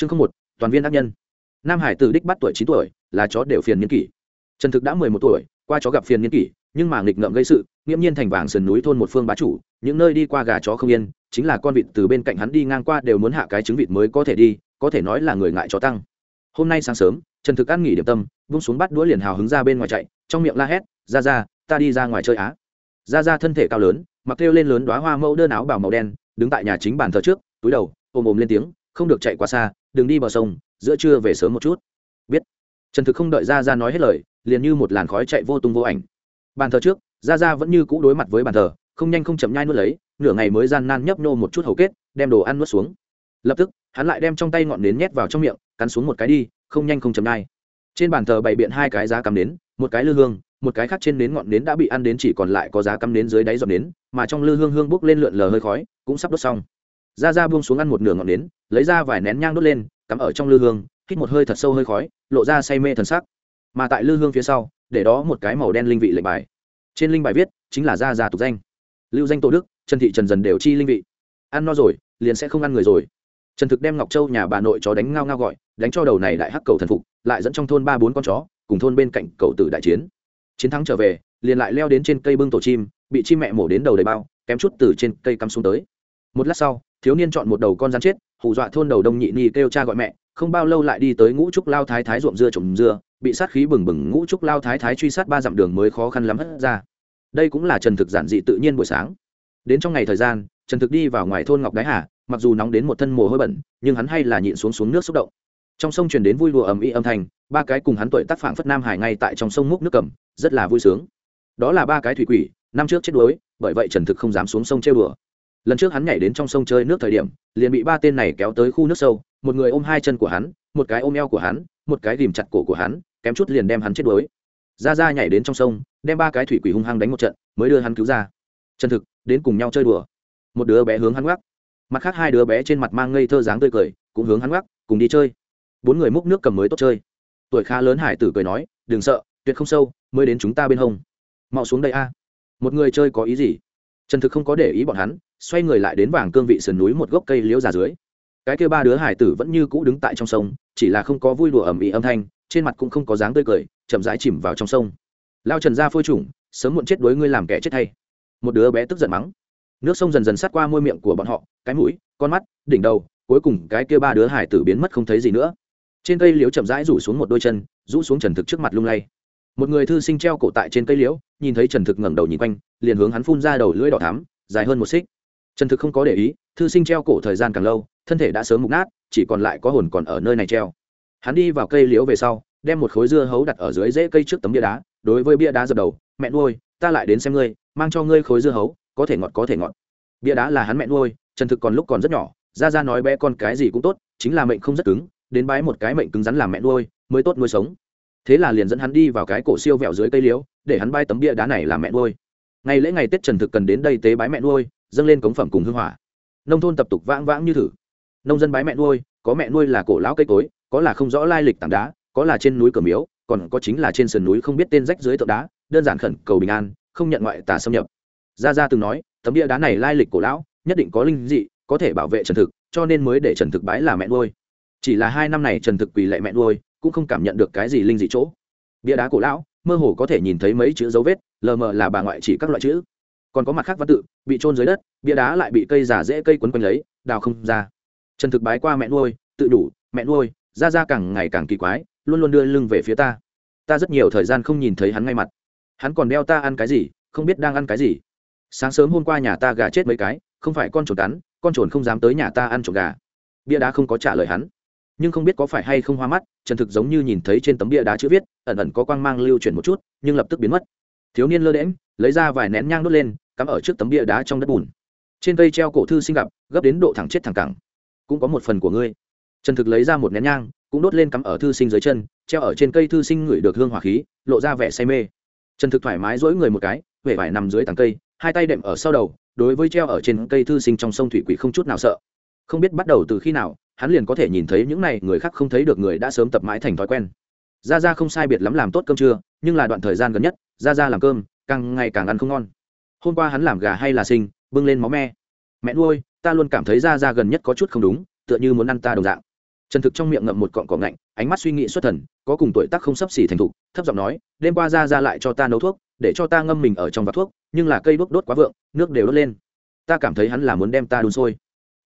chương không một, toàn viên ác nhân. Nam hải từ đích bắt tuổi chín tuổi, là chó đều phiền niên kỷ. Trần thực đã mười một tuổi, qua chó gặp phiền niên kỷ, nhưng mà nghịch ngợm gây sự, nghiễm nhiên thành vàng sườn núi thôn một phương bá chủ, những nơi đi qua gà chó không yên, chính là con vịt từ bên cạnh hắn đi ngang qua đều muốn hạ cái trứng vịt mới có thể đi, có thể nói là người ngại chó tăng. Hôm nay sáng sớm, trần thực ăn nghỉ điểm tâm, vung xuống bắt đũa liền hào hứng ra bên ngoài chạy, trong miệng la hét, ra ra, ta đi ra ngoài chơi á. Ra ra thân thể cao lớn, mặc thêu lên lớn đoá hoa mẫu đơn áo bảo màu đen, đứng tại nhà chính bàn thờ trước, túi đầu ôm ôm lên tiếng không được chạy quá xa, đừng đi bờ sông, giữa trưa về sớm một chút. Biết. Trần thực không đợi ra ra nói hết lời, liền như một làn khói chạy vô tung vô ảnh. Bàn thờ trước ra ra vẫn như cũ đối mặt với bàn thờ, không nhanh không chậm nhai nuốt lấy, nửa ngày mới gian nan nhấp nhô một chút hầu kết, đem đồ ăn nuốt xuống. Lập tức, hắn lại đem trong tay ngọn nến nhét vào trong miệng, cắn xuống một cái đi, không nhanh không chậm nhai. Trên bàn thờ bày biện hai cái giá cắm nến, một cái lư hương, một cái khác trên nến ngọn nến đã bị ăn đến chỉ còn lại có giá cắm nến dưới đáy giọt nến, mà trong lư hương hương bốc lên lượn lờ hơi khói, cũng sắp đốt xong ra ra buông xuống ăn một nửa ngọn nến, lấy ra vài nén nhang đốt lên, cắm ở trong lư hương, hít một hơi thật sâu hơi khói, lộ ra say mê thần sắc. Mà tại lư hương phía sau, để đó một cái màu đen linh vị lệnh bài. Trên linh bài viết, chính là gia gia tục danh. Lưu danh tổ đức, trần thị trần dần đều chi linh vị. Ăn no rồi, liền sẽ không ăn người rồi. Trần thực đem ngọc châu nhà bà nội chó đánh ngao ngao gọi, đánh cho đầu này đại hắc cầu thần phục, lại dẫn trong thôn ba bốn con chó, cùng thôn bên cạnh cầu tử đại chiến. Chiến thắng trở về, liền lại leo đến trên cây bưng tổ chim, bị chim mẹ mổ đến đầu đầy bao, kém chút từ trên cây cắm xuống tới. Một lát sau thiếu niên chọn một đầu con rắn chết, hù dọa thôn đầu đông nhị ni kêu cha gọi mẹ, không bao lâu lại đi tới ngũ trúc lao thái thái ruộng dưa trồng dưa, bị sát khí bừng bừng ngũ trúc lao thái thái truy sát ba dặm đường mới khó khăn lắm hất ra. Đây cũng là trần thực giản dị tự nhiên buổi sáng. Đến trong ngày thời gian, trần thực đi vào ngoài thôn ngọc đái hà, mặc dù nóng đến một thân mồ hôi bẩn, nhưng hắn hay là nhịn xuống xuống nước xúc động. Trong sông truyền đến vui đùa ầm ĩ âm thanh, ba cái cùng hắn tuổi tác phảng phất nam hải ngay tại trong sông múc nước cầm, rất là vui sướng. Đó là ba cái thủy quỷ, năm trước chết đuối, bởi vậy trần thực không dám xuống sông chơi đùa lần trước hắn nhảy đến trong sông chơi nước thời điểm, liền bị ba tên này kéo tới khu nước sâu, một người ôm hai chân của hắn, một cái ôm eo của hắn, một cái ghìm chặt cổ của hắn, kém chút liền đem hắn chết đuối. Ra ra nhảy đến trong sông, đem ba cái thủy quỷ hung hăng đánh một trận, mới đưa hắn cứu ra. Chân thực, đến cùng nhau chơi đùa. Một đứa bé hướng hắn gác mặt khác hai đứa bé trên mặt mang ngây thơ dáng tươi cười, cũng hướng hắn gác cùng đi chơi. Bốn người múc nước cầm mới tốt chơi. Tuổi khá lớn hải tử cười nói, đừng sợ, tuyệt không sâu, mới đến chúng ta bên hông. Mau xuống đây a. Một người chơi có ý gì? Trần thực không có để ý bọn hắn xoay người lại đến vàng cương vị sườn núi một gốc cây liễu già dưới. Cái kia ba đứa hải tử vẫn như cũ đứng tại trong sông, chỉ là không có vui đùa ẩm ĩ âm thanh, trên mặt cũng không có dáng tươi cười, chậm rãi chìm vào trong sông. Lao trần ra phôi trùng sớm muộn chết đối ngươi làm kẻ chết thay. Một đứa bé tức giận mắng. Nước sông dần dần sát qua môi miệng của bọn họ, cái mũi, con mắt, đỉnh đầu, cuối cùng cái kia ba đứa hải tử biến mất không thấy gì nữa. Trên cây liễu chậm rãi rủ xuống một đôi chân, rũ xuống trần thực trước mặt lung lay. Một người thư sinh treo cổ tại trên cây liễu, nhìn thấy trần thực ngẩng đầu nhìn quanh, liền hướng hắn phun ra đầu lưỡi đỏ thắm, dài hơn một xích trần thực không có để ý, thư sinh treo cổ thời gian càng lâu, thân thể đã sớm mục nát, chỉ còn lại có hồn còn ở nơi này treo. Hắn đi vào cây liễu về sau, đem một khối dưa hấu đặt ở dưới rễ cây trước tấm bia đá, đối với bia đá dập đầu, mẹ nuôi, ta lại đến xem ngươi, mang cho ngươi khối dưa hấu, có thể ngọt, có thể ngọt. Bia đá là hắn mẹ nuôi, trần thực còn lúc còn rất nhỏ, ra ra nói bé con cái gì cũng tốt, chính là mệnh không rất cứng, đến bái một cái mệnh cứng rắn làm mẹ nuôi, mới tốt nuôi sống. Thế là liền dẫn hắn đi vào cái cổ siêu vẹo dưới cây liễu, để hắn bay tấm bia đá này làm mẹ nuôi. Ngày lễ ngày tết trần thực cần đến đây tế bái mẹ nuôi dâng lên cống phẩm cùng hương hỏa. Nông thôn tập tục vãng vãng như thử. Nông dân bái mẹ nuôi, có mẹ nuôi là cổ lão cây cối, có là không rõ lai lịch tảng đá, có là trên núi cửa miếu, còn có chính là trên sườn núi không biết tên rách dưới tượng đá, đơn giản khẩn cầu bình an, không nhận ngoại tà xâm nhập. Gia gia từng nói, tấm bia đá này lai lịch cổ lão, nhất định có linh dị, có thể bảo vệ trần thực, cho nên mới để trần thực bái là mẹ nuôi. Chỉ là hai năm này trần thực quỳ lệ mẹ nuôi, cũng không cảm nhận được cái gì linh dị chỗ. Bia đá cổ lão, mơ hồ có thể nhìn thấy mấy chữ dấu vết, lờ mờ là bà ngoại chỉ các loại chữ còn có mặt khác văn tự, bị trôn dưới đất, bia đá lại bị cây giả dễ cây quấn quanh lấy, đào không ra. Trần thực bái qua mẹ nuôi, tự đủ, mẹ nuôi, ra ra càng ngày càng kỳ quái, luôn luôn đưa lưng về phía ta. Ta rất nhiều thời gian không nhìn thấy hắn ngay mặt. Hắn còn đeo ta ăn cái gì, không biết đang ăn cái gì. Sáng sớm hôm qua nhà ta gà chết mấy cái, không phải con chuột cắn, con chuột không dám tới nhà ta ăn trộm gà. Bia đá không có trả lời hắn. Nhưng không biết có phải hay không hoa mắt, trần thực giống như nhìn thấy trên tấm bia đá chữ viết, ẩn ẩn có quang mang lưu chuyển một chút, nhưng lập tức biến mất. Thiếu niên lơ đễm lấy ra vài nén nhang đốt lên cắm ở trước tấm bia đá trong đất bùn. Trên cây treo cổ thư sinh gặp, gấp đến độ thẳng chết thẳng cẳng. Cũng có một phần của ngươi. Trần thực lấy ra một nén nhang, cũng đốt lên cắm ở thư sinh dưới chân, treo ở trên cây thư sinh ngửi được hương hỏa khí, lộ ra vẻ say mê. Trần thực thoải mái dỗi người một cái huệ vải nằm dưới tàng cây, hai tay đệm ở sau đầu, đối với treo ở trên cây thư sinh trong sông thủy quỷ không chút nào sợ. Không biết bắt đầu từ khi nào, hắn liền có thể nhìn thấy những này người khác không thấy được người đã sớm tập mãi thành thói quen. Ra ra không sai biệt lắm làm tốt cơm trưa, nhưng là đoạn thời gian gần nhất ra ra làm cơm, càng ngày càng ăn không ngon hôm qua hắn làm gà hay là sinh, bưng lên máu me. Mẹ nuôi, ta luôn cảm thấy ra ra gần nhất có chút không đúng, tựa như muốn ăn ta đồng dạng. Trần thực trong miệng ngậm một cọng cỏ ngạnh, ánh mắt suy nghĩ xuất thần, có cùng tuổi tác không sấp xỉ thành thục, thấp giọng nói, đêm qua ra ra lại cho ta nấu thuốc, để cho ta ngâm mình ở trong vạt thuốc, nhưng là cây đốt đốt quá vượng, nước đều đốt lên. Ta cảm thấy hắn là muốn đem ta đun sôi.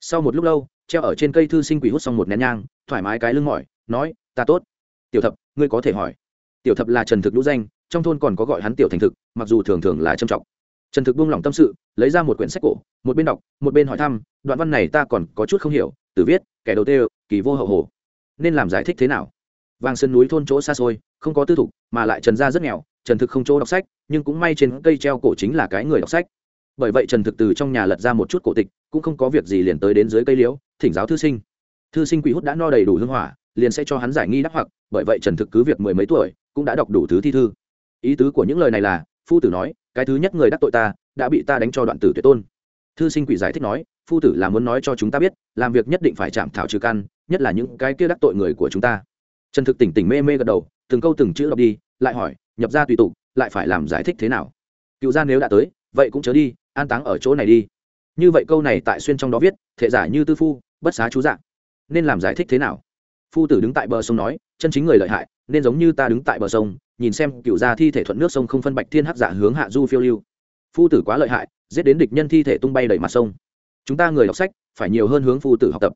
Sau một lúc lâu, treo ở trên cây thư sinh quỷ hút xong một nén nhang, thoải mái cái lưng mỏi, nói, ta tốt. Tiểu thập, ngươi có thể hỏi. Tiểu thập là trần thực lũ danh, trong thôn còn có gọi hắn tiểu thành thực, mặc dù thường thường là trầm trọng trần thực buông lỏng tâm sự, lấy ra một quyển sách cổ, một bên đọc, một bên hỏi thăm, đoạn văn này ta còn có chút không hiểu, từ viết, kẻ đầu tiên, kỳ vô hậu hồ. Nên làm giải thích thế nào? Vàng sơn núi thôn chỗ xa xôi, không có tư thục, mà lại trần gia rất nghèo, trần thực không chỗ đọc sách, nhưng cũng may trên cây treo cổ chính là cái người đọc sách. Bởi vậy trần thực từ trong nhà lật ra một chút cổ tịch, cũng không có việc gì liền tới đến dưới cây liễu, thỉnh giáo thư sinh. Thư sinh quỷ hút đã no đầy đủ hương hỏa, liền sẽ cho hắn giải nghi đắc hoặc, bởi vậy trần thực cứ việc mười mấy tuổi, cũng đã đọc đủ thứ thi thư. Ý tứ của những lời này là, phu tử nói cái thứ nhất người đắc tội ta, đã bị ta đánh cho đoạn tử tuyệt tôn. Thư sinh quỷ giải thích nói, phu tử là muốn nói cho chúng ta biết, làm việc nhất định phải chạm thảo trừ căn, nhất là những cái kia đắc tội người của chúng ta. Trần thực tỉnh tỉnh mê mê gật đầu, từng câu từng chữ đọc đi, lại hỏi, nhập ra tùy tục, lại phải làm giải thích thế nào? Cựu gia nếu đã tới, vậy cũng chớ đi, an táng ở chỗ này đi. Như vậy câu này tại xuyên trong đó viết thể giả như tư phu, bất xá chú dạng nên làm giải thích thế nào? Phu tử đứng tại bờ sông nói, chân chính người lợi hại, nên giống như ta đứng tại bờ sông nhìn xem cựu gia thi thể thuận nước sông không phân bạch thiên hắc giả hướng hạ du phiêu lưu. Phu tử quá lợi hại, giết đến địch nhân thi thể tung bay đầy mặt sông. Chúng ta người đọc sách, phải nhiều hơn hướng phu tử học tập.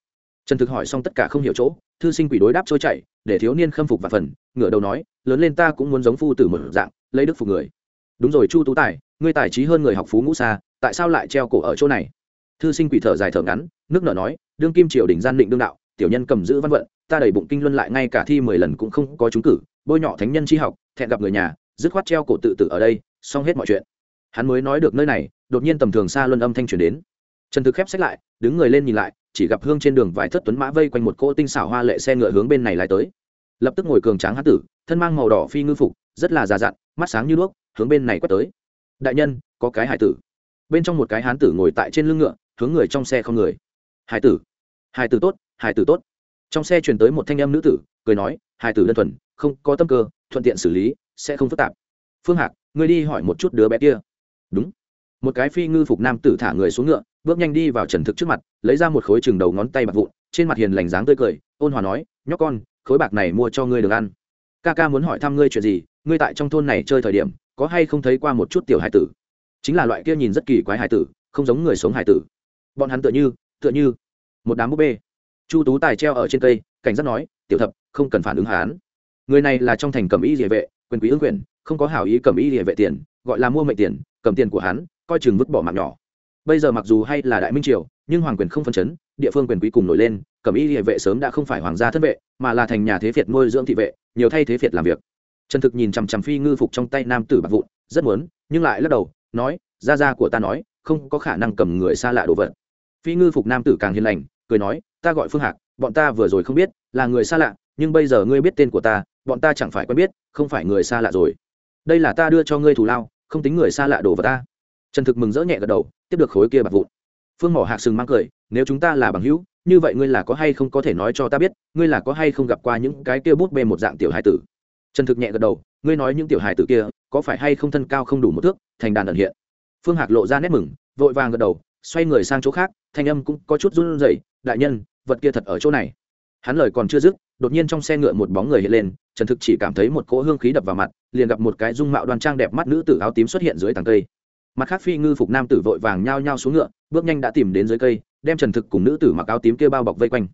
Trần thực hỏi xong tất cả không hiểu chỗ, thư sinh quỷ đối đáp trôi chảy, để thiếu niên khâm phục và phần, ngửa đầu nói, lớn lên ta cũng muốn giống phu tử một dạng, lấy đức phục người. Đúng rồi chu tú tài, ngươi tài trí hơn người học phú ngũ xa, tại sao lại treo cổ ở chỗ này? Thư sinh quỷ thở dài thở ngắn, nước nở nói, đương kim triều đình gian định đương đạo, tiểu nhân cầm giữ văn vận, ta đầy bụng kinh luân lại ngay cả thi mười lần cũng không có trúng cử bôi nhọ thánh nhân tri học, thẹn gặp người nhà, dứt khoát treo cổ tự tử ở đây, xong hết mọi chuyện. Hắn mới nói được nơi này, đột nhiên tầm thường xa luân âm thanh truyền đến. Trần thực khép sách lại, đứng người lên nhìn lại, chỉ gặp hương trên đường vài thất tuấn mã vây quanh một cỗ tinh xảo hoa lệ xe ngựa hướng bên này lại tới. Lập tức ngồi cường tráng hán tử, thân mang màu đỏ phi ngư phục, rất là già dặn, mắt sáng như đuốc, hướng bên này quét tới. Đại nhân, có cái hải tử. Bên trong một cái hán tử ngồi tại trên lưng ngựa, hướng người trong xe không người. Hải tử. Hải tử tốt, hải tử tốt. Trong xe truyền tới một thanh âm nữ tử, cười nói hài tử đơn thuần, không có tâm cơ, thuận tiện xử lý, sẽ không phức tạp. Phương hạc, ngươi đi hỏi một chút đứa bé kia. Đúng. Một cái phi ngư phục nam tử thả người xuống ngựa, bước nhanh đi vào trần thực trước mặt, lấy ra một khối chừng đầu ngón tay bạc vụn, trên mặt hiền lành dáng tươi cười, ôn hòa nói, nhóc con, khối bạc này mua cho ngươi được ăn. Ca ca muốn hỏi thăm ngươi chuyện gì, ngươi tại trong thôn này chơi thời điểm, có hay không thấy qua một chút tiểu hải tử? Chính là loại kia nhìn rất kỳ quái hải tử, không giống người sống hải tử. Bọn hắn tựa như tựa như một đám búp bê. Chu tú tài treo ở trên cây, cảnh giác nói, tiểu thập không cần phản ứng hán. Người này là trong thành cầm y địa vệ, quyền quý ứng quyền, không có hảo ý cầm y địa vệ tiền, gọi là mua mệnh tiền, cầm tiền của hắn coi chừng vứt bỏ mạng nhỏ. Bây giờ mặc dù hay là đại minh triều, nhưng hoàng quyền không phân chấn, địa phương quyền quý cùng nổi lên, cầm y địa vệ sớm đã không phải hoàng gia thân vệ, mà là thành nhà thế việt nuôi dưỡng thị vệ, nhiều thay thế việt làm việc. Trần thực nhìn chằm chằm phi ngư phục trong tay nam tử bạc vụn, rất muốn, nhưng lại lắc đầu, nói, gia gia của ta nói, không có khả năng cầm người xa lạ đồ vật. Phi ngư phục nam tử càng hiền lành, cười nói, ta gọi phương hạc, bọn ta vừa rồi không biết, là người xa lạ nhưng bây giờ ngươi biết tên của ta, bọn ta chẳng phải quen biết, không phải người xa lạ rồi. Đây là ta đưa cho ngươi thù lao, không tính người xa lạ đồ vào ta. Trần thực mừng rỡ nhẹ gật đầu, tiếp được khối kia bạc vụn. Phương mỏ hạc sừng mang cười, nếu chúng ta là bằng hữu, như vậy ngươi là có hay không có thể nói cho ta biết, ngươi là có hay không gặp qua những cái kia bút bê một dạng tiểu hài tử? Trần thực nhẹ gật đầu, ngươi nói những tiểu hài tử kia, có phải hay không thân cao không đủ một thước, thành đàn ẩn hiện? Phương hạc lộ ra nét mừng, vội vàng gật đầu, xoay người sang chỗ khác, thanh âm cũng có chút run rẩy, đại nhân, vật kia thật ở chỗ này. Hắn lời còn chưa dứt đột nhiên trong xe ngựa một bóng người hiện lên trần thực chỉ cảm thấy một cỗ hương khí đập vào mặt liền gặp một cái dung mạo đoan trang đẹp mắt nữ tử áo tím xuất hiện dưới tàng cây. Mặt khác phi ngư phục nam tử vội vàng nhao nhao xuống ngựa bước nhanh đã tìm đến dưới cây đem trần thực cùng nữ tử mặc áo tím kia bao bọc vây quanh.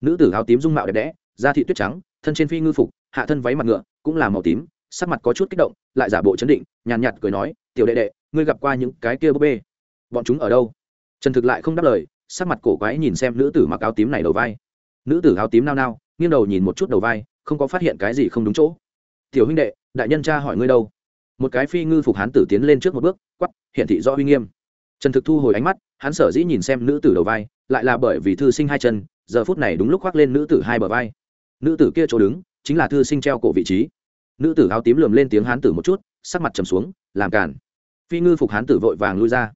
Nữ tử áo tím dung mạo đẹp đẽ da thị tuyết trắng thân trên phi ngư phục hạ thân váy mặt ngựa cũng là màu tím sắc mặt có chút kích động lại giả bộ chấn định nhàn nhạt, nhạt cười nói tiểu đệ đệ ngươi gặp qua những cái kia búp bê? Bọn chúng ở đâu? Trần thực lại không đáp lời sắc mặt cổ quái nhìn xem nữ tử mặc áo tím này đầu vai. Nữ tử áo tím nao nao nghiêng đầu nhìn một chút đầu vai, không có phát hiện cái gì không đúng chỗ. Tiểu huynh đệ, đại nhân cha hỏi ngươi đâu? Một cái phi ngư phục hán tử tiến lên trước một bước quắp hiện thị rõ uy nghiêm. Trần thực thu hồi ánh mắt, hắn sở dĩ nhìn xem nữ tử đầu vai, lại là bởi vì thư sinh hai chân, giờ phút này đúng lúc khoác lên nữ tử hai bờ vai. Nữ tử kia chỗ đứng, chính là thư sinh treo cổ vị trí. Nữ tử áo tím lườm lên tiếng hán tử một chút, sắc mặt trầm xuống, làm cản phi ngư phục hán tử vội vàng lui ra.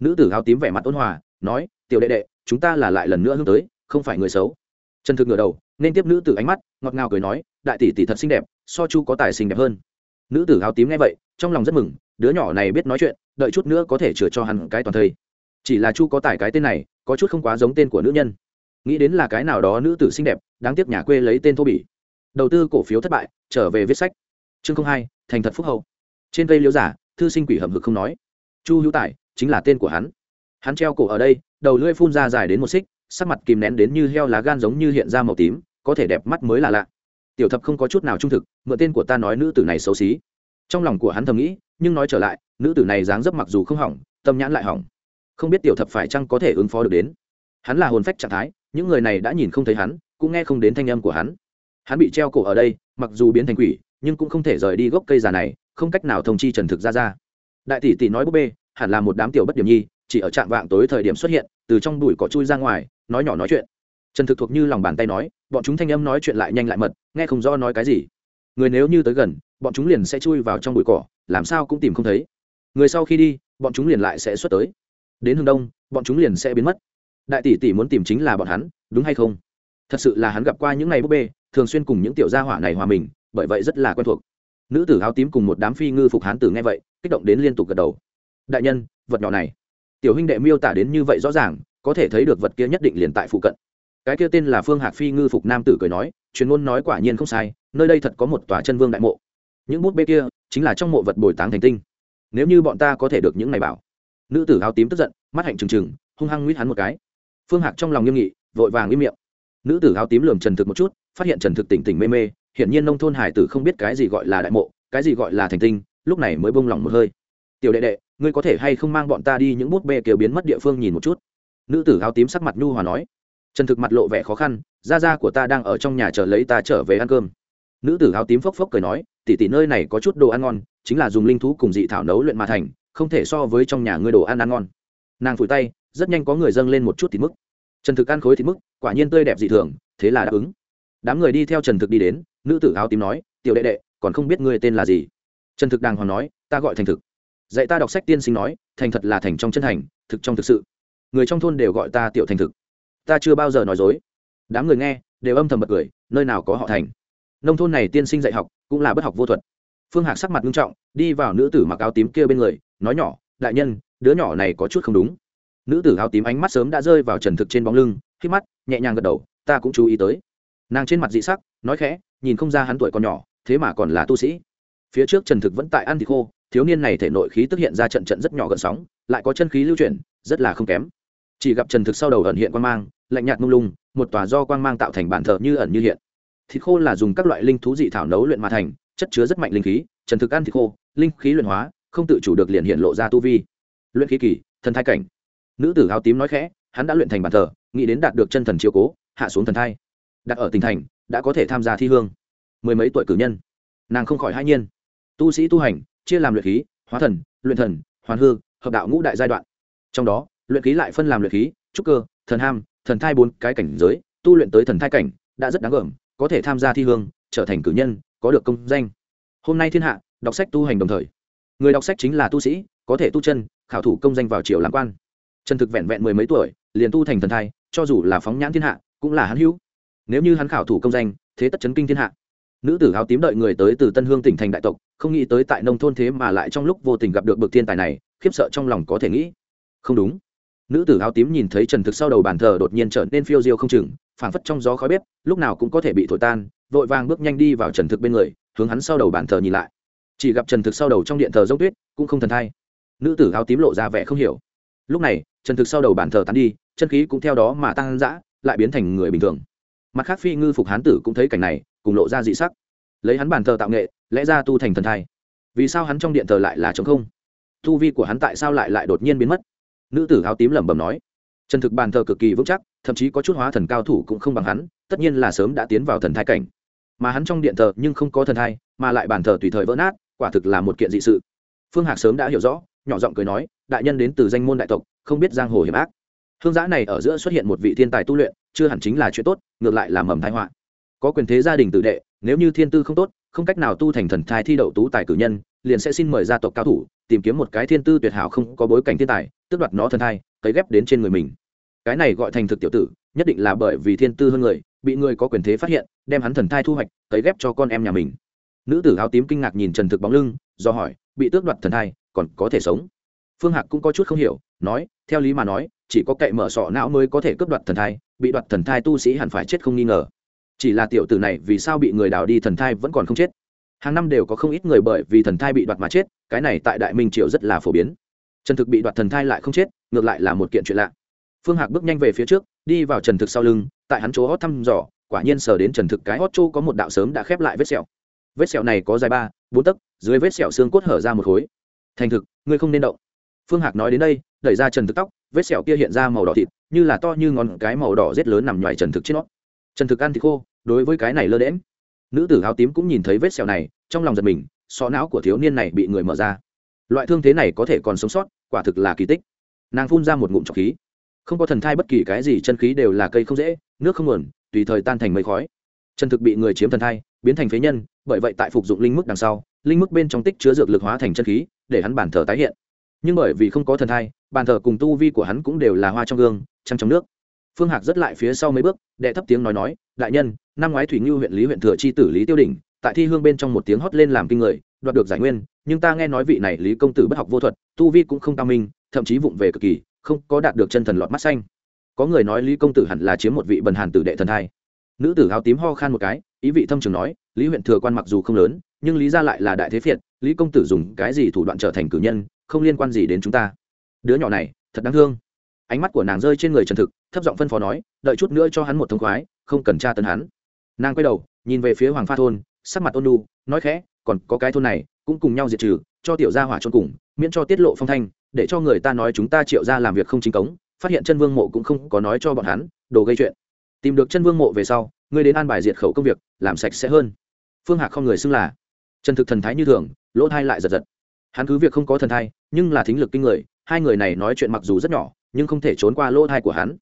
Nữ tử áo tím vẻ mặt ôn hòa, nói, tiểu đệ đệ, chúng ta là lại lần nữa hướng tới, không phải người xấu trần thực ngửa đầu, nên tiếp nữ tử ánh mắt, ngọt ngào cười nói, đại tỷ tỷ thật xinh đẹp, so chu có tài xinh đẹp hơn. Nữ tử áo tím nghe vậy, trong lòng rất mừng, đứa nhỏ này biết nói chuyện, đợi chút nữa có thể chừa cho hắn cái toàn thây. Chỉ là chu có tài cái tên này, có chút không quá giống tên của nữ nhân. Nghĩ đến là cái nào đó nữ tử xinh đẹp, đáng tiếc nhà quê lấy tên thô bỉ. Đầu tư cổ phiếu thất bại, trở về viết sách. Chương không hai, thành thật phúc hậu. Trên cây liễu giả, thư sinh quỷ hầm hực không nói. Chu hữu tài, chính là tên của hắn. Hắn treo cổ ở đây, đầu lưỡi phun ra dài đến một xích sắc mặt kìm nén đến như heo lá gan giống như hiện ra màu tím, có thể đẹp mắt mới là lạ. Tiểu thập không có chút nào trung thực, mượn tên của ta nói nữ tử này xấu xí. Trong lòng của hắn thầm nghĩ, nhưng nói trở lại, nữ tử này dáng dấp mặc dù không hỏng, tâm nhãn lại hỏng. Không biết tiểu thập phải chăng có thể ứng phó được đến. Hắn là hồn phách trạng thái, những người này đã nhìn không thấy hắn, cũng nghe không đến thanh âm của hắn. Hắn bị treo cổ ở đây, mặc dù biến thành quỷ, nhưng cũng không thể rời đi gốc cây già này, không cách nào thông chi trần thực ra ra đại tỷ tỷ nói búp bê, hẳn là một đám tiểu bất điểm nhi, chỉ ở trạm vạng tối thời điểm xuất hiện, từ trong bụi cỏ chui ra ngoài nói nhỏ nói chuyện. Trần thực thuộc như lòng bàn tay nói, bọn chúng thanh âm nói chuyện lại nhanh lại mật, nghe không rõ nói cái gì. Người nếu như tới gần, bọn chúng liền sẽ chui vào trong bụi cỏ, làm sao cũng tìm không thấy. Người sau khi đi, bọn chúng liền lại sẽ xuất tới. Đến hướng đông, bọn chúng liền sẽ biến mất. Đại tỷ tỷ muốn tìm chính là bọn hắn, đúng hay không? Thật sự là hắn gặp qua những ngày búp bê, thường xuyên cùng những tiểu gia hỏa này hòa mình, bởi vậy rất là quen thuộc. Nữ tử áo tím cùng một đám phi ngư phục hán tử nghe vậy, kích động đến liên tục gật đầu. Đại nhân, vật nhỏ này. Tiểu huynh đệ miêu tả đến như vậy rõ ràng có thể thấy được vật kia nhất định liền tại phụ cận. Cái kia tên là phương hạc phi ngư phục nam tử cười nói, truyền ngôn nói quả nhiên không sai, nơi đây thật có một tòa chân vương đại mộ. Những bút bê kia chính là trong mộ vật bồi táng thành tinh. Nếu như bọn ta có thể được những này bảo. Nữ tử áo tím tức giận, mắt hạnh trừng trừng, hung hăng nguyết hắn một cái. Phương hạc trong lòng nghiêm nghị, vội vàng im miệng. Nữ tử áo tím lườm trần thực một chút, phát hiện trần thực tỉnh tỉnh mê mê, hiển nhiên nông thôn hải tử không biết cái gì gọi là đại mộ, cái gì gọi là thành tinh, lúc này mới bông lỏng một hơi. Tiểu đệ đệ, ngươi có thể hay không mang bọn ta đi những bút bê kiểu biến mất địa phương nhìn một chút? Nữ tử áo tím sắc mặt nhu hòa nói, trần thực mặt lộ vẻ khó khăn, gia gia của ta đang ở trong nhà chờ lấy ta trở về ăn cơm. Nữ tử áo tím phốc phốc cười nói tỉ tỉ nơi này có chút đồ ăn ngon, chính là dùng linh thú cùng dị thảo nấu luyện mà thành, không thể so với trong nhà ngươi đồ ăn ăn ngon. Nàng phủi tay, rất nhanh có người dâng lên một chút thịt mức trần thực ăn khối thịt mức quả nhiên tươi đẹp dị thường, thế là đáp ứng. Đám người đi theo trần thực đi đến, nữ tử áo tím nói, tiểu đệ đệ, còn không biết ngươi tên là gì? Trần thực đàng hoàng nói, ta gọi thành thực. Dạy ta đọc sách tiên sinh nói, thành thật là thành trong chân thành, thực trong thực sự người trong thôn đều gọi ta tiểu thành thực. Ta chưa bao giờ nói dối. Đám người nghe, đều âm thầm bật cười, nơi nào có họ thành. Nông thôn này tiên sinh dạy học, cũng là bất học vô thuật. Phương hạc sắc mặt nghiêm trọng, đi vào nữ tử mặc áo tím kia bên người, nói nhỏ, đại nhân, đứa nhỏ này có chút không đúng. Nữ tử áo tím ánh mắt sớm đã rơi vào trần thực trên bóng lưng, khi mắt nhẹ nhàng gật đầu, ta cũng chú ý tới. Nàng trên mặt dị sắc, nói khẽ, nhìn không ra hắn tuổi còn nhỏ, thế mà còn là tu sĩ. Phía trước trần thực vẫn tại ăn thịt khô, thiếu niên này thể nội khí tức hiện ra trận trận rất nhỏ gợn sóng, lại có chân khí lưu chuyển, rất là không kém chỉ gặp trần thực sau đầu ẩn hiện quang mang, lạnh nhạt mông lung, một tòa do quang mang tạo thành bản thờ như ẩn như hiện. Thịt khô là dùng các loại linh thú dị thảo nấu luyện mà thành, chất chứa rất mạnh linh khí, trần thực ăn thịt khô, linh khí luyện hóa, không tự chủ được liền hiện lộ ra tu vi. Luyện khí kỳ, thần thai cảnh. Nữ tử áo tím nói khẽ, hắn đã luyện thành bản thờ, nghĩ đến đạt được chân thần chiếu cố, hạ xuống thần thai. Đặt ở tỉnh thành, đã có thể tham gia thi hương. Mười mấy tuổi cử nhân. Nàng không khỏi hai nhiên. Tu sĩ tu hành, chia làm luyện khí, hóa thần, luyện thần, hoàn hư, hợp đạo ngũ đại giai đoạn. Trong đó luyện khí lại phân làm luyện khí, trúc cơ, thần ham, thần thai bốn cái cảnh giới, tu luyện tới thần thai cảnh, đã rất đáng gờm, có thể tham gia thi hương, trở thành cử nhân, có được công danh. Hôm nay thiên hạ, đọc sách tu hành đồng thời. Người đọc sách chính là tu sĩ, có thể tu chân, khảo thủ công danh vào triều làm quan. Trần thực vẹn vẹn mười mấy tuổi, liền tu thành thần thai, cho dù là phóng nhãn thiên hạ, cũng là hắn hữu. Nếu như hắn khảo thủ công danh, thế tất chấn kinh thiên hạ. Nữ tử áo tím đợi người tới từ tân hương tỉnh thành đại tộc, không nghĩ tới tại nông thôn thế mà lại trong lúc vô tình gặp được bậc thiên tài này, khiếp sợ trong lòng có thể nghĩ. Không đúng nữ tử áo tím nhìn thấy trần thực sau đầu bàn thờ đột nhiên trở nên phiêu diêu không chừng, phảng phất trong gió khói bếp, lúc nào cũng có thể bị thổi tan, vội vàng bước nhanh đi vào trần thực bên người, hướng hắn sau đầu bàn thờ nhìn lại. Chỉ gặp trần thực sau đầu trong điện thờ giống tuyết, cũng không thần thai. Nữ tử áo tím lộ ra vẻ không hiểu. Lúc này, trần thực sau đầu bàn thờ tán đi, chân khí cũng theo đó mà tăng dã, lại biến thành người bình thường. Mặt khác phi ngư phục hán tử cũng thấy cảnh này, cùng lộ ra dị sắc. Lấy hắn bàn thờ tạo nghệ, lẽ ra tu thành thần thai. Vì sao hắn trong điện thờ lại là trống không? Tu vi của hắn tại sao lại lại đột nhiên biến mất? Nữ tử áo tím lẩm bẩm nói. Trần thực bàn thờ cực kỳ vững chắc, thậm chí có chút hóa thần cao thủ cũng không bằng hắn, tất nhiên là sớm đã tiến vào thần thai cảnh. Mà hắn trong điện thờ nhưng không có thần thai, mà lại bàn thờ tùy thời vỡ nát, quả thực là một kiện dị sự. Phương hạc sớm đã hiểu rõ, nhỏ giọng cười nói, đại nhân đến từ danh môn đại tộc, không biết giang hồ hiểm ác. Hương giã này ở giữa xuất hiện một vị thiên tài tu luyện, chưa hẳn chính là chuyện tốt, ngược lại là mầm thái họa. Có quyền thế gia đình tự đệ, nếu như thiên tư không tốt, không cách nào tu thành thần thai thi đậu tú tài cử nhân, liền sẽ xin mời gia tộc cao thủ, tìm kiếm một cái thiên tư tuyệt hảo không có bối cảnh thiên tài tước đoạt nó thần thai, cấy ghép đến trên người mình. Cái này gọi thành thực tiểu tử, nhất định là bởi vì thiên tư hơn người, bị người có quyền thế phát hiện, đem hắn thần thai thu hoạch, cấy ghép cho con em nhà mình. Nữ tử áo tím kinh ngạc nhìn trần thực bóng lưng, do hỏi, bị tước đoạt thần thai, còn có thể sống? Phương hạc cũng có chút không hiểu, nói, theo lý mà nói, chỉ có cậy mở sọ não mới có thể cướp đoạt thần thai, bị đoạt thần thai tu sĩ hẳn phải chết không nghi ngờ. Chỉ là tiểu tử này vì sao bị người đào đi thần thai vẫn còn không chết? Hàng năm đều có không ít người bởi vì thần thai bị đoạt mà chết, cái này tại đại minh triều rất là phổ biến trần thực bị đoạt thần thai lại không chết, ngược lại là một kiện chuyện lạ. Phương hạc bước nhanh về phía trước, đi vào trần thực sau lưng, tại hắn chỗ hót thăm dò, quả nhiên sờ đến trần thực cái hót chỗ có một đạo sớm đã khép lại vết sẹo. Vết sẹo này có dài ba, bốn tấc, dưới vết sẹo xương cốt hở ra một khối. Thành thực, ngươi không nên động. Phương hạc nói đến đây, đẩy ra trần thực tóc, vết sẹo kia hiện ra màu đỏ thịt, như là to như ngón cái màu đỏ rết lớn nằm ngoài trần thực trên nó. Trần thực ăn thịt khô, đối với cái này lơ đễm nữ tử áo tím cũng nhìn thấy vết sẹo này, trong lòng giật mình, sọ não của thiếu niên này bị người mở ra loại thương thế này có thể còn sống sót, quả thực là kỳ tích. Nàng phun ra một ngụm trọc khí. Không có thần thai bất kỳ cái gì, chân khí đều là cây không dễ, nước không nguồn, tùy thời tan thành mây khói. Chân thực bị người chiếm thần thai, biến thành phế nhân, bởi vậy tại phục dụng linh mức đằng sau, linh mức bên trong tích chứa dược lực hóa thành chân khí, để hắn bản thờ tái hiện. Nhưng bởi vì không có thần thai bàn thờ cùng tu vi của hắn cũng đều là hoa trong gương, trăng trong nước. Phương hạc rất lại phía sau mấy bước, đệ thấp tiếng nói nói, đại nhân, năm ngoái thủy ngưu huyện lý huyện thừa chi tử lý tiêu Đình tại thi hương bên trong một tiếng hót lên làm kinh người đoạt được giải nguyên, nhưng ta nghe nói vị này lý công tử bất học vô thuật, tu vi cũng không cao minh, thậm chí vụng về cực kỳ, không có đạt được chân thần lọt mắt xanh. Có người nói lý công tử hẳn là chiếm một vị bần hàn tử đệ thần thai. Nữ tử áo tím ho khan một cái, ý vị thâm trường nói, lý huyện thừa quan mặc dù không lớn, nhưng lý ra lại là đại thế phiệt, lý công tử dùng cái gì thủ đoạn trở thành cử nhân, không liên quan gì đến chúng ta. Đứa nhỏ này, thật đáng thương. Ánh mắt của nàng rơi trên người trần thực, thấp giọng phân phó nói, đợi chút nữa cho hắn một thông khoái, không cần tra tấn hắn. Nàng quay đầu, nhìn về phía hoàng pha thôn, sắc mặt ôn nu nói khẽ còn có cái thôn này, cũng cùng nhau diệt trừ, cho tiểu gia hỏa trôn cùng, miễn cho tiết lộ phong thanh, để cho người ta nói chúng ta triệu ra làm việc không chính cống, phát hiện chân vương mộ cũng không có nói cho bọn hắn, đồ gây chuyện. Tìm được chân vương mộ về sau, ngươi đến an bài diệt khẩu công việc, làm sạch sẽ hơn. Phương hạc không người xưng là. Chân thực thần thái như thường, lỗ thai lại giật giật. Hắn cứ việc không có thần thai, nhưng là thính lực kinh người, hai người này nói chuyện mặc dù rất nhỏ, nhưng không thể trốn qua lỗ thai của hắn.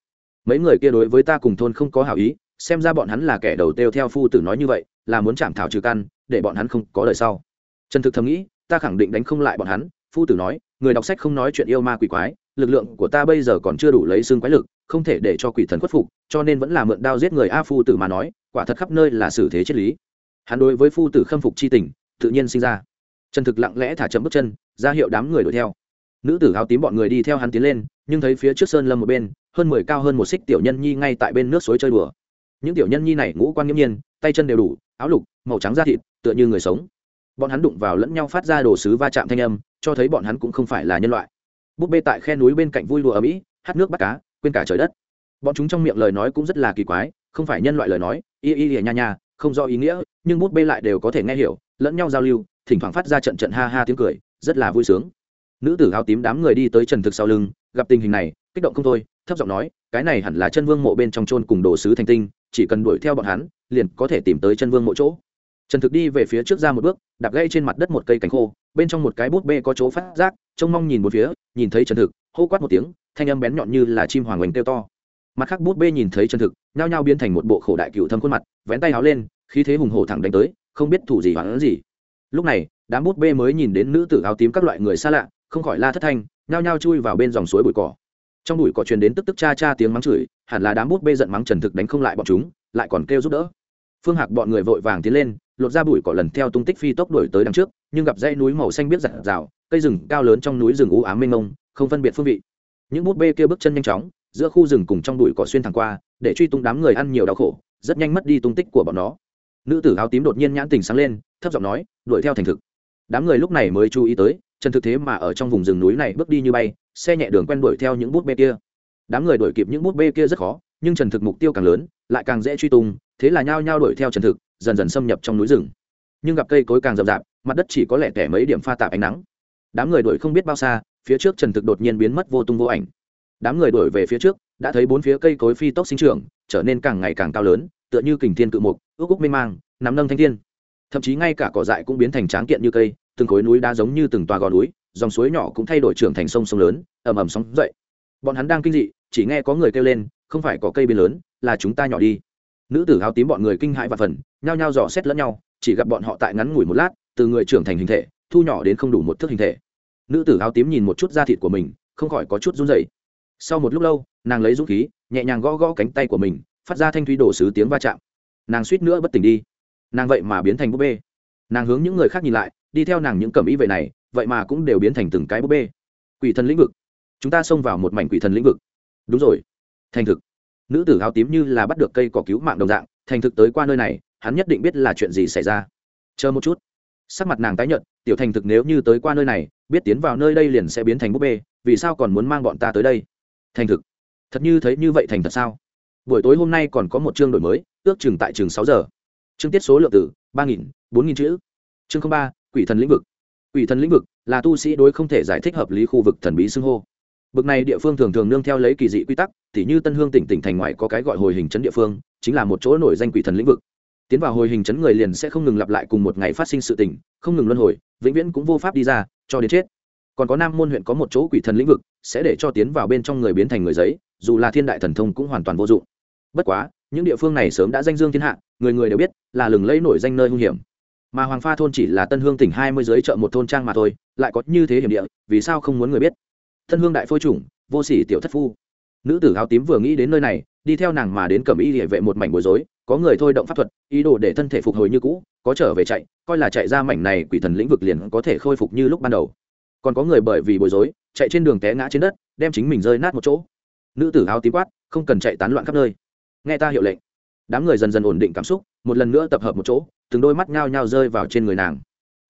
Mấy người kia đối với ta cùng thôn không có hảo ý, xem ra bọn hắn là kẻ đầu têu theo phu tử nói như vậy là muốn chạm thảo trừ căn, để bọn hắn không có lời sau. Trần thực thầm nghĩ, ta khẳng định đánh không lại bọn hắn. Phu tử nói, người đọc sách không nói chuyện yêu ma quỷ quái, lực lượng của ta bây giờ còn chưa đủ lấy xương quái lực, không thể để cho quỷ thần khuất phục, cho nên vẫn là mượn đao giết người. A phu tử mà nói, quả thật khắp nơi là xử thế triết lý. Hắn đối với phu tử khâm phục c h i tình, tự nhiên sinh ra. Trần thực lặng lẽ thả chậm bước chân, ra hiệu đám người đuổi theo. Nữ tử áo tím bọn người đi theo hắn tiến lên, nhưng thấy phía trước sơn lâm một bên, hơn mười cao hơn một xích tiểu nhân nhi ngay tại bên nước suối chơi đùa những tiểu nhân nhi này ngũ quan nghiêm nhiên, tay chân đều đủ, áo lục, màu trắng da thịt, tựa như người sống. Bọn hắn đụng vào lẫn nhau phát ra đồ sứ va chạm thanh âm, cho thấy bọn hắn cũng không phải là nhân loại. Búp bê tại khe núi bên cạnh vui lụa ở mỹ, hát nước bắt cá, quên cả trời đất. Bọn chúng trong miệng lời nói cũng rất là kỳ quái, không phải nhân loại lời nói, y y lìa nha nha, không do ý nghĩa, nhưng bút bê lại đều có thể nghe hiểu, lẫn nhau giao lưu, thỉnh thoảng phát ra trận trận ha ha tiếng cười, rất là vui sướng. Nữ tử áo tím đám người đi tới trần thực sau lưng, gặp tình hình này, kích động không thôi, thấp giọng nói, cái này hẳn là chân vương mộ bên trong trôn cùng đồ sứ thành tinh chỉ cần đuổi theo bọn hắn, liền có thể tìm tới chân vương mỗi chỗ. Trần thực đi về phía trước ra một bước, đạp gây trên mặt đất một cây cánh khô, bên trong một cái bút bê có chỗ phát giác, trông mong nhìn một phía, nhìn thấy trần thực, hô quát một tiếng, thanh âm bén nhọn như là chim hoàng oanh kêu to. Mặt khác bút bê nhìn thấy trần thực, nhao nhao biến thành một bộ khổ đại cựu thâm khuôn mặt, vén tay háo lên, khí thế hùng hổ thẳng đánh tới, không biết thủ gì hoảng gì. Lúc này, đám bút bê mới nhìn đến nữ tử áo tím các loại người xa lạ, không khỏi la thất thanh, nhao nhao chui vào bên dòng suối bụi cỏ trong bụi cỏ truyền đến tức tức cha cha tiếng mắng chửi, hẳn là đám bút bê giận mắng trần thực đánh không lại bọn chúng, lại còn kêu giúp đỡ. Phương hạc bọn người vội vàng tiến lên, lột ra bụi cỏ lần theo tung tích phi tốc đuổi tới đằng trước, nhưng gặp dãy núi màu xanh biết giặt rào, cây rừng cao lớn trong núi rừng u ám mênh mông, không phân biệt phương vị. Những bút bê kia bước chân nhanh chóng, giữa khu rừng cùng trong bụi cỏ xuyên thẳng qua, để truy tung đám người ăn nhiều đau khổ, rất nhanh mất đi tung tích của bọn nó. Nữ tử áo tím đột nhiên nhãn tình sáng lên, thấp giọng nói, đuổi theo thành thực. Đám người lúc này mới chú ý tới, trần thực thế mà ở trong vùng rừng núi này bước đi như bay xe nhẹ đường quen đuổi theo những bút bê kia. Đám người đuổi kịp những bút bê kia rất khó, nhưng trần thực mục tiêu càng lớn, lại càng dễ truy tung, thế là nhao nhao đuổi theo trần thực, dần dần xâm nhập trong núi rừng. Nhưng gặp cây cối càng rậm rạp, mặt đất chỉ có lẻ tẻ mấy điểm pha tạp ánh nắng. Đám người đuổi không biết bao xa, phía trước trần thực đột nhiên biến mất vô tung vô ảnh. Đám người đuổi về phía trước, đã thấy bốn phía cây cối phi tốc sinh trưởng, trở nên càng ngày càng cao lớn, tựa như kình thiên cự mục, ước úc mênh mang, nắm nâng thanh thiên. Thậm chí ngay cả cỏ dại cũng biến thành tráng kiện như cây, từng khối núi đá giống như từng tòa gò núi dòng suối nhỏ cũng thay đổi trưởng thành sông sông lớn, ầm ầm sóng dậy. Bọn hắn đang kinh dị, chỉ nghe có người kêu lên, không phải có cây bên lớn, là chúng ta nhỏ đi. Nữ tử áo tím bọn người kinh hãi và phần, nhao nhao dò xét lẫn nhau, chỉ gặp bọn họ tại ngắn ngủi một lát, từ người trưởng thành hình thể, thu nhỏ đến không đủ một thước hình thể. Nữ tử áo tím nhìn một chút da thịt của mình, không khỏi có chút run rẩy. Sau một lúc lâu, nàng lấy dũng khí, nhẹ nhàng gõ gõ cánh tay của mình, phát ra thanh thúy đổ sứ tiếng va chạm. Nàng suýt nữa bất tỉnh đi. Nàng vậy mà biến thành búp bê. Nàng hướng những người khác nhìn lại, đi theo nàng những cẩm ý vậy này vậy mà cũng đều biến thành từng cái búp bê. Quỷ thần lĩnh vực. Chúng ta xông vào một mảnh quỷ thần lĩnh vực. Đúng rồi. Thành thực. Nữ tử áo tím như là bắt được cây cỏ cứu mạng đồng dạng, thành thực tới qua nơi này, hắn nhất định biết là chuyện gì xảy ra. Chờ một chút. Sắc mặt nàng tái nhợt, tiểu thành thực nếu như tới qua nơi này, biết tiến vào nơi đây liền sẽ biến thành búp bê, vì sao còn muốn mang bọn ta tới đây? Thành thực. Thật như thấy như vậy thành thật sao? Buổi tối hôm nay còn có một chương đổi mới, ước chừng tại chừng sáu giờ. Chương tiết số lượng từ ba nghìn, bốn nghìn chữ. Chương ba, quỷ thần lĩnh vực quỷ thần lĩnh vực là tu sĩ đối không thể giải thích hợp lý khu vực thần bí xưng hô. Bực này địa phương thường thường nương theo lấy kỳ dị quy tắc, tỉ như tân hương tỉnh tỉnh thành ngoại có cái gọi hồi hình chấn địa phương, chính là một chỗ nổi danh quỷ thần lĩnh vực. Tiến vào hồi hình chấn người liền sẽ không ngừng lặp lại cùng một ngày phát sinh sự tình, không ngừng luân hồi, vĩnh viễn cũng vô pháp đi ra, cho đến chết. Còn có nam môn huyện có một chỗ quỷ thần lĩnh vực, sẽ để cho tiến vào bên trong người biến thành người giấy, dù là thiên đại thần thông cũng hoàn toàn vô dụng. Bất quá, những địa phương này sớm đã danh dương thiên hạ, người người đều biết là lừng lẫy nổi danh nơi hung hiểm mà hoàng pha thôn chỉ là tân hương tỉnh hai mươi dưới chợ một thôn trang mà thôi, lại có như thế hiểm địa, vì sao không muốn người biết? Tân hương đại phôi chủng, vô sỉ tiểu thất phu. Nữ tử áo tím vừa nghĩ đến nơi này, đi theo nàng mà đến cầm y địa vệ một mảnh bối rối, có người thôi động pháp thuật, ý đồ để thân thể phục hồi như cũ, có trở về chạy, coi là chạy ra mảnh này quỷ thần lĩnh vực liền có thể khôi phục như lúc ban đầu. Còn có người bởi vì bối rối, chạy trên đường té ngã trên đất, đem chính mình rơi nát một chỗ. Nữ tử áo tím quát, không cần chạy tán loạn khắp nơi. Nghe ta hiệu lệnh. Đám người dần dần ổn định cảm xúc, một lần nữa tập hợp một chỗ từng đôi mắt nhao nhao rơi vào trên người nàng.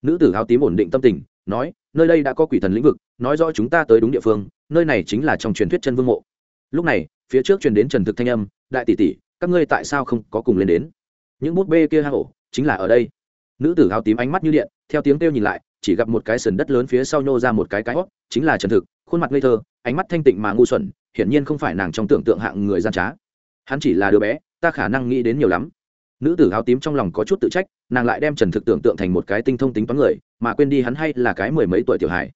Nữ tử áo tím ổn định tâm tình, nói, nơi đây đã có quỷ thần lĩnh vực, nói rõ chúng ta tới đúng địa phương, nơi này chính là trong truyền thuyết chân vương mộ. Lúc này, phía trước truyền đến trần thực thanh âm, đại tỷ tỷ, các ngươi tại sao không có cùng lên đến? Những bút bê kia hang ổ, chính là ở đây. Nữ tử áo tím ánh mắt như điện, theo tiếng kêu nhìn lại, chỉ gặp một cái sườn đất lớn phía sau nhô ra một cái cái hót, chính là trần thực, khuôn mặt ngây thơ, ánh mắt thanh tịnh mà ngu xuẩn, hiển nhiên không phải nàng trong tưởng tượng hạng người gian trá. Hắn chỉ là đứa bé, ta khả năng nghĩ đến nhiều lắm nữ tử áo tím trong lòng có chút tự trách, nàng lại đem trần thực tưởng tượng thành một cái tinh thông tính toán người, mà quên đi hắn hay là cái mười mấy tuổi tiểu hài.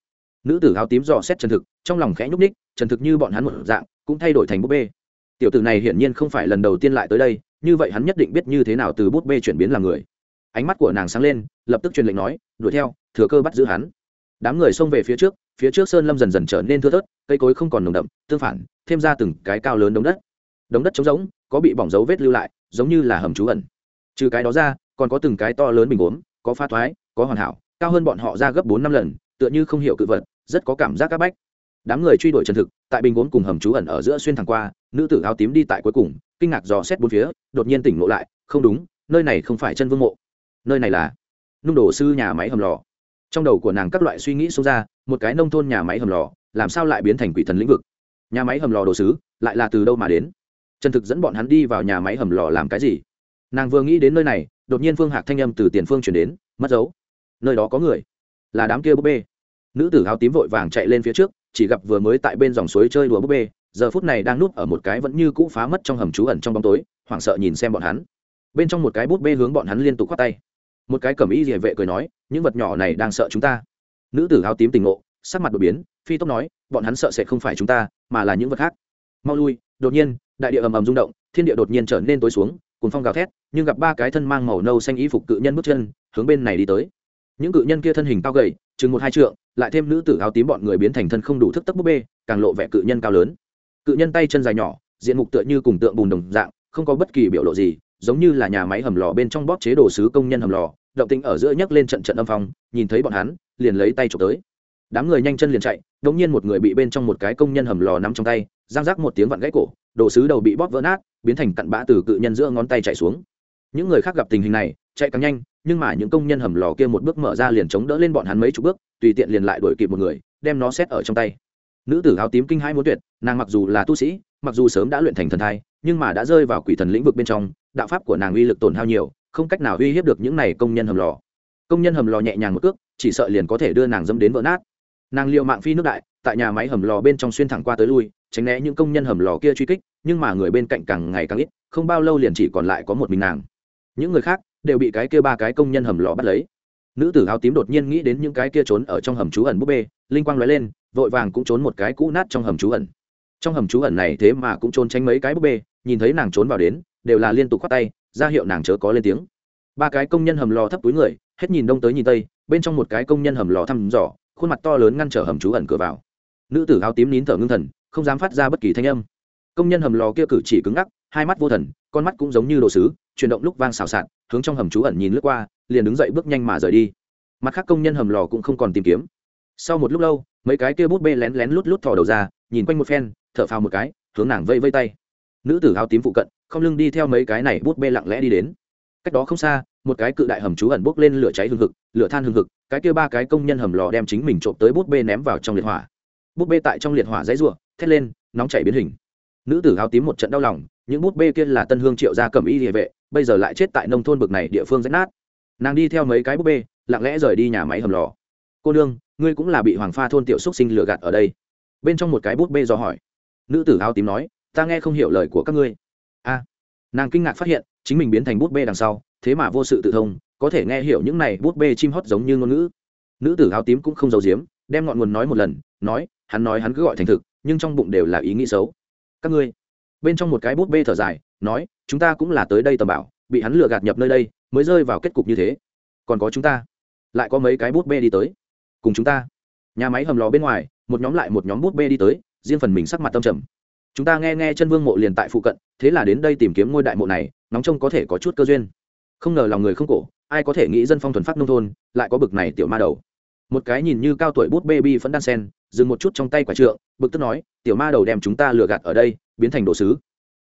Nữ tử áo tím dò xét trần thực, trong lòng khẽ nhúc ních trần thực như bọn hắn một dạng, cũng thay đổi thành búp bê. Tiểu tử này hiển nhiên không phải lần đầu tiên lại tới đây, như vậy hắn nhất định biết như thế nào từ bút bê chuyển biến làm người. Ánh mắt của nàng sáng lên, lập tức truyền lệnh nói, đuổi theo, thừa cơ bắt giữ hắn. Đám người xông về phía trước phía trước sơn lâm dần dần trở nên thưa thớt, cây cối không còn nồng đậm, tương phản, thêm ra từng cái cao lớn đống đất. Đống đất trống rỗng, có bị bỏng dấu vết lưu lại, giống như là hầm trú ẩn trừ cái đó ra, còn có từng cái to lớn bình gốm, có pha thoái, có hoàn hảo, cao hơn bọn họ ra gấp bốn năm lần, tựa như không hiểu cự vật, rất có cảm giác các bách. Đám người truy đuổi chân thực, tại bình gốm cùng hầm trú ẩn ở giữa xuyên thẳng qua, nữ tử áo tím đi tại cuối cùng, kinh ngạc dò xét bốn phía, đột nhiên tỉnh ngộ lại, không đúng, nơi này không phải chân vương mộ. Nơi này là nung đồ sư nhà máy hầm lò. Trong đầu của nàng các loại suy nghĩ xông ra, một cái nông thôn nhà máy hầm lò, làm sao lại biến thành quỷ thần lĩnh vực? Nhà máy hầm lò đồ sứ, lại là từ đâu mà đến? Chân thực dẫn bọn hắn đi vào nhà máy hầm lò làm cái gì? Nàng vừa nghĩ đến nơi này, đột nhiên phương hạc thanh âm từ tiền phương chuyển đến, mất dấu. Nơi đó có người. Là đám kia búp bê. Nữ tử áo tím vội vàng chạy lên phía trước, chỉ gặp vừa mới tại bên dòng suối chơi đùa búp bê, giờ phút này đang núp ở một cái vẫn như cũ phá mất trong hầm trú ẩn trong bóng tối, hoảng sợ nhìn xem bọn hắn. Bên trong một cái búp bê hướng bọn hắn liên tục khoát tay. Một cái cầm y địa vệ cười nói, những vật nhỏ này đang sợ chúng ta. Nữ tử áo tím tình ngộ, sắc mặt đột biến, phi tốc nói, bọn hắn sợ sẽ không phải chúng ta, mà là những vật khác. Mau lui. Đột nhiên, đại địa ầm ầm rung động, thiên địa đột nhiên trở nên tối xuống cùng phong gào thét, nhưng gặp ba cái thân mang màu nâu xanh y phục cự nhân bước chân, hướng bên này đi tới. Những cự nhân kia thân hình cao gầy, chừng một hai trượng, lại thêm nữ tử áo tím bọn người biến thành thân không đủ thức tấc búp bê, càng lộ vẻ cự nhân cao lớn. Cự nhân tay chân dài nhỏ, diện mục tựa như cùng tượng bùn đồng dạng, không có bất kỳ biểu lộ gì, giống như là nhà máy hầm lò bên trong bóp chế đồ sứ công nhân hầm lò, động tĩnh ở giữa nhấc lên trận trận âm phong, nhìn thấy bọn hắn, liền lấy tay chụp tới. Đám người nhanh chân liền chạy đống nhiên một người bị bên trong một cái công nhân hầm lò nắm trong tay, giang rác một tiếng vặn gãy cổ đồ sứ đầu bị bóp vỡ nát, biến thành cặn bã từ cự nhân giữa ngón tay chạy xuống. Những người khác gặp tình hình này, chạy càng nhanh, nhưng mà những công nhân hầm lò kia một bước mở ra liền chống đỡ lên bọn hắn mấy chục bước, tùy tiện liền lại đuổi kịp một người, đem nó xét ở trong tay. Nữ tử áo tím kinh hai muốn tuyệt, nàng mặc dù là tu sĩ, mặc dù sớm đã luyện thành thần thai, nhưng mà đã rơi vào quỷ thần lĩnh vực bên trong, đạo pháp của nàng uy lực tổn hao nhiều, không cách nào uy hiếp được những này công nhân hầm lò. Công nhân hầm lò nhẹ nhàng một cước, chỉ sợ liền có thể đưa nàng dẫm đến vỡ nát nàng liệu mạng phi nước đại, tại nhà máy hầm lò bên trong xuyên thẳng qua tới lui, tránh né những công nhân hầm lò kia truy kích, nhưng mà người bên cạnh càng ngày càng ít, không bao lâu liền chỉ còn lại có một mình nàng. Những người khác đều bị cái kia ba cái công nhân hầm lò bắt lấy. Nữ tử áo tím đột nhiên nghĩ đến những cái kia trốn ở trong hầm trú ẩn búp bê, linh quang lóe lên, vội vàng cũng trốn một cái cũ nát trong hầm trú ẩn. Trong hầm trú ẩn này thế mà cũng trốn tránh mấy cái búp bê, nhìn thấy nàng trốn vào đến, đều là liên tục khoát tay, ra hiệu nàng chớ có lên tiếng. Ba cái công nhân hầm lò thấp túi người, hết nhìn đông tới nhìn tây, bên trong một cái công nhân hầm lò thăm dò khuôn mặt to lớn ngăn trở hầm trú ẩn cửa vào. Nữ tử áo tím nín thở ngưng thần, không dám phát ra bất kỳ thanh âm. Công nhân hầm lò kia cử chỉ cứng ngắc, hai mắt vô thần, con mắt cũng giống như đồ sứ, chuyển động lúc vang xào xạc, hướng trong hầm trú ẩn nhìn lướt qua, liền đứng dậy bước nhanh mà rời đi. Mặt khác công nhân hầm lò cũng không còn tìm kiếm. Sau một lúc lâu, mấy cái kia bút bê lén lén lút lút thò đầu ra, nhìn quanh một phen, thở phào một cái, hướng nàng vây vây tay. Nữ tử áo tím phụ cận, không lưng đi theo mấy cái này bút bê lặng lẽ đi đến. Cách đó không xa, một cái cự đại hầm trú ẩn bốc lên lửa cháy hương hực, lửa than hương hực cái kia ba cái công nhân hầm lò đem chính mình trộm tới bút bê ném vào trong liệt hỏa. Bút bê tại trong liệt hỏa dãy ruộng, thét lên, nóng chảy biến hình. Nữ tử áo tím một trận đau lòng, những bút bê kia là tân hương triệu gia cầm y địa vệ, bây giờ lại chết tại nông thôn bực này địa phương rách nát. Nàng đi theo mấy cái bút bê, lặng lẽ rời đi nhà máy hầm lò. Cô nương, ngươi cũng là bị hoàng pha thôn tiểu xúc sinh lừa gạt ở đây. Bên trong một cái bút bê do hỏi. Nữ tử áo tím nói, ta nghe không hiểu lời của các ngươi. A. Nàng kinh ngạc phát hiện, chính mình biến thành bút bê đằng sau, thế mà vô sự tự thông có thể nghe hiểu những này bút bê chim hót giống như ngôn ngữ. Nữ tử áo tím cũng không giấu giếm, đem ngọn nguồn nói một lần, nói, hắn nói hắn cứ gọi thành thực, nhưng trong bụng đều là ý nghĩ xấu. Các ngươi, bên trong một cái bút bê thở dài, nói, chúng ta cũng là tới đây tầm bảo, bị hắn lừa gạt nhập nơi đây, mới rơi vào kết cục như thế. Còn có chúng ta, lại có mấy cái bút bê đi tới. Cùng chúng ta, nhà máy hầm lò bên ngoài, một nhóm lại một nhóm bút bê đi tới, riêng phần mình sắc mặt tâm trầm. Chúng ta nghe nghe chân vương mộ liền tại phụ cận, thế là đến đây tìm kiếm ngôi đại mộ này, nóng trông có thể có chút cơ duyên. Không ngờ lòng người không cổ ai có thể nghĩ dân phong thuần phát nông thôn, lại có bực này tiểu ma đầu. Một cái nhìn như cao tuổi bút bê bi phấn đan sen, dừng một chút trong tay quả trượng, bực tức nói, tiểu ma đầu đem chúng ta lừa gạt ở đây, biến thành đồ sứ.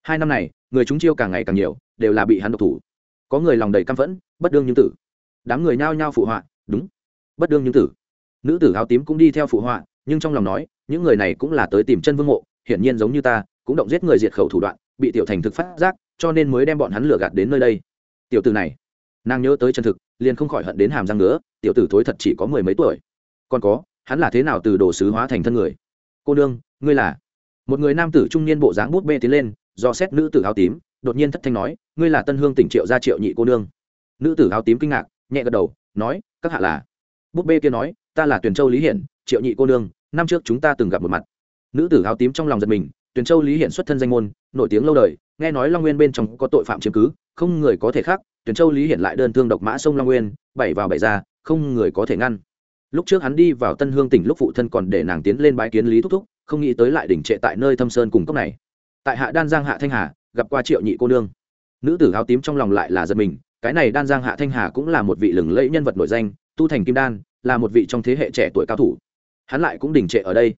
Hai năm này, người chúng chiêu càng ngày càng nhiều, đều là bị hắn độc thủ. Có người lòng đầy căm phẫn, bất đương như tử. Đám người nhao nhao phụ họa, đúng, bất đương như tử. Nữ tử áo tím cũng đi theo phụ họa, nhưng trong lòng nói, những người này cũng là tới tìm chân vương mộ, hiển nhiên giống như ta, cũng động giết người diệt khẩu thủ đoạn, bị tiểu thành thực phát giác, cho nên mới đem bọn hắn lừa gạt đến nơi đây. Tiểu tử này nàng nhớ tới chân thực, liền không khỏi hận đến hàm răng nữa tiểu tử thối thật chỉ có mười mấy tuổi. Còn có, hắn là thế nào từ đồ sứ hóa thành thân người? Cô nương, ngươi là? Một người nam tử trung niên bộ dáng bút bê tiến lên, do xét nữ tử áo tím, đột nhiên thất thanh nói, ngươi là tân hương tỉnh triệu gia triệu nhị cô nương. Nữ tử áo tím kinh ngạc, nhẹ gật đầu, nói, các hạ là. Bút bê kia nói, ta là tuyền châu lý hiển, triệu nhị cô nương, năm trước chúng ta từng gặp một mặt. Nữ tử áo tím trong lòng giật mình, tuyền châu lý hiển xuất thân danh môn, nổi tiếng lâu đời, nghe nói long nguyên bên trong có tội phạm chiếm cứ không người có thể khác tuyển châu lý hiện lại đơn thương độc mã sông long nguyên bảy vào bảy ra, không người có thể ngăn. Lúc trước hắn đi vào tân hương tỉnh lúc phụ thân còn để nàng tiến lên bái kiến lý thúc thúc, không nghĩ tới lại đỉnh trệ tại nơi thâm sơn cùng cốc này. Tại hạ đan giang hạ thanh hà, gặp qua triệu nhị cô nương. Nữ tử áo tím trong lòng lại là giật mình, cái này đan giang hạ thanh hà cũng là một vị lừng lẫy nhân vật nổi danh, tu thành kim đan, là một vị trong thế hệ trẻ tuổi cao thủ. Hắn lại cũng đỉnh trệ ở đây.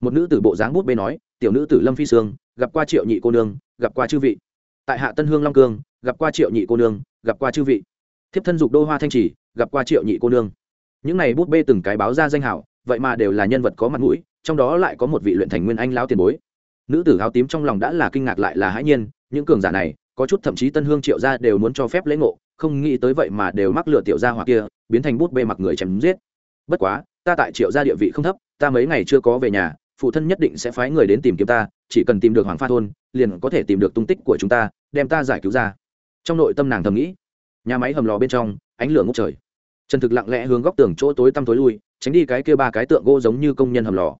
Một nữ tử bộ dáng bút bê nói, tiểu nữ tử lâm phi sương, gặp qua triệu nhị cô nương, gặp qua chư vị. Tại hạ tân hương long cương gặp qua triệu nhị cô nương, gặp qua chư vị. Thiếp thân dục đô hoa thanh trì, gặp qua triệu nhị cô nương. Những này bút bê từng cái báo ra danh hảo, vậy mà đều là nhân vật có mặt mũi, trong đó lại có một vị luyện thành nguyên anh lao tiền bối. Nữ tử áo tím trong lòng đã là kinh ngạc lại là hãi nhiên, những cường giả này, có chút thậm chí tân hương triệu gia đều muốn cho phép lễ ngộ, không nghĩ tới vậy mà đều mắc lừa tiểu gia hoặc kia, biến thành bút bê mặc người chém giết. Bất quá, ta tại triệu gia địa vị không thấp, ta mấy ngày chưa có về nhà, phụ thân nhất định sẽ phái người đến tìm kiếm ta, chỉ cần tìm được hoàng pha thôn, liền có thể tìm được tung tích của chúng ta, đem ta giải cứu ra trong nội tâm nàng thầm nghĩ, nhà máy hầm lò bên trong, ánh lửa ngốc trời. Trần thực lặng lẽ hướng góc tường chỗ tối tăm tối lui, tránh đi cái kia ba cái tượng gỗ giống như công nhân hầm lò.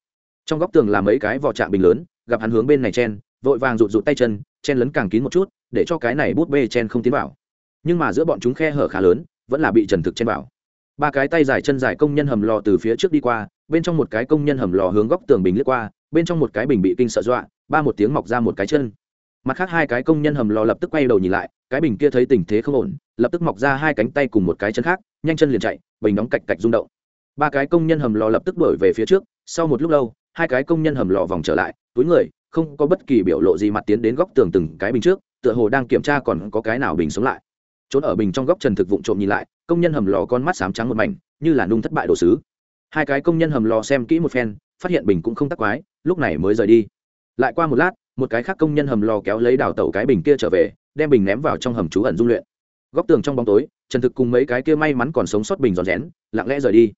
Trong góc tường là mấy cái vỏ trạm bình lớn, gặp hắn hướng bên này chen, vội vàng rụt rụt tay chân, chen lấn càng kín một chút, để cho cái này bút bê chen không tiến vào. Nhưng mà giữa bọn chúng khe hở khá lớn, vẫn là bị trần thực chen vào. Ba cái tay dài chân dài công nhân hầm lò từ phía trước đi qua, bên trong một cái công nhân hầm lò hướng góc tường bình lướt qua, bên trong một cái bình bị kinh sợ dọa, ba một tiếng mọc ra một cái chân mặt khác hai cái công nhân hầm lò lập tức quay đầu nhìn lại, cái bình kia thấy tình thế không ổn, lập tức mọc ra hai cánh tay cùng một cái chân khác, nhanh chân liền chạy, bình đóng cạch cạch rung động. Ba cái công nhân hầm lò lập tức đổi về phía trước, sau một lúc lâu, hai cái công nhân hầm lò vòng trở lại, túi người, không có bất kỳ biểu lộ gì mặt tiến đến góc tường từng cái bình trước, tựa hồ đang kiểm tra còn có cái nào bình sống lại. Trốn ở bình trong góc trần thực vụng trộm nhìn lại, công nhân hầm lò con mắt sám trắng một mảnh, như là nung thất bại đồ sứ. Hai cái công nhân hầm lò xem kỹ một phen, phát hiện bình cũng không tắc quái, lúc này mới rời đi. Lại qua một lát một cái khác công nhân hầm lò kéo lấy đào tẩu cái bình kia trở về, đem bình ném vào trong hầm trú ẩn dung luyện. Góc tường trong bóng tối, trần thực cùng mấy cái kia may mắn còn sống sót bình giòn rén, lặng lẽ rời đi.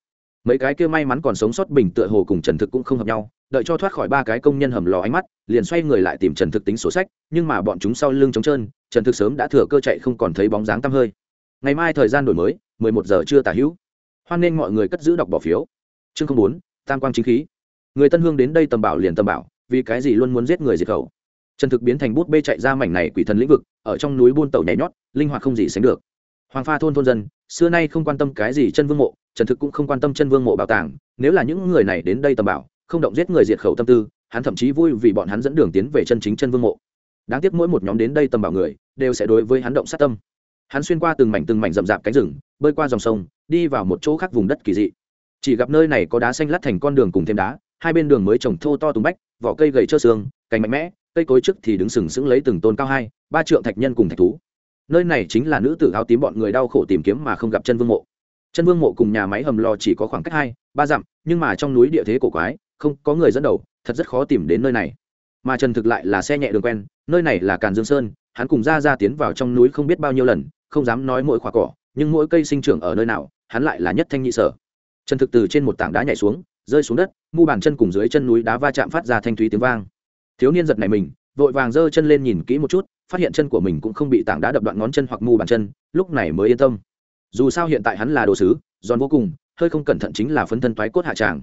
Mấy cái kia may mắn còn sống sót bình tựa hồ cùng trần thực cũng không hợp nhau, đợi cho thoát khỏi ba cái công nhân hầm lò ánh mắt, liền xoay người lại tìm trần thực tính sổ sách, nhưng mà bọn chúng sau lưng trống trơn, trần thực sớm đã thừa cơ chạy không còn thấy bóng dáng tăm hơi. Ngày mai thời gian đổi mới, mười một giờ chưa tả hữu. Hoan nên mọi người cất giữ đọc bỏ phiếu. Chương không bốn, tam quang chính khí. Người tân hương đến đây tầm bảo liền tầm bảo vì cái gì luôn muốn giết người diệt khẩu? Trần thực biến thành bút bê chạy ra mảnh này quỷ thần lĩnh vực, ở trong núi buôn tàu nhảy nhót, linh hoạt không gì sánh được. Hoàng pha thôn thôn dân, xưa nay không quan tâm cái gì chân vương mộ, trần thực cũng không quan tâm chân vương mộ bảo tàng, nếu là những người này đến đây tầm bảo, không động giết người diệt khẩu tâm tư, hắn thậm chí vui vì bọn hắn dẫn đường tiến về chân chính chân vương mộ. Đáng tiếc mỗi một nhóm đến đây tầm bảo người, đều sẽ đối với hắn động sát tâm. Hắn xuyên qua từng mảnh từng mảnh rậm rạp cánh rừng, bơi qua dòng sông, đi vào một chỗ khác vùng đất kỳ dị. Chỉ gặp nơi này có đá xanh lát thành con đường cùng thêm đá hai bên đường mới trồng thô to tùng bách, vỏ cây gầy trơ xương, cành mạnh mẽ, cây cối trước thì đứng sừng sững lấy từng tôn cao hai, ba trượng thạch nhân cùng thạch thú. Nơi này chính là nữ tử áo tím bọn người đau khổ tìm kiếm mà không gặp chân vương mộ. Chân vương mộ cùng nhà máy hầm lò chỉ có khoảng cách hai, ba dặm, nhưng mà trong núi địa thế cổ quái, không có người dẫn đầu, thật rất khó tìm đến nơi này. Mà trần thực lại là xe nhẹ đường quen, nơi này là càn dương sơn, hắn cùng ra ra tiến vào trong núi không biết bao nhiêu lần, không dám nói mỗi khoa cỏ, nhưng mỗi cây sinh trưởng ở nơi nào, hắn lại là nhất thanh nhị sở. Trần thực từ trên một tảng đá nhảy xuống, rơi xuống đất mu bàn chân cùng dưới chân núi đá va chạm phát ra thanh thúy tiếng vang. Thiếu niên giật này mình, vội vàng giơ chân lên nhìn kỹ một chút, phát hiện chân của mình cũng không bị tảng đá đập đoạn ngón chân hoặc mu bàn chân, lúc này mới yên tâm. Dù sao hiện tại hắn là đồ sứ, giòn vô cùng, hơi không cẩn thận chính là phấn thân toái cốt hạ tràng.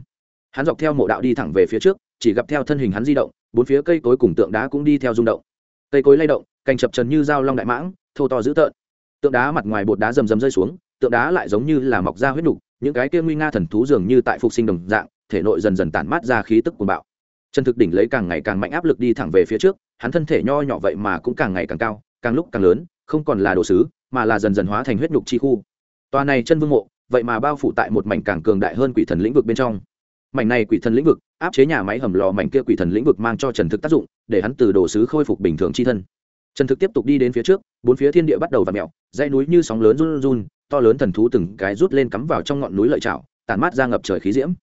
Hắn dọc theo mộ đạo đi thẳng về phía trước, chỉ gặp theo thân hình hắn di động, bốn phía cây cối cùng tượng đá cũng đi theo rung động. Cây cối lay động, cành chập trần như dao long đại mãng, thô to dữ tợn. Tượng đá mặt ngoài bột đá rầm rầm rơi xuống, tượng đá lại giống như là mọc ra huyết nục, những cái kia nguy nga thần thú dường như tại phục sinh đồng dạng thể nội dần dần tản mát ra khí tức cuồng bạo. Chân thực đỉnh lấy càng ngày càng mạnh áp lực đi thẳng về phía trước, hắn thân thể nho nhỏ vậy mà cũng càng ngày càng cao, càng lúc càng lớn, không còn là đồ sứ, mà là dần dần hóa thành huyết nhục chi khu. Tòa này chân vương mộ, vậy mà bao phủ tại một mảnh càng cường đại hơn quỷ thần lĩnh vực bên trong. Mảnh này quỷ thần lĩnh vực, áp chế nhà máy hầm lò mảnh kia quỷ thần lĩnh vực mang cho trần thực tác dụng, để hắn từ đồ sứ khôi phục bình thường chi thân. Trần thực tiếp tục đi đến phía trước, bốn phía thiên địa bắt đầu v ặ mẹo dãy núi như sóng lớn run run, to lớn thần thú từng cái rút lên cắm vào trong ngọn núi lợi trào tàn mát ra ngập trời khí diễm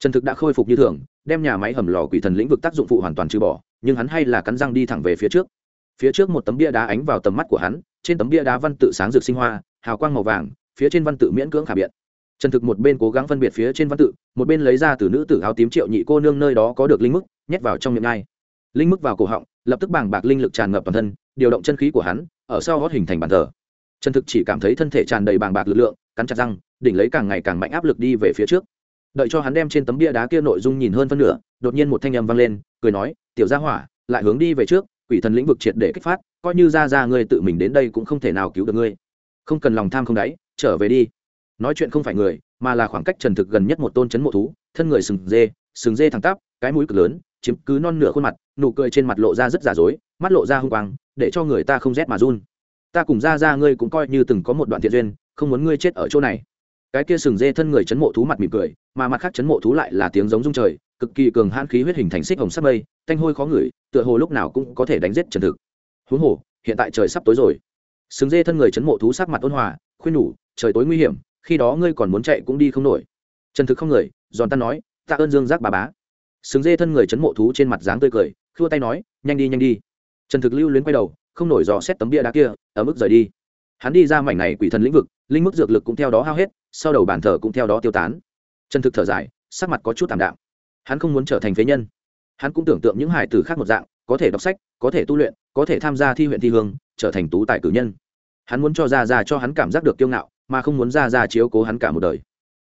trần thực đã khôi phục như thường, đem nhà máy hầm lò quỷ thần lĩnh vực tác dụng phụ hoàn toàn trừ bỏ, nhưng hắn hay là cắn răng đi thẳng về phía trước. Phía trước một tấm bia đá ánh vào tầm mắt của hắn, trên tấm bia đá văn tự sáng rực sinh hoa, hào quang màu vàng, phía trên văn tự miễn cưỡng khả biện. Trần thực một bên cố gắng phân biệt phía trên văn tự, một bên lấy ra từ nữ tử áo tím triệu nhị cô nương nơi đó có được linh mức, nhét vào trong miệng ngay linh mức vào cổ họng, lập tức bàng bạc linh lực tràn ngập toàn thân, điều động chân khí của hắn, ở sau gót hình thành bàn thờ. Trần thực chỉ cảm thấy thân thể tràn đầy bàng bạc lực lượng, cắn chặt răng, đỉnh lấy càng ngày càng mạnh áp lực đi về phía trước đợi cho hắn đem trên tấm bia đá kia nội dung nhìn hơn phân nửa, đột nhiên một thanh âm vang lên, cười nói, tiểu gia hỏa, lại hướng đi về trước, quỷ thần lĩnh vực triệt để kích phát, coi như ra ra ngươi tự mình đến đây cũng không thể nào cứu được ngươi. Không cần lòng tham không đáy, trở về đi. Nói chuyện không phải người, mà là khoảng cách trần thực gần nhất một tôn chấn mộ thú, thân người sừng dê sừng dê thẳng tắp, cái mũi cực lớn, chiếm cứ non nửa khuôn mặt, nụ cười trên mặt lộ ra rất giả dối, mắt lộ ra hung quang, để cho người ta không rét mà run. Ta cùng ra ra ngươi cũng coi như từng có một đoạn thiện duyên, không muốn ngươi chết ở chỗ này cái kia sừng dê thân người chấn mộ thú mặt mỉm cười, mà mặt khác chấn mộ thú lại là tiếng giống rung trời, cực kỳ cường hãn khí huyết hình thành xích hồng sắc mây, thanh hôi khó ngửi, tựa hồ lúc nào cũng có thể đánh giết trần thực. Huống hồ, hiện tại trời sắp tối rồi. Sừng dê thân người chấn mộ thú sắc mặt ôn hòa, khuyên nhủ, trời tối nguy hiểm, khi đó ngươi còn muốn chạy cũng đi không nổi. Trần thực không người, giòn tan nói tạ ơn dương giác bà bá. Sừng dê thân người chấn mộ thú trên mặt dáng tươi cười, khua tay nói, nhanh đi nhanh đi. Trần thực lưu luyến quay đầu, không nổi dò xét tấm bia đá kia ở mức rời đi. Hắn đi ra mảnh này quỷ thần lĩnh vực linh mức dược lực cũng theo đó hao hết, sau đầu bàn thờ cũng theo đó tiêu tán. Trần thực thở dài, sắc mặt có chút tảm đạm. Hắn không muốn trở thành phế nhân. Hắn cũng tưởng tượng những hải tử khác một dạng, có thể đọc sách, có thể tu luyện, có thể tham gia thi huyện thi hương, trở thành tú tài cử nhân. Hắn muốn cho ra ra cho hắn cảm giác được kiêu ngạo, mà không muốn ra ra chiếu cố hắn cả một đời.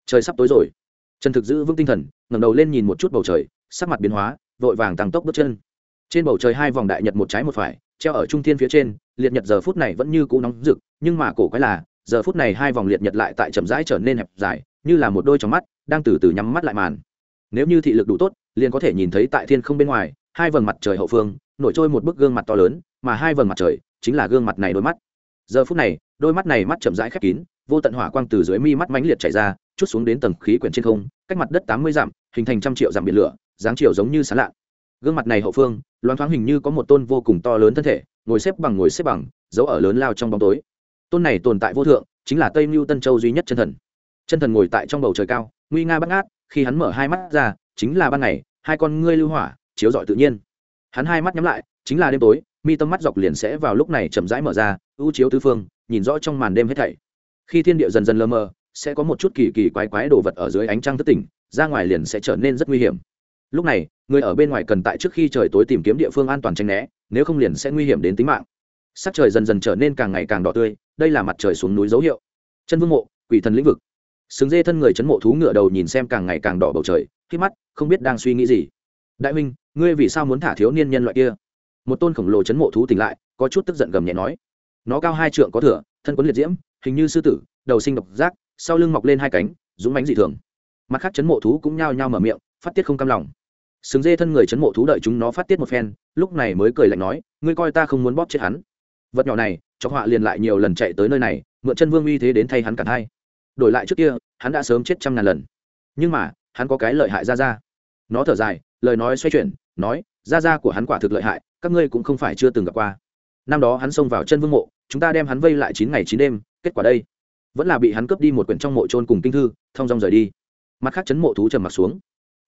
Trời sắp tối rồi. Trần thực giữ vững tinh thần, ngẩng đầu lên nhìn một chút bầu trời, sắc mặt biến hóa, vội vàng tăng tốc bước chân. Trên bầu trời hai vòng đại nhật một trái một phải, treo ở trung thiên phía trên, liệt nhật giờ phút này vẫn như cũ nóng rực, nhưng mà cổ quái là giờ phút này hai vòng liệt nhật lại tại chậm rãi trở nên hẹp dài, như là một đôi trong mắt đang từ từ nhắm mắt lại màn. Nếu như thị lực đủ tốt, liền có thể nhìn thấy tại thiên không bên ngoài, hai vầng mặt trời hậu phương, nổi trôi một bức gương mặt to lớn, mà hai vầng mặt trời chính là gương mặt này đôi mắt. Giờ phút này, đôi mắt này mắt chậm rãi khép kín, vô tận hỏa quang từ dưới mi mắt mãnh liệt chảy ra, chút xuống đến tầng khí quyển trên không, cách mặt đất tám mươi dặm, hình thành trăm triệu dặm biển lửa, dáng chiều giống như sán lạ. Gương mặt này hậu phương, loáng thoáng hình như có một tôn vô cùng to lớn thân thể, ngồi xếp bằng ngồi xếp bằng giấu ở lớn lao trong bóng tối tôn này tồn tại vô thượng, chính là tây mưu tân châu duy nhất chân thần. Chân thần ngồi tại trong bầu trời cao, nguy nga bắt ngát, khi hắn mở hai mắt ra, chính là ban ngày, hai con ngươi lưu hỏa, chiếu rọi tự nhiên. Hắn hai mắt nhắm lại, chính là đêm tối, mi tâm mắt dọc liền sẽ vào lúc này chậm rãi mở ra, ưu chiếu tứ phương, nhìn rõ trong màn đêm hết thảy. Khi thiên địa dần dần lơ mơ sẽ có một chút kỳ kỳ quái quái đồ vật ở dưới ánh trăng thất tỉnh, ra ngoài liền sẽ trở nên rất nguy hiểm. Lúc này, người ở bên ngoài cần tại trước khi trời tối tìm kiếm địa phương an toàn tranh né, nếu không liền sẽ nguy hiểm đến tính mạng sắc trời dần dần trở nên càng ngày càng đỏ tươi đây là mặt trời xuống núi dấu hiệu. Chân vương mộ quỷ thần lĩnh vực. Xứng dê thân người chấn mộ thú ngựa đầu nhìn xem càng ngày càng đỏ bầu trời khi mắt không biết đang suy nghĩ gì. Đại Minh, ngươi vì sao muốn thả thiếu niên nhân loại kia? Một tôn khổng lồ chấn mộ thú tỉnh lại có chút tức giận gầm nhẹ nói. Nó cao hai trượng có thửa thân quấn liệt diễm hình như sư tử đầu sinh độc giác sau lưng mọc lên hai cánh dũng mánh dị thường. Mặt khác chấn mộ thú cũng nhao nhao mở miệng phát tiết không cam lòng. Sừng dê thân người chấn mộ thú đợi chúng nó phát tiết một phen lúc này mới cười lạnh nói ngươi coi ta không muốn bóp chết hắn vật nhỏ này, chọc họa liền lại nhiều lần chạy tới nơi này, mượn chân vương uy thế đến thay hắn cả hai đổi lại trước kia, hắn đã sớm chết trăm ngàn lần. Nhưng mà, hắn có cái lợi hại ra ra nó thở dài, lời nói xoay chuyển, nói ra ra của hắn quả thực lợi hại, các ngươi cũng không phải chưa từng gặp qua. Năm đó hắn xông vào chân vương mộ, chúng ta đem hắn vây lại chín ngày chín đêm, kết quả đây. Vẫn là bị hắn cướp đi một quyển trong mộ trôn cùng kinh thư, thong dong rời đi. Mặt khác chấn mộ thú trầm mặt xuống.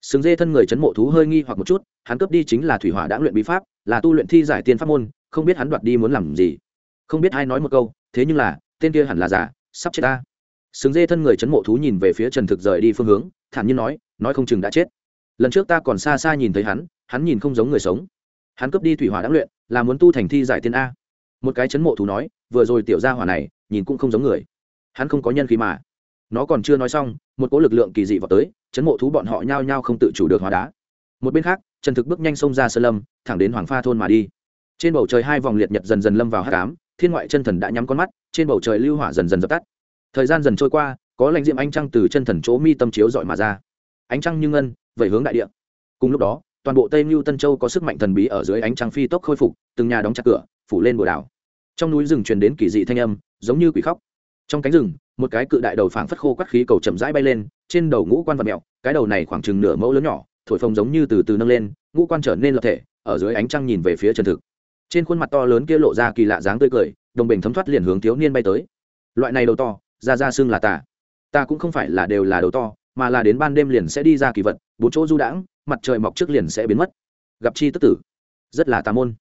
Sừng dê thân người chấn mộ thú hơi nghi hoặc một chút, hắn cướp đi chính là thủy hỏa đã luyện bí pháp, là tu luyện thi giải tiên pháp môn không biết hắn đoạt đi muốn làm gì. Không biết ai nói một câu, thế nhưng là, tên kia hẳn là giả, sắp chết ta. Sừng dê thân người chấn mộ thú nhìn về phía trần thực rời đi phương hướng, thản nhiên nói nói không chừng đã chết. Lần trước ta còn xa xa nhìn thấy hắn hắn nhìn không giống người sống. Hắn cướp đi thủy hỏa đáng luyện, là muốn tu thành thi giải tiên a. Một cái chấn mộ thú nói, vừa rồi tiểu gia hỏa này, nhìn cũng không giống người. Hắn không có nhân khí mà. Nó còn chưa nói xong, một cỗ lực lượng kỳ dị vào tới, chấn mộ thú bọn họ nhao nhao không tự chủ được hóa đá. Một bên khác, trần thực bước nhanh xông ra sơn lâm, thẳng đến hoàng pha thôn mà đi trên bầu trời hai vòng liệt nhật dần dần lâm vào hát cám thiên ngoại chân thần đã nhắm con mắt, trên bầu trời lưu hỏa dần dần dập tắt. Thời gian dần trôi qua, có lãnh diệm ánh trăng từ chân thần chỗ mi tâm chiếu dọi mà ra. Ánh trăng như ngân, vẩy hướng đại địa. Cùng lúc đó, toàn bộ tây mưu tân châu có sức mạnh thần bí ở dưới ánh trăng phi tốc khôi phục, từng nhà đóng chặt cửa, phủ lên bồ đảo trong núi rừng truyền đến kỳ dị thanh âm, giống như quỷ khóc. Trong cánh rừng, một cái cự đại đầu phảng phất khô quắt khí cầu chậm rãi bay lên, trên đầu ngũ quan vật mẹo, cái đầu này khoảng chừng nửa mẫu lớn nhỏ, thổi phồng giống như từ từ nâng lên, ngũ quan trở nên lập thể, ở dưới ánh trăng nhìn về phía chân thực trên khuôn mặt to lớn kia lộ ra kỳ lạ dáng tươi cười, đồng bình thấm thoát liền hướng thiếu niên bay tới. Loại này đầu to, ra ra xương là tà. Ta cũng không phải là đều là đầu to, mà là đến ban đêm liền sẽ đi ra kỳ vật, bốn chỗ du đãng, mặt trời mọc trước liền sẽ biến mất. Gặp chi tức tử. Rất là tà môn.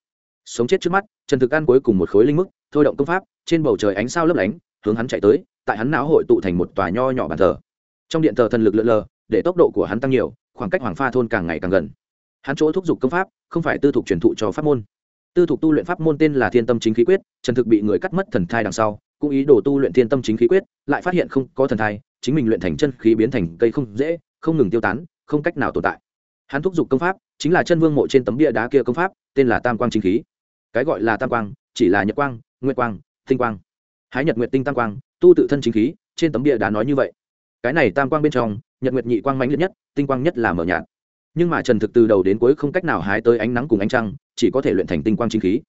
Sống chết trước mắt, trần thực ăn cuối cùng một khối linh mức, thôi động công pháp, trên bầu trời ánh sao lấp lánh, hướng hắn chạy tới, tại hắn não hội tụ thành một tòa nho nhỏ bàn thờ. Trong điện thờ thần lực lượn lờ, để tốc độ của hắn tăng nhiều, khoảng cách hoàng pha thôn càng ngày càng gần. Hắn chỗ thúc giục công pháp, không phải tư thục truyền thụ cho pháp môn tư thục tu luyện pháp môn tên là thiên tâm chính khí quyết, trần thực bị người cắt mất thần thai đằng sau, cũng ý đồ tu luyện thiên tâm chính khí quyết, lại phát hiện không có thần thai, chính mình luyện thành chân khí biến thành cây không dễ, không ngừng tiêu tán, không cách nào tồn tại. Hắn thúc giục công pháp, chính là chân vương mộ trên tấm bia đá kia công pháp, tên là tam quang chính khí. Cái gọi là tam quang, chỉ là nhật quang, nguyệt quang, tinh quang. Hái nhật nguyệt tinh tam quang, tu tự thân chính khí, trên tấm bia đá nói như vậy. Cái này tam quang bên trong, nhật nguyệt nhị quang mãnh liệt nhất, tinh quang nhất là mở nhạt. Nhưng mà trần thực từ đầu đến cuối không cách nào hái tới ánh nắng cùng ánh trăng chỉ có thể luyện thành tinh quang chính khí.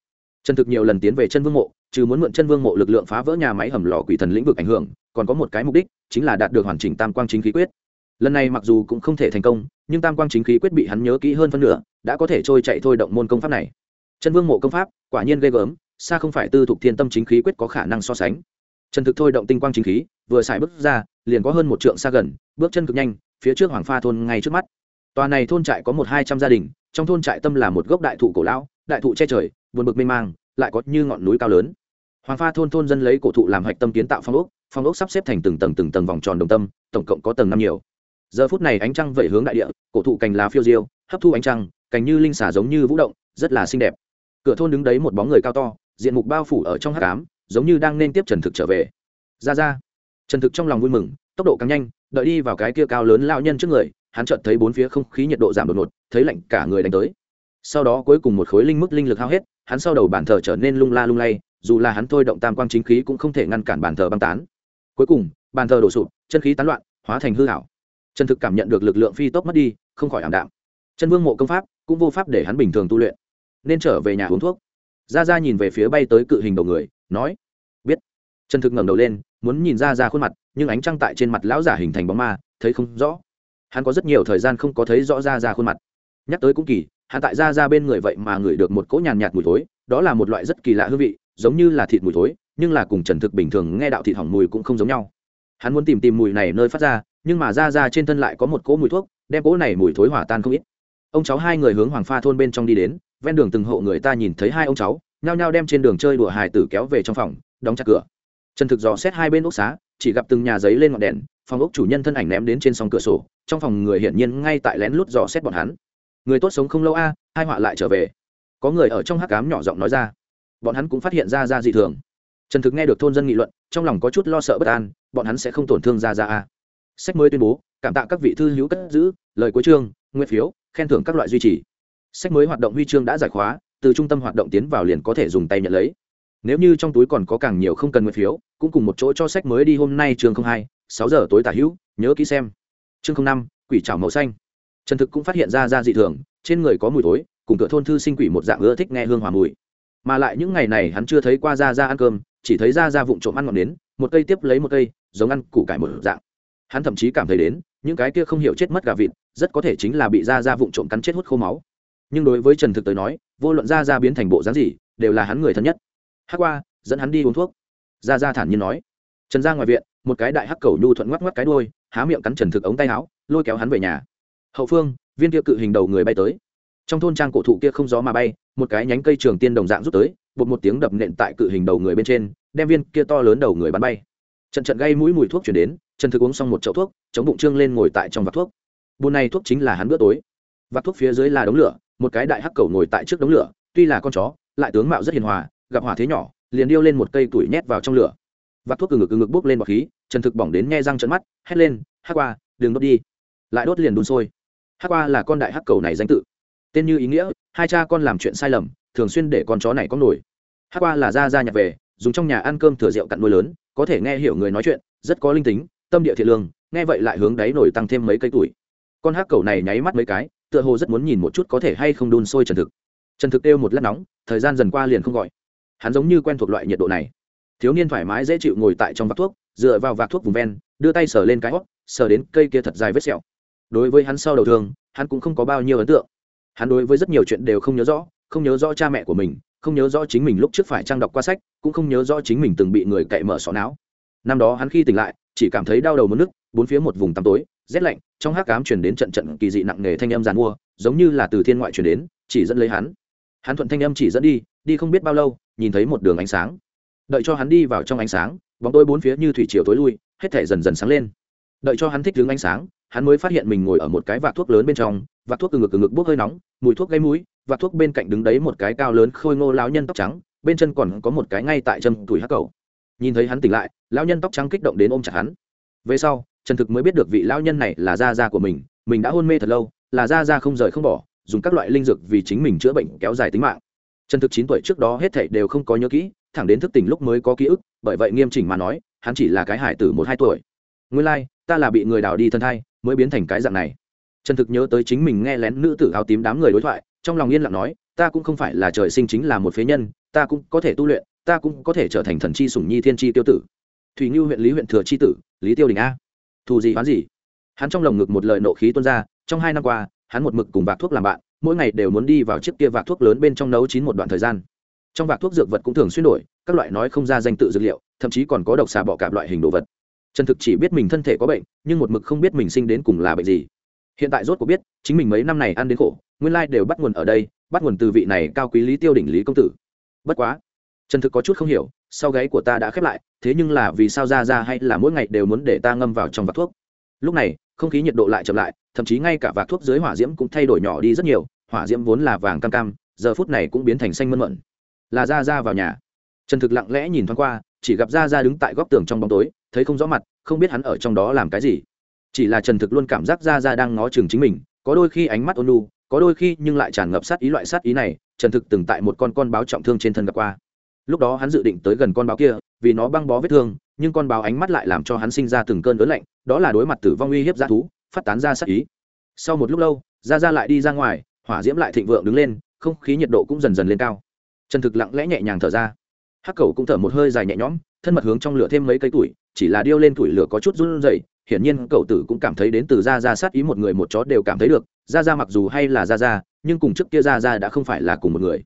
Trần thực nhiều lần tiến về chân vương mộ trừ muốn mượn chân vương mộ lực lượng phá vỡ nhà máy hầm lò quỷ thần lĩnh vực ảnh hưởng, còn có một cái mục đích, chính là đạt được hoàn chỉnh tam quang chính khí quyết. Lần này mặc dù cũng không thể thành công, nhưng tam quang chính khí quyết bị hắn nhớ kỹ hơn phân nửa, đã có thể trôi chạy thôi động môn công pháp này. Chân vương mộ công pháp, quả nhiên ghê gớm, xa không phải tư thục thiên tâm chính khí quyết có khả năng so sánh. Trần thực thôi động tinh quang chính khí, vừa xài bước ra, liền có hơn một trượng xa gần, bước chân cực nhanh, phía trước hoàng pha thôn ngay trước mắt. Tòa này thôn trại có một hai trăm gia đình trong thôn trại tâm là một gốc đại thụ cổ lão, đại thụ che trời vườn bực mênh mang, lại có như ngọn núi cao lớn. Hoàng pha thôn thôn dân lấy cổ thụ làm hạch tâm kiến tạo phong ốc phong ốc sắp xếp thành từng tầng từng tầng vòng tròn đồng tâm, tổng cộng có tầng năm nhiều. Giờ phút này ánh trăng vẩy hướng đại địa, cổ thụ cành lá phiêu diêu, hấp thu ánh trăng, cành như linh xả giống như vũ động, rất là xinh đẹp. Cửa thôn đứng đấy một bóng người cao to, diện mục bao phủ ở trong hát cám giống như đang nên tiếp trần thực trở về. Ra ra. Trần thực trong lòng vui mừng, tốc độ càng nhanh, đợi đi vào cái kia cao lớn lao nhân trước người, hắn chợt thấy bốn phía không khí nhiệt độ giảm đột ngột thấy lạnh cả người đánh tới. Sau đó cuối cùng một khối linh mức linh lực hao hết, hắn sau đầu bàn thờ trở nên lung la lung lay, dù là hắn thôi động tam quang chính khí cũng không thể ngăn cản bàn thờ băng tán. Cuối cùng bàn thờ đổ sụp, chân khí tán loạn, hóa thành hư hảo trần thực cảm nhận được lực lượng phi tốc mất đi, không khỏi ảm đạm. Chân vương mộ công pháp cũng vô pháp để hắn bình thường tu luyện, nên trở về nhà uống thuốc. Ra ra nhìn về phía bay tới cự hình đầu người, nói, biết. Trần thực ngẩng đầu lên, muốn nhìn ra ra khuôn mặt, nhưng ánh trăng tại trên mặt lão giả hình thành bóng ma, thấy không rõ. Hắn có rất nhiều thời gian không có thấy rõ ra ra khuôn mặt nhắc tới cũng kỳ, hắn tại ra ra bên người vậy mà ngửi được một cỗ nhàn nhạt mùi thối, đó là một loại rất kỳ lạ hương vị, giống như là thịt mùi thối, nhưng là cùng trần thực bình thường nghe đạo thịt hỏng mùi cũng không giống nhau. Hắn muốn tìm tìm mùi này nơi phát ra, nhưng mà ra ra trên thân lại có một cỗ mùi thuốc, đem cỗ này mùi thối hỏa tan không ít. Ông cháu hai người hướng hoàng pha thôn bên trong đi đến, ven đường từng hộ người ta nhìn thấy hai ông cháu, nhao nhao đem trên đường chơi đùa hài tử kéo về trong phòng, đóng chặt cửa. Trần thực dò xét hai bên ốc xá, chỉ gặp từng nhà giấy lên ngọn đèn, phòng ốc chủ nhân thân ảnh ném đến trên song cửa sổ, trong phòng người hiển nhiên ngay tại lén lút dò xét bọn hắn người tốt sống không lâu a, hai họa lại trở về. Có người ở trong hắc cám nhỏ giọng nói ra. Bọn hắn cũng phát hiện ra ra dị thường. Trần thực nghe được thôn dân nghị luận, trong lòng có chút lo sợ bất an, bọn hắn sẽ không tổn thương ra ra a. Sách mới tuyên bố, cảm tạ các vị thư hữu cất giữ, lời cuối chương nguyên phiếu, khen thưởng các loại duy trì. Sách mới hoạt động huy chương đã giải khóa, từ trung tâm hoạt động tiến vào liền có thể dùng tay nhận lấy. Nếu như trong túi còn có càng nhiều không cần nguyên phiếu, cũng cùng một chỗ cho sách mới đi hôm nay chương hai, sáu giờ tối tả hữu, nhớ ký xem. Chương năm, quỷ trào màu xanh trần thực cũng phát hiện ra ra dị thường, trên người có mùi tối cùng cửa thôn thư sinh quỷ một dạng ưa thích nghe hương hòa mùi. Mà lại những ngày này hắn chưa thấy qua ra ra ăn cơm, chỉ thấy ra ra vụng trộm ăn ngọn nến, một cây tiếp lấy một cây, giống ăn củ cải một dạng. Hắn thậm chí cảm thấy đến, những cái kia không hiểu chết mất gà vịt, rất có thể chính là bị ra ra vụng trộm cắn chết hút khô máu. Nhưng đối với trần thực tới nói, vô luận ra ra biến thành bộ dáng gì, đều là hắn người thân nhất. Hắc qua, dẫn hắn đi uống thuốc. Ra ra thản nhiên nói. Trần ra ngoài viện, một cái đại hắc cầu nhu thuận ngoắc ngoắc cái đôi há miệng cắn trần thực ống tay áo, lôi kéo hắn về nhà hậu phương, viên kia cự hình đầu người bay tới. Trong thôn trang cổ thụ kia không gió mà bay, một cái nhánh cây trường tiên đồng dạng rút tới, bột một tiếng đập nện tại cự hình đầu người bên trên, đem viên kia to lớn đầu người bắn bay. Trận trận gây mũi mùi thuốc chuyển đến, trần thực uống xong một chậu thuốc, chống bụng trương lên ngồi tại trong vạc thuốc. Buôn này thuốc chính là hắn bữa tối. Vạc thuốc phía dưới là đống lửa, một cái đại hắc cầu ngồi tại trước đống lửa, tuy là con chó, lại tướng mạo rất hiền hòa, gặp hỏa thế nhỏ, liền điêu lên một cây tuổi nhét vào trong lửa. Vạc thuốc từ ngực từ ngực bốc lên bọc khí, trần thực bỏng đến nghe răng trận mắt, hét lên, hắc qua, đừng đốt đi. Lại đốt liền đun sôi hắc qua là con đại hắc cầu này danh tự. Tên như ý nghĩa, hai cha con làm chuyện sai lầm, thường xuyên để con chó này có nổi. Hắc qua là ra ra nhặt về, dùng trong nhà ăn cơm thừa rượu cặn nuôi lớn, có thể nghe hiểu người nói chuyện, rất có linh tính, tâm địa thiện lương, nghe vậy lại hướng đáy nổi tăng thêm mấy cây tuổi. Con hắc cầu này nháy mắt mấy cái, tựa hồ rất muốn nhìn một chút có thể hay không đun sôi trần thực. Trần thực kêu một lát nóng, thời gian dần qua liền không gọi. Hắn giống như quen thuộc loại nhiệt độ này. Thiếu niên thoải mái dễ chịu ngồi tại trong vạc thuốc, dựa vào vạc thuốc vùng ven, đưa tay sờ lên cái hót sờ đến cây kia thật dài vết sẹo đối với hắn sau đầu thương, hắn cũng không có bao nhiêu ấn tượng. Hắn đối với rất nhiều chuyện đều không nhớ rõ, không nhớ rõ cha mẹ của mình, không nhớ rõ chính mình lúc trước phải trang đọc qua sách, cũng không nhớ rõ chính mình từng bị người cậy mở sọ não. Năm đó hắn khi tỉnh lại, chỉ cảm thấy đau đầu mất nước, bốn phía một vùng tăm tối, rét lạnh, trong hát cám chuyển đến trận trận kỳ dị nặng nề thanh âm giàn mua, giống như là từ thiên ngoại chuyển đến, chỉ dẫn lấy hắn. Hắn thuận thanh âm chỉ dẫn đi đi không biết bao lâu, nhìn thấy một đường ánh sáng. Đợi cho hắn đi vào trong ánh sáng, bóng tôi bốn phía như thủy chiều tối lui, hết thể dần dần sáng lên. Đợi cho hắn thích đứng ánh sáng hắn mới phát hiện mình ngồi ở một cái vạc thuốc lớn bên trong vạc thuốc từ ngực từ ngực bốc hơi nóng mùi thuốc gây mũi vạc thuốc bên cạnh đứng đấy một cái cao lớn khôi ngô lão nhân tóc trắng bên chân còn có một cái ngay tại chân tuổi hắc cầu. Nhìn thấy hắn tỉnh lại lão nhân tóc trắng kích động đến ôm chặt hắn. Về sau trần thực mới biết được vị lão nhân này là gia gia của mình mình đã hôn mê thật lâu là gia gia không rời không bỏ dùng các loại linh dược vì chính mình chữa bệnh kéo dài tính mạng. Trần thực chín tuổi trước đó hết thảy đều không có nhớ kỹ thẳng đến thức tỉnh lúc mới có ký ức bởi vậy nghiêm chỉnh mà nói hắn chỉ là cái hải tử một hai tuổi. Nguyên lai、like, ta là bị người đào đi thân thai mới biến thành cái dạng này. Trần thực nhớ tới chính mình nghe lén nữ tử áo tím đám người đối thoại, trong lòng yên lặng nói, ta cũng không phải là trời sinh chính là một phế nhân, ta cũng có thể tu luyện, ta cũng có thể trở thành thần chi sủng nhi thiên chi tiêu tử. Thủy ngưu huyện lý huyện thừa chi tử, lý tiêu đình a. Thù gì hoán gì? Hắn trong lồng ngực một lời nộ khí tuôn ra, trong hai năm qua, hắn một mực cùng vạc thuốc làm bạn, mỗi ngày đều muốn đi vào chiếc kia vạc thuốc lớn bên trong nấu chín một đoạn thời gian. Trong vạc thuốc dược vật cũng thường xuyên đổi, các loại nói không ra danh tự dược liệu, thậm chí còn có độc xà bọ cạp loại hình đồ vật trần thực chỉ biết mình thân thể có bệnh, nhưng một mực không biết mình sinh đến cùng là bệnh gì. Hiện tại rốt cuộc biết, chính mình mấy năm này ăn đến khổ, nguyên lai đều bắt nguồn ở đây, bắt nguồn từ vị này cao quý lý tiêu đỉnh lý công tử. Bất quá, trần thực có chút không hiểu, sau gáy của ta đã khép lại, thế nhưng là vì sao ra ra hay là mỗi ngày đều muốn để ta ngâm vào trong vạc thuốc? Lúc này, không khí nhiệt độ lại chậm lại, thậm chí ngay cả vạc thuốc dưới hỏa diễm cũng thay đổi nhỏ đi rất nhiều, hỏa diễm vốn là vàng cam cam, giờ phút này cũng biến thành xanh mơn mận. Là ra ra vào nhà. Trần thực lặng lẽ nhìn thoáng qua, chỉ gặp ra ra đứng tại góc tường trong bóng tối thấy không rõ mặt, không biết hắn ở trong đó làm cái gì. Chỉ là trần thực luôn cảm giác ra ra đang ngó chừng chính mình, có đôi khi ánh mắt ôn lu có đôi khi nhưng lại tràn ngập sát ý loại sát ý này, trần thực từng tại một con con báo trọng thương trên thân gặp qua. Lúc đó hắn dự định tới gần con báo kia, vì nó băng bó vết thương, nhưng con báo ánh mắt lại làm cho hắn sinh ra từng cơn ớn lạnh, đó là đối mặt tử vong uy hiếp g thú, phát tán ra sát ý. Sau một lúc lâu ra ra lại đi ra ngoài, hỏa diễm lại thịnh vượng đứng lên, không khí nhiệt độ cũng dần dần lên cao. Trần thực lặng lẽ nhẹ nhàng thở ra. Hắc cầu cũng thở một hơi dài nhẹ nhõm thân mật hướng trong lửa thêm mấy cây tuổi, chỉ là điêu lên tuổi lửa có chút run rẩy, hiển nhiên cậu tử cũng cảm thấy đến từ ra ra sát ý một người một chó đều cảm thấy được ra ra mặc dù hay là ra ra nhưng cùng trước kia ra ra đã không phải là cùng một người.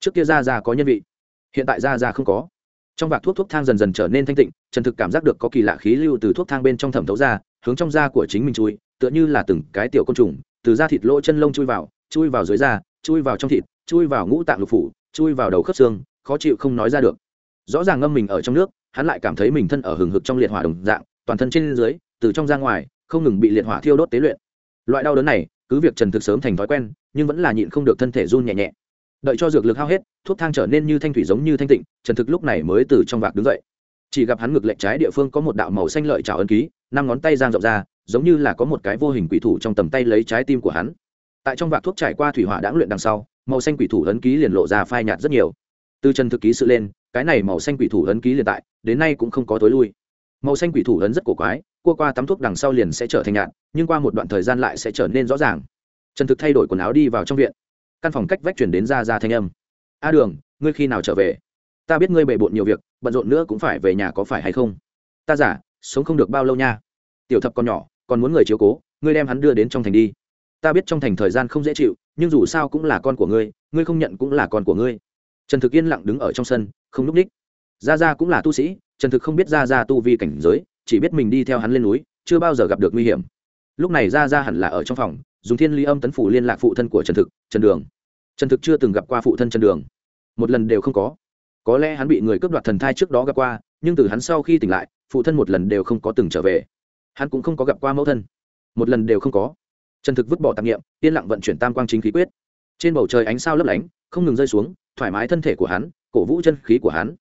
Trước kia ra ra có nhân vị, hiện tại ra ra không có. Trong vạc thuốc thuốc thang dần dần trở nên thanh tịnh trần thực cảm giác được có kỳ lạ khí lưu từ thuốc thang bên trong thẩm thấu ra, hướng trong da của chính mình chui, tựa như là từng cái tiểu côn trùng, từ da thịt lỗ chân lông chui vào chui vào dưới da, chui vào trong thịt, chui vào ngũ tạng lục phủ, chui vào đầu khớp xương, khó chịu không nói ra được. Rõ ràng ngâm mình ở trong nước hắn lại cảm thấy mình thân ở hừng hực trong liệt hỏa đồng dạng, toàn thân trên dưới, từ trong ra ngoài, không ngừng bị liệt hỏa thiêu đốt tế luyện. Loại đau đớn này, cứ việc trần thực sớm thành thói quen, nhưng vẫn là nhịn không được thân thể run nhẹ nhẹ. Đợi cho dược lực hao hết, thuốc thang trở nên như thanh thủy giống như thanh tịnh, trần thực lúc này mới từ trong vạc đứng dậy. Chỉ gặp hắn ngực lệnh trái địa phương có một đạo màu xanh lợi trào ấn ký, năm ngón tay giang rộng ra, giống như là có một cái vô hình quỷ thủ trong tầm tay lấy trái tim của hắn. Tại trong vạc thuốc trải qua thủy hỏa đãng luyện đằng sau, màu xanh quỷ thủ ấn ký liền lộ ra phai nhạt rất nhiều. Từ trần thực ký sự lên, cái này màu xanh quỷ thủ ấn ký liền tại đến nay cũng không có tối lui. Màu xanh quỷ thủ ấn rất cổ quái, cua qua tắm thuốc đằng sau liền sẽ trở thành nhạt nhưng qua một đoạn thời gian lại sẽ trở nên rõ ràng. Trần thực thay đổi quần áo đi vào trong viện. Căn phòng cách vách chuyển đến ra ra thanh âm. A đường, ngươi khi nào trở về? Ta biết ngươi bề bộn nhiều việc, bận rộn nữa cũng phải về nhà có phải hay không? Ta giả, sống không được bao lâu nha. Tiểu thập còn nhỏ, còn muốn người chiếu cố, ngươi đem hắn đưa đến trong thành đi. Ta biết trong thành thời gian không dễ chịu, nhưng dù sao cũng là con của ngươi ngươi không nhận cũng là con của ngươi. Trần thực yên lặng đứng ở trong sân, không lúc ních gia gia cũng là tu sĩ, trần thực không biết gia gia tu vi cảnh giới, chỉ biết mình đi theo hắn lên núi, chưa bao giờ gặp được nguy hiểm. Lúc này gia gia hẳn là ở trong phòng, dùng thiên lý âm tấn phủ liên lạc phụ thân của trần thực, trần đường. Trần thực chưa từng gặp qua phụ thân trần đường. Một lần đều không có. Có lẽ hắn bị người cướp đoạt thần thai trước đó gặp qua, nhưng từ hắn sau khi tỉnh lại, phụ thân một lần đều không có từng trở về. Hắn cũng không có gặp qua mẫu thân. Một lần đều không có. Trần thực vứt bỏ tạp nghiệm yên lặng vận chuyển tam quang chính khí quyết. Trên bầu trời ánh sao lấp lánh, không ngừng rơi xuống, thoải mái thân thể của hắn, cổ vũ chân khí của hắn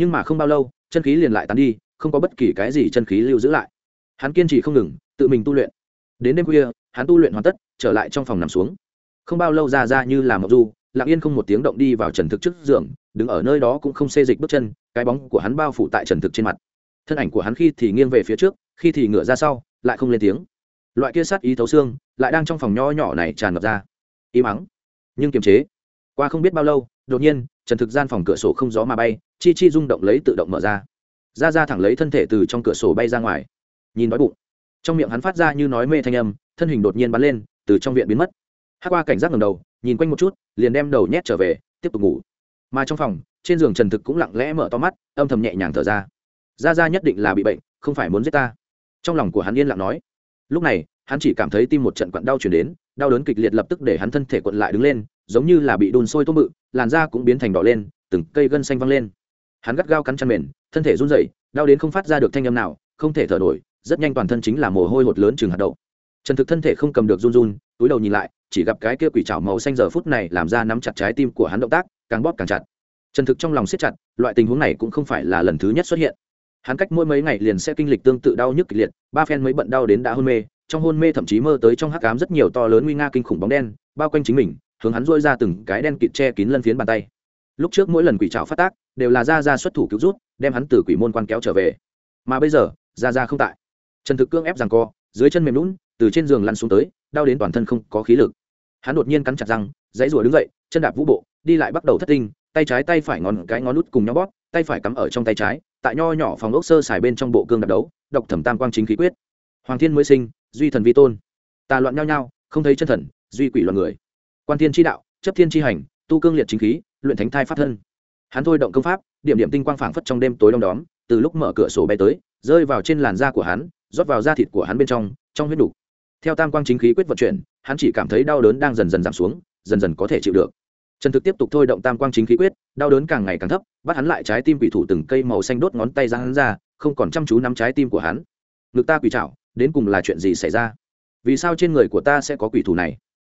nhưng mà không bao lâu, chân khí liền lại tán đi, không có bất kỳ cái gì chân khí lưu giữ lại. Hắn kiên trì không ngừng, tự mình tu luyện. Đến đêm khuya, hắn tu luyện hoàn tất, trở lại trong phòng nằm xuống. Không bao lâu ra ra như là mộc du, lặng yên không một tiếng động đi vào trần thực trước giường, đứng ở nơi đó cũng không xê dịch bước chân, cái bóng của hắn bao phủ tại trần thực trên mặt. Thân ảnh của hắn khi thì nghiêng về phía trước, khi thì ngửa ra sau, lại không lên tiếng. Loại kia sát ý thấu xương, lại đang trong phòng nho nhỏ này tràn ngập ra. Im ắng, nhưng kiềm chế. Qua không biết bao lâu, đột nhiên trần thực gian phòng cửa sổ không gió mà bay, chi chi rung động lấy tự động mở ra. Ra ra thẳng lấy thân thể từ trong cửa sổ bay ra ngoài. Nhìn nói bụng. Trong miệng hắn phát ra như nói mê thanh âm, thân hình đột nhiên bắn lên, từ trong viện biến mất. Hát qua cảnh giác ngầm đầu, nhìn quanh một chút, liền đem đầu nhét trở về, tiếp tục ngủ. Mà trong phòng, trên giường trần thực cũng lặng lẽ mở to mắt, âm thầm nhẹ nhàng thở ra. Ra ra nhất định là bị bệnh, không phải muốn giết ta. Trong lòng của hắn yên lặng nói. Lúc này, hắn chỉ cảm thấy tim một trận quặn đau chuyển đến, đau đớn kịch liệt lập tức để hắn thân thể quặn lại đứng lên, giống như là bị đun sôi tôm bự làn da cũng biến thành đỏ lên từng cây gân xanh văng lên. Hắn gắt gao cắn chăn mềm, thân thể run rẩy đau đến không phát ra được thanh âm nào không thể thở nổi rất nhanh toàn thân chính là mồ hôi hột lớn chừng hạt đậu. Trần thực thân thể không cầm được run run túi đầu nhìn lại chỉ gặp cái kia quỷ trào màu xanh giờ phút này làm ra nắm chặt trái tim của hắn động tác càng bóp càng chặt. Trần thực trong lòng siết chặt loại tình huống này cũng không phải là lần thứ nhất xuất hiện. Hắn cách mỗi mấy ngày liền sẽ kinh lịch tương tự đau nhức kịch liệt ba phen mới bận đau đến đã hôn mê trong hôn mê thậm chí mơ tới trong hắc cám rất nhiều to lớn nguy nga kinh khủng bóng đen bao quanh chính mình hướng hắn rôi ra từng cái đen kịt che kín lân phiến bàn tay. Lúc trước mỗi lần quỷ trào phát tác, đều là ra ra xuất thủ cứu rút, đem hắn từ quỷ môn quan kéo trở về. Mà bây giờ ra ra không tại. Trần thực cương ép rằng co, dưới chân mềm lún từ trên giường lăn xuống tới, đau đến toàn thân không có khí lực. Hắn đột nhiên cắn chặt răng, dãy rùa đứng dậy, chân đạp vũ bộ, đi lại bắt đầu thất tinh, tay trái tay phải ngón cái ngón nút cùng nhau bóp, tay phải cắm ở trong tay trái, tại nho nhỏ phòng ốc sơ xài bên trong bộ cương đạp đấu, độc thẩm tam quang chính khí quyết. Hoàng thiên mới sinh, duy thần vi tôn. Tà loạn nhau nhau, không thấy chân thần, duy quỷ loạn người quan thiên tri đạo, chấp thiên tri hành, tu cương liệt chính khí, luyện thánh thai phát thân. Hắn thôi động công pháp, điểm điểm tinh quang phảng phất trong đêm tối đông đóm, từ lúc mở cửa sổ bay tới, rơi vào trên làn da của hắn, rót vào da thịt của hắn bên trong trong huyết đủ. theo tam quang chính khí quyết vận chuyển, hắn chỉ cảm thấy đau đớn đang dần dần giảm xuống, dần dần có thể chịu được. Trần thực tiếp tục thôi động tam quang chính khí quyết, đau đớn càng ngày càng thấp, bắt hắn lại trái tim quỷ thủ từng cây màu xanh đốt ngón tay ra hắn ra, không còn chăm chú nắm trái tim của hắn. Ngực ta quỷ trảo, đến cùng là chuyện gì xảy ra? Vì sao trên người của ta sẽ có quỷ thủ này?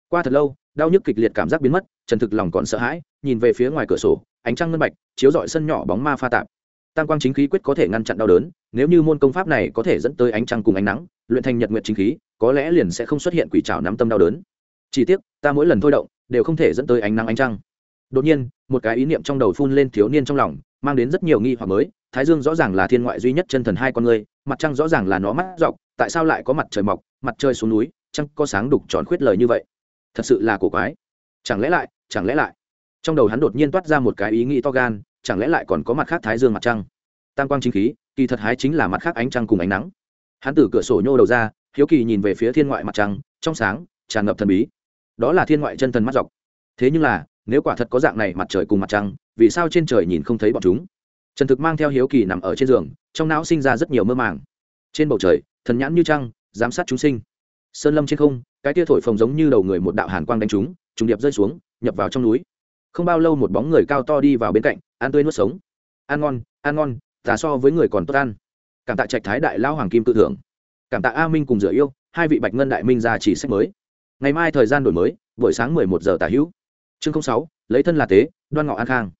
Qua thật lâu đau nhức kịch liệt cảm giác biến mất, trần thực lòng còn sợ hãi, nhìn về phía ngoài cửa sổ, ánh trăng ngân bạch, chiếu rọi sân nhỏ bóng ma pha tạp. Tam quang chính khí quyết có thể ngăn chặn đau đớn, nếu như môn công pháp này có thể dẫn tới ánh trăng cùng ánh nắng, luyện thành nhật nguyện chính khí, có lẽ liền sẽ không xuất hiện quỷ trào nắm tâm đau đớn. Chỉ tiếc, ta mỗi lần thôi động, đều không thể dẫn tới ánh nắng ánh trăng. Đột nhiên, một cái ý niệm trong đầu phun lên thiếu niên trong lòng, mang đến rất nhiều nghi hoặc mới. Thái dương rõ ràng là thiên ngoại duy nhất chân thần hai con người, mặt trăng rõ ràng là nó mắt dọc, tại sao lại có mặt trời mọc, mặt trời xuống núi, trăng có sáng đục tròn khuyết lời như vậy? Thật sự là cổ quái. Chẳng lẽ lại, chẳng lẽ lại? Trong đầu hắn đột nhiên toát ra một cái ý nghĩ to gan, chẳng lẽ lại còn có mặt khác thái dương mặt trăng? Tam quang chính khí, kỳ thật hái chính là mặt khác ánh trăng cùng ánh nắng. Hắn từ cửa sổ nhô đầu ra, hiếu kỳ nhìn về phía thiên ngoại mặt trăng, trong sáng, tràn ngập thần bí. Đó là thiên ngoại chân thần mắt dọc. Thế nhưng là, nếu quả thật có dạng này mặt trời cùng mặt trăng, vì sao trên trời nhìn không thấy bọn chúng? Trần thực mang theo hiếu kỳ nằm ở trên giường, trong não sinh ra rất nhiều mơ màng. Trên bầu trời, thần nhãn như trăng, giám sát chúng sinh. Sơn lâm trên không cái tia thổi phồng giống như đầu người một đạo hàn quang đánh chúng trùng điệp rơi xuống, nhập vào trong núi. Không bao lâu một bóng người cao to đi vào bên cạnh, ăn tươi nuốt sống. Ăn ngon ăn ngon tà so với người còn tốt ăn. Cảm tạ trạch thái đại lao hoàng kim tự thưởng. Cảm tạ a minh cùng rửa yêu, hai vị bạch ngân đại minh ra chỉ sách mới. Ngày mai thời gian đổi mới, buổi sáng mười một giờ tả hữu. Chương sáu, lấy thân là tế, đoan ngọ an khang.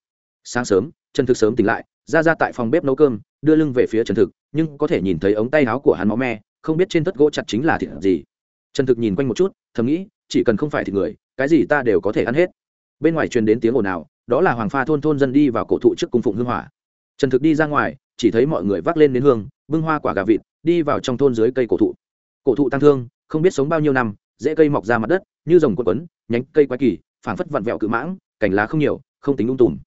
Sáng sớm, trần thực sớm tỉnh lại, ra ra tại phòng bếp nấu cơm, đưa lưng về phía trần thực, nhưng có thể nhìn thấy ống tay áo của hắn máu me, không biết trên tất gỗ chặt chính là thịt gì trần thực nhìn quanh một chút, thầm nghĩ, chỉ cần không phải thịt người, cái gì ta đều có thể ăn hết. Bên ngoài truyền đến tiếng ồn ào, đó là hoàng pha thôn thôn dân đi vào cổ thụ trước cung phụng hương hỏa. Trần thực đi ra ngoài, chỉ thấy mọi người vác lên đến hương, bưng hoa quả gà vịt, đi vào trong thôn dưới cây cổ thụ. Cổ thụ tăng thương, không biết sống bao nhiêu năm dễ cây mọc ra mặt đất, như rồng cuộn quấn nhánh cây quái kỳ, phảng phất vặn vẹo cự mãng, cành lá không nhiều, không tính ung tùm.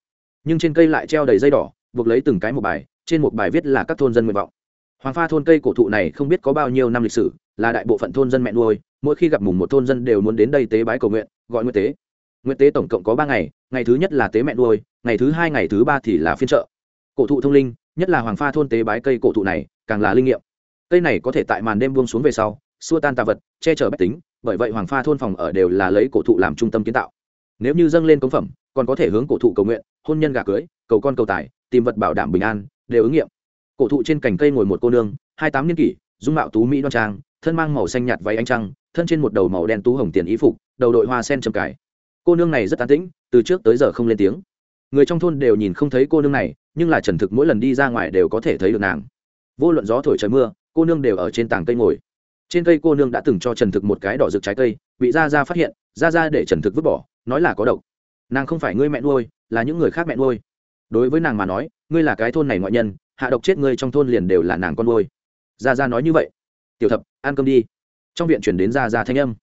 Nhưng trên cây lại treo đầy dây đỏ, buộc lấy từng cái một bài, trên một bài viết là các thôn dân nguyện vọng hoàng pha thôn cây cổ thụ này không biết có bao nhiêu năm lịch sử, là đại bộ phận thôn dân mẹ nuôi, mỗi khi gặp mùng một thôn dân đều muốn đến đây tế bái cầu nguyện, gọi nguyện tế. Nguyện tế tổng cộng có ba ngày ngày thứ nhất là tế mẹ nuôi, ngày thứ hai, ngày thứ ba thì là phiên chợ. cổ thụ thông linh, nhất là hoàng pha thôn tế bái cây cổ thụ này, càng là linh nghiệm. Cây này có thể tại màn đêm buông xuống về sau, xua tan tà vật, che chở bách tính, bởi vậy hoàng pha thôn phòng ở đều là lấy cổ thụ làm trung tâm kiến tạo. Nếu như dâng lên công phẩm, còn có thể hướng cổ thụ cầu nguyện, hôn nhân gà cưới, cầu con cầu tài, tìm vật bảo đảm bình an, đều ứng nghiệm cổ thụ trên cành cây ngồi một cô nương, hai tám niên kỷ, dung mạo tú mỹ đoan trang, thân mang màu xanh nhạt váy ánh trăng, thân trên một đầu màu đen tú hồng tiền ý phục, đầu đội hoa sen trầm cài cô nương này rất tán tĩnh, từ trước tới giờ không lên tiếng. Người trong thôn đều nhìn không thấy cô nương này, nhưng là trần thực mỗi lần đi ra ngoài đều có thể thấy được nàng. Vô luận gió thổi trời mưa, cô nương đều ở trên tảng cây ngồi. Trên cây cô nương đã từng cho trần thực một cái đỏ rực trái cây, bị ra ra phát hiện ra ra để trần thực vứt bỏ, nói là có độc. Nàng không phải ngươi mẹ nuôi, là những người khác mẹ nuôi. Đối với nàng mà nói, ngươi là cái thôn này ngoại nhân hạ độc chết ngươi trong thôn liền đều là nàng con nuôi. Ra ra nói như vậy. Tiểu thập, ăn cơm đi. Trong viện chuyển đến ra ra thanh âm.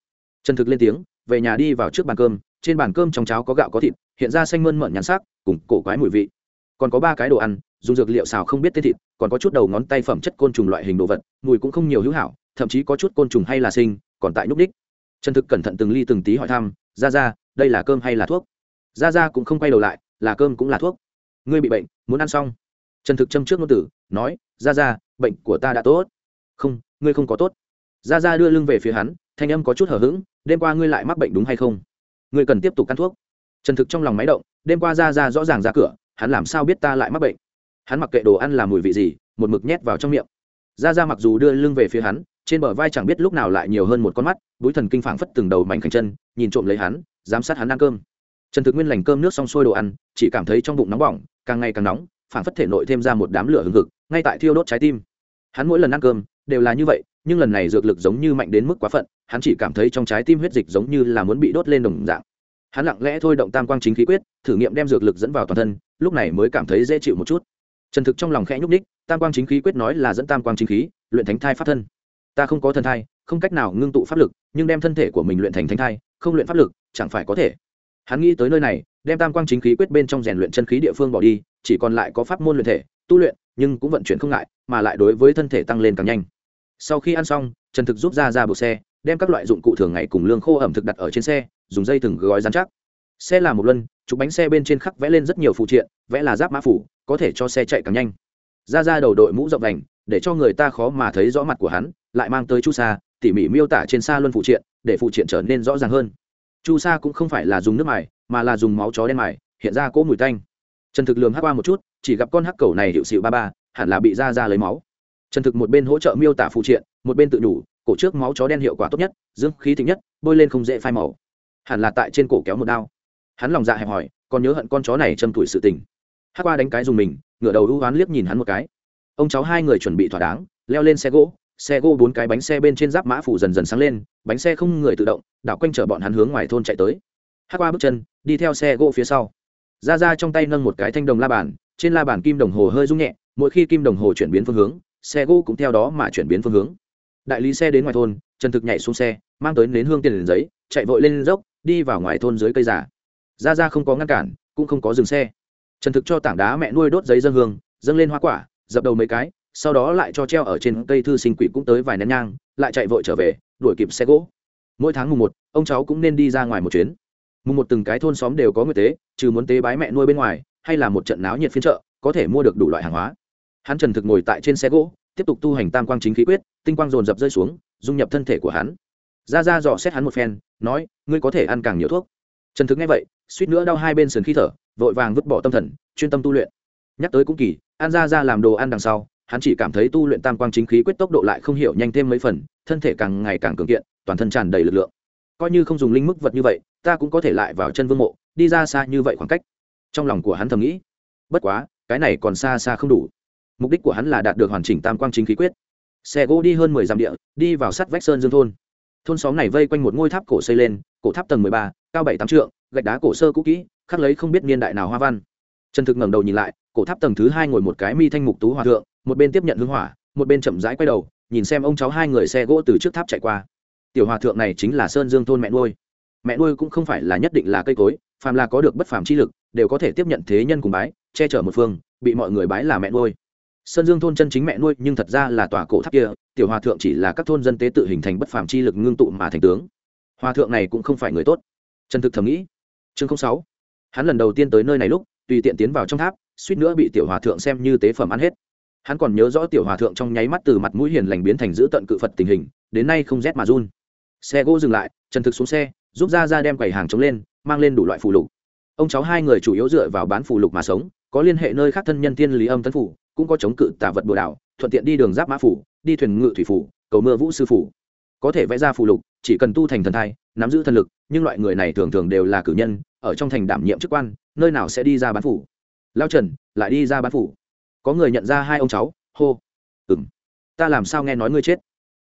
Trần thực lên tiếng, về nhà đi vào trước bàn cơm, trên bàn cơm trong cháo có gạo có thịt, hiện ra xanh mơn mởn nhắn sắc, cùng cổ quái mùi vị. Còn có ba cái đồ ăn, dùng dược liệu xào không biết tên thịt, còn có chút đầu ngón tay phẩm chất côn trùng loại hình đồ vật, mùi cũng không nhiều hữu hảo, thậm chí có chút côn trùng hay là sinh, còn tại nhúc đích. Trần thực cẩn thận từng ly từng tí hỏi thăm ra ra đây là cơm hay là thuốc? Ra ra cũng không quay đầu lại, là cơm cũng là thuốc. Ngươi bị bệnh, muốn ăn xong trần thực châm trước ngôn tử, nói ra ra bệnh của ta đã tốt. Không, ngươi không có tốt. Ra ra đưa lưng về phía hắn, thanh âm có chút hở h ữ g đêm qua ngươi lại mắc bệnh đúng hay không? Ngươi cần tiếp tục căn thuốc. Trần thực trong lòng máy động, đêm qua ra ra rõ ràng ra cửa, hắn làm sao biết ta lại mắc bệnh? Hắn mặc kệ đồ ăn làm mùi vị gì, một mực nhét vào trong miệng. Ra ra mặc dù đưa lưng về phía hắn, trên bờ vai chẳng biết lúc nào lại nhiều hơn một con mắt, búi thần kinh phảng phất từng đầu mảnh khảnh chân, nhìn trộm lấy hắn, giám sát hắn ăn cơm. Trần thực nguyên lành cơm nước xong sôi đồ ăn, chỉ cảm thấy trong bụng nóng bỏng, càng ngày càng nóng phản phất thể nội thêm ra một đám lửa hừng hực, ngay tại thiêu đốt trái tim. Hắn mỗi lần ăn cơm, đều là như vậy, nhưng lần này dược lực giống như mạnh đến mức quá phận, hắn chỉ cảm thấy trong trái tim huyết dịch giống như là muốn bị đốt lên đồng dạng. Hắn lặng lẽ thôi động tam quang chính khí quyết, thử nghiệm đem dược lực dẫn vào toàn thân, lúc này mới cảm thấy dễ chịu một chút. Trần thực trong lòng khẽ nhúc ních tam quang chính khí quyết nói là dẫn tam quang chính khí, luyện thánh thai pháp thân. Ta không có thân thai, không cách nào ngưng tụ pháp lực, nhưng đem thân thể của mình luyện thành thánh thai, không luyện pháp lực, chẳng phải có thể. Hắn nghĩ tới nơi này đem tam quang chính khí quyết bên trong rèn luyện chân khí địa phương bỏ đi, chỉ còn lại có pháp môn luyện thể, tu luyện, nhưng cũng vận chuyển không ngại, mà lại đối với thân thể tăng lên càng nhanh. Sau khi ăn xong, trần thực rút ra ra bộ xe, đem các loại dụng cụ thường ngày cùng lương khô ẩm thực đặt ở trên xe, dùng dây thừng gói dán chắc. Xe là một luân chụp bánh xe bên trên khắc vẽ lên rất nhiều phụ triện, vẽ là giáp mã phủ, có thể cho xe chạy càng nhanh. Ra ra đầu đội mũ rộng đành, để cho người ta khó mà thấy rõ mặt của hắn, lại mang tới chu sa, tỉ mỉ miêu tả trên xa luân phụ triện, để phụ triện trở nên rõ ràng hơn chu sa cũng không phải là dùng nước mài, mà là dùng máu chó đen mài, hiện ra cỗ mùi tanh. Trần thực lường hắc qua một chút, chỉ gặp con hắc cầu này hiệu xịu ba ba, hẳn là bị ra ra lấy máu. Trần thực một bên hỗ trợ miêu tả phụ triện, một bên tự đủ, cổ trước máu chó đen hiệu quả tốt nhất, dưỡng khí thịnh nhất, bôi lên không dễ phai màu. Hẳn là tại trên cổ kéo một đao. Hắn lòng dạ hẹp hỏi còn nhớ hận con chó này châm tuổi sự tình. Hắc qua đánh cái dùng mình, ngửa đầu hữu hoán liếc nhìn hắn một cái. Ông cháu hai người chuẩn bị thỏa đáng, leo lên xe gỗ xe gỗ bốn cái bánh xe bên trên giáp mã phủ dần dần sáng lên, bánh xe không người tự động, đảo quanh chở bọn hắn hướng ngoài thôn chạy tới. Hát qua bước chân, đi theo xe gỗ phía sau. Ra ra trong tay nâng một cái thanh đồng la bàn, trên la bàn kim đồng hồ hơi rung nhẹ, mỗi khi kim đồng hồ chuyển biến phương hướng, xe gỗ cũng theo đó mà chuyển biến phương hướng. Đại lý xe đến ngoài thôn, trần thực nhảy xuống xe, mang tới nến hương tiền liền giấy, chạy vội lên dốc, đi vào ngoài thôn dưới cây giả ra ra không có ngăn cản, cũng không có dừng xe. Trần thực cho tảng đá mẹ nuôi đốt giấy dân hương, dâng lên hoa quả, dập đầu mấy cái sau đó lại cho treo ở trên cây thư sinh quỷ cũng tới vài nén nhang, lại chạy vội trở về, đuổi kịp xe gỗ. Mỗi tháng mùng một, ông cháu cũng nên đi ra ngoài một chuyến. Mùng một từng cái thôn xóm đều có người tế, trừ muốn tế bái mẹ nuôi bên ngoài, hay là một trận náo nhiệt phiên chợ, có thể mua được đủ loại hàng hóa. Hắn trần thực ngồi tại trên xe gỗ, tiếp tục tu hành tam quang chính khí quyết, tinh quang dồn dập rơi xuống, dung nhập thân thể của hắn. Ra ra dò xét hắn một phen, nói, ngươi có thể ăn càng nhiều thuốc. Trần thực nghe vậy, suýt nữa đau hai bên sườn khí thở, vội vàng vứt bỏ tâm thần, chuyên tâm tu luyện. Nhắc tới cũng kỳ, ăn ra ra làm đồ ăn đằng sau hắn chỉ cảm thấy tu luyện tam quang chính khí quyết tốc độ lại không hiểu nhanh thêm mấy phần, thân thể càng ngày càng cường kiện, toàn thân tràn đầy lực lượng. Coi như không dùng linh mức vật như vậy, ta cũng có thể lại vào chân vương mộ, đi ra xa như vậy khoảng cách. Trong lòng của hắn thầm nghĩ, bất quá, cái này còn xa xa không đủ. Mục đích của hắn là đạt được hoàn chỉnh tam quang chính khí quyết. Xe gỗ đi hơn mười dặm địa, đi vào sắt vách sơn dương thôn. Thôn xóm này vây quanh một ngôi tháp cổ xây lên, cổ tháp tầng mười ba, cao bảy tám trượng, gạch đá cổ sơ cũ kỹ, khắc lấy không biết niên đại nào hoa văn. Trần thực ngẩng đầu nhìn lại, cổ tháp tầng thứ hai ngồi một cái mi thanh mục tú hòa thượng một bên tiếp nhận hương hỏa, một bên chậm rãi quay đầu, nhìn xem ông cháu hai người xe gỗ từ trước tháp chạy qua. Tiểu hòa thượng này chính là sơn dương thôn mẹ nuôi. Mẹ nuôi cũng không phải là nhất định là cây cối, phàm là có được bất phàm chi lực, đều có thể tiếp nhận thế nhân cùng bái, che chở một phương, bị mọi người bái là mẹ nuôi. Sơn dương thôn chân chính mẹ nuôi nhưng thật ra là tòa cổ tháp kia, tiểu hòa thượng chỉ là các thôn dân tế tự hình thành bất phàm chi lực ngưng tụ mà thành tướng. Hòa thượng này cũng không phải người tốt. Trần thực thầm nghĩ. Chương sáu. Hắn lần đầu tiên tới nơi này lúc, tùy tiện tiến vào trong tháp, suýt nữa bị tiểu hòa thượng xem như tế phẩm ăn hết hắn còn nhớ rõ tiểu hòa thượng trong nháy mắt từ mặt mũi hiền lành biến thành giữ tận cự phật tình hình, đến nay không rét mà run. Xe gỗ dừng lại, trần thực xuống xe, giúp ra ra đem quầy hàng chống lên, mang lên đủ loại phù lục. Ông cháu hai người chủ yếu dựa vào bán phù lục mà sống, có liên hệ nơi khác thân nhân tiên lý âm tấn phủ, cũng có chống cự tả vật bừa đảo thuận tiện đi đường giáp mã phủ, đi thuyền ngự thủy phủ, cầu mưa vũ sư phủ. Có thể vẽ ra phù lục, chỉ cần tu thành thần thai, nắm giữ thần lực, nhưng loại người này thường thường đều là cử nhân, ở trong thành đảm nhiệm chức quan, nơi nào sẽ đi ra bán phủ? Lao trần, lại đi ra bán phủ có người nhận ra hai ông cháu, hô ừ m ta làm sao nghe nói ngươi chết?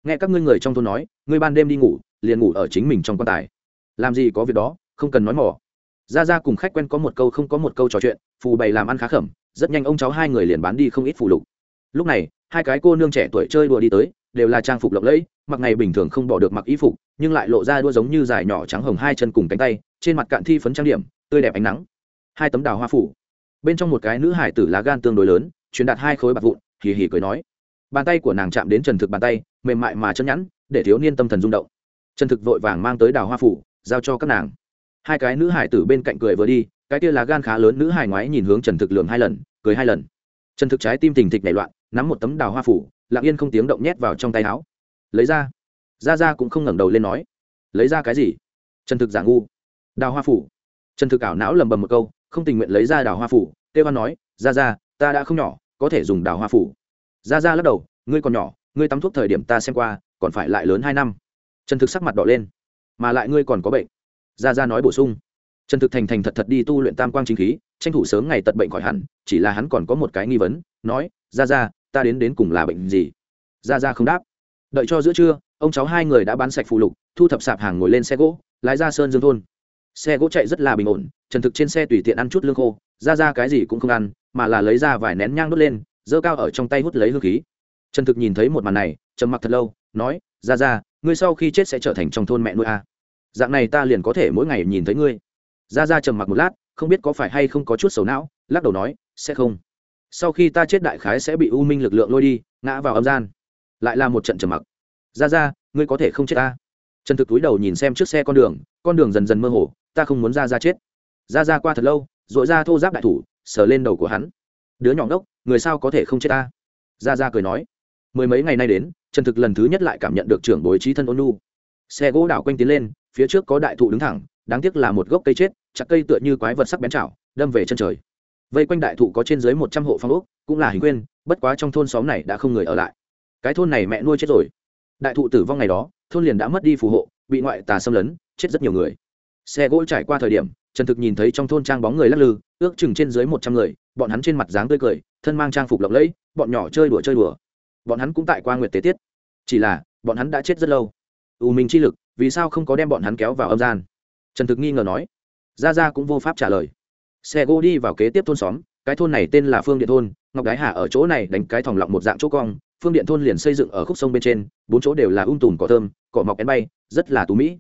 Nghe các ngươi người trong thôn nói, ngươi ban đêm đi ngủ, liền ngủ ở chính mình trong quan tài. Làm gì có việc đó, không cần nói mỏ. Ra ra cùng khách quen có một câu không có một câu trò chuyện, phù bày làm ăn khá khẩm, rất nhanh ông cháu hai người liền bán đi không ít phù lục. Lúc này, hai cái cô nương trẻ tuổi chơi đùa đi tới, đều là trang phục lộng lẫy, mặc ngày bình thường không bỏ được mặc y phục, nhưng lại lộ ra đua giống như dài nhỏ trắng hồng hai chân cùng cánh tay, trên mặt cạn thi phấn trang điểm, tươi đẹp ánh nắng. Hai tấm đào hoa phủ. Bên trong một cái nữ hải tử lá gan tương đối lớn truyền đạt hai khối bạc vụn, hì hì cười nói. Bàn tay của nàng chạm đến trần thực bàn tay, mềm mại mà chân nhẵn, để thiếu niên tâm thần rung động. Trần thực vội vàng mang tới đào hoa phủ, giao cho các nàng. Hai cái nữ hải tử bên cạnh cười vừa đi, cái kia là gan khá lớn nữ hải ngoái nhìn hướng trần thực lường hai lần, cười hai lần. Trần thực trái tim thình thịch nảy loạn, nắm một tấm đào hoa phủ, lặng yên không tiếng động nhét vào trong tay áo. Lấy ra. Ra ra cũng không ngẩng đầu lên nói. Lấy ra cái gì? Trần thực giả ngu. Đào hoa phủ. Trần thực ảo não lầm bầm một câu, không tình nguyện lấy ra đào hoa phủ tê văn nói ra ra ta đã không nhỏ, có thể dùng đào hoa phủ. Ra ra lắc đầu, ngươi còn nhỏ, ngươi tắm thuốc thời điểm ta xem qua, còn phải lại lớn hai năm. Trần thực sắc mặt đỏ lên, mà lại ngươi còn có bệnh. Ra ra nói bổ sung. Trần thực thành thành thật thật đi tu luyện tam quang chính khí, tranh thủ sớm ngày tật bệnh khỏi hẳn, chỉ là hắn còn có một cái nghi vấn, nói, ra ra, ta đến đến cùng là bệnh gì? Ra ra không đáp. Đợi cho giữa trưa, ông cháu hai người đã bán sạch phụ lục, thu thập sạp hàng ngồi lên xe gỗ, lái ra sơn dương thôn xe gỗ chạy rất là bình ổn, trần thực trên xe tùy tiện ăn chút lương khô, ra ra cái gì cũng không ăn, mà là lấy ra vài nén nhang đốt lên, giơ cao ở trong tay hút lấy hương khí. Trần thực nhìn thấy một màn này, trầm mặc thật lâu, nói, ra ra, ngươi sau khi chết sẽ trở thành trong thôn mẹ nuôi a. Dạng này ta liền có thể mỗi ngày nhìn thấy ngươi. Ra ra trầm mặc một lát, không biết có phải hay không có chút sầu não, lắc đầu nói, sẽ không. Sau khi ta chết đại khái sẽ bị u minh lực lượng lôi đi, ngã vào âm gian. Lại là một trận trầm mặc. Ra ra, ngươi có thể không chết ta trần thực túi đầu nhìn xem trước xe con đường con đường dần dần mơ hồ ta không muốn ra ra chết. Ra ra qua thật lâu r ộ i ra thô giáp đại thủ, sờ lên đầu của hắn. Đứa nhỏ ngốc, người sao có thể không chết ta? Ra ra cười nói. Mười mấy ngày nay đến, trần thực lần thứ nhất lại cảm nhận được trưởng bối trí thân ôn nu xe gỗ đảo quanh tiến lên, phía trước có đại thụ đứng thẳng, đáng tiếc là một gốc cây chết, chặt cây tựa như quái vật sắc bén chảo, đâm về chân trời. Vây quanh đại thụ có trên dưới một trăm hộ phong ốc, cũng là hình quyên bất quá trong thôn xóm này đã không người ở lại. Cái thôn này mẹ nuôi chết rồi. Đại thụ tử vong ngày đó, thôn liền đã mất đi phù hộ, bị ngoại tà xâm lấn, chết rất nhiều người xe gỗ trải qua thời điểm, trần thực nhìn thấy trong thôn trang bóng người lắc lư, ước chừng trên dưới một trăm người, bọn hắn trên mặt dáng tươi cười, thân mang trang phục lộng lẫy, bọn nhỏ chơi đùa chơi đùa. Bọn hắn cũng tại qua nguyệt tế tiết. Chỉ là, bọn hắn đã chết rất lâu. U minh chi lực, vì sao không có đem bọn hắn kéo vào âm gian? Trần thực nghi ngờ nói. Ra ra cũng vô pháp trả lời. Xe gỗ đi vào kế tiếp thôn xóm, cái thôn này tên là phương điện thôn, ngọc gái hà ở chỗ này đánh cái thòng lọng một dạng chỗ cong, phương điện thôn liền xây dựng ở khúc sông bên trên, bốn chỗ đều là ung tùm cỏ thơm, cỏ mọc én bay, rất là tú mỹ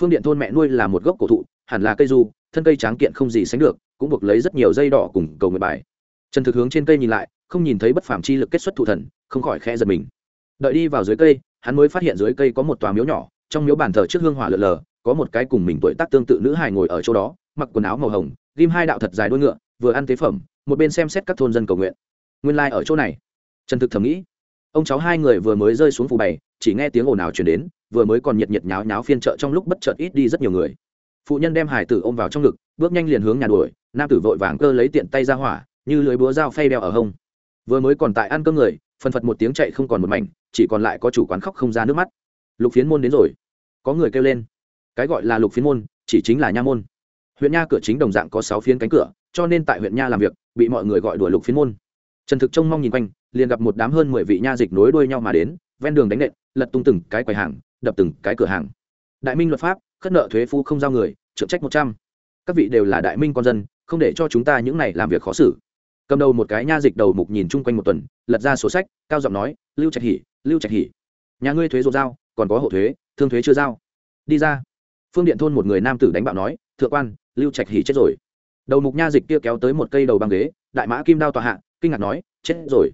phương điện thôn mẹ nuôi là một gốc cổ thụ, hẳn là cây du, thân cây tráng kiện không gì sánh được, cũng buộc lấy rất nhiều dây đỏ cùng cầu nguyện bài. Trần thực hướng trên cây nhìn lại, không nhìn thấy bất phàm chi lực kết xuất thụ thần, không khỏi khẽ giật mình. Đợi đi vào dưới cây, hắn mới phát hiện dưới cây có một tòa miếu nhỏ, trong miếu bàn thờ trước hương hỏa lờ lờ, có một cái cùng mình tuổi tác tương tự nữ hài ngồi ở chỗ đó, mặc quần áo màu hồng, ghim hai đạo thật dài đuôi ngựa, vừa ăn tế phẩm, một bên xem xét các thôn dân cầu nguyện. Nguyên lai、like、ở chỗ này. Trần thực thầm nghĩ ông cháu hai người vừa mới rơi xuống phù bày, chỉ nghe tiếng ồn ào chuyển đến, vừa mới còn nhiệt nhiệt nháo nháo phiên chợ trong lúc bất chợt ít đi rất nhiều người. Phụ nhân đem hải tử ôm vào trong ngực, bước nhanh liền hướng nhà đuổi, nam tử vội vàng cơ lấy tiện tay ra hỏa, như lưới búa dao phay đeo ở hông. Vừa mới còn tại ăn cơm người phân phật một tiếng chạy không còn một mảnh, chỉ còn lại có chủ quán khóc không ra nước mắt. Lục phiến môn đến rồi. Có người kêu lên. Cái gọi là lục phiến môn, chỉ chính là nha môn. Huyện nha cửa chính đồng dạng có sáu phiến cánh cửa, cho nên tại huyện nha làm việc, bị mọi người gọi đuổi lục phiến môn. Trần thực trông mong nhìn quanh liền gặp một đám hơn mười vị nha dịch nối đuôi nhau mà đến, ven đường đánh nện, lật tung từng cái quầy hàng, đập từng cái cửa hàng. Đại minh luật pháp, khất nợ thuế phu không giao người, trượng trách một trăm. Các vị đều là đại minh con dân, không để cho chúng ta những này làm việc khó xử. Cầm đầu một cái nha dịch đầu mục nhìn chung quanh một tuần, lật ra sổ sách, cao giọng nói, lưu trạch hỉ lưu trạch hỉ nhà ngươi thuế rột giao còn có hộ thuế, thương thuế chưa giao đi ra. Phương điện thôn một người nam tử đánh bạo nói, thượng quan, lưu trạch hỉ chết rồi. Đầu mục nha dịch kia kéo tới một cây đầu băng ghế, đại mã kim đao tòa hạ, kinh ngạc nói, chết rồi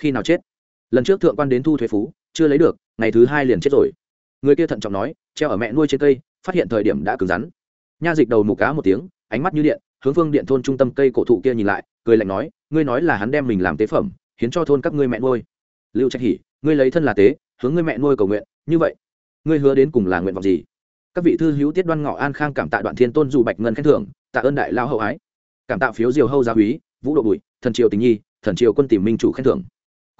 khi nào chết? Lần trước thượng quan đến thu thuế phú, chưa lấy được, ngày thứ hai liền chết rồi. Người kia thận trọng nói, treo ở mẹ nuôi trên cây, phát hiện thời điểm đã cứng rắn. Nha dịch đầu mục cá một tiếng, ánh mắt như điện, hướng phương điện thôn trung tâm cây cổ thụ kia nhìn lại, cười lạnh nói, ngươi nói là hắn đem mình làm tế phẩm, hiến cho thôn các ngươi mẹ nuôi. Lưu trách hỉ, ngươi lấy thân là tế, hướng ngươi mẹ nuôi cầu nguyện, như vậy, ngươi hứa đến cùng là nguyện vọng gì? Các vị thư hữu tiết đoan ngọ an khang cảm tạ đoạn thiên tôn dù bạch ngân khen thưởng, tạ ơn đại lao hậu ái. Cảm tạ phiếu diều hâu gia úy, vũ độ bụi thần triều tình nhi, thần triều quân tìm minh chủ khen thưởng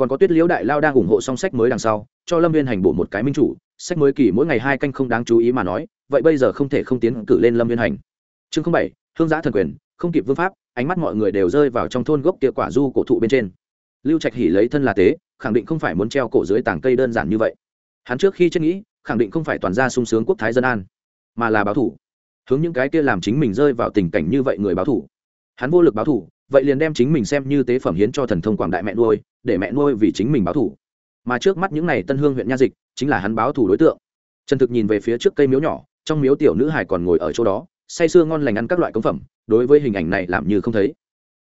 còn có tuyết liễu đại lao đang ủng hộ song sách mới đằng sau, cho lâm viên hành bổ một cái minh chủ, sách mới kỳ mỗi ngày hai canh không đáng chú ý mà nói, vậy bây giờ không thể không tiến cử lên lâm viên hành. Chương bảy, hương giã thần quyền, không kịp vương pháp, ánh mắt mọi người đều rơi vào trong thôn gốc kia quả du cổ thụ bên trên. Lưu trạch hỉ lấy thân là tế, khẳng định không phải muốn treo cổ dưới tảng cây đơn giản như vậy. Hắn trước khi chết nghĩ, khẳng định không phải toàn ra sung sướng quốc thái dân an, mà là báo thủ. Hướng những cái kia làm chính mình rơi vào tình cảnh như vậy người báo thủ. Hắn vô lực báo thủ vậy liền đem chính mình xem như tế phẩm hiến cho thần thông quảng đại mẹ nuôi, để mẹ nuôi vì chính mình báo thủ mà trước mắt những n à y tân hương huyện nha dịch, chính là hắn báo thủ đối tượng. Trần thực nhìn về phía trước cây miếu nhỏ, trong miếu tiểu nữ hải còn ngồi ở chỗ đó, say sưa ngon lành ăn các loại công phẩm, đối với hình ảnh này làm như không thấy.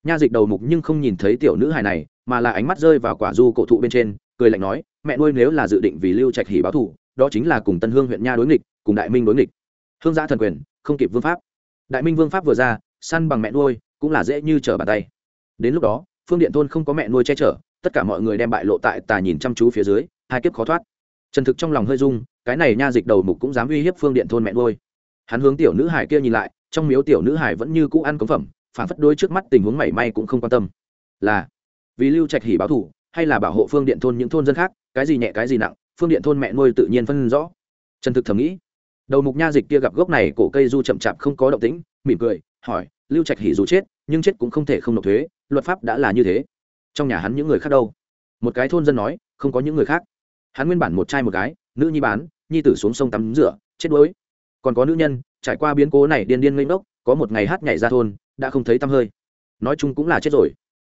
Nha dịch đầu mục nhưng không nhìn thấy tiểu nữ hài này, mà là ánh mắt rơi vào quả du cổ thụ bên trên, cười lạnh nói, mẹ nuôi nếu là dự định vì lưu trạch hỉ báo thù, đó chính là cùng tân hương huyện nha đối nghịch, cùng đại minh đối nghịch. Hương gia thần quyền, không kịp vương pháp. Đại minh vương pháp vừa ra, săn bằng mẹ nuôi cũng là dễ như trở bàn tay. Đến lúc đó phương điện thôn không có mẹ nuôi che chở tất cả mọi người đem bại lộ tại tà nhìn chăm chú phía dưới hai kiếp khó thoát. Trần thực trong lòng hơi rung, cái này nha dịch đầu mục cũng dám uy hiếp phương điện thôn mẹ nuôi. Hắn hướng tiểu nữ hải kia nhìn lại trong miếu tiểu nữ hải vẫn như cũ ăn cống phẩm phản phất đôi trước mắt tình huống mảy may cũng không quan tâm. Là vì lưu trạch hỉ báo thủ hay là bảo hộ phương điện thôn những thôn dân khác cái gì nhẹ cái gì nặng phương điện thôn mẹ nuôi tự nhiên phân rõ. Trần thực thầm nghĩ đầu mục nha dịch kia gặp gốc này cổ cây du chậm chạp không có động tĩnh mỉm cười hỏi lưu trạch hỉ dù chết, nhưng chết cũng không thể không nộp thuế, luật pháp đã là như thế. Trong nhà hắn những người khác đâu? Một cái thôn dân nói, không có những người khác. Hắn nguyên bản một trai một gái, nữ nhi bán, nhi tử xuống sông tắm rửa, chết đuối. Còn có nữ nhân, trải qua biến cố này điên điên ngây ngốc, có một ngày hát nhảy ra thôn, đã không thấy tăm hơi. Nói chung cũng là chết rồi.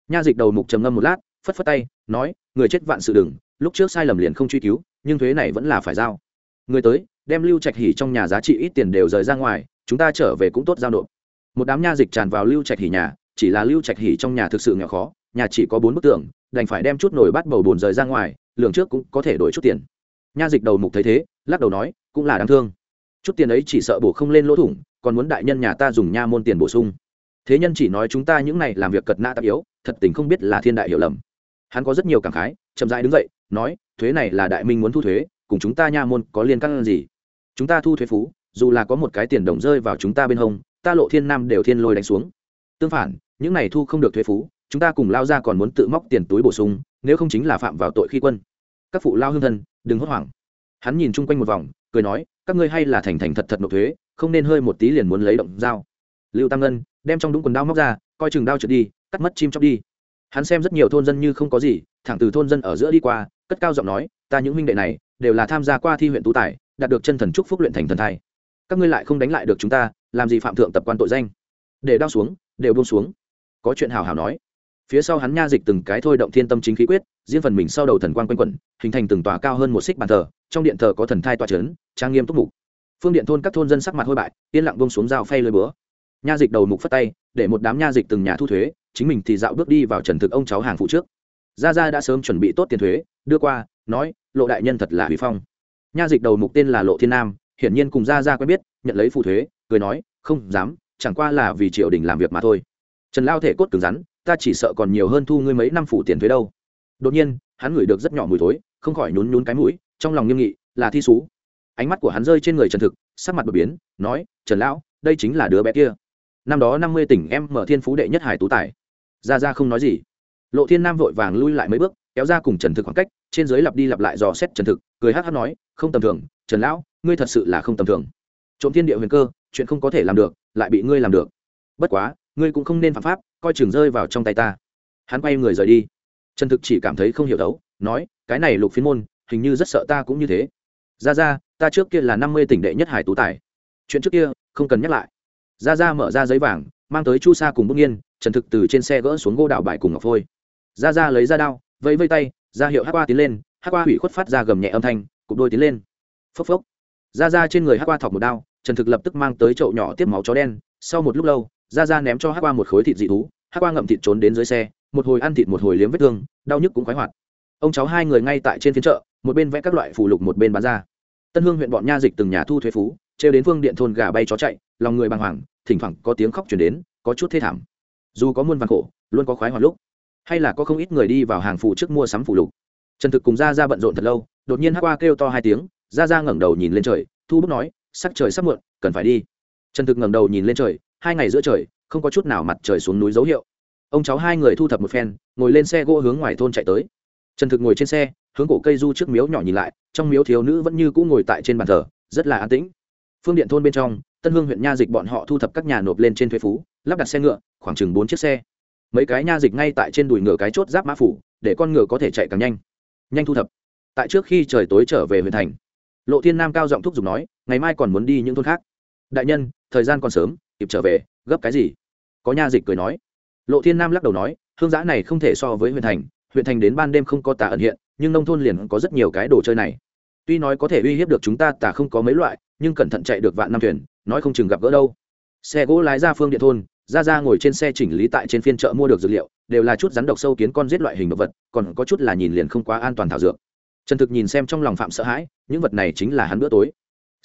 Nha dịch đầu mục trầm ngâm một lát, phất phất tay, nói, người chết vạn sự đừng, lúc trước sai lầm liền không truy cứu, nhưng thuế này vẫn là phải giao. Người tới, đem lưu trạch hỉ trong nhà giá trị ít tiền đều rời ra ngoài, chúng ta trở về cũng tốt giao nộp một đám nha dịch tràn vào lưu trạch hỉ nhà, chỉ là lưu trạch hỉ trong nhà thực sự nghèo khó, nhà chỉ có bốn bức tường, đành phải đem chút nồi bắt bầu bồn rời ra ngoài, lường trước cũng có thể đổi chút tiền. Nha dịch đầu mục thấy thế, lắc đầu nói, cũng là đáng thương. Chút tiền ấy chỉ sợ bổ không lên lỗ thủng, còn muốn đại nhân nhà ta dùng nha môn tiền bổ sung. Thế nhân chỉ nói chúng ta những này làm việc cật nã tạp yếu, thật tình không biết là thiên đại hiểu lầm. Hắn có rất nhiều cảm khái, chậm rãi đứng dậy, nói, thuế này là đại minh muốn thu thuế, cùng chúng ta nha môn có liên căn gì? Chúng ta thu thuế phú, dù là có một cái tiền đồng rơi vào chúng ta bên hông ta lộ thiên nam đều thiên lôi đánh xuống. Tương phản, những này thu không được thuế phú, chúng ta cùng lao ra còn muốn tự móc tiền túi bổ sung, nếu không chính là phạm vào tội khi quân. Các phụ lao hương thân, đừng hốt hoảng. Hắn nhìn chung quanh một vòng, cười nói, các ngươi hay là thành thành thật thật nộp thuế, không nên hơi một tí liền muốn lấy động dao. Lưu tam ngân, đem trong đúng quần đao móc ra, coi chừng đao trượt đi, cắt mất chim chóc đi. Hắn xem rất nhiều thôn dân như không có gì, thẳng từ thôn dân ở giữa đi qua, cất cao giọng nói, ta những huynh đệ này, đều là tham gia qua thi huyện tú tài, đạt được chân thần trúc phúc luyện thành thần thai. Các ngươi lại không đánh lại được chúng ta làm gì phạm thượng tập quan tội danh? Để đao xuống, đều buông xuống. Có chuyện hào hào nói. Phía sau hắn nha dịch từng cái thôi động thiên tâm chính khí quyết, riêng phần mình sau đầu thần quan quanh quẩn, hình thành từng tòa cao hơn một xích bàn thờ, trong điện thờ có thần thai tòa trấn trang nghiêm túc mục. Phương điện thôn các thôn dân sắc mặt hôi bại, yên lặng bông xuống dao phay lơi bữa nha dịch đầu mục phất tay, để một đám nha dịch từng nhà thu thuế, chính mình thì dạo bước đi vào trần thực ông cháu hàng phụ trước. Gia gia đã sớm chuẩn bị tốt tiền thuế, đưa qua, nói, lộ đại nhân thật là hủy phong. Nha dịch đầu mục tên là lộ thiên nam, hiển nhiên cùng gia gia quen biết, nhận lấy phụ thuế cười nói, không dám, chẳng qua là vì triều đình làm việc mà thôi. Trần lao thể cốt cứng rắn, ta chỉ sợ còn nhiều hơn thu ngươi mấy năm phủ tiền thuế đâu. Đột nhiên, hắn ngửi được rất nhỏ mùi thối, không khỏi nhún nhún cái mũi, trong lòng nghiêm nghị, là thi xú. Ánh mắt của hắn rơi trên người trần thực, sắc mặt đột biến, nói, trần lão, đây chính là đứa bé kia. Năm đó năm mươi tỉnh em mở thiên phú đệ nhất hải tú tài. Ra ra không nói gì. Lộ thiên nam vội vàng lui lại mấy bước, kéo ra cùng trần thực khoảng cách, trên dưới lặp đi lặp lại dò xét trần thực, cười hát hát nói, không tầm thường, trần lão, ngươi thật sự là không tầm thường. Trộm thiên địa huyền cơ chuyện không có thể làm được, lại bị ngươi làm được. Bất quá, ngươi cũng không nên phạm pháp, coi chừng rơi vào trong tay ta. Hắn quay người rời đi. Trần thực chỉ cảm thấy không hiểu đấu, nói, cái này lục phiên môn, hình như rất sợ ta cũng như thế. Ra ra, ta trước kia là năm mươi tỉnh đệ nhất hải tú tài. Chuyện trước kia, không cần nhắc lại. Ra ra mở ra giấy vàng, mang tới chu sa cùng bức nghiên, trần thực từ trên xe gỡ xuống gô đảo bài cùng ngọc phôi. Ra ra lấy ra đao, vẫy vây tay, ra hiệu hát qua tiến lên hát qua hủy khuất phát ra gầm nhẹ âm thanh cục đôi tiến lên. Phốc phốc. Ra ra trên người hát qua thọc một đao trần thực lập tức mang tới chậu nhỏ tiếp máu chó đen, sau một lúc lâu ra ra ném cho hát qua một khối thịt dị thú hát qua ngậm thịt trốn đến dưới xe, một hồi ăn thịt một hồi liếm vết thương, đau nhức cũng khoái hoạt. Ông cháu hai người ngay tại trên phiên chợ, một bên vẽ các loại phù lục một bên bán ra. Tân hương huyện bọn nha dịch từng nhà thu thuế phú, trêu đến phương điện thôn gà bay chó chạy, lòng người bàng hoàng, thỉnh thoảng có tiếng khóc chuyển đến, có chút thê thảm. Dù có muôn vàng khổ, luôn có khoái hoạt lúc. Hay là có không ít người đi vào hàng phụ trước mua sắm phụ lục. Trần thực cùng ra ra bận rộn thật lâu, đột nhiên hát qua kêu to hai tiếng ra ra ngẩng đầu nhìn lên trời, thu bức nói sắc trời sắp muộn, cần phải đi. Trần thực ngẩng đầu nhìn lên trời, hai ngày giữa trời, không có chút nào mặt trời xuống núi dấu hiệu. Ông cháu hai người thu thập một phen, ngồi lên xe gỗ hướng ngoài thôn chạy tới. Trần thực ngồi trên xe, hướng cổ cây du trước miếu nhỏ nhìn lại, trong miếu thiếu nữ vẫn như cũ ngồi tại trên bàn thờ, rất là an tĩnh. Phương điện thôn bên trong, tân hương huyện nha dịch bọn họ thu thập các nhà nộp lên trên thuế phú, lắp đặt xe ngựa, khoảng chừng bốn chiếc xe. Mấy cái nha dịch ngay tại trên đùi ngựa cái chốt giáp mã phủ, để con ngựa có thể chạy càng nhanh. Nhanh thu thập. Tại trước khi trời tối trở về huyện thành, lộ thiên nam cao giọng thúc giục nói ngày mai còn muốn đi những thôn khác. Đại nhân, thời gian còn sớm, kịp trở về, gấp cái gì? Có nha dịch cười nói. Lộ thiên nam lắc đầu nói, hương giã này không thể so với huyện thành huyện thành đến ban đêm không có tà ẩn hiện, nhưng nông thôn liền có rất nhiều cái đồ chơi này. Tuy nói có thể uy hiếp được chúng ta, tà không có mấy loại, nhưng cẩn thận chạy được vạn năm thuyền, nói không chừng gặp gỡ đâu. Xe gỗ lái ra phương điện thôn, ra ra ngồi trên xe chỉnh lý tại trên phiên chợ mua được dược liệu, đều là chút rắn độc sâu kiến con giết loại hình động vật, còn có chút là nhìn liền không quá an toàn thảo dược. Trần thực nhìn xem trong lòng phạm sợ hãi, những vật này chính là hắn bữa tối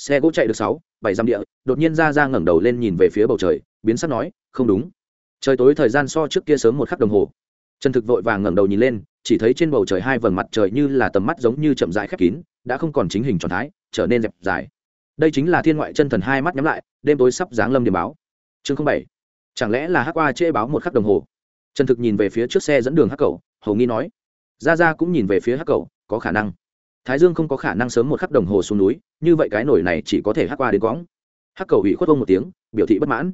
xe gỗ chạy được sáu, bảy dặm địa, đột nhiên ra ra ngẩng đầu lên nhìn về phía bầu trời, biến sắc nói, không đúng. Trời tối thời gian so trước kia sớm một khắc đồng hồ. Trần thực vội vàng ngẩng đầu nhìn lên, chỉ thấy trên bầu trời hai vầng mặt trời như là tầm mắt giống như chậm rãi khép kín, đã không còn chính hình tròn thái, trở nên dẹp dài. Đây chính là thiên ngoại chân thần hai mắt nhắm lại, đêm tối sắp giáng lâm điểm báo. Chương bảy. Chẳng lẽ là hắc qua chê báo một khắc đồng hồ? Trần thực nhìn về phía trước xe dẫn đường hắc cầu hầu nghi nói. Ra ra cũng nhìn về phía hắc cầu có khả năng thái dương không có khả năng sớm một khắc đồng hồ xuống núi, như vậy cái nổi này chỉ có thể hắc qua đến quõng. Hắc cầu hủy khuất ông một tiếng, biểu thị bất mãn.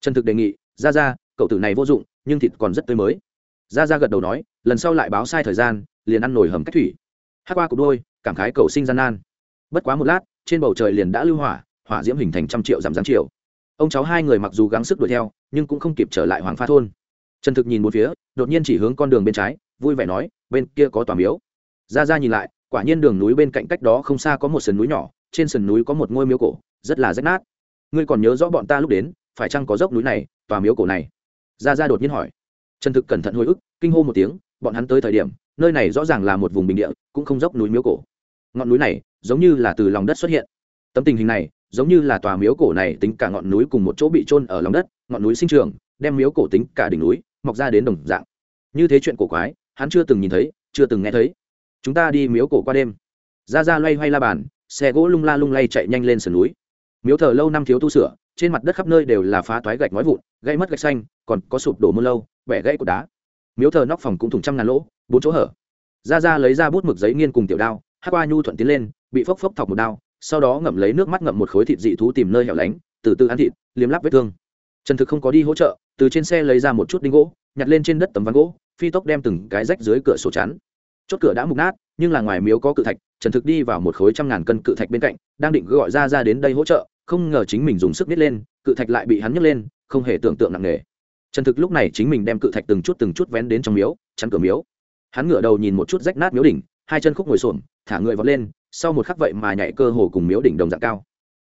Trần thực đề nghị, ra ra, cậu tử này vô dụng, nhưng thịt còn rất tươi mới. Ra ra gật đầu nói, lần sau lại báo sai thời gian, liền ăn nổi hầm cách thủy. Hắc qua cục đôi, cảm khái cầu sinh gian nan. Bất quá một lát, trên bầu trời liền đã lưu hỏa hỏa diễm hình thành trăm triệu giảm giáng triệu ông cháu hai người mặc dù gắng sức đuổi theo, nhưng cũng không kịp trở lại hoàng pha thôn. Trần thực nhìn một phía, đột nhiên chỉ hướng con đường bên trái, vui vẻ nói, bên kia có tòa miếu. Ra ra nhìn lại quả nhiên đường núi bên cạnh cách đó không xa có một sườn núi nhỏ, trên sườn núi có một ngôi miếu cổ, rất là rách nát. Ngươi còn nhớ rõ bọn ta lúc đến, phải chăng có dốc núi này, tòa miếu cổ này? Ra ra đột nhiên hỏi. Trần thực cẩn thận hồi ức, kinh hô một tiếng, bọn hắn tới thời điểm, nơi này rõ ràng là một vùng bình địa, cũng không dốc núi miếu cổ. Ngọn núi này, giống như là từ lòng đất xuất hiện. Tấm tình hình này, giống như là tòa miếu cổ này tính cả ngọn núi cùng một chỗ bị trôn ở lòng đất, ngọn núi sinh trường đem miếu cổ tính cả đỉnh núi, mọc ra đến đồng dạng. Như thế chuyện cổ quái, hắn chưa từng nhìn thấy, chưa từng nghe thấy chúng ta đi miếu cổ qua đêm. Ra ra loay hoay la bàn, xe gỗ lung la lung lay chạy nhanh lên sườn núi. Miếu thờ lâu năm thiếu tu sửa, trên mặt đất khắp nơi đều là phá toái gạch nói vụn gây mất gạch xanh, còn có sụp đổ mưa lâu, bẻ gãy của đá. Miếu thờ nóc phòng cũng thủng trăm ngàn lỗ, bốn chỗ hở. Ra ra lấy ra bút mực giấy nghiên cùng tiểu đao, hát qua nhu thuận tiến lên, bị phốc phốc thọc một đao, sau đó ngậm lấy nước mắt ngậm một khối thịt dị thú tìm nơi hẻo lánh, từ từ ăn thịt, liếm lắp vết thương. Trần thực không có đi hỗ trợ, từ trên xe lấy ra một chút đinh gỗ, nhặt lên trên đất tấm ván gỗ, phi tốc đem từng cái rách dưới cửa sổ chắn chốt cửa đã mục nát, nhưng là ngoài miếu có cự thạch, trần thực đi vào một khối trăm ngàn cân cự thạch bên cạnh, đang định gọi ra ra đến đây hỗ trợ, không ngờ chính mình dùng sức biết lên, cự thạch lại bị hắn nhấc lên, không hề tưởng tượng nặng nề. Trần thực lúc này chính mình đem cự thạch từng chút từng chút vén đến trong miếu, chắn cửa miếu. Hắn ngửa đầu nhìn một chút rách nát miếu đỉnh, hai chân khúc ngồi xổm, thả người vọt lên, sau một khắc vậy mà nhảy cơ hồ cùng miếu đỉnh đồng dạng cao.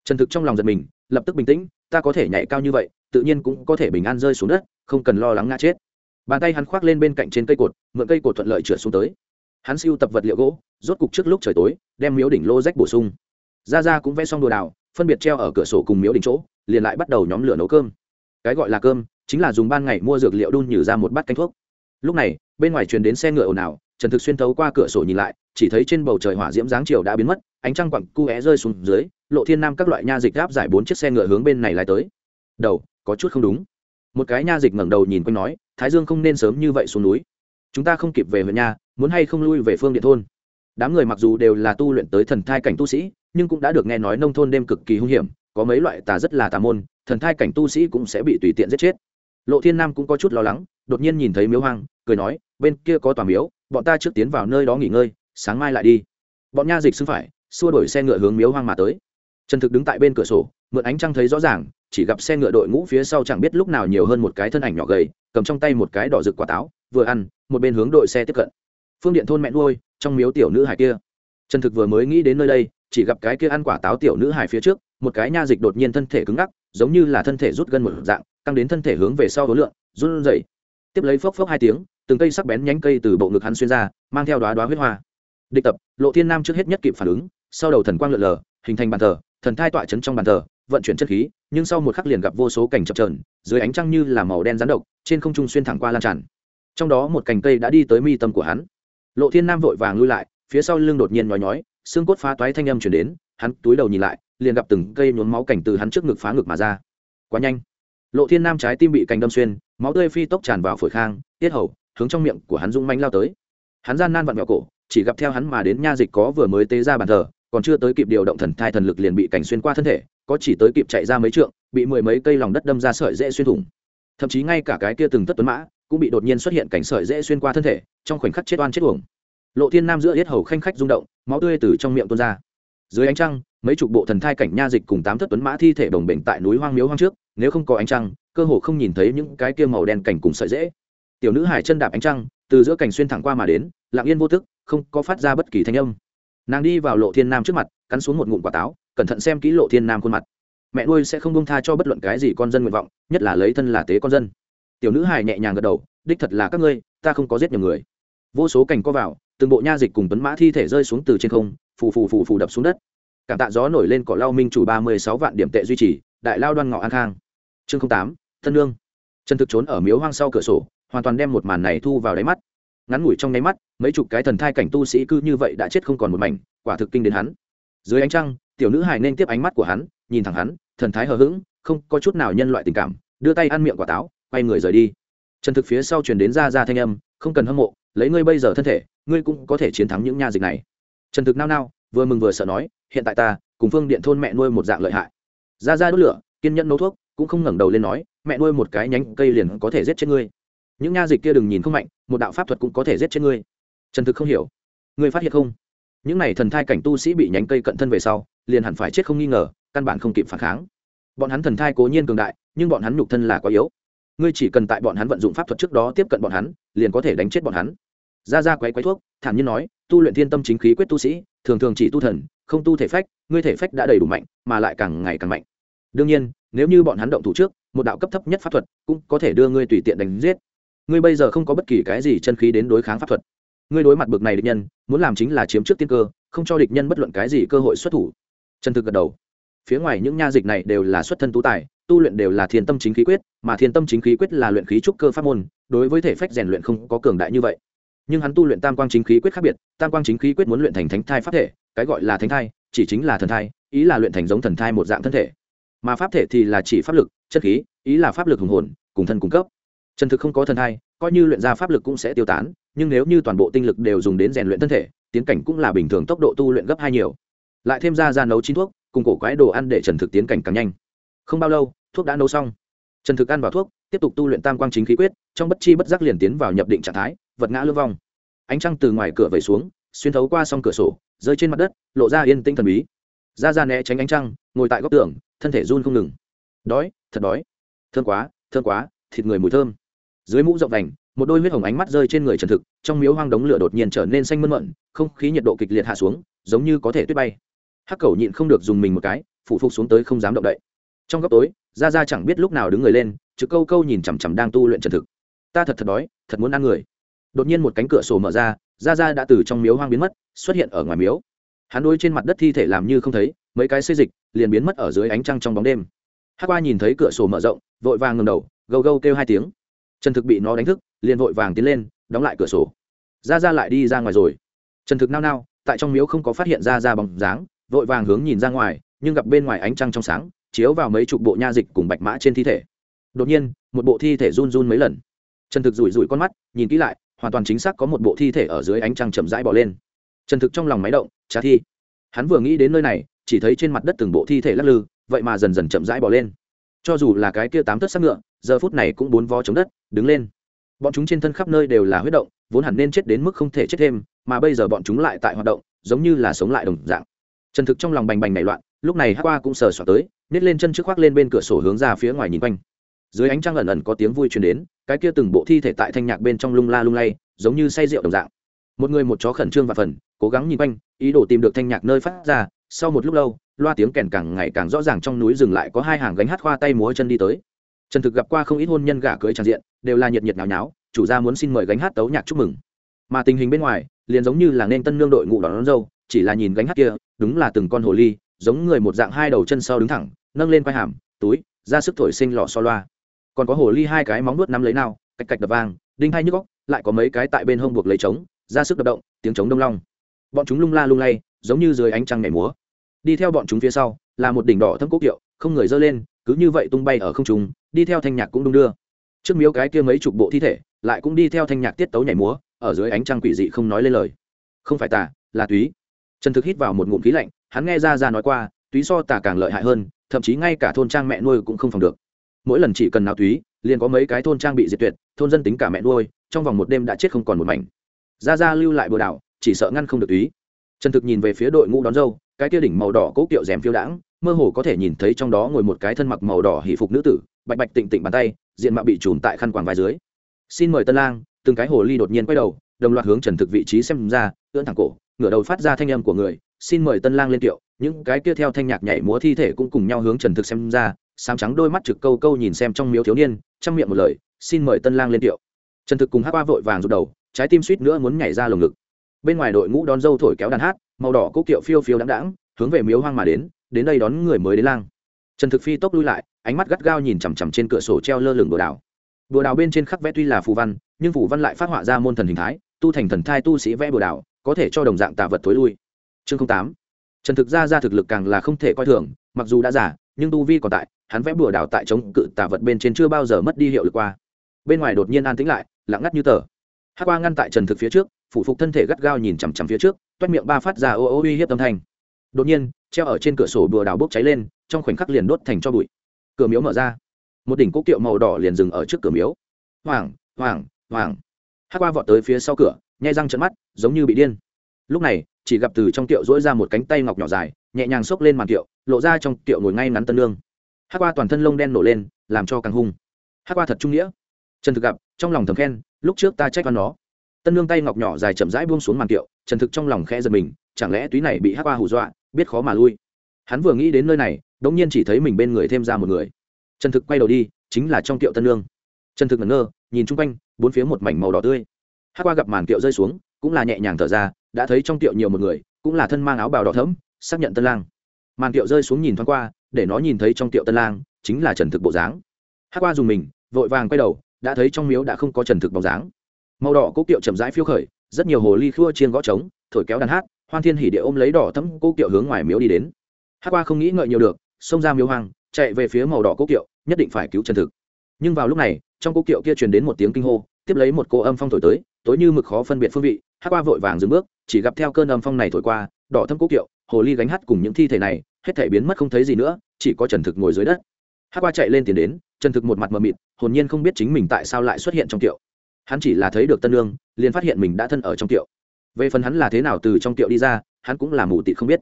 Trần thực trong lòng giật mình, lập tức bình tĩnh, ta có thể nhảy cao như vậy, tự nhiên cũng có thể bình an rơi xuống đất, không cần lo lắng ngã chết. Bàn tay hắn khoác lên bên cạnh trên cây cột, mượn cây cột thuận lợi trượt xuống tới hắn siêu tập vật liệu gỗ, rốt cục trước lúc trời tối, đem miếu đỉnh lô rách bổ sung. Ra ra cũng vẽ xong đồ đào, phân biệt treo ở cửa sổ cùng miếu đỉnh chỗ, liền lại bắt đầu nhóm lửa nấu cơm. Cái gọi là cơm, chính là dùng ban ngày mua dược liệu đun nhử ra một bát canh thuốc. Lúc này, bên ngoài truyền đến xe ngựa ồn ào, trần thực xuyên thấu qua cửa sổ nhìn lại, chỉ thấy trên bầu trời hỏa diễm dáng chiều đã biến mất, ánh trăng quặng cu é rơi xuống dưới, lộ thiên nam các loại nha dịch gáp giải bốn chiếc xe ngựa hướng bên này lại tới. Đầu, có chút không đúng. Một cái nha dịch ngẩng đầu nhìn quanh nói, thái dương không nên sớm như vậy xuống núi. Chúng ta không kịp về huyện nha muốn hay không lui về phương điện thôn. Đám người mặc dù đều là tu luyện tới thần thai cảnh tu sĩ, nhưng cũng đã được nghe nói nông thôn đêm cực kỳ hung hiểm, có mấy loại tà rất là tà môn, thần thai cảnh tu sĩ cũng sẽ bị tùy tiện giết chết. Lộ thiên nam cũng có chút lo lắng, đột nhiên nhìn thấy miếu hoang, cười nói, bên kia có tòa miếu, bọn ta trước tiến vào nơi đó nghỉ ngơi, sáng mai lại đi. Bọn nha dịch xưng phải, xua đổi xe ngựa hướng miếu hoang mà tới. Trần thực đứng tại bên cửa sổ, mượn ánh trăng thấy rõ ràng, chỉ gặp xe ngựa đội ngũ phía sau chẳng biết lúc nào nhiều hơn một cái thân ảnh nhỏ gầy, cầm trong tay một cái đỏ rực quả táo, vừa ăn, một bên hướng đội xe tiếp cận phương điện thôn mẹ nuôi, trong miếu tiểu nữ hải kia. Trần thực vừa mới nghĩ đến nơi đây, chỉ gặp cái kia ăn quả táo tiểu nữ hải phía trước, một cái nha dịch đột nhiên thân thể cứng ngắc, giống như là thân thể rút gân một dạng tăng đến thân thể hướng về sau hối lượng run rẩy. Tiếp lấy phốc phốc hai tiếng, từng cây sắc bén nhánh cây từ bộ ngực hắn xuyên ra, mang theo đoá đoá huyết hoa. Địch tập, lộ thiên nam trước hết nhất kịp phản ứng, sau đầu thần quang lượn lờ, hình thành bàn thờ, thần thai tọa chấn trong bàn thờ, vận chuyển chất khí, nhưng sau một khắc liền gặp vô số cảnh chập trờn dưới ánh trăng như là màu đen rán độc, trên không trung xuyên thẳng qua lan tràn. Trong đó một cành cây đã đi tới mi tâm của hắn lộ thiên nam vội vàng lui lại, phía sau lưng đột nhiên nhói nhói, xương cốt phá toái thanh âm chuyển đến, hắn túi đầu nhìn lại, liền gặp từng cây nhuốm máu cảnh từ hắn trước ngực phá ngực mà ra. Quá nhanh. Lộ thiên nam trái tim bị cành đâm xuyên, máu tươi phi tốc tràn vào phổi khang, tiết hầu, hướng trong miệng của hắn rung manh lao tới. Hắn gian nan vặn vẹo cổ, chỉ gặp theo hắn mà đến nha dịch có vừa mới tế ra bàn thờ, còn chưa tới kịp điều động thần thai thần lực liền bị cảnh xuyên qua thân thể, có chỉ tới kịp chạy ra mấy trượng, bị mười mấy cây lòng đất đâm ra sợi dễ xuyên thủng. Thậm chí ngay cả cái kia từng tất tuấn mã cũng bị đột nhiên xuất hiện cảnh sợi dễ xuyên qua thân thể, trong khoảnh khắc chết oan chết uổng. Lộ thiên nam giữa hết hầu khanh khách rung động, máu tươi từ trong miệng tuôn ra. Dưới ánh trăng, mấy chục bộ thần thai cảnh nha dịch cùng tám thất tuấn mã thi thể đồng bệnh tại núi hoang miếu hoang trước, nếu không có ánh trăng, cơ hồ không nhìn thấy những cái kia màu đen cảnh cùng sợi dễ. Tiểu nữ hải chân đạp ánh trăng, từ giữa cảnh xuyên thẳng qua mà đến, lặng yên vô tức không có phát ra bất kỳ thanh âm. Nàng đi vào lộ thiên nam trước mặt, cắn xuống một ngụm quả táo, cẩn thận xem kỹ lộ thiên nam khuôn mặt. Mẹ nuôi sẽ không bông tha cho bất luận cái gì con dân nguyện vọng, nhất là lấy thân là tế con dân tiểu nữ hài nhẹ nhàng gật đầu, đích thật là các ngươi, ta không có giết nhiều người. Vô số cảnh co vào, từng bộ nha dịch cùng tuấn mã thi thể rơi xuống từ trên không, phù phù phù phù đập xuống đất. Cảm tạ gió nổi lên cỏ lao minh chủ ba mươi sáu vạn điểm tệ duy trì, đại lao đoan ngọ an khang. Chương tám, thân lương trần thực trốn ở miếu hoang sau cửa sổ, hoàn toàn đem một màn này thu vào đáy mắt. Ngắn ngủi trong đáy mắt, mấy chục cái thần thai cảnh tu sĩ cư như vậy đã chết không còn một mảnh, quả thực kinh đến hắn. Dưới ánh trăng, tiểu nữ hài nên tiếp ánh mắt của hắn, nhìn thẳng hắn, thần thái hờ hững, không có chút nào nhân loại tình cảm, đưa tay ăn miệng quả táo quay người rời đi. Trần thực phía sau truyền đến ra ra thanh âm, không cần hâm mộ, lấy ngươi bây giờ thân thể, ngươi cũng có thể chiến thắng những nha dịch này. Trần thực nao nao, vừa mừng vừa sợ nói, hiện tại ta, cùng phương điện thôn mẹ nuôi một dạng lợi hại. Ra ra đốt lửa, kiên nhẫn nấu thuốc, cũng không ngẩng đầu lên nói, mẹ nuôi một cái nhánh cây liền có thể giết chết ngươi. Những nha dịch kia đừng nhìn không mạnh, một đạo pháp thuật cũng có thể giết chết ngươi. Trần thực không hiểu, ngươi phát hiện không? Những n à y thần thai cảnh tu sĩ bị nhánh cây cận thân về sau, liền hẳn phải chết không nghi ngờ, căn bản không kịp phản kháng. Bọn hắn thần thai cố nhiên cường đại, nhưng bọn hắn nhục thân là quá yếu ngươi chỉ cần tại bọn hắn vận dụng pháp thuật trước đó tiếp cận bọn hắn, liền có thể đánh chết bọn hắn. Ra ra quấy quấy thuốc, thản nhiên nói, tu luyện thiên tâm chính khí quyết tu sĩ, thường thường chỉ tu thần, không tu thể phách, ngươi thể phách đã đầy đủ mạnh, mà lại càng ngày càng mạnh. Đương nhiên, nếu như bọn hắn động thủ trước, một đạo cấp thấp nhất pháp thuật cũng có thể đưa ngươi tùy tiện đánh giết. Ngươi bây giờ không có bất kỳ cái gì chân khí đến đối kháng pháp thuật. Ngươi đối mặt bực này địch nhân, muốn làm chính là chiếm trước tiên cơ, không cho địch nhân bất luận cái gì cơ hội xuất thủ. Trần thực gật đầu. Phía ngoài những nha dịch này đều là xuất thân tú tài tu luyện đều là thiên tâm chính khí quyết, mà thiên tâm chính khí quyết là luyện khí trúc cơ pháp môn, đối với thể phách rèn luyện không có cường đại như vậy. Nhưng hắn tu luyện tam quang chính khí quyết khác biệt, tam quang chính khí quyết muốn luyện thành thánh thai pháp thể, cái gọi là thánh thai, chỉ chính là thần thai, ý là luyện thành giống thần thai một dạng thân thể. Mà pháp thể thì là chỉ pháp lực, chất khí, ý là pháp lực hùng hồn, cùng thân cung cấp. Trần thực không có thần thai, coi như luyện ra pháp lực cũng sẽ tiêu tán, nhưng nếu như toàn bộ tinh lực đều dùng đến rèn luyện thân thể, tiến cảnh cũng là bình thường tốc độ tu luyện gấp hai nhiều. Lại thêm ra ra nấu chín thuốc, cùng cổ quái đồ ăn để trần thực tiến cảnh càng nhanh. Không bao lâu thuốc đã nấu xong. Trần thực ăn vào thuốc, tiếp tục tu luyện tam quang chính khí quyết, trong bất chi bất giác liền tiến vào nhập định trạng thái, vật ngã lưu vong. Ánh trăng từ ngoài cửa vẩy xuống, xuyên thấu qua s cửa sổ, rơi trên mặt đất, lộ ra yên tĩnh thần bí. Ra ra né tránh ánh trăng, ngồi tại góc tường, thân thể run không ngừng. Đói, thật đói. Thơm quá thơm quá, thịt người mùi thơm. Dưới mũ rộng đành một đôi huyết hồng ánh mắt rơi trên người trần thực, trong miếu hoang đống lửa đột nhiên trở nên xanh mơn mận, không khí nhiệt độ kịch liệt hạ xuống, giống như có thể tuyết bay. Hắc cầu nhịn không được dùng mình một cái phụ phục xuống tới không dám động đậy. Trong góc tối ra ra chẳng biết lúc nào đứng người lên, trực câu câu nhìn chằm chằm đang tu luyện trần thực. Ta thật thật đói, thật muốn ăn người. Đột nhiên một cánh cửa sổ mở ra ra ra đã từ trong miếu hoang biến mất, xuất hiện ở ngoài miếu. Hắn đôi trên mặt đất thi thể làm như không thấy, mấy cái xây dịch liền biến mất ở dưới ánh trăng trong bóng đêm. Hát qua nhìn thấy cửa sổ mở rộng, vội vàng ngầm đầu, gâu gâu kêu hai tiếng. Trần thực bị nó đánh thức, liền vội vàng tiến lên, đóng lại cửa sổ. Ra ra lại đi ra ngoài rồi. Trần thực nao nao, tại trong miếu không có phát hiện ra ra bằng dáng, vội vàng hướng nhìn ra ngoài, nhưng gặp bên ngoài ánh trăng trong sáng chiếu vào mấy chục bộ nha dịch cùng bạch mã trên thi thể. Đột nhiên, một bộ thi thể run run mấy lần. Trần thực rủi rủi con mắt, nhìn kỹ lại, hoàn toàn chính xác có một bộ thi thể ở dưới ánh trăng chậm rãi bỏ lên. Trần thực trong lòng máy động trả thi. Hắn vừa nghĩ đến nơi này, chỉ thấy trên mặt đất từng bộ thi thể lắc lư, vậy mà dần dần chậm rãi bỏ lên. Cho dù là cái kia tám tấc sắc ngựa, giờ phút này cũng bốn vó chống đất, đứng lên. Bọn chúng trên thân khắp nơi đều là huyết động, vốn hẳn nên chết đến mức không thể chết thêm, mà bây giờ bọn chúng lại tại hoạt động, giống như là sống lại đồng dạng. Trần thực trong lòng bành bành nảy loạn lúc này hát qua cũng sờ soạt tới nết lên chân trước khoác lên bên cửa sổ hướng ra phía ngoài nhìn quanh. Dưới ánh trăng ẩn ẩn có tiếng vui truyền đến cái kia từng bộ thi thể tại thanh nhạc bên trong lung la lung lay giống như say rượu đồng dạng. Một người một chó khẩn trương và phần cố gắng nhìn quanh ý đồ tìm được thanh nhạc nơi phát ra sau một lúc lâu loa tiếng kèn càng ngày càng rõ ràng trong núi rừng lại có hai hàng gánh hát khoa tay múa chân đi tới. Trần thực gặp qua không ít hôn nhân gả cưới tràn diện đều là nhiệt nhiệt nháo nháo chủ gia muốn xin mời gánh hát tấu nhạc chúc mừng. Mà tình hình bên ngoài liền giống như là nên tân nương đội ngụ đón, đón dâu chỉ là nhìn gánh hát kia đúng là từng con hồ ly giống người một dạng hai đầu chân sau đứng thẳng, nâng lên quai hàm, túi, ra sức thổi sinh lò so loa. Còn có hồ ly hai cái móng nuốt nắm lấy nào cạch cạch đập vang, đinh hai nhức góc lại có mấy cái tại bên hông buộc lấy trống, ra sức đập động, tiếng trống đông long. Bọn chúng lung la lung lay, giống như dưới ánh trăng nhảy múa. Đi theo bọn chúng phía sau, là một đỉnh đỏ thâm cốc kiệu, không người dơ lên, cứ như vậy tung bay ở không trung, đi theo thanh nhạc cũng đung đưa. Trước miếu cái kia mấy chục bộ thi thể, lại cũng đi theo thanh nhạc tiết tấu nhảy múa, ở dưới ánh trăng quỷ dị không nói lên lời. Không phải tà, là túy trần thực hít vào một ngụm khí lạnh, hắn nghe ra ra nói qua, túy so tà càng lợi hại hơn, thậm chí ngay cả thôn trang mẹ nuôi cũng không phòng được. Mỗi lần chỉ cần nào túy, liền có mấy cái thôn trang bị diệt tuyệt, thôn dân tính cả mẹ nuôi, trong vòng một đêm đã chết không còn một mảnh. Ra ra lưu lại bừa đảo, chỉ sợ ngăn không được túy. Trần thực nhìn về phía đội ngũ đón dâu, cái kia đỉnh màu đỏ cố kiệu rèm phiêu đãng, mơ hồ có thể nhìn thấy trong đó ngồi một cái thân mặc màu đỏ hỷ phục nữ tử, bạch bạch tịnh tịnh bàn tay, diện mạo bị trùm tại khăn quàng vai dưới. Xin mời tân lang. Từng cái hồ ly đột nhiên quay đầu, đồng loạt hướng trần thực vị trí xem ra, ưỡn thẳng cổ ngửa đầu phát ra thanh âm của người, xin mời tân lang lên tiệu những cái kia theo thanh nhạc nhảy múa thi thể cũng cùng nhau hướng trần thực xem ra sáng trắng đôi mắt trực câu câu nhìn xem trong miếu thiếu niên trong miệng một lời, xin mời tân lang lên tiệu trần thực cùng hát qua vội vàng rụt đầu, trái tim suýt nữa muốn nhảy ra lồng ngực. Bên ngoài đội ngũ đón dâu thổi kéo đàn hát, màu đỏ cúc kiệu phiêu phiêu đáng đáng hướng về miếu hoang mà đến đến đây đón người mới đến lang. Trần thực phi tốc lui lại, ánh mắt gắt gao nhìn chằm chằm trên cửa sổ treo lơ lửng đồ đào. Đồ đào bên trên khắc vẽ tuy là phù văn, nhưng phù văn lại phát họa ra môn thần hình thái, tu thành thần thai tu sĩ vẽ bồ đào có thể cho đồng dạng tạ vật thối lui. Chương tám. Trần thực ra ra thực lực càng là không thể coi thường, mặc dù đã giả, nhưng tu vi còn tại, hắn vẽ bùa đảo tại chống cự tạ vật bên trên chưa bao giờ mất đi hiệu lực qua. Bên ngoài đột nhiên an tĩnh lại, lặng ngắt như tờ. Hát qua ngăn tại trần thực phía trước, phủ phục thân thể gắt gao nhìn chằm chằm phía trước, toét miệng ba phát ra ô ô uy hiếp âm thanh. Đột nhiên, treo ở trên cửa sổ bùa đào bốc cháy lên, trong khoảnh khắc liền đốt thành cho bụi. Cửa miếu mở ra. Một đỉnh cốc kiệu màu đỏ liền dừng ở trước cửa miếu. Hoàng hoàng hoàng hát qua vọt tới phía sau cửa nhai răng trận mắt, giống như bị điên. Lúc này, chỉ gặp từ trong tiệu dỗi ra một cánh tay ngọc nhỏ dài, nhẹ nhàng xốc lên màn tiệu, lộ ra trong tiệu ngồi ngay ngắn tân lương. Hát qua toàn thân lông đen nổ lên, làm cho càng hung. Hát qua thật trung nghĩa. Trần thực gặp, trong lòng thầm khen, lúc trước ta trách văn nó. Tân lương tay ngọc nhỏ dài chậm rãi buông xuống màn tiệu, trần thực trong lòng khẽ giật mình, chẳng lẽ túy này bị hát qua hù dọa, biết khó mà lui. Hắn vừa nghĩ đến nơi này, đống nhiên chỉ thấy mình bên người thêm ra một người. Trần thực quay đầu đi, chính là trong tiệu tân lương. Trần thực ngẩn ngơ, nhìn chung quanh, bốn phía một mảnh màu đỏ tươi hát qua gặp màn kiệu rơi xuống, cũng là nhẹ nhàng thở ra, đã thấy trong kiệu nhiều một người, cũng là thân mang áo bào đỏ thẫm, xác nhận tân lang. Màn kiệu rơi xuống nhìn thoáng qua, để nó nhìn thấy trong kiệu tân lang, chính là trần thực bộ dáng. Hát qua dùng mình, vội vàng quay đầu, đã thấy trong miếu đã không có trần thực bóng dáng. Màu đỏ cố kiệu chậm rãi phiêu khởi, rất nhiều hồ ly khua chiên gõ trống, thổi kéo đàn hát, hoan thiên hỉ địa ôm lấy đỏ thẫm cố kiệu hướng ngoài miếu đi đến. Hát qua không nghĩ ngợi nhiều được, xông ra miếu hoang, chạy về phía màu đỏ cố kiệu, nhất định phải cứu trần thực. Nhưng vào lúc này, trong cố kiệu kia truyền đến một tiếng kinh hô, tiếp lấy một cô âm phong thổi tới tối như mực khó phân biệt phương vị hát qua vội vàng dừng bước, chỉ gặp theo cơn âm phong này thổi qua, đỏ thâm cố kiệu, hồ ly gánh hát cùng những thi thể này, hết thể biến mất không thấy gì nữa, chỉ có trần thực ngồi dưới đất. Hát qua chạy lên tiền đến, trần thực một mặt mờ mịt, hồn nhiên không biết chính mình tại sao lại xuất hiện trong kiệu. Hắn chỉ là thấy được tân lương liền phát hiện mình đã thân ở trong kiệu. Về phần hắn là thế nào từ trong kiệu đi ra, hắn cũng là mù tịt không biết.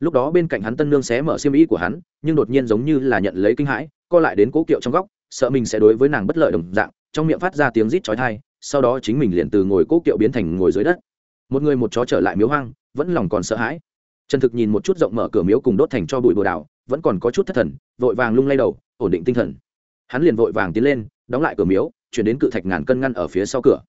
Lúc đó bên cạnh hắn tân lương xé mở xiêm ý của hắn, nhưng đột nhiên giống như là nhận lấy kinh hãi, co lại đến cố kiệu trong góc, sợ mình sẽ đối với nàng bất lợi đồng dạng, trong miệng phát ra tiếng rít chói thai sau đó chính mình liền từ ngồi cố kiệu biến thành ngồi dưới đất. Một người một chó trở lại miếu hoang, vẫn lòng còn sợ hãi. Trần thực nhìn một chút rộng mở cửa miếu cùng đốt thành cho bụi bồ đào, vẫn còn có chút thất thần, vội vàng lung lay đầu, ổn định tinh thần. Hắn liền vội vàng tiến lên, đóng lại cửa miếu, chuyển đến cự thạch ngàn cân ngăn ở phía sau cửa.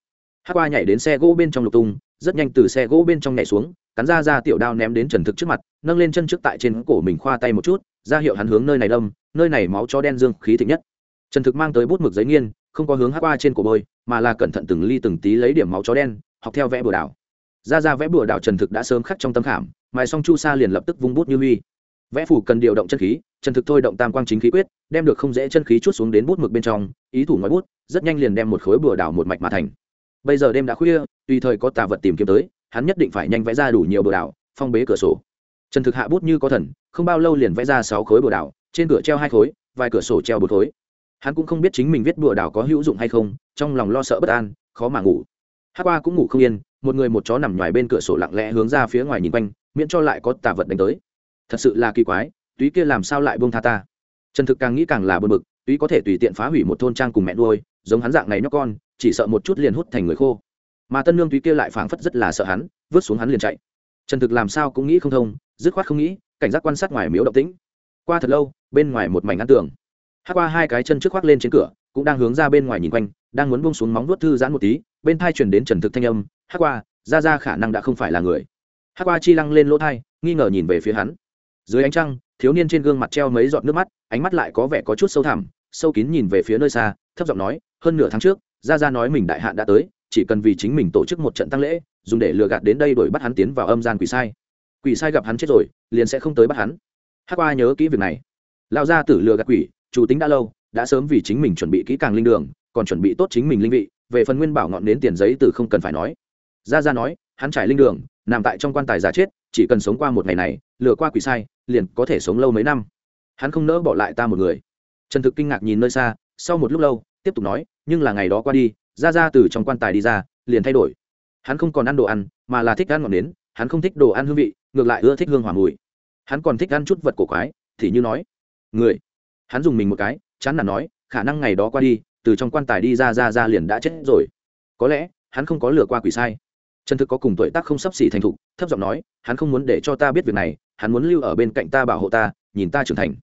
Hát qua nhảy đến xe gỗ bên trong lục tung, rất nhanh từ xe gỗ bên trong nhảy xuống, cắn ra ra tiểu đao ném đến trần thực trước mặt, nâng lên chân trước tại trên cổ mình khoa tay một chút, ra hiệu hắn hướng nơi này đâm, nơi này máu cho đen dương khí thịnh nhất. Trần thực mang tới bút mực giấy nghiên không có hướng hát qua trên cổ bôi, mà là cẩn thận từng ly từng tí lấy điểm máu chó đen, học theo vẽ bừa đảo. Ra ra vẽ bừa đảo trần thực đã sớm khắc trong tâm khảm, mài xong chu sa liền lập tức vung bút như huy. Vẽ phủ cần điều động chân khí, trần thực thôi động tam quang chính khí quyết, đem được không dễ chân khí chút xuống đến bút mực bên trong, ý thủ nói bút, rất nhanh liền đem một khối bừa đảo một mạch mà thành. Bây giờ đêm đã khuya, tùy thời có tà vật tìm kiếm tới, hắn nhất định phải nhanh vẽ ra đủ nhiều bừa đảo, phong bế cửa sổ. Trần thực hạ bút như có thần, không bao lâu liền vẽ ra sáu khối bừa đảo, trên cửa treo hai khối, vài cửa sổ treo bốn khối hắn cũng không biết chính mình viết bừa đảo có hữu dụng hay không, trong lòng lo sợ bất an, khó mà ngủ. Hát qua cũng ngủ không yên, một người một chó nằm ngoài bên cửa sổ lặng lẽ hướng ra phía ngoài nhìn quanh, miễn cho lại có tà vật đánh tới. Thật sự là kỳ quái, túy kia làm sao lại buông tha ta? Trần thực càng nghĩ càng là bơn bực, túy có thể tùy tiện phá hủy một thôn trang cùng mẹ nuôi, giống hắn dạng này nhóc con, chỉ sợ một chút liền hút thành người khô. Mà tân nương túy kia lại phảng phất rất là sợ hắn, vứt xuống hắn liền chạy. Trần thực làm sao cũng nghĩ không thông, dứt khoát không nghĩ, cảnh giác quan sát ngoài miếu động tĩnh. Qua thật lâu, bên ngoài một mảnh ngăn tường hát qua hai cái chân trước khoác lên trên cửa, cũng đang hướng ra bên ngoài nhìn quanh, đang muốn bông xuống móng vuốt thư giãn một tí, bên thai chuyển đến trần thực thanh âm, hát qua, ra ra khả năng đã không phải là người. Hát qua chi lăng lên lỗ thai, nghi ngờ nhìn về phía hắn. Dưới ánh trăng, thiếu niên trên gương mặt treo mấy giọt nước mắt, ánh mắt lại có vẻ có chút sâu thẳm, sâu kín nhìn về phía nơi xa, thấp giọng nói, hơn nửa tháng trước, Ra Ra nói mình đại hạn đã tới, chỉ cần vì chính mình tổ chức một trận tăng lễ, dùng để lừa gạt đến đây đuổi bắt hắn tiến vào âm gian quỷ sai. Quỷ sai gặp hắn chết rồi, liền sẽ không tới bắt hắn. Hắc qua nhớ kỹ việc này. Lao gia tử lừa gạt quỷ chủ tính đã lâu, đã sớm vì chính mình chuẩn bị kỹ càng linh đường, còn chuẩn bị tốt chính mình linh vị, về phần nguyên bảo ngọn đến tiền giấy từ không cần phải nói. Gia gia nói, hắn trải linh đường, nằm tại trong quan tài giả chết, chỉ cần sống qua một ngày này, lừa qua quỷ sai, liền có thể sống lâu mấy năm. Hắn không nỡ bỏ lại ta một người. Trần thực kinh ngạc nhìn nơi xa, sau một lúc lâu, tiếp tục nói, nhưng là ngày đó qua đi ra ra từ trong quan tài đi ra, liền thay đổi. Hắn không còn ăn đồ ăn, mà là thích ăn ngọn nến, hắn không thích đồ ăn hương vị, ngược lại ưa thích hương hỏa mùi. Hắn còn thích ăn chút vật cổ quái, thì như nói, người hắn dùng mình một cái, chán nản nói, khả năng ngày đó qua đi, từ trong quan tài đi ra ra ra liền đã chết rồi. Có lẽ, hắn không có lừa qua quỷ sai. Trần thực có cùng tuổi tác không sắp xỉ thành thục, thấp giọng nói, hắn không muốn để cho ta biết việc này, hắn muốn lưu ở bên cạnh ta bảo hộ ta, nhìn ta trưởng thành.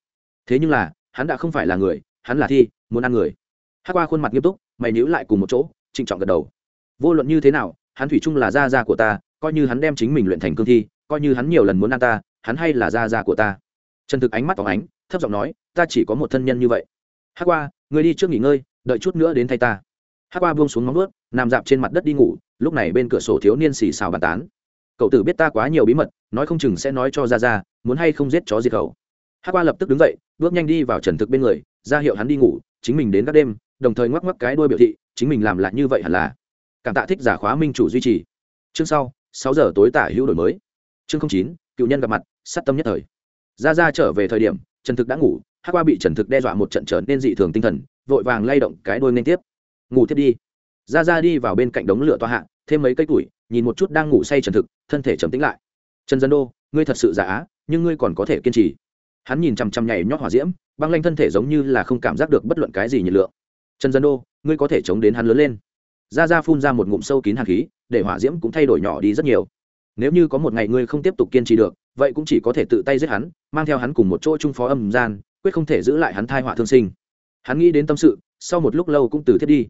Thế nhưng là, hắn đã không phải là người, hắn là thi, muốn ăn người. Hát qua khuôn mặt nghiêm túc, mày níu lại cùng một chỗ, trịnh trọng gật đầu. Vô luận như thế nào, hắn thủy chung là gia gia của ta, coi như hắn đem chính mình luyện thành cương thi, coi như hắn nhiều lần muốn ăn ta, hắn hay là gia gia của ta trần thực ánh mắt p ánh, thấp giọng nói, ta chỉ có một thân nhân như vậy. Hát qua người đi trước nghỉ ngơi, đợi chút nữa đến thay ta. Hát qua buông xuống móng ướt nằm dạp trên mặt đất đi ngủ, lúc này bên cửa sổ thiếu niên xì xào bàn tán. Cậu tử biết ta quá nhiều bí mật, nói không chừng sẽ nói cho ra ra, muốn hay không giết chó diệt khẩu. Hát qua lập tức đứng dậy, bước nhanh đi vào trần thực bên người, ra hiệu hắn đi ngủ, chính mình đến các đêm, đồng thời ngoắc ngoắc cái đuôi biểu thị, chính mình làm lại như vậy hẳn là. Cảm tạ thích giả khóa minh chủ duy trì. Chương sau, sáu giờ tối tả hữu đổi mới. Chương chín, cựu nhân gặp mặt, sát tâm nhất thời ra ra trở về thời điểm, trần thực đã ngủ hát qua bị trần thực đe dọa một trận trở nên dị thường tinh thần, vội vàng lay động cái đuôi lên tiếp. Ngủ tiếp đi. Ra ra đi vào bên cạnh đống lửa toa hạ, thêm mấy cây củi, nhìn một chút đang ngủ say trần thực, thân thể trầm tĩnh lại. Trần dân đô, ngươi thật sự giả á, nhưng ngươi còn có thể kiên trì. Hắn nhìn chằm chằm nhảy nhót hỏa diễm, băng lanh thân thể giống như là không cảm giác được bất luận cái gì nhiệt lượng. Trần dân đô, ngươi có thể chống đến hắn lớn lên. Ra ra phun ra một ngụm sâu kín hạt khí, để hỏa diễm cũng thay đổi nhỏ đi rất nhiều. Nếu như có một ngày ngươi không tiếp tục kiên trì được vậy cũng chỉ có thể tự tay giết hắn, mang theo hắn cùng một chỗ chung phó âm gian, quyết không thể giữ lại hắn thai họa thương sinh. Hắn nghĩ đến tâm sự, sau một lúc lâu cũng từ thiết đi.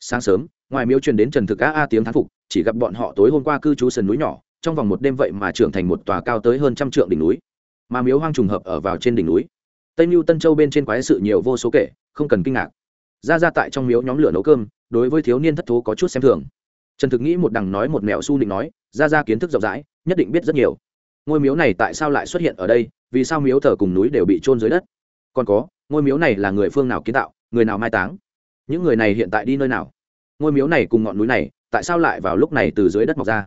Sáng sớm, ngoài miếu truyền đến trần thực a a tiếng thán phục, chỉ gặp bọn họ tối hôm qua cư trú sườn núi nhỏ, trong vòng một đêm vậy mà trưởng thành một tòa cao tới hơn trăm trượng đỉnh núi. Mà miếu hoang trùng hợp ở vào trên đỉnh núi. Tây mưu tân châu bên trên quái sự nhiều vô số kể, không cần kinh ngạc. Ra ra tại trong miếu nhóm lửa nấu cơm, đối với thiếu niên thất thố có chút xem thường. Trần thực nghĩ một đằng nói một mẹo su định nói, ra ra kiến thức rộng rãi, nhất định biết rất nhiều ngôi miếu này tại sao lại xuất hiện ở đây? Vì sao miếu thờ cùng núi đều bị trôn dưới đất? Còn có, ngôi miếu này là người phương nào kiến tạo, người nào mai táng? Những người này hiện tại đi nơi nào? Ngôi miếu này cùng ngọn núi này, tại sao lại vào lúc này từ dưới đất mọc ra?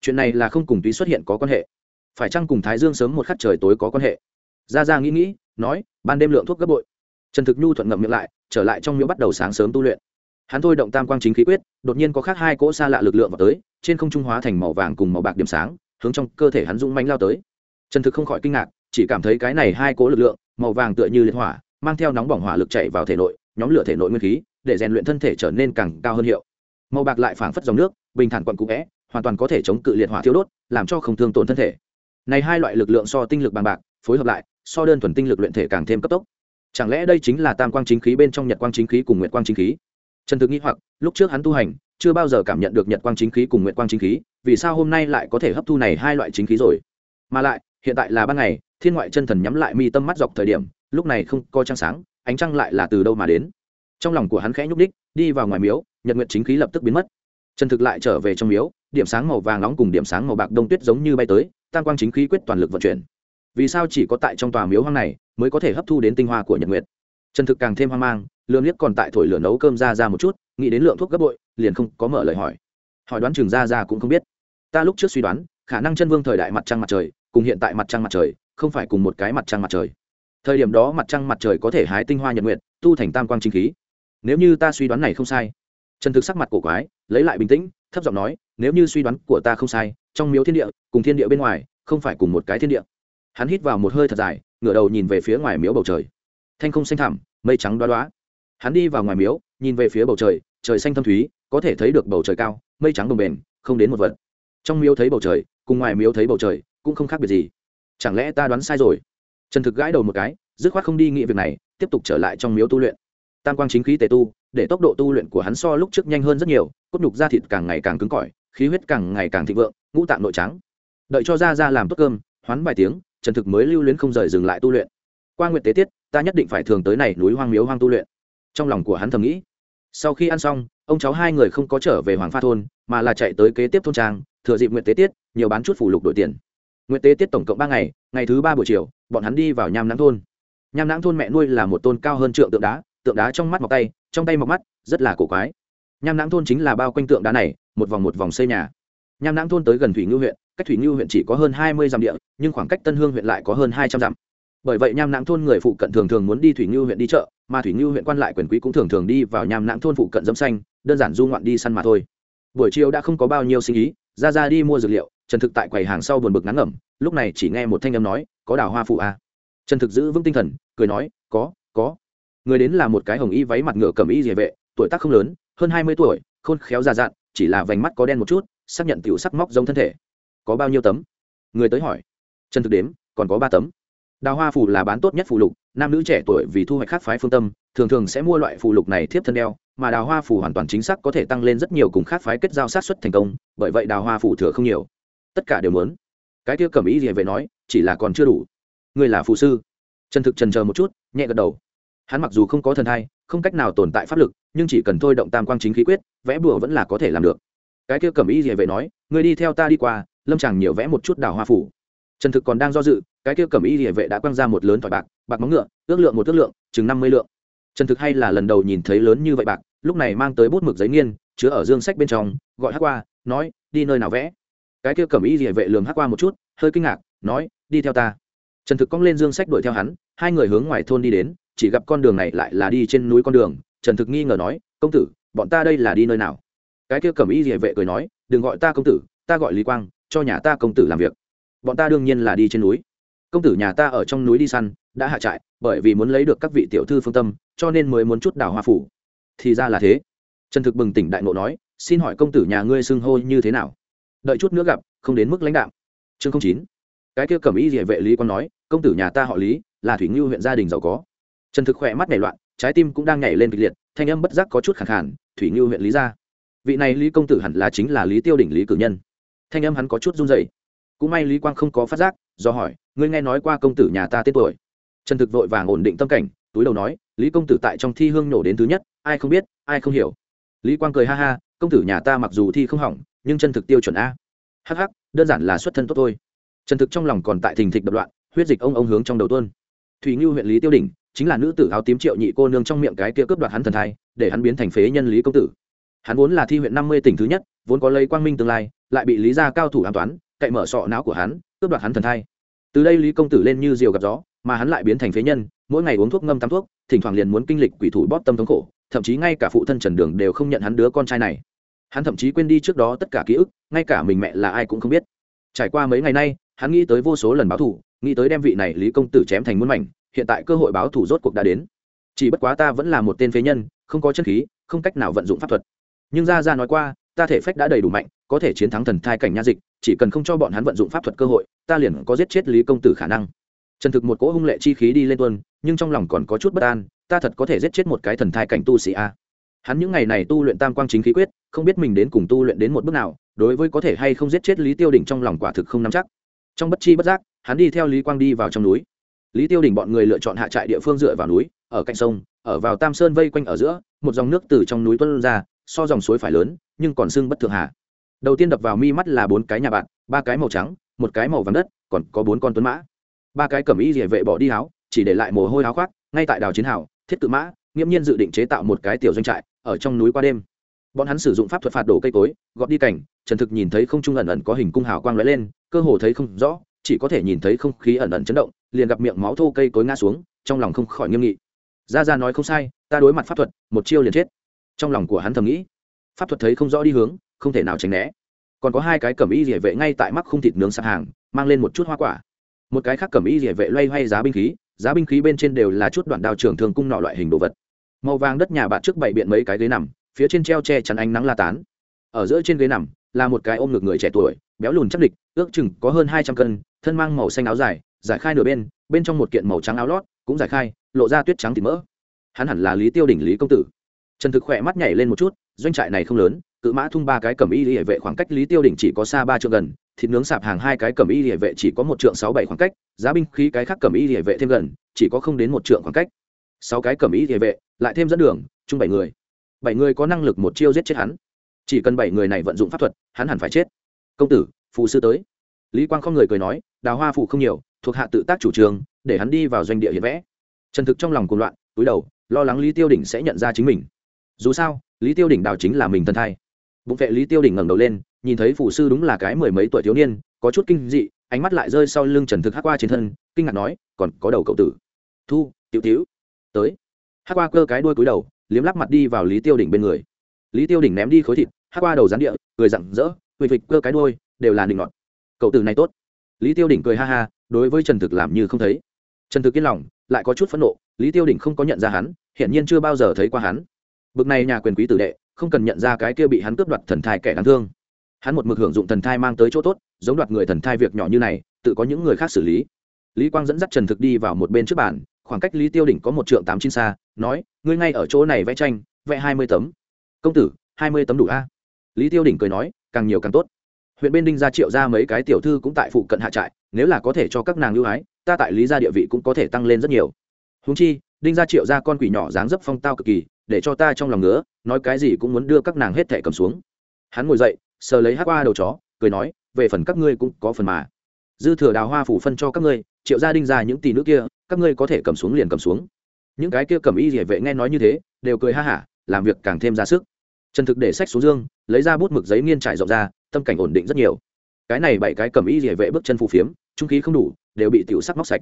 Chuyện này là không cùng túy xuất hiện có quan hệ. Phải chăng cùng thái dương sớm một khắc trời tối có quan hệ? Ra ra nghĩ nghĩ, nói, ban đêm lượng thuốc gấp bội. Trần thực nhu thuận ngậm miệng lại, trở lại trong miếu bắt đầu sáng sớm tu luyện. Hắn thôi động tam quang chính khí quyết, đột nhiên có khác hai cỗ xa lạ lực lượng vào tới, trên không trung hóa thành màu vàng cùng màu bạc điểm sáng hướng trong cơ thể hắn dũng mánh lao tới. Trần thực không khỏi kinh ngạc, chỉ cảm thấy cái này hai cỗ lực lượng, màu vàng tựa như liệt hỏa, mang theo nóng bỏng hỏa lực chạy vào thể nội, nhóm lửa thể nội nguyên khí, để rèn luyện thân thể trở nên càng cao hơn hiệu. Màu bạc lại phảng phất dòng nước, bình thản quặn cũ vẽ, hoàn toàn có thể chống cự liệt hỏa thiêu đốt, làm cho không thương tổn thân thể. Này hai loại lực lượng so tinh lực bằng bạc, phối hợp lại, so đơn thuần tinh lực luyện thể càng thêm cấp tốc. Chẳng lẽ đây chính là tam quang chính khí bên trong nhật quang chính khí cùng nguyệt quang chính khí? Trần thực nghĩ hoặc, lúc trước hắn tu hành chưa bao giờ cảm nhận được nhật quang chính khí cùng nguyệt quang chính khí, vì sao hôm nay lại có thể hấp thu này hai loại chính khí rồi? Mà lại, hiện tại là ban ngày, thiên ngoại chân thần nhắm lại mi tâm mắt dọc thời điểm, lúc này không có trăng sáng, ánh trăng lại là từ đâu mà đến? Trong lòng của hắn khẽ nhúc đích đi vào ngoài miếu, nhật nguyện chính khí lập tức biến mất. Chân thực lại trở về trong miếu, điểm sáng màu vàng nóng cùng điểm sáng màu bạc đông tuyết giống như bay tới, tam quang chính khí quyết toàn lực vận chuyển. Vì sao chỉ có tại trong tòa miếu hoang này mới có thể hấp thu đến tinh hoa của nhật nguyệt? Chân thực càng thêm hoang mang lương liếc còn tại thổi lửa nấu cơm ra ra một chút, nghĩ đến lượng thuốc gấp bội liền không có mở lời hỏi. Hỏi đoán trường ra ra cũng không biết. Ta lúc trước suy đoán, khả năng chân vương thời đại mặt trăng mặt trời, cùng hiện tại mặt trăng mặt trời, không phải cùng một cái mặt trăng mặt trời. Thời điểm đó mặt trăng mặt trời có thể hái tinh hoa nhật nguyệt, tu thành tam quang chính khí. Nếu như ta suy đoán này không sai trần thực sắc mặt cổ quái, lấy lại bình tĩnh, thấp giọng nói, nếu như suy đoán của ta không sai, trong miếu thiên địa, cùng thiên địa bên ngoài, không phải cùng một cái thiên địa. Hắn hít vào một hơi thật dài, ngửa đầu nhìn về phía ngoài miếu bầu trời. Thanh không xanh thẳm, mây trắng đoá đoá hắn đi vào ngoài miếu, nhìn về phía bầu trời trời xanh thâm thúy có thể thấy được bầu trời cao, mây trắng đồng bền không đến một vật. Trong miếu thấy bầu trời, cùng ngoài miếu thấy bầu trời, cũng không khác biệt gì. Chẳng lẽ ta đoán sai rồi? Trần thực gãi đầu một cái, dứt khoát không đi nghĩ việc này, tiếp tục trở lại trong miếu tu luyện. Tam quang chính khí tề tu, để tốc độ tu luyện của hắn so lúc trước nhanh hơn rất nhiều, cốt nhục da thịt càng ngày càng cứng cỏi, khí huyết càng ngày càng thịnh vượng, ngũ tạng nội trắng. Đợi cho ra ra làm tốt cơm, hoán vài tiếng, trần thực mới lưu luyến không rời dừng lại tu luyện. Qua nguyện tế tiết, ta nhất định phải thường tới này núi hoang miếu hoang tu luyện. Trong lòng của hắn thầm nghĩ. Sau khi ăn xong ông cháu hai người không có trở về hoàng pha thôn, mà là chạy tới kế tiếp thôn trang, thừa dịp nguyện tế tiết, nhiều bán chút phủ lục đổi tiền. Nguyện tế tiết tổng cộng ba ngày ngày thứ ba buổi chiều, bọn hắn đi vào nham nắng thôn. Nham nắng thôn mẹ nuôi là một tôn cao hơn trượng tượng đá tượng đá trong mắt mọc tay, trong tay mọc mắt, rất là cổ quái. Nham nắng thôn chính là bao quanh tượng đá này, một vòng một vòng xây nhà. Nham nắng thôn tới gần thủy ngư huyện, cách thủy ngư huyện chỉ có hơn hai mươi dặm địa, nhưng khoảng cách tân hương huyện lại có hơn hai trăm dặm. Bởi vậy nham nãng thôn người phụ cận thường thường muốn đi thủy ngư huyện đi chợ, mà thủy ngư huyện quan lại quyền quý cũng thường thường đi vào nham nãng thôn phụ cận dâm xanh đơn giản du ngoạn đi săn mà thôi. Buổi chiều đã không có bao nhiêu sinh ý, ra ra đi mua dược liệu, trần thực tại quầy hàng sau buồn bực ngắn ngẩm, lúc này chỉ nghe một thanh âm nói, có đào hoa phụ à. trần thực giữ vững tinh thần, cười nói, có có. Người đến là một cái hồng y váy mặt ngựa cầm y địa vệ, tuổi tác không lớn, hơn hai mươi tuổi, khôn khéo già dặn, chỉ là vành mắt có đen một chút, xác nhận tiểu sắc móc giống thân thể. Có bao nhiêu tấm? Người tới hỏi. Trần thực đếm, còn có ba tấm. Đào hoa phủ là bán tốt nhất phù lục, nam nữ trẻ tuổi vì thu hoạch khác phái phương tâm, thường thường sẽ mua loại phù lục này thiếp thân đeo mà đào hoa phủ hoàn toàn chính xác có thể tăng lên rất nhiều cùng khác phái kết giao sát xuất thành công, bởi vậy đào hoa phủ thừa không nhiều. Tất cả đều muốn. Cái kia cầm ý gì về nói, chỉ là còn chưa đủ. Người là phù sư. Trần thực trần chờ một chút, nhẹ gật đầu. Hắn mặc dù không có thần thai, không cách nào tồn tại pháp lực, nhưng chỉ cần thôi động tam quang chính khí quyết, vẽ bùa vẫn là có thể làm được. Cái kia cầm ý gì về nói người đi theo ta đi qua, lâm chàng nhiều vẽ một chút đào hoa phủ. Trần thực còn đang do dự, cái kia cầm y địa vệ đã quăng ra một lớn thỏi bạc bạc móng ngựa, ước lượng một ước lượng, chừng năm mươi lượng trần thực hay là lần đầu nhìn thấy lớn như vậy bạc, lúc này mang tới bút mực giấy nghiên, chứa ở dương sách bên trong, gọi hát qua, nói, đi nơi nào vẽ? Cái kia cầm ý địa vệ lường hát qua một chút, hơi kinh ngạc, nói, đi theo ta. Trần thực cong lên dương sách đuổi theo hắn, hai người hướng ngoài thôn đi đến, chỉ gặp con đường này lại là đi trên núi con đường. Trần thực nghi ngờ nói, công tử, bọn ta đây là đi nơi nào? Cái kia cầm ý địa vệ cười nói, đừng gọi ta công tử, ta gọi lý quang, cho nhà ta công tử làm việc. Bọn ta đương nhiên là đi trên núi công tử nhà ta ở trong núi đi săn, đã hạ trại, bởi vì muốn lấy được các vị tiểu thư phương tâm, cho nên mới muốn chút đào hoa phủ. Thì ra là thế. Trần thực bừng tỉnh đại ngộ nói, xin hỏi công tử nhà ngươi xưng hô như thế nào? Đợi chút nữa gặp, không đến mức lãnh đạo chương chín. Cái kia cẩm ý địa vệ lý còn nói, công tử nhà ta họ lý, là thủy ngưu huyện gia đình giàu có. Trần thực khỏe mắt nảy loạn, trái tim cũng đang nhảy lên kịch liệt, thanh âm bất giác có chút khẳng khản thủy ngưu huyện lý gia vị này lý công tử hẳn là chính là lý tiêu đỉnh lý cử nhân. Thanh âm hắn có chút run dậy cũng may lý quang không có phát giác do hỏi, ngươi nghe nói qua công tử nhà ta tên tuổi? Trần thực vội vàng ổn định tâm cảnh, túi đầu nói, lý công tử tại trong thi hương nổ đến thứ nhất, ai không biết, ai không hiểu. Lý quang cười ha ha, công tử nhà ta mặc dù thi không hỏng, nhưng chân thực tiêu chuẩn a. Hh đơn giản là xuất thân tốt thôi. Trần thực trong lòng còn tại thình thịch đập loạn, huyết dịch ông ông hướng trong đầu tuôn. Thủy ngưu huyện lý tiêu đỉnh, chính là nữ tử áo tím triệu nhị cô nương trong miệng cái kia cướp đoạt hắn thần thai, để hắn biến thành phế nhân lý công tử. Hắn vốn là thi huyện năm mươi tỉnh thứ nhất, vốn có lấy quang minh tương lai, lại bị lý gia cao thủ an toán, cậy mở sọ não của hắn cướp đoạt hắn thần thai. Từ đây lý công tử lên như diều gặp gió, mà hắn lại biến thành phế nhân, mỗi ngày uống thuốc ngâm tắm thuốc, thỉnh thoảng liền muốn kinh lịch quỷ thủ bóp tâm thống khổ, thậm chí ngay cả phụ thân trần đường đều không nhận hắn đứa con trai này. Hắn thậm chí quên đi trước đó tất cả ký ức, ngay cả mình mẹ là ai cũng không biết. Trải qua mấy ngày nay, hắn nghĩ tới vô số lần báo thù, nghĩ tới đem vị này lý công tử chém thành muôn mảnh, hiện tại cơ hội báo thù rốt cuộc đã đến. Chỉ bất quá ta vẫn là một tên phế nhân, không có chân khí, không cách nào vận dụng pháp thuật. Nhưng ra ra nói qua, ta thể phách đã đầy đủ mạnh có thể chiến thắng thần thai cảnh nha dịch, chỉ cần không cho bọn hắn vận dụng pháp thuật cơ hội, ta liền có giết chết lý công tử khả năng. Trần thực một cỗ hung lệ chi khí đi lên tuân nhưng trong lòng còn có chút bất an, ta thật có thể giết chết một cái thần thai cảnh tu sĩ a. Hắn những ngày này tu luyện tam quang chính khí quyết, không biết mình đến cùng tu luyện đến một bước nào, đối với có thể hay không giết chết lý tiêu đỉnh trong lòng quả thực không nắm chắc. Trong bất chi bất giác, hắn đi theo lý quang đi vào trong núi. Lý tiêu đỉnh bọn người lựa chọn hạ trại địa phương dựa vào núi, ở cạnh sông, ở vào tam sơn vây quanh ở giữa, một dòng nước từ trong núi tuân ra, so dòng suối phải lớn, nhưng còn sưng bất thường hạ đầu tiên đập vào mi mắt là bốn cái nhà bạn, ba cái màu trắng, một cái màu vàng đất, còn có bốn con tuấn mã. Ba cái cầm y địa vệ bỏ đi áo, chỉ để lại mồ hôi áo khoác, ngay tại đào chiến hào, thiết tự mã, nghiễm nhiên dự định chế tạo một cái tiểu doanh trại, ở trong núi qua đêm. Bọn hắn sử dụng pháp thuật phạt đổ cây cối, gọt đi cảnh, trần thực nhìn thấy không trung ẩn ẩn có hình cung hào quang lóe lên, cơ hồ thấy không rõ, chỉ có thể nhìn thấy không khí ẩn ẩn chấn động, liền gặp miệng máu thô cây cối ngã xuống, trong lòng không khỏi nghiêm nghị. Ra ra nói không sai, ta đối mặt pháp thuật, một chiêu liền chết. Trong lòng của hắn thầm nghĩ, pháp thuật thấy không rõ đi hướng không thể nào tránh né. Còn có hai cái cẩm y rỉa vệ ngay tại mắc khung thịt nướng sạp hàng, mang lên một chút hoa quả. Một cái khác cẩm y rỉa vệ loay hoay giá binh khí, giá binh khí bên trên đều là chút đoạn đao trường thường cung nọ loại hình đồ vật. Màu vàng đất nhà bạn trước bảy biện mấy cái ghế nằm, phía trên treo che chắn ánh nắng la tán. Ở giữa trên ghế nằm, là một cái ôm ngực người trẻ tuổi, béo lùn chắc địch, ước chừng có hơn hai trăm cân, thân mang màu xanh áo dài, giải khai nửa bên bên trong một kiện màu trắng áo lót, cũng giải khai, lộ ra tuyết trắng thịt mỡ. Hắn hẳn là lý tiêu đỉnh lý công tử. Trần thực khỏe mắt nhảy lên một chút, doanh trại này không lớn cự mã thung ba cái cầm y hệ vệ khoảng cách lý tiêu đỉnh chỉ có xa ba trượng gần, thịt nướng sạp hàng hai cái cầm y hệ vệ chỉ có một trượng sáu bảy khoảng cách, giá binh khí cái khác cầm y hệ vệ thêm gần, chỉ có không đến một trượng khoảng cách. Sáu cái cầm y hệ vệ, lại thêm dẫn đường, chung bảy người. Bảy người có năng lực một chiêu giết chết hắn. Chỉ cần bảy người này vận dụng pháp thuật, hắn hẳn phải chết. Công tử, phù sư tới. Lý quang không người cười nói, đào hoa phụ không nhiều, thuộc hạ tự tác chủ trường để hắn đi vào doanh địa hiện vẽ. Trần thực trong lòng cuồng loạn, túi đầu, lo lắng lý tiêu đỉnh sẽ nhận ra chính mình. Dù sao, lý tiêu đỉnh đào chính là mình thân thai bụng vệ lý tiêu đỉnh ngẩng đầu lên, nhìn thấy phủ sư đúng là cái mười mấy tuổi thiếu niên, có chút kinh dị, ánh mắt lại rơi sau lưng trần thực hát qua trên thân, kinh ngạc nói, còn có đầu cậu tử. Thu, tiểu tiểu. Tới. Hát qua cơ cái đuôi cúi đầu, liếm lắp mặt đi vào lý tiêu đỉnh bên người. Lý tiêu đỉnh ném đi khối thịt hát qua đầu rán địa, cười rặng rỡ huỵch vịt cơ cái đuôi, đều là định ngọt cậu tử này tốt. Lý tiêu đỉnh cười ha ha, đối với trần thực làm như không thấy. Trần thực yên lòng, lại có chút phẫn nộ, lý tiêu đỉnh không có nhận ra hắn, hiển nhiên chưa bao giờ thấy qua hắn. Bực này nhà quyền quý tử đệ không cần nhận ra cái kia bị hắn cướp đoạt thần thai kẻ đáng thương. Hắn một mực hưởng dụng thần thai mang tới chỗ tốt, giống đoạt người thần thai việc nhỏ như này, tự có những người khác xử lý. Lý quang dẫn dắt trần thực đi vào một bên trước bàn, khoảng cách lý tiêu đỉnh có một trượng tám chín xa, nói, ngươi ngay ở chỗ này vẽ tranh, vẽ hai mươi tấm. Công tử, hai mươi tấm đủ a? Lý tiêu đỉnh cười nói, càng nhiều càng tốt. Huyện bên đinh gia triệu ra mấy cái tiểu thư cũng tại phụ cận hạ trại, nếu là có thể cho các nàng lưu hái ta tại lý gia địa vị cũng có thể tăng lên rất nhiều. Húng chi, đinh gia triệu ra con quỷ nhỏ dáng dấp phong tao cực kỳ để cho ta trong lòng ngứa, nói cái gì cũng muốn đưa các nàng hết thẻ cầm xuống. Hắn ngồi dậy, sờ lấy hát qua đầu chó, cười nói, về phần các ngươi cũng có phần mà. Dư thừa đào hoa phủ phân cho các ngươi, triệu gia đinh ra những tỷ nữ kia, các ngươi có thể cầm xuống liền cầm xuống. Những cái kia cầm y địa vệ nghe nói như thế, đều cười ha hả, làm việc càng thêm ra sức. Trần thực để sách xuống dương, lấy ra bút mực giấy nghiên trải rộng ra, tâm cảnh ổn định rất nhiều. Cái này bảy cái cầm y địa vệ bước chân phù phiếm, trung khí không đủ, đều bị tiểu sắc móc sạch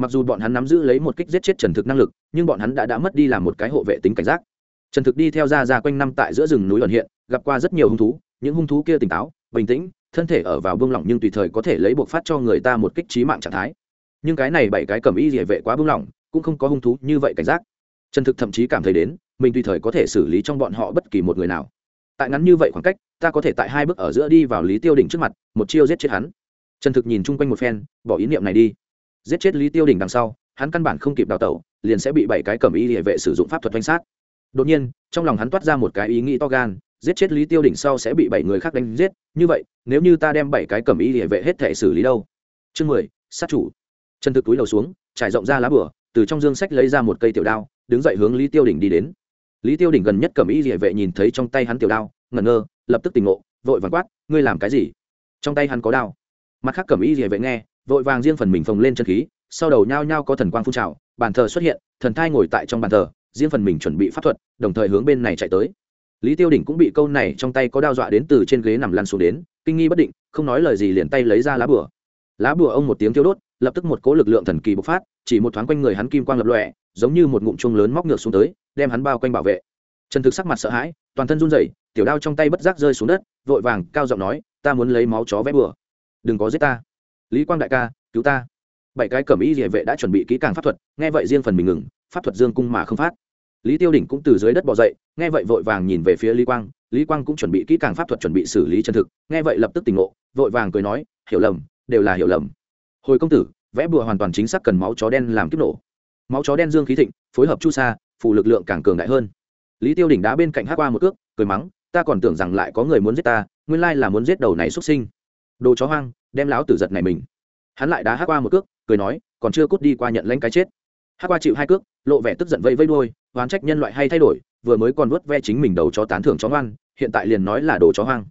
mặc dù bọn hắn nắm giữ lấy một kích giết chết trần thực năng lực, nhưng bọn hắn đã đã mất đi làm một cái hộ vệ tính cảnh giác. Trần thực đi theo ra ra quanh năm tại giữa rừng núi ẩn hiện, gặp qua rất nhiều hung thú, những hung thú kia tỉnh táo, bình tĩnh, thân thể ở vào buông lỏng nhưng tùy thời có thể lấy buộc phát cho người ta một kích trí mạng trạng thái. Nhưng cái này bảy cái cầm y địa vệ quá buông lỏng, cũng không có hung thú như vậy cảnh giác. Trần thực thậm chí cảm thấy đến, mình tùy thời có thể xử lý trong bọn họ bất kỳ một người nào. Tại ngắn như vậy khoảng cách, ta có thể tại hai bước ở giữa đi vào lý tiêu đỉnh trước mặt, một chiêu giết chết hắn. Trần thực nhìn chung quanh một phen, bỏ ý niệm này đi giết chết lý tiêu đỉnh đằng sau, hắn căn bản không kịp đào tẩu, liền sẽ bị bảy cái cầm y địa vệ sử dụng pháp thuật danh sát. Đột nhiên, trong lòng hắn toát ra một cái ý nghĩ to gan, giết chết lý tiêu đỉnh sau sẽ bị bảy người khác đánh giết, như vậy, nếu như ta đem bảy cái cầm y địa vệ hết thể xử lý đâu? Chương mười, sát chủ. Trần thực túi đầu xuống, trải rộng ra lá bửa, từ trong dương sách lấy ra một cây tiểu đao, đứng dậy hướng lý tiêu đỉnh đi đến. Lý tiêu đỉnh gần nhất cầm y địa vệ nhìn thấy trong tay hắn tiểu đao, ngẩn ngơ, lập tức tỉnh ngộ, vội vàng quát, ngươi làm cái gì? Trong tay hắn có đao. Mặt khác cầm y địa vệ nghe vội vàng riêng phần mình phồng lên chân khí, sau đầu nhao nhao có thần quang phun trào, bàn thờ xuất hiện, thần thai ngồi tại trong bàn thờ, riêng phần mình chuẩn bị pháp thuật, đồng thời hướng bên này chạy tới. Lý tiêu đỉnh cũng bị câu này trong tay có đao dọa đến từ trên ghế nằm lăn xuống đến, kinh nghi bất định, không nói lời gì liền tay lấy ra lá bửa lá bùa ông một tiếng tiêu đốt, lập tức một cỗ lực lượng thần kỳ bộc phát, chỉ một thoáng quanh người hắn kim quang lập lọe giống như một ngụm chuông lớn móc ngược xuống tới, đem hắn bao quanh bảo vệ. Trần thực sắc mặt sợ hãi, toàn thân run rẩy, tiểu đao trong tay bất giác rơi xuống đất, vội vàng cao giọng nói, ta muốn lấy máu chó vẽ bừa đừng có giết ta lý quang đại ca, cứu ta. Bảy cái cẩm y địa vệ đã chuẩn bị kỹ càng pháp thuật, nghe vậy riêng phần mình ngừng, pháp thuật dương cung mà không phát. Lý tiêu đỉnh cũng từ dưới đất bỏ dậy, nghe vậy vội vàng nhìn về phía lý quang lý quang cũng chuẩn bị kỹ càng pháp thuật chuẩn bị xử lý chân thực, nghe vậy lập tức tỉnh ngộ, vội vàng cười nói, hiểu lầm, đều là hiểu lầm. Hồi công tử, vẽ bùa hoàn toàn chính xác cần máu chó đen làm kiếp nổ. Máu chó đen dương khí thịnh, phối hợp chu sa phụ lực lượng càng cường đại hơn. Lý tiêu đỉnh đá bên cạnh hát qua một cước, cười mắng, ta còn tưởng rằng lại có người muốn giết ta, nguyên lai là muốn giết đầu này xuất sinh đồ chó hoang, đem láo tử giật này mình. Hắn lại đá hát qua một cước, cười nói, còn chưa cút đi qua nhận lãnh cái chết. Hát qua chịu hai cước, lộ vẻ tức giận vây vây đuôi, oán trách nhân loại hay thay đổi, vừa mới còn vớt ve chính mình đầu chó tán thưởng chó ngoan, hiện tại liền nói là đồ chó hoang.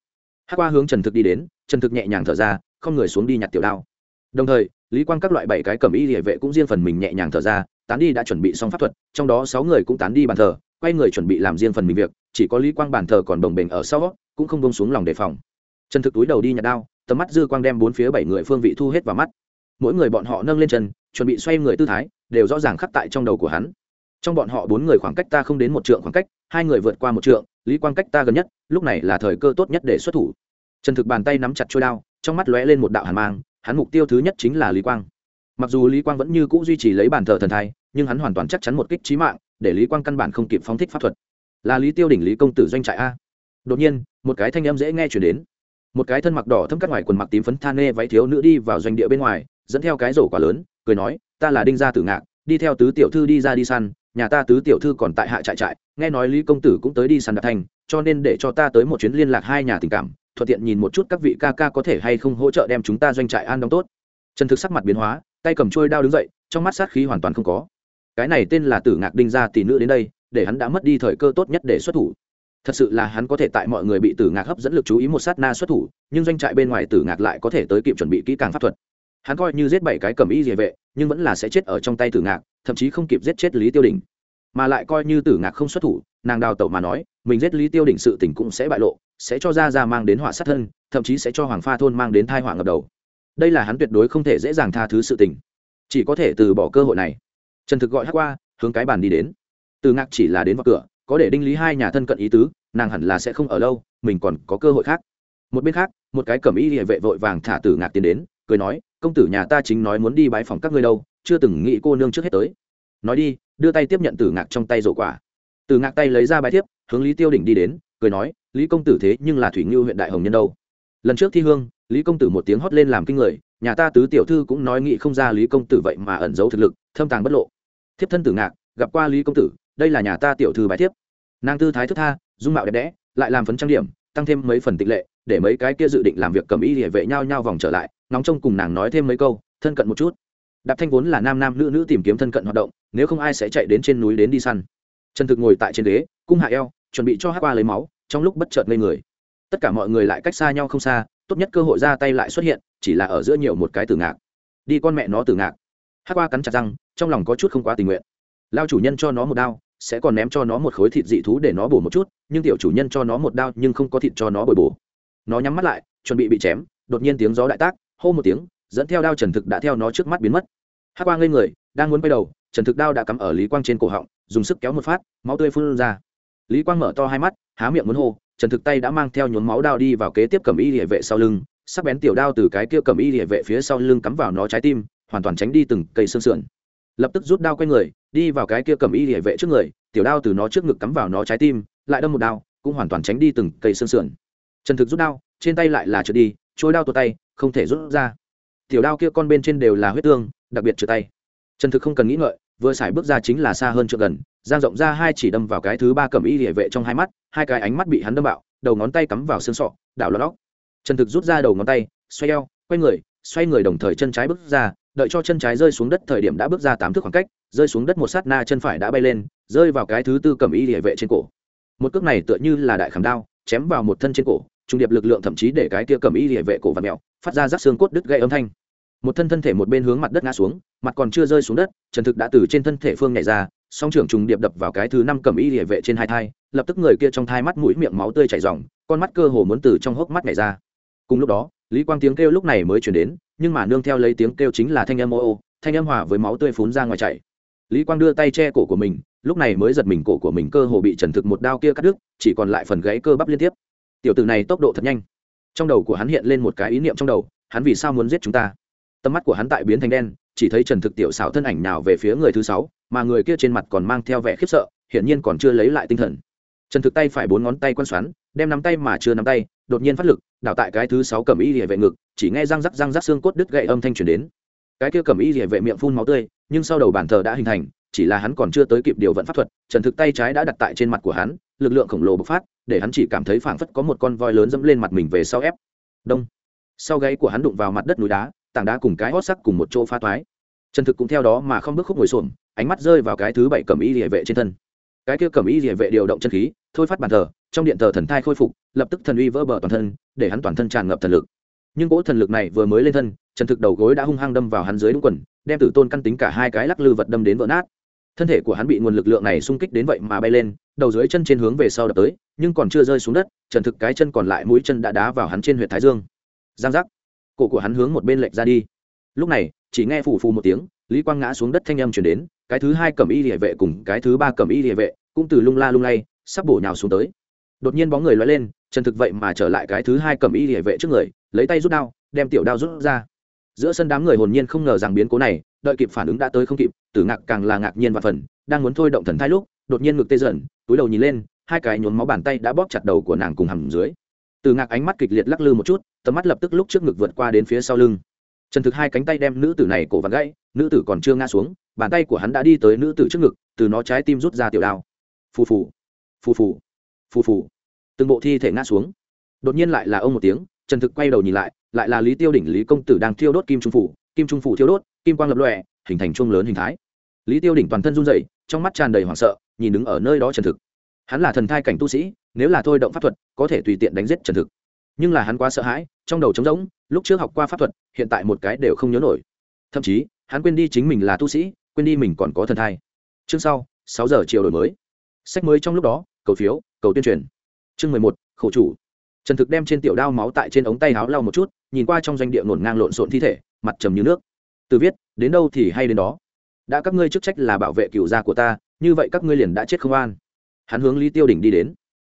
Hát qua hướng trần thực đi đến, trần thực nhẹ nhàng thở ra, không người xuống đi nhặt tiểu đao. Đồng thời, lý quang các loại bảy cái cầm y địa vệ cũng riêng phần mình nhẹ nhàng thở ra, tán đi đã chuẩn bị xong pháp thuật, trong đó sáu người cũng tán đi bàn thờ, quay người chuẩn bị làm riêng phần mình việc, chỉ có lý quang bàn thờ còn đồng bình ở sau, cũng không bông xuống lòng đề phòng. Trần thực túi đầu đi nhặt đao tầm mắt dư quang đem bốn phía bảy người phương vị thu hết vào mắt. Mỗi người bọn họ nâng lên chân, chuẩn bị xoay người tư thái, đều rõ ràng khắc tại trong đầu của hắn. Trong bọn họ bốn người khoảng cách ta không đến một trượng khoảng cách, hai người vượt qua một trượng, lý quang cách ta gần nhất, lúc này là thời cơ tốt nhất để xuất thủ. Trần thực bàn tay nắm chặt trôi đao, trong mắt lóe lên một đạo hàn mang, hắn mục tiêu thứ nhất chính là lý quang. Mặc dù lý quang vẫn như c ũ duy trì lấy bàn thờ thần thai, nhưng hắn hoàn toàn chắc chắn một kích trí mạng, để lý quang căn bản không kịp phóng thích pháp thuật. Là lý tiêu đỉnh lý công tử doanh trại a. Đột nhiên, một cái thanh âm dễ nghe chuyển đến một cái thân mặc đỏ thâm cắt ngoài quần mặc tím phấn than nê váy thiếu nữ đi vào doanh địa bên ngoài, dẫn theo cái rổ quả lớn, cười nói, ta là đinh gia tử ngạc, đi theo tứ tiểu thư đi ra đi săn, nhà ta tứ tiểu thư còn tại hạ trại trại, nghe nói lý công tử cũng tới đi săn đặt thành, cho nên để cho ta tới một chuyến liên lạc hai nhà tình cảm, thuận tiện nhìn một chút các vị ca ca có thể hay không hỗ trợ đem chúng ta doanh trại an đóng tốt. Trần thực sắc mặt biến hóa, tay cầm trôi đao đứng dậy, trong mắt sát khí hoàn toàn không có. Cái này tên là tử ngạc đinh gia tỷ nữ đến đây, để hắn đã mất đi thời cơ tốt nhất để xuất thủ thật sự là hắn có thể tại mọi người bị tử ngạc hấp dẫn lực chú ý một sát na xuất thủ, nhưng doanh trại bên ngoài tử ngạc lại có thể tới kịp chuẩn bị kỹ càng pháp thuật. Hắn coi như giết bảy cái cầm y địa vệ, nhưng vẫn là sẽ chết ở trong tay tử ngạc, thậm chí không kịp giết chết lý tiêu đình mà lại coi như tử ngạc không xuất thủ, nàng đào tẩu mà nói, mình giết lý tiêu đình sự tình cũng sẽ bại lộ, sẽ cho ra ra mang đến họa sát thân, thậm chí sẽ cho hoàng pha thôn mang đến thai họa ngập đầu. Đây là hắn tuyệt đối không thể dễ dàng tha thứ sự tình. Chỉ có thể từ bỏ cơ hội này. Trần thực gọi hát qua, hướng cái bàn đi đến. Từ ngạc chỉ là đến vào cửa có để đinh lý hai nhà thân cận ý tứ, nàng hẳn là sẽ không ở lâu, mình còn có cơ hội khác. Một bên khác, một cái cẩm y địa vệ vội vàng thả tử ngạc tiến đến, cười nói, công tử nhà ta chính nói muốn đi bãi phòng các ngươi đâu, chưa từng nghĩ cô nương trước hết tới. Nói đi, đưa tay tiếp nhận tử ngạc trong tay rổ quả. Tử ngạc tay lấy ra bài thiếp, hướng lý tiêu đỉnh đi đến, cười nói, lý công tử thế nhưng là thủy ngưu huyện đại hồng nhân đâu. Lần trước thi hương, lý công tử một tiếng hót lên làm kinh người, nhà ta tứ tiểu thư cũng nói nghị không ra lý công tử vậy mà ẩn giấu thực lực, thâm tàng bất lộ. Thiếp thân tử ngạc, gặp qua lý công tử, đây là nhà ta tiểu thư bài thiếp nàng tư thái thức tha, dung mạo đẹp đẽ, lại làm phấn trang điểm, tăng thêm mấy phần tịch lệ, để mấy cái kia dự định làm việc cầm y địa vệ nhau nhau vòng trở lại, nóng trông cùng nàng nói thêm mấy câu, thân cận một chút. Đạp thanh vốn là nam nam nữ nữ tìm kiếm thân cận hoạt động, nếu không ai sẽ chạy đến trên núi đến đi săn. Trần thực ngồi tại trên ghế, cung hạ eo, chuẩn bị cho hát qua lấy máu, trong lúc bất chợt ngây người. Tất cả mọi người lại cách xa nhau không xa, tốt nhất cơ hội ra tay lại xuất hiện, chỉ là ở giữa nhiều một cái từ ngạc. Đi con mẹ nó từ ngạc. Hát qua cắn chặt răng, trong lòng có chút không quá tình nguyện. Lao chủ nhân cho nó một đao sẽ còn ném cho nó một khối thịt dị thú để nó bổ một chút, nhưng tiểu chủ nhân cho nó một đao nhưng không có thịt cho nó bồi bổ. Nó nhắm mắt lại, chuẩn bị bị chém, đột nhiên tiếng gió đại tác, hô một tiếng, dẫn theo đao trần thực đã theo nó trước mắt biến mất. Hát quang lên người, đang muốn quay đầu, trần thực đao đã cắm ở lý quang trên cổ họng, dùng sức kéo một phát, máu tươi phun ra. Lý quang mở to hai mắt, há miệng muốn hô, trần thực tay đã mang theo nhốn máu đao đi vào kế tiếp cầm y địa vệ sau lưng, sắc bén tiểu đao từ cái kia cầm y địa vệ phía sau lưng cắm vào nó trái tim, hoàn toàn tránh đi từng cây xương sườn. Lập tức rút đao quay người đi vào cái kia cầm y hệ vệ trước người, tiểu đao từ nó trước ngực cắm vào nó trái tim, lại đâm một đao, cũng hoàn toàn tránh đi từng cây xương sườn. Trần thực rút đao, trên tay lại là trượt đi trôi đao tuột tay, không thể rút ra. Tiểu đao kia con bên trên đều là huyết tương, đặc biệt trượt tay. Trần thực không cần nghĩ ngợi, vừa xài bước ra chính là xa hơn trượt gần, giang rộng ra hai chỉ đâm vào cái thứ ba cầm y hệ vệ trong hai mắt, hai cái ánh mắt bị hắn đâm bạo, đầu ngón tay cắm vào xương sọ, đảo lót trần thực rút ra đầu ngón tay, xoay eo, quay người, xoay người đồng thời chân trái bước ra, đợi cho chân trái rơi xuống đất thời điểm đã bước ra tám thước khoảng cách rơi xuống đất một sát na chân phải đã bay lên, rơi vào cái thứ tư cầm y địa vệ trên cổ. Một cước này tựa như là đại khảm đao, chém vào một thân trên cổ, trung điệp lực lượng thậm chí để cái tia cầm y địa vệ cổ và mẹo, phát ra rắc xương cốt đứt gây âm thanh. Một thân thân thể một bên hướng mặt đất ngã xuống, mặt còn chưa rơi xuống đất, trần thực đã từ trên thân thể phương nhảy ra, song trưởng trùng điệp đập vào cái thứ năm cầm y địa vệ trên hai thai, lập tức người kia trong thai mắt mũi miệng máu tươi chảy r con mắt cơ hồ muốn từ trong hốc mắt nhảy ra. Cùng lúc đó, lý quang tiếng kêu lúc này mới chuyển đến, nhưng mà nương theo lấy tiếng kêu chính là thanh âm ô ô, thanh âm hòa với máu tươi phún ra ngoài chảy lý quang đưa tay che cổ của mình, lúc này mới giật mình cổ của mình cơ hồ bị trần thực một đao kia cắt đứt, chỉ còn lại phần gãy cơ bắp liên tiếp. Tiểu tử này tốc độ thật nhanh. Trong đầu của hắn hiện lên một cái ý niệm trong đầu, hắn vì sao muốn giết chúng ta? Tầm mắt của hắn tại biến thành đen, chỉ thấy trần thực tiểu xảo thân ảnh nào về phía người thứ sáu, mà người kia trên mặt còn mang theo vẻ khiếp sợ, hiển nhiên còn chưa lấy lại tinh thần. Trần thực tay phải bốn ngón tay quan xoắn, đem nắm tay mà chưa nắm tay, đột nhiên phát lực, đảo tại cái thứ sáu cầm y địa vệ ngực, chỉ nghe răng rắc răng rắc xương cốt đứt gậy âm thanh truyền đến. Cái kia cầm y địa vệ miệng phun máu tươi nhưng sau đầu bàn thờ đã hình thành, chỉ là hắn còn chưa tới kịp điều vận pháp thuật, trần thực tay trái đã đặt tại trên mặt của hắn, lực lượng khổng lồ bộc phát, để hắn chỉ cảm thấy phảng phất có một con voi lớn dẫm lên mặt mình về sau ép. Đông. Sau gáy của hắn đụng vào mặt đất núi đá, tảng đá cùng cái hót sắc cùng một chỗ pha toái. Trần thực cũng theo đó mà không bước khúc ngồi xuồng ánh mắt rơi vào cái thứ bảy cầm y địa vệ trên thân. Cái kia cầm y địa vệ điều động chân khí, thôi phát bàn thờ, trong điện thờ thần thai khôi phục, lập tức thần uy vỡ bờ toàn thân, để hắn toàn thân tràn ngập thần lực. Nhưng cỗ thần lực này vừa mới lên thân, trần thực đầu gối đã hung hăng đâm vào hắn dưới đúng quần đem tử tôn căn tính cả hai cái lắc lư vật đâm đến vỡ nát. Thân thể của hắn bị nguồn lực lượng này xung kích đến vậy mà bay lên, đầu dưới chân trên hướng về sau đập tới, nhưng còn chưa rơi xuống đất, trần thực cái chân còn lại mũi chân đã đá vào hắn trên huyện thái dương. Giang giác. Cổ của hắn hướng một bên lệch ra đi. Lúc này, chỉ nghe phù phù một tiếng, lý quang ngã xuống đất thanh âm chuyển đến, cái thứ hai cầm y địa vệ cùng cái thứ ba cầm y địa vệ cũng từ lung la lung lay, sắp bổ nhào xuống tới. Đột nhiên bóng người loay lên, trần thực vậy mà trở lại cái thứ hai cầm y địa vệ trước người, lấy tay rút đao, đem tiểu đao rút ra giữa sân đám người hồn nhiên không ngờ rằng biến cố này, đợi kịp phản ứng đã tới không kịp, tử ngạc càng là ngạc nhiên và phần, đang muốn thôi động thần thai lúc, đột nhiên ngực tê dần, túi đầu nhìn lên, hai cái nhốn máu bàn tay đã bóp chặt đầu của nàng cùng hầm dưới. Từ ngạc ánh mắt kịch liệt lắc lư một chút, tầm mắt lập tức lúc trước ngực vượt qua đến phía sau lưng. Trần thực hai cánh tay đem nữ tử này cổ vặt gãy, nữ tử còn chưa ngã xuống, bàn tay của hắn đã đi tới nữ tử trước ngực, từ nó trái tim rút ra tiểu đao. Phù phù phù phù phù phù. Từng bộ thi thể ngã xuống. Đột nhiên lại là ông một tiếng, trần thực quay đầu nhìn lại lại là lý tiêu đỉnh lý công tử đang thiêu đốt kim trung phủ, kim trung phủ thiêu đốt, kim quang lập lòe, hình thành chuông lớn hình thái. Lý tiêu đỉnh toàn thân run rẩy, trong mắt tràn đầy hoảng sợ, nhìn đứng ở nơi đó trần thực. Hắn là thần thai cảnh tu sĩ, nếu là thôi động pháp thuật, có thể tùy tiện đánh giết trần thực. Nhưng là hắn quá sợ hãi, trong đầu trống rỗng, lúc trước học qua pháp thuật, hiện tại một cái đều không nhớ nổi. Thậm chí, hắn quên đi chính mình là tu sĩ, quên đi mình còn có thần thai. Chương sau, sáu giờ chiều đổi mới. Sách mới trong lúc đó, cầu phiếu, cầu tuyên truyền. Chương mười một, khổ chủ. Trần thực đem trên tiểu đao máu tại trên ống tay áo lau một chút nhìn qua trong doanh địa ngổn ngang lộn xộn thi thể, mặt trầm như nước. Từ viết, đến đâu thì hay đến đó. Đã các ngươi chức trách là bảo vệ cựu gia của ta, như vậy các ngươi liền đã chết không an. Hắn hướng lý tiêu đỉnh đi đến.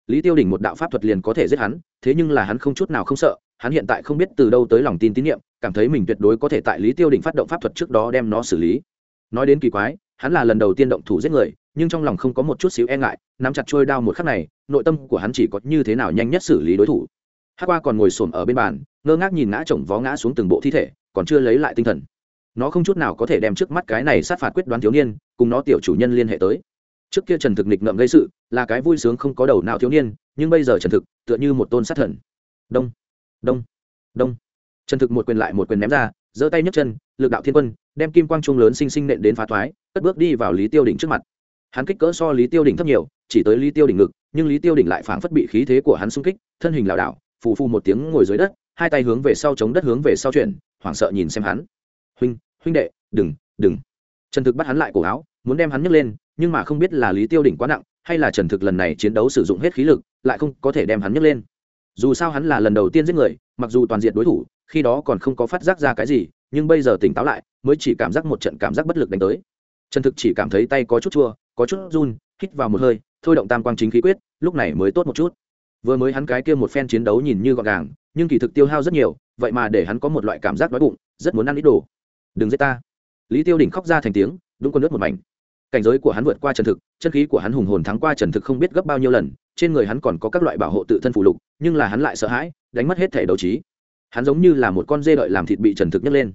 Lý tiêu đỉnh một đạo pháp thuật liền có thể giết hắn, thế nhưng là hắn không chút nào không sợ, hắn hiện tại không biết từ đâu tới lòng tin tín nhiệm, cảm thấy mình tuyệt đối có thể tại lý tiêu đỉnh phát động pháp thuật trước đó đem nó xử lý. Nói đến kỳ quái, hắn là lần đầu tiên động thủ giết người, nhưng trong lòng không có một chút xíu e ngại, nắm chặt trôi đao một khắc này, nội tâm của hắn chỉ có như thế nào nhanh nhất xử lý đối thủ hát qua còn ngồi xổm ở bên bàn, ngơ ngác nhìn ngã chồng vó ngã xuống từng bộ thi thể, còn chưa lấy lại tinh thần. Nó không chút nào có thể đem trước mắt cái này sát phạt quyết đoán thiếu niên, cùng nó tiểu chủ nhân liên hệ tới. Trước kia trần thực nịch ngậm gây sự, là cái vui sướng không có đầu nào thiếu niên, nhưng bây giờ trần thực, tựa như một tôn sát thần. Đông đông đông. Trần thực một quyền lại một quyền ném ra, giơ tay nhấc chân, lực đạo thiên quân, đem kim quang trung lớn xinh xinh nện đến phá thoái, cất bước đi vào lý tiêu đỉnh trước mặt. Hắn kích cỡ so lý tiêu đỉnh thấp nhiều, chỉ tới lý tiêu đỉnh ngực, nhưng lý tiêu đỉnh lại phảng phất bị khí thế của hắn xung kích, thân hình lảo đảo phù phù một tiếng ngồi dưới đất, hai tay hướng về sau chống đất hướng về sau chuyển, hoảng sợ nhìn xem hắn. Huynh huynh đệ, đừng đừng. Trần thực bắt hắn lại cổ áo, muốn đem hắn nhấc lên, nhưng mà không biết là lý tiêu đỉnh quá nặng, hay là trần thực lần này chiến đấu sử dụng hết khí lực, lại không có thể đem hắn nhấc lên. Dù sao hắn là lần đầu tiên giết người, mặc dù toàn diện đối thủ, khi đó còn không có phát giác ra cái gì, nhưng bây giờ tỉnh táo lại, mới chỉ cảm giác một trận cảm giác bất lực đánh tới. Trần thực chỉ cảm thấy tay có chút chua, có chút run, hít vào một hơi, thôi động tam quang chính khí quyết, lúc này mới tốt một chút vừa mới hắn cái kia một phen chiến đấu nhìn như gọn gàng, nhưng kỳ thực tiêu hao rất nhiều, vậy mà để hắn có một loại cảm giác đói bụng, rất muốn ăn ít đồ. Đừng giết ta. Lý tiêu đỉnh khóc ra thành tiếng, đúng con nước một mảnh. Cảnh giới của hắn vượt qua trần thực, chân khí của hắn hùng hồn thắng qua trần thực không biết gấp bao nhiêu lần, trên người hắn còn có các loại bảo hộ tự thân phụ lục, nhưng là hắn lại sợ hãi, đánh mất hết thể đấu trí. Hắn giống như là một con dê đợi làm thịt bị trần thực nhấc lên.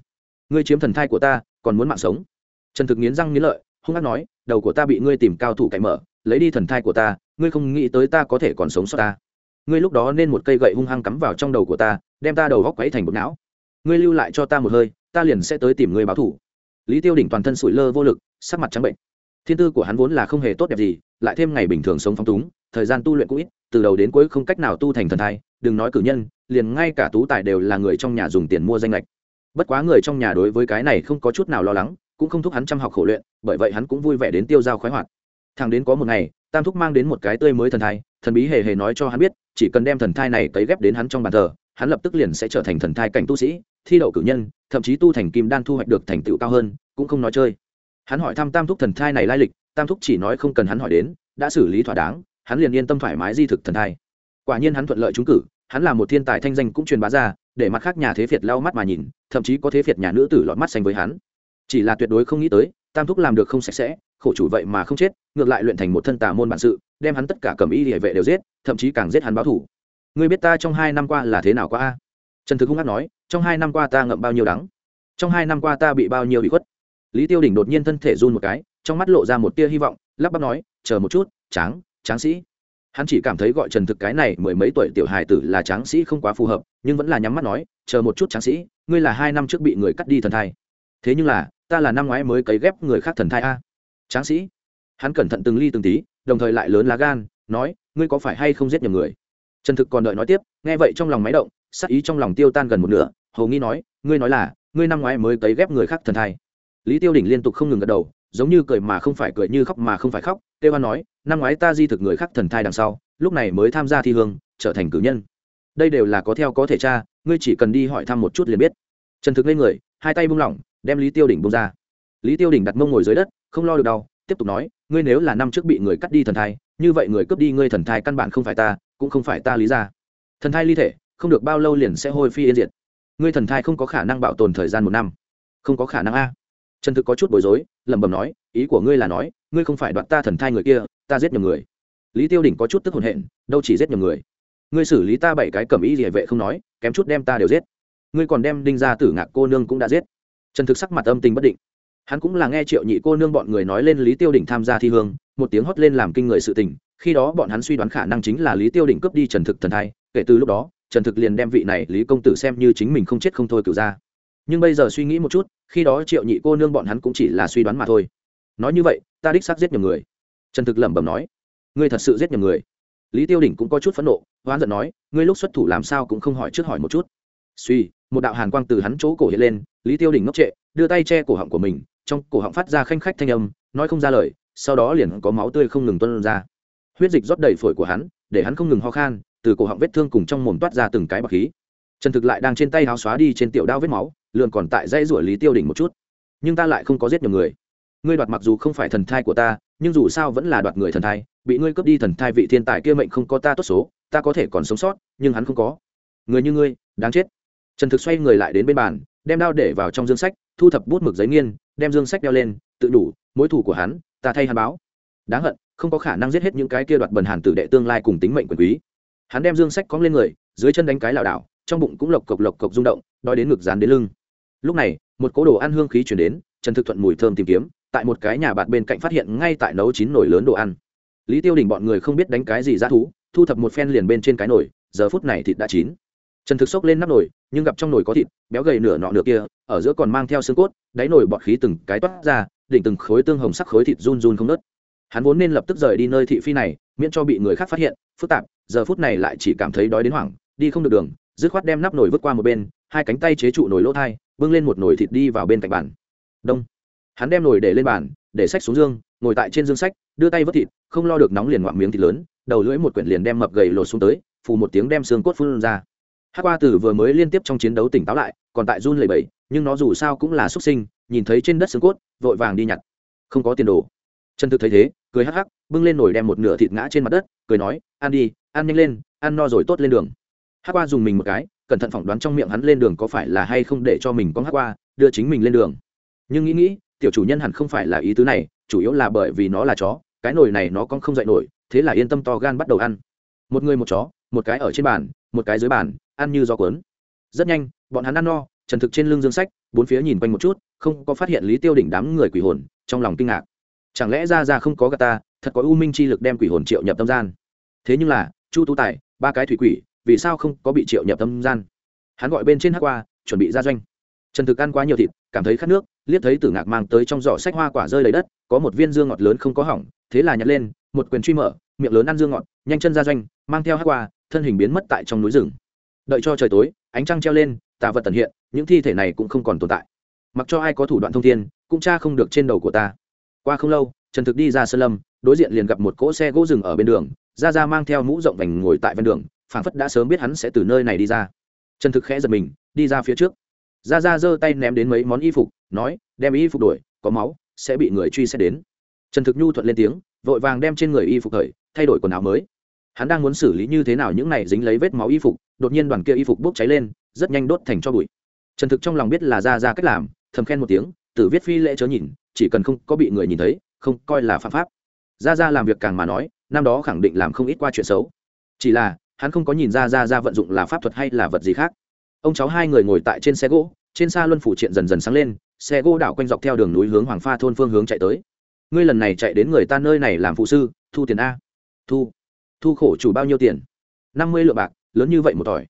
Ngươi chiếm thần thai của ta, còn muốn mạng sống? Trần thực nghiến răng nghiến lợi, hung hát nói, đầu của ta bị ngươi tìm cao thủ cậy mở, lấy đi thần thai của ta, ngươi không nghĩ tới ta có thể còn sống sót ta ngươi lúc đó nên một cây gậy hung hăng cắm vào trong đầu của ta, đem ta đầu góc quấy thành bột não. Ngươi lưu lại cho ta một hơi, ta liền sẽ tới tìm ngươi báo thủ. Lý tiêu đỉnh toàn thân sủi lơ vô lực, sắc mặt trắng bệnh. Thiên tư của hắn vốn là không hề tốt đẹp gì, lại thêm ngày bình thường sống phong túng, thời gian tu luyện cũng ít, từ đầu đến cuối không cách nào tu thành thần thai, đừng nói cử nhân, liền ngay cả tú tài đều là người trong nhà dùng tiền mua danh lệch. Bất quá người trong nhà đối với cái này không có chút nào lo lắng, cũng không thúc hắn chăm học khổ luyện, bởi vậy hắn cũng vui vẻ đến tiêu dao khoái hoạt thằng đến có một ngày, tam thúc mang đến một cái tươi mới thần thai, thần bí hề hề nói cho hắn biết, chỉ cần đem thần thai này cấy ghép đến hắn trong bàn thờ, hắn lập tức liền sẽ trở thành thần thai cảnh tu sĩ, thi đậu cử nhân, thậm chí tu thành kim đan thu hoạch được thành tựu cao hơn, cũng không nói chơi. Hắn hỏi thăm tam thúc thần thai này lai lịch, tam thúc chỉ nói không cần hắn hỏi đến, đã xử lý thỏa đáng, hắn liền yên tâm thoải mái di thực thần thai. Quả nhiên hắn thuận lợi trúng cử, hắn là một thiên tài thanh danh cũng truyền bá ra, để mặt khác nhà thế phiệt lau mắt mà nhìn, thậm chí có thế phiệt nhà nữ tử lọt mắt xanh với hắn. Chỉ là tuyệt đối không nghĩ tới, tam thúc làm được không sạch sẽ khổ chủ vậy mà không chết, ngược lại luyện thành một thân tà môn bản sự, đem hắn tất cả cầm y địa vệ đều giết, thậm chí càng giết hắn báo thủ. Ngươi biết ta trong hai năm qua là thế nào qua a? Trần thực hung hát nói, trong hai năm qua ta ngậm bao nhiêu đắng? Trong hai năm qua ta bị bao nhiêu bị khuất? Lý tiêu đỉnh đột nhiên thân thể run một cái, trong mắt lộ ra một tia hy vọng, lắp bắp nói, chờ một chút, tráng tráng sĩ. Hắn chỉ cảm thấy gọi trần thực cái này mười mấy tuổi tiểu hài tử là tráng sĩ không quá phù hợp, nhưng vẫn là nhắm mắt nói, chờ một chút tráng sĩ, ngươi là hai năm trước bị người cắt đi thần thai. Thế nhưng là, ta là năm ngoái mới cấy ghép người khác thần thai a tráng sĩ. Hắn cẩn thận từng ly từng tí, đồng thời lại lớn lá gan, nói, ngươi có phải hay không giết nhầm người? Trần thực còn đợi nói tiếp, nghe vậy trong lòng máy động sắc ý trong lòng tiêu tan gần một nửa, hầu nghi nói, ngươi nói là, ngươi năm ngoái mới cấy ghép người khác thần thai. Lý tiêu đỉnh liên tục không ngừng gật đầu, giống như cười mà không phải cười như khóc mà không phải khóc tê hoan nói, năm ngoái ta di thực người khác thần thai đằng sau, lúc này mới tham gia thi hương, trở thành cử nhân. Đây đều là có theo có thể cha ngươi chỉ cần đi hỏi thăm một chút liền biết. Trần thực lên người, hai tay buông lỏng, đem lý tiêu đỉnh buông ra. Lý tiêu đỉnh đặt mông ngồi dưới đất không lo được đau, tiếp tục nói, ngươi nếu là năm trước bị người cắt đi thần thai, như vậy người cướp đi ngươi thần thai căn bản không phải ta, cũng không phải ta lý ra. Thần thai ly thể, không được bao lâu liền sẽ hôi phi yên diệt. Ngươi thần thai không có khả năng bảo tồn thời gian một năm. Không có khả năng a. Trần thực có chút bối rối, lẩm bẩm nói, ý của ngươi là nói, ngươi không phải đoạt ta thần thai người kia, ta giết nhầm người. Lý tiêu đỉnh có chút tức hồn hện đâu chỉ giết nhầm người. Ngươi xử lý ta bảy cái cầm ý địa vệ không nói, kém chút đem ta đều giết. Ngươi còn đem đinh ra tử ngạc cô nương cũng đã giết. Trần thực sắc mặt âm tình bất định hắn cũng là nghe triệu nhị cô nương bọn người nói lên lý tiêu đỉnh tham gia thi hương, một tiếng hót lên làm kinh người sự tình, khi đó bọn hắn suy đoán khả năng chính là lý tiêu đỉnh cướp đi trần thực thần thai, kể từ lúc đó, trần thực liền đem vị này lý công tử xem như chính mình không chết không thôi cử ra nhưng bây giờ suy nghĩ một chút, khi đó triệu nhị cô nương bọn hắn cũng chỉ là suy đoán mà thôi. Nói như vậy, ta đích xác giết nhầm người. Trần thực lẩm bẩm nói, ngươi thật sự giết nhầm người. Lý tiêu đỉnh cũng có chút phẫn nộ, hoán giận nói, ngươi lúc xuất thủ làm sao cũng không hỏi trước hỏi một chút. Suy, một đạo hàn quang từ hắn chỗ cổ hiện lên, lý tiêu đỉnh ngốc trệ, đưa tay che cổ họng của mình trong cổ họng phát ra khanh khách thanh âm, nói không ra lời, sau đó liền có máu tươi không ngừng tuân ra. Huyết dịch rót đầy phổi của hắn, để hắn không ngừng ho khan, từ cổ họng vết thương cùng trong mồm toát ra từng cái bọc khí. Trần thực lại đang trên tay háo xóa đi trên tiểu đao vết máu, lượn còn tại dãy rủa lý tiêu đỉnh một chút. Nhưng ta lại không có giết nhiều người. Ngươi đoạt mặc dù không phải thần thai của ta, nhưng dù sao vẫn là đoạt người thần thai, bị ngươi cướp đi thần thai vị thiên tài kia mệnh không có ta tốt số, ta có thể còn sống sót, nhưng hắn không có. Người như ngươi, đáng chết. Trần thực xoay người lại đến bên bàn, đem đao để vào trong dương sách, thu thập bút mực giấy nghiên đem dương sách đeo lên, tự đủ, mối thủ của hắn, ta thay hắn báo. Đáng hận, không có khả năng giết hết những cái kia đoạt bần hàn tử đệ tương lai cùng tính mệnh quyền quý. Hắn đem dương sách cóng lên người, dưới chân đánh cái lảo đảo, trong bụng cũng lộc cộc lộc cộc rung động, đói đến ngực dán đến lưng. Lúc này, một cỗ đồ ăn hương khí chuyển đến, trần thực thuận mùi thơm tìm kiếm, tại một cái nhà bạt bên cạnh phát hiện ngay tại nấu chín nồi lớn đồ ăn. Lý tiêu đình bọn người không biết đánh cái gì ra thú, thu thập một phen liền bên trên cái nồi, giờ phút này thịt đã chín trần thực xốc lên nắp nồi, nhưng gặp trong nồi có thịt, béo gầy nửa nọ nửa kia, ở giữa còn mang theo xương cốt, đáy nồi bọt khí từng cái toát ra, đỉnh từng khối tương hồng sắc khối thịt run run không nớt hắn vốn nên lập tức rời đi nơi thị phi này, miễn cho bị người khác phát hiện, phức tạp, giờ phút này lại chỉ cảm thấy đói đến hoảng, đi không được đường, dứt khoát đem nắp nồi vứt qua một bên, hai cánh tay chế trụ nồi lỗ thai, bưng lên một nồi thịt đi vào bên cạnh bàn. Đông. Hắn đem nồi để lên bàn, để sách xuống dương, ngồi tại trên dương sách, đưa tay vớt thịt, không lo được nóng liền ngoạm miếng thịt lớn, đầu lưỡi một quyển liền đem mập gầy lột xuống tới, phù một tiếng đem xương cốt phun ra hát qua tử vừa mới liên tiếp trong chiến đấu tỉnh táo lại còn tại run lầy bẫy nhưng nó dù sao cũng là xuất sinh nhìn thấy trên đất xương cốt vội vàng đi nhặt không có tiền đồ trần thực thấy thế cười hắc hắc bưng lên nồi đem một nửa thịt ngã trên mặt đất cười nói ăn đi ăn nhanh lên ăn no rồi tốt lên đường hát qua dùng mình một cái cẩn thận phỏng đoán trong miệng hắn lên đường có phải là hay không để cho mình có hát qua đưa chính mình lên đường nhưng nghĩ nghĩ tiểu chủ nhân hẳn không phải là ý tứ này chủ yếu là bởi vì nó là chó cái nồi này nó còn không dậy nổi thế là yên tâm to gan bắt đầu ăn một người một chó một cái ở trên bàn một cái dưới bàn ăn như gió cuốn. Rất nhanh, bọn hắn ăn no, trần thực trên lưng dương sách, bốn phía nhìn quanh một chút, không có phát hiện lý tiêu đỉnh đám người quỷ hồn, trong lòng kinh ngạc. Chẳng lẽ ra ra không có gà ta, thật có u minh chi lực đem quỷ hồn triệu nhập tâm gian? Thế nhưng là, chu tú tài, ba cái thủy quỷ, vì sao không có bị triệu nhập tâm gian? Hắn gọi bên trên hát qua, chuẩn bị ra doanh. Trần thực ăn quá nhiều thịt, cảm thấy khát nước, liếc thấy tử ngạc mang tới trong giỏ sách hoa quả rơi lấy đất, có một viên dương ngọt lớn không có hỏng, thế là nhặt lên, một quyền truy mở, miệng lớn ăn dương ngọt, nhanh chân ra doanh, mang theo hát qua, thân hình biến mất tại trong núi rừng đợi cho trời tối, ánh trăng treo lên, tà vật tần hiện, những thi thể này cũng không còn tồn tại. Mặc cho ai có thủ đoạn thông thiên, cũng cha không được trên đầu của ta. Qua không lâu, trần thực đi ra sơn lâm, đối diện liền gặp một cỗ xe gỗ rừng ở bên đường, ra ra mang theo mũ rộng vành ngồi tại ven đường, phảng phất đã sớm biết hắn sẽ từ nơi này đi ra. Trần thực khẽ giật mình, đi ra phía trước. Ra ra giơ tay ném đến mấy món y phục, nói, đem y phục đổi, có máu, sẽ bị người truy xét đến. Trần thực nhu thuận lên tiếng, vội vàng đem trên người y phục khởi thay đổi quần áo mới hắn đang muốn xử lý như thế nào những này dính lấy vết máu y phục, đột nhiên đoàn kia y phục bốc cháy lên, rất nhanh đốt thành cho bụi. Trần thực trong lòng biết là ra ra cách làm, thầm khen một tiếng, tử viết phi lễ chớ nhìn, chỉ cần không có bị người nhìn thấy, không coi là phạm pháp. Ra ra làm việc càng mà nói, năm đó khẳng định làm không ít qua chuyện xấu. Chỉ là, hắn không có nhìn ra ra ra vận dụng là pháp thuật hay là vật gì khác. Ông cháu hai người ngồi tại trên xe gỗ, trên xa luân phủ triện dần dần sáng lên, xe gỗ đảo quanh dọc theo đường núi hướng hoàng pha thôn phương hướng chạy tới. Ngươi lần này chạy đến người ta nơi này làm phụ sư, thu tiền a. Thu thu khổ chủ bao nhiêu tiền? Năm mươi lượng bạc, lớn như vậy một tỏi.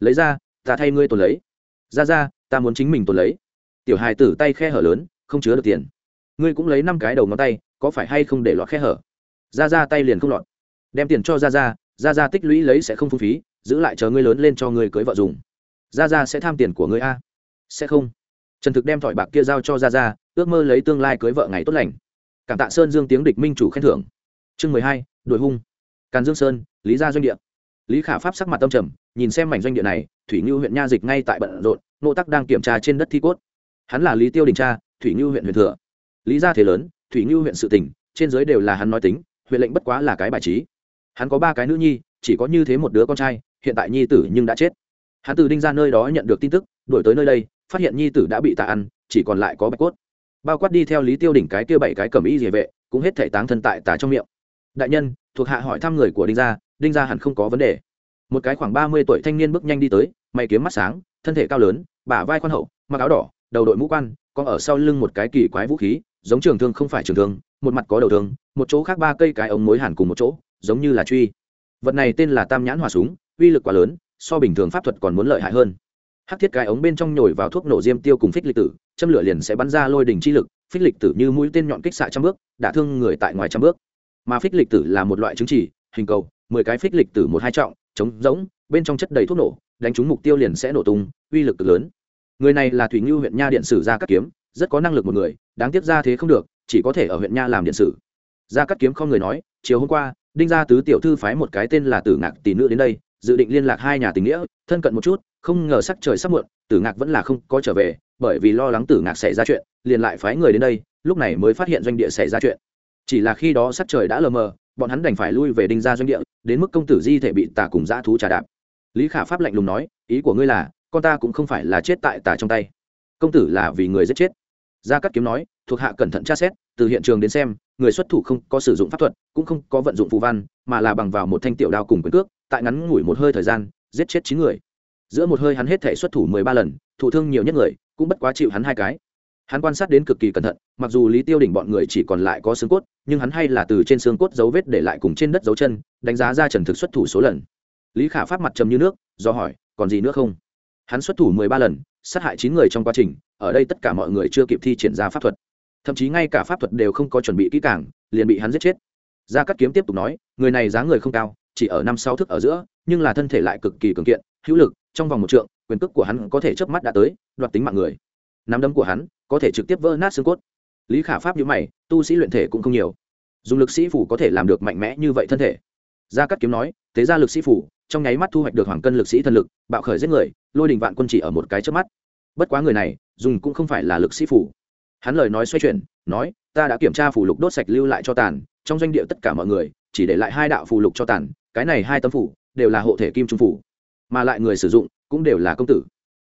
Lấy ra, ta thay ngươi tồn lấy. Ra ra, ta muốn chính mình tồn lấy. Tiểu hài tử tay khe hở lớn, không chứa được tiền. Ngươi cũng lấy năm cái đầu ngón tay, có phải hay không để lọt khe hở? Ra ra tay liền không lọt. Đem tiền cho ra ra ra ra tích lũy lấy sẽ không phung phí, giữ lại chờ ngươi lớn lên cho ngươi cưới vợ dùng. Ra ra sẽ tham tiền của ngươi a. Sẽ không. Trần thực đem thỏi bạc kia giao cho ra ra, ước mơ lấy tương lai cưới vợ ngày tốt lành. Cảm tạ sơn dương tiếng địch minh chủ khen thưởng. Chương mười hai đội hung càn dương sơn, lý gia doanh địa. Lý khả pháp sắc mặt tâm trầm, nhìn xem mảnh doanh địa này, thủy ngưu huyện nha dịch ngay tại bận rộn, nô tắc đang kiểm tra trên đất thi cốt. Hắn là lý tiêu đình cha, thủy ngưu huyện huyện thừa. Lý gia thế lớn, thủy ngưu huyện sự tỉnh trên dưới đều là hắn nói tính, huyện lệnh bất quá là cái bài trí. Hắn có ba cái nữ nhi, chỉ có như thế một đứa con trai, hiện tại nhi tử nhưng đã chết. Hắn từ đinh ra nơi đó nhận được tin tức đổi tới nơi đây, phát hiện nhi tử đã bị tà ăn, chỉ còn lại có bạch cốt. Bao quát đi theo lý tiêu đỉnh cái kia bảy cái cầm y địa vệ, cũng hết thể táng thân tại tà trong miệng đại nhân, thuộc hạ hỏi thăm người của đinh gia đinh gia hẳn không có vấn đề. Một cái khoảng ba mươi tuổi thanh niên bước nhanh đi tới, mày kiếm mắt sáng, thân thể cao lớn, bả vai khoan hậu, mặc áo đỏ, đầu đội mũ quan còn ở sau lưng một cái kỳ quái vũ khí, giống trường thương không phải trường thương, một mặt có đầu thương, một chỗ khác ba cây cái ống mối hàn cùng một chỗ, giống như là truy. Vật này tên là tam nhãn hỏa súng, uy lực quá lớn, so bình thường pháp thuật còn muốn lợi hại hơn. Hắc thiết cái ống bên trong nhồi vào thuốc nổ diêm tiêu cùng phích lịch tử, châm lửa liền sẽ bắn ra lôi đỉnh chi lực, phích lịch tử như mũi tên nhọn kích xạ trăm bước, đả thương người tại ngoài trăm bước mà phích lịch tử là một loại chứng chỉ, hình cầu, mười cái phích lịch tử một hai trọng chống rỗng, bên trong chất đầy thuốc nổ, đánh trúng mục tiêu liền sẽ nổ tung, uy lực cực lớn. Người này là thủy ngưu huyện nha điện sử ra cắt kiếm, rất có năng lực một người, đáng tiếc ra thế không được, chỉ có thể ở huyện nha làm điện sử. Ra cắt kiếm không người nói, chiều hôm qua, đinh gia tứ tiểu thư phái một cái tên là tử ngạc tỷ nữ đến đây, dự định liên lạc hai nhà tình nghĩa, thân cận một chút, không ngờ sắc trời sắp muộn, tử ngạc vẫn là không có trở về, bởi vì lo lắng tử ngạc xảy ra chuyện, liền lại phái người đến đây, lúc này mới phát hiện doanh địa xảy ra chuyện chỉ là khi đó sắc trời đã lờ mờ, bọn hắn đành phải lui về đinh gia doanh địa, đến mức công tử di thể bị tà cùng dã thú trà đạp. Lý khả pháp lạnh lùng nói, ý của ngươi là, con ta cũng không phải là chết tại tà trong tay. Công tử là vì người giết chết. Gia cắt kiếm nói, thuộc hạ cẩn thận tra xét, từ hiện trường đến xem, người xuất thủ không có sử dụng pháp thuật, cũng không có vận dụng phù văn, mà là bằng vào một thanh tiểu đao cùng quyền cước, tại ngắn ngủi một hơi thời gian, giết chết chín người. Giữa một hơi hắn hết thể xuất thủ mười ba lần, thụ thương nhiều nhất người, cũng bất quá chịu hắn hai cái hắn quan sát đến cực kỳ cẩn thận, mặc dù lý tiêu đỉnh bọn người chỉ còn lại có xương cốt, nhưng hắn hay là từ trên xương cốt dấu vết để lại cùng trên đất dấu chân, đánh giá ra trần thực xuất thủ số lần. Lý khả phát mặt trầm như nước, do hỏi, còn gì nữa không? Hắn xuất thủ mười ba lần, sát hại chín người trong quá trình, ở đây tất cả mọi người chưa kịp thi triển ra pháp thuật. Thậm chí ngay cả pháp thuật đều không có chuẩn bị kỹ càng, liền bị hắn giết chết. Gia cắt kiếm tiếp tục nói, người này giá người không cao, chỉ ở năm sáu thước ở giữa, nhưng là thân thể lại cực kỳ cường kiện, hữu lực, trong vòng một trượng, quyền cước của hắn có thể chớp mắt đã tới, đoạt tính mạng người. Nắm đấm của hắn có thể trực tiếp vỡ nát xương cốt. Lý khả pháp nhữ mày, tu sĩ luyện thể cũng không nhiều. Dùng lực sĩ phủ có thể làm được mạnh mẽ như vậy thân thể. Gia cắt kiếm nói, thế ra lực sĩ phủ, trong nháy mắt thu hoạch được hoàng cân lực sĩ thân lực, bạo khởi giết người, lôi đình vạn quân chỉ ở một cái trước mắt. Bất quá người này, dùng cũng không phải là lực sĩ phủ. Hắn lời nói xoay chuyển, nói, ta đã kiểm tra phủ lục đốt sạch lưu lại cho tàn, trong doanh địa tất cả mọi người, chỉ để lại hai đạo phù lục cho tàn, cái này hai tấm phủ đều là hộ thể kim trung phủ, mà lại người sử dụng cũng đều là công tử.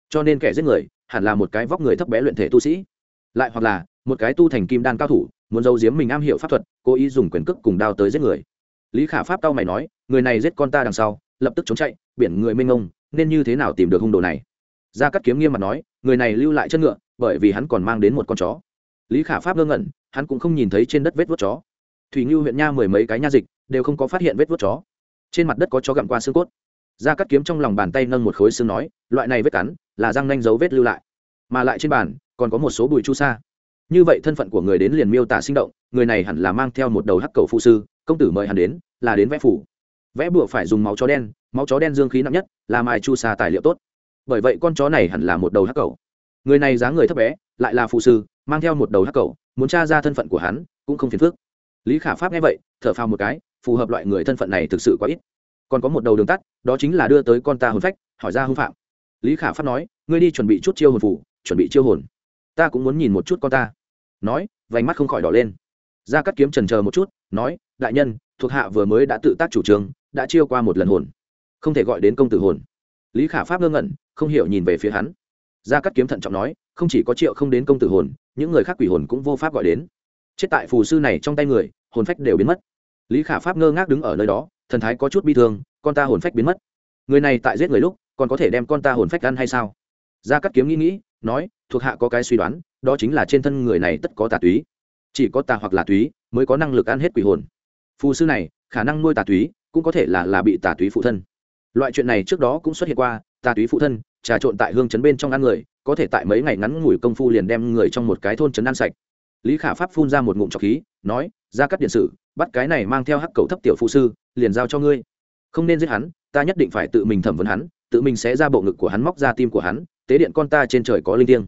Cho nên kẻ giết người, hẳn là một cái vóc người thấp bé luyện thể tu sĩ lại hoặc là một cái tu thành kim đan cao thủ, muốn giấu giếm mình am hiểu pháp thuật, cố ý dùng quyền cước cùng đao tới giết người. Lý khả pháp cao mày nói, người này giết con ta đằng sau, lập tức trốn chạy, biển người mênh ngông nên như thế nào tìm được hung đồ này? Gia cắt kiếm nghiêm mặt nói, người này lưu lại chân ngựa, bởi vì hắn còn mang đến một con chó. Lý khả pháp ngơ ngẩn, hắn cũng không nhìn thấy trên đất vết vớt chó. Thủy ngưu huyện nha mười mấy cái nha dịch, đều không có phát hiện vết vớt chó. Trên mặt đất có chó gặm qua xương cốt. Gia cắt kiếm trong lòng bàn tay nâng một khối xương nói, loại này vết cắn, là răng nanh dấu vết lưu lại. Mà lại trên bàn còn có một số bụi chu sa. Như vậy thân phận của người đến liền miêu tả sinh động, người này hẳn là mang theo một đầu hắc cầu phụ sư, công tử mời hắn đến, là đến vẽ phủ. Vẽ bụa phải dùng máu chó đen, máu chó đen dương khí nặng nhất, là mài chu sa tài liệu tốt. Bởi vậy con chó này hẳn là một đầu hắc cầu. Người này dáng người thấp bé, lại là phụ sư, mang theo một đầu hắc cầu, muốn tra ra thân phận của hắn, cũng không phiền phức. Lý khả pháp nghe vậy, thở phào một cái, phù hợp loại người thân phận này thực sự quá ít. Còn có một đầu đường tắt, đó chính là đưa tới con ta hồn phách, hỏi ra hưng phạm. Lý khả pháp nói, ngươi đi chuẩn bị chút chiêu hồn phủ chuẩn bị chiêu hồn ta cũng muốn nhìn một chút con ta. Nói, vành mắt không khỏi đỏ lên. Ra cắt kiếm trần chờ một chút, nói, đại nhân, thuộc hạ vừa mới đã tự tác chủ trương, đã chiêu qua một lần hồn. Không thể gọi đến công tử hồn. Lý khả pháp ngơ ngẩn, không hiểu nhìn về phía hắn. Gia cắt kiếm thận trọng nói, không chỉ có triệu không đến công tử hồn, những người khác quỷ hồn cũng vô pháp gọi đến. Chết tại phù sư này trong tay người, hồn phách đều biến mất. Lý khả pháp ngơ ngác đứng ở nơi đó, thần thái có chút bi thương, con ta hồn phách biến mất. Người này tại giết người lúc, còn có thể đem con ta hồn phách ăn hay sao? Gia cắt kiếm nghĩ nghĩ nói, thuộc hạ có cái suy đoán, đó chính là trên thân người này tất có tà túy. Chỉ có tà hoặc là túy mới có năng lực ăn hết quỷ hồn. Phù sư này, khả năng nuôi tà túy cũng có thể là là bị tà túy phụ thân. Loại chuyện này trước đó cũng xuất hiện qua, tà túy phụ thân, trà trộn tại hương chấn bên trong ăn người, có thể tại mấy ngày ngắn ngủi công phu liền đem người trong một cái thôn chấn ăn sạch. Lý khả pháp phun ra một ngụm trọc khí, nói, ra cắt điện sử, bắt cái này mang theo hắc cầu thấp tiểu phụ sư, liền giao cho ngươi. Không nên giết hắn, ta nhất định phải tự mình thẩm vấn hắn, tự mình sẽ ra bộ ngực của hắn, móc ra tim của hắn tế điện con ta trên trời có linh thiêng.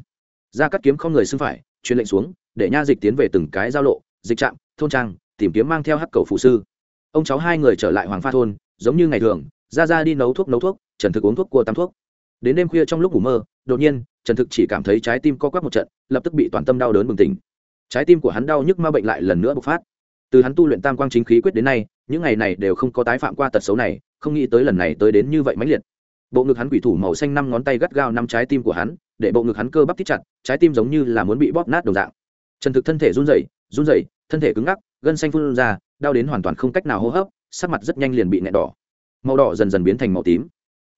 Ra cắt kiếm không người xưng phải, truyền lệnh xuống, để nha dịch tiến về từng cái giao lộ, dịch trạm, thôn trang, tìm kiếm mang theo hắc cầu phụ sư. Ông cháu hai người trở lại hoàng pha thôn, giống như ngày thường, ra ra đi nấu thuốc nấu thuốc, trần thực uống thuốc cua tắm thuốc. Đến đêm khuya trong lúc ngủ mơ, đột nhiên, trần thực chỉ cảm thấy trái tim co quắp một trận, lập tức bị toàn tâm đau đớn bừng tỉnh. Trái tim của hắn đau nhức ma bệnh lại lần nữa bộc phát. Từ hắn tu luyện tam quang chính khí quyết đến nay, những ngày này đều không có tái phạm qua tật xấu này, không nghĩ tới lần này tới đến như vậy mãnh liệt bộ ngực hắn quỷ thủ màu xanh năm ngón tay gắt gao năm trái tim của hắn, để bộ ngực hắn cơ bắp tít chặt, trái tim giống như là muốn bị bóp nát đồng dạng. Trần thực thân thể run rẩy run rẩy, thân thể cứng ngắc, gân xanh phun ra, đau đến hoàn toàn không cách nào hô hấp, sắc mặt rất nhanh liền bị nẹ đỏ. Màu đỏ dần dần biến thành màu tím.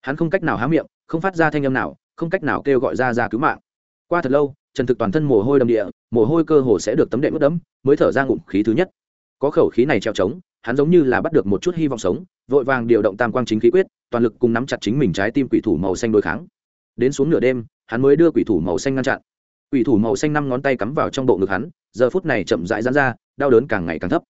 Hắn không cách nào há miệng, không phát ra thanh âm nào, không cách nào kêu gọi ra ra cứu mạng. Qua thật lâu trần thực toàn thân mồ hôi đầm địa, mồ hôi cơ hồ sẽ được tấm đệm ướt đẫm, mới thở ra ngụm khí thứ nhất có khẩu khí này treo trống, hắn giống như là bắt được một chút hy vọng sống, vội vàng điều động tam quang chính khí quyết, toàn lực cùng nắm chặt chính mình trái tim quỷ thủ màu xanh đối kháng. Đến xuống nửa đêm, hắn mới đưa quỷ thủ màu xanh ngăn chặn. Quỷ thủ màu xanh năm ngón tay cắm vào trong bộ ngực hắn, giờ phút này chậm rãi dán ra, đau đớn càng ngày càng thấp.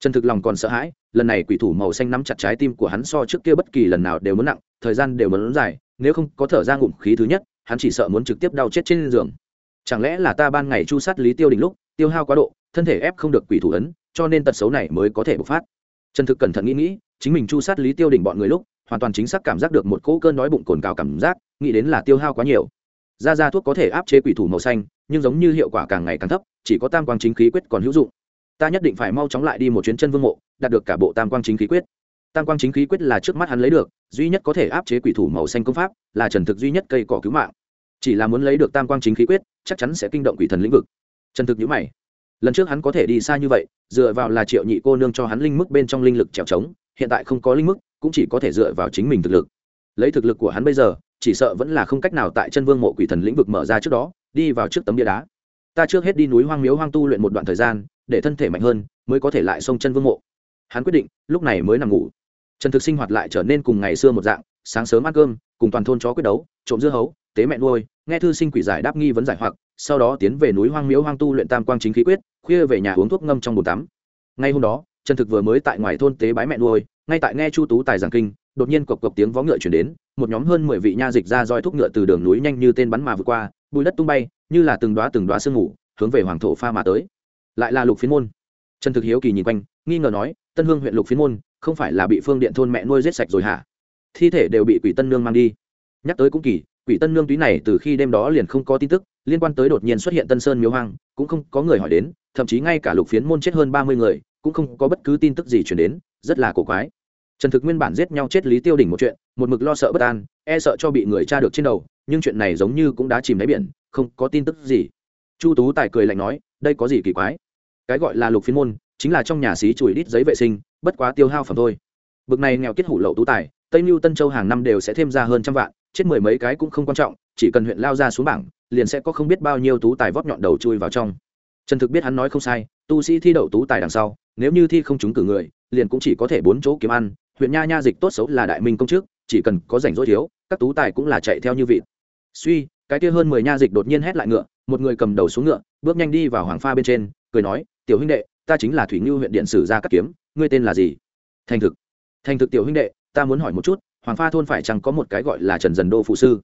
Trần thực lòng còn sợ hãi, lần này quỷ thủ màu xanh nắm chặt trái tim của hắn so trước kia bất kỳ lần nào đều muốn nặng, thời gian đều muốn dài, nếu không có thở ra ngụm khí thứ nhất, hắn chỉ sợ muốn trực tiếp đau chết trên giường. Chẳng lẽ là ta ban ngày chu sát lý tiêu đình lúc, tiêu hao quá độ, thân thể ép không được quỷ thủ ấn cho nên tật xấu này mới có thể bộc phát. Trần thực cẩn thận nghĩ nghĩ, chính mình chu sát lý tiêu đình bọn người lúc, hoàn toàn chính xác cảm giác được một cỗ cơn đói bụng cồn cào cảm giác, nghĩ đến là tiêu hao quá nhiều. Ra ra thuốc có thể áp chế quỷ thủ màu xanh, nhưng giống như hiệu quả càng ngày càng thấp, chỉ có tam quang chính khí quyết còn hữu dụng. Ta nhất định phải mau chóng lại đi một chuyến chân vương mộ, đạt được cả bộ tam quang chính khí quyết. Tam quang chính khí quyết là trước mắt hắn lấy được, duy nhất có thể áp chế quỷ thủ màu xanh công pháp, là trần thực duy nhất cây cỏ cứu mạng. Chỉ là muốn lấy được tam quang chính khí quyết, chắc chắn sẽ kinh động quỷ thần lĩnh vực. Trần thực nhữ mày lần trước hắn có thể đi xa như vậy, dựa vào là triệu nhị cô nương cho hắn linh mức bên trong linh lực trèo trống, hiện tại không có linh mức, cũng chỉ có thể dựa vào chính mình thực lực. Lấy thực lực của hắn bây giờ, chỉ sợ vẫn là không cách nào tại chân vương mộ quỷ thần lĩnh vực mở ra trước đó, đi vào trước tấm bia đá. Ta trước hết đi núi hoang miếu hoang tu luyện một đoạn thời gian, để thân thể mạnh hơn, mới có thể lại xông chân vương mộ. Hắn quyết định, lúc này mới nằm ngủ. Trần thực sinh hoạt lại trở nên cùng ngày xưa một dạng, sáng sớm ăn cơm, cùng toàn thôn chó quyết đấu, trộm dưa hấu, tế mẹ nuôi, nghe thư sinh quỷ giải đáp nghi vấn giải hoặc, sau đó tiến về núi hoang miếu hoang tu luyện tam quang chính khí quyết khuya về nhà uống thuốc ngâm trong bồn tắm. Ngay hôm đó, trần thực vừa mới tại ngoài thôn tế bái mẹ nuôi, ngay tại nghe chu tú tài giảng kinh, đột nhiên cộc cộc tiếng vó ngựa chuyển đến, một nhóm hơn mười vị nha dịch ra roi thúc ngựa từ đường núi nhanh như tên bắn mà vượt qua bùi đất tung bay, như là từng đoá từng đoá sương ngủ hướng về hoàng thổ pha mà tới. Lại là lục phiến môn. Trần thực hiếu kỳ nhìn quanh, nghi ngờ nói, tân hương huyện lục phiến môn, không phải là bị phương điện thôn mẹ nuôi giết sạch rồi hả? Thi thể đều bị quỷ tân nương mang đi. Nhắc tới cũng kỳ, quỷ tân nương túy này từ khi đêm đó liền không có tin tức, liên quan tới đột nhiên xuất hiện tân sơn miếu hoang cũng không có người hỏi đến, thậm chí ngay cả lục phiến môn chết hơn ba mươi người, cũng không có bất cứ tin tức gì chuyển đến, rất là cổ quái. Trần thực nguyên bản giết nhau chết lý tiêu đỉnh một chuyện, một mực lo sợ bất an e sợ cho bị người cha được trên đầu, nhưng chuyện này giống như cũng đã chìm đáy biển, không có tin tức gì. Chu tú tài cười lạnh nói, đây có gì kỳ quái? Cái gọi là lục phiến môn, chính là trong nhà xí chùi đít giấy vệ sinh, bất quá tiêu hao phẩm thôi. Bực này nghèo kết hủ lậu tú tài, tây mưu tân châu hàng năm đều sẽ thêm ra hơn trăm vạn, chết mười mấy cái cũng không quan trọng chỉ cần huyện lao ra xuống bảng, liền sẽ có không biết bao nhiêu tú tài vót nhọn đầu chui vào trong. Trần thực biết hắn nói không sai, tu sĩ thi đậu tú tài đằng sau, nếu như thi không trúng cử người, liền cũng chỉ có thể bốn chỗ kiếm ăn. Huyện nha nha dịch tốt xấu là đại minh công chức, chỉ cần có rảnh rỗi thiếu, các tú tài cũng là chạy theo như vị suy, cái kia hơn mười nha dịch đột nhiên hét lại ngựa, một người cầm đầu xuống ngựa, bước nhanh đi vào hoàng pha bên trên, cười nói, tiểu huynh đệ, ta chính là thủy ngư huyện điện sử gia cắt kiếm, ngươi tên là gì? Thành thực. Thành thực tiểu huynh đệ, ta muốn hỏi một chút, hoàng pha thôn phải chăng có một cái gọi là trần dần đô phụ sư?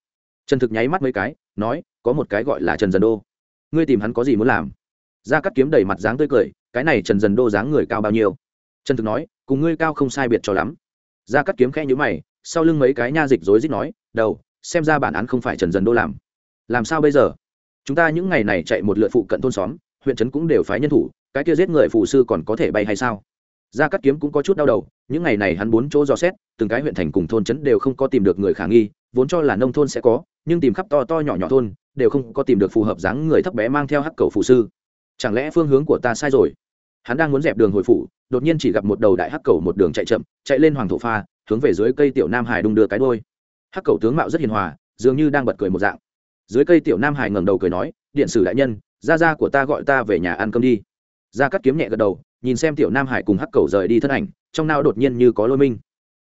Trần thực nháy mắt mấy cái, nói, có một cái gọi là trần dần đô. Ngươi tìm hắn có gì muốn làm? Gia cắt kiếm đầy mặt dáng tươi cười, cái này trần dần đô dáng người cao bao nhiêu? Trần thực nói, cùng ngươi cao không sai biệt cho lắm. Gia cắt kiếm khẽ nhữ mày, sau lưng mấy cái nha dịch rối rít nói, đầu, xem ra bản án không phải trần dần đô làm. Làm sao bây giờ? Chúng ta những ngày này chạy một lượt phụ cận thôn xóm, huyện trấn cũng đều phái nhân thủ, cái kia giết người phù sư còn có thể bay hay sao? Gia cắt kiếm cũng có chút đau đầu, những ngày này hắn bốn chỗ dò xét, từng cái huyện thành cùng thôn trấn đều không có tìm được người khả nghi vốn cho là nông thôn sẽ có, nhưng tìm khắp to to nhỏ nhỏ thôn, đều không có tìm được phù hợp dáng người thấp bé mang theo hắc cầu phụ sư. Chẳng lẽ phương hướng của ta sai rồi? Hắn đang muốn dẹp đường hồi phủ, đột nhiên chỉ gặp một đầu đại hắc cầu một đường chạy chậm, chạy lên hoàng thổ pha, hướng về dưới cây tiểu nam hải đung đưa cái đôi hắc cầu tướng mạo rất hiền hòa, dường như đang bật cười một dạng. Dưới cây tiểu nam hải ngẩng đầu cười nói, điện sử đại nhân, gia gia của ta gọi ta về nhà ăn cơm đi. Gia cắt kiếm nhẹ gật đầu, nhìn xem tiểu nam hải cùng hắc cầu rời đi thân ảnh, trong nao đột nhiên như có lôi minh.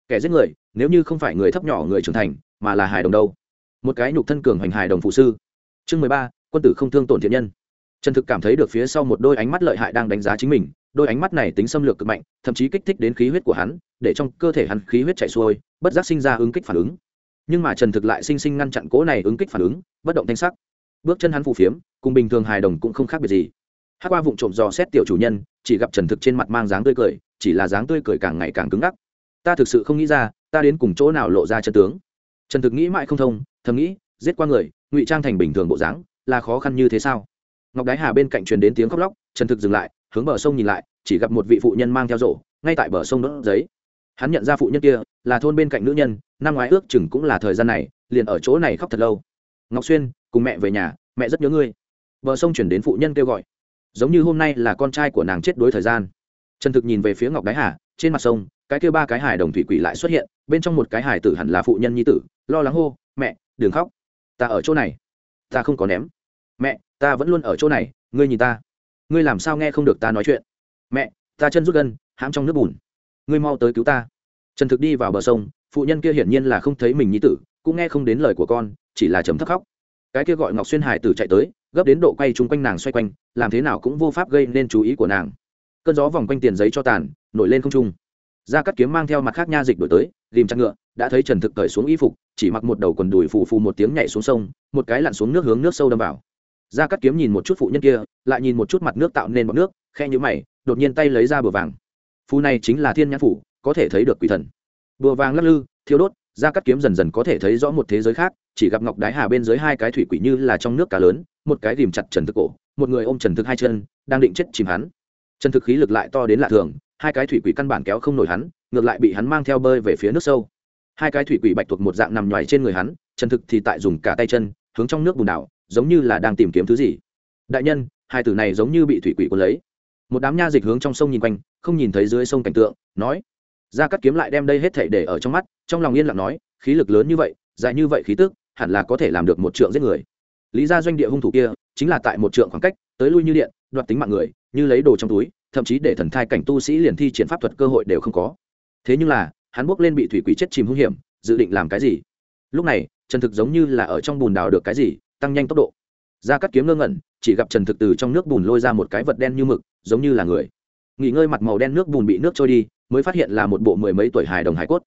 Kẻ giết người, nếu như không phải người thấp nhỏ người trưởng thành mà là hài đồng đâu? Một cái nhục thân cường hoành hài đồng phụ sư. Chương mười ba, quân tử không thương tổn thiện nhân. Trần thực cảm thấy được phía sau một đôi ánh mắt lợi hại đang đánh giá chính mình, đôi ánh mắt này tính xâm lược cực mạnh, thậm chí kích thích đến khí huyết của hắn, để trong cơ thể hắn khí huyết chạy xuôi, bất giác sinh ra ứng kích phản ứng. Nhưng mà trần thực lại sinh sinh ngăn chặn cố này ứng kích phản ứng, bất động thanh sắc. Bước chân hắn phù phiếm, cùng bình thường hài đồng cũng không khác biệt gì. Hát qua vụ trộm dò xét tiểu chủ nhân, chỉ gặp trần thực trên mặt mang dáng tươi cười, chỉ là dáng tươi cười càng ngày càng cứng ngắc. Ta thực sự không nghĩ ra, ta đến cùng chỗ nào lộ ra chân tướng trần thực nghĩ mãi không thông, thầm nghĩ, giết qua người, ngụy trang thành bình thường bộ dáng, là khó khăn như thế sao? Ngọc đái hà bên cạnh truyền đến tiếng khóc lóc, trần thực dừng lại, hướng bờ sông nhìn lại, chỉ gặp một vị phụ nhân mang theo rổ, ngay tại bờ sông đốt giấy. Hắn nhận ra phụ nhân kia, là thôn bên cạnh nữ nhân, năm ngoái ước chừng cũng là thời gian này, liền ở chỗ này khóc thật lâu. Ngọc xuyên, cùng mẹ về nhà, mẹ rất nhớ ngươi. Bờ sông chuyển đến phụ nhân kêu gọi. Giống như hôm nay là con trai của nàng chết đối thời gian. Trần thực nhìn về phía ngọc đái hà, trên mặt sông, cái kêu ba cái hải đồng thủy quỷ lại xuất hiện bên trong một cái hải tử hẳn là phụ nhân nhi tử, lo lắng hô, mẹ, đừng khóc. Ta ở chỗ này. Ta không có ném. Mẹ, ta vẫn luôn ở chỗ này. Ngươi nhìn ta. Ngươi làm sao nghe không được ta nói chuyện? Mẹ, ta chân rút gân, hãm trong nước bùn. Ngươi mau tới cứu ta. Trần thực đi vào bờ sông, phụ nhân kia hiển nhiên là không thấy mình nhi tử, cũng nghe không đến lời của con, chỉ là chấm thấp khóc. Cái kia gọi ngọc xuyên hải tử chạy tới, gấp đến độ quay chung quanh nàng xoay quanh, làm thế nào cũng vô pháp gây nên chú ý của nàng. Cơn gió vòng quanh tiền giấy cho tàn, nổi lên không trung. Ra cắt kiếm mang theo mặt khác nha dịch đổi tới ghìm chặt ngựa, đã thấy trần thực cởi xuống y phục, chỉ mặc một đầu quần đùi phù phù một tiếng nhảy xuống sông, một cái lặn xuống nước hướng nước sâu đâm vào. Ra cắt kiếm nhìn một chút phụ nhân kia, lại nhìn một chút mặt nước tạo nên bọc nước khe như mày, đột nhiên tay lấy ra bừa vàng. Phù này chính là thiên nhãn phủ, có thể thấy được quỷ thần. Bừa vàng lắc lư thiếu đốt ra cắt kiếm dần dần có thể thấy rõ một thế giới khác, chỉ gặp ngọc đái hà bên dưới hai cái thủy quỷ như là trong nước cá lớn, một cái ghìm chặt trần thực cổ, một người ôm trần thực hai chân, đang định chết chìm hắn. Trần thực khí lực lại to đến lạ thường hai cái thủy quỷ căn bản kéo không nổi hắn, ngược lại bị hắn mang theo bơi về phía nước sâu. Hai cái thủy quỷ bạch thuộc một dạng nằm nhoài trên người hắn trần thực thì tại dùng cả tay chân, hướng trong nước bùn đảo, giống như là đang tìm kiếm thứ gì. Đại nhân, hai tử này giống như bị thủy quỷ cuốn lấy. Một đám nha dịch hướng trong sông nhìn quanh, không nhìn thấy dưới sông cảnh tượng, nói, ra cắt kiếm lại đem đây hết thảy để ở trong mắt. Trong lòng yên lặng nói, khí lực lớn như vậy, dài như vậy khí tức, hẳn là có thể làm được một trượng giết người. Lý ra doanh địa hung thủ kia, chính là tại một trượng khoảng cách, tới lui như điện, đoạt tính mạng người, như lấy đồ trong túi thậm chí để thần thai cảnh tu sĩ liền thi triển pháp thuật cơ hội đều không có. Thế nhưng là, hắn bước lên bị thủy quỷ chết chìm hung hiểm, dự định làm cái gì? Lúc này, trần thực giống như là ở trong bùn đào được cái gì, tăng nhanh tốc độ. Ra cắt kiếm ngơ ngẩn, chỉ gặp trần thực từ trong nước bùn lôi ra một cái vật đen như mực, giống như là người. Nghỉ ngơi mặt màu đen nước bùn bị nước trôi đi, mới phát hiện là một bộ mười mấy tuổi hài đồng hải cốt.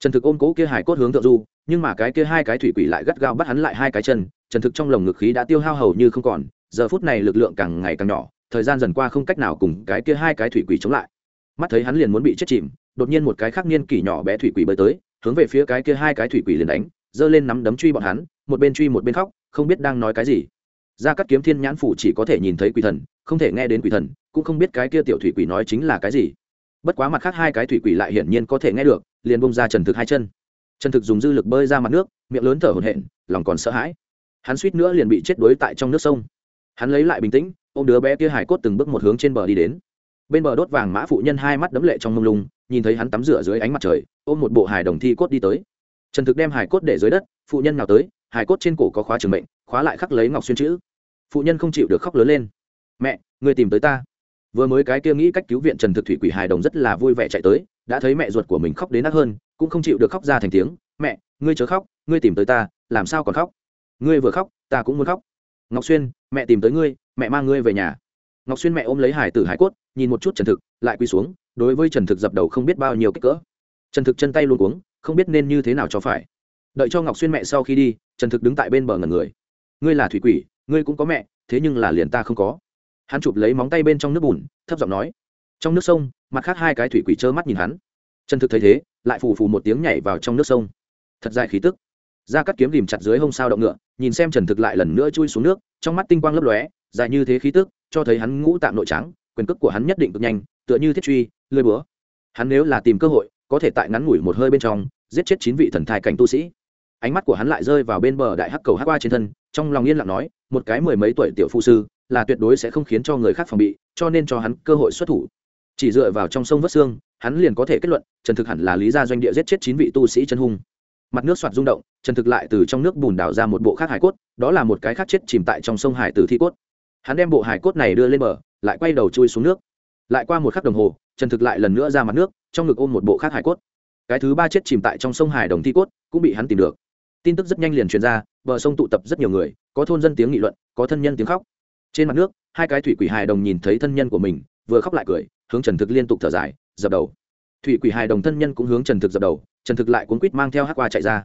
Trần thực ôm cố kia hải cốt hướng thượng du, nhưng mà cái kia hai cái thủy quỷ lại gắt gao bắt hắn lại hai cái chân, trần thực trong lồng ngực khí đã tiêu hao hầu như không còn, giờ phút này lực lượng càng ngày càng nhỏ thời gian dần qua không cách nào cùng cái kia hai cái thủy quỷ chống lại. Mắt thấy hắn liền muốn bị chết chìm, đột nhiên một cái khác niên kỷ nhỏ bé thủy quỷ bơi tới, hướng về phía cái kia hai cái thủy quỷ liền đánh, giơ lên nắm đấm truy bọn hắn, một bên truy một bên khóc, không biết đang nói cái gì. Ra cắt kiếm thiên nhãn phủ chỉ có thể nhìn thấy quỷ thần, không thể nghe đến quỷ thần, cũng không biết cái kia tiểu thủy quỷ nói chính là cái gì. Bất quá mặt khác hai cái thủy quỷ lại hiển nhiên có thể nghe được, liền bông ra trần thực hai chân. Trần thực dùng dư lực bơi ra mặt nước, miệng lớn thở hổn hển, lòng còn sợ hãi. Hắn suýt nữa liền bị chết đuối tại trong nước sông. Hắn lấy lại bình tĩnh ô m đứa bé kia hải cốt từng bước một hướng trên bờ đi đến. Bên bờ đốt vàng mã phụ nhân hai mắt đấm lệ trong mông lung, nhìn thấy hắn tắm rửa dưới ánh mặt trời, ôm một bộ hài đồng thi cốt đi tới. Trần thực đem hải cốt để dưới đất, phụ nhân nào tới hải cốt trên cổ có khóa trường mệnh, khóa lại khắc lấy ngọc xuyên chữ. Phụ nhân không chịu được khóc lớn lên. Mẹ, người tìm tới ta. Vừa mới cái kia nghĩ cách cứu viện trần thực thủy quỷ hài đồng rất là vui vẻ chạy tới, đã thấy mẹ ruột của mình khóc đến nát hơn, cũng không chịu được khóc ra thành tiếng. Mẹ, ngươi chớ khóc, ngươi tìm tới ta, làm sao còn khóc? Ngươi vừa khóc, ta cũng muốn khóc. Ngọc xuyên, mẹ tìm tới ngươi mẹ mang ngươi về nhà. Ngọc xuyên mẹ ôm lấy hải tử hải cốt, nhìn một chút trần thực, lại quỳ xuống, đối với trần thực dập đầu không biết bao nhiêu kích cỡ. Trần thực chân tay luôn cuống, không biết nên như thế nào cho phải. Đợi cho ngọc xuyên mẹ sau khi đi, trần thực đứng tại bên bờ ngần người. Ngươi là thủy quỷ, ngươi cũng có mẹ, thế nhưng là liền ta không có. Hắn chụp lấy móng tay bên trong nước bùn, thấp giọng nói. Trong nước sông, mặt khác hai cái thủy quỷ trơ mắt nhìn hắn. Trần thực thấy thế, lại phù phù một tiếng nhảy vào trong nước sông. Thật dài khí tức. Ra cắt kiếm rìm chặt dưới hông sao động ngựa, nhìn xem trần thực lại lần nữa chui xuống nước, trong mắt tinh quang lấp lóe dài như thế khí tức, cho thấy hắn ngũ tạm nội trắng quyền cước của hắn nhất định cực nhanh, tựa như thiết truy lơi búa. Hắn nếu là tìm cơ hội, có thể tại ngắn ngủi một hơi bên trong, giết chết chín vị thần thai cảnh tu sĩ. Ánh mắt của hắn lại rơi vào bên bờ đại hắc cầu hắc qua trên thân, trong lòng yên lặng nói, một cái mười mấy tuổi tiểu phu sư, là tuyệt đối sẽ không khiến cho người khác phòng bị, cho nên cho hắn cơ hội xuất thủ. Chỉ dựa vào trong sông vất xương, hắn liền có thể kết luận, trần thực hẳn là lý gia doanh địa giết chết chín vị tu sĩ chân hung. Mặt nước soạt rung động, trần thực lại từ trong nước bùn đào ra một bộ khác hải cốt, đó là một cái khác chết chìm tại trong sông hải tử thi cốt hắn đem bộ hải cốt này đưa lên bờ, lại quay đầu chui xuống nước. Lại qua một khắc đồng hồ, trần thực lại lần nữa ra mặt nước, trong ngực ôm một bộ khác hải cốt. Cái thứ ba chết chìm tại trong sông hải đồng thi cốt, cũng bị hắn tìm được. Tin tức rất nhanh liền truyền ra, bờ sông tụ tập rất nhiều người, có thôn dân tiếng nghị luận, có thân nhân tiếng khóc. Trên mặt nước, hai cái thủy quỷ hài đồng nhìn thấy thân nhân của mình, vừa khóc lại cười, hướng trần thực liên tục thở dài, dập đầu. Thủy quỷ hài đồng thân nhân cũng hướng trần thực dập đầu, trần thực lại cuốn quýt mang theo hát qua chạy ra.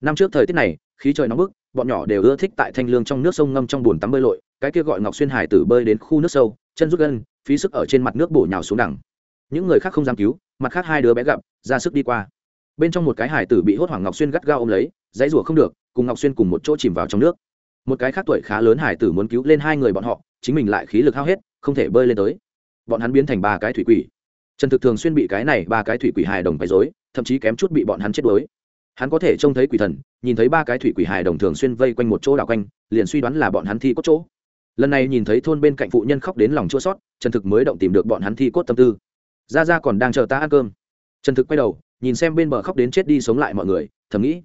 Năm trước thời tiết này, khí trời nóng bức, bọn nhỏ đều ưa thích tại thanh lương trong nước sông ngâm trong bùn tắm bơi lội cái kia gọi ngọc xuyên hải tử bơi đến khu nước sâu, chân rút gân, phí sức ở trên mặt nước bổ nhào xuống đẳng những người khác không dám cứu, mặt khác hai đứa bé gặp, ra sức đi qua. Bên trong một cái hải tử bị hốt hoảng ngọc xuyên gắt gao ôm lấy, dãy rủa không được, cùng ngọc xuyên cùng một chỗ chìm vào trong nước. Một cái khác tuổi khá lớn hải tử muốn cứu lên hai người bọn họ, chính mình lại khí lực hao hết, không thể bơi lên tới. Bọn hắn biến thành ba cái thủy quỷ. Trần thực thường xuyên bị cái này ba cái thủy quỷ hài đồng bày dối thậm chí kém chút bị bọn hắn chết đuối. Hắn có thể trông thấy quỷ thần, nhìn thấy ba cái thủy quỷ hài đồng thường xuyên vây quanh một chỗ đảo quanh, liền suy đoán là bọn hắn thi có chỗ lần này nhìn thấy thôn bên cạnh phụ nhân khóc đến lòng chua sót trần thực mới động tìm được bọn hắn thi cốt tâm tư. Ra ra còn đang chờ ta ăn cơm. Trần thực quay đầu, nhìn xem bên bờ khóc đến chết đi sống lại mọi người, thầm nghĩ.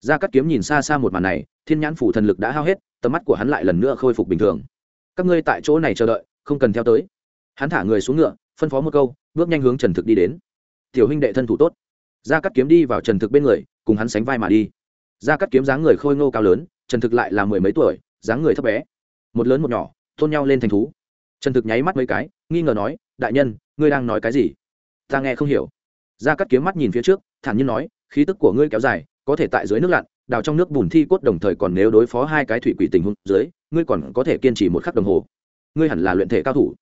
Ra cắt kiếm nhìn xa xa một màn này, thiên nhãn phủ thần lực đã hao hết, tầm mắt của hắn lại lần nữa khôi phục bình thường. Các ngươi tại chỗ này chờ đợi, không cần theo tới. Hắn thả người xuống ngựa, phân phó một câu, bước nhanh hướng trần thực đi đến. Tiểu huynh đệ thân thủ tốt. Ra cắt kiếm đi vào trần thực bên người, cùng hắn sánh vai mà đi. Ra cắt kiếm dáng người khôi ngô cao lớn, trần thực lại là mười mấy tuổi, dáng người thấp bé một lớn một nhỏ thôn nhau lên thành thú. Trần thực nháy mắt mấy cái, nghi ngờ nói, đại nhân, ngươi đang nói cái gì? Ta nghe không hiểu. Ra cắt kiếm mắt nhìn phía trước, thản nhiên nói, khí tức của ngươi kéo dài, có thể tại dưới nước lặn, đào trong nước bùn thi cốt đồng thời còn nếu đối phó hai cái thủy quỷ tình huống dưới, ngươi còn có thể kiên trì một khắc đồng hồ. Ngươi hẳn là luyện thể cao thủ.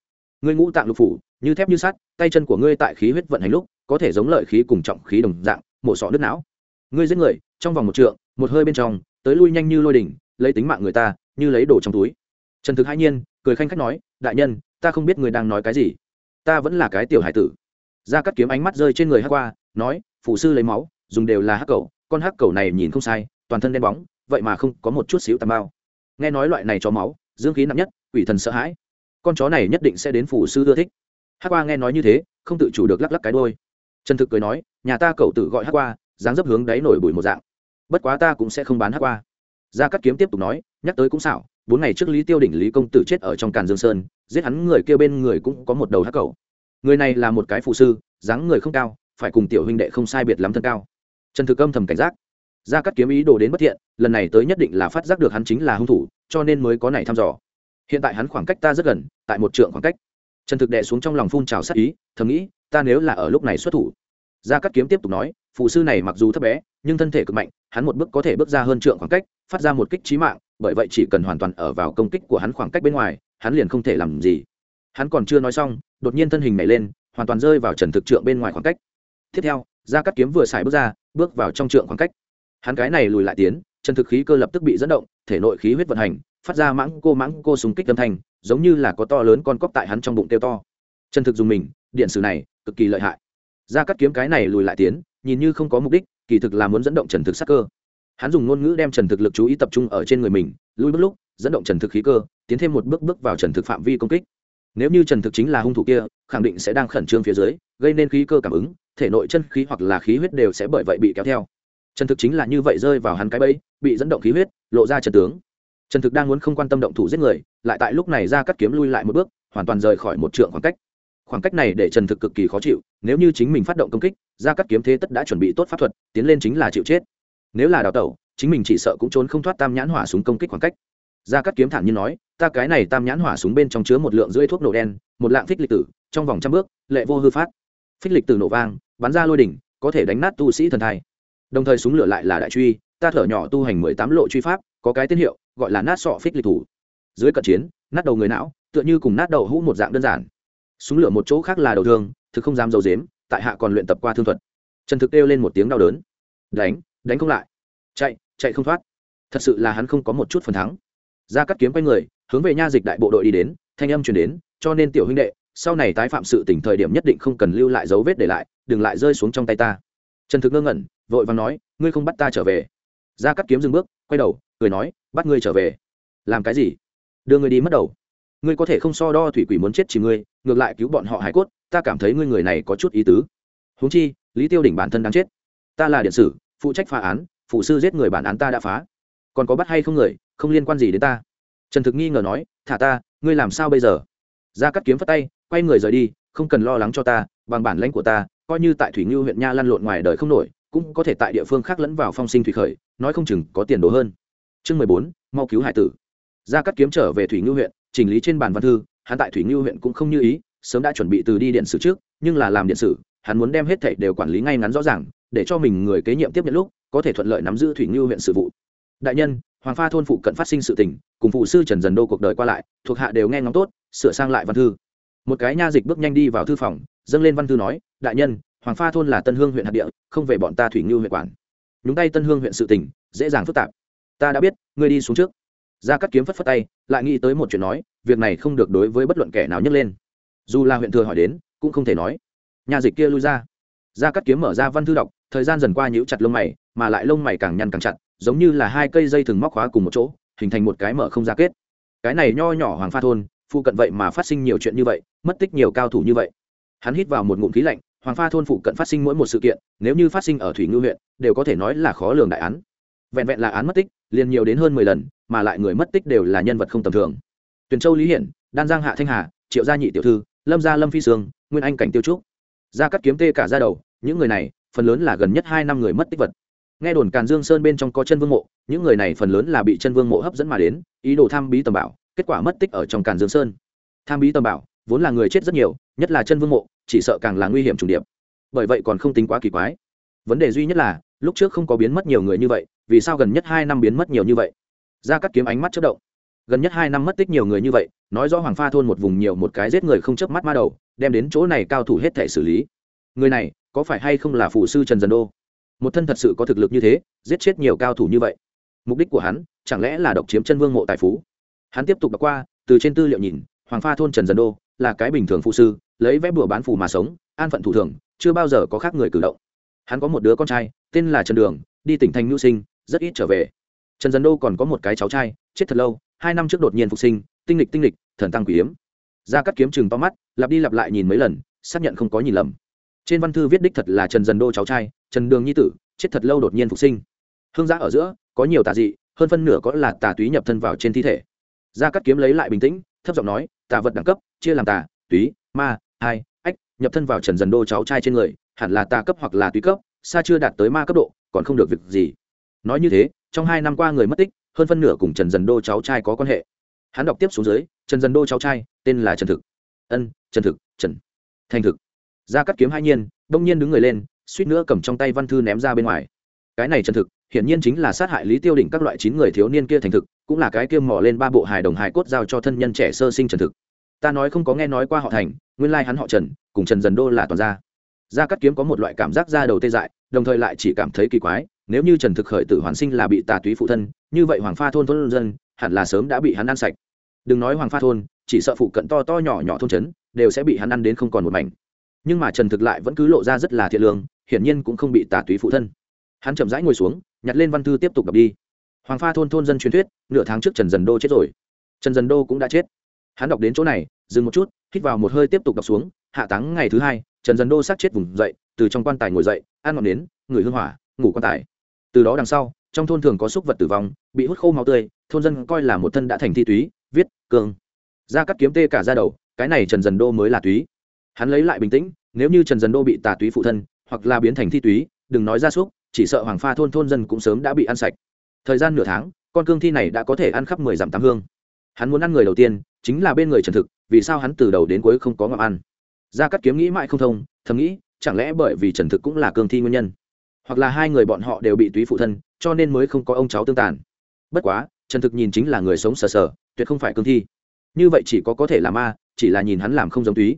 Ngươi ngũ tạng lục phủ, như thép như sắt, tay chân của ngươi tại khí huyết vận hành lúc, có thể giống lợi khí cùng trọng khí đồng dạng, mổ sọ nước não. Ngươi giết người, trong vòng một trượng, một hơi bên trong, tới lui nhanh như lôi đỉnh, lấy tính mạng người ta, như lấy đồ trong túi trần thực hai nhiên, cười khanh khách nói, đại nhân, ta không biết người đang nói cái gì. Ta vẫn là cái tiểu hải tử. Ra cắt kiếm ánh mắt rơi trên người hát qua, nói phụ sư lấy máu, dùng đều là hắc cầu, con hắc cầu này nhìn không sai, toàn thân đen bóng, vậy mà không có một chút xíu tà bao nghe nói loại này cho máu, dương khí nặng nhất, quỷ thần sợ hãi. Con chó này nhất định sẽ đến phủ sư ưa thích. Hát qua nghe nói như thế, không tự chủ được lắc lắc cái đôi trần thực cười nói, nhà ta cậu tự gọi hát qua, dáng dấp hướng đáy nổi bụi một dạng. Bất quá ta cũng sẽ không bán hát qua. Gia cắt kiếm tiếp tục nói, nhắc tới cũng xảo bốn ngày trước lý tiêu đỉnh lý công tử chết ở trong càn dương sơn, giết hắn người kia bên người cũng có một đầu hắc cầu. Người này là một cái phụ sư, dáng người không cao, phải cùng tiểu huynh đệ không sai biệt lắm thân cao. Trần thực âm thầm cảnh giác. Gia cắt kiếm ý đồ đến bất thiện, lần này tới nhất định là phát giác được hắn chính là hung thủ, cho nên mới có này thăm dò. Hiện tại hắn khoảng cách ta rất gần, tại một trượng khoảng cách. Trần thực đệ xuống trong lòng phun trào sát ý, thầm nghĩ, ta nếu là ở lúc này xuất thủ. Gia cắt kiếm tiếp tục nói phụ sư này mặc dù thấp bé, nhưng thân thể cực mạnh, hắn một bước có thể bước ra hơn trượng khoảng cách, phát ra một kích trí mạng, bởi vậy chỉ cần hoàn toàn ở vào công kích của hắn khoảng cách bên ngoài, hắn liền không thể làm gì. Hắn còn chưa nói xong, đột nhiên thân hình nhảy lên, hoàn toàn rơi vào trần thực trượng bên ngoài khoảng cách. Tiếp theo, gia cắt kiếm vừa xài bước ra, bước vào trong trượng khoảng cách. Hắn cái này lùi lại tiến, trần thực khí cơ lập tức bị dẫn động, thể nội khí huyết vận hành, phát ra mãng cô mãng cô súng kích âm thanh, giống như là có to lớn con cóc tại hắn trong bụng tiêu to. Trần thực dùng mình, điện sử này, cực kỳ lợi hại. Gia cắt kiếm cái này lùi lại tiến nhìn như không có mục đích, kỳ thực là muốn dẫn động trần thực sắc cơ. Hắn dùng ngôn ngữ đem trần thực lực chú ý tập trung ở trên người mình, lui bước lúc, dẫn động trần thực khí cơ, tiến thêm một bước bước vào trần thực phạm vi công kích. Nếu như trần thực chính là hung thủ kia, khẳng định sẽ đang khẩn trương phía dưới, gây nên khí cơ cảm ứng, thể nội chân khí hoặc là khí huyết đều sẽ bởi vậy bị kéo theo. Trần thực chính là như vậy rơi vào hắn cái bẫy, bị dẫn động khí huyết, lộ ra trần tướng. Trần thực đang muốn không quan tâm động thủ giết người, lại tại lúc này ra cắt kiếm lui lại một bước, hoàn toàn rời khỏi một trượng khoảng cách khoảng cách này để trần thực cực kỳ khó chịu, nếu như chính mình phát động công kích ra cắt kiếm thế tất đã chuẩn bị tốt pháp thuật, tiến lên chính là chịu chết. Nếu là đào tẩu, chính mình chỉ sợ cũng trốn không thoát tam nhãn hỏa súng công kích khoảng cách. Ra cắt kiếm thản nhiên nói, ta cái này tam nhãn hỏa súng bên trong chứa một lượng rưỡi thuốc nổ đen, một lạng phích lịch tử, trong vòng trăm bước, lệ vô hư phát. Phích lịch tử nổ vang, bắn ra lôi đỉnh, có thể đánh nát tu sĩ thần thai. Đồng thời súng lửa lại là đại truy, ta thở nhỏ tu hành mười tám lộ truy pháp, có cái tên hiệu, gọi là nát sọ phích lịch thủ. Dưới cận chiến, nát đầu người não, tựa như cùng nát đầu hũ một dạng đơn giản súng lửa một chỗ khác là đầu thương, thực không dám dầu dếm tại hạ còn luyện tập qua thương thuật. Trần thực kêu lên một tiếng đau đớn. Đánh đánh không lại. Chạy chạy không thoát. Thật sự là hắn không có một chút phần thắng. Ra cắt kiếm quay người, hướng về nha dịch đại bộ đội đi đến, thanh âm chuyển đến, cho nên tiểu huynh đệ, sau này tái phạm sự tỉnh thời điểm nhất định không cần lưu lại dấu vết để lại, đừng lại rơi xuống trong tay ta. Trần thực ngơ ngẩn, vội vàng nói, ngươi không bắt ta trở về. Ra cắt kiếm dừng bước, quay đầu, cười nói, bắt ngươi trở về. Làm cái gì? Đưa ngươi đi mất đầu ngươi có thể không so đo thủy quỷ muốn chết chỉ ngươi, ngược lại cứu bọn họ hải cốt, ta cảm thấy ngươi người này có chút ý tứ. Huống chi, lý tiêu đỉnh bản thân đáng chết. Ta là điện sử, phụ trách phá án, phụ sư giết người bản án ta đã phá. Còn có bắt hay không người, không liên quan gì đến ta. Trần thực nghi ngờ nói, thả ta, ngươi làm sao bây giờ? Ra cắt kiếm phất tay, quay người rời đi, không cần lo lắng cho ta, bằng bản lãnh của ta, coi như tại thủy ngưu huyện nha lăn lộn ngoài đời không nổi, cũng có thể tại địa phương khác lẫn vào phong sinh thủy khởi, nói không chừng có tiền đồ hơn. Chương mười bốn, mau cứu hải tử. Ra cắt kiếm trở về thủy ngưu huyện chỉnh lý trên bàn văn thư, hắn tại thủy ngưu huyện cũng không như ý, sớm đã chuẩn bị từ đi điện sử trước, nhưng là làm điện sử, hắn muốn đem hết thảy đều quản lý ngay ngắn rõ ràng, để cho mình người kế nhiệm tiếp nhận lúc, có thể thuận lợi nắm giữ thủy ngưu huyện sự vụ. Đại nhân, hoàng pha thôn phụ cận phát sinh sự tình, cùng phụ sư trần dần đô cuộc đời qua lại, thuộc hạ đều nghe ngóng tốt, sửa sang lại văn thư. Một cái nha dịch bước nhanh đi vào thư phòng, dâng lên văn thư nói, đại nhân, hoàng pha thôn là tân hương huyện hạt địa, không về bọn ta thủy ngưu huyện quản. Nhúng tay tân hương huyện sự tình, dễ dàng phức tạp. Ta đã biết, ngươi đi xuống trước ra cắt kiếm phất phất tay, lại nghĩ tới một chuyện nói, việc này không được đối với bất luận kẻ nào nhấc lên. Dù là huyện thừa hỏi đến, cũng không thể nói. Nhà dịch kia lui ra. Ra cắt kiếm mở ra văn thư đọc, thời gian dần qua nhíu chặt lông mày, mà lại lông mày càng nhăn càng chặt, giống như là hai cây dây thừng móc khóa cùng một chỗ, hình thành một cái mở không ra kết. Cái này nho nhỏ hoàng pha thôn, phụ cận vậy mà phát sinh nhiều chuyện như vậy, mất tích nhiều cao thủ như vậy. Hắn hít vào một ngụm khí lạnh, hoàng pha thôn phụ cận phát sinh mỗi một sự kiện, nếu như phát sinh ở thủy ngư huyện, đều có thể nói là khó lường đại án. Vẹn vẹn là án mất tích liền nhiều đến hơn mười lần, mà lại người mất tích đều là nhân vật không tầm thường. Tuyền châu lý hiển, đan giang hạ thanh hà, triệu gia nhị tiểu thư, lâm gia lâm phi sương, nguyên anh cảnh tiêu trúc. Gia cắt kiếm tê cả ra đầu, những người này, phần lớn là gần nhất hai năm người mất tích vật. Nghe đồn càn dương sơn bên trong có chân vương mộ, những người này phần lớn là bị chân vương mộ hấp dẫn mà đến, ý đồ tham bí tầm bảo, kết quả mất tích ở trong càn dương sơn. Tham bí tầm bảo, vốn là người chết rất nhiều, nhất là chân vương mộ, chỉ sợ càng là nguy hiểm trùng điệp. Bởi vậy còn không tính quá kỳ quái. Vấn đề duy nhất là, lúc trước không có biến mất nhiều người như vậy vì sao gần nhất hai năm biến mất nhiều như vậy? Ra cắt kiếm ánh mắt chất động. Gần nhất hai năm mất tích nhiều người như vậy, nói rõ hoàng pha thôn một vùng nhiều một cái giết người không chớp mắt ma đầu, đem đến chỗ này cao thủ hết thể xử lý. Người này, có phải hay không là phụ sư trần dần đô? Một thân thật sự có thực lực như thế, giết chết nhiều cao thủ như vậy. Mục đích của hắn, chẳng lẽ là độc chiếm chân vương mộ tài phú? Hắn tiếp tục đọc qua, từ trên tư liệu nhìn, hoàng pha thôn trần dần đô là cái bình thường phụ sư, lấy vé bùa bán phù mà sống, an phận thủ thường, chưa bao giờ có khác người cử động. Hắn có một đứa con trai, tên là trần đường, đi tỉnh thành lưu sinh rất ít trở về. Trần Dân đô còn có một cái cháu trai, chết thật lâu, hai năm trước đột nhiên phục sinh, tinh lịch tinh lịch thần tăng quỷ hiếm. Ra cắt kiếm chừng to mắt, lặp đi lặp lại nhìn mấy lần, xác nhận không có nhìn lầm. Trên văn thư viết đích thật là trần dần đô cháu trai, trần đường nhi tử, chết thật lâu đột nhiên phục sinh. Hương giã ở giữa, có nhiều tà dị, hơn phân nửa có là tà túy nhập thân vào trên thi thể. Ra cắt kiếm lấy lại bình tĩnh, thấp giọng nói, tà vật đẳng cấp, chia làm tà, túy, ma, hai, ách, nhập thân vào trần dần đô cháu trai trên người, hẳn là tà cấp hoặc là túy cấp, xa chưa đạt tới ma cấp độ, còn không được việc gì nói như thế, trong hai năm qua người mất tích, hơn phân nửa cùng trần dần đô cháu trai có quan hệ. Hắn đọc tiếp xuống dưới, trần dần đô cháu trai, tên là trần thực. Ân, trần thực, trần. Thành thực. Ra cắt kiếm hai nhiên, đông nhiên đứng người lên, suýt nữa cầm trong tay văn thư ném ra bên ngoài. Cái này trần thực, hiển nhiên chính là sát hại lý tiêu đỉnh các loại chín người thiếu niên kia thành thực, cũng là cái kia mò lên ba bộ hài đồng hài cốt giao cho thân nhân trẻ sơ sinh trần thực. Ta nói không có nghe nói qua họ thành, nguyên lai hắn họ trần, cùng trần dần đô là toàn gia. Gia cắt kiếm có một loại cảm giác ra đầu tê dại, đồng thời lại chỉ cảm thấy kỳ quái nếu như trần thực khởi tử hoàn sinh là bị tà túy phụ thân, như vậy hoàng pha thôn thôn dân hẳn là sớm đã bị hắn ăn sạch. Đừng nói hoàng pha thôn, chỉ sợ phụ cận to to nhỏ nhỏ thôn trấn đều sẽ bị hắn ăn đến không còn một mảnh. Nhưng mà trần thực lại vẫn cứ lộ ra rất là thiện lương, hiển nhiên cũng không bị tà túy phụ thân. Hắn chậm rãi ngồi xuống, nhặt lên văn thư tiếp tục đọc đi. Hoàng pha thôn thôn dân truyền thuyết, nửa tháng trước trần dần đô chết rồi. Trần dần đô cũng đã chết. Hắn đọc đến chỗ này, dừng một chút, hít vào một hơi tiếp tục đọc xuống, hạ táng ngày thứ hai, trần dần đô sát chết vùng dậy, từ trong quan tài ngồi dậy, ăn ngọn nến, người hương hỏa, ngủ quan tài từ đó đằng sau, trong thôn thường có súc vật tử vong, bị hút khô máu tươi, thôn dân coi là một thân đã thành thi túy, viết cương ra cắt kiếm tê cả ra đầu, cái này trần dần đô mới là túy. Hắn lấy lại bình tĩnh, nếu như trần dần đô bị tà túy phụ thân, hoặc là biến thành thi túy, đừng nói ra súc, chỉ sợ hoàng pha thôn thôn dân cũng sớm đã bị ăn sạch. Thời gian nửa tháng, con cương thi này đã có thể ăn khắp mười dặm tám hương. Hắn muốn ăn người đầu tiên, chính là bên người trần thực, vì sao hắn từ đầu đến cuối không có ngậm ăn? Ra cắt kiếm nghĩ mãi không thông, thầm nghĩ, chẳng lẽ bởi vì trần thực cũng là cương thi nguyên nhân? Hoặc là hai người bọn họ đều bị túy phụ thân, cho nên mới không có ông cháu tương tàn. Bất quá, trần thực nhìn chính là người sống sờ sờ, tuyệt không phải cương thi. Như vậy chỉ có có thể là ma, chỉ là nhìn hắn làm không giống túy.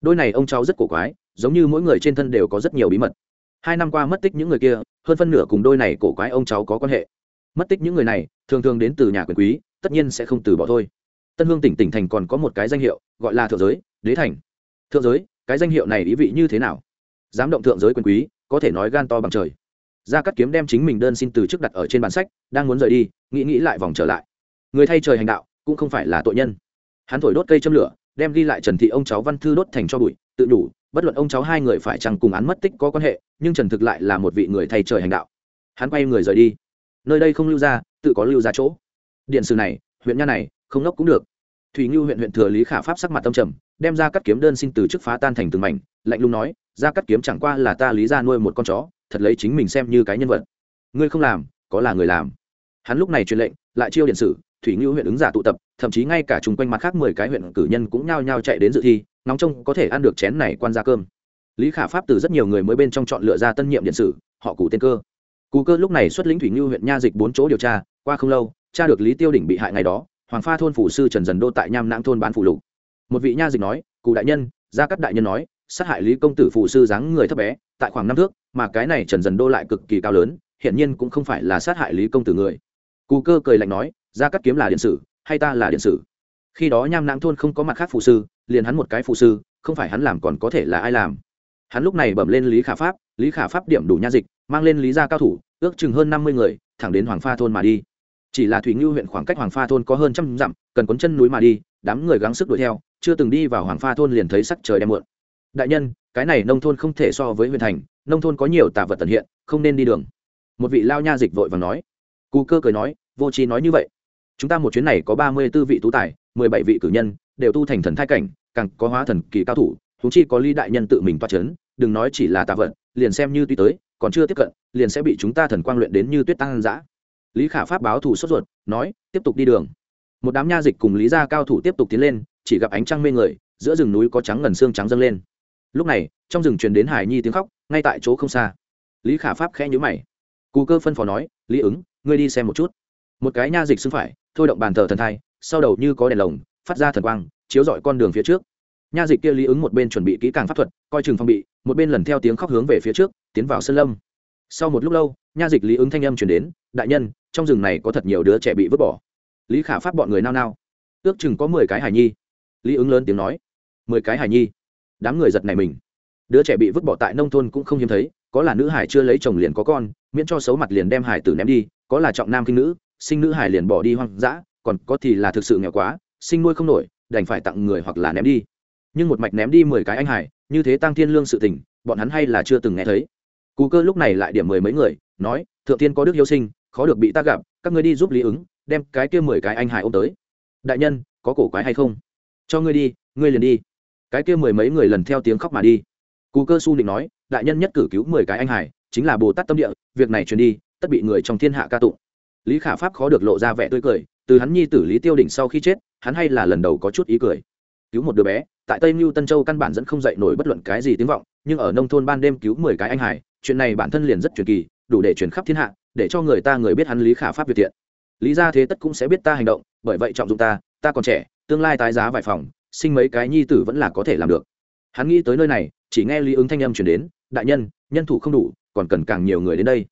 Đôi này ông cháu rất cổ quái, giống như mỗi người trên thân đều có rất nhiều bí mật. Hai năm qua mất tích những người kia, hơn phân nửa cùng đôi này cổ quái ông cháu có quan hệ. Mất tích những người này, thường thường đến từ nhà quyền quý, tất nhiên sẽ không từ bỏ thôi. Tân hương tỉnh tỉnh thành còn có một cái danh hiệu, gọi là thượng giới, đế thành. Thượng giới, cái danh hiệu này ý vị như thế nào? Dám động thượng giới quyền quý có thể nói gan to bằng trời. Gia cắt kiếm đem chính mình đơn xin từ chức đặt ở trên bản sách, đang muốn rời đi, nghĩ nghĩ lại vòng trở lại. Người thay trời hành đạo, cũng không phải là tội nhân. Hắn thổi đốt cây châm lửa, đem ghi lại trần thị ông cháu văn thư đốt thành cho bụi, tự đủ bất luận ông cháu hai người phải chăng cùng án mất tích có quan hệ, nhưng trần thực lại là một vị người thay trời hành đạo. Hắn quay người rời đi. Nơi đây không lưu ra, tự có lưu ra chỗ. Điện sử này, huyện nha này, không nốc cũng được. Thùy ngưu huyện huyện thừa lý khả pháp sắc mặt tâm trầm, đem ra cắt kiếm đơn xin từ chức phá tan thành từng mảnh, lạnh lùng nói ra cắt kiếm chẳng qua là ta lý ra nuôi một con chó, thật lấy chính mình xem như cái nhân vật. Ngươi không làm, có là người làm. Hắn lúc này truyền lệnh, lại chiêu điện sử, thủy ngưu huyện ứng giả tụ tập, thậm chí ngay cả chung quanh mặt khác mười cái huyện cử nhân cũng nhao nhao chạy đến dự thi nóng trông có thể ăn được chén này quan ra cơm. Lý khả pháp từ rất nhiều người mới bên trong chọn lựa ra tân nhiệm điện sử, họ cụ tên cơ. Cụ cơ lúc này xuất lĩnh thủy ngưu huyện nha dịch bốn chỗ điều tra, qua không lâu, cha được lý tiêu đỉnh bị hại ngày đó, hoàng pha thôn phủ sư trần dần đô tại nham nãng thôn bán phụ lục. Một vị nha dịch nói cụ đại nhân, gia cắt đại nhân nói sát hại lý công tử phụ sư dáng người thấp bé, tại khoảng năm thước, mà cái này trần dần đô lại cực kỳ cao lớn, hiển nhiên cũng không phải là sát hại lý công tử người. Cù cơ cười lạnh nói, gia cắt kiếm là điện sử, hay ta là điện sử? Khi đó nham nãng thôn không có mặt khác phụ sư, liền hắn một cái phụ sư, không phải hắn làm còn có thể là ai làm. Hắn lúc này bẩm lên lý khả pháp, lý khả pháp điểm đủ nha dịch, mang lên lý gia cao thủ, ước chừng hơn năm mươi người, thẳng đến hoàng pha thôn mà đi. Chỉ là thủy ngưu huyện khoảng cách hoàng pha thôn có hơn trăm dặm, cần cuốn chân núi mà đi, đám người gắng sức đuổi theo, chưa từng đi vào hoàng pha thôn liền thấy sắc trời đem muộn đại nhân, cái này nông thôn không thể so với huyện thành, nông thôn có nhiều tà vật tận hiện, không nên đi đường. Một vị lao nha dịch vội và nói. Cù cơ cười nói, vô trí nói như vậy. Chúng ta một chuyến này có ba mươi b ố vị tú tài, mười bảy vị cử nhân, đều tu thành thần thai cảnh, càng có hóa thần kỳ cao thủ thú chi có ly đại nhân tự mình toa c h ấ n đừng nói chỉ là tà vật, liền xem như tuy tới, còn chưa tiếp cận, liền sẽ bị chúng ta thần quang luyện đến như tuyết tăng dã. Lý khả pháp báo thủ sốt ruột, nói, tiếp tục đi đường. Một đám nha dịch cùng lý gia cao thủ tiếp tục tiến lên, chỉ gặp ánh trăng mê người, giữa rừng núi có trắng ngần xương trắng dâng lên lúc này, trong rừng truyền đến hải nhi tiếng khóc, ngay tại chỗ không xa. Lý khả pháp khẽ nhữ mày. Cù cơ phân phó nói, lý ứng, ngươi đi xem một chút. Một cái nha dịch xưng phải, thôi động bàn thờ thần thai, sau đầu như có đèn lồng, phát ra thần quang, chiếu dọi con đường phía trước. Nha dịch kia lý ứng một bên chuẩn bị kỹ càng pháp thuật, coi chừng phong bị, một bên lần theo tiếng khóc hướng về phía trước, tiến vào sân lâm. Sau một lúc lâu, nha dịch lý ứng thanh âm chuyển đến, đại nhân, trong rừng này có thật nhiều đứa trẻ bị vứt bỏ. Lý khả pháp bọn người nao nao. Ước chừng có mười cái hải nhi. Lý ứng lớn tiếng nói. Mười cái hải nhi? Đám người giật này mình. Đứa trẻ bị vứt bỏ tại nông thôn cũng không hiếm thấy, có là nữ hải chưa lấy chồng liền có con, miễn cho xấu mặt liền đem hải tử ném đi, có là trọng nam kinh nữ, sinh nữ hải liền bỏ đi hoang dã, còn có thì là thực sự nghèo quá, sinh nuôi không nổi, đành phải tặng người hoặc là ném đi. Nhưng một mạch ném đi mười cái anh hải, như thế tăng thiên lương sự tình, bọn hắn hay là chưa từng nghe thấy. Cú cơ lúc này lại điểm mười mấy người, nói, thượng tiên có đức yêu sinh, khó được bị ta gặp, các ngươi đi giúp lý ứng, đem cái kia mười cái anh hải ôm tới. Đại nhân, có cổ quái hay không? Cho ngươi đi, ngươi liền đi cái kia mười mấy người lần theo tiếng khóc mà đi. Cú cơ su định nói, đại nhân nhất cử cứu mười cái anh hải chính là bồ tát tâm địa, việc này truyền đi, tất bị người trong thiên hạ ca tụng. Lý khả pháp khó được lộ ra vẻ tươi cười, từ hắn nhi tử lý tiêu đỉnh sau khi chết, hắn hay là lần đầu có chút ý cười. Cứu một đứa bé, tại tây mưu tân châu căn bản dẫn không dậy nổi bất luận cái gì tiếng vọng, nhưng ở nông thôn ban đêm cứu mười cái anh hải chuyện này bản thân liền rất truyền kỳ, đủ để truyền khắp thiên hạ, để cho người ta người biết hắn lý khả pháp việt thiện. Lý ra thế tất cũng sẽ biết ta hành động, bởi vậy trọng dụng ta ta còn trẻ, tương lai tái giá vài phòng sinh mấy cái nhi tử vẫn là có thể làm được. Hắn nghĩ tới nơi này, chỉ nghe lý ứng thanh âm chuyển đến, đại nhân nhân thủ không đủ, còn cần càng nhiều người đến đây.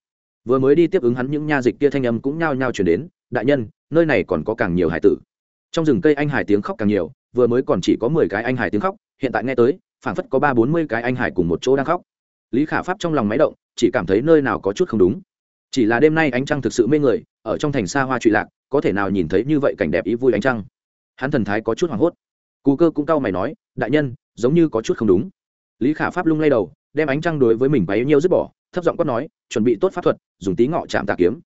Vừa mới đi tiếp ứng hắn những nha dịch kia thanh âm cũng nhao nhao chuyển đến, đại nhân, nơi này còn có càng nhiều hải tử. Trong rừng cây anh hải tiếng khóc càng nhiều, vừa mới còn chỉ có mười cái anh hải tiếng khóc, hiện tại nghe tới, phảng phất có ba bốn mươi cái anh hải cùng một chỗ đang khóc. Lý khả pháp trong lòng máy động, chỉ cảm thấy nơi nào có chút không đúng. Chỉ là đêm nay ánh trăng thực sự mê người, ở trong thành xa hoa trụy lạc, có thể nào nhìn thấy như vậy cảnh đẹp ý vui ánh trăng. Hắn thần thái có chút hoảng hốt cù cơ cũng cau mày nói, đại nhân, giống như có chút không đúng. Lý khả pháp lung lay đầu, đem ánh trăng đối với mình bấy nhiêu dứt bỏ, thấp giọng quát nói, chuẩn bị tốt pháp thuật, dùng tí ngọ chạm tà kiếm.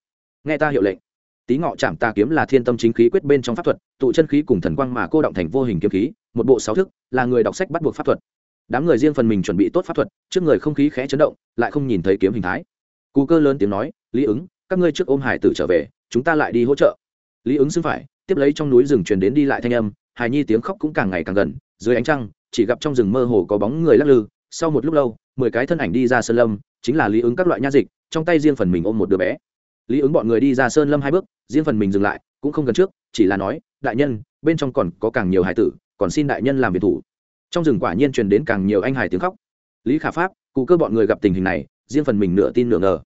Nghe ta hiệu lệnh. Tí ngọ chạm tà kiếm là thiên tâm chính khí quyết bên trong pháp thuật, tụ chân khí cùng thần quang mà cô động thành vô hình kiếm khí, một bộ sáu thức, là người đọc sách bắt buộc pháp thuật. Đám người riêng phần mình chuẩn bị tốt pháp thuật, trước người không khí khẽ chấn động, lại không nhìn thấy kiếm hình thái. Cú cơ lớn tiếng nói, lý ứng, các ngươi trước ôm hải tử trở về, chúng ta lại đi hỗ trợ. Lý ứng xưng phải, tiếp lấy trong núi rừng truyền đến đi lại thanh âm hài nhi tiếng khóc cũng càng ngày càng gần, dưới ánh trăng, chỉ gặp trong rừng mơ hồ có bóng người lắc lư. Sau một lúc lâu, mười cái thân ảnh đi ra sơn lâm, chính là lý ứng các loại nha dịch, trong tay riêng phần mình ôm một đứa bé. Lý ứng bọn người đi ra sơn lâm hai bước, riêng phần mình dừng lại, cũng không gần trước, chỉ là nói, đại nhân, bên trong còn có càng nhiều hải tử, còn xin đại nhân làm việc thủ. Trong rừng quả nhiên truyền đến càng nhiều anh hải tiếng khóc. Lý khả pháp cụ cơ bọn người gặp tình hình này, riêng phần mình nửa tin nửa ngờ.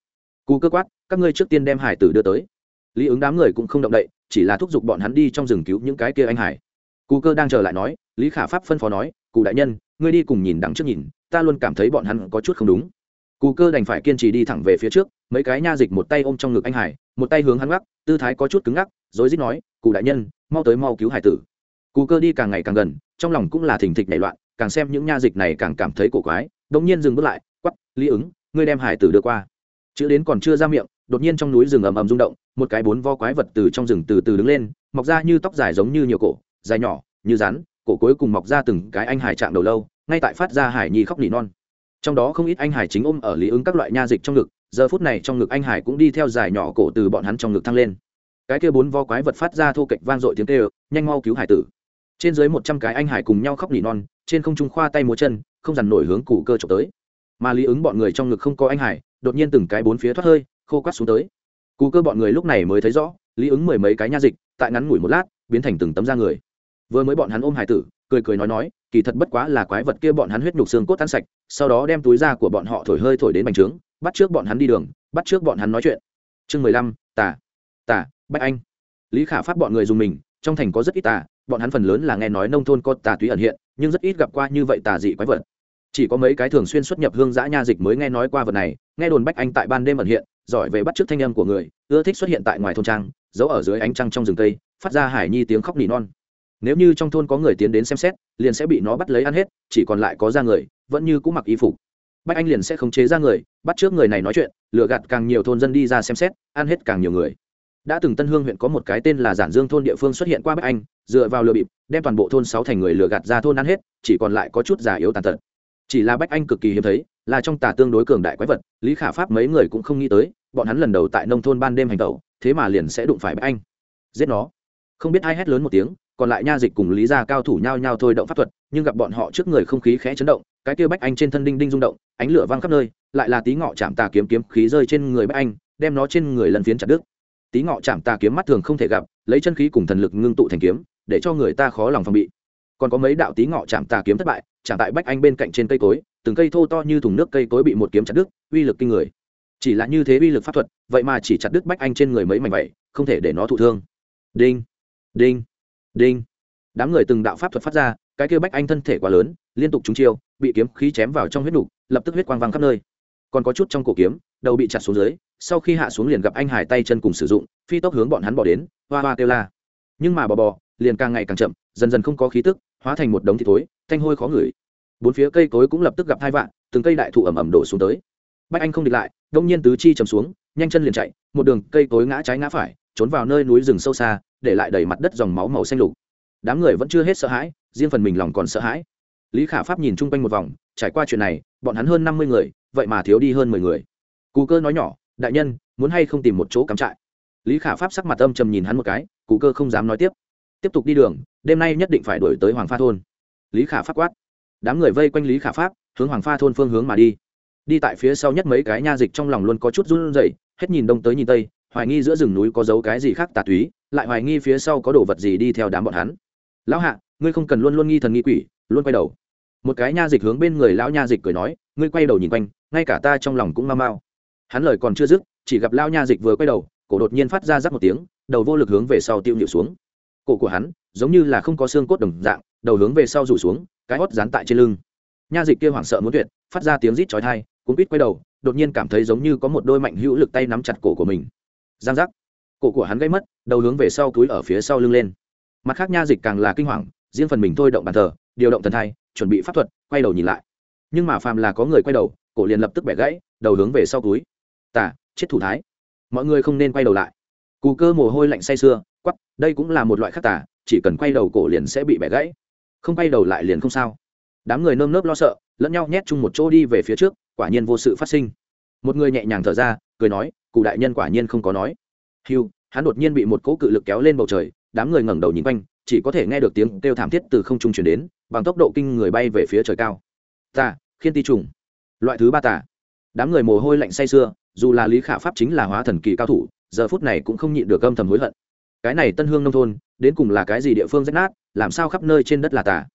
Cụ cơ quát, các ngươi trước tiên đem hải tử đưa tới. Lý ứng đám người cũng không động đậy, chỉ là thúc giục bọn hắn đi trong rừng cứu những cái kia anh hải cụ cơ đang chờ lại nói, lý khả pháp phân phó nói cụ đại nhân, ngươi đi cùng nhìn đằng trước nhìn, ta luôn cảm thấy bọn hắn có chút không đúng. Cụ cơ đành phải kiên trì đi thẳng về phía trước, mấy cái nha dịch một tay ôm trong ngực anh hải, một tay hướng hắn gác, tư thái có chút cứng ngắc rồi dít nói cụ đại nhân, mau tới mau cứu hải tử. Cụ cơ đi càng ngày càng gần, trong lòng cũng là thình thịch nảy loạn, càng xem những nha dịch này càng cảm thấy cổ quái đống nhiên dừng bước lại quắp lý ứng, ngươi đem hải tử đưa qua. Chữ đến còn chưa ra miệng, đột nhiên trong núi rừng ầm ầm rung động, một cái bốn vo quái vật từ trong rừng từ từ đứng lên, mọc ra như tóc dài giống như nhiều cổ dài nhỏ, như rắn, cổ cuối cùng mọc ra từng cái anh hải trạng đầu lâu, ngay tại phát ra hải nhi khóc nỉ non. Trong đó không ít anh hải chính ôm ở lý ứng các loại nha dịch trong ngực, giờ phút này trong ngực anh hải cũng đi theo dài nhỏ cổ từ bọn hắn trong ngực thăng lên. Cái kia bốn vo quái vật phát ra thô kệch vang dội tiếng kêu, nhanh mau cứu hải tử. Trên dưới một trăm cái anh hải cùng nhau khóc nỉ non, trên không trung khoa tay múa chân, không dằn nổi hướng cụ cơ trộm tới. Mà lý ứng bọn người trong ngực không có anh hải, đột nhiên từng cái bốn phía thoát hơi, khô quát xuống tới. Cụ cơ bọn người lúc này mới thấy rõ, lý ứng mười mấy cái nha dịch, tại ngắn ngủi một lát, biến thành từng tấm da người vừa mới bọn hắn ôm hải tử, cười cười nói nói, kỳ thật bất quá là quái vật kia bọn hắn huyết nhục xương cốt tan sạch, sau đó đem túi da của bọn họ thổi hơi thổi đến bành trướng, bắt trước bọn hắn đi đường, bắt trước bọn hắn nói chuyện. Chương mười lăm, tà tà, bách anh. Lý khả phát bọn người dùng mình, trong thành có rất ít tà, bọn hắn phần lớn là nghe nói nông thôn có tà túy ẩn hiện, nhưng rất ít gặp qua như vậy tà dị quái vật. Chỉ có mấy cái thường xuyên xuất nhập hương giã nha dịch mới nghe nói qua vật này, nghe đồn bách anh tại ban đêm ẩn hiện, giỏi về bắt trước thanh âm của người, ưa thích xuất hiện tại ngoài thôn trang, giấu ở dưới ánh trăng trong rừng tây, phát ra hải nhi tiếng khóc nỉ non nếu như trong thôn có người tiến đến xem xét, liền sẽ bị nó bắt lấy ăn hết, chỉ còn lại có da người, vẫn như cũng mặc y phục. Bách anh liền sẽ khống chế ra người, bắt trước người này nói chuyện, lừa gạt càng nhiều thôn dân đi ra xem xét, ăn hết càng nhiều người. Đã từng tân hương huyện có một cái tên là giản dương thôn địa phương xuất hiện qua bách anh, dựa vào lừa bịp, đem toàn bộ thôn sáu thành người lừa gạt ra thôn ăn hết, chỉ còn lại có chút già yếu tàn tật. Chỉ là bách anh cực kỳ hiếm thấy, là trong tà tương đối cường đại quái vật, lý khả pháp mấy người cũng không nghĩ tới, bọn hắn lần đầu tại nông thôn ban đêm hành tẩu, thế mà liền sẽ đụng phải bách anh. Giết nó. Không biết ai hét lớn một tiếng còn lại nha dịch cùng lý gia cao thủ nhao nhao thôi động pháp thuật, nhưng gặp bọn họ trước người không khí khẽ chấn động, cái kia bách anh trên thân đinh đinh rung động, ánh lửa văng khắp nơi, lại là tí ngọ chạm tà kiếm kiếm khí rơi trên người bách anh, đem nó trên người lần phiến chặt đứt. Tí ngọ chạm tà kiếm mắt thường không thể gặp, lấy chân khí cùng thần lực ngưng tụ thành kiếm, để cho người ta khó lòng phòng bị. Còn có mấy đạo tí ngọ chạm tà kiếm thất bại, chạm tại bách anh bên cạnh trên cây cối, từng cây thô to như thùng nước cây cối bị một kiếm chặt đứt, uy lực kinh người. Chỉ là như thế uy lực pháp thuật, vậy mà chỉ chặt đứt bách anh trên người mấy mảnh vậy, không thể để nó thụ thương. Đinh đinh đinh. Đám người từng đạo pháp thuật phát ra, cái kia bách anh thân thể quá lớn, liên tục trúng chiêu, bị kiếm khí chém vào trong huyết đục lập tức huyết quang văng khắp nơi. Còn có chút trong cổ kiếm, đầu bị chặt xuống dưới, sau khi hạ xuống liền gặp anh hải tay chân cùng sử dụng, phi tốc hướng bọn hắn bỏ đến, hoa hoa kêu la. Nhưng mà bò bò, liền càng ngày càng chậm, dần dần không có khí tức, hóa thành một đống thịt thối, thanh hôi khó ngửi. Bốn phía cây cối cũng lập tức gặp hai vạn từng cây đại thụ ẩm ẩm đổ xuống tới. Bách anh không địch lại, đông nhiên tứ chi chầm xuống, nhanh chân liền chạy, một đường cây cối ngã trái ngã phải trốn vào nơi núi rừng sâu xa, để lại đầy mặt đất dòng máu màu xanh lục. Đám người vẫn chưa hết sợ hãi, riêng phần mình lòng còn sợ hãi. Lý khả pháp nhìn chung quanh một vòng, trải qua chuyện này, bọn hắn hơn năm mươi người, vậy mà thiếu đi hơn mười người. Cù cơ nói nhỏ, đại nhân, muốn hay không tìm một chỗ cắm trại? Lý khả pháp sắc mặt âm trầm nhìn hắn một cái, cù cơ không dám nói tiếp. Tiếp tục đi đường, đêm nay nhất định phải đổi tới hoàng pha thôn. Lý khả pháp quát. Đám người vây quanh lý khả pháp, hướng hoàng pha thôn phương hướng mà đi. Đi tại phía sau nhất mấy cái nha dịch trong lòng luôn có chút run rẩy, hết nhìn đông tới nhìn tây hoài nghi giữa rừng núi có dấu cái gì khác tà túy, lại hoài nghi phía sau có đồ vật gì đi theo đám bọn hắn. Lão hạ, ngươi không cần luôn luôn nghi thần nghi quỷ, luôn quay đầu. Một cái nha dịch hướng bên người lão nha dịch cười nói, ngươi quay đầu nhìn quanh, ngay cả ta trong lòng cũng mau mau. Hắn lời còn chưa dứt, chỉ gặp lão nha dịch vừa quay đầu, cổ đột nhiên phát ra rắc một tiếng, đầu vô lực hướng về sau tiêu nhịu xuống. Cổ của hắn, giống như là không có xương cốt đồng dạng, đầu hướng về sau rủ xuống, cái hót dán tại trên lưng. Nha dịch kia hoảng sợ muốn tuyệt, phát ra tiếng rít chói tai cũng quýt quay đầu, đột nhiên cảm thấy giống như có một đôi mạnh hữu lực tay nắm chặt cổ của mình giang giác. Cổ của hắn gây mất, đầu hướng về sau túi ở phía sau lưng lên. Mặt khác nha dịch càng là kinh hoàng, riêng phần mình thôi động bàn thờ, điều động thần thai, chuẩn bị pháp thuật, quay đầu nhìn lại. Nhưng mà phàm là có người quay đầu, cổ liền lập tức bẻ gãy, đầu hướng về sau túi. Tả chết thủ thái. Mọi người không nên quay đầu lại. Cù cơ mồ hôi lạnh say sưa quắp đây cũng là một loại khắc tả chỉ cần quay đầu cổ liền sẽ bị bẻ gãy. Không quay đầu lại liền không sao. Đám người nơm nớp lo sợ, lẫn nhau nhét chung một chỗ đi về phía trước, quả nhiên vô sự phát sinh. Một người nhẹ nhàng thở ra, cười nói cụ đại nhân quả nhiên không có nói. Hiu hắn đột nhiên bị một cỗ cự lực kéo lên bầu trời, đám người ngẩng đầu nhìn quanh, chỉ có thể nghe được tiếng kêu thảm thiết từ không trung chuyển đến, bằng tốc độ kinh người bay về phía trời cao. Tà khiên ti trùng. Loại thứ ba tà đám người mồ hôi lạnh say sưa, dù là lý khả pháp chính là hóa thần kỳ cao thủ, giờ phút này cũng không nhịn được âm thầm hối hận. Cái này tân hương nông thôn, đến cùng là cái gì địa phương rách nát, làm sao khắp nơi trên đất là tà?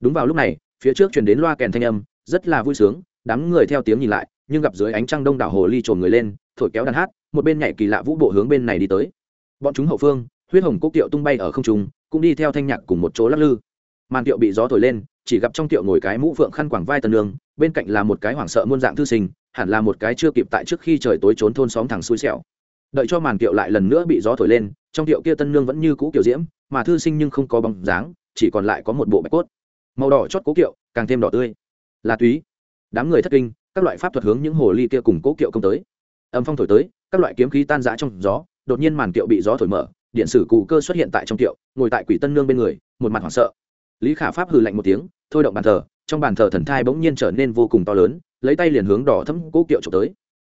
Đúng vào lúc này, phía trước chuyển đến loa kèn thanh âm, rất là vui sướng, đám người theo tiếng nhìn lại, nhưng gặp dưới ánh trăng đông đảo hồ ly trồn người lên thổi kéo đàn hát, một bên nhảy kỳ lạ vũ bộ hướng bên này đi tới. Bọn chúng hậu phương, huyết hồng cốc tiệu tung bay ở không trung, cũng đi theo thanh nhạc cùng một chỗ lắc lư. Màn tiệu bị gió thổi lên, chỉ gặp trong tiệu ngồi cái mũ phượng khăn quảng vai tần nương, bên cạnh là một cái hoảng sợ muôn dạng thư sinh, hẳn là một cái chưa kịp tại trước khi trời tối trốn thôn xóm thẳng xui xẻo. Đợi cho màn tiệu lại lần nữa bị gió thổi lên, trong tiệu kia tân nương vẫn như cũ kiểu diễm, mà thư sinh nhưng không có bóng dáng, chỉ còn lại có một bộ bạch cốt. Màu đỏ chót cố kiệu, càng thêm đỏ tươi. Là túy. Đám người thất kinh, các loại pháp thuật hướng những hồ ly kia cùng cố kiệu công tới âm phong thổi tới, các loại kiếm khí tan rã trong gió, đột nhiên màn kiệu bị gió thổi mở, điện sử cụ cơ xuất hiện tại trong kiệu, ngồi tại quỷ tân nương bên người, một mặt hoảng sợ. Lý khả pháp hừ lạnh một tiếng, thôi động bàn thờ, trong bàn thờ thần thai bỗng nhiên trở nên vô cùng to lớn, lấy tay liền hướng đỏ thấm cố kiệu trộm tới.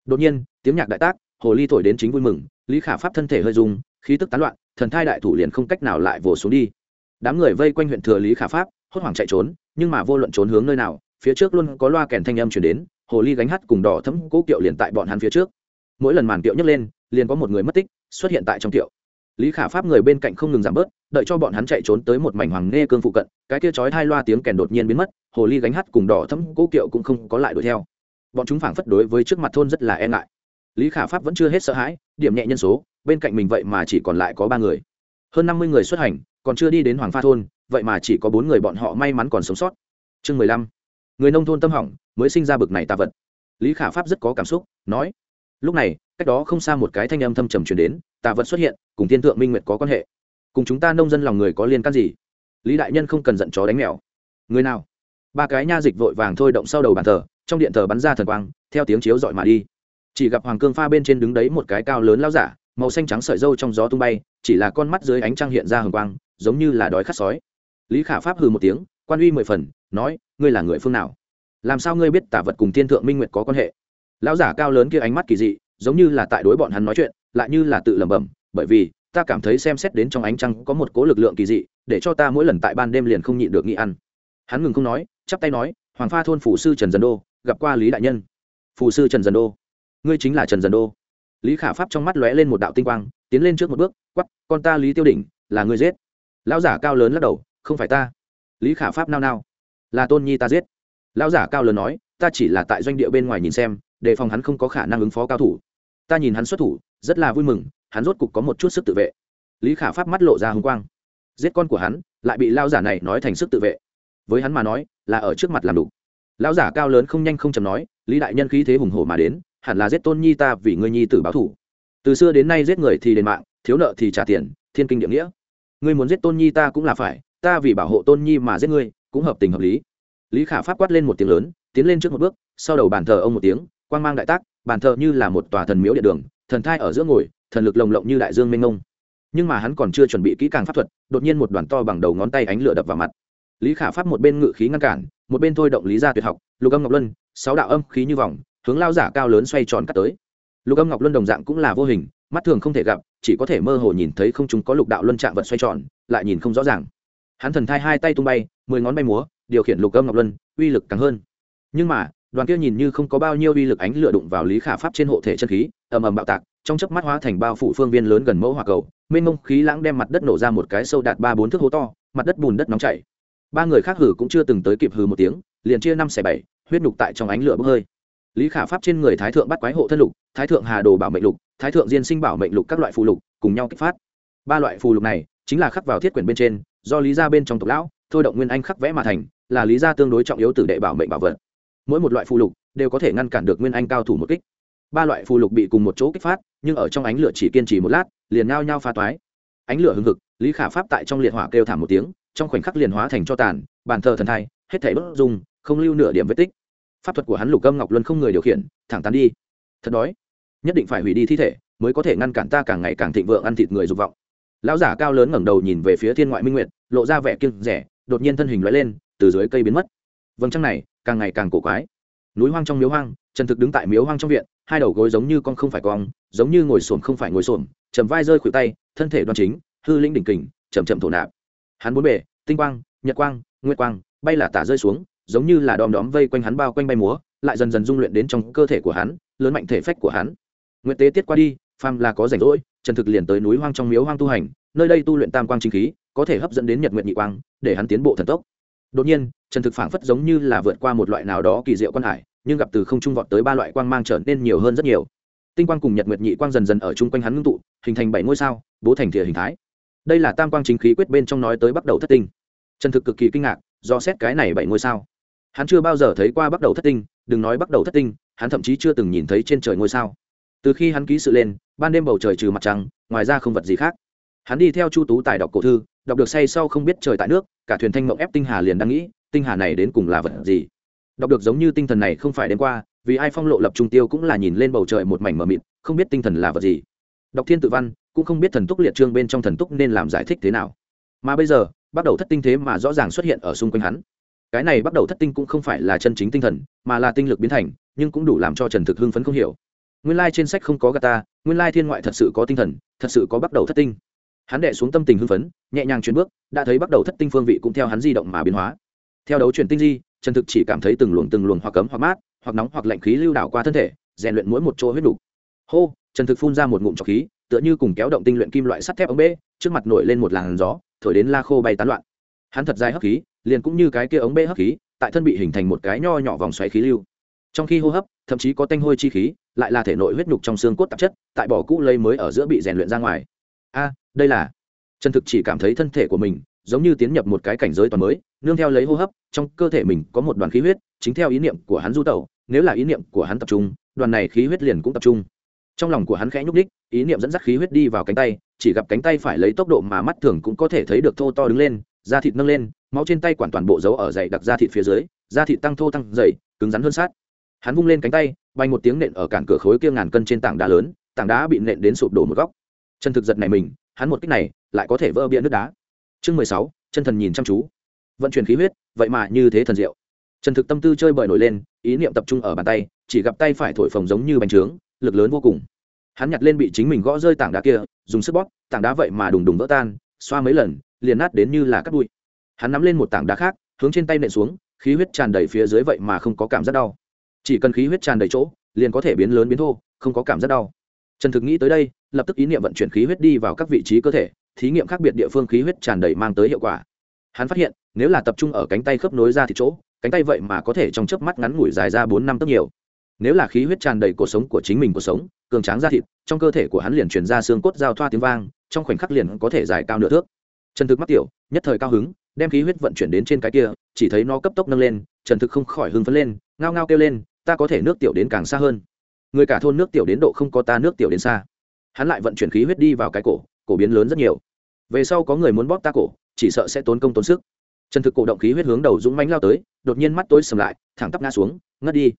Đột nhiên, tiếng nhạc đại tác, hồ ly thổi đến chính vui mừng, lý khả pháp thân thể hơi dùng khí tức tán loạn, thần thai đại thủ liền không cách nào lại vồ xuống đi. Đám người vây quanh huyện thừa lý khả pháp, hốt hoảng chạy trốn, nhưng mà vô luận trốn hướng nơi nào, phía trước luôn có loa kèn thanh âm chuyển đến, hồ ly gánh hát cùng đỏ thấm cố kiệu liền tại bọn hắn phía trước mỗi lần màn kiệu nhấc lên, liền có một người mất tích xuất hiện tại trong kiệu. Lý khả pháp người bên cạnh không ngừng giảm bớt, đợi cho bọn hắn chạy trốn tới một mảnh hoàng nghe cương phụ cận, cái kia chói hai loa tiếng kèn đột nhiên biến mất, hồ ly gánh hát cùng đỏ thấm cố kiệu cũng không có lại đuổi theo. Bọn chúng phảng phất đối với trước mặt thôn rất là e ngại. Lý khả pháp vẫn chưa hết sợ hãi, điểm nhẹ nhân số, bên cạnh mình vậy mà chỉ còn lại có ba người. Hơn năm mươi người xuất hành, còn chưa đi đến hoàng pha thôn, vậy mà chỉ có bốn người bọn họ may mắn còn sống sót. Chương mười lăm. Người nông thôn tâm hỏng, mới sinh ra bực này tà vật. Lý khả pháp rất có cảm xúc, nói lúc này, cách đó không xa một cái thanh âm thâm trầm chuyển đến, tà vật xuất hiện, cùng thiên thượng minh nguyệt có quan hệ. Cùng chúng ta nông dân lòng người có liên can gì? Lý đại nhân không cần giận chó đánh mèo. Người nào? Ba cái nha dịch vội vàng thôi động sau đầu bàn thờ, trong điện thờ bắn ra thần quang, theo tiếng chiếu dọi mà đi. Chỉ gặp hoàng cương pha bên trên đứng đấy một cái cao lớn lao giả, màu xanh trắng sợi dâu trong gió tung bay, chỉ là con mắt dưới ánh trăng hiện ra hồng quang, giống như là đói khát sói. Lý khả pháp hừ một tiếng, quan uy mười phần, nói, ngươi là người phương nào? Làm sao ngươi biết tả vật cùng thiên thượng minh nguyệt có quan hệ? Lão giả cao lớn kia ánh mắt kỳ dị, giống như là tại đối bọn hắn nói chuyện, lại như là tự lẩm bẩm, bởi vì, ta cảm thấy xem xét đến trong ánh trăng có một cố lực lượng kỳ dị, để cho ta mỗi lần tại ban đêm liền không nhịn được nghĩ ăn. Hắn ngừng không nói, chắp tay nói, hoàng pha thôn phủ sư trần dân đô, gặp qua lý đại nhân. Phù sư trần dân đô? Ngươi chính là trần dân đô? Lý khả pháp trong mắt lóe lên một đạo tinh quang, tiến lên trước một bước quắp con ta lý tiêu đỉnh, là ngươi giết. Lão giả cao lớn lắc đầu, không phải ta. Lý khả pháp nao nao, là tôn nhi ta giết. Lão giả cao lớn nói, ta chỉ là tại doanh địa bên ngoài nhìn xem đề phòng hắn không có khả năng ứng phó cao thủ. Ta nhìn hắn xuất thủ, rất là vui mừng, hắn rốt cục có một chút sức tự vệ. Lý khả pháp mắt lộ ra hùng quang. Giết con của hắn, lại bị lao giả này nói thành sức tự vệ. Với hắn mà nói, là ở trước mặt làm đủ. Lão giả cao lớn không nhanh không chầm nói, lý đại nhân khí thế hùng hổ mà đến, hẳn là giết tôn nhi ta vì ngươi nhi tử báo thủ. Từ xưa đến nay giết người thì đền mạng, thiếu nợ thì trả tiền, thiên kinh địa nghĩa. Ngươi muốn giết tôn nhi ta cũng là phải, ta vì bảo hộ tôn nhi mà giết ngươi, cũng hợp tình hợp lý. Lý khả pháp quát lên một tiếng lớn, tiến lên trước một bước, sau đầu bàn thờ ông một tiếng quang mang đại tác, bàn thờ như là một tòa thần miếu địa đường, thần thai ở giữa ngồi, thần lực lồng lộng như đại dương mênh mông. Nhưng mà hắn còn chưa chuẩn bị kỹ càng pháp thuật, đột nhiên một đoàn to bằng đầu ngón tay ánh lửa đập vào mặt. Lý khả pháp một bên ngự khí ngăn cản, một bên thôi động lý gia tuyệt học, lục âm ngọc luân, sáu đạo âm khí như vòng, hướng lao giả cao lớn xoay tròn cắt tới. Lục âm ngọc luân đồng dạng cũng là vô hình, mắt thường không thể gặp, chỉ có thể mơ hồ nhìn thấy không chúng có lục đạo luân trạng vật xoay tròn, lại nhìn không rõ ràng. Hắn thần thai hai tay tung bay, mười ngón bay múa, điều khiển lục âm ngọc luân, uy lực càng hơn. Nhưng mà đoàn kia nhìn như không có bao nhiêu uy lực ánh lửa đụng vào lý khả pháp trên hộ thể chân khí, ầm ầm bạo tạc, trong chớp mắt hóa thành bao phủ phương viên lớn gần mẫu hỏa cầu, mênh mông khí lãng đem mặt đất nổ ra một cái sâu đạt ba bốn thước hố to, mặt đất bùn đất nóng chảy. Ba người khác hử cũng chưa từng tới kịp hừ một tiếng, liền chia năm xẻ bảy, huyết nhục tại trong ánh lửa bốc hơi. Lý khả pháp trên người thái thượng bắt quái hộ thân lục, thái thượng hà đồ bảo mệnh lục, thái thượng diên sinh bảo mệnh lục các loại phù lục cùng nhau kích phát. Ba loại phù lục này chính là khắc vào thiết quyển bên trên, do lý gia bên trong tộc lão, thôi động nguyên anh khắc vẽ mà thành, là lý gia tương đối trọng yếu tử đệ bảo mệnh bảo vật mỗi một loại phù lục đều có thể ngăn cản được nguyên anh cao thủ một kích. Ba loại phù lục bị cùng một chỗ kích phát, nhưng ở trong ánh lửa chỉ kiên trì một lát, liền ngao nhau pha toái. Ánh lửa hừng hực, lý khả pháp tại trong liệt hỏa kêu thảm một tiếng, trong khoảnh khắc liền hóa thành cho tàn, bàn thờ thần thai, hết thảy bất dung, không lưu nửa điểm vết tích. Pháp thuật của hắn lục âm ngọc luân không người điều khiển, thẳng tán đi. Thật đói. Nhất định phải hủy đi thi thể, mới có thể ngăn cản ta càng ngày càng thịnh vượng ăn thịt người dục vọng. Lão giả cao lớn ngẩng đầu nhìn về phía thiên ngoại minh nguyệt, lộ ra vẻ kiêng rẻ đột nhiên thân hình lóe lên, từ dưới cây biến mất. Vầng trăng này càng ngày càng cổ quái. Núi hoang trong miếu hoang, trần thực đứng tại miếu hoang trong viện, hai đầu gối giống như con không phải con giống như ngồi xổm không phải ngồi xổm chầm vai rơi khuỷu tay, thân thể đoan chính, hư linh đỉnh kình, chậm chậm thổ nạp. Hắn bốn bề, tinh quang, nhật quang, nguyệt quang, bay là tả rơi xuống, giống như là đom đóm vây quanh hắn bao quanh bay múa, lại dần dần dung luyện đến trong cơ thể của hắn, lớn mạnh thể phách của hắn. Nguyệt tế tiết qua đi, phàm là có rảnh rỗi, trần thực liền tới núi hoang trong miếu hoang tu hành, nơi đây tu luyện tam quang chính khí, có thể hấp dẫn đến nhật nguyệt nhị quang, để hắn tiến bộ thần tốc đột nhiên, trần thực phảng phất giống như là vượt qua một loại nào đó kỳ diệu quan hải, nhưng gặp từ không trung vọt tới ba loại quang mang trở nên nhiều hơn rất nhiều. Tinh quang cùng nhật nguyệt nhị quang dần dần ở chung quanh hắn ngưng tụ, hình thành bảy ngôi sao, bố thành thìa hình thái. Đây là tam quang chính khí quyết bên trong nói tới bắt đầu thất tinh. Trần thực cực kỳ kinh ngạc, do xét cái này bảy ngôi sao. Hắn chưa bao giờ thấy qua bắt đầu thất tinh, đừng nói bắt đầu thất tinh, hắn thậm chí chưa từng nhìn thấy trên trời ngôi sao. Từ khi hắn ký sự lên, ban đêm bầu trời trừ mặt trăng, ngoài ra không vật gì khác. Hắn đi theo chu tú tài đọc cổ thư đọc được say sau không biết trời tại nước, cả thuyền thanh mộng ép tinh hà liền đang nghĩ, tinh hà này đến cùng là vật gì? Đọc được giống như tinh thần này không phải đêm qua, vì ai phong lộ lập trung tiêu cũng là nhìn lên bầu trời một mảnh mờ mịt, không biết tinh thần là vật gì. Đọc thiên tự văn, cũng không biết thần túc liệt trương bên trong thần túc nên làm giải thích thế nào. Mà bây giờ, bắt đầu thất tinh thế mà rõ ràng xuất hiện ở xung quanh hắn. Cái này bắt đầu thất tinh cũng không phải là chân chính tinh thần, mà là tinh lực biến thành, nhưng cũng đủ làm cho trần thực hưng phấn không hiểu. Nguyên lai trên sách không có gà ta, nguyên lai thiên ngoại thật sự có tinh thần, thật sự có bắt đầu thất tinh hắn đệ xuống tâm tình hưng phấn, nhẹ nhàng chuyển bước, đã thấy bắt đầu thất tinh phương vị cũng theo hắn di động mà biến hóa. Theo đấu chuyển tinh di, trần thực chỉ cảm thấy từng luồng từng luồng hoặc cấm hoặc mát, hoặc nóng hoặc lạnh khí lưu đảo qua thân thể, rèn luyện mỗi một chỗ huyết đủ. hô, trần thực phun ra một ngụm trọc khí, tựa như cùng kéo động tinh luyện kim loại sắt thép ống bê, trước mặt nổi lên một làn gió, thổi đến la khô bay tán loạn. Hắn thật dài hấp khí, liền cũng như cái kia ống bê hấp khí, tại thân bị hình thành một cái nho nhỏ vòng xoáy khí lưu. Trong khi hô hấp, thậm chí có tanh hôi chi khí, lại là thể nội huyết nhục trong xương cốt tạp chất, tại bỏ cũ lây mới ở giữa bị rèn luyện ra ngoài a, đây là. Trần thực chỉ cảm thấy thân thể của mình giống như tiến nhập một cái cảnh giới toàn mới, nương theo lấy hô hấp, trong cơ thể mình có một đoàn khí huyết, chính theo ý niệm của hắn du tẩu, nếu là ý niệm của hắn tập trung, đoàn này khí huyết liền cũng tập trung. Trong lòng của hắn khẽ nhúc đích ý niệm dẫn dắt khí huyết đi vào cánh tay, chỉ gặp cánh tay phải lấy tốc độ mà mắt thường cũng có thể thấy được thô to đứng lên, da thịt nâng lên, máu trên tay quản toàn bộ dấu ở dày đặc da thịt phía dưới, da thịt tăng thô tăng dày, cứng rắn hơn sát. Hắn vung lên cánh tay, bay một tiếng nện ở cản cửa khối kia ngàn cân trên tảng đá lớn, tảng đá bị nện đến sụp đổ một góc chân thực giật này mình, hắn một cách này lại có thể vỡ bia nước đá. Chương mười sáu, chân thần nhìn chăm chú. Vận chuyển khí huyết, vậy mà như thế thần diệu. Trần thực tâm tư chơi bời nổi lên, ý niệm tập trung ở bàn tay, chỉ gặp tay phải thổi phồng giống như bánh trướng, lực lớn vô cùng. Hắn nhặt lên bị chính mình gõ rơi tảng đá kia, dùng sức bóp, tảng đá vậy mà đùng đùng vỡ tan, xoa mấy lần, liền nát đến như là cắt bụi. Hắn nắm lên một tảng đá khác, hướng trên tay nện xuống, khí huyết tràn đầy phía dưới vậy mà không có cảm giác đau. Chỉ cần khí huyết tràn đầy chỗ, liền có thể biến lớn biến thô, không có cảm giác đau. Trần thực nghĩ tới đây lập tức ý niệm vận chuyển khí huyết đi vào các vị trí cơ thể, thí nghiệm khác biệt địa phương khí huyết tràn đầy mang tới hiệu quả. Hắn phát hiện, nếu là tập trung ở cánh tay khớp nối ra thì chỗ, cánh tay vậy mà có thể trong chớp mắt ngắn ngủi dài ra bốn năm tấc nhiều. Nếu là khí huyết tràn đầy cuộc sống của chính mình cuộc sống, cường tráng da thịt, trong cơ thể của hắn liền truyền ra xương cốt giao thoa tiếng vang, trong khoảnh khắc liền có thể dài cao nửa thước. Trần thực mắc tiểu, nhất thời cao hứng, đem khí huyết vận chuyển đến trên cái kia, chỉ thấy nó cấp tốc nâng lên, trần thực không khỏi hưng phấn lên, ngao ngao kêu lên, ta có thể nước tiểu đến càng xa hơn. Người cả thôn nước tiểu đến độ không có ta nước tiểu đến xa hắn lại vận chuyển khí huyết đi vào cái cổ cổ biến lớn rất nhiều. Về sau có người muốn bóp ta cổ, chỉ sợ sẽ tốn công tốn sức. Trần thực cổ động khí huyết hướng đầu dũng mánh lao tới, đột nhiên mắt tối sầm lại, thẳng tắp ngã xuống, ngất đi.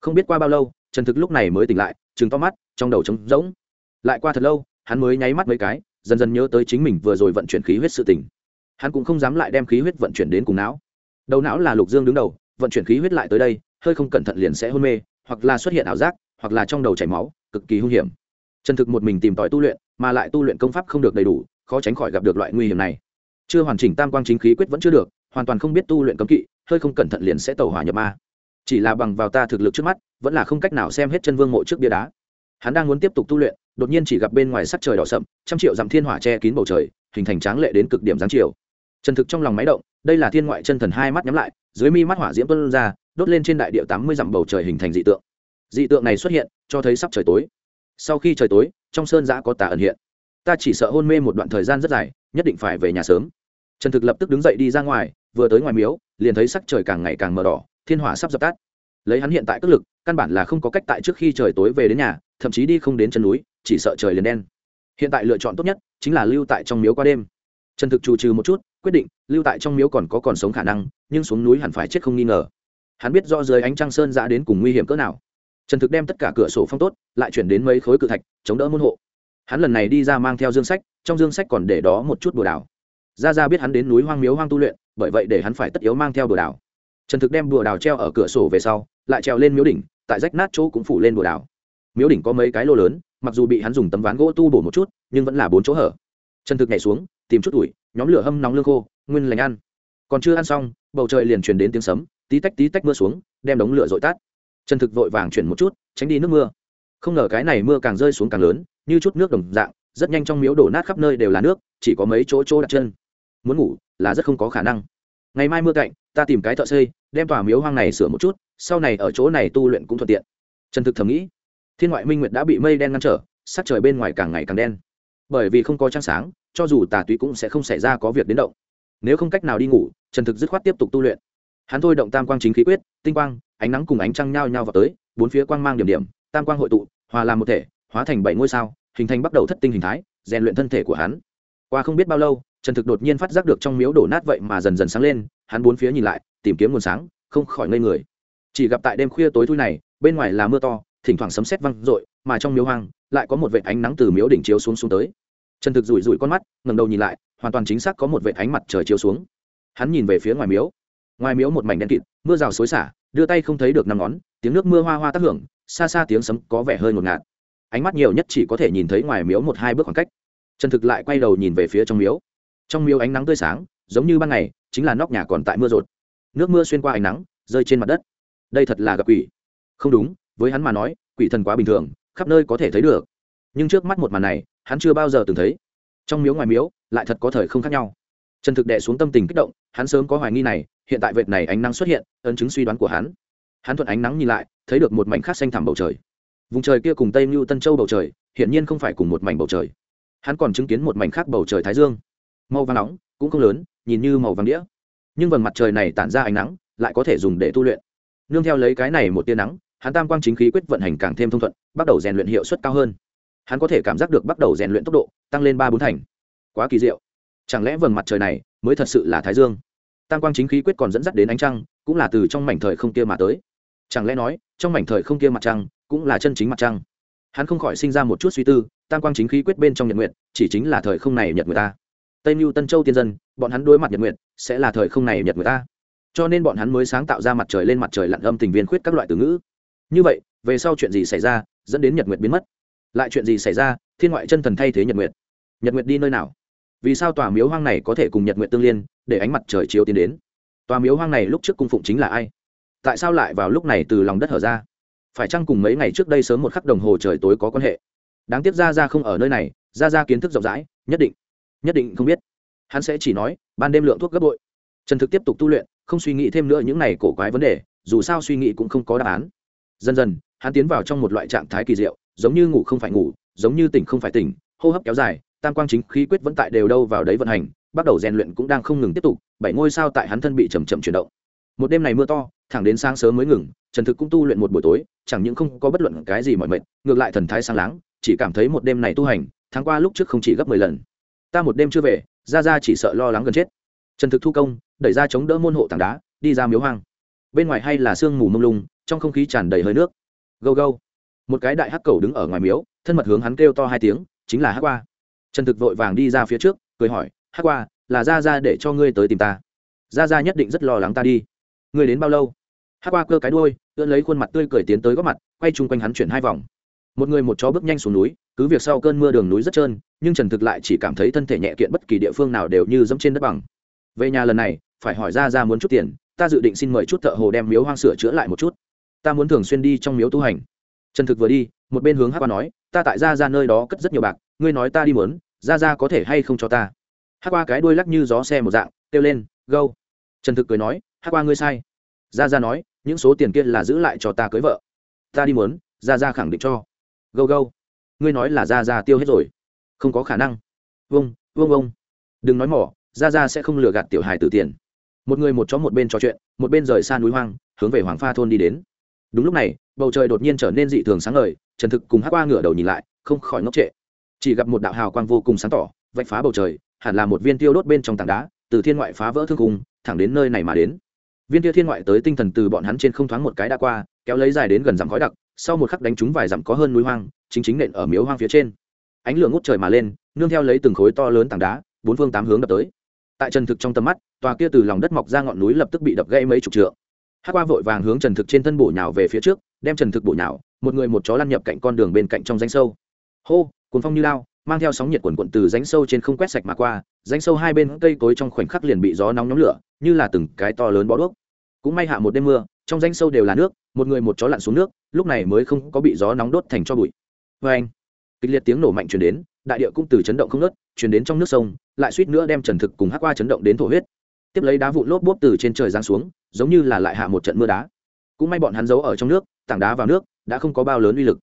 Không biết qua bao lâu trần thực lúc này mới tỉnh lại chừng to mắt, trong đầu trống rỗng. Lại qua thật lâu, hắn mới nháy mắt mấy cái, dần dần nhớ tới chính mình vừa rồi vận chuyển khí huyết sự tỉnh hắn cũng không dám lại đem khí huyết vận chuyển đến cùng não. Đầu não là lục dương đứng đầu, vận chuyển khí huyết lại tới đây, hơi không cẩn thận liền sẽ hôn mê, hoặc là xuất hiện ảo giác, hoặc là trong đầu chảy máu, cực kỳ hung hiểm trần thực một mình tìm tòi tu luyện, mà lại tu luyện công pháp không được đầy đủ, khó tránh khỏi gặp được loại nguy hiểm này. Chưa hoàn chỉnh tam quang chính khí quyết vẫn chưa được, hoàn toàn không biết tu luyện cấm kỵ, hơi không cẩn thận liền sẽ tẩu hỏa nhập ma. Chỉ là bằng vào ta thực lực trước mắt, vẫn là không cách nào xem hết chân vương mộ trước bia đá. Hắn đang muốn tiếp tục tu luyện, đột nhiên chỉ gặp bên ngoài sắc trời đỏ sậm, trăm triệu dặm thiên hỏa che kín bầu trời, hình thành tráng lệ đến cực điểm giáng chiều. Trần thực trong lòng máy động, đây là thiên ngoại chân thần hai mắt nhắm lại, dưới mi mắt hỏa diễm tuân ra, đốt lên trên đại địa tám mươi dặm bầu trời hình thành dị tượng. Dị tượng này xuất hiện, cho thấy sắp trời tối sau khi trời tối, trong sơn giã có tà ẩn hiện. Ta chỉ sợ hôn mê một đoạn thời gian rất dài, nhất định phải về nhà sớm. Trần thực lập tức đứng dậy đi ra ngoài, vừa tới ngoài miếu, liền thấy sắc trời càng ngày càng mờ đỏ, thiên hỏa sắp dập tắt. Lấy hắn hiện tại cất lực, căn bản là không có cách tại trước khi trời tối về đến nhà, thậm chí đi không đến chân núi, chỉ sợ trời liền đen. Hiện tại lựa chọn tốt nhất chính là lưu tại trong miếu qua đêm. Trần thực trù trừ một chút, quyết định, lưu tại trong miếu còn có còn sống khả năng, nhưng xuống núi hẳn phải chết không nghi ngờ. Hắn biết do dưới ánh trăng sơn giã đến cùng nguy hiểm cỡ nào trần thực đem tất cả cửa sổ phong tốt, lại chuyển đến mấy khối cự thạch, chống đỡ môn hộ. Hắn lần này đi ra mang theo dương sách, trong dương sách còn để đó một chút bồ đào ra ra biết hắn đến núi hoang miếu hoang tu luyện, bởi vậy để hắn phải tất yếu mang theo bồ đào trần thực đem bồ đào treo ở cửa sổ về sau, lại treo lên miếu đỉnh, tại rách nát chỗ cũng phủ lên bồ đào miếu đỉnh có mấy cái lô lớn, mặc dù bị hắn dùng tấm ván gỗ tu bổ một chút, nhưng vẫn là bốn chỗ hở. Trần thực nhảy xuống, tìm chút ủi, nhóm lửa hâm nóng lương khô, nguyên lành ăn. Còn chưa ăn xong, bầu trời liền truyền đến tiếng sấm, tí tách tí tách mưa xuống, đem đống lửa dội tát trần thực vội vàng chuyển một chút, tránh đi nước mưa. Không ngờ cái này mưa càng rơi xuống càng lớn, như chút nước đồng dạng, rất nhanh trong miếu đổ nát khắp nơi đều là nước, chỉ có mấy chỗ chỗ đặt chân. Muốn ngủ là rất không có khả năng. Ngày mai mưa cạnh, ta tìm cái thợ xây, đem tòa miếu hoang này sửa một chút, sau này ở chỗ này tu luyện cũng thuận tiện. Trần thực thầm nghĩ. Thiên ngoại minh nguyệt đã bị mây đen ngăn trở, sắc trời bên ngoài càng ngày càng đen. Bởi vì không có trăng sáng, cho dù tà túy cũng sẽ không xảy ra có việc đến động. Nếu không cách nào đi ngủ, trần thực dứt khoát tiếp tục tu luyện. Hắn thôi động tam quang chính khí quyết, tinh quang ánh nắng cùng ánh trăng nhao nhao vào tới, bốn phía quang mang điểm điểm, tam quang hội tụ, hòa làm một thể, hóa thành bảy ngôi sao, hình thành bắt đầu thất tinh hình thái, rèn luyện thân thể của hắn. Qua không biết bao lâu, trần thực đột nhiên phát giác được trong miếu đổ nát vậy mà dần dần sáng lên, hắn bốn phía nhìn lại, tìm kiếm nguồn sáng, không khỏi ngây người. Chỉ gặp tại đêm khuya tối thui này, bên ngoài là mưa to, thỉnh thoảng sấm sét văng r ộ i mà trong miếu hoang, lại có một vệ ánh nắng từ miếu đỉnh chiếu xuống xuống tới. Trần thực rủi rủi con mắt ngầm đầu nhìn lại, hoàn toàn chính xác có một vệ ánh mặt trời chiếu xuống. Hắn nhìn về phía ngoài miếu. Ngoài miếu một mảnh đen kịt, mưa rào xối xả đưa tay không thấy được năm ngón, tiếng nước mưa hoa hoa tác hưởng, xa xa tiếng sấm có vẻ hơi ngột ngạt. Ánh mắt nhiều nhất chỉ có thể nhìn thấy ngoài miếu một hai bước khoảng cách. Trần thực lại quay đầu nhìn về phía trong miếu. Trong miếu ánh nắng tươi sáng, giống như ban ngày, chính là nóc nhà còn tại mưa rột. Nước mưa xuyên qua ánh nắng, rơi trên mặt đất. Đây thật là gặp quỷ. Không đúng, với hắn mà nói, quỷ thần quá bình thường, khắp nơi có thể thấy được. Nhưng trước mắt một màn này, hắn chưa bao giờ từng thấy. Trong miếu ngoài miếu, lại thật có thời không khác nhau. Trần thực đệ xuống tâm tình kích động, hắn sớm có hoài nghi này hiện tại vệt này ánh nắng xuất hiện, ấn chứng suy đoán của hắn. Hắn thuận ánh nắng nhìn lại, thấy được một mảnh khác xanh thẳm bầu trời. Vùng trời kia cùng tây mưu tân châu bầu trời, hiển nhiên không phải cùng một mảnh bầu trời. Hắn còn chứng kiến một mảnh khác bầu trời thái dương. Màu vàng nóng, cũng không lớn, nhìn như màu vàng đĩa. Nhưng vầng mặt trời này tản ra ánh nắng, lại có thể dùng để tu luyện. Nương theo lấy cái này một tia nắng, hắn tam quang chính khí quyết vận hành càng thêm thông thuận, bắt đầu rèn luyện hiệu suất cao hơn. Hắn có thể cảm giác được bắt đầu rèn luyện tốc độ, tăng lên ba bốn thành. Quá kỳ diệu. Chẳng lẽ vầng mặt trời này mới thật sự là thái dương? Tam quang chính khí quyết còn dẫn dắt đến ánh trăng, cũng là từ trong mảnh thời không kia mà tới. Chẳng lẽ nói, trong mảnh thời không kia mặt trăng, cũng là chân chính mặt trăng? Hắn không khỏi sinh ra một chút suy tư, tam quang chính khí quyết bên trong nhật nguyện chỉ chính là thời không này nhật người ta. Tây mưu tân châu tiên dân, bọn hắn đối mặt nhật nguyện sẽ là thời không này nhật người ta. Cho nên bọn hắn mới sáng tạo ra mặt trời lên mặt trời lặn âm tình viên khuyết các loại từ ngữ. Như vậy, về sau chuyện gì xảy ra, dẫn đến nhật nguyệt biến mất? Lại chuyện gì xảy ra, thiên ngoại chân thần thay thế nhật nguyệt? Nhật nguyệt đi nơi nào? Vì sao tòa miếu hoang này có thể cùng nhật nguyện tương liên, để ánh mặt trời chiếu tiến đến? Tòa miếu hoang này lúc trước cung phụng chính là ai? Tại sao lại vào lúc này từ lòng đất hở ra? Phải chăng cùng mấy ngày trước đây sớm một khắc đồng hồ trời tối có quan hệ? Đáng tiếc ra ra không ở nơi này ra ra kiến thức rộng rãi, nhất định nhất định không biết. Hắn sẽ chỉ nói, ban đêm lượng thuốc gấp bội. Trần thực tiếp tục tu luyện, không suy nghĩ thêm nữa những này cổ quái vấn đề, dù sao suy nghĩ cũng không có đáp án. Dần dần, hắn tiến vào trong một loại trạng thái kỳ diệu, giống như ngủ không phải ngủ, giống như tỉnh không phải tỉnh, hô hấp kéo dài tam quang chính khí quyết vẫn tại đều đâu vào đấy vận hành, bắt đầu rèn luyện cũng đang không ngừng tiếp tục, bảy ngôi sao tại hắn thân bị chầm chậm chuyển động. Một đêm này mưa to, thẳng đến sáng sớm mới ngừng, trần thực cũng tu luyện một buổi tối, chẳng những không có bất luận cái gì mọi mệt, ngược lại thần thái sáng láng, chỉ cảm thấy một đêm này tu hành, tháng qua lúc trước không chỉ gấp mười lần. Ta một đêm chưa về, ra ra chỉ sợ lo lắng gần chết. Trần thực thu công, đẩy ra chống đỡ môn hộ tảng đá, đi ra miếu hoang. Bên ngoài hay là sương mù mông lung, trong không khí tràn đầy hơi nước. Gâu gâu. Một cái đại hắc cầu đứng ở ngoài miếu, thân mật hướng hắn kêu to hai tiếng, chính là hắc qua trần thực vội vàng đi ra phía trước, cười hỏi, hắc qua, là ra ra để cho ngươi tới tìm ta. Ra ra nhất định rất lo lắng ta đi. Ngươi đến bao lâu? Hắc qua cơ cái đuôi, ưỡn lấy khuôn mặt tươi cười tiến tới góc mặt, quay chung quanh hắn chuyển hai vòng. Một người một chó bước nhanh xuống núi, cứ việc sau cơn mưa đường núi rất trơn, nhưng trần thực lại chỉ cảm thấy thân thể nhẹ kiện bất kỳ địa phương nào đều như dẫm trên đất bằng. Về nhà lần này, phải hỏi ra ra muốn chút tiền, ta dự định xin mời chút thợ hồ đem miếu hoang sửa chữa lại một chút. Ta muốn thường xuyên đi trong miếu tu hành. Trần thực vừa đi, một bên hướng hát qua nói, ta tại ra ra nơi đó cất rất nhiều bạc, ngươi nói ta đi mớn ra ra có thể hay không cho ta? Hát qua cái đuôi lắc như gió xe một dạng kêu lên gâu trần thực cười nói hát qua ngươi sai. Ra ra nói những số tiền kia là giữ lại cho ta cưới vợ. Ta đi muốn, ra ra khẳng định cho. Gâu gâu ngươi nói là ra ra tiêu hết rồi. Không có khả năng. Vâng vâng vâng đừng nói mỏ ra ra sẽ không lừa gạt tiểu hài từ tiền. Một người một chó một bên trò chuyện một bên rời xa núi hoang hướng về hoàng pha thôn đi đến. Đúng lúc này bầu trời đột nhiên trở nên dị thường sáng ngời trần thực cùng hát qua ngửa đầu nhìn lại không khỏi ngốc trệ chỉ gặp một đạo hào quang vô cùng sáng tỏ, vạch phá bầu trời, hẳn là một viên tiêu đốt bên trong tảng đá, từ thiên ngoại phá vỡ thương cùng thẳng đến nơi này mà đến. Viên tiêu thiên ngoại tới tinh thần từ bọn hắn trên không thoáng một cái đã qua, kéo lấy dài đến gần dặm khói đặc, sau một khắc đánh trúng vài dặm có hơn núi hoang, chính chính nện ở miếu hoang phía trên. Ánh lửa ngút trời mà lên, nương theo lấy từng khối to lớn tảng đá, bốn phương tám hướng đập tới. Tại trần thực trong tầm mắt, tòa kia từ lòng đất mọc ra ngọn núi lập tức bị đập gãy mấy chục trượng. Hát qua vội vàng hướng trần thực trên thân bổ nhào về phía trước, đem trần thực bổ nhào, một người một chó lăn nhập cạnh con đường bên cạnh trong danh sâu. Hô cuốn phong như lao, mang theo sóng nhiệt quần quận từ rãnh sâu trên không quét sạch mà qua, rãnh sâu hai bên cây cối trong khoảnh khắc liền bị gió nóng nhóm lửa, như là từng cái to lớn bó đuốc. Cũng may hạ một đêm mưa, trong rãnh sâu đều là nước, một người một chó lặn xuống nước, lúc này mới không có bị gió nóng đốt thành cho bụi. Vê anh, kịch liệt tiếng nổ mạnh chuyển đến, đại địa cũng từ chấn động không nớt chuyển đến trong nước sông, lại suýt nữa đem trần thực cùng hát qua chấn động đến thổ huyết. Tiếp lấy đá vụn lốp bốp từ trên trời giáng xuống, giống như là lại hạ một trận mưa đá. Cũng may bọn hắn giấu ở trong nước, tảng đá vào nước, đã không có bao lớn uy lực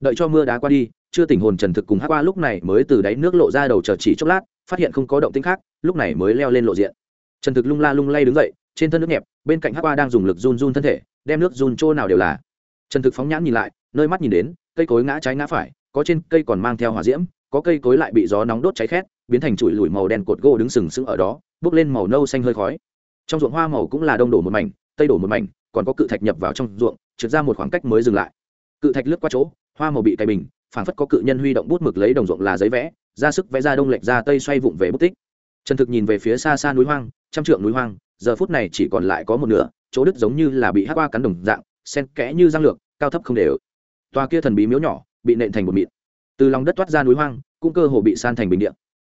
đợi cho mưa đá qua đi, chưa tỉnh hồn trần thực cùng hát qua lúc này mới từ đáy nước lộ ra đầu chờ chỉ chốc lát, phát hiện không có động tĩnh khác, lúc này mới leo lên lộ diện. Trần thực lung la lung lay đứng dậy, trên thân nước nhẹp, bên cạnh hát qua đang dùng lực run run thân thể, đem nước run chỗ nào đều là. Trần thực phóng nhãn nhìn lại, nơi mắt nhìn đến, cây cối ngã trái ngã phải, có trên cây còn mang theo hỏa diễm, có cây cối lại bị gió nóng đốt cháy khét, biến thành chùi lùi màu đen cột gỗ đứng sừng sững ở đó, bốc lên màu nâu xanh hơi khói. Trong ruộng hoa màu cũng là đông đổ một mảnh, tây đổ một mảnh, còn có cự thạch nhập vào trong ruộng, trượt ra một khoảng cách mới dừng lại. Cự thạch lướt qua chỗ hoa màu bị cày bình, phảng phất có cự nhân huy động bút mực lấy đồng ruộng là giấy vẽ, ra sức vẽ ra đông lệch ra tây xoay vụng về bút tích. Trần thực nhìn về phía xa xa núi hoang, trăm trượng núi hoang, giờ phút này chỉ còn lại có một nửa, chỗ đứt giống như là bị hát qua cắn đồng dạng, sen kẽ như răng lược, cao thấp không đều. Toa kia thần bí miếu nhỏ bị nện thành một mịn. Từ lòng đất toát ra núi hoang, cũng cơ hồ bị san thành bình điện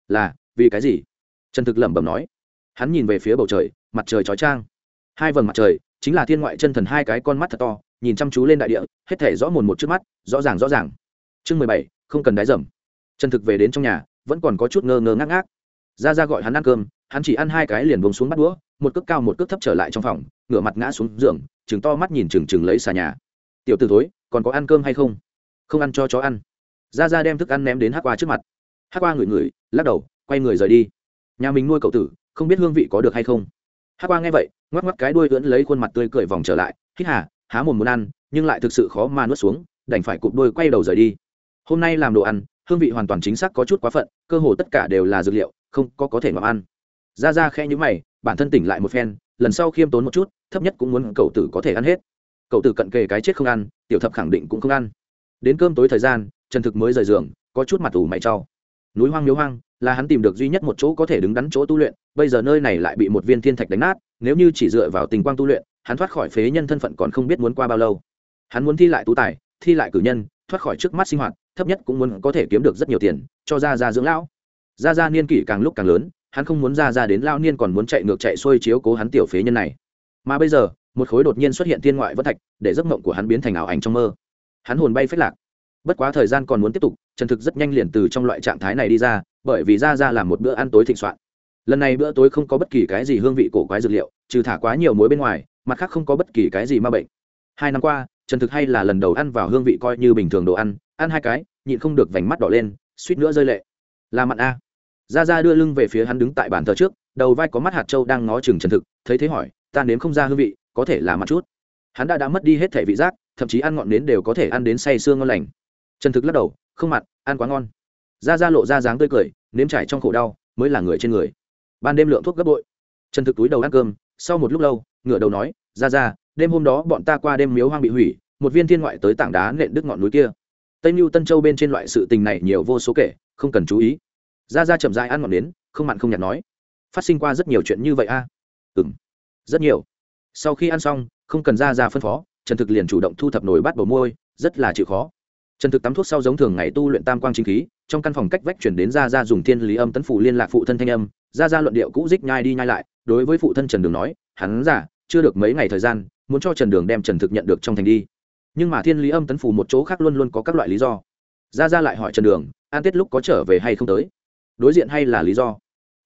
là, vì cái gì? Trần thực lẩm bẩm nói. Hắn nhìn về phía bầu trời, mặt trời chói trang hai vầng mặt trời, chính là thiên ngoại chân thần hai cái con mắt thật to nhìn chăm chú lên đại địa, hết thể rõ mồn một trước mắt, rõ ràng rõ ràng. Chương mười bảy, không cần đáy dầm. Trần thực về đến trong nhà, vẫn còn có chút ngơ ngơ ngác ngác. Ra ra gọi hắn ăn cơm, hắn chỉ ăn hai cái liền bông xuống bắt đũa, một cước cao một cước thấp trở lại trong phòng, ngửa mặt ngã xuống giường chừng to mắt nhìn chừng chừng lấy xà nhà. Tiểu t ử thối, còn có ăn cơm hay không? Không ăn, cho chó ăn. Ra ra đem thức ăn ném đến hát qua trước mặt. Hát qua ngửi ngửi, lắc đầu, quay người rời đi. Nhà mình nuôi cậu tử, không biết hương vị có được hay không. Hát qua nghe vậy, ngoắc ngoắc cái đuôi lưỡn lấy khuôn mặt tươi cười vòng trở lại, hít hà há mồm muốn ăn, nhưng lại thực sự khó mà nuốt xuống, đành phải cụp đôi quay đầu rời đi. Hôm nay làm đồ ăn, hương vị hoàn toàn chính xác có chút quá phận, cơ hồ tất cả đều là dược liệu, không có có thể ngậm ăn. Ra ra khe nhữ mày, bản thân tỉnh lại một phen, lần sau khiêm tốn một chút, thấp nhất cũng muốn cậu tử có thể ăn hết. Cậu tử cận kề cái chết không ăn, tiểu thập khẳng định cũng không ăn. Đến cơm tối thời gian, trần thực mới rời giường, có chút mặt ủ mày trau núi hoang miếu hoang, là hắn tìm được duy nhất một chỗ có thể đứng đắn chỗ tu luyện, bây giờ nơi này lại bị một viên thiên thạch đánh nát, nếu như chỉ dựa vào tình quang tu luyện hắn thoát khỏi phế nhân thân phận còn không biết muốn qua bao lâu. Hắn muốn thi lại tú tài, thi lại cử nhân, thoát khỏi trước mắt sinh hoạt, thấp nhất cũng muốn có thể kiếm được rất nhiều tiền, cho ra ra dưỡng lão. Ra ra niên kỷ càng lúc càng lớn, hắn không muốn ra ra đến lao niên còn muốn chạy ngược chạy xuôi chiếu cố hắn tiểu phế nhân này. Mà bây giờ, một khối đột nhiên xuất hiện thiên ngoại vân thạch, để giấc mộng của hắn biến thành ảo ảnh trong mơ. Hắn hồn bay phết lạc. Bất quá thời gian còn muốn tiếp tục, trần thực rất nhanh liền từ trong loại trạng thái này đi ra, bởi vì ra ra làm một bữa ăn tối thịnh soạn. Lần này bữa tối không có bất kỳ cái gì hương vị cổ quái dược liệu, trừ thả quá nhiều muối bên ngoài mặt khác không có bất kỳ cái gì ma bệnh. Hai năm qua, trần thực hay là lần đầu ăn vào hương vị coi như bình thường đồ ăn ăn hai cái, nhịn không được vành mắt đỏ lên, suýt nữa rơi lệ. Là mặn a. Ra ra đưa lưng về phía hắn đứng tại bàn thờ trước, đầu vai có mắt hạt trâu đang ngó chừng trần thực, thấy thế hỏi, ta nếm không ra hương vị, có thể là mặt chút? Hắn đã đã mất đi hết thể vị giác, thậm chí ăn ngọn nến đều có thể ăn đến say sương ngon lành. Trần thực lắc đầu, không mặn, ăn quá ngon. Ra ra lộ ra dáng tươi cười, nếm trải trong khổ đau, mới là người trên người. Ban đêm lượng thuốc gấp bội. Trần thực túi đầu ăn cơm, sau một lúc lâu ngửa đầu nói, ra ra, đêm hôm đó bọn ta qua đêm miếu hoang bị hủy, một viên thiên ngoại tới tảng đá nện đứt ngọn núi kia. Tây mưu tân châu bên trên loại sự tình này nhiều vô số kể, không cần chú ý. Ra ra chậm dại ăn ngọn nến, không mặn không nhạt nói, phát sinh qua rất nhiều chuyện như vậy a. À? ừ m rất nhiều. Sau khi ăn xong, không cần ra ra phân phó, trần thực liền chủ động thu thập nồi bát bầu môi, rất là chịu khó. Trần thực tắm thuốc sau giống thường ngày tu luyện tam quang chính khí, trong căn phòng cách vách chuyển đến ra ra dùng thiên lý âm tấn phủ liên lạc phụ thân thanh âm ra ra luận điệu cũ dích nhai đi nhai lại, đối với phụ thân trần đường nói, hắn giả chưa được mấy ngày thời gian, muốn cho trần đường đem trần thực nhận được trong thành đi. Nhưng mà thiên lý âm tấn phủ một chỗ khác luôn luôn có các loại lý do. Ra ra lại hỏi trần đường, an tết lúc có trở về hay không tới? Đối diện hay là lý do?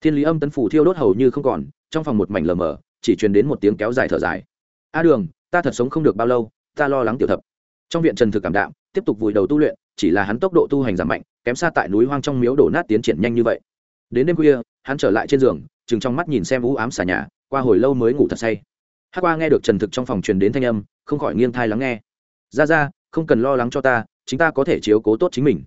Thiên lý âm tấn phủ thiêu đốt hầu như không còn, trong phòng một mảnh lờ mờ, chỉ truyền đến một tiếng kéo dài thở dài. A đường, ta thật sống không được bao lâu, ta lo lắng tiểu thập. Trong viện trần thực cảm đạm, tiếp tục vùi đầu tu luyện, chỉ là hắn tốc độ tu hành giảm mạnh, kém xa tại núi hoang trong miếu đổ nát tiến triển nhanh như vậy đến đêm khuya, hắn trở lại trên giường, chừng trong mắt nhìn xem vũ ám xà nhà, qua hồi lâu mới ngủ thật say. Hát qua nghe được trần thực trong phòng truyền đến thanh âm, không khỏi nghiêng thai lắng nghe. Ra ra không cần lo lắng cho ta, chính ta có thể chiếu cố tốt chính mình.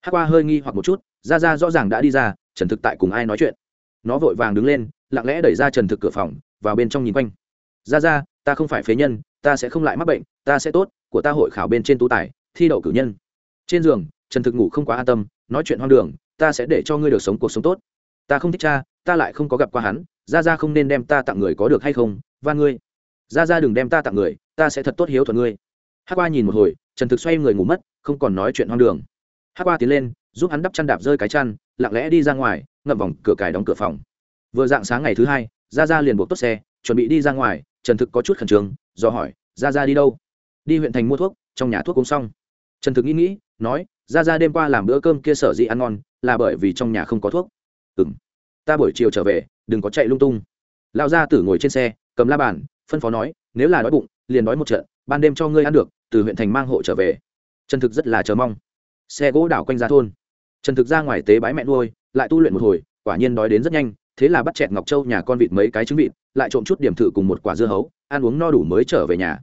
Hát qua hơi nghi hoặc một chút ra ra rõ ràng đã đi ra, trần thực tại cùng ai nói chuyện. Nó vội vàng đứng lên, lặng lẽ đẩy ra trần thực cửa phòng, vào bên trong nhìn quanh. Ra ra ta không phải phế nhân, ta sẽ không lại mắc bệnh, ta sẽ tốt, của ta hội khảo bên trên tú tài, thi đậu cử nhân. Trên giường, trần thực ngủ không quá an tâm, nói chuyện hoang đường ta sẽ để cho ngươi được sống cuộc sống tốt. Ta không thích cha, ta lại không có gặp qua hắn. Ra ra không nên đem ta tặng người có được hay không? Và ngươi. Ra ra đừng đem ta tặng người, ta sẽ thật tốt hiếu thuận ngươi. Hát qua nhìn một hồi, trần thực xoay người ngủ mất, không còn nói chuyện hoang đường. Hát qua tiến lên, giúp hắn đắp chăn đạp rơi cái chăn, lặng lẽ đi ra ngoài, ngậm vòng cửa cài đóng cửa phòng. Vừa dạng sáng ngày thứ hai ra ra liền buộc tốt xe, chuẩn bị đi ra ngoài, trần thực có chút khẩn trương, do hỏi ra ra đi đâu? Đi huyện thành mua thuốc, trong nhà thuốc cũng xong. Trần thực nghĩ nghĩ, nói ra ra đêm qua làm bữa cơm kia sở dĩ ăn ngon, là bởi vì trong nhà không có thuốc. Ừ m ta buổi chiều trở về, đừng có chạy lung tung. Lão gia tử ngồi trên xe, cầm la bàn, phân phó nói, nếu là đói bụng, liền đói một trận, ban đêm cho ngươi ăn được, từ huyện thành mang hộ trở về. Trần thực rất là chờ mong. Xe gỗ đảo quanh ra thôn. Trần thực ra ngoài tế bái mẹ nuôi, lại tu luyện một hồi, quả nhiên đói đến rất nhanh, thế là bắt chẹt ngọc châu nhà con vịt mấy cái trứng vịt, lại trộm chút điểm thử cùng một quả dưa hấu, ăn uống no đủ mới trở về nhà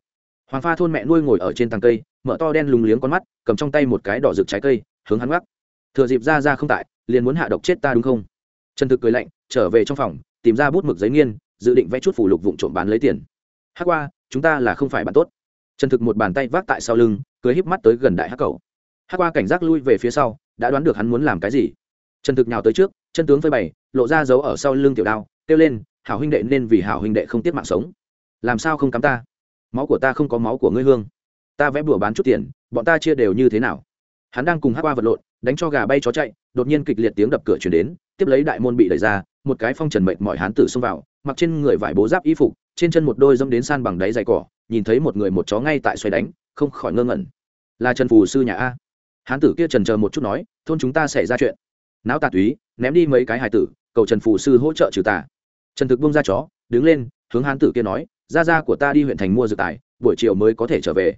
hoàng pha thôn mẹ nuôi ngồi ở trên tàng cây, mở to đen lùng liếng con mắt, cầm trong tay một cái đỏ rực trái cây, hướng hắn gác thừa dịp ra ra không tại, liền muốn hạ độc chết ta đúng không? Trần thực cười lạnh, trở về trong phòng, tìm ra bút mực giấy nghiên, dự định vẽ chút phủ lục vụ trộm bán lấy tiền. Hát qua, chúng ta là không phải bạn tốt. Trần thực một bàn tay vác tại sau lưng cưới híp mắt tới gần đại hát cầu. Hát qua cảnh giác lui về phía sau, đã đoán được hắn muốn làm cái gì. Trần thực nhào tới trước, chân tướng phơi bày, lộ ra dấu ở sau lưng tiểu đao, kêu lên, hảo huynh đệ, nên vì hảo huynh đệ không tiết mạng sống. Làm sao không cắm ta? Máu của ta không có máu của ngươi hương. Ta vẽ bùa bán chút tiền, bọn ta chia đều như thế nào? Hắn đang cùng hát qua vật lộn, đánh cho gà bay chó chạy, đột nhiên kịch liệt tiếng đập cửa chuyển đến, tiếp lấy đại môn bị đẩy ra, một cái phong trần mệnh mọi hán tử xông vào, mặc trên người vải bố giáp y phục, trên chân một đôi dâm đến san bằng đáy dày cỏ, nhìn thấy một người một chó ngay tại xoay đánh, không khỏi ngơ ngẩn. Là trần phù sư nhà a. Hán tử kia trần chờ một chút nói, thôn chúng ta xảy ra chuyện. Não tà túy, ném đi mấy cái hài tử, cầu trần phù sư hỗ trợ trừ tà. Trần thực bông ra chó, đứng lên, hướng hán tử kia nói gia gia của ta đi huyện thành mua dược tài, buổi chiều mới có thể trở về.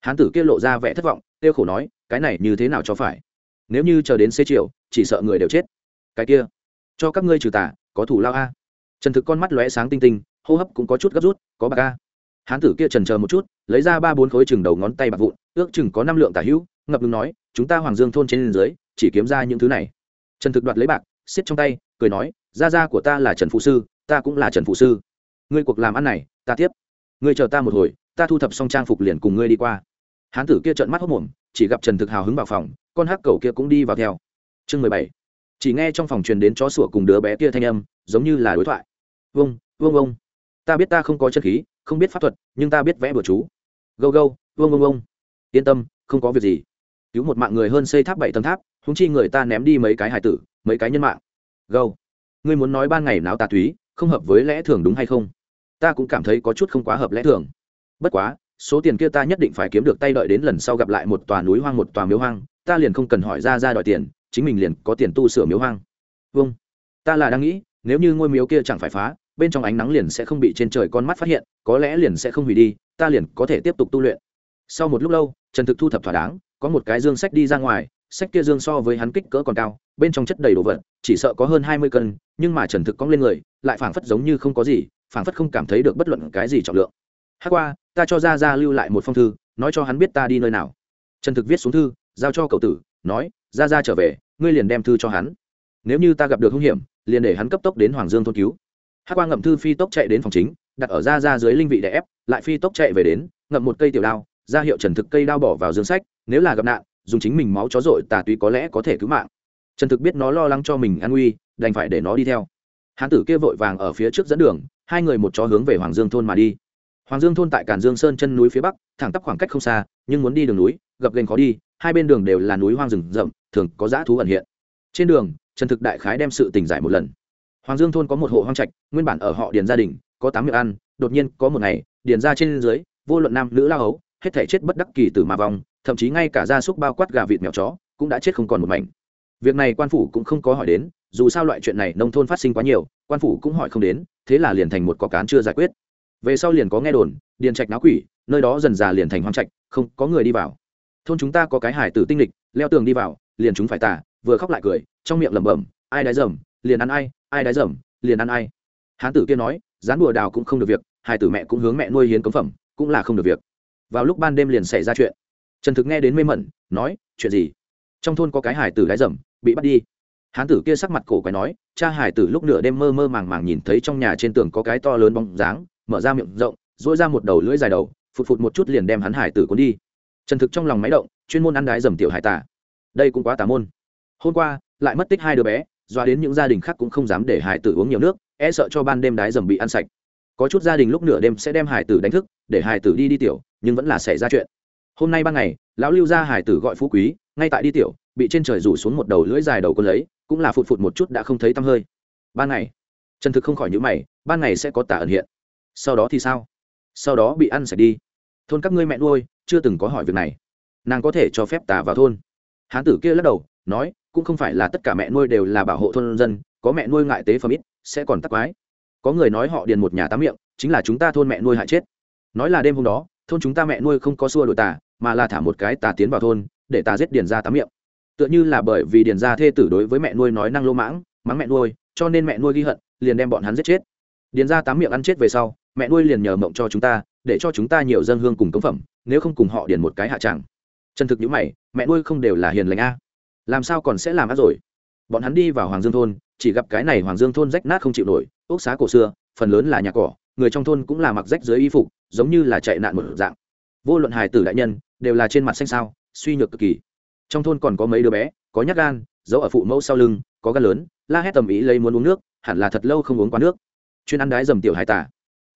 Hán tử kia lộ ra vẻ thất vọng tiêu khổ nói, cái này như thế nào cho phải? Nếu như chờ đến xế chiều, chỉ sợ người đều chết. Cái kia, cho các ngươi trừ tà, có thủ lao a. Trần thực con mắt lóe sáng tinh tinh, hô hấp cũng có chút gấp rút, có bạc a. Hán tử kia trần chờ một chút, lấy ra ba bốn khối chừng đầu ngón tay bạc vụn, ước chừng có năm lượng tả hữu, ngập ngừng nói, chúng ta hoàng dương thôn trên dưới, chỉ kiếm ra những thứ này. Trần thực đoạt lấy bạc xiết trong tay, cười nói, gia gia của ta là trần phụ sư, ta cũng là trần phụ sư. Ngươi cuộc làm ăn này ta tiếp. Ngươi chờ ta một hồi, ta thu thập xong trang phục liền cùng ngươi đi qua. Hán tử kia trợn mắt hốc mồm chỉ gặp trần thực hào hứng vào phòng, con hắc cầu kia cũng đi vào theo. Chương mười bảy. Chỉ nghe trong phòng truyền đến chó sủa cùng đứa bé kia thanh âm, giống như là đối thoại. Vâng vâng vâng ta biết ta không có chất khí, không biết pháp thuật, nhưng ta biết vẽ bừa chú. Gâu gâu vâng vâng vâng yên tâm, không có việc gì. Cứu một mạng người hơn xây tháp bảy tầng tháp húng chi người ta ném đi mấy cái hải tử, mấy cái nhân mạng. Gâu, ngươi muốn nói ban ngày náo tà túy, không hợp với lẽ thường đúng hay không? Ta cũng cảm thấy có chút không quá hợp lẽ thường. Bất quá, số tiền kia ta nhất định phải kiếm được tay đợi đến lần sau gặp lại một tòa núi hoang một tòa miếu hoang, ta liền không cần hỏi ra ra đòi tiền, chính mình liền có tiền tu sửa miếu hoang. Vâng. Ta là đang nghĩ, nếu như ngôi miếu kia chẳng phải phá, bên trong ánh nắng liền sẽ không bị trên trời con mắt phát hiện, có lẽ liền sẽ không hủy đi, ta liền có thể tiếp tục tu luyện. Sau một lúc lâu, trần thực thu thập thỏa đáng, có một cái dương sách đi ra ngoài, sách kia dương so với hắn kích cỡ còn cao, bên trong chất đầy đồ vật, chỉ sợ có hơn hai mươi cân, nhưng mà trần thực cóng lên người, lại phảng phất giống như không có gì phảng phất không cảm thấy được bất luận cái gì trọng lượng. Hát qua, ta cho ra ra lưu lại một phong thư, nói cho hắn biết ta đi nơi nào. Trần thực viết xuống thư, giao cho cậu tử, nói ra ra trở về, ngươi liền đem thư cho hắn. Nếu như ta gặp được hung hiểm, liền để hắn cấp tốc đến hoàng dương thôn cứu. Hát qua ngậm thư phi tốc chạy đến phòng chính, đặt ở ra ra dưới linh vị đè ép, lại phi tốc chạy về đến, ngậm một cây tiểu đao, ra hiệu trần thực cây đao bỏ vào dương sách, nếu là gặp nạn, dùng chính mình máu chó dội tà túy có lẽ có thể cứu mạng. Trần thực biết nó lo lắng cho mình an nguy, đành phải để nó đi theo. Hán tử kia vội vàng ở phía trước dẫn đường hai người một chó hướng về hoàng dương thôn mà đi. Hoàng dương thôn tại cản dương sơn chân núi phía bắc, thẳng tắp khoảng cách không xa, nhưng muốn đi đường núi, gập ghềnh khó đi, hai bên đường đều là núi hoang rừng rậm, thường có dã thú ẩn hiện. Trên đường, trần thực đại khái đem sự tình giải một lần. Hoàng dương thôn có một hộ hoang trạch, nguyên bản ở họ điền gia đình, có tám miệng ăn, đột nhiên có một ngày, điền ra trên dưới, vô luận nam, nữ lao hấu, hết thể chết bất đắc kỳ từ mà vong, thậm chí ngay cả gia súc bao quát gà vịt mèo chó, cũng đã chết không còn một mảnh. Việc này quan phủ cũng không có hỏi đến dù sao loại chuyện này nông thôn phát sinh quá nhiều, quan phủ cũng hỏi không đến, thế là liền thành một cọc cán chưa giải quyết. Về sau liền có nghe đồn, điền trạch náo quỷ, nơi đó dần già liền thành hoang trạch, không có người đi vào. Thôn chúng ta có cái hải tử tinh lịch, leo tường đi vào, liền chúng phải tả vừa khóc lại cười, trong miệng lẩm bẩm, ai đái dầm, liền ăn ai ai đái dầm, liền ăn ai. Hán tử kia nói dán bùa đào cũng không được việc hải tử mẹ cũng hướng mẹ nuôi hiến cấm phẩm, cũng là không được việc. Vào lúc ban đêm liền xảy ra chuyện. Trần thực nghe đến mê mẩn, nói, chuyện gì? Trong thôn có cái hải tử đái dầm, bị bắt đi hán tử kia sắc mặt cổ quái nói, cha hải tử lúc nửa đêm mơ mơ màng màng nhìn thấy trong nhà trên tường có cái to lớn bóng dáng, mở ra miệng rộng dỗi ra một đầu lưỡi dài đầu, phụt phụt một chút liền đem hắn hải tử cuốn đi. Trần thực trong lòng máy động, chuyên môn ăn đái dầm tiểu hải tả đây cũng quá tà môn. Hôm qua, lại mất tích hai đứa bé, doa đến những gia đình khác cũng không dám để hải tử uống nhiều nước e sợ cho ban đêm đái dầm bị ăn sạch. Có chút gia đình lúc nửa đêm sẽ đem hải tử đánh thức, để hải tử đi đi tiểu, nhưng vẫn là xảy ra chuyện. Hôm nay ban ngày, lão lưu gia hải tử gọi phú quý, ngay tại đi tiểu, bị trên trời rủ xuống một đầu lưỡi dài đầu con lấy cũng là phụt phụt một chút đã không thấy tăm hơi. Ban ngày, trần thực không khỏi nhữ mày, ban ngày sẽ có tả ẩn hiện. Sau đó thì sao? Sau đó bị ăn sạch đi. Thôn các ngươi mẹ nuôi, chưa từng có hỏi việc này. Nàng có thể cho phép tà vào thôn. Hán tử kia lắc đầu, nói, cũng không phải là tất cả mẹ nuôi đều là bảo hộ thôn dân, có mẹ nuôi ngại tế phẩm ít, sẽ còn tắc quái. Có người nói họ điền một nhà tám miệng, chính là chúng ta thôn mẹ nuôi hại chết. Nói là đêm hôm đó, thôn chúng ta mẹ nuôi không có xua đuổi tà, mà là thả một cái tà tiến vào thôn, để tà giết điền ra tám miệng tựa như là bởi vì điền Gia thê tử đối với mẹ nuôi nói năng lô mãng, mắng mẹ nuôi, cho nên mẹ nuôi ghi hận, liền đem bọn hắn giết chết. Điền Gia tám miệng ăn chết về sau, mẹ nuôi liền nhờ mộng cho chúng ta, để cho chúng ta nhiều dân hương cùng cống phẩm, nếu không cùng họ điền một cái hạ tràng chân thực những mày, mẹ nuôi không đều là hiền lành a. Làm sao còn sẽ làm ác rồi? Bọn hắn đi vào hoàng dương thôn, chỉ gặp cái này hoàng dương thôn rách nát không chịu nổi, ốc xá cổ xưa, phần lớn là nhà cỏ, người trong thôn cũng là mặc rách dưới y phục, giống như là chạy nạn một dạng. Vô luận hài tử đại nhân, đều là trên mặt xanh sao, suy nhược cực kỳ trong thôn còn có mấy đứa bé, có nhát gan, giấu ở phụ mẫu sau lưng, có gan lớn, la hét tầm ý lấy muốn uống nước, hẳn là thật lâu không uống qua nước. Chuyên ăn đái dầm tiểu hài tả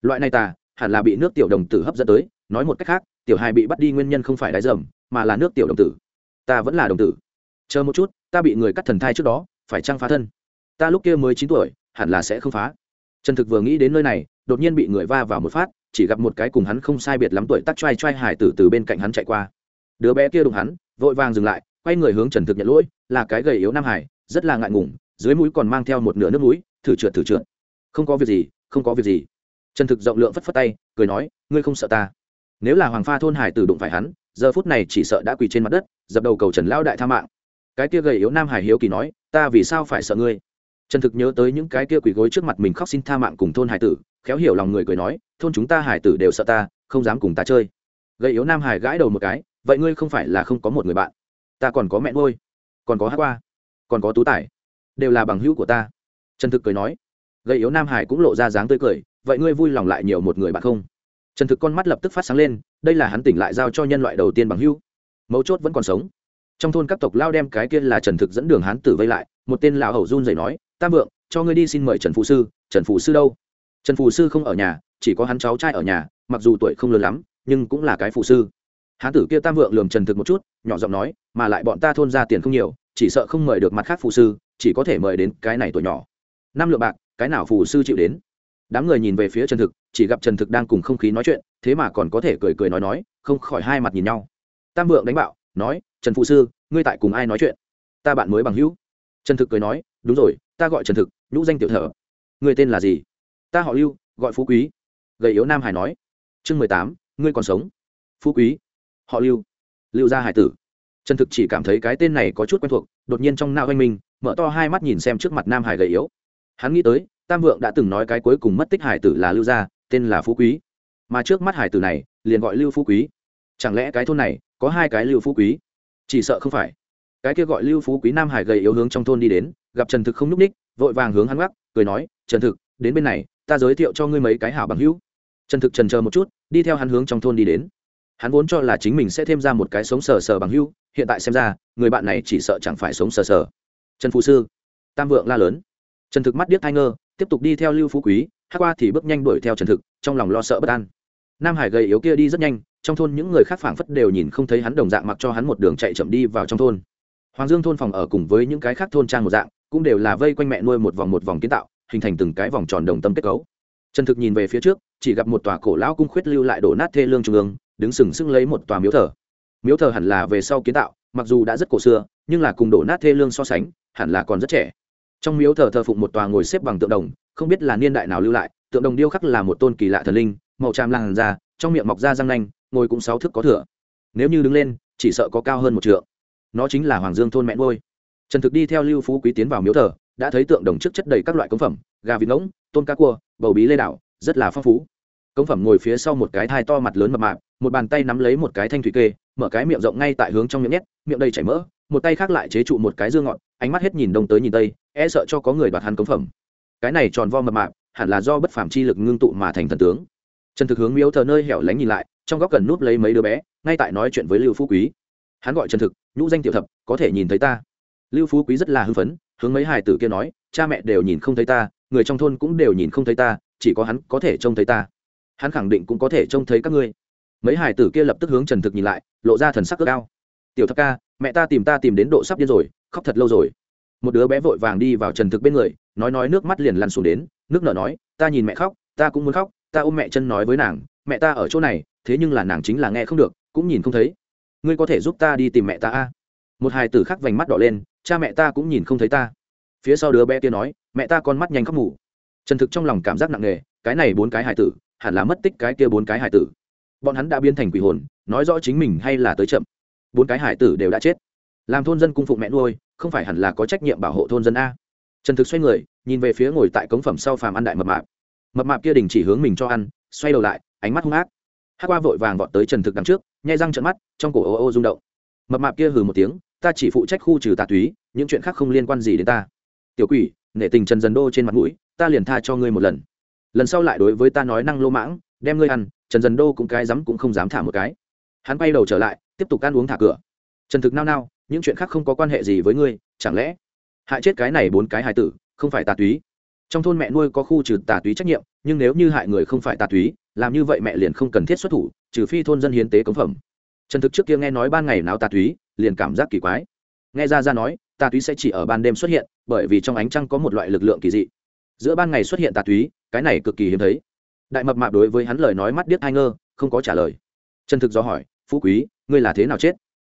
loại này tà, hẳn là bị nước tiểu đồng tử hấp dẫn tới, nói một cách khác, tiểu hài bị bắt đi nguyên nhân không phải đái dầm, mà là nước tiểu đồng tử. Ta vẫn là đồng tử. Chờ một chút, ta bị người cắt thần thai trước đó, phải trăng phá thân. Ta lúc kia mới chín tuổi, hẳn là sẽ không phá. Trần thực vừa nghĩ đến nơi này, đột nhiên bị người va vào một phát, chỉ gặp một cái cùng hắn không sai biệt lắm tuổi tắc choai choai hải tử từ bên cạnh hắn chạy qua. Đứa bé kia đụng hắn, vội vàng dừng lại quay người hướng trần thực nhận lỗi, là cái gầy yếu nam hải, rất là ngại ngùng, dưới mũi còn mang theo một nửa nước mũi, thử trượt thử trượt. Không có việc gì, không có việc gì. Trần thực rộng lượng phất phất tay, cười nói, ngươi không sợ ta. Nếu là hoàng pha thôn hải tử đụng phải hắn, giờ phút này chỉ sợ đã quỳ trên mặt đất, dập đầu cầu trần lao đại tha mạng. Cái kia gầy yếu nam hải hiếu kỳ nói, ta vì sao phải sợ ngươi? Trần thực nhớ tới những cái kia quỳ gối trước mặt mình khóc xin tha mạng cùng thôn hải tử, khéo hiểu lòng người cười nói, thôn chúng ta hải tử đều sợ ta, không dám cùng ta chơi. Gầy yếu nam hải gãi đầu một cái, vậy ngươi không phải là không có một người bạn ta còn có mẹ nuôi còn có hát qua còn có tú tài, đều là bằng hữu của ta. Trần thực cười nói gầy yếu nam hải cũng lộ ra dáng tươi cười vậy ngươi vui lòng lại nhiều một người bạn không? Trần thực con mắt lập tức phát sáng lên đây là hắn tỉnh lại giao cho nhân loại đầu tiên bằng hữu. Mấu chốt vẫn còn sống. Trong thôn các tộc lao đem cái kia là trần thực dẫn đường hán tử vây lại một tên lão hầu run dậy nói tam vượng cho ngươi đi xin mời trần phụ sư trần phụ sư đâu? Trần phụ sư không ở nhà chỉ có hắn cháu trai ở nhà mặc dù tuổi không lớn lắm nhưng cũng là cái phụ sư hán tử kia tam vượng lường trần thực một chút, nhỏ giọng nói, mà lại bọn ta thôn ra tiền không nhiều, chỉ sợ không mời được mặt khác phụ sư, chỉ có thể mời đến cái này tuổi nhỏ. Năm lượng bạc, cái nào phụ sư chịu đến? Đám người nhìn về phía trần thực, chỉ gặp trần thực đang cùng không khí nói chuyện, thế mà còn có thể cười cười nói nói, không khỏi hai mặt nhìn nhau. Tam vượng đánh bạo, nói, trần phụ sư, ngươi tại cùng ai nói chuyện? Ta bạn mới bằng hữu. Trần thực cười nói, đúng rồi, ta gọi trần thực, nhũ danh tiểu thở người tên là gì? Ta họ lưu, gọi phú quý. Gầy yếu nam hải nói. Chương mười tám, ngươi còn sống. Phú quý họ lưu. Lưu gia hải tử. Trần thực chỉ cảm thấy cái tên này có chút quen thuộc, đột nhiên trong nao anh minh mở to hai mắt nhìn xem trước mặt nam hải gầy yếu. Hắn nghĩ tới, tam vượng đã từng nói cái cuối cùng mất tích hải tử là lưu gia, tên là phú quý. Mà trước mắt hải tử này, liền gọi lưu phú quý. Chẳng lẽ cái thôn này có hai cái lưu phú quý? Chỉ sợ không phải. Cái kia gọi lưu phú quý nam hải gầy yếu hướng trong thôn đi đến, gặp trần thực không nhúc ních vội vàng hướng hắn gác, cười nói, trần thực, đến bên này, ta giới thiệu cho ngươi mấy cái hảo bằng hữu. Trần thực trần chờ một chút, đi theo hắn hướng trong thôn đi đến hắn vốn cho là chính mình sẽ thêm ra một cái sống sờ sờ bằng hữu, hiện tại xem ra, người bạn này chỉ sợ chẳng phải sống sờ sờ. Trần phụ sư, tam vượng la lớn. Trần thực mắt điếc thai ngơ, tiếp tục đi theo lưu phú quý, hát qua thì bước nhanh đuổi theo trần thực, trong lòng lo sợ bất an. Nam hải gầy yếu kia đi rất nhanh, trong thôn những người khác phảng phất đều nhìn không thấy hắn đồng dạng mặc cho hắn một đường chạy chậm đi vào trong thôn. Hoàng dương thôn phòng ở cùng với những cái khác thôn trang một dạng, cũng đều là vây quanh mẹ nuôi một vòng một vòng kiến tạo, hình thành từng cái vòng tròn đồng tâm kết cấu. Trần thực nhìn về phía trước, chỉ gặp một tòa cổ lão cung khuyết lưu lại đổ nát thê lương trung ương đứng sừng sững lấy một tòa miếu thờ. Miếu thờ hẳn là về sau kiến tạo, mặc dù đã rất cổ xưa, nhưng là cùng đổ nát thê lương so sánh, hẳn là còn rất trẻ. Trong miếu thờ thờ phụng một tòa ngồi xếp bằng tượng đồng, không biết là niên đại nào lưu lại, tượng đồng điêu khắc là một tôn kỳ lạ thần linh, màu tràm làn da, trong miệng mọc ra răng nanh, ngồi cũng sáu thước có thừa. Nếu như đứng lên, chỉ sợ có cao hơn một trượng. Nó chính là hoàng dương thôn mẹ nuôi. Trần thực đi theo lưu phú quý tiến vào miếu thờ, đã thấy tượng đồng trước chất đầy các loại cống phẩm, gà vịt ngỗng, tôm cá cua, bầu bí lê đảo, rất là phong phú. Cống phẩm ngồi phía sau một cái thai to mặt lớn mập mạp một bàn tay nắm lấy một cái thanh thủy kê mở cái miệng rộng ngay tại hướng trong miệng nhét miệng đầy chảy mỡ một tay khác lại chế trụ một cái dương ngọn, ánh mắt hết nhìn đông tới nhìn tây e sợ cho có người đoạt hắn cống phẩm. Cái này tròn vo mập mạp hẳn là do bất phàm chi lực ngưng tụ mà thành thần tướng. Trần thực hướng miếu thờ nơi hẻo lánh nhìn lại trong góc cần núp lấy mấy đứa bé ngay tại nói chuyện với lưu phú quý. Hắn gọi trần thực nhũ danh tiểu thập có thể nhìn thấy ta. Lưu phú quý rất là hưng phấn hướng mấy hài tử kia nói cha mẹ đều nhìn không thấy ta người trong thôn cũng đều nhìn không thấy ta chỉ có hắn có thể trông thấy ta. Hắn khẳng định cũng có thể trông thấy các ngươi mấy hải tử kia lập tức hướng trần thực nhìn lại, lộ ra thần sắc ước cao tiểu thập ca, mẹ ta tìm ta tìm đến độ sắp điên rồi, khóc thật lâu rồi. Một đứa bé vội vàng đi vào trần thực bên người, nói nói nước mắt liền lăn xuống đến, nước nở nói, ta nhìn mẹ khóc, ta cũng muốn khóc, ta ôm mẹ chân nói với nàng, mẹ ta ở chỗ này, thế nhưng là nàng chính là nghe không được, cũng nhìn không thấy. Ngươi có thể giúp ta đi tìm mẹ ta a? Một hài tử khác vành mắt đỏ lên, cha mẹ ta cũng nhìn không thấy ta. Phía sau đứa bé kia nói, mẹ ta con mắt nhanh khóc mù. Trần thực trong lòng cảm giác nặng nề, cái này bốn cái hài tử, hẳn là mất tích cái kia bốn cái hài tử bọn hắn đã biến thành quỷ hồn, nói rõ chính mình hay là tới chậm. Bốn cái hải tử đều đã chết. Làm thôn dân cung phụng mẹ nuôi, không phải hẳn là có trách nhiệm bảo hộ thôn dân a? Trần thực xoay người, nhìn về phía ngồi tại cống phẩm sau phàm ăn đại mập mạp. Mập mạp kia đình chỉ hướng mình cho ăn, xoay đầu lại, ánh mắt hung ác. Hát qua vội vàng vọt tới trần thực đằng trước, nhai răng trận mắt, trong cổ ô ô rung động. Mập mạp kia hừ một tiếng, ta chỉ phụ trách khu trừ tà túy, những chuyện khác không liên quan gì đến ta. Tiểu quỷ, nể tình trần dần đô trên mặt mũi, ta liền tha cho ngươi một lần. Lần sau lại đối với ta nói năng lô mãng đem ngươi ăn, trần dần đô cũng cái dám cũng không dám thả một cái. Hắn quay đầu trở lại, tiếp tục ăn uống thả cửa. Trần thực nao nao, những chuyện khác không có quan hệ gì với ngươi, chẳng lẽ hại chết cái này bốn cái hài tử không phải tà túy? Trong thôn mẹ nuôi có khu trừ tà túy trách nhiệm, nhưng nếu như hại người không phải tà túy, làm như vậy mẹ liền không cần thiết xuất thủ, trừ phi thôn dân hiến tế cống phẩm. Trần thực trước kia nghe nói ban ngày nào tà túy, liền cảm giác kỳ quái. Nghe ra ra nói, tà túy sẽ chỉ ở ban đêm xuất hiện, bởi vì trong ánh trăng có một loại lực lượng kỳ dị. Giữa ban ngày xuất hiện tà túy, cái này cực kỳ hiếm thấy đại mập mạp đối với hắn lời nói mắt điếc ai ngơ, không có trả lời. Trần thực do hỏi, phú quý, ngươi là thế nào chết?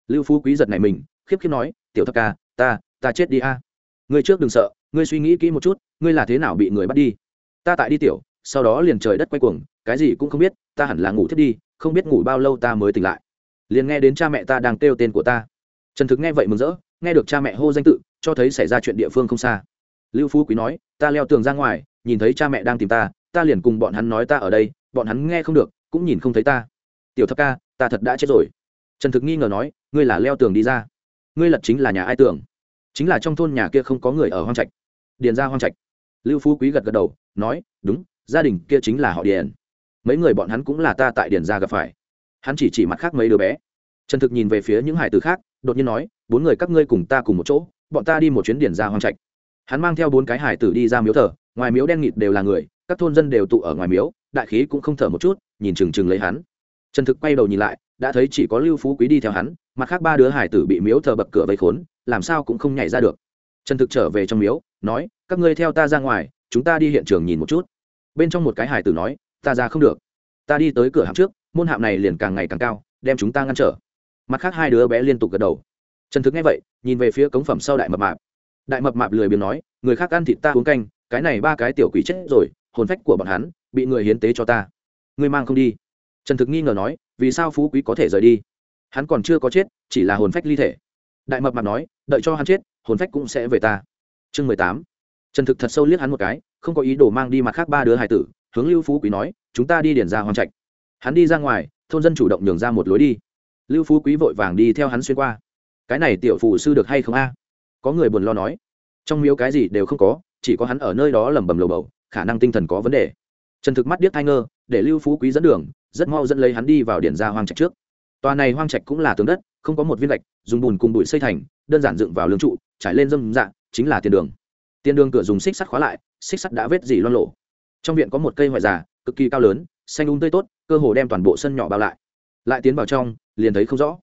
Lưu phú quý giật này mình, khiếp khiếp nói, tiểu thập ca, ta ta chết đi a. Ngươi trước đừng sợ, ngươi suy nghĩ kỹ một chút, ngươi là thế nào bị người bắt đi? Ta tại đi tiểu, sau đó liền trời đất quay cuồng, cái gì cũng không biết, ta hẳn là ngủ thiết đi, không biết ngủ bao lâu ta mới tỉnh lại. Liền nghe đến cha mẹ ta đang kêu tên của ta. Trần thực nghe vậy mừng rỡ, nghe được cha mẹ hô danh tự, cho thấy xảy ra chuyện địa phương không xa. Lưu phú quý nói, ta leo tường ra ngoài, nhìn thấy cha mẹ đang tìm ta ta liền cùng bọn hắn nói ta ở đây, bọn hắn nghe không được, cũng nhìn không thấy ta. Tiểu thập ca, ta thật đã chết rồi. Trần thực nghi ngờ nói, ngươi là leo tường đi ra. Ngươi lật chính là nhà ai tường? Chính là trong thôn nhà kia không có người ở hoang trạch. Điền ra hoang trạch. Lưu phú quý gật gật đầu, nói, đúng, gia đình kia chính là họ điền. Mấy người bọn hắn cũng là ta tại điền gia gặp phải. Hắn chỉ chỉ mặt khác mấy đứa bé. Trần thực nhìn về phía những hải tử khác, đột nhiên nói, bốn người các ngươi cùng ta cùng một chỗ, bọn ta đi một chuyến điền ra hoang trạch. Hắn mang theo bốn cái hải tử đi ra miếu thờ, ngoài miếu đen nghịt đều là người các thôn dân đều tụ ở ngoài miếu, đại khí cũng không thở một chút, nhìn chừng chừng lấy hắn. Trần thực quay đầu nhìn lại, đã thấy chỉ có lưu phú quý đi theo hắn, mặt khác ba đứa hải tử bị miếu thờ bậc cửa vây khốn, làm sao cũng không nhảy ra được. Trần thực trở về trong miếu, nói, các ngươi theo ta ra ngoài, chúng ta đi hiện trường nhìn một chút. Bên trong một cái hải tử nói, ta ra không được. Ta đi tới cửa hạm trước, môn hạm này liền càng ngày càng cao, đem chúng ta ngăn trở. Mặt khác hai đứa bé liên tục gật đầu. Trần thực nghe vậy, nhìn về phía cống phẩm sau đại mập mạp. Đại mập mạp lười biếng nói, người khác ăn thịt ta uống canh, cái này ba cái tiểu quỷ chết rồi hồn phách của bọn hắn bị người hiến tế cho ta. Ngươi mang không đi. Trần thực nghi ngờ nói, vì sao phú quý có thể rời đi? Hắn còn chưa có chết, chỉ là hồn phách ly thể. Đại mập mạp nói, đợi cho hắn chết, hồn phách cũng sẽ về ta. Chương mười tám. Trần thực thật sâu liếc hắn một cái, không có ý đồ mang đi mặt khác ba đứa hải tử, hướng lưu phú quý nói, chúng ta đi điển ra hoàng trạch. Hắn đi ra ngoài, thôn dân chủ động nhường ra một lối đi. Lưu phú quý vội vàng đi theo hắn xuyên qua. Cái này tiểu phù sư được hay không a? Có người buồn lo nói. Trong miếu cái gì đều không có, chỉ có hắn ở nơi đó lẩm bẩm lầu bầu khả năng tinh thần có vấn đề. Trần thực mắt điếc thai ngơ, để lưu phú quý dẫn đường, rất mau dẫn lấy hắn đi vào điển ra hoang trạch trước. Tòa này hoang trạch cũng là tường đất, không có một viên gạch, dùng bùn cùng bụi xây thành, đơn giản dựng vào lương trụ, trải lên dâm dạ chính là tiền đường. Tiền đường cửa dùng xích sắt khóa lại, xích sắt đã vết dỉ loan lộ trong viện có một cây ngoại già, cực kỳ cao lớn, xanh úng tươi tốt, cơ hồ đem toàn bộ sân nhỏ bao lại. Lại tiến vào trong, liền thấy không rõ.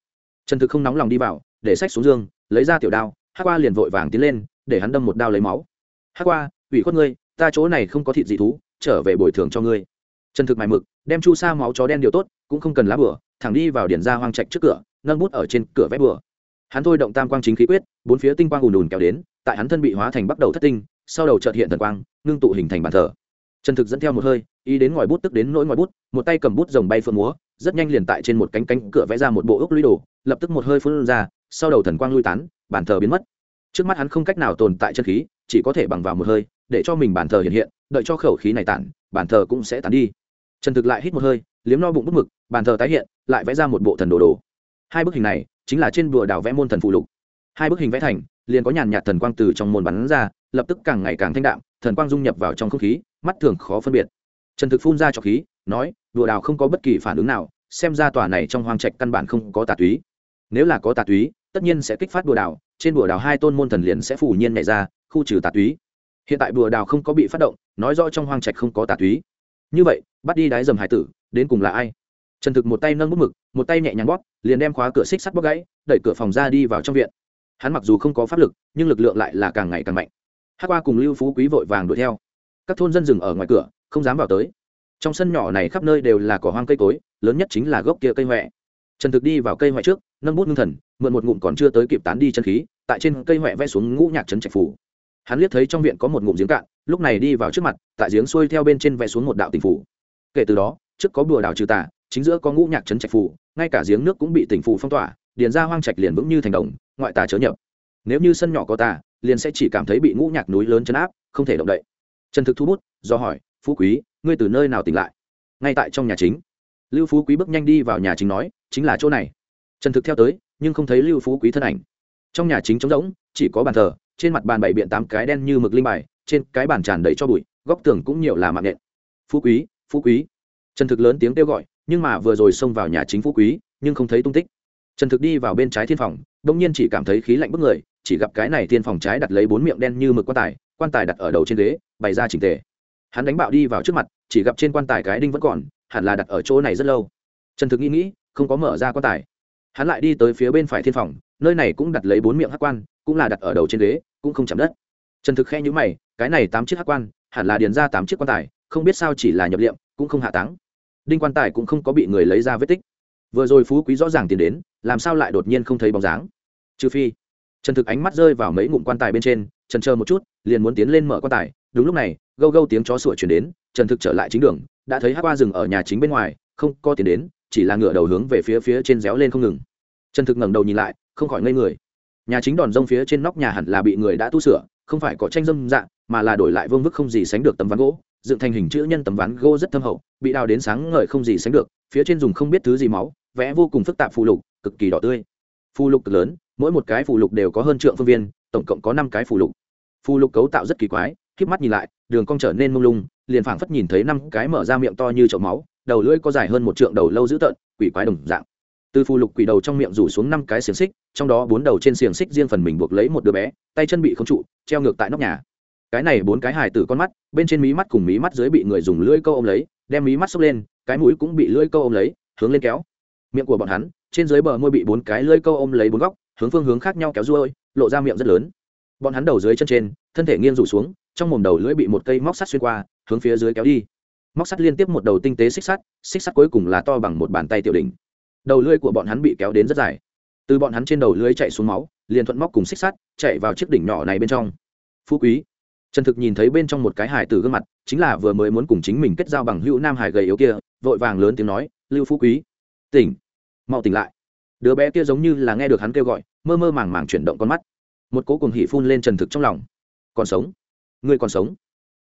Trần thực không nóng lòng đi vào, để sách xuống giường lấy ra tiểu đao hát qua liền vội vàng tiến lên, để hắn đâm một đao lấy máu. Hát qua, ủy khuất ngươi ta chỗ này không có thịt dị thú, trở về bồi thường cho ngươi. Trần thực mài mực, đem chu sa máu chó đen điều tốt, cũng không cần lá bửa thẳng đi vào điển ra hoang trạch trước cửa, nâng bút ở trên cửa vét bửa hắn thôi động tam quang chính khí quyết, bốn phía tinh quang ùn ùn kéo đến, tại hắn thân bị hóa thành bắt đầu thất tinh, sau đầu trợt hiện thần quang, ngưng tụ hình thành bàn thờ. Trần thực dẫn theo một hơi, ý đến ngòi bút tức đến nỗi ngòi bút, một tay cầm bút rồng bay phượng múa, rất nhanh liền tại trên một cánh cánh cửa vẽ ra một bộ ốc lũy đồ, lập tức một hơi phun ra, sau đầu thần quang lui tán bàn thờ biến mất. Trước mắt hắn không cách nào tồn tại chân khí chỉ có thể bằng vào một hơi, để cho mình bàn thờ hiện hiện, đợi cho khẩu khí này tản bàn thờ cũng sẽ tán đi. Trần thực lại hít một hơi, liếm no bụng bút mực bàn thờ tái hiện, lại vẽ ra một bộ thần đồ đồ. Hai bức hình này, chính là trên bùa đảo vẽ môn thần phụ lục. Hai bức hình vẽ thành, liền có nhàn nhạt thần quang từ trong môn bắn ra, lập tức càng ngày càng thanh đạm, thần quang dung nhập vào trong không khí, mắt thường khó phân biệt. Trần thực phun ra cho khí, nói đùa đào không có bất kỳ phản ứng nào, xem ra tòa này trong hoang trạch căn bản không có tà túy. Nếu là có tà túy tất nhiên sẽ kích phát bùa đào, trên bùa đào hai tôn môn thần liền sẽ phủ nhiên nhảy ra, khu trừ tà túy. Hiện tại bùa đào không có bị phát động, nói rõ trong hoang trạch không có tà túy. Như vậy, bắt đi đái dầm hải tử, đến cùng là ai? Trần thực một tay nâng bút mực, một tay nhẹ nhàng bóp, liền đem khóa cửa xích sắt bóp gãy, đẩy cửa phòng ra đi vào trong viện. Hắn mặc dù không có pháp lực, nhưng lực lượng lại là càng ngày càng mạnh. Hát qua cùng lưu phú quý vội vàng đuổi theo. Các thôn dân dừng ở ngoài cửa, không dám vào tới. Trong sân nhỏ này khắp nơi đều là cỏ hoang cây cối, lớn nhất chính là gốc kia cây huệ trần thực đi vào cây huệ trước nâng bút ngưng thần, mượn một ngụm còn chưa tới kịp tán đi chân khí, tại trên cây huệ vẽ xuống ngũ nhạc trấn trạch phủ. Hắn liếc thấy trong viện có một ngụm giếng cạn, lúc này đi vào trước mặt, tại giếng xuôi theo bên trên vẽ xuống một đạo tình phủ. Kể từ đó, trước có bùa đào trừ tà, chính giữa có ngũ nhạc trấn trạch phủ, ngay cả giếng nước cũng bị tỉnh phủ phong tỏa, điền ra hoang trạch liền vững như thành đồng, ngoại tà chớ nhập. Nếu như sân nhỏ có tà, liền sẽ chỉ cảm thấy bị ngũ nhạc núi lớn chấn áp, không thể động đậy. Trần thực thu bút, do hỏi, phú quý, ngươi từ nơi nào tỉnh lại? Ngay tại trong nhà chính. Lưu phú quý bước nhanh đi vào nhà chính nói, chính là chỗ này trần thực theo tới, nhưng không thấy lưu phú quý thân ảnh. Trong nhà chính trống rỗng, chỉ có bàn thờ, trên mặt bàn bảy biện tám cái đen như mực linh bài, trên cái bàn tràn đầy cho bụi, góc tường cũng nhiều là mạng nện phú quý phú quý. Trần thực lớn tiếng kêu gọi, nhưng mà vừa rồi xông vào nhà chính phú quý, nhưng không thấy tung tích. Trần thực đi vào bên trái thiên phòng, đông nhiên chỉ cảm thấy khí lạnh bức người, chỉ gặp cái này thiên phòng trái đặt lấy bốn miệng đen như mực quan tài quan tài đặt ở đầu trên ghế, bày ra chỉnh tề. Hắn đánh bạo đi vào trước mặt, chỉ gặp trên quan tài cái đinh vẫn còn, hẳn là đặt ở chỗ này rất lâu. Trần thực nghĩ nghĩ, không có mở ra quan tài hắn lại đi tới phía bên phải thiên phòng, nơi này cũng đặt lấy bốn miệng hát quan, cũng là đặt ở đầu trên ghế, cũng không chạm đất. Trần thực khe nhữ mày, cái này tám chiếc hát quan, hẳn là điền ra tám chiếc quan tài, không biết sao chỉ là nhập liệm, cũng không hạ táng. Đinh quan tài cũng không có bị người lấy ra vết tích. Vừa rồi phú quý rõ ràng tiền đến, làm sao lại đột nhiên không thấy bóng dáng? Trừ phi, trần thực ánh mắt rơi vào mấy ngụm quan tài bên trên, trần chờ một chút, liền muốn tiến lên mở quan tài. Đúng lúc này, gâu gâu tiếng chó sủa chuyển đến, trần thực trở lại chính đường, đã thấy hát qua rừng ở nhà chính bên ngoài, không có tiền đến chỉ là ngựa đầu hướng về phía phía trên réo lên không ngừng. Trần thực ngẩng đầu nhìn lại, không khỏi ngây người. Nhà chính đòn rông phía trên nóc nhà hẳn là bị người đã tu sửa, không phải có tranh dâm dạng mà là đổi lại vương vức không gì sánh được tấm ván gỗ, dựng thành hình chữ nhân tấm ván gỗ rất thâm hậu, bị đào đến sáng ngời không gì sánh được, phía trên dùng không biết thứ gì máu, vẽ vô cùng phức tạp phù lục, cực kỳ đỏ tươi. Phù lục cực lớn, mỗi một cái phù lục đều có hơn trượng phương viên, tổng cộng có năm cái phù lục. Phù lục cấu tạo rất kỳ quái k mắt nhìn lại, đường cong trở nên mông lung, liền phảng phất nhìn thấy năm cái mở ra miệng to như chậu máu đầu lưỡi có dài hơn một trượng đầu lâu dữ tợn, quỷ quái đồng dạng. Từ phù lục quỷ đầu trong miệng rủ xuống năm cái xiềng xích, trong đó bốn đầu trên xiềng xích riêng phần mình buộc lấy một đứa bé, tay chân bị không trụ, treo ngược tại nóc nhà. Cái này bốn cái hài tử con mắt, bên trên mí mắt cùng mí mắt dưới bị người dùng lưỡi câu ôm lấy, đem mí mắt xốc lên, cái mũi cũng bị lưỡi câu ôm lấy, hướng lên kéo. Miệng của bọn hắn, trên dưới bờ môi bị bốn cái lưỡi câu ôm lấy bốn góc, hướng phương hướng khác nhau kéo ruôi, lộ ra miệng rất lớn. Bọn hắn đầu dưới chân trên, thân thể nghiêng rủ xuống, trong mồm đầu lưỡi bị một cây móc sắt xuyên qua, hướng phía dưới kéo đi móc sắt liên tiếp một đầu tinh tế xích sắt xích sắt cuối cùng là to bằng một bàn tay tiểu đỉnh. Đầu lưỡi của bọn hắn bị kéo đến rất dài. Từ bọn hắn trên đầu lưỡi chạy xuống máu, liền thuận móc cùng xích sắt, chạy vào chiếc đỉnh nhỏ này bên trong. Phú quý, trần thực nhìn thấy bên trong một cái hải tử gương mặt, chính là vừa mới muốn cùng chính mình kết giao bằng hữu nam hải gầy yếu kia, vội vàng lớn tiếng nói, lưu phú quý, tỉnh, mau tỉnh lại. Đứa bé kia giống như là nghe được hắn kêu gọi, mơ mơ màng màng chuyển động con mắt. Một cố cùng hỉ phun lên trần thực trong lòng. Còn sống? Ngươi còn sống?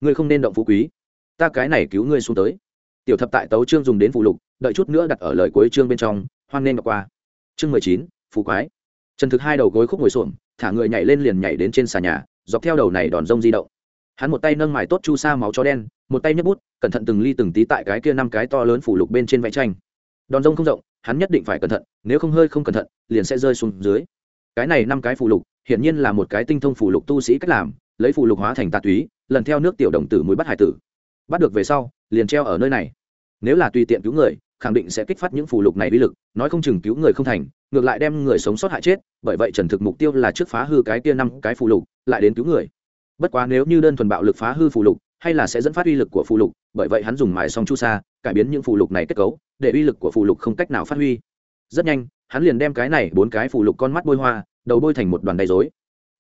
Ngươi không nên động phú quý ta cái này cứu ngươi xuống tới. Tiểu thập tại tấu trương dùng đến phụ lục, đợi chút nữa đặt ở lời cuối chương bên trong, hoan nên đọc qua. Chương mười chín phú quái. Trần thực hai đầu gối khúc ngồi xuồng thả người nhảy lên liền nhảy đến trên xà nhà, dọc theo đầu này đòn rông di động. Hắn một tay nâng mài tốt chu sa máu chó đen, một tay nhấc bút, cẩn thận từng ly từng tí tại cái kia năm cái to lớn phủ lục bên trên vẽ tranh. Đòn rông không rộng, hắn nhất định phải cẩn thận, nếu không hơi không cẩn thận, liền sẽ rơi xuống dưới. Cái này năm cái phủ lục, hiển nhiên là một cái tinh thông phủ lục tu sĩ cách làm, lấy phủ lục hóa thành tà túy, lần theo nước tiểu đồng tử mũi bắt hải tử bắt được về sau, liền treo ở nơi này. Nếu là tùy tiện cứu người, khẳng định sẽ kích phát những phù lục này uy lực, nói không chừng cứu người không thành, ngược lại đem người sống sót hại chết, bởi vậy trần thực mục tiêu là trước phá hư cái kia năm cái phù lục, lại đến cứu người. Bất quá nếu như đơn thuần bạo lực phá hư phù lục, hay là sẽ dẫn phát uy lực của phù lục, bởi vậy hắn dùng mài song chu sa, cải biến những phù lục này kết cấu, để uy lực của phù lục không cách nào phát huy. Rất nhanh, hắn liền đem cái này bốn cái phù lục con mắt bôi hoa, đầu bôi thành một đoàn đầy dối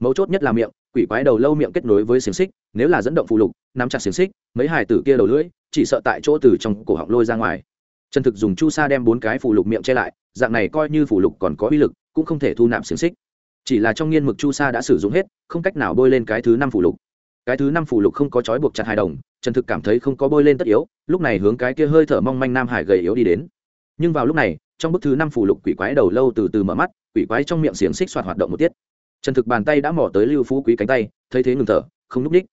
mấu chốt nhất là miệng, quỷ quái đầu lâu miệng kết nối với xiềng xích, nếu là dẫn động phụ lục, nắm chặt xiềng xích, mấy hải tử kia đầu lưỡi, chỉ sợ tại chỗ từ trong cổ họng lôi ra ngoài. Trần thực dùng chu sa đem bốn cái phụ lục miệng che lại, dạng này coi như phụ lục còn có uy lực, cũng không thể thu nạp xiềng xích. Chỉ là trong nghiên mực chu sa đã sử dụng hết, không cách nào bôi lên cái thứ năm phụ lục. Cái thứ năm phụ lục không có trói buộc chặt hài đồng trần thực cảm thấy không có bôi lên tất yếu, lúc này hướng cái kia hơi thở mong manh nam hải gầy yếu đi đến. Nhưng vào lúc này, trong bức thứ năm phụ lục quỷ quái đầu lâu từ từ mở mắt, quỷ quái trong miệng xiềng xích soạt hoạt động một tiết trần thực bàn tay đã mỏ tới lưu phú quý cánh tay, thấy thế ngừng thở, không núp ních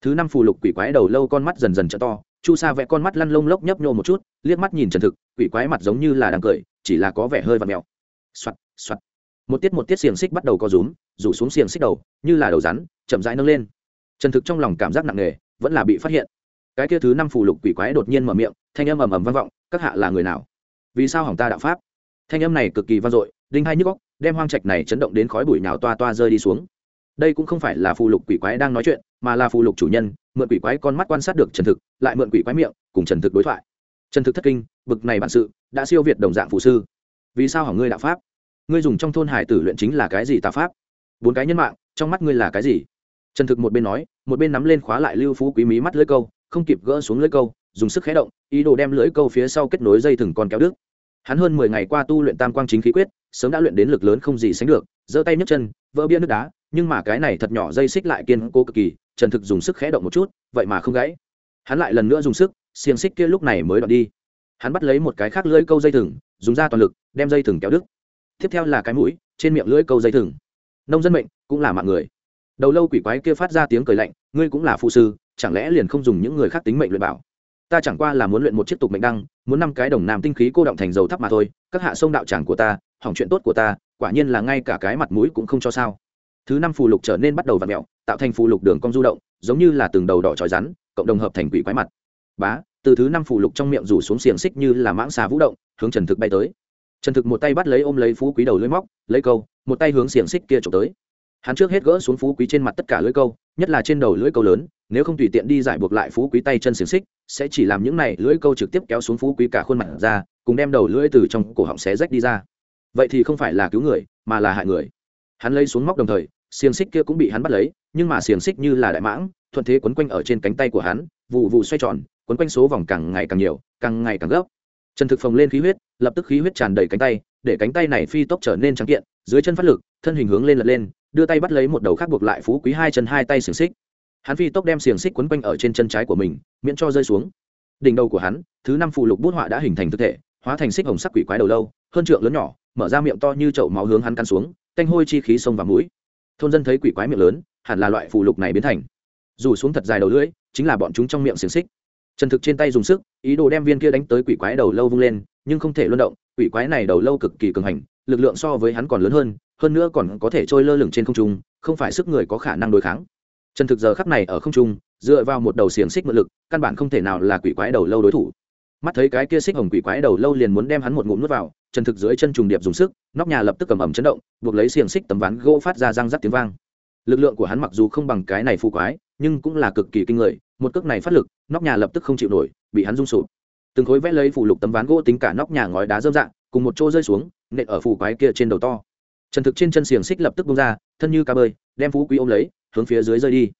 thứ năm phù lục quỷ quái đầu lâu con mắt dần dần trở to, chu sa vẽ con mắt lăn lông lốc nhấp nhô một chút, liếc mắt nhìn trần thực, quỷ quái mặt giống như là đang cười, chỉ là có vẻ hơi và mèo. Soạt soạt. Một tiết một tiết xiềng xích bắt đầu co rúm, rủ xuống xiềng xích đầu, như là đầu rắn, chậm rãi nâng lên. Trần thực trong lòng cảm giác nặng nề, vẫn là bị phát hiện. Cái kia thứ năm phù lục quỷ quái đột nhiên mở miệng, thanh âm ầm ầm vang vọng, các hạ là người nào? Vì sao hỏng ta đạo pháp? Thanh âm này cực kỳ vang dội, đinh hai nhức góc đem hoang trạch này chấn động đến khói bụi nào toa toa rơi đi xuống. Đây cũng không phải là phù lục quỷ quái đang nói chuyện, mà là phù lục chủ nhân, mượn quỷ quái con mắt quan sát được trần thực, lại mượn quỷ quái miệng cùng trần thực đối thoại. Trần thực thất kinh, bực này bản sự, đã siêu việt đồng dạng phù sư. Vì sao hỏng ngươi đạo pháp? Ngươi dùng trong thôn hải tử luyện chính là cái gì tà pháp? Bốn cái nhân mạng, trong mắt ngươi là cái gì? Trần thực một bên nói, một bên nắm lên khóa lại lưu phú quý mí mắt lưỡi câu, không kịp gỡ xuống lưỡi câu, dùng sức khé động, ý đồ đem lưỡi câu phía sau kết nối dây thừng con kéo đứt. Hắn hơn mười ngày qua tu luyện tam quang chính khí quyết sớm đã luyện đến lực lớn không gì sánh được, giơ tay nhấc chân, vỡ bia nước đá, nhưng mà cái này thật nhỏ dây xích lại kiên cố cực kỳ, trần thực dùng sức khẽ động một chút, vậy mà không gãy. Hắn lại lần nữa dùng sức, xiềng xích kia lúc này mới đoạn đi. Hắn bắt lấy một cái khác lưỡi câu dây thừng, dùng ra toàn lực, đem dây thừng kéo đứt. Tiếp theo là cái mũi, trên miệng lưỡi câu dây thừng. Nông dân mệnh, cũng là mạng người. Đầu lâu quỷ quái kia phát ra tiếng cười lạnh, ngươi cũng là phụ sư, chẳng lẽ liền không dùng những người khác tính mệnh luyện bảo? Ta chẳng qua là muốn luyện một chiếc tục mệnh đăng, muốn năm cái đồng nam tinh khí cô động thành dầu thắp mà thôi, các hạ sông đạo tràng của ta hỏng chuyện tốt của ta, quả nhiên là ngay cả cái mặt mũi cũng không cho sao. Thứ năm phù lục trở nên bắt đầu v ặ mẹo tạo thành phù lục đường cong du động, giống như là từng đầu đỏ trói rắn, cộng đồng hợp thành quỷ quái mặt. Bá, từ thứ năm phù lục trong miệng rủ xuống xiềng xích như là mãng xà vũ động, hướng trần thực bay tới. Trần thực một tay bắt lấy ôm lấy phú quý đầu lưới móc, lấy câu, một tay hướng xiềng xích kia trộm tới. Hắn trước hết gỡ xuống phú quý trên mặt tất cả lưỡi câu, nhất là trên đầu lưỡi câu lớn, nếu không tùy tiện đi giải buộc lại phú quý tay chân xiềng xích, sẽ chỉ làm những này lưỡi câu trực tiếp kéo xuống phú quý cả khuôn mặt ra, cùng đem đầu lưỡi từ trong cổ họng xé rách đi ra vậy thì không phải là cứu người, mà là hại người. Hắn lấy xuống móc đồng thời, xiềng xích kia cũng bị hắn bắt lấy, nhưng mà xiềng xích như là đại mãng, thuận thế quấn quanh ở trên cánh tay của hắn vụ vụ xoay tròn, quấn quanh số vòng càng ngày càng nhiều, càng ngày càng gấp. Trần thực phồng lên khí huyết, lập tức khí huyết tràn đầy cánh tay, để cánh tay này phi tốc trở nên trắng kiện, dưới chân phát lực, thân hình hướng lên lật lên, đưa tay bắt lấy một đầu khác buộc lại phú quý hai chân hai tay xiềng xích. Hắn phi tốc đem xiềng xích quấn quanh ở trên chân trái của mình, miễn cho rơi xuống. Đỉnh đầu của hắn, thứ năm phụ lục bút họa đã hình thành thực thể, hóa thành xích hồng sắc quỷ quái đầu lâu, hơn trượng lớn nhỏ mở ra miệng to như chậu máu hướng hắn căn xuống, canh hôi chi khí sông vào mũi. Thôn dân thấy quỷ quái miệng lớn, hẳn là loại phụ lục này biến thành. Dù xuống thật dài đầu lưỡi, chính là bọn chúng trong miệng xiềng xích. Trần thực trên tay dùng sức, ý đồ đem viên kia đánh tới quỷ quái đầu lâu vung lên, nhưng không thể luân động, quỷ quái này đầu lâu cực kỳ cường hành, lực lượng so với hắn còn lớn hơn hơn nữa còn có thể trôi lơ lửng trên không trung, không phải sức người có khả năng đối kháng. Trần thực giờ khắc này ở không trung, dựa vào một đầu xiềng xích mượn lực, căn bản không thể nào là quỷ quái đầu lâu đối thủ mắt thấy cái kia xích hồng quỷ quái đầu lâu liền muốn đem hắn một ngụm nuốt vào trần thực dưới chân trùng điệp dùng sức, nóc nhà lập tức cầm ẩm chấn động, buộc lấy xiềng xích tấm ván gỗ phát ra răng rắc tiếng vang. Lực lượng của hắn mặc dù không bằng cái này phù quái, nhưng cũng là cực kỳ kinh người, một cước này phát lực, nóc nhà lập tức không chịu nổi, bị hắn rung sụp. Từng khối vẽ lấy phủ lục tấm ván gỗ tính cả nóc nhà ngói đá dơm dạng cùng một chỗ rơi xuống, nện ở phù quái kia trên đầu to. Trần thực trên chân xiềng xích lập tức bung ra, thân như cá bơi, đem phú quý ôm lấy, hướng phía dưới rơi đi.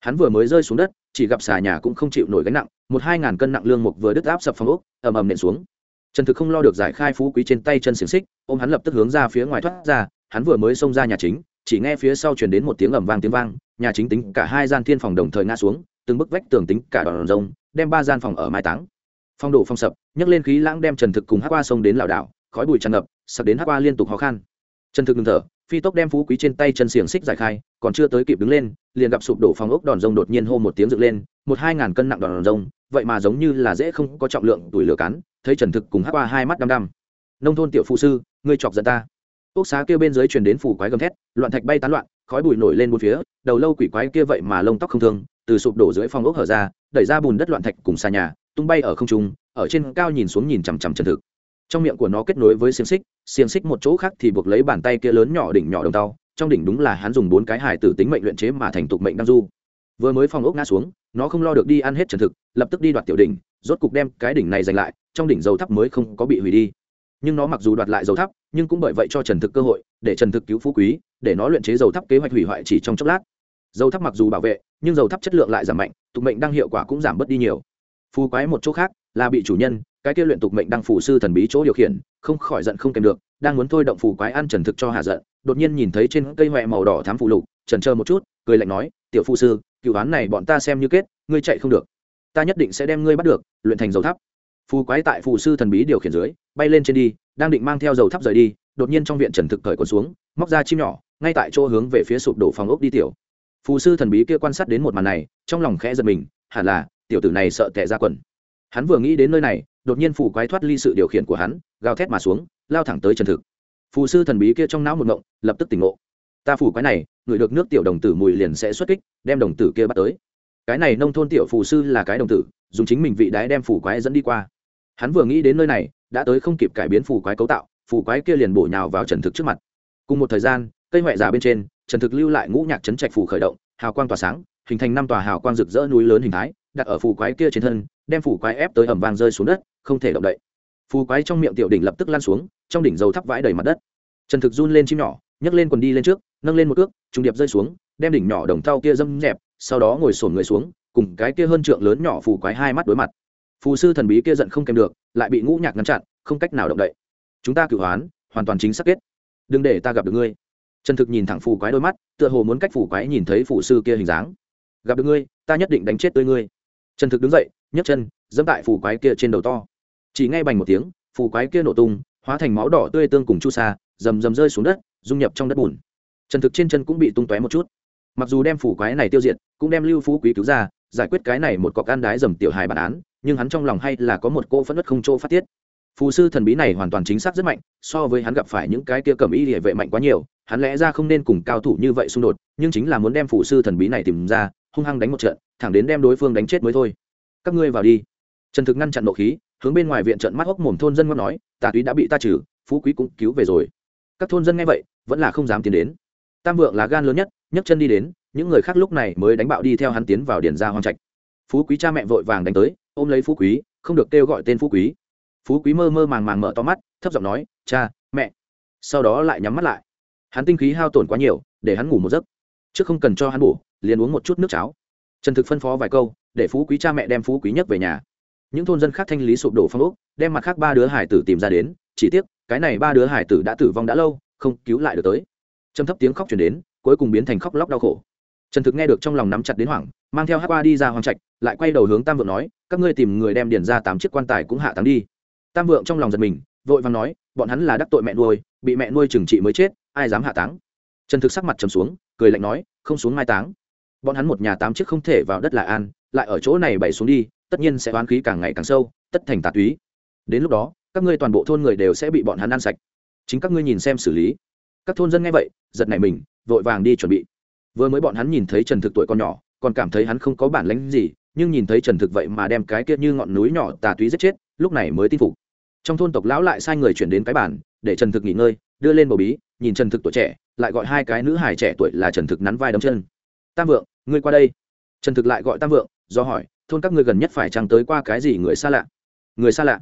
Hắn vừa mới rơi xuống đất chỉ gặp xà nhà cũng không chịu nổi gánh nặng, một hai ngàn cân nặng lương mục vừa đứt áp sập phòng ốc, ầm ầm nện xuống. Trần thực không lo được giải khai phú quý trên tay chân xiềng xích, ôm hắn lập tức hướng ra phía ngoài thoát ra, hắn vừa mới xông ra nhà chính, chỉ nghe phía sau truyền đến một tiếng ầm vang tiếng vang, nhà chính tính cả hai gian thiên phòng đồng thời ngã xuống, từng bức vách tường tính cả đòn rông, đem ba gian phòng ở mai táng. Phong đổ phong sập, nhấc lên khí lãng đem trần thực cùng hát qua sông đến lảo đảo, khói bụi tràn ngập sập đến hát qua liên tục khó khăn trần thực ngừng thở phi tốc đem phú quý trên tay chân xiềng xích giải khai, còn chưa tới kịp đứng lên, liền gặp sụp đổ phòng ốc đòn rông đột nhiên hô một tiếng dựng lên, một hai ngàn cân nặng đòn rông, vậy mà giống như là dễ không có trọng lượng tuổi lửa cắn, thấy trần thực cùng hát qua hai mắt đăm đăm. Nông thôn tiểu phụ sư, ngươi chọc giận ta. Ốc xá kia bên dưới truyền đến phủ quái gầm thét, loạn thạch bay tán loạn, khói bụi nổi lên một phía, đầu lâu quỷ quái kia vậy mà lông tóc không thương, từ sụp đổ dưới phòng ốc hở ra, đẩy ra bùn đất loạn thạch cùng xa nhà, tung bay ở không trung, ở trên cao nhìn xuống nhìn chằm chằm trần thực trong miệng của nó kết nối với xiềng xích xiềng xích một chỗ khác thì buộc lấy bàn tay kia lớn nhỏ đỉnh nhỏ đồng tàu trong đỉnh đúng là hắn dùng bốn cái hải tử tính mệnh luyện chế mà thành tục mệnh đăng du. Vừa mới phòng ốc ngã xuống, nó không lo được đi ăn hết trần thực, lập tức đi đoạt tiểu đỉnh, rốt cục đem cái đỉnh này giành lại, trong đỉnh dầu thắp mới không có bị hủy đi. Nhưng nó mặc dù đoạt lại dầu thắp, nhưng cũng bởi vậy cho trần thực cơ hội, để trần thực cứu phú quý, để nó luyện chế dầu thắp kế hoạch hủy hoại chỉ trong chốc lát. Dầu thắp mặc dù bảo vệ, nhưng dầu thắp chất lượng lại giảm mạnh, tục mệnh đang hiệu quả cũng giảm bớt đi nhiều. Phú quái một chỗ khác là bị chủ nhân, cái kia luyện tục mệnh đăng phủ sư thần bí chỗ điều khiển, không khỏi giận không kèm được, đang muốn thôi động phù quái ăn trần thực cho hạ giận, đột nhiên nhìn thấy trên cây huệ màu đỏ thám phụ lục, trần chờ một chút, cười lạnh nói, tiểu phụ sư, cựu án này bọn ta xem như kết, ngươi chạy không được. Ta nhất định sẽ đem ngươi bắt được, luyện thành dầu thắp phù quái tại phù sư thần bí điều khiển dưới, bay lên trên đi, đang định mang theo dầu thắp rời đi, đột nhiên trong viện trần thực cởi quần xuống, móc ra chim nhỏ, ngay tại chỗ hướng về phía sụp đổ phòng ốc đi tiểu. Phù sư thần bí kia quan sát đến một màn này, trong lòng khẽ giật mình, hẳn là, tiểu tử này sợ tệ ra quần hắn vừa nghĩ đến nơi này, đột nhiên phù quái thoát ly sự điều khiển của hắn, gào thét mà xuống, lao thẳng tới trần thực. Phù sư thần bí kia trong não một ngộng, lập tức tỉnh ngộ. Ta phủ quái này, người được nước tiểu đồng tử mùi liền sẽ xuất kích, đem đồng tử kia bắt tới. Cái này nông thôn tiểu phù sư là cái đồng tử, dùng chính mình vị đái đem phủ quái dẫn đi qua. Hắn vừa nghĩ đến nơi này, đã tới không kịp cải biến phủ quái cấu tạo phủ quái kia liền bổ nhào vào trần thực trước mặt. Cùng một thời gian, cây ngoại già bên trên, trần thực lưu lại ngũ nhạc trấn trạch phủ khởi động, hào quang tỏa sáng, hình thành năm tòa hào quang rực rỡ núi lớn hình thái đặt ở phù quái kia trên thân, đem phù quái ép tới ẩm vang rơi xuống đất, không thể động đậy. Phù quái trong miệng tiểu đỉnh lập tức lan xuống, trong đỉnh dầu thắp vãi đầy mặt đất. Trần thực run lên chim nhỏ, nhấc lên quần đi lên trước, nâng lên một cước trung điệp rơi xuống, đem đỉnh nhỏ đồng thau kia dâm dẹp, sau đó ngồi sổn người xuống, cùng cái kia hơn trượng lớn nhỏ phù quái hai mắt đối mặt. Phù sư thần bí kia giận không kèm được, lại bị ngũ nhạc ngăn chặn, không cách nào động đậy. Chúng ta cửu hoán, hoàn toàn chính xác kết. Đừng để ta gặp được ngươi. Trần thực nhìn thẳng phù quái đôi mắt, tựa hồ muốn cách phù quái nhìn thấy phù sư kia hình dáng. Gặp được ngươi, ta nhất định đánh chết tươi ngươi trần thực đứng dậy, nhấc chân, dẫm tại phù quái kia trên đầu to. Chỉ ngay bành một tiếng phù quái kia nổ tung, hóa thành máu đỏ tươi tương cùng chu sa, rầm rầm rơi xuống đất, dung nhập trong đất bùn. Trần thực trên chân cũng bị tung tóe một chút. Mặc dù đem phù quái này tiêu diệt, cũng đem lưu phú quý cứu ra, giải quyết cái này một cọc ăn đái dầm tiểu hài bản án, nhưng hắn trong lòng hay là có một cô phẫn nứt không chỗ phát tiết. Phù sư thần bí này hoàn toàn chính xác rất mạnh, so với hắn gặp phải những cái kia cầm y địa vệ mạnh quá nhiều, hắn lẽ ra không nên cùng cao thủ như vậy xung đột, nhưng chính là muốn đem phù sư thần bí này tìm ra hung hăng đánh một trận, thẳng đến đem đối phương đánh chết mới thôi. Các ngươi vào đi. Trần thực ngăn chặn nộ khí, hướng bên ngoài viện trận mắt hốc mồm thôn dân ngon nói, tà túy đã bị ta trừ, phú quý cũng cứu về rồi. Các thôn dân nghe vậy, vẫn là không dám tiến đến. Tam vượng là gan lớn nhất, nhấc chân đi đến, những người khác lúc này mới đánh bạo đi theo hắn tiến vào điền ra hoang trạch. Phú quý cha mẹ vội vàng đánh tới, ôm lấy phú quý, không được kêu gọi tên phú quý. Phú quý mơ mơ màng màng mở to mắt, thấp giọng nói, cha, mẹ. Sau đó lại nhắm mắt lại. Hắn tinh khí hao tổn quá nhiều, để hắn ngủ một giấc. Trước không cần cho hắn bổ liền uống một chút nước cháo. Trần thực phân phó vài câu, để phú quý cha mẹ đem phú quý nhất về nhà. Những thôn dân khác thanh lý sụp đổ phong ốc, đem mặt khác ba đứa hải tử tìm ra đến, chỉ tiếc, cái này ba đứa hải tử đã tử vong đã lâu, không cứu lại được tới. Trầm thấp tiếng khóc chuyển đến, cuối cùng biến thành khóc lóc đau khổ. Trần thực nghe được trong lòng nắm chặt đến hoảng, mang theo hát qua đi ra hoàng trạch, lại quay đầu hướng tam vượng nói, các ngươi tìm người đem điền ra tám chiếc quan tài cũng hạ táng đi. Tam vượng trong lòng giật mình, vội vàng nói, bọn hắn là đắc tội mẹ nuôi, bị mẹ nuôi trừng trị mới chết, ai dám hạ táng? Trần thực sắc mặt trầm xuống, cười lạnh nói, không xuống mai táng bọn hắn một nhà tám chiếc không thể vào đất là an, lại ở chỗ này bày xuống đi, tất nhiên sẽ oán khí càng ngày càng sâu, tất thành tà túy. Đến lúc đó, các ngươi toàn bộ thôn người đều sẽ bị bọn hắn ăn sạch. Chính các ngươi nhìn xem xử lý. Các thôn dân nghe vậy, giật nảy mình, vội vàng đi chuẩn bị. Vừa mới bọn hắn nhìn thấy trần thực tuổi con nhỏ, còn cảm thấy hắn không có bản lĩnh gì, nhưng nhìn thấy trần thực vậy mà đem cái kia như ngọn núi nhỏ tà túy giết chết, lúc này mới tin phục. Trong thôn tộc lão lại sai người chuyển đến cái bản để trần thực nghỉ ngơi, đưa lên bầu bí, nhìn trần thực tuổi trẻ, lại gọi hai cái nữ hài trẻ tuổi là trần thực nắn vai đấm chân tam vượng, ngươi qua đây. Trần thực lại gọi tam vượng, do hỏi, thôn các ngươi gần nhất phải chăng tới qua cái gì người xa lạ? Người xa lạ?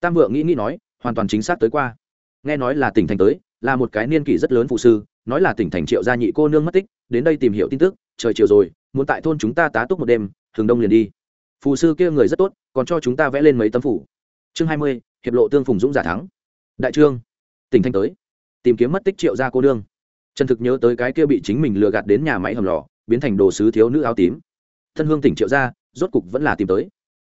Tam vượng nghĩ nghĩ nói, hoàn toàn chính xác tới qua. Nghe nói là tỉnh thành tới, là một cái niên kỷ rất lớn phụ sư, nói là tỉnh thành triệu gia nhị cô nương mất tích, đến đây tìm hiểu tin tức, trời chiều rồi, muốn tại thôn chúng ta tá túc một đêm thường đông liền đi. Phù sư kia người rất tốt, còn cho chúng ta vẽ lên mấy tấm phủ. Chương hai mươi, hiệp lộ tương phùng dũng giả thắng. Đại trương, tỉnh thanh tới, tìm kiếm mất tích triệu gia cô nương. Trần thực nhớ tới cái kia bị chính mình lừa gạt đến nhà máy hầm lò biến thành đồ sứ thiếu nữ áo tím. Thân hương tỉnh triệu gia rốt cục vẫn là tìm tới.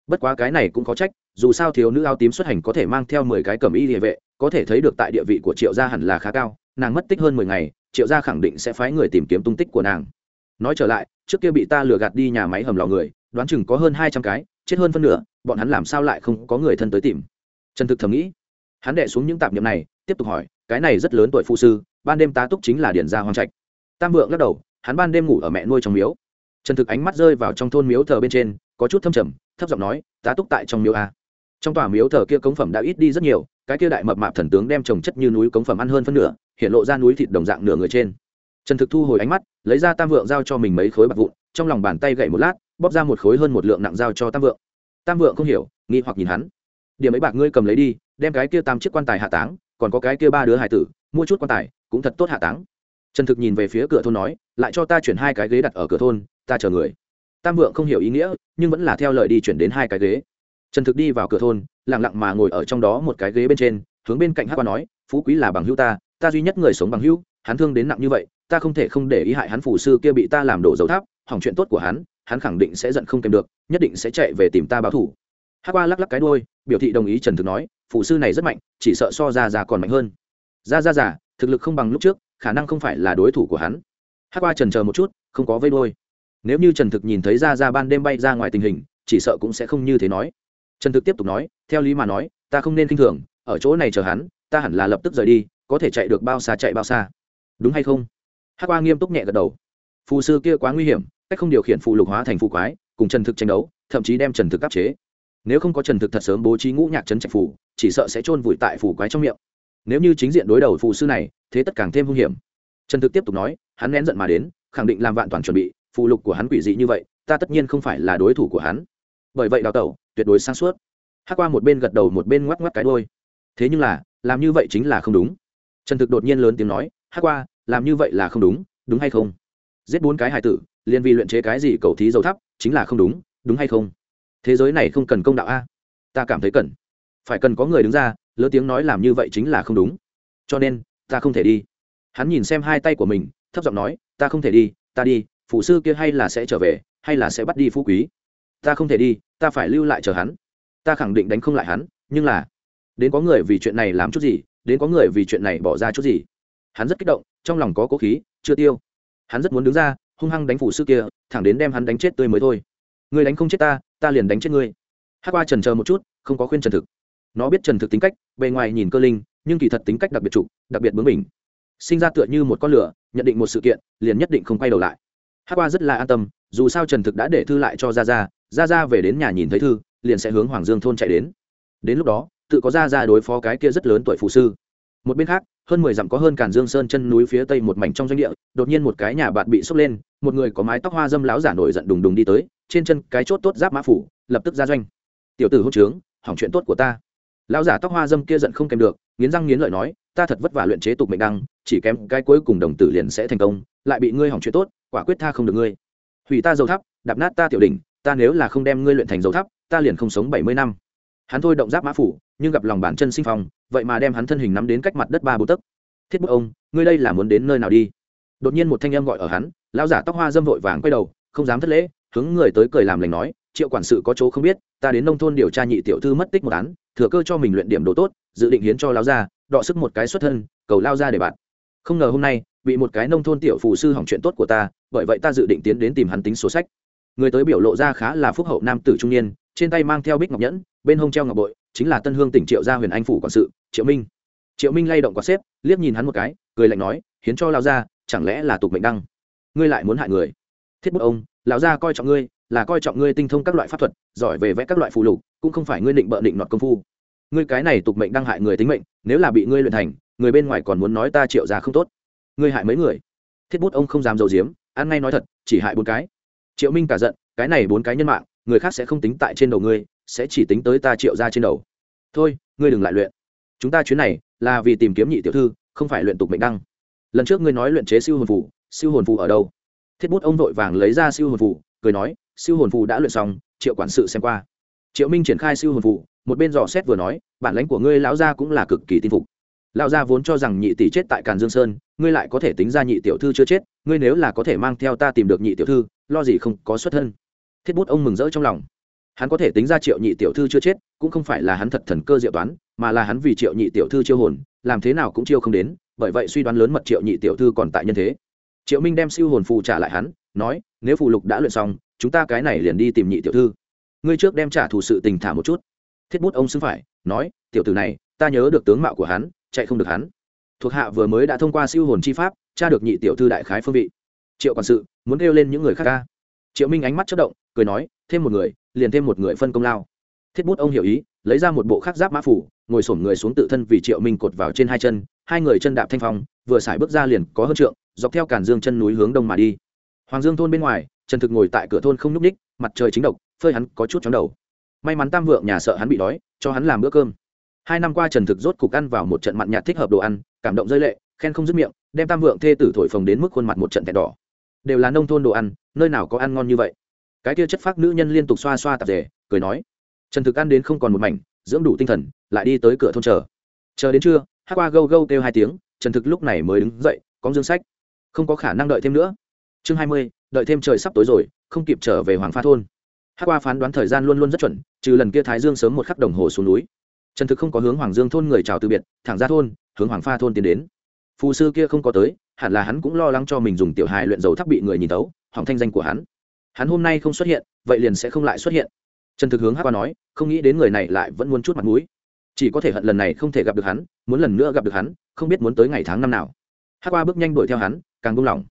Bất quá cái này cũng có trách, dù sao thiếu nữ áo tím xuất hành có thể mang theo mười cái cầm y địa vệ, có thể thấy được tại địa vị của triệu gia hẳn là khá cao, nàng mất tích hơn mười ngày, triệu gia khẳng định sẽ phái người tìm kiếm tung tích của nàng. Nói trở lại, trước kia bị ta lừa gạt đi nhà máy hầm lò người, đoán chừng có hơn hai trăm cái, chết hơn phân nửa, bọn hắn làm sao lại không có người thân tới tìm? Trần thực thầm nghĩ. Hắn đệ xuống những tạp niệm này, tiếp tục hỏi, cái này rất lớn tuổi phụ sư, ban đêm tá túc chính là điển gia hoang trạch. Tam vượng lắc đầu hắn ban đêm ngủ ở mẹ nuôi trong miếu. Trần thực ánh mắt rơi vào trong thôn miếu thờ bên trên, có chút thâm trầm, thấp giọng nói, tá túc tại trong miếu a trong tòa miếu thờ kia cống phẩm đã ít đi rất nhiều, cái kia đại mập mạp thần tướng đem trồng chất như núi cống phẩm ăn hơn phân nửa, hiện lộ ra núi thịt đồng dạng nửa người trên. Trần thực thu hồi ánh mắt, lấy ra tam vượng giao cho mình mấy khối bạc vụn, trong lòng bàn tay gậy một lát, bóp ra một khối hơn một lượng nặng giao cho tam vượng. Tam vượng không hiểu, nghi hoặc nhìn hắn. Điểm ấy bạc ngươi cầm lấy đi, đem cái kia tam chiếc quan tài hạ táng, còn có cái kia ba đứa hải tử, mua chút quan tài, cũng thật tốt hạ táng trần thực nhìn về phía cửa thôn nói lại cho ta chuyển hai cái ghế đặt ở cửa thôn ta chờ người. Tam vượng không hiểu ý nghĩa nhưng vẫn là theo lời đi chuyển đến hai cái ghế. Trần thực đi vào cửa thôn lặng lặng mà ngồi ở trong đó một cái ghế bên trên hướng bên cạnh hát qua nói phú quý là bằng hữu ta ta duy nhất người sống bằng hữu hắn thương đến nặng như vậy ta không thể không để ý hại hắn phủ sư kia bị ta làm đổ dấu tháp hỏng chuyện tốt của hắn hắn khẳng định sẽ giận không kèm được nhất định sẽ chạy về tìm ta báo thủ. Hát qua lắc lắc cái đôi biểu thị đồng ý trần thực nói phủ sư này rất mạnh chỉ sợ so ra già còn mạnh hơn. Ra ra già, thực lực không bằng lúc trước khả năng không phải là đối thủ của hắn. Hát qua trần chờ một chút, không có vây đôi nếu như trần thực nhìn thấy ra ra ban đêm bay ra ngoài tình hình, chỉ sợ cũng sẽ không như thế nói. Trần thực tiếp tục nói, theo lý mà nói, ta không nên k i n h thường, ở chỗ này chờ hắn, ta hẳn là lập tức rời đi, có thể chạy được bao xa chạy bao xa. Đúng hay không? Hát qua nghiêm túc nhẹ gật đầu. Phù sư kia quá nguy hiểm, cách không điều khiển phụ lục hóa thành phụ quái, cùng trần thực tranh đấu, thậm chí đem trần thực áp chế. Nếu không có trần thực thật sớm bố trí ngũ nhạc trấn trạch phủ chỉ sợ sẽ chôn vùi tại phủ quái trong miệng. Nếu như chính diện đối đầu phù sư này thế tất càng thêm hung hiểm. Trần thực tiếp tục nói, hắn nén giận mà đến, khẳng định làm vạn toàn chuẩn bị, phụ lục của hắn quỷ dị như vậy, ta tất nhiên không phải là đối thủ của hắn. Bởi vậy đào tẩu, tuyệt đối sáng suốt. Hát qua một bên gật đầu một bên ngoắc ngoắc cái đôi thế nhưng là, làm như vậy chính là không đúng. Trần thực đột nhiên lớn tiếng nói hát qua, làm như vậy là không đúng đúng hay không? Giết bốn cái hài tử, liên vi luyện chế cái gì cầu thí dầu thắp, chính là không đúng đúng hay không? Thế giới này không cần công đạo a. Ta cảm thấy cần. Phải cần có người đứng ra, lớn tiếng nói làm như vậy chính là không đúng. Cho nên ta không thể đi. Hắn nhìn xem hai tay của mình, thấp giọng nói, ta không thể đi, ta đi, phụ sư kia hay là sẽ trở về, hay là sẽ bắt đi phú quý. Ta không thể đi, ta phải lưu lại chờ hắn. Ta khẳng định đánh không lại hắn, nhưng là, đến có người vì chuyện này làm chút gì, đến có người vì chuyện này bỏ ra chút gì. Hắn rất kích động, trong lòng có cố khí, chưa tiêu. Hắn rất muốn đứng ra, hung hăng đánh phủ sư kia, thẳng đến đem hắn đánh chết tươi mới thôi. Người đánh không chết ta ta liền đánh chết ngươi. Hát qua trần chờ một chút, không có khuyên trần thực. Nó biết trần thực tính cách, bề ngoài nhìn cơ linh nhưng kỳ thật tính cách đặc biệt trục, đặc biệt bướng mình sinh ra tựa như một con lửa, nhận định một sự kiện, liền nhất định không quay đầu lại. Hát qua rất là an tâm, dù sao trần thực đã để thư lại cho ra ra ra ra về đến nhà nhìn thấy thư, liền sẽ hướng hoàng dương thôn chạy đến. Đến lúc đó, tự có ra ra đối phó cái kia rất lớn tuổi phụ sư. Một bên khác, hơn mười dặm có hơn cản dương sơn chân núi phía tây một mảnh trong doanh địa, đột nhiên một cái nhà bạn bị sốc lên, một người có mái tóc hoa dâm láo giả nổi giận đùng đùng đi tới, trên chân cái chốt tốt giáp mã phủ, lập tức ra doanh. Tiểu tử hôn trướng, hỏng chuyện tốt của ta lão giả tóc hoa dâm kia giận không kèm được, nghiến răng nghiến lợi nói, ta thật vất vả luyện chế tục mệnh đăng, chỉ kém cái cuối cùng đồng tử liền sẽ thành công, lại bị ngươi hỏng chuyện tốt, quả quyết tha không được ngươi. Hủy ta dầu thắp đạp nát ta tiểu đỉnh, ta nếu là không đem ngươi luyện thành dầu thắp ta liền không sống bảy mươi năm. Hắn thôi động giáp mã phủ, nhưng gặp lòng bản chân sinh phong, vậy mà đem hắn thân hình nắm đến cách mặt đất ba bốn tấc. Thiết bức ông, ngươi đây là muốn đến nơi nào đi? Đột nhiên một thanh âm gọi ở hắn, lão giả tóc hoa dâm vội vàng quay đầu, không dám thất lễ, hướng người tới cười làm lành nói, triệu quản sự có chỗ không biết, ta đến nông thôn điều tra nhị tiểu thư mất tích một án thừa cơ cho mình luyện điểm đồ tốt, dự định hiến cho lão gia, đọ sức một cái xuất thân, cầu lao ra để bạn. Không ngờ hôm nay, bị một cái nông thôn tiểu phù sư hỏng chuyện tốt của ta, bởi vậy ta dự định tiến đến tìm hắn tính số sách. Người tới biểu lộ ra khá là phúc hậu nam tử trung niên, trên tay mang theo bích ngọc nhẫn, bên hông treo ngọc bội, chính là tân hương tỉnh triệu gia huyền anh phủ quản sự, triệu minh. Triệu minh lay động quả xếp, liếc nhìn hắn một cái, cười lạnh nói, hiến cho lao gia, chẳng lẽ là tục mệnh đăng? Ngươi lại muốn hại người? Thiết bức ông, lão gia coi trọng ngươi là coi trọng ngươi tinh thông các loại pháp thuật, giỏi về vẽ các loại phù lục, cũng không phải ngươi định bợ định nọt công phu. Ngươi cái này tục mệnh đang hại người tính mệnh, nếu là bị ngươi luyện thành, người bên ngoài còn muốn nói ta triệu ra không tốt. Ngươi hại mấy người? Thiết bút ông không dám dầu diếm ăn ngay nói thật, chỉ hại bốn cái. Triệu minh cả giận, cái này bốn cái nhân mạng, người khác sẽ không tính tại trên đầu ngươi, sẽ chỉ tính tới ta triệu ra trên đầu. Thôi, ngươi đừng lại luyện. Chúng ta chuyến này là vì tìm kiếm nhị tiểu thư, không phải luyện tục mệnh đăng. Lần trước ngươi nói luyện chế siêu hồn phủ siêu hồn phủ ở đâu? Thiết bút ông vội vàng lấy ra siêu hồn phủ cười nói siêu hồn phù đã luyện xong, triệu quản sự xem qua. Triệu minh triển khai siêu hồn phù, một bên dò xét vừa nói, bản lãnh của ngươi lão gia cũng là cực kỳ tin phục. Lão gia vốn cho rằng nhị tỷ chết tại càn dương sơn, ngươi lại có thể tính ra nhị tiểu thư chưa chết, ngươi nếu là có thể mang theo ta tìm được nhị tiểu thư, lo gì không có xuất thân. Thiết bút ông mừng rỡ trong lòng. Hắn có thể tính ra triệu nhị tiểu thư chưa chết, cũng không phải là hắn thật thần cơ diệu toán, mà là hắn vì triệu nhị tiểu thư chiêu hồn, làm thế nào cũng chiêu không đến, bởi vậy suy đoán lớn mật triệu nhị tiểu thư còn tại nhân thế. Triệu minh đem siêu hồn phù trả lại hắn, nói, nếu phù lục đã luyện xong chúng ta cái này liền đi tìm nhị tiểu thư. Ngươi trước đem trả thù sự tình thả một chút. Thiết bút ông xứng phải, nói, tiểu tử này, ta nhớ được tướng mạo của hắn, chạy không được hắn. Thuộc hạ vừa mới đã thông qua siêu hồn chi pháp, tra được nhị tiểu thư đại khái phương vị. Triệu quản sự, muốn kêu lên những người khác ca. Triệu minh ánh mắt chất động, cười nói, thêm một người, liền thêm một người phân công lao. Thiết bút ông hiểu ý, lấy ra một bộ khắc giáp mã phủ, ngồi sổm người xuống tự thân vì triệu minh cột vào trên hai chân, hai người chân đạp thanh phong, vừa xài bước ra liền có hơn trượng, dọc theo cản dương chân núi hướng đông mà đi. Hoàng dương thôn bên ngoài trần thực ngồi tại cửa thôn không nhúc ních, mặt trời chính độc, phơi hắn có chút chóng đầu. May mắn tam vượng nhà sợ hắn bị đói, cho hắn làm bữa cơm. Hai năm qua trần thực rốt cục ăn vào một trận mặn nhạt thích hợp đồ ăn, cảm động rơi lệ, khen không dứt miệng, đem tam vượng thê tử thổi phồng đến mức khuôn mặt một trận thẹn đỏ. Đều là nông thôn đồ ăn, nơi nào có ăn ngon như vậy? Cái kia chất phác nữ nhân liên tục xoa xoa tạp rể cười nói, trần thực ăn đến không còn một mảnh, dưỡng đủ tinh thần, lại đi tới cửa thôn chờ. Chờ đến trưa, hát qua gâu gâu kêu hai tiếng, trần thực lúc này mới đứng dậy có dương sách. Không có khả năng đợi thêm nữa. Chương hai mươi đợi thêm trời sắp tối rồi, không kịp trở về hoàng pha thôn. Hát qua phán đoán thời gian luôn luôn rất chuẩn, trừ lần kia thái dương sớm một khắc đồng hồ xuống núi. Trần thực không có hướng hoàng dương thôn người chào từ biệt, thẳng ra thôn, hướng hoàng pha thôn tiến đến. Phù sư kia không có tới, hẳn là hắn cũng lo lắng cho mình dùng tiểu hài luyện dầu thắp bị người nhìn tấu, hỏng thanh danh của hắn. Hắn hôm nay không xuất hiện, vậy liền sẽ không lại xuất hiện. Trần thực hướng hát qua nói, không nghĩ đến người này lại vẫn muốn chút mặt mũi. Chỉ có thể hận lần này không thể gặp được hắn, muốn lần nữa gặp được hắn, không biết muốn tới ngày tháng năm nào. Hát qua bước nhanh đuổi theo hắn, càng buông lỏng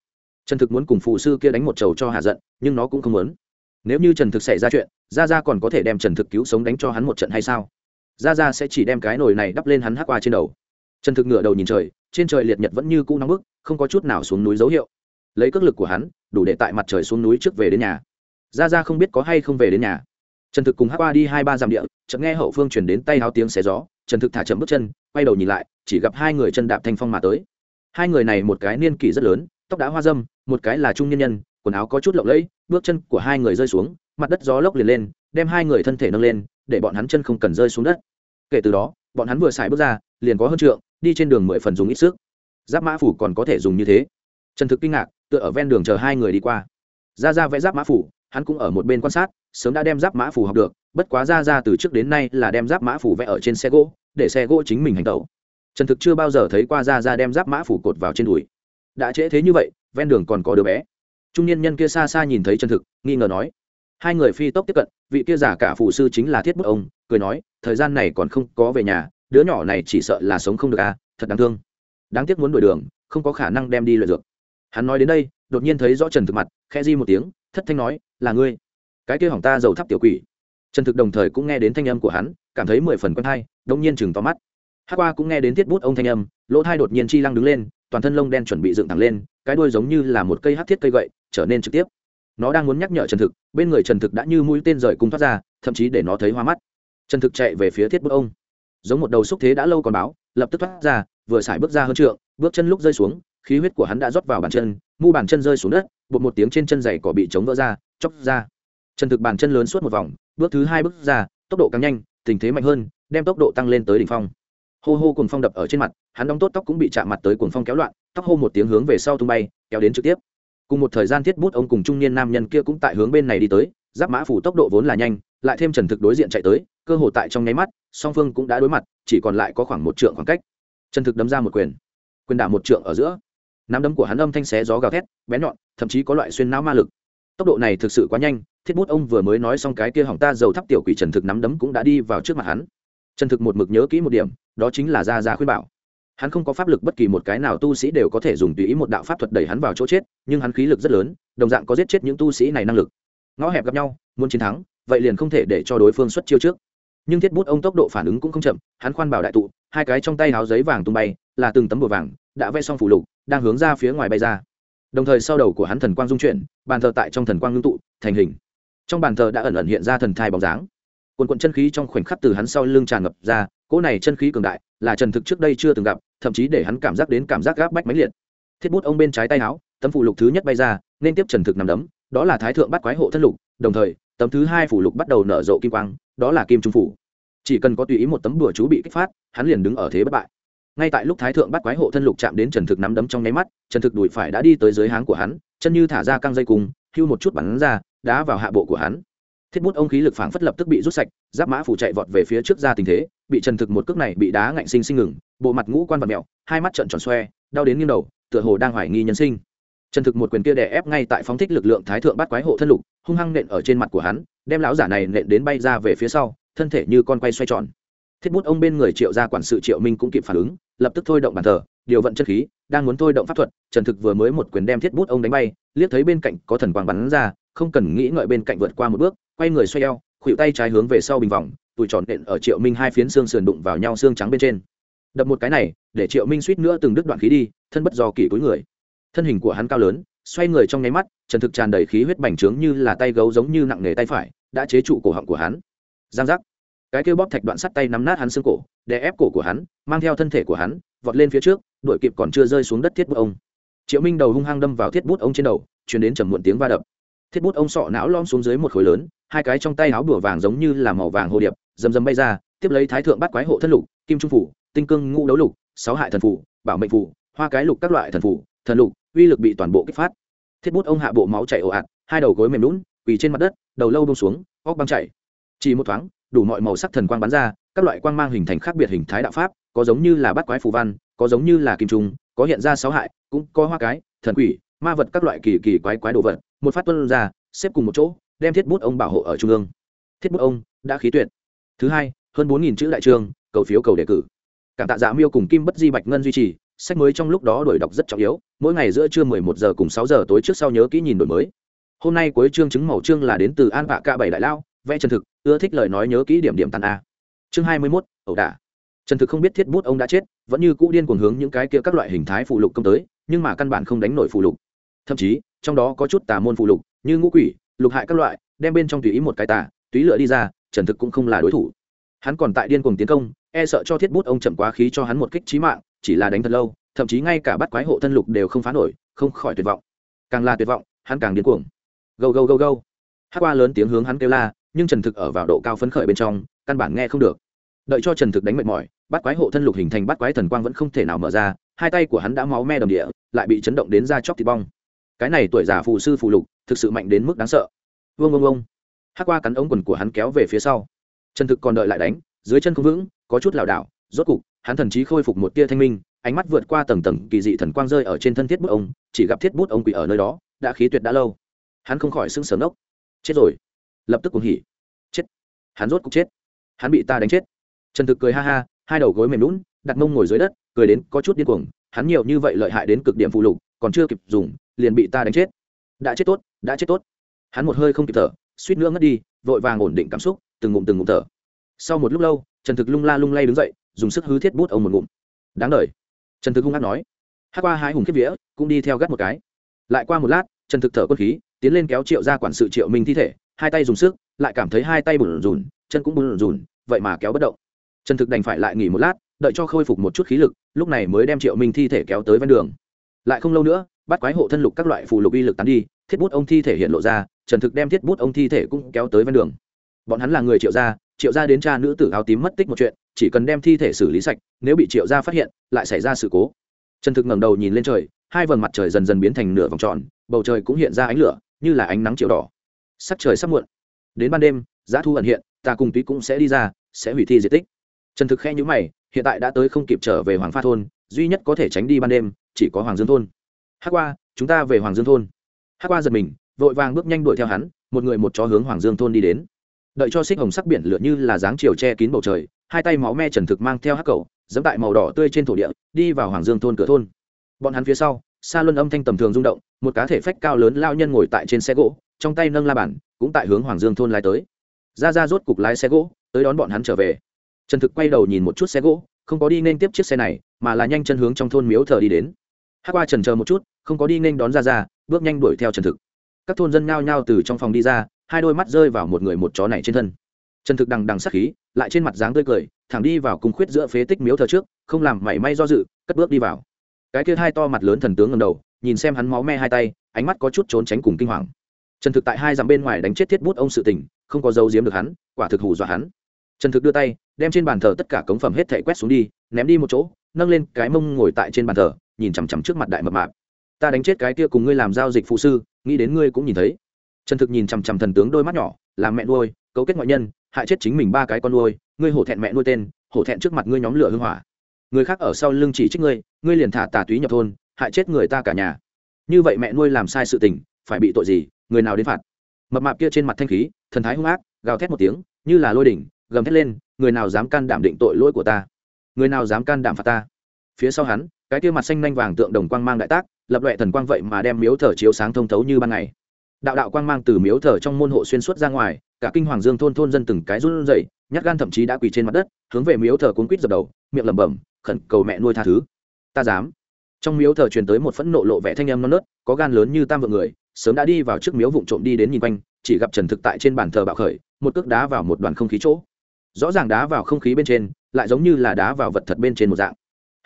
trần thực muốn cùng phù sư kia đánh một chầu cho hạ giận, nhưng nó cũng không muốn. Nếu như trần thực xảy ra chuyện ra ra còn có thể đem trần thực cứu sống đánh cho hắn một trận hay sao? Ra ra sẽ chỉ đem cái nồi này đắp lên hắn hắc qua trên đầu. Trần thực ngửa đầu nhìn trời, trên trời liệt nhật vẫn như cũ nóng bức, không có chút nào xuống núi dấu hiệu. Lấy cước lực của hắn, đủ để tại mặt trời xuống núi trước về đến nhà. Ra ra không biết có hay không về đến nhà. Trần thực cùng hắc qua đi hai ba dặm địa, chợt nghe hậu phương chuyển đến tay háo tiếng xé gió, trần thực thả chậm bước chân, quay đầu nhìn lại, chỉ gặp hai người chân đạp thanh phong mà tới. Hai người này một cái niên kỷ rất lớn tóc đã hoa dâm, một cái là trung nhân nhân, quần áo có chút lộng lẫy, bước chân của hai người rơi xuống, mặt đất gió lốc liền lên, đem hai người thân thể nâng lên, để bọn hắn chân không cần rơi xuống đất. Kể từ đó, bọn hắn vừa xài bước ra, liền có hơn trượng, đi trên đường mười phần dùng ít sức. Giáp mã phủ còn có thể dùng như thế. Trần thực kinh ngạc, tựa ở ven đường chờ hai người đi qua. Ra ra vẽ giáp mã phủ, hắn cũng ở một bên quan sát, sớm đã đem giáp mã phủ học được, bất quá ra ra từ trước đến nay là đem giáp mã phủ vẽ ở trên xe gỗ, để xe gỗ chính mình hành tẩu. Trần thực chưa bao giờ thấy qua ra ra đem giáp mã phủ cột vào trên đùi đã trễ thế như vậy, ven đường còn có đứa bé. Trung niên nhân kia xa xa nhìn thấy trần thực, nghi ngờ nói. Hai người phi tốc tiếp cận, vị kia giả cả phụ sư chính là thiết bức ông, cười nói, thời gian này còn không có về nhà, đứa nhỏ này chỉ sợ là sống không được à thật đáng thương. Đáng tiếc muốn đổi đường, không có khả năng đem đi luyện dược. Hắn nói đến đây, đột nhiên thấy rõ trần thực mặt khe di một tiếng, thất thanh nói, là ngươi. Cái kia hỏng ta dầu thắp tiểu quỷ. Trần thực đồng thời cũng nghe đến thanh âm của hắn, cảm thấy mười phần quen thai đông nhiên chừng to mắt. Hát qua cũng nghe đến thiết bút ông thanh âm, lỗ thai đột nhiên chi lăng đứng lên toàn thân lông đen chuẩn bị dựng thẳng lên, cái đuôi giống như là một cây hát thiết cây gậy, trở nên trực tiếp. Nó đang muốn nhắc nhở trần thực, bên người trần thực đã như mũi tên rời cung thoát ra, thậm chí để nó thấy hoa mắt. Trần thực chạy về phía thiết bút ông. Giống một đầu xúc thế đã lâu còn báo, lập tức thoát ra, vừa xài bước ra hơn trượng, bước chân lúc rơi xuống, khí huyết của hắn đã rót vào bàn chân, mu bàn chân rơi xuống đất, bột một tiếng trên chân giày cỏ bị chống vỡ ra, chóc ra. Trần thực bàn chân lớn suốt một vòng, bước thứ hai bước ra, tốc độ càng nhanh, tình thế mạnh hơn, đem tốc độ tăng lên tới đỉnh phong hô hô cùng phong đập ở trên mặt, hắn đóng tốt tóc cũng bị chạm mặt tới cuồng phong kéo loạn, tóc hô một tiếng hướng về sau tung bay, kéo đến trực tiếp. Cùng một thời gian thiết bút ông cùng trung niên nam nhân kia cũng tại hướng bên này đi tới, giáp mã phủ tốc độ vốn là nhanh, lại thêm trần thực đối diện chạy tới, cơ hồ tại trong nháy mắt, song phương cũng đã đối mặt, chỉ còn lại có khoảng một trượng khoảng cách. Trần thực đấm ra một quyền. Quyền đả một trượng ở giữa. Nắm đấm của hắn âm thanh xé gió gào thét bé nhọn, thậm chí có loại xuyên não ma lực. Tốc độ này thực sự quá nhanh, thiết bút ông vừa mới nói xong cái kia hỏng ta dầu thắp tiểu quỷ trần thực nắm đấm cũng đã đi vào trước mặt hắn trần thực một mực nhớ kỹ một điểm, đó chính là ra ra khuyên bảo. Hắn không có pháp lực bất kỳ một cái nào tu sĩ đều có thể dùng tùy ý một đạo pháp thuật đẩy hắn vào chỗ chết, nhưng hắn khí lực rất lớn, đồng dạng có giết chết những tu sĩ này năng lực. Ngõ hẹp gặp nhau, muốn chiến thắng, vậy liền không thể để cho đối phương xuất chiêu trước. Nhưng thiết bút ông tốc độ phản ứng cũng không chậm, hắn khoan bảo đại tụ, hai cái trong tay háo giấy vàng tung bay, là từng tấm bùa vàng, đã vẽ xong phủ lục, đang hướng ra phía ngoài bay ra. Đồng thời sau đầu của hắn thần quang dung chuyển, bàn thờ tại trong thần quang ngưng tụ, thành hình. Trong bàn thờ đã ẩn ẩn hiện ra thần thai bóng dáng quần quận chân khí trong khoảnh khắc từ hắn sau lưng tràn ngập ra, cỗ này chân khí cường đại là trần thực trước đây chưa từng gặp, thậm chí để hắn cảm giác đến cảm giác gáp bách mãnh liệt. Thiết bút ông bên trái tay áo, tấm phủ lục thứ nhất bay ra, nên tiếp trần thực nằm đấm, đó là thái thượng bắt quái hộ thân lục, đồng thời, tấm thứ hai phủ lục bắt đầu nở rộ kim quang, đó là kim trung phủ. Chỉ cần có tùy ý một tấm đùa chú bị kích phát, hắn liền đứng ở thế bất bại. Ngay tại lúc thái thượng bắt quái hộ thân lục chạm đến trần thực nắm đấm trong nháy mắt, trần thực đùi phải đã đi tới dưới háng của hắn, chân như thả ra căng dây cùng, hưu một chút bắn ra, đá vào hạ bộ của hắn thiết bút ông khí lực phảng phất lập tức bị rút sạch, giáp mã phủ chạy vọt về phía trước ra tình thế, bị trần thực một cước này bị đá ngạnh sinh sinh ngừng, bộ mặt ngũ quan vật mẹo, hai mắt trợn tròn xoe, đau đến nghiêng đầu, tựa hồ đang hoài nghi nhân sinh. Trần thực một quyền kia đè ép ngay tại phóng thích lực lượng thái thượng bắt quái hộ thân lục, hung hăng nện ở trên mặt của hắn, đem lão giả này nện đến bay ra về phía sau, thân thể như con quay xoay tròn. Thiết bút ông bên người triệu gia quản sự triệu minh cũng kịp phản ứng, lập tức thôi động bàn thờ, điều vận chất khí, đang muốn thôi động pháp thuật, trần thực vừa mới một quyền đem thiết bút ông đánh bay, liếc thấy bên cạnh có thần quang bắn ra, không cần nghĩ ngợi bên cạnh vượt qua một bước quay người xoay eo khuỵu tay trái hướng về sau bình vòng tụi tròn nện ở triệu minh hai phiến xương sườn đụng vào nhau xương trắng bên trên. Đập một cái này, để triệu minh suýt nữa từng đứt đoạn khí đi, thân bất do kỷ cuối người. Thân hình của hắn cao lớn, xoay người trong nháy mắt, trần thực tràn đầy khí huyết bành trướng như là tay gấu giống như nặng nề tay phải, đã chế trụ cổ họng của hắn. Giang giác. Cái kêu bóp thạch đoạn sắt tay nắm nát hắn xương cổ, đè ép cổ của hắn, mang theo thân thể của hắn, vọt lên phía trước, đuổi kịp còn chưa rơi xuống đất thiết bút ông. Triệu minh đầu hung hăng đâm vào thiết bút ông trên đầu chuyển đến trầm muộn tiếng va đập. Thiết bút ông sọ não lom xuống dưới một khối lớn hai cái trong tay áo bửa vàng giống như là màu vàng hồ điệp, rầm rầm bay ra, tiếp lấy thái thượng bắt quái hộ thân lục, kim trung phủ, tinh cương ngũ đấu lục, sáu hại thần phủ, bảo mệnh phủ, hoa cái lục các loại thần phủ, thần lục, uy lực bị toàn bộ kích phát. Thiết bút ông hạ bộ máu chảy ồ ạt, hai đầu gối mềm lún quỳ trên mặt đất, đầu lâu bông xuống, óc băng chảy. Chỉ một thoáng, đủ mọi màu sắc thần quang bắn ra, các loại quang mang hình thành khác biệt hình thái đạo pháp, có giống như là bắt quái phù văn, có giống như là kim trung, có hiện ra sáu hại, cũng có hoa cái, thần quỷ, ma vật các loại kỳ kỳ quái quái đồ vật, một phát tuân ra, xếp cùng một chỗ đem thiết bút ông bảo hộ ở trung ương. Thiết bút ông đã khí tuyệt. Thứ hai, hơn bốn nghìn chữ đại trương, cầu phiếu cầu đề cử. Cảm tạ dạ miêu cùng kim bất di bạch ngân duy trì, sách mới trong lúc đó đổi đọc rất trọng yếu, mỗi ngày giữa trưa mười một giờ cùng sáu giờ tối trước sau nhớ kỹ nhìn đổi mới. Hôm nay cuối chương chứng màu chương là đến từ an vạ ca bảy đại lao, vẽ chân thực, ưa thích lời nói nhớ kỹ điểm điểm tàn a. Chương hai mươi mốt, ẩu đả. Trần thực không biết thiết bút ông đã chết, vẫn như cũ điên cuồng hướng những cái kia các loại hình thái phụ lục công tới, nhưng mà căn bản không đánh nổi phụ lục. Thậm chí, trong đó có chút tà môn phụ lục, như ngũ quỷ lục hại các loại, đem bên trong tùy ý một cái tà túy lựa đi ra, trần thực cũng không là đối thủ. Hắn còn tại điên cuồng tiến công e sợ cho thiết bút ông chậm quá khí cho hắn một kích trí mạng, chỉ là đánh thật lâu, thậm chí ngay cả bắt quái hộ thân lục đều không phá nổi, không khỏi tuyệt vọng. Càng là tuyệt vọng, hắn càng điên cuồng. Gâu gâu gâu gâu. Hát qua lớn tiếng hướng hắn kêu la, nhưng trần thực ở vào độ cao phấn khởi bên trong, căn bản nghe không được. Đợi cho trần thực đánh mệt mỏi, bắt quái hộ thân lục hình thành bắt quái thần quang vẫn không thể nào mở ra, hai tay của hắn đã máu me đầm địa, lại bị chấn động đến da chóc thịt bong cái này tuổi già phù sư phù lục, thực sự mạnh đến mức đáng sợ. Vương vương vương hát qua cắn ống quần của hắn kéo về phía sau. Trần thực còn đợi lại đánh, dưới chân không vững, có chút lảo đảo, rốt cục, hắn thần trí khôi phục một tia thanh minh, ánh mắt vượt qua tầng tầng kỳ dị thần quang rơi ở trên thân thiết bút ông, chỉ gặp thiết bút ông quỷ ở nơi đó, đã khí tuyệt đã lâu. Hắn không khỏi sưng sờ ngốc. Chết rồi. Lập tức cùng hỉ. Chết. Hắn rốt cục chết. Hắn bị ta đánh chết. Trần thực cười ha ha, hai đầu gối mềm lún đặt mông ngồi dưới đất, cười đến có chút điên cuồng. Hắn nhiều như vậy lợi hại đến cực điểm phụ lục còn chưa kịp dùng, liền bị ta đánh chết. Đã chết tốt, đã chết tốt. Hắn một hơi không kịp thở, suýt nữa ngất đi, vội vàng ổn định cảm xúc, từng ngụm từng ngụm thở. Sau một lúc lâu, trần thực lung la lung lay đứng dậy, dùng sức hứ thiết bút ông một ngụm. Đáng đ trần thực hung hát nói. Hát qua hai hùng kiếp vía, cũng đi theo gắt một cái. Lại qua một lát, trần thực thở quân khí, tiến lên kéo triệu ra quản sự triệu minh thi thể, hai tay dùng sức, lại cảm thấy hai tay bùn rùn, chân cũng bùn rùn, vậy mà kéo bất động. Trần thực đành phải lại nghỉ một lát, đợi cho khôi phục một chút khí lực, lúc này mới đem triệu minh thi thể kéo tới ven đường lại không lâu nữa, bắt quái hộ thân lục các loại phù lục uy lực tán đi, thiết bút ông thi thể hiện lộ ra, trần thực đem thiết bút ông thi thể cũng kéo tới ven đường. Bọn hắn là người triệu gia triệu gia đến cha nữ tử áo tím mất tích một chuyện, chỉ cần đem thi thể xử lý sạch, nếu bị triệu gia phát hiện, lại xảy ra sự cố. Trần thực ngẩng đầu nhìn lên trời, hai vầng mặt trời dần dần biến thành nửa vòng tròn, bầu trời cũng hiện ra ánh lửa, như là ánh nắng chiều đỏ. Sắc trời sắp muộn. Đến ban đêm, giá thu ẩn hiện, ta cùng túy cũng sẽ đi ra, sẽ hủy thi di tích. Trần thực khe nhữ mày, hiện tại đã tới không kịp trở về hoàng pha thôn, duy nhất có thể tránh đi ban đêm chỉ có hoàng dương thôn. Hát qua, chúng ta về hoàng dương thôn. Hát qua giật mình, vội vàng bước nhanh đuổi theo hắn, một người một chó hướng hoàng dương thôn đi đến. Đợi cho xích hồng sắc biển lửa như là dáng chiều che kín bầu trời, hai tay máu me trần thực mang theo hắc cầu dẫm tại màu đỏ tươi trên thổ địa, đi vào hoàng dương thôn cửa thôn. Bọn hắn phía sau xa luân âm thanh tầm thường rung động, một cá thể phách cao lớn lao nhân ngồi tại trên xe gỗ, trong tay nâng la bản cũng tại hướng hoàng dương thôn lái tới. Ra ra rốt cục lái xe gỗ, tới đón bọn hắn trở về. Trần thực quay đầu nhìn một chút xe gỗ, không có đi nên tiếp chiếc xe này, mà là nhanh chân hướng trong thôn miếu thờ đi đến hát qua trần chờ một chút, không có đi nên đón ra ra bước nhanh đuổi theo trần thực. Các thôn dân nhao nhao từ trong phòng đi ra, hai đôi mắt rơi vào một người một chó này trên thân. Trần thực đằng đằng sắc khí, lại trên mặt dáng tươi cười, thẳng đi vào cùng khuyết giữa phế tích miếu thờ trước, không làm mảy may do dự, cất bước đi vào. Cái kia hai to mặt lớn thần tướng ngầm đầu, nhìn xem hắn máu me hai tay, ánh mắt có chút trốn tránh cùng kinh hoàng. Trần thực tại hai dặm bên ngoài đánh chết thiết bút ông sự tình, không có dấu giếm được hắn, quả thực hù dọa hắn. Trần thực đưa tay, đem trên bàn thờ tất cả cống phẩm hết thảy quét xuống đi, ném đi một chỗ, nâng lên cái mông ngồi tại trên bàn thờ nhìn chằm chằm trước mặt đại mập mạp. Ta đánh chết cái kia cùng ngươi làm giao dịch phụ sư, nghĩ đến ngươi cũng nhìn thấy. Trần thực nhìn chằm chằm thần tướng đôi mắt nhỏ, làm mẹ nuôi, cấu kết ngoại nhân, hại chết chính mình ba cái con nuôi, ngươi hổ thẹn mẹ nuôi tên, hổ thẹn trước mặt ngươi nhóm lửa hưng hỏa. Người khác ở sau lưng chỉ trích ngươi ngươi liền thả tà túy nhập thôn, hại chết người ta cả nhà. Như vậy mẹ nuôi làm sai sự tình, phải bị tội gì, người nào đến phạt? Mập mạp kia trên mặt thanh khí, thần thái hung ác, gào thét một tiếng, như là lôi đỉnh, gầm thét lên, người nào dám can đảm định tội lỗi của ta? Người nào dám can đảm phạt ta? Phía sau hắn cái kia mặt xanh nhanh vàng tượng đồng quang mang đại tác, lập loại thần quang vậy mà đem miếu thờ chiếu sáng thông thấu như ban ngày. Đạo đạo quang mang từ miếu thờ trong môn hộ xuyên suốt ra ngoài, cả kinh hoàng dương thôn thôn dân từng cái run rẩy, nhát gan thậm chí đã quỳ trên mặt đất, hướng về miếu thờ cuốn quýt dập đầu, miệng lẩm bẩm, khẩn cầu mẹ nuôi tha thứ. Ta dám. Trong miếu thờ truyền tới một phẫn nộ lộ vẻ thanh âm non nớt, có gan lớn như tam vượng người, sớm đã đi vào trước miếu vụng trộm đi đến nhìn quanh, chỉ gặp trần thực tại trên bàn thờ bạo khởi, một cước đá vào một đoàn không khí chỗ. Rõ ràng đá vào không khí bên trên, lại giống như là đá vào vật thật bên trên một dạng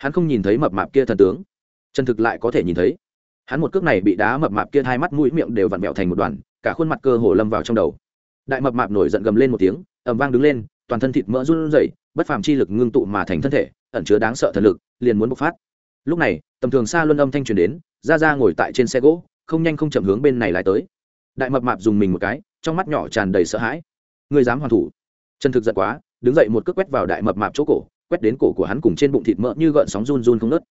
hắn không nhìn thấy mập mạp kia thần tướng. Chân thực lại có thể nhìn thấy. Hắn một cước này bị đá mập mạp kia hai mắt mũi miệng đều vặn vẹo thành một đoàn, cả khuôn mặt cơ hồ lâm vào trong đầu. Đại mập mạp nổi giận gầm lên một tiếng ẩm vang đứng lên, toàn thân thịt mỡ run rẩy, bất phàm chi lực ngưng tụ mà thành thân thể, ẩn chứa đáng sợ thần lực, liền muốn bộc phát. Lúc này, tầm thường xa luân âm thanh truyền đến ra ra ngồi tại trên xe gỗ, không nhanh không chậm hướng bên này lại tới. Đại mập mạp dùng mình một cái, trong mắt nhỏ tràn đầy sợ hãi. Người dám hoàn thủ. Chân thực giận quá, đứng dậy một cước quét vào đại mập mạp chỗ cổ quét đến cổ của hắn cùng trên bụng thịt mỡ như gợn sóng run run không nớt.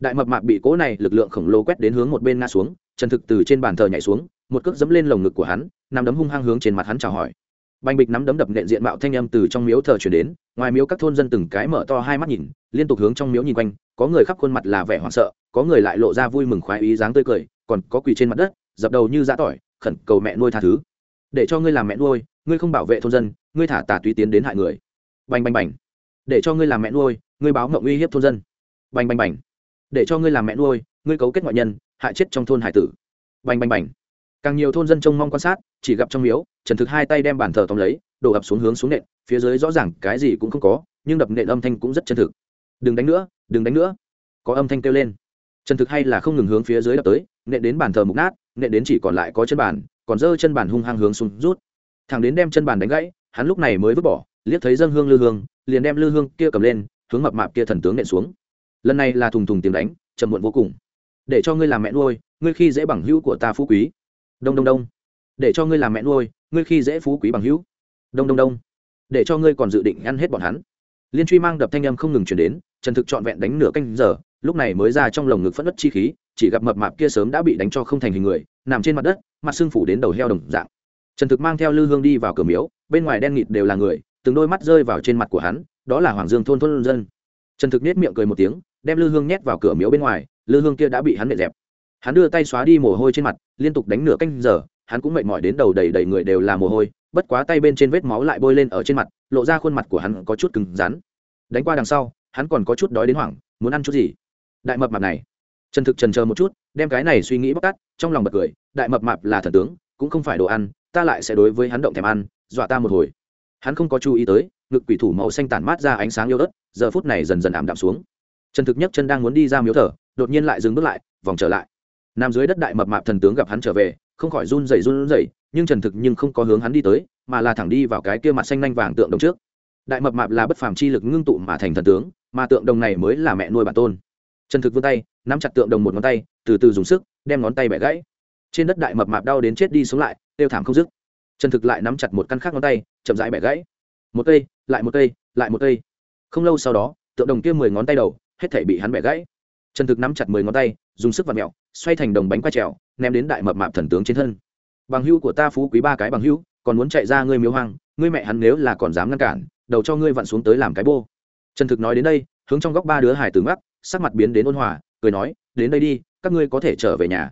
Đại mập mạp bị cỗ này lực lượng khổng lồ quét đến hướng một bên ngã xuống, chân thực từ trên bàn thờ nhảy xuống, một cước dẫm lên lồng ngực của hắn nằm đấm hung hăng hướng trên mặt hắn chào hỏi. Bành bịch nắm đấm đập nện diện mạo thanh âm từ trong miếu thờ chuyển đến, ngoài miếu các thôn dân từng cái mở to hai mắt nhìn, liên tục hướng trong miếu nhìn quanh, có người khắp khuôn mặt là vẻ hoảng sợ, có người lại lộ ra vui mừng khoái ý dáng tươi cười, còn có quỳ trên mặt đất, dập đầu như giã tỏi, khẩn cầu mẹ nuôi tha thứ. Để cho ngươi làm mẹ nuôi, ngươi không bảo vệ thôn dân, ngươi thả tà túy tiến đến hại người. Bành bành bành để cho ngươi làm mẹ nuôi, ngươi báo mộng uy hiếp thôn dân. Bành bành bành. Để cho ngươi làm mẹ nuôi, ngươi cấu kết ngoại nhân, hại chết trong thôn hải tử. Bành bành bành. Càng nhiều thôn dân trông mong quan sát, chỉ gặp trong miếu, trần thực hai tay đem bàn thờ tóm lấy, đổ ập xuống hướng xuống nện phía dưới rõ ràng cái gì cũng không có, nhưng đập nện âm thanh cũng rất chân thực. Đừng đánh nữa, đừng đánh nữa. Có âm thanh kêu lên. Trần thực hay là không ngừng hướng phía dưới đập tới, nện đến bàn thờ mục nát, nện đến chỉ còn lại có chân bàn, còn dơ chân bàn hung hăng hướng xuống rút. Thằng đến đem chân bàn đánh gãy, hắn lúc này mới vứt bỏ, liếc thấy dân hương lư hương liền đem lư hương kia cầm lên, hướng mập mạp kia thần tướng nện xuống. Lần này là thùng thùng tiếng đánh chầm muộn vô cùng. Để cho ngươi làm mẹ nuôi, ngươi khi dễ bằng hữu của ta phú quý. Đông đông đông. Để cho ngươi làm mẹ nuôi, ngươi khi dễ phú quý bằng hữu. Đông đông đông. Để cho ngươi còn dự định ăn hết bọn hắn. Liên truy mang đập thanh âm không ngừng chuyển đến, trần thực trọn vẹn đánh nửa canh giờ, lúc này mới ra trong lồng ngực phất đất chi khí, chỉ gặp mập mạp kia sớm đã bị đánh cho không thành hình người, nằm trên mặt đất, mặt xương phủ đến đầu heo đồng dạng. Trần thực mang theo lư hương đi vào cửa miếu, bên ngoài đen nghịt đều là người từng đôi mắt rơi vào trên mặt của hắn, đó là hoàng dương thôn thôn dân. Trần thực nết miệng cười một tiếng, đem lư hương nhét vào cửa miếu bên ngoài, lư hương kia đã bị hắn nệ dẹp. Hắn đưa tay xóa đi mồ hôi trên mặt, liên tục đánh nửa canh giờ, hắn cũng mệt mỏi đến đầu đầy đầy người đều là mồ hôi, bất quá tay bên trên vết máu lại bôi lên ở trên mặt, lộ ra khuôn mặt của hắn có chút cứng rắn. Đánh qua đằng sau, hắn còn có chút đói đến hoảng, muốn ăn chút gì? Đại mập mạp này. Trần thực trần chờ một chút, đem cái này suy nghĩ bóc tát, trong lòng bật cười, đại mập mạp là thần tướng, cũng không phải đồ ăn, ta lại sẽ đối với hắn động thèm ăn, dọa ta một hồi hắn không có chú ý tới, ngực quỷ thủ màu xanh tản mát ra ánh sáng yêu ớt, giờ phút này dần dần ảm đạm xuống. Trần thực nhất chân đang muốn đi ra miếu thở đột nhiên lại dừng bước lại, vòng trở lại. Nằm dưới đất đại mập mạp thần tướng gặp hắn trở về, không khỏi run rẩy run rẩy, nhưng trần thực nhưng không có hướng hắn đi tới, mà là thẳng đi vào cái kia mặt xanh nanh vàng tượng đồng trước. Đại mập mạp là bất phàm chi lực ngưng tụ mà thành thần tướng, mà tượng đồng này mới là mẹ nuôi bản tôn. Trần thực vươn tay, nắm chặt tượng đồng một ngón tay, từ từ dùng sức, đem ngón tay bẻ gãy. Trên đất đại mập mạp đau đến chết đi xuống lại, tiêu thảm không dứt trần thực lại nắm chặt một căn khác ngón tay, chậm rãi bẻ gãy. Một cây, lại một cây, lại một cây. Không lâu sau đó, tượng đồng kia mười ngón tay đầu, hết thể bị hắn bẻ gãy. Trần thực nắm chặt mười ngón tay, dùng sức vặt mẹo xoay thành đồng bánh quay trèo, ném đến đại mập mạp thần tướng trên thân. Bằng hữu của ta phú quý ba cái bằng hữu, còn muốn chạy ra ngươi miếu hoang, ngươi mẹ hắn nếu là còn dám ngăn cản, đầu cho ngươi vặn xuống tới làm cái bô. Trần thực nói đến đây, hướng trong góc ba đứa hải tử ngắc, sắc mặt biến đến ôn hòa, cười nói, đến đây đi, các ngươi có thể trở về nhà.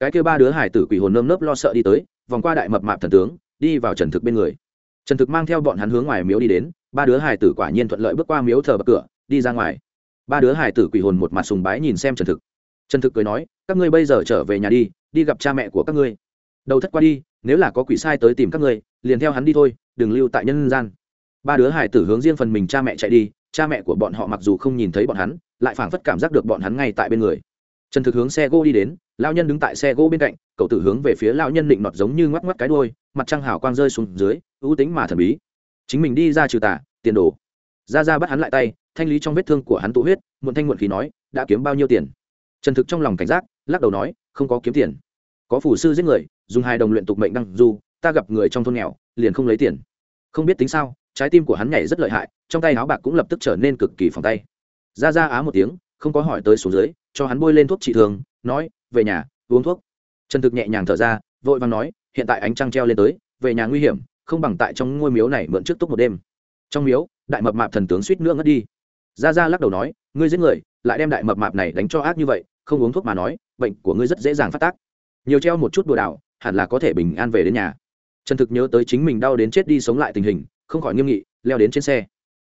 Cái kêu ba đứa hải tử quỷ hồn nơm nớp lo sợ đi tới, vòng qua đại mập mạp thần tướng đi vào trần thực bên người. Trần thực mang theo bọn hắn hướng ngoài miếu đi đến, ba đứa hải tử quả nhiên thuận lợi bước qua miếu thờ bậc cửa, đi ra ngoài. Ba đứa hải tử quỷ hồn một mặt sùng bái nhìn xem trần thực. Trần thực cười nói, các ngươi bây giờ trở về nhà đi đi gặp cha mẹ của các ngươi. Đầu thất qua đi, nếu là có quỷ sai tới tìm các ngươi, liền theo hắn đi thôi, đừng lưu tại nhân gian. Ba đứa hải tử hướng riêng phần mình cha mẹ chạy đi, cha mẹ của bọn họ mặc dù không nhìn thấy bọn hắn, lại phảng phất cảm giác được bọn hắn ngay tại bên người trần thực hướng xe gỗ đi đến lao nhân đứng tại xe gỗ bên cạnh, cậu tử hướng về phía lao nhân định nọt giống như ngoắc ngoắc cái đôi mặt trăng hào quang rơi xuống dưới, ưu tính mà thần bí. Chính mình đi ra trừ tà, tiền đồ. Ra ra bắt hắn lại tay, thanh lý trong vết thương của hắn tụ huyết, muộn thanh muộn khí nói, đã kiếm bao nhiêu tiền? Trần thực trong lòng cảnh giác, lắc đầu nói, không có kiếm tiền. Có phủ sư giết người, dùng hai đồng luyện tục mệnh đăng du, ta gặp người trong thôn nghèo, liền không lấy tiền. Không biết tính sao, trái tim của hắn nhảy rất lợi hại, trong tay áo bạc cũng lập tức trở nên cực kỳ phòng tay. Ra ra á một tiếng không có hỏi tới số dưới, cho hắn bôi lên thuốc trị thương nói, về nhà, uống thuốc. Trần thực nhẹ nhàng thở ra, vội vàng nói, hiện tại ánh trăng treo lên tới, về nhà nguy hiểm, không bằng tại trong ngôi miếu này mượn trước túc một đêm. Trong miếu, đại mập mạp thần tướng suýt nữa ngất đi. Ra ra lắc đầu nói, ngươi giết người, lại đem đại mập mạp này đánh cho ác như vậy, không uống thuốc mà nói, bệnh của ngươi rất dễ dàng phát tác. Nhiều treo một chút bùa đảo hẳn là có thể bình an về đến nhà. Trần thực nhớ tới chính mình đau đến chết đi sống lại tình hình, không khỏi nghiêm nghị, leo đến trên xe.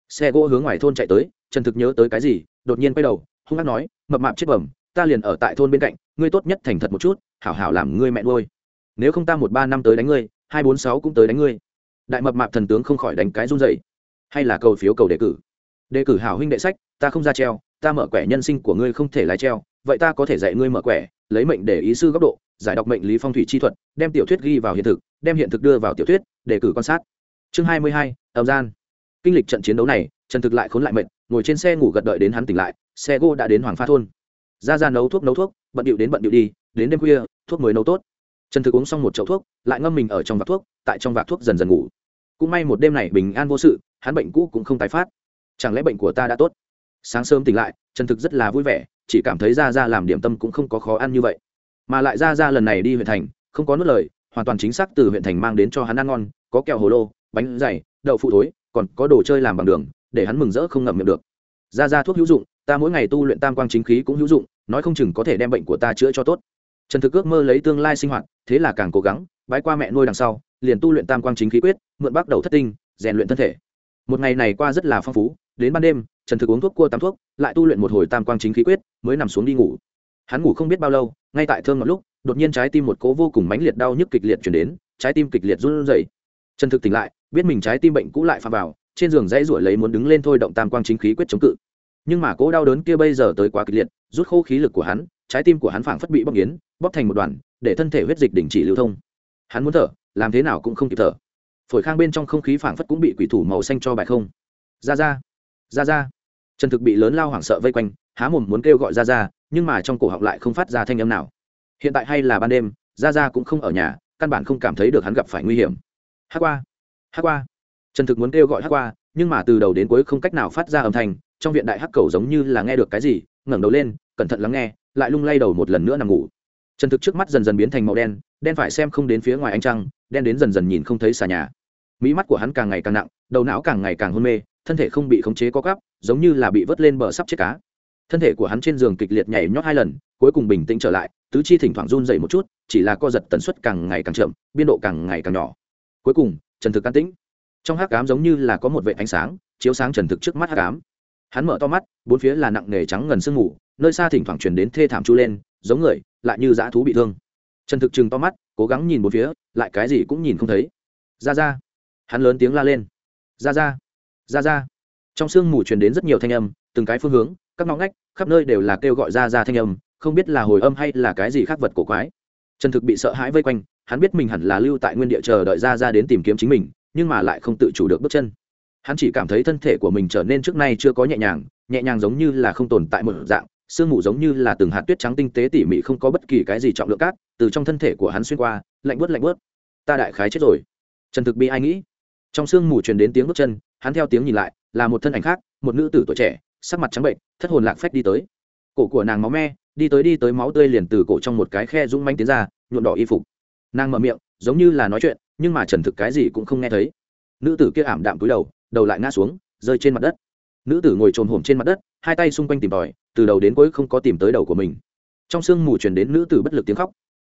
Xe gỗ hướng ngoài thôn chạy tới, trần thực nhớ tới cái gì, đột nhiên quay đầu hung hát nói, mập mạp chết bẩm, ta liền ở tại thôn bên cạnh, ngươi tốt nhất thành thật một chút, hảo hảo làm ngươi mẹ nuôi. Nếu không ta một ba năm tới đánh ngươi, hai bốn sáu cũng tới đánh ngươi. Đại mập mạp thần tướng không khỏi đánh cái run dậy hay là cầu phiếu cầu đề cử. Đề cử hảo huynh đệ sách, ta không ra treo, ta mở quẻ nhân sinh của ngươi không thể lái treo, vậy ta có thể dạy ngươi mở quẻ, lấy mệnh để ý sư góc độ, giải đọc mệnh lý phong thủy chi thuật, đem tiểu thuyết ghi vào hiện thực, đem hiện thực đưa vào tiểu thuyết, đề cử quan sát. Chương hai mươi hai ẩm gian. Kinh lịch trận chiến đấu này trần thực lại khốn lại mệnh ngồi trên xe ngủ gật đợi đến hắn tỉnh lại, xe gô đã đến hoàng pha thôn. Ra ra nấu thuốc nấu thuốc, bận điệu đến bận điệu đi, đến đêm khuya, thuốc mới nấu tốt. Trần thực uống xong một chậu thuốc, lại ngâm mình ở trong vạc thuốc, tại trong vạc thuốc dần dần ngủ. Cũng may một đêm này bình an vô sự, hắn bệnh cũ cũng không tái phát. Chẳng lẽ bệnh của ta đã tốt? Sáng sớm tỉnh lại, trần thực rất là vui vẻ, chỉ cảm thấy ra ra làm điểm tâm cũng không có khó ăn như vậy. Mà lại ra ra lần này đi huyện thành, không có nuốt lời, hoàn toàn chính xác từ huyện thành mang đến cho hắn ăn ngon, có kẹo hồ lô, bánh dày, đậu phụ thối, còn có đồ chơi làm bằng đường để hắn mừng rỡ không ngậm miệng được. Ra ra thuốc hữu dụng, ta mỗi ngày tu luyện tam quang chính khí cũng hữu dụng, nói không chừng có thể đem bệnh của ta chữa cho tốt. Trần thực ước mơ lấy tương lai sinh hoạt, thế là càng cố gắng bãi qua mẹ nuôi đằng sau, liền tu luyện tam quang chính khí quyết, mượn bắt đầu thất tinh, rèn luyện thân thể. Một ngày này qua rất là phong phú, đến ban đêm, trần thực uống thuốc cua tắm thuốc, lại tu luyện một hồi tam quang chính khí quyết, mới nằm xuống đi ngủ. Hắn ngủ không biết bao lâu, ngay tại thương một lúc, đột nhiên trái tim một cố vô cùng mãnh liệt đau nhức kịch liệt chuyển đến, trái tim kịch liệt run rẩy. Trần thực tỉnh lại, biết mình trái tim bệnh cũ lại phạm vào trên giường dãy ruổi lấy muốn đứng lên thôi động tam quang chính khí quyết chống cự. Nhưng mà cố đau đớn kia bây giờ tới quá kịch liệt, rút khô khí lực của hắn, trái tim của hắn phảng phất bị bóc nghiến bóc thành một đoàn, để thân thể huyết dịch đình chỉ lưu thông. Hắn muốn thở, làm thế nào cũng không kịp thở. Phổi khang bên trong không khí phảng phất cũng bị quỷ thủ màu xanh cho bài không. Ra ra ra ra. Trần thực bị lớn lao hoảng sợ vây quanh, há mồm muốn kêu gọi ra ra, nhưng mà trong cổ họng lại không phát ra thanh âm nào. Hiện tại hay là ban đêm, ra ra cũng không ở nhà, căn bản không cảm thấy được hắn gặp phải nguy hiểm. Hát qua hát qua trần thực muốn kêu gọi hát qua, nhưng mà từ đầu đến cuối không cách nào phát ra âm thanh, trong viện đại hắc cầu giống như là nghe được cái gì, ngẩng đầu lên, cẩn thận lắng nghe, lại lung lay đầu một lần nữa nằm ngủ. Trần thực trước mắt dần dần biến thành màu đen đen phải xem không đến phía ngoài ánh trăng, đen đến dần dần nhìn không thấy xà nhà. Mỹ mắt của hắn càng ngày càng nặng, đầu não càng ngày càng hôn mê, thân thể không bị khống chế có cắp giống như là bị vớt lên bờ sắp chết cá. Thân thể của hắn trên giường kịch liệt nhảy nhót hai lần, cuối cùng bình tĩnh trở lại, tứ chi thỉnh thoảng run dậy một chút, chỉ là co giật tần suất càng ngày càng chậm, biên độ càng ngày càng nhỏ. Cuối cùng, trần thực can tĩnh trong hắc cám giống như là có một vệ ánh sáng, chiếu sáng trần thực trước mắt hắc cám hắn mở to mắt, bốn phía là nặng nề trắng ngần sương mù, nơi xa thỉnh thoảng chuyển đến thê thảm chu lên, giống người, lại như dã thú bị thương. Trần thực chừng to mắt, cố gắng nhìn bốn phía, lại cái gì cũng nhìn không thấy. Ra ra. Hắn lớn tiếng la lên. Ra ra. Ra ra. Trong sương mù truyền đến rất nhiều thanh âm, từng cái phương hướng, các ngõ ngách, khắp nơi đều là kêu gọi ra ra thanh âm, không biết là hồi âm hay là cái gì khác vật cổ quái. Trần thực bị sợ hãi vây quanh, hắn biết mình hẳn là lưu tại nguyên địa chờ đợi ra ra đến tìm kiếm chính mình nhưng mà lại không tự chủ được bước chân. Hắn chỉ cảm thấy thân thể của mình trở nên trước nay chưa có nhẹ nhàng nhẹ nhàng giống như là không tồn tại một dạng, sương mù giống như là từng hạt tuyết trắng tinh tế tỉ mỉ không có bất kỳ cái gì trọng lượng cát, từ trong thân thể của hắn xuyên qua, lạnh bớt lạnh bớt ta đại khái chết rồi. Trần thực bị ai nghĩ? Trong sương mù truyền đến tiếng bước chân, hắn theo tiếng nhìn lại, là một thân ảnh khác, một nữ tử tuổi trẻ, sắc mặt trắng bệnh, thất hồn lạc phách đi tới. Cổ của nàng máu me, đi tới đi tới máu tươi liền từ cổ trong một cái khe rung manh tiến ra nhuộn đỏ y phục. Nàng mở miệng, giống như là nói chuyện nhưng mà trần thực cái gì cũng không nghe thấy. Nữ tử kia ảm đạm túi đầu đầu lại ngã xuống, rơi trên mặt đất. Nữ tử ngồi trồm hổm trên mặt đất, hai tay xung quanh tìm tòi, từ đầu đến cuối không có tìm tới đầu của mình. Trong sương mù chuyển đến nữ tử bất lực tiếng khóc.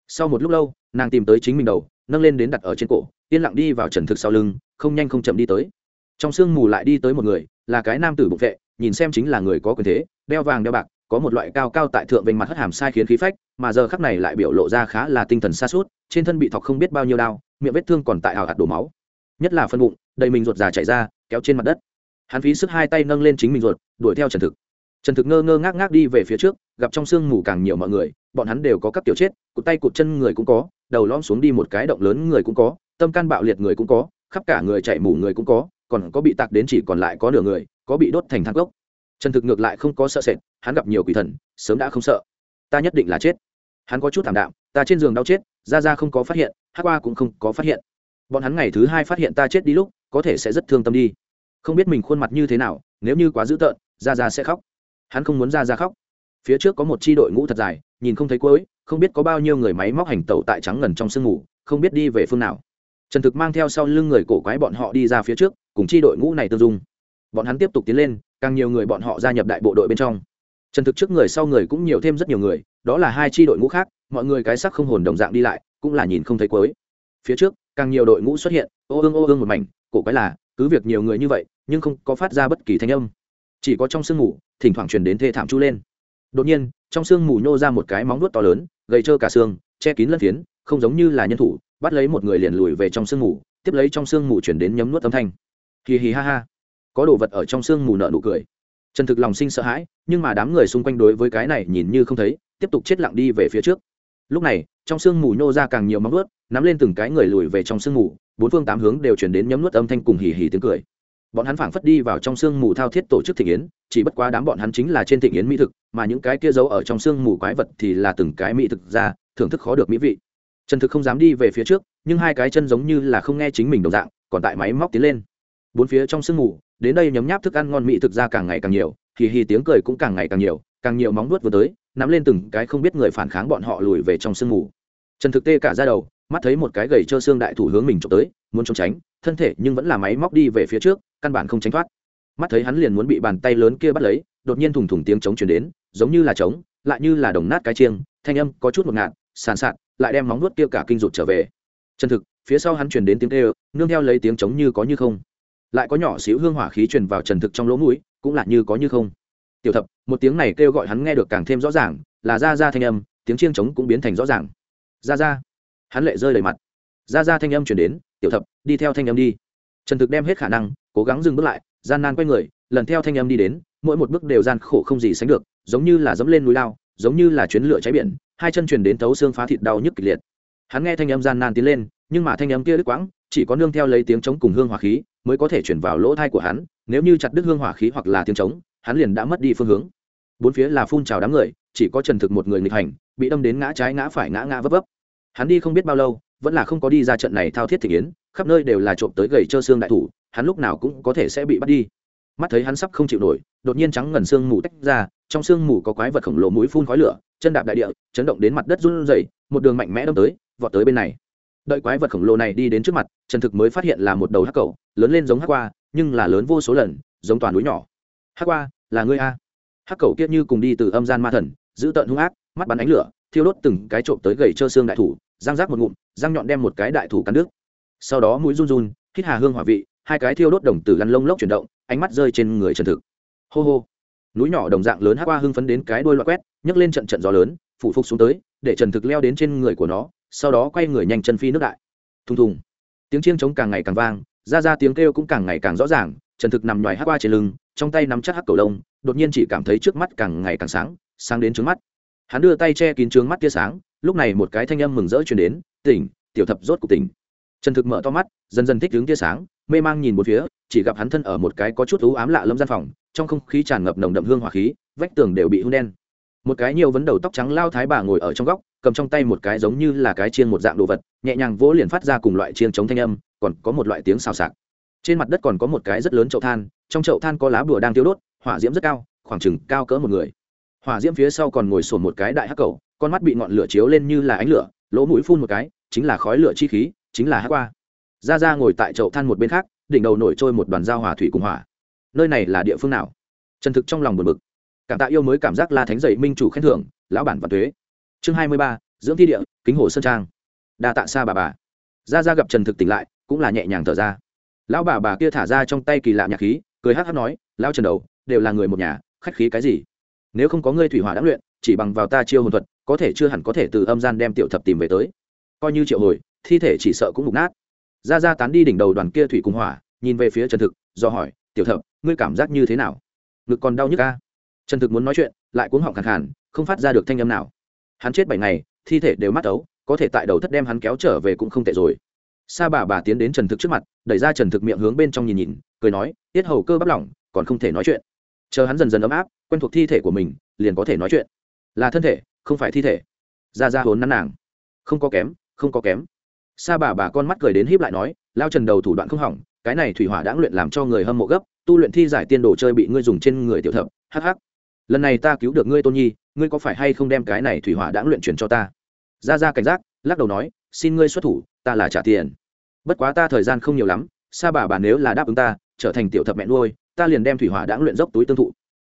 Sau một lúc lâu, nàng tìm tới chính mình đầu, nâng lên đến đặt ở trên cổ, yên lặng đi vào trần thực sau lưng, không nhanh không chậm đi tới. Trong sương mù lại đi tới một người, là cái nam tử bục vệ, nhìn xem chính là người có quyền thế, đeo vàng đeo bạc, có một loại cao cao tại thượng vênh mặt hất hàm sai khiến khí phách mà giờ khắc này lại biểu lộ ra khá là tinh thần xa suốt trên thân bị thọc không biết bao nhiêu đau, miệng vết thương còn tại ảo hạt đổ máu. Nhất là phân bụng, đầy mình ruột già chạy ra, kéo trên mặt đất. Hắn phí sức hai tay nâng lên chính mình ruột, đuổi theo trần thực. Trần thực ngơ ngơ ngác ngác đi về phía trước, gặp trong sương mù càng nhiều mọi người, bọn hắn đều có các kiểu chết, cụt tay cụt chân người cũng có, đầu lõm xuống đi một cái động lớn người cũng có, tâm can bạo liệt người cũng có, khắp cả người chạy mù người cũng có, còn có bị tạc đến chỉ còn lại có nửa người, có bị đốt thành thang gốc trần thực ngược lại không có sợ sệt, hắn gặp nhiều quỷ thần, sớm đã không sợ ta nhất định là chết. Hắn có chút thảm đạm, ta trên giường đau chết, ra ra không có phát hiện, hát qua cũng không có phát hiện. Bọn hắn ngày thứ hai phát hiện ta chết đi lúc, có thể sẽ rất thương tâm đi. Không biết mình khuôn mặt như thế nào, nếu như quá dữ tợn, ra ra sẽ khóc. Hắn không muốn ra ra khóc. Phía trước có một c h i đội ngũ thật dài, nhìn không thấy cuối, không biết có bao nhiêu người máy móc hành tẩu tại trắng ngần trong sương ngủ không biết đi về phương nào. Trần thực mang theo sau lưng người cổ quái bọn họ đi ra phía trước, cùng c h i đội ngũ này tương dung. Bọn hắn tiếp tục tiến lên, càng nhiều người bọn họ gia nhập đại bộ đội bên trong trần thực trước người sau người cũng nhiều thêm rất nhiều người, đó là hai tri đội ngũ khác, mọi người cái sắc không hồn đồng dạng đi lại, cũng là nhìn không thấy cuối. Phía trước, càng nhiều đội ngũ xuất hiện, ô ương ô ương một mảnh, cổ quái là, cứ việc nhiều người như vậy, nhưng không có phát ra bất kỳ thanh âm. Chỉ có trong sương mù, thỉnh thoảng truyền đến thê thảm chu lên. Đột nhiên, trong sương mù nhô ra một cái móng nuốt to lớn, gầy trơ cả xương, che kín lân phiến, không giống như là nhân thủ, bắt lấy một người liền lùi về trong sương mù, tiếp lấy trong sương mù chuyển đến nhấm nuốt âm thanh. Hì hì ha ha. Có đồ vật ở trong sương mù nợ nụ cười trần thực lòng sinh sợ hãi, nhưng mà đám người xung quanh đối với cái này nhìn như không thấy, tiếp tục chết lặng đi về phía trước. Lúc này, trong sương mù nhô ra càng nhiều móng nuốt nắm lên từng cái người lùi về trong sương mù, bốn phương tám hướng đều chuyển đến nhấm nuốt âm thanh cùng hì hì tiếng cười. Bọn hắn phảng phất đi vào trong sương mù thao thiết tổ chức thị yến, chỉ bất quá đám bọn hắn chính là trên thị yến mỹ thực, mà những cái kia giấu ở trong sương mù quái vật thì là từng cái mỹ thực ra, thưởng thức khó được mỹ vị. Trần thực không dám đi về phía trước, nhưng hai cái chân giống như là không nghe chính mình đồng dạng, còn tại máy móc tiến lên. Bốn phía trong sương mù đến đây nhấm nháp thức ăn ngon mỹ thực ra càng ngày càng nhiều thì hì tiếng cười cũng càng ngày càng nhiều càng nhiều móng nuốt vừa tới, nắm lên từng cái không biết người phản kháng bọn họ lùi về trong sương mù. Trần thực tê cả ra đầu, mắt thấy một cái gầy trơ xương đại thủ hướng mình trộm tới, muốn trốn tránh, thân thể nhưng vẫn là máy móc đi về phía trước, căn bản không tránh thoát. Mắt thấy hắn liền muốn bị bàn tay lớn kia bắt lấy, đột nhiên thùng thùng tiếng trống chuyển đến, giống như là trống, lại như là đồng nát cái chiêng, thanh âm có chút một ngạt, sàn sạt, lại đem móng nuốt kia cả kinh rụt trở về. Chân thực, phía sau hắn truyền đến tiếng kêu, nương theo lấy tiếng trống như có như không lại có nhỏ xíu hương hỏa khí truyền vào trần thực trong lỗ mũi, cũng là như có như không. Tiểu thập, một tiếng này kêu gọi hắn nghe được càng thêm rõ ràng, là ra ra thanh âm, tiếng chiêng trống cũng biến thành rõ ràng. Ra ra hắn lệ rơi đầy mặt. Ra ra thanh âm chuyển đến, tiểu thập, đi theo thanh âm đi. Trần thực đem hết khả năng, cố gắng dừng bước lại, gian nan quay người, lần theo thanh âm đi đến, mỗi một bước đều gian khổ không gì sánh được, giống như là dẫm lên núi lao, giống như là chuyến lửa cháy biển, hai chân truyền đến thấu xương phá thịt đau nhức kịch liệt. Hắn nghe thanh âm gian nan tiến lên, nhưng mà thanh âm kia đứt quãng chỉ có nương theo lấy tiếng trống cùng hương hỏa khí mới có thể chuyển vào lỗ thai của hắn, nếu như chặt đứt hương hỏa khí hoặc là tiếng trống, hắn liền đã mất đi phương hướng. Bốn phía là phun trào đám người, chỉ có trần thực một người nghịch hành, bị đâm đến ngã trái ngã phải ngã ngã vấp vấp. Hắn đi không biết bao lâu, vẫn là không có đi ra trận này thao thiết thị kiến khắp nơi đều là trộm tới gầy trơ xương đại thủ, hắn lúc nào cũng có thể sẽ bị bắt đi. Mắt thấy hắn sắp không chịu nổi, đột nhiên trắng ngần xương mù tách ra, trong xương mù có quái vật khổng lồ mũi phun khói lửa, chân đạp đại địa, chấn động đến mặt đất run rẩy, một đường mạnh mẽ đâm tới, vọt tới bên này đợi quái vật khổng lồ này đi đến trước mặt, trần thực mới phát hiện là một đầu hắc cầu lớn lên giống hắc qua nhưng là lớn vô số lần, giống toàn núi nhỏ. Hắc qua là ngươi a? Hắc cầu kiết như cùng đi từ âm gian ma thần, giữ tợn hung ác, mắt bắn ánh lửa, thiêu đốt từng cái trộm tới gầy trơ xương đại thủ, răng rác một ngụm, răng nhọn đem một cái đại thủ cắn nước. sau đó mũi run run, hít hà hương hỏa vị, hai cái thiêu đốt đồng tử lăn lông lốc chuyển động, ánh mắt rơi trên người trần thực. Hô hô. Núi nhỏ đồng dạng lớn Hắc qua hưng phấn đến cái đuôi loại quét, nhấc lên trận trận gió lớn, phủ phục xuống tới, để trần thực leo đến trên người của nó sau đó quay người nhanh chân phi nước đại. Thùng thùng. Tiếng chiêng trống càng ngày càng vang, ra ra tiếng kêu cũng càng ngày càng rõ ràng, trần thực nằm ngoài hát qua trên lưng, trong tay nắm chắc hắc cầu đông đột nhiên chỉ cảm thấy trước mắt càng ngày càng sáng sáng đến trước mắt. Hắn đưa tay che kín trướng mắt tia sáng, lúc này một cái thanh âm mừng rỡ chuyển đến, tỉnh, tiểu thập rốt cục tỉnh. Trần thực mở to mắt, dần dần thích đứng tia sáng, mê mang nhìn một phía, chỉ gặp hắn thân ở một cái có chút thú ám lạ lâm gian phòng, trong không khí tràn ngập nồng đậm hương hỏa khí, vách tường đều bị hư đen. Một cái nhiều vấn đầu tóc trắng lao thái bà ngồi ở trong góc cầm trong tay một cái giống như là cái chiên một dạng đồ vật, nhẹ nhàng vỗ liền phát ra cùng loại chiên chống thanh âm, còn có một loại tiếng xào xạc. Trên mặt đất còn có một cái rất lớn chậu than, trong chậu than có lá bùa đang tiêu đốt, hỏa diễm rất cao, khoảng chừng cao cỡ một người. Hỏa diễm phía sau còn ngồi sồn một cái đại hắc cầu, con mắt bị ngọn lửa chiếu lên như là ánh lửa, lỗ mũi phun một cái, chính là khói lửa chi khí, chính là hắc qua ra ra ngồi tại chậu than một bên khác, đỉnh đầu nổi trôi một đoàn dao hỏa thủy cùng hỏa. Nơi này là địa phương nào? Trần thực trong lòng buồn bực. Cảm tạ yêu mới cảm giác la thánh dậy minh chủ khen thưởng, lão bản và thuế chương hai mươi ba, dưỡng thi địa, kính hồ sơn trang. Đa tạ xa bà bà. Ra ra gặp trần thực tỉnh lại, cũng là nhẹ nhàng thở ra. Lão bà bà kia thả ra trong tay kỳ lạ nhạc khí, cười hát hát nói, lão trần đầu, đều là người một nhà, khách khí cái gì? Nếu không có ngươi thủy hỏa đã luyện, chỉ bằng vào ta chiêu hồn thuật, có thể chưa hẳn có thể từ âm gian đem tiểu thập tìm về tới. Coi như triệu hồi, thi thể chỉ sợ cũng mục nát. Ra ra tán đi đỉnh đầu đoàn kia thủy cung hỏa, nhìn về phía trần thực, do hỏi, tiểu thập, ngươi cảm giác như thế nào? Ngực còn đau nhức ca trần thực muốn nói chuyện, lại cuống họng khẳng khàn, không phát ra được thanh âm nào hắn chết bảy ngày, thi thể đều mắt ấu, có thể tại đầu thất đem hắn kéo trở về cũng không tệ rồi. Sa bà bà tiến đến trần thực trước mặt, đẩy ra trần thực miệng hướng bên trong nhìn nhìn, cười nói, tiết hầu cơ bắp lỏng, còn không thể nói chuyện. Chờ hắn dần dần ấm áp, quen thuộc thi thể của mình, liền có thể nói chuyện. Là thân thể, không phải thi thể. Ra ra hốn năn nàng. Không có kém, không có kém. Sa bà bà con mắt cười đến híp lại nói, lao trần đầu thủ đoạn không hỏng, cái này thủy hỏa đã luyện làm cho người hâm mộ gấp, tu luyện thi giải tiên đồ chơi bị ngươi dùng trên người tiểu thập hh lần này ta cứu được ngươi tôn nhi, ngươi có phải hay không đem cái này thủy hỏa đã luyện chuyển cho ta? Ra ra cảnh giác, lắc đầu nói, xin ngươi xuất thủ, ta là trả tiền. Bất quá ta thời gian không nhiều lắm, sa bà bà nếu là đáp ứng ta, trở thành tiểu thập mẹ nuôi, ta liền đem thủy hỏa đã luyện dốc túi tương thụ.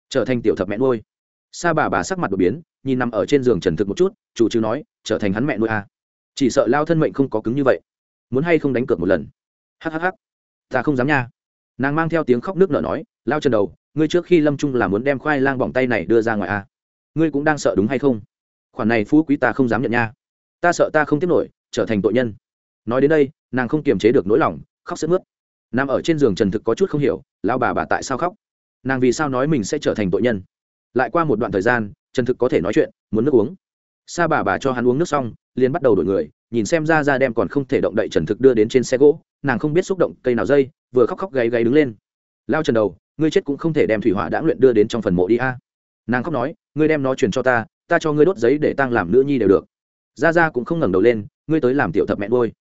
Trở thành tiểu thập mẹ nuôi. Sa bà bà sắc mặt đột biến, nhìn nằm ở trên giường trần thực một chút, chủ trừ nói, trở thành hắn mẹ nuôi à. chỉ sợ lao thân mệnh không có cứng như vậy. Muốn hay không đánh cược một lần. Hhh ta không dám nha. Nàng mang theo tiếng khóc nước nở nói, lao chân đầu ngươi trước khi lâm trung là muốn đem khoai lang bỏng tay này đưa ra ngoài à. ngươi cũng đang sợ đúng hay không? Khoản này phú quý ta không dám nhận nha. Ta sợ ta không tiếp nổi, trở thành tội nhân. Nói đến đây, nàng không kiềm chế được nỗi lòng, khóc sức mướt. Nằm ở trên giường trần thực có chút không hiểu lao bà bà tại sao khóc? Nàng vì sao nói mình sẽ trở thành tội nhân? Lại qua một đoạn thời gian, trần thực có thể nói chuyện, muốn nước uống. Sa bà bà cho hắn uống nước xong, liền bắt đầu đổi người, nhìn xem ra ra đem còn không thể động đậy trần thực đưa đến trên xe gỗ, nàng không biết xúc động cây nào dây, vừa khóc khóc gáy gáy đứng lên. Lao trần đầu ngươi chết cũng không thể đem thủy hỏa đã luyện đưa đến trong phần mộ đi a. Nàng khóc nói, ngươi đem nó truyền cho ta ta cho ngươi đốt giấy để tăng làm nữ nhi đều được. Ra ra cũng không ngẩng đầu lên, ngươi tới làm tiểu thập mẹ nuôi.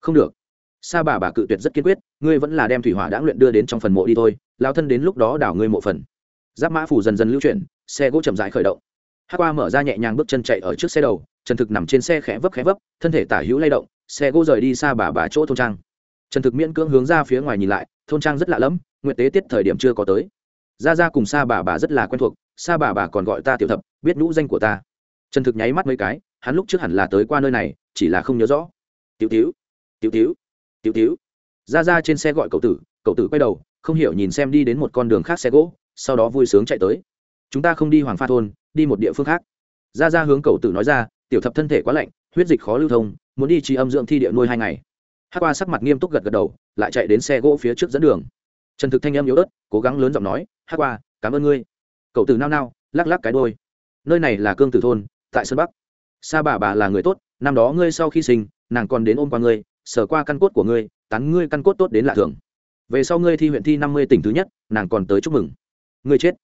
Không được. Sa bà bà cự tuyệt rất kiên quyết, ngươi vẫn là đem thủy hỏa đã luyện đưa đến trong phần mộ đi thôi lao thân đến lúc đó đảo ngươi mộ phần. Giáp mã phủ dần dần lưu chuyển, xe gỗ chậm rãi khởi động. Hát qua mở ra nhẹ nhàng bước chân chạy ở trước xe đầu, trần thực nằm trên xe khẽ vấp khẽ vấp, thân thể tả hữu lay động, xe gỗ rời đi xa bà bà chỗ thôn trang. Trần thực miễn cưỡng hướng ra phía ngoài nhìn lại, thôn trang rất lạ lẫm Nguyệt tế tiết thời điểm chưa có tới. Ra ra cùng xa bà bà rất là quen thuộc xa bà bà còn gọi ta tiểu thập, biết nhũ danh của ta. Trần thực nháy mắt mấy cái, hắn lúc trước hẳn là tới qua nơi này, chỉ là không nhớ rõ. Tiểu tiểu tiểu tiểu tiểu tiểu ra ra trên xe gọi cậu tử cậu tử quay đầu, không hiểu nhìn xem đi đến một con đường khác xe gỗ, sau đó vui sướng chạy tới. Chúng ta không đi hoàng pha thôn, đi một địa phương khác. Ra ra hướng cậu tử nói ra, tiểu thập thân thể quá lạnh, huyết dịch khó lưu thông, muốn đi trì âm dưỡng thi địa nuôi hai ngày. Hát qua sắc mặt nghiêm túc gật gật đầu, lại chạy đến xe gỗ phía trước dẫn đường trần thực thanh em yếu ớt, cố gắng lớn giọng nói hát qua, cảm ơn ngươi. Cậu tử nao nao, lắc lắc cái đôi nơi này là cương tử thôn, tại sơn bắc. Sa bà bà là người tốt, năm đó ngươi sau khi sinh, nàng còn đến ôm qua ngươi Sở qua căn cốt của ngươi, tán ngươi căn cốt tốt đến lạ thường. Về sau ngươi thi huyện thi năm mươi tỉnh thứ nhất, nàng còn tới chúc mừng. Ngươi chết.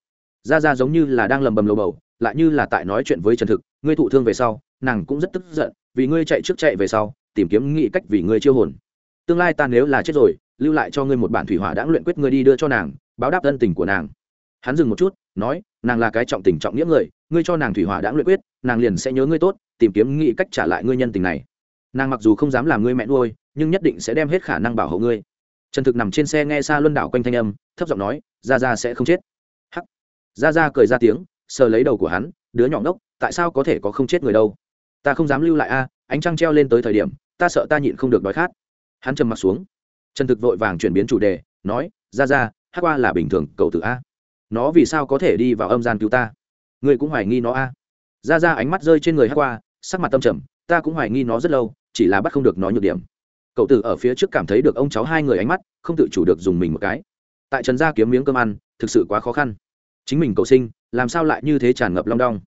Ra ra giống như là đang lầm bầm lầu bầu, lại như là tại nói chuyện với trần thực, ngươi thụ thương về sau, nàng cũng rất tức giận, vì ngươi chạy trước chạy về sau, tìm kiếm nghĩ cách vì ngươi chiêu hồn. Tương lai ta nếu là chết rồi lưu lại cho ngươi một bản thủy hỏa đã luyện quyết ngươi đi đưa cho nàng, báo đáp ân tình của nàng. Hắn dừng một chút, nói, nàng là cái trọng tình trọng nghĩa người, ngươi cho nàng thủy hỏa đã luyện quyết, nàng liền sẽ nhớ ngươi tốt, tìm kiếm nghĩ cách trả lại ngươi nhân tình này. Nàng mặc dù không dám làm ngươi mẹ nuôi, nhưng nhất định sẽ đem hết khả năng bảo hộ ngươi. Trần thực nằm trên xe nghe xa luân đảo quanh thanh âm, thấp giọng nói ra ra sẽ không chết. Hắc. Ra ra cười ra tiếng, sờ lấy đầu của hắn, đứa nhỏ ngốc, tại sao có thể có không chết người đâu? Ta không dám lưu lại a, ánh trăng treo lên tới thời điểm, ta sợ ta nhịn không được đói khát. Hắn trầm m ặ t xuống trần thực vội vàng chuyển biến chủ đề, nói, ra ra, hát qua là bình thường, cầu tử a. Nó vì sao có thể đi vào âm gian cứu ta? Ngươi cũng hoài nghi nó a. Ra ra ánh mắt rơi trên người hát qua, sắc mặt tâm trầm, ta cũng hoài nghi nó rất lâu, chỉ là bắt không được nó nhược điểm. Cậu tử ở phía trước cảm thấy được ông cháu hai người ánh mắt, không tự chủ được dùng mình một cái. Tại trần gia kiếm miếng cơm ăn, thực sự quá khó khăn. Chính mình cầu sinh, làm sao lại như thế tràn ngập long đong?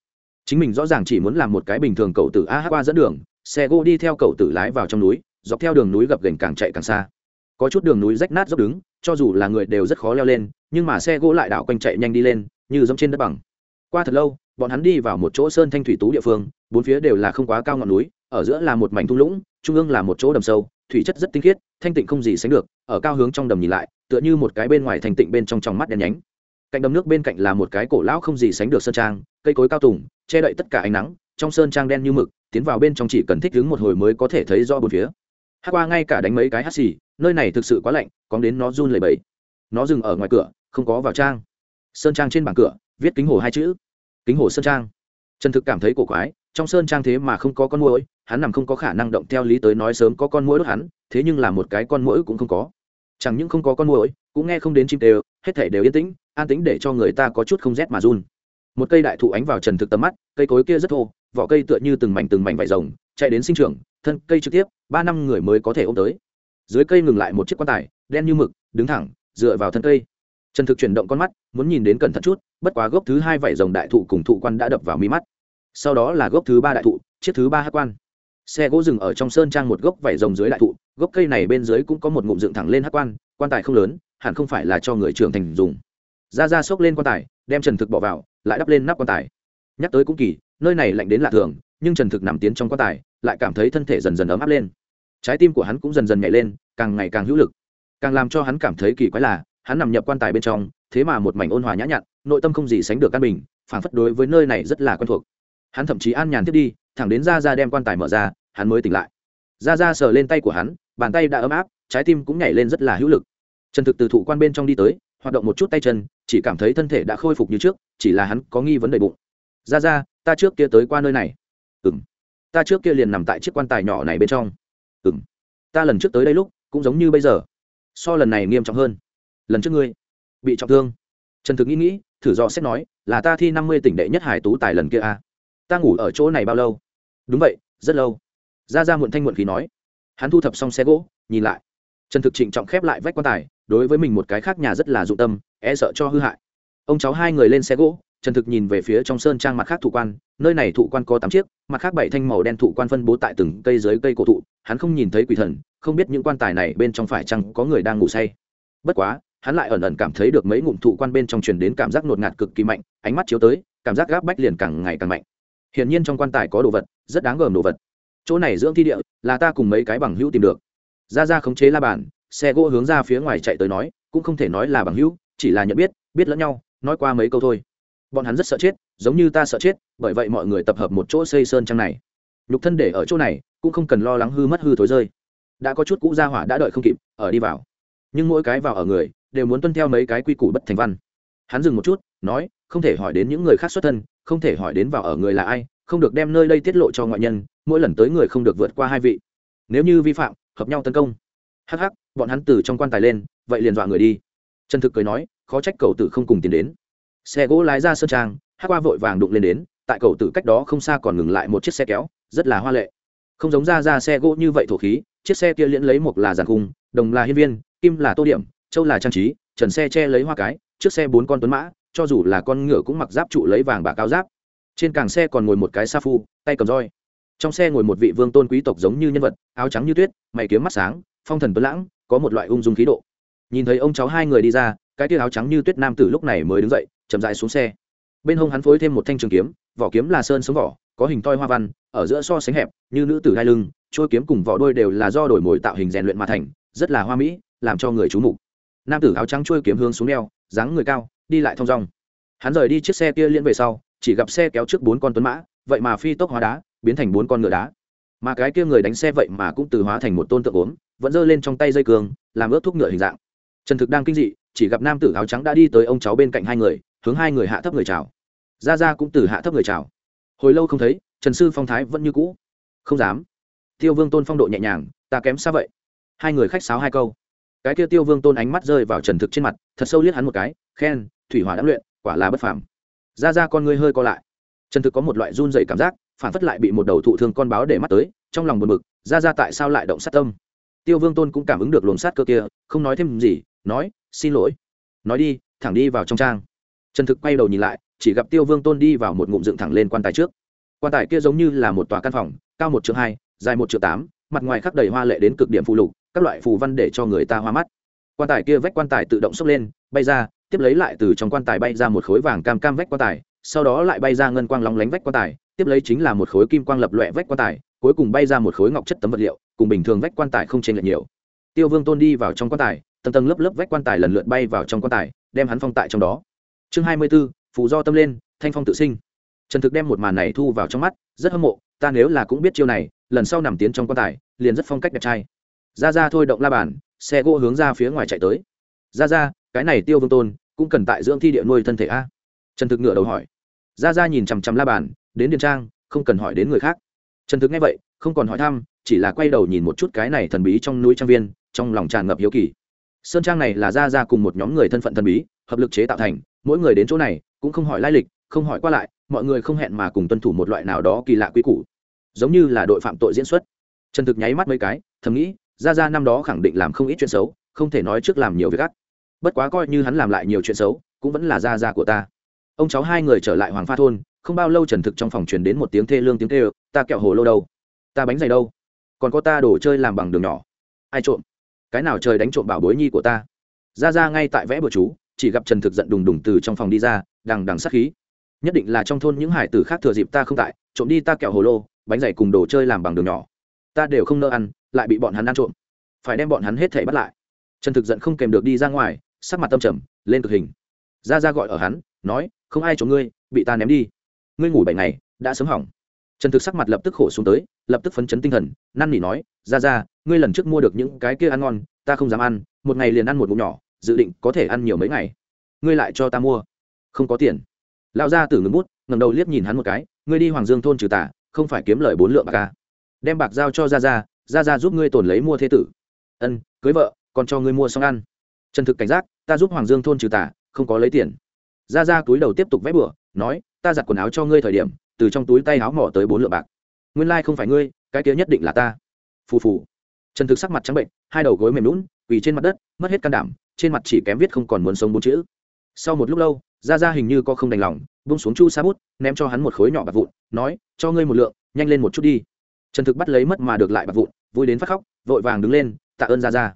Chính mình rõ ràng chỉ muốn làm một cái bình thường cậu tử a hát qua dẫn đường, xe gỗ đi theo cậu tử lái vào trong núi, dọc theo đường núi gập ghềnh càng chạy càng xa có chút đường núi rách nát dốc đứng, cho dù là người đều rất khó leo lên, nhưng mà xe gỗ lại đảo quanh chạy nhanh đi lên, như giống trên đất bằng. Qua thật lâu, bọn hắn đi vào một chỗ sơn thanh thủy tú địa phương, bốn phía đều là không quá cao ngọn núi, ở giữa là một mảnh thung lũng, trung ương là một chỗ đầm sâu, thủy chất rất tinh khiết, thanh tịnh không gì sánh được, ở cao hướng trong đầm nhìn lại, tựa như một cái bên ngoài thanh tịnh bên trong tròng mắt đen nhánh. Cạnh đầm nước bên cạnh là một cái cổ lão không gì sánh được sơn trang, cây cối cao tùng, che đậy tất cả ánh nắng, trong sơn trang đen như mực, tiến vào bên trong chỉ cần thích đứng một hồi mới có thể thấy do bốn phía. Hát qua ngay cả đánh mấy cái hát xì nơi này thực sự quá lạnh, cóng đến nó run lẩy bẩy. Nó dừng ở ngoài cửa, không có vào trang. Sơn trang trên bảng cửa, viết kính hồ hai chữ. Kính hồ sơn trang. Trần thực cảm thấy cổ quái, trong sơn trang thế mà không có con mũi hắn nằm không có khả năng động theo lý tới nói sớm có con mũi đốt hắn, thế nhưng là một cái con mũi cũng không có. Chẳng những không có con mũi cũng nghe không đến chim đều, hết thể đều yên tĩnh, an tĩnh để cho người ta có chút không rét mà run. Một cây đại thụ ánh vào trần thực tầm mắt, cây cối kia rất thô, vỏ cây tựa như từng mảnh từng mảnh vải rồng, chạy đến sinh trưởng, thân cây trực tiếp, ba năm người mới có thể ôm tới dưới cây ngừng lại một chiếc quan tài, đen như mực, đứng thẳng, dựa vào thân cây. Trần thực chuyển động con mắt, muốn nhìn đến cẩn thận chút, bất quá gốc thứ hai vảy rồng đại thụ cùng thụ quan đã đập vào mi mắt. Sau đó là gốc thứ ba đại thụ, chiếc thứ ba hát quan. Xe gỗ dừng ở trong sơn trang một gốc vảy rồng dưới đại thụ, gốc cây này bên dưới cũng có một ngụm dựng thẳng lên hát quan quan tài không lớn, hẳn không phải là cho người trưởng thành dùng. Ra ra xốc lên quan tài, đem trần thực bỏ vào, lại đắp lên nắp quan tài. Nhắc tới cũng kỳ, nơi này lạnh đến lạ thường, nhưng trần thực nằm tiến trong quan tài, lại cảm thấy thân thể dần dần ấm áp lên trái tim của hắn cũng dần dần nhảy lên, càng ngày càng hữu lực. Càng làm cho hắn cảm thấy kỳ quái là, hắn nằm nhập quan tài bên trong, thế mà một mảnh ôn hòa nhã nhặn, nội tâm không gì sánh được căn bình phản phất đối với nơi này rất là quen thuộc. Hắn thậm chí an nhàn thiết đi, thẳng đến ra ra đem quan tài mở ra, hắn mới tỉnh lại. Ra ra sờ lên tay của hắn, bàn tay đã ấm áp, trái tim cũng nhảy lên rất là hữu lực. Trần thực từ thụ quan bên trong đi tới, hoạt động một chút tay chân, chỉ cảm thấy thân thể đã khôi phục như trước, chỉ là hắn có nghi vấn đề bụng. Ra ra, ta trước kia tới qua nơi này. Ừ m ta trước kia liền nằm tại chiếc quan tài nhỏ này bên trong ừ m ta lần trước tới đây lúc, cũng giống như bây giờ. So lần này nghiêm trọng hơn. Lần trước ngươi bị trọng thương. Trần thực nghĩ nghĩ, thử do xét nói, là ta thi năm mươi tỉnh đệ nhất hải tú tài lần kia à? ta ngủ ở chỗ này bao lâu? Đúng vậy, rất lâu. Ra ra muộn thanh muộn khí nói. Hắn thu thập xong xe gỗ, nhìn lại. Trần thực trịnh trọng khép lại vách quan tài, đối với mình một cái khác nhà rất là dụng tâm e sợ cho hư hại. Ông cháu hai người lên xe gỗ trần thực nhìn về phía trong sơn trang mặt khác thụ quan, nơi này thụ quan có tám chiếc, mặt khác bảy thanh màu đen thụ quan phân bố tại từng cây dưới cây cổ thụ, hắn không nhìn thấy quỷ thần, không biết những quan tài này bên trong phải chăng có người đang ngủ say. Bất quá, hắn lại ẩn ẩn cảm thấy được mấy ngụm thụ quan bên trong truyền đến cảm giác ngột ngạt cực kỳ mạnh, ánh mắt chiếu tới, cảm giác gáp bách liền càng ngày càng mạnh. Hiển nhiên trong quan tài có đồ vật, rất đáng gờm đồ vật. Chỗ này dưỡng thi địa, là ta cùng mấy cái bằng hữu tìm được. Ra ra khống chế la bàn, xe gỗ hướng ra phía ngoài chạy tới nói, cũng không thể nói là bằng hữu, chỉ là nhận biết biết lẫn nhau, nói qua mấy câu thôi bọn hắn rất sợ chết, giống như ta sợ chết, bởi vậy mọi người tập hợp một chỗ xây sơn trang này. Nhục thân để ở chỗ này, cũng không cần lo lắng hư mất hư thối rơi. Đã có chút cũ gia hỏa đã đợi không kịp, ở đi vào. Nhưng mỗi cái vào ở người, đều muốn tuân theo mấy cái quy củ bất thành văn. Hắn dừng một chút, nói, không thể hỏi đến những người khác xuất thân, không thể hỏi đến vào ở người là ai, không được đem nơi đây tiết lộ cho ngoại nhân, mỗi lần tới người không được vượt qua hai vị. Nếu như vi phạm, hợp nhau tấn công. Hắc hắc, bọn hắn từ trong quan tài lên, vậy liền dọa người đi. Trần thực cười nói, khó trách cầu tử không cùng tiến đến xe gỗ lái ra sơn trang, hát qua vội vàng đụng lên đến, tại cầu tử cách đó không xa còn ngừng lại một chiếc xe kéo, rất là hoa lệ. Không giống ra ra xe gỗ như vậy thổ khí, chiếc xe kia liễn lấy một là giàn cung, đồng là hiên viên, kim là tô điểm, châu là trang trí, trần xe che lấy hoa cái, trước xe bốn con tuấn mã, cho dù là con ngựa cũng mặc giáp trụ lấy vàng bạc cao giáp. Trên càng xe còn ngồi một cái sa phu, tay cầm roi. Trong xe ngồi một vị vương tôn quý tộc giống như nhân vật, áo trắng như tuyết, mày kiếm mắt sáng, phong thần tuấn lãng, có một loại ung dung khí độ. Nhìn thấy ông cháu hai người đi ra, cái tia áo trắng như tuyết nam tử lúc này mới đứng dậy chậm dài xuống xe. Bên hông hắn phối thêm một thanh trường kiếm, vỏ kiếm là sơn sống vỏ, có hình toi hoa văn, ở giữa so sánh hẹp, như nữ tử đai lưng trôi kiếm cùng vỏ đôi đều là do đổi mồi tạo hình rèn luyện mà thành, rất là hoa mỹ, làm cho người chú mục. Nam tử áo trắng trôi kiếm hướng xuống đeo, dáng người cao, đi lại thong dong. Hắn rời đi chiếc xe kia liên về sau, chỉ gặp xe kéo trước bốn con tuấn mã, vậy mà phi tốc hóa đá, biến thành bốn con ngựa đá. Mà cái kia người đánh xe vậy mà cũng từ hóa thành một tôn tượng ốm, vẫn giơ lên trong tay dây cường, làm ướt thuốc ngựa hình dạng. Trần thực đang kinh dị chỉ gặp nam tử áo trắng đã đi tới ông cháu bên cạnh hai người, hướng hai người hạ thấp người chào. Ra ra cũng từ hạ thấp người chào. Hồi lâu không thấy, trần sư phong thái vẫn như cũ. Không dám. Tiêu vương tôn phong độ nhẹ nhàng, ta kém xa vậy. Hai người khách sáo hai câu. Cái kia tiêu vương tôn ánh mắt rơi vào trần thực trên mặt, thật sâu liếc hắn một cái, khen, thủy hỏa đã luyện, quả là bất phàm. Ra ra con ngươi hơi co lại. Trần thực có một loại run dày cảm giác, phản phất lại bị một đầu thụ thương con báo để mắt tới, trong lòng buồn bực ra ra tại sao lại động sát tâm? Tiêu vương tôn cũng cảm ứng được luồng sát cơ kia, không nói thêm gì nói, xin lỗi. Nói đi, thẳng đi vào trong trang. Trần thực quay đầu nhìn lại, chỉ gặp tiêu vương tôn đi vào một ngụm dựng thẳng lên quan tài trước. Quan tài kia giống như là một tòa căn phòng, cao một triệu hai, dài một triệu tám, mặt ngoài khắc đầy hoa lệ đến cực điểm phù lục, các loại phù văn để cho người ta hoa mắt. Quan tài kia vách quan tài tự động xốc lên, bay ra, tiếp lấy lại từ trong quan tài bay ra một khối vàng cam cam vách quan tài, sau đó lại bay ra ngân quang lóng lánh vách quan tài, tiếp lấy chính là một khối kim quang lập loẹ vách quan tài, cuối cùng bay ra một khối ngọc chất tấm vật liệu, cùng bình thường vách quan tài không chênh lệch nhiều. Tiêu vương tôn đi vào trong quan tài tầng tầng lớp lớp vách quan tài lần lượt bay vào trong quan tài, đem hắn phong tại trong đó. Chương hai mươi b ố phù do tâm lên, thanh phong tự sinh. Trần thực đem một màn này thu vào trong mắt, rất hâm mộ, ta nếu là cũng biết chiêu này, lần sau nằm tiến trong quan tài, liền rất phong cách đẹp trai. Ra ra thôi động la bàn, xe gỗ hướng ra phía ngoài chạy tới. Ra ra, cái này tiêu vương tôn, cũng cần tại dưỡng thi địa nuôi thân thể a. Trần thực ngựa đầu hỏi. Ra ra nhìn chằm chằm la bàn, đến điền trang, không cần hỏi đến người khác. Trần thực nghe vậy, không còn hỏi thăm, chỉ là quay đầu nhìn một chút cái này thần bí trong núi trang viên, trong lòng tràn ngập hiếu kỳ sơn trang này là ra ra cùng một nhóm người thân phận thần bí, hợp lực chế tạo thành, mỗi người đến chỗ này, cũng không hỏi lai lịch, không hỏi qua lại, mọi người không hẹn mà cùng tuân thủ một loại nào đó kỳ lạ quy củ. Giống như là đội phạm tội diễn xuất. Trần thực nháy mắt mấy cái, thầm nghĩ, ra ra năm đó khẳng định làm không ít chuyện xấu, không thể nói trước làm nhiều việc ác. Bất quá coi như hắn làm lại nhiều chuyện xấu, cũng vẫn là ra ra của ta. Ông cháu hai người trở lại hoàng pha thôn, không bao lâu trần thực trong phòng truyền đến một tiếng thê lương tiếng thê ta kẹo hồ lô đâu? Ta bánh dày đâu? Còn có ta đồ chơi làm bằng đường nhỏ. Ai trộm? Cái nào trời đánh trộm bảo bối nhi của ta? Ra ra ngay tại vẽ bờ chú, chỉ gặp trần thực giận đùng đùng từ trong phòng đi ra, đằng đằng sát khí. Nhất định là trong thôn những hải tử khác thừa dịp ta không tại, trộm đi ta kẹo hồ lô, bánh dày cùng đồ chơi làm bằng đường nhỏ. Ta đều không nỡ ăn, lại bị bọn hắn ăn trộm. Phải đem bọn hắn hết thể bắt lại. Trần thực giận không kèm được đi ra ngoài, sắc mặt tâm trầm, lên cực hình. Ra ra gọi ở hắn, nói, không ai trộm ngươi, bị ta ném đi. Ngươi ngủ bảy ngày, đã sớm hỏng. Trần thực sắc mặt lập tức khổ xuống tới, lập tức phấn chấn tinh thần, năn nỉ nói, ra ra ngươi lần trước mua được những cái kia ăn ngon, ta không dám ăn, một ngày liền ăn một ngụm nhỏ, dự định có thể ăn nhiều mấy ngày. Ngươi lại cho ta mua. Không có tiền. Lão gia tử ngừng bút ngầm đầu liếc nhìn hắn một cái, ngươi đi hoàng dương thôn trừ tả không phải kiếm lời bốn lượng bạc ca đem bạc giao cho ra ra ra ra giúp ngươi tồn lấy mua thế tử. Ân, cưới vợ, còn cho ngươi mua xong ăn. Trần thực cảnh giác, ta giúp hoàng dương thôn trừ tả không có lấy tiền. Ra ra túi đầu tiếp tục vẽ bửa nói, ta giặt quần áo cho ngươi thời điểm, từ trong túi tay áo mỏ tới bốn lượng bạc. Nguyên lai không phải ngươi, cái kia nhất định là ta. Phù phù trần thực sắc mặt trắng bệnh, hai đầu gối mềm lún quỳ trên mặt đất, mất hết can đảm, trên mặt chỉ kém viết không còn muốn sống bốn chữ. Sau một lúc lâu ra ra hình như có không đành lòng bung xuống chu sa bút, ném cho hắn một khối nhỏ bạc vụn, nói, cho ngươi một lượng, nhanh lên một chút đi. Trần thực bắt lấy mất mà được lại bạc vụn, vui đến phát khóc, vội vàng đứng lên, tạ ơn ra ra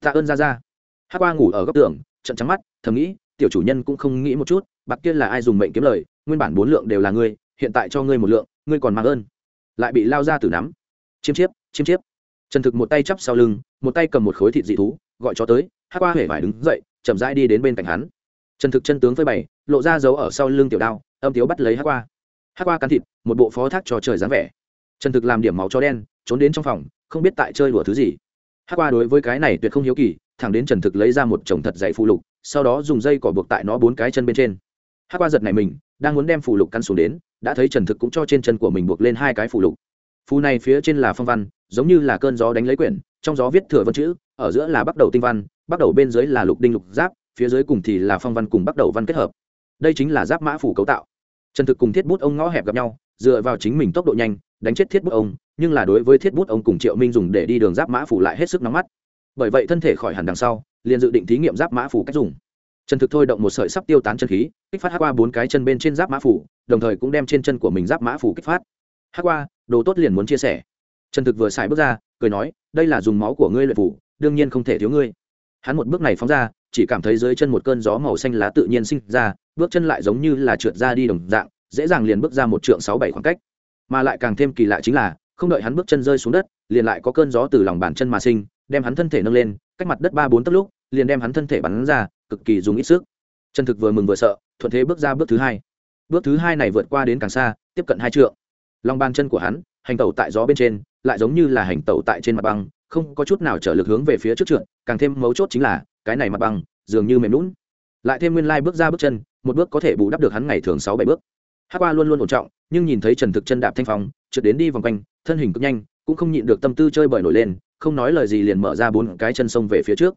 tạ ơn ra ra hát qua ngủ ở góc tường trận trắng mắt, thầm nghĩ, tiểu chủ nhân cũng không nghĩ một chút, bạc kia là ai dùng mệnh kiếm lời, nguyên bản bốn lượng đều là ngươi, hiện tại cho ngươi một lượng, ngươi còn mang ơn. Lại bị lao ra từ nắm. Chiêm chiếp chiêm chiếp trần thực một tay chắp sau lưng, một tay cầm một khối thịt dị thú, gọi cho tới, hát qua hể phải đứng dậy, chậm rãi đi đến bên cạnh hắn. Trần thực chân tướng phơi bày, lộ ra dấu ở sau lưng tiểu đao, âm tiếu bắt lấy hát qua. Hát qua cắn thịt, một bộ phó thác cho trời dáng vẻ. Trần thực làm điểm máu cho đen, trốn đến trong phòng, không biết tại chơi đùa thứ gì. Hát qua đối với cái này tuyệt không hiếu kỳ, thẳng đến trần thực lấy ra một chồng thật dày phụ lục, sau đó dùng dây cỏ buộc tại nó bốn cái chân bên trên. Hát qua giật này mình, đang muốn đem phụ lục căn xuống đến, đã thấy trần thực cũng cho trên chân của mình buộc lên hai cái phụ lục phù này phía trên là phong văn, giống như là cơn gió đánh lấy quyển, trong gió viết thừa vân chữ, ở giữa là bắt đầu tinh văn, bắt đầu bên dưới là lục đinh lục giáp, phía dưới cùng thì là phong văn cùng bắt đầu văn kết hợp. Đây chính là giáp mã phủ cấu tạo. Trần thực cùng thiết bút ông ngõ hẹp gặp nhau, dựa vào chính mình tốc độ nhanh, đánh chết thiết bút ông, nhưng là đối với thiết bút ông cùng triệu minh dùng để đi đường giáp mã phủ lại hết sức nóng mắt. Bởi vậy thân thể khỏi hẳn đằng sau, liền dự định thí nghiệm giáp mã phủ cách dùng. Trần thực thôi động một sợi sắp tiêu tán chân khí, kích phát hát qua bốn cái chân bên trên giáp mã phủ, đồng thời cũng đem trên chân của mình giáp mã phủ kích phát. Hát qua đồ tốt liền muốn chia sẻ. Trần thực vừa xài bước ra, cười nói, đây là dùng máu của ngươi luyện phủ, đương nhiên không thể thiếu ngươi. Hắn một bước này phóng ra, chỉ cảm thấy dưới chân một cơn gió màu xanh lá tự nhiên sinh ra, bước chân lại giống như là trượt ra đi đồng dạng, dễ dàng liền bước ra một trượng sáu bảy khoảng cách. Mà lại càng thêm kỳ lạ chính là, không đợi hắn bước chân rơi xuống đất, liền lại có cơn gió từ lòng bàn chân mà sinh, đem hắn thân thể nâng lên, cách mặt đất ba bốn tấc lúc, liền đem hắn thân thể bắn ra, cực kỳ dùng ít sức. Chân thực vừa mừng vừa sợ, thuận thế bước ra bước thứ hai. Bước thứ hai này vượt qua đến càng xa, tiếp cận hai trượng lòng bàn chân của hắn, hành tẩu tại gió bên trên, lại giống như là hành tẩu tại trên mặt băng, không có chút nào trở lực hướng về phía trước trượt, càng thêm mấu chốt chính là, cái này mặt băng, dường như mềm lún lại thêm nguyên lai bước ra bước chân, một bước có thể bù đắp được hắn ngày thường sáu bảy bước. Hát qua luôn luôn ổn trọng, nhưng nhìn thấy trần thực chân đạp thanh phong, trượt đến đi vòng quanh, thân hình cực nhanh, cũng không nhịn được tâm tư chơi bời nổi lên, không nói lời gì liền mở ra bốn cái chân sông về phía trước.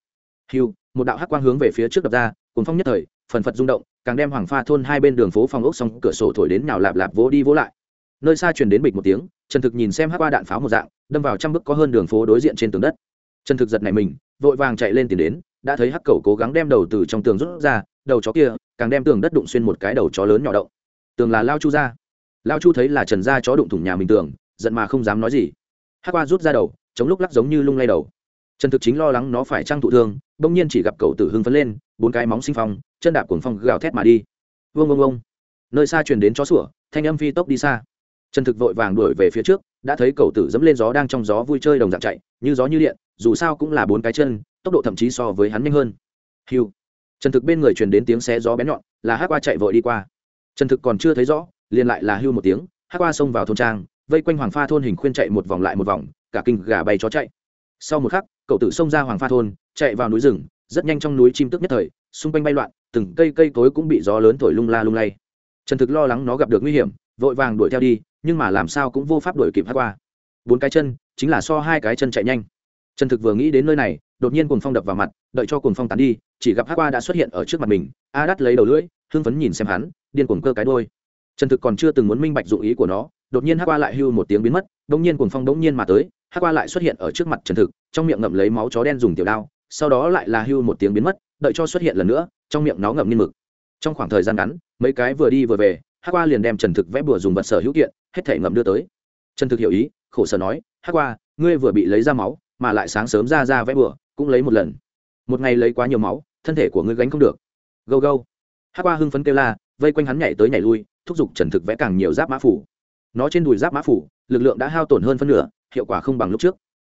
Hiu một đạo hắc quang hướng về phía trước đập ra cuốn phong nhất thời, phần phật rung động, càng đem hoàng pha thôn hai bên đường phố phòng ốc xong cửa sổ thổi đến nhào lạp lạp vỗ đi vỗ lại nơi xa truyền đến bịch một tiếng, trần thực nhìn xem hắc qua đạn pháo một dạng, đâm vào trăm bức có hơn đường phố đối diện trên tường đất. Trần thực giật này mình, vội vàng chạy lên tìm đến, đã thấy hắc cầu cố gắng đem đầu từ trong tường rút ra, đầu chó kia càng đem tường đất đụng xuyên một cái đầu chó lớn nhỏ động. Tường là lao chu ra. Lao chu thấy là trần gia chó đụng thủng nhà mình tường, giận mà không dám nói gì. Hát qua rút ra đầu, chống lúc lắc giống như lung lay đầu. Trần thực chính lo lắng nó phải trang thụ thương, bỗng nhiên chỉ gặp cậu tử hưng phấn lên, bốn cái móng sinh phong, chân đạp cuồng phong gào thét mà đi. Vương vương vương nơi xa truyền đến chó sủa, thanh âm phi tốc đi xa trần thực vội vàng đuổi về phía trước, đã thấy cậu tử dẫm lên gió đang trong gió vui chơi đồng dạng chạy, như gió như điện, dù sao cũng là bốn cái chân, tốc độ thậm chí so với hắn nhanh hơn. Hiu trần thực bên người truyền đến tiếng xé gió bén nhọn, là hát qua chạy vội đi qua. Trần thực còn chưa thấy rõ, liền lại là hưu một tiếng hát qua xông vào thôn trang, vây quanh hoàng pha thôn hình khuyên chạy một vòng lại một vòng, cả kinh gà bay chó chạy. Sau một khắc, cậu tử xông ra hoàng pha thôn, chạy vào núi rừng, rất nhanh trong núi chim tức nhất thời, xung quanh bay loạn, từng cây cây cối cũng bị gió lớn thổi lung la lung lay. Trần thực lo lắng nó gặp được nguy hiểm, vội vàng đuổi theo đi nhưng mà làm sao cũng vô pháp đuổi kịp hát qua. Bốn cái chân, chính là so hai cái chân chạy nhanh. Trần thực vừa nghĩ đến nơi này, đột nhiên cuồng phong đập vào mặt, đợi cho cuồng phong tán đi, chỉ gặp hát qua đã xuất hiện ở trước mặt mình, a đắt lấy đầu lưỡi, hưng phấn nhìn xem hắn, điên cuồng cơ cái đôi trần thực còn chưa từng muốn minh bạch dụng ý của nó, đột nhiên hát qua lại hưu một tiếng biến mất đông nhiên cuồng phong đông nhiên mà tới, hát qua lại xuất hiện ở trước mặt trần thực, trong miệng ngậm lấy máu chó đen dùng tiểu đao, sau đó lại là hưu một tiếng biến mất, đợi cho xuất hiện lần nữa, trong miệng nó ngậm nghiên mực. Trong khoảng thời gian ngắn, mấy cái vừa đi vừa về hát qua liền đem trần thực vẽ bùa dùng vật sở hữu kiện, hết thể ngầm đưa tới. Trần thực hiểu ý, khổ sở nói hát qua, ngươi vừa bị lấy ra máu, mà lại sáng sớm ra ra vẽ bùa, cũng lấy một lần. Một ngày lấy quá nhiều máu, thân thể của ngươi gánh không được. Gâu gâu. Hát qua hưng phấn kêu la, vây quanh hắn nhảy tới nhảy lui, thúc giục trần thực vẽ càng nhiều giáp mã phủ. Nó trên đùi giáp mã phủ, lực lượng đã hao tổn hơn phân nửa, hiệu quả không bằng lúc trước.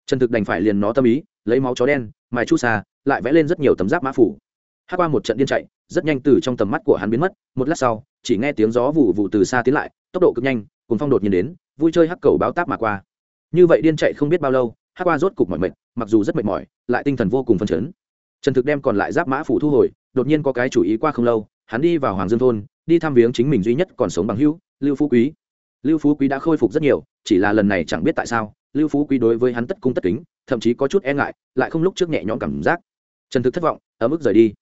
Trần thực đành phải liền nó tâm ý, lấy máu chó đen, mài chu xa lại vẽ lên rất nhiều tấm giáp mã phủ. Hát qua một trận điên chạy rất nhanh từ trong tầm mắt của hắn biến mất, một lát sau, chỉ nghe tiếng gió vụ vụ từ xa tiến lại, tốc độ cực nhanh cùng phong đột nhiên đến, vui chơi hắc cầu báo táp mà qua. Như vậy điên chạy không biết bao lâu, hắc qua rốt cục mọi mệt, mặc dù rất mệt mỏi, lại tinh thần vô cùng phân chấn. Trần thực đem còn lại giáp mã phủ thu hồi, đột nhiên có cái chủ ý qua không lâu, hắn đi vào hoàng dương thôn, đi thăm viếng chính mình duy nhất còn sống bằng hữu, lưu phú quý. Lưu phú quý đã khôi phục rất nhiều, chỉ là lần này chẳng biết tại sao, lưu phú quý đối với hắn tất cung tất kính, thậm chí có chút e ngại, lại không lúc trước nhẹ nhõm cảm giác. Trần thực thất vọng ở mức rời đi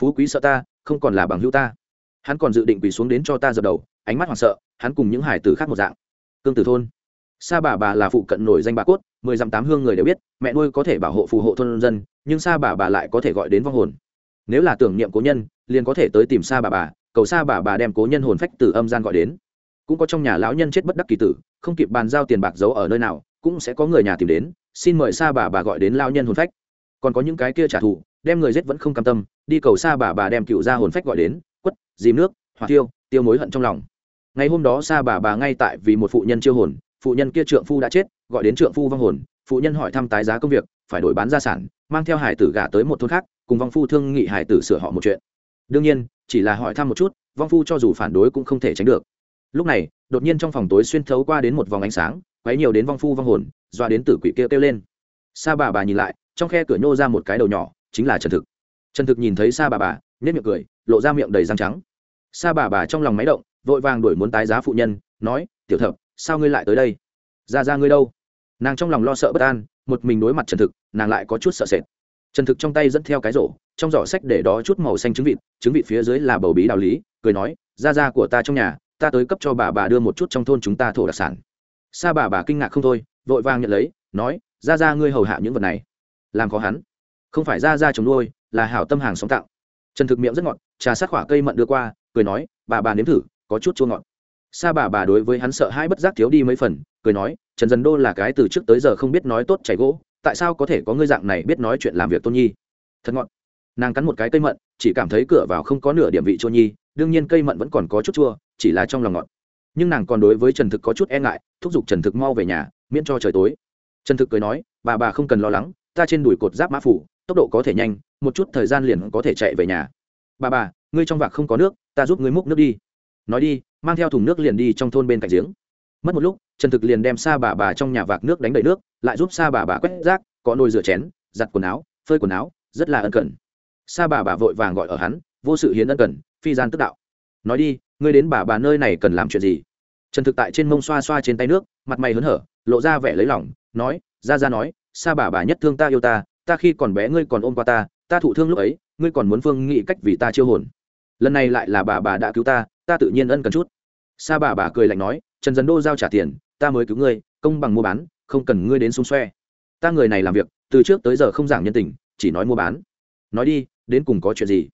phú quý sợ ta, không còn là bằng hữu ta. Hắn còn dự định quỳ xuống đến cho ta dập đầu, ánh mắt hoảng sợ, hắn cùng những hải tử khác một dạng. Cương tử thôn. Sa bà bà là phụ cận nổi danh bà cốt, mười dặm tám hương người đều biết, mẹ nuôi có thể bảo hộ phù hộ thôn dân, nhưng sa bà bà lại có thể gọi đến vong hồn. Nếu là tưởng niệm cố nhân, liền có thể tới tìm sa bà bà, cầu sa bà bà đem cố nhân hồn phách từ âm gian gọi đến. Cũng có trong nhà lão nhân chết bất đắc kỳ tử, không kịp bàn giao tiền bạc giấu ở nơi nào, cũng sẽ có người nhà tìm đến, xin mời sa bà bà gọi đến lao nhân hồn phách. Còn có những cái kia trả thù đem người giết vẫn không cam tâm, đi cầu xa bà bà đem cựu ra hồn phách gọi đến, quất, dìm nước, hỏa tiêu tiêu mối hận trong lòng. Ngày hôm đó xa bà bà ngay tại vì một phụ nhân chiêu hồn, phụ nhân kia trượng phu đã chết, gọi đến trượng phu vong hồn, phụ nhân hỏi thăm tái giá công việc, phải đổi bán gia sản, mang theo hải tử gả tới một thôn khác, cùng vong phu thương nghị hải tử sửa họ một chuyện. Đương nhiên, chỉ là hỏi thăm một chút, vong phu cho dù phản đối cũng không thể tránh được. Lúc này, đột nhiên trong phòng tối xuyên thấu qua đến một vòng ánh sáng, quấy nhiều đến vong phu vong hồn, doa đến tử quỷ kêu kêu lên. Sa bà bà nhìn lại, trong khe cửa nhô ra một cái đầu nhỏ chính là trần thực. Trần thực nhìn thấy sa bà bà nhét miệng cười, lộ ra miệng đầy răng trắng. Sa bà bà trong lòng máy động, vội vàng đuổi muốn tái giá phụ nhân, nói, tiểu thập, sao ngươi lại tới đây? Ra ra ngươi đâu? Nàng trong lòng lo sợ bất an, một mình đối mặt trần thực, nàng lại có chút sợ sệt. Trần thực trong tay dẫn theo cái rổ, trong giỏ sách để đó chút màu xanh trứng vịt trứng vịt phía dưới là bầu bí đạo lý, cười nói, ra ra của ta trong nhà, ta tới cấp cho bà bà đưa một chút trong thôn chúng ta thổ đặc sản. Sa bà bà kinh ngạc không thôi, vội vàng nhận lấy, nói, ra ra ngươi hầu hạ những vật này. Làm khó hắn không phải ra ra chống nuôi, là hảo tâm hàng sống tạo. Trần thực miệng rất ngọt, trà sát khỏa cây mận đưa qua, cười nói, bà bà nếm thử, có chút chua ngọt. Sa bà bà đối với hắn sợ hai bất giác thiếu đi mấy phần, cười nói, trần dần đô là cái từ trước tới giờ không biết nói tốt chảy gỗ, tại sao có thể có ngươi dạng này biết nói chuyện làm việc tôn nhi? Thật ngọt. Nàng cắn một cái cây mận, chỉ cảm thấy cửa vào không có nửa điểm vị chua nhi, đương nhiên cây mận vẫn còn có chút chua, chỉ là trong lòng ngọt. Nhưng nàng còn đối với trần thực có chút e ngại, thúc giục trần thực mau về nhà, miễn cho trời tối. Trần thực cười nói, bà bà không cần lo lắng, ta trên đùi cột giáp mã phủ tốc độ có thể nhanh, một chút thời gian liền có thể chạy về nhà. Bà bà, ngươi trong vạc không có nước, ta giúp ngươi múc nước đi. Nói đi, mang theo thùng nước liền đi trong thôn bên cạnh giếng. Mất một lúc, trần thực liền đem xa bà bà trong nhà vạc nước đánh đầy nước, lại giúp xa bà bà quét rác, có nồi rửa chén, giặt quần áo, phơi quần áo, rất là ân cần. Xa bà bà vội vàng gọi ở hắn, vô sự hiến ân cần, phi gian tức đạo. Nói đi, ngươi đến bà bà nơi này cần làm chuyện gì? Trần thực tại trên mông xoa xoa trên tay nước, mặt mày hớn hở, lộ ra vẻ lấy lỏng nói, ra ra nói xa bà bà nhất thương ta yêu ta ta khi còn bé ngươi còn ôm qua ta ta thụ thương lúc ấy, ngươi còn muốn phương nghị cách vì ta chiêu hồn. Lần này lại là bà bà đã cứu ta ta tự nhiên ân cần chút. Sa bà bà cười lạnh nói, trần dấn đô giao trả tiền, ta mới cứu ngươi, công bằng mua bán, không cần ngươi đến xung xoe. Ta người này làm việc, từ trước tới giờ không giảng nhân tình, chỉ nói mua bán. Nói đi, đến cùng có chuyện gì?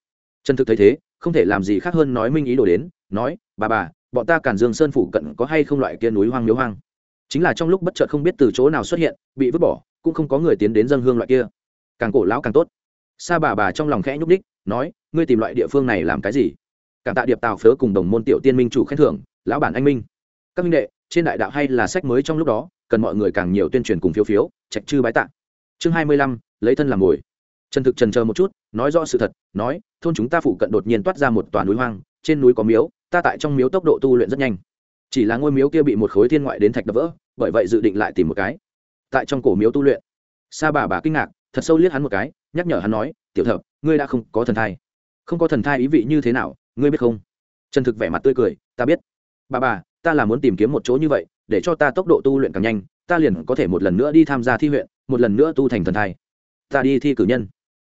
Trần thực thấy thế, không thể làm gì khác hơn nói minh ý đồ đến, nói, bà bà, bọn ta cản dương sơn phủ cận có hay không loại kia núi hoang miếu hoang? Chính là trong lúc bất chợt không biết từ chỗ nào xuất hiện, bị vứt bỏ, cũng không có người tiến đến dân hương loại kia càng cổ lão càng tốt. Sa bà bà trong lòng khẽ nhúc ních nói, ngươi tìm loại địa phương này làm cái gì? Cảm tạ điệp tào phớ cùng đồng môn tiểu tiên minh chủ khen thưởng, lão bản anh minh. Các minh đệ, trên đại đạo hay là sách mới trong lúc đó, cần mọi người càng nhiều tuyên truyền cùng phiếu phiếu, trạch chư bái tạ. Chương hai mươi lăm, lấy thân làm mồi. Trần thực trần chờ một chút, nói rõ sự thật, nói, thôn chúng ta phụ cận đột nhiên toát ra một tòa núi hoang, trên núi có miếu, ta tại trong miếu tốc độ tu luyện rất nhanh. Chỉ là ngôi miếu kia bị một khối thiên ngoại đến thạch đập vỡ, bởi vậy dự định lại tìm một cái tại trong cổ miếu tu luyện. Sa bà bà kinh ngạc thật sâu liếc hắn một cái, nhắc nhở hắn nói, tiểu thập, ngươi đã không có thần thai. Không có thần thai ý vị như thế nào, ngươi biết không? Trần thực vẻ mặt tươi cười, ta biết. Bà bà, ta là muốn tìm kiếm một chỗ như vậy, để cho ta tốc độ tu luyện càng nhanh, ta liền có thể một lần nữa đi tham gia thi huyện, một lần nữa tu thành thần thai. Ta đi thi cử nhân.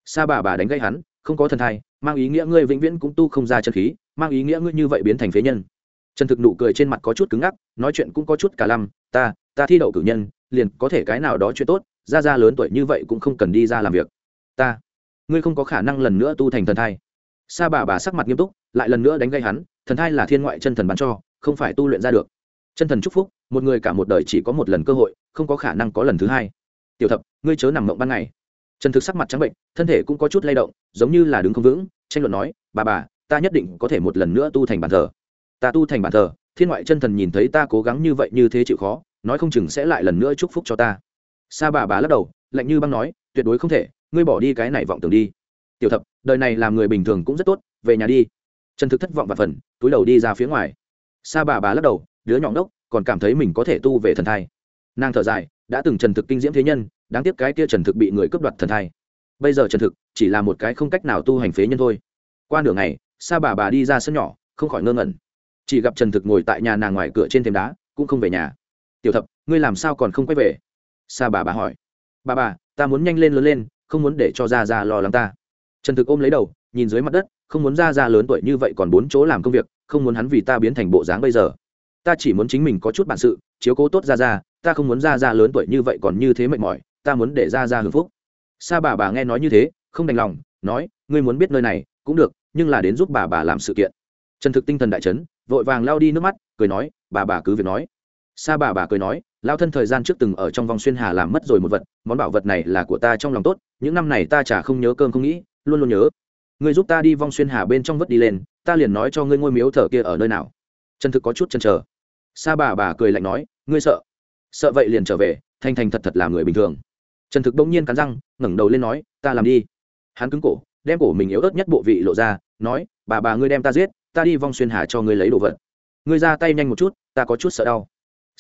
Sa bà bà đánh gây hắn, không có thần thai, mang ý nghĩa ngươi vĩnh viễn cũng tu không ra chân khí, mang ý nghĩa ngươi như vậy biến thành phế nhân. Trần thực nụ cười trên mặt có chút cứng ngắc, nói chuyện cũng có chút cả lăm, ta ta thi đậu cử nhân, liền có thể cái nào đó chuyện tốt ra ra lớn tuổi như vậy cũng không cần đi ra làm việc. Ta, ngươi không có khả năng lần nữa tu thành thần thai. Sa bà bà sắc mặt nghiêm túc, lại lần nữa đánh gây hắn, thần thai là thiên ngoại chân thần ban cho, không phải tu luyện ra được. Chân thần chúc phúc, một người cả một đời chỉ có một lần cơ hội, không có khả năng có lần thứ hai. Tiểu thập, ngươi chớ nằm mộng ban ngày. Trần thực sắc mặt trắng bệnh, thân thể cũng có chút lay động, giống như là đứng không vững, tranh luận nói, bà bà, ta nhất định có thể một lần nữa tu thành bàn thờ. Ta tu thành bàn thờ? Thiên ngoại chân thần nhìn thấy ta cố gắng như vậy như thế chịu khó, nói không chừng sẽ lại lần nữa chúc phúc cho ta sa bà bà lắc đầu, lạnh như băng nói, tuyệt đối không thể, ngươi bỏ đi cái này vọng tưởng đi. Tiểu thập, đời này làm người bình thường cũng rất tốt, về nhà đi. Trần thực thất vọng và phần, túi đầu đi ra phía ngoài. Sa bà bà lắc đầu, đứa nhỏ đốc còn cảm thấy mình có thể tu về thần thai. Nàng thở dài, đã từng trần thực kinh diễm thế nhân, đáng tiếc cái kia trần thực bị người cướp đoạt thần thai. Bây giờ trần thực chỉ là một cái không cách nào tu hành phế nhân thôi. Qua nửa ngày, sa bà bà đi ra sân nhỏ, không khỏi ngơ ngẩn. Chỉ gặp trần thực ngồi tại nhà nàng ngoài cửa trên thềm đá, cũng không về nhà. Tiểu thập, ngươi làm sao còn không quay về? Sa bà bà hỏi. Bà bà, ta muốn nhanh lên lớn lên, không muốn để cho ra ra lo lắng ta. Trần thực ôm lấy đầu, nhìn dưới mặt đất, không muốn ra ra lớn tuổi như vậy còn bốn chỗ làm công việc, không muốn hắn vì ta biến thành bộ dáng bây giờ. Ta chỉ muốn chính mình có chút bản sự, chiếu cố tốt ra ra ta không muốn ra ra lớn tuổi như vậy còn như thế mệt mỏi, ta muốn để ra ra hưng phúc. Sa bà bà nghe nói như thế, không đành lòng, nói, ngươi muốn biết nơi này, cũng được, nhưng là đến giúp bà bà làm sự kiện. Trần thực tinh thần đại chấn, vội vàng lao đi nước mắt, cười nói, bà bà cứ việc nói. Sa bà bà cười nói lao thân thời gian trước từng ở trong vòng xuyên hà làm mất rồi một vật, món bảo vật này là của ta trong lòng tốt, những năm này ta chả không nhớ cơm không nghĩ, luôn luôn nhớ. Ngươi giúp ta đi vong xuyên hà bên trong vớt đi lên, ta liền nói cho ngươi ngôi miếu thờ kia ở nơi nào. Chân thực có chút chần chờ. Sa bà bà cười lạnh nói, ngươi sợ. Sợ vậy liền trở về thanh thành thật thật là người bình thường. Trần thực bỗng nhiên cắn răng, ngẩng đầu lên nói, ta làm đi. Hắn cứng cổ, đem cổ mình yếu ớt nhất bộ vị lộ ra, nói, bà bà ngươi đem ta giết, ta đi vong xuyên hà cho ngươi lấy đồ vật. Ngươi ra tay nhanh một chút, ta có chút sợ đau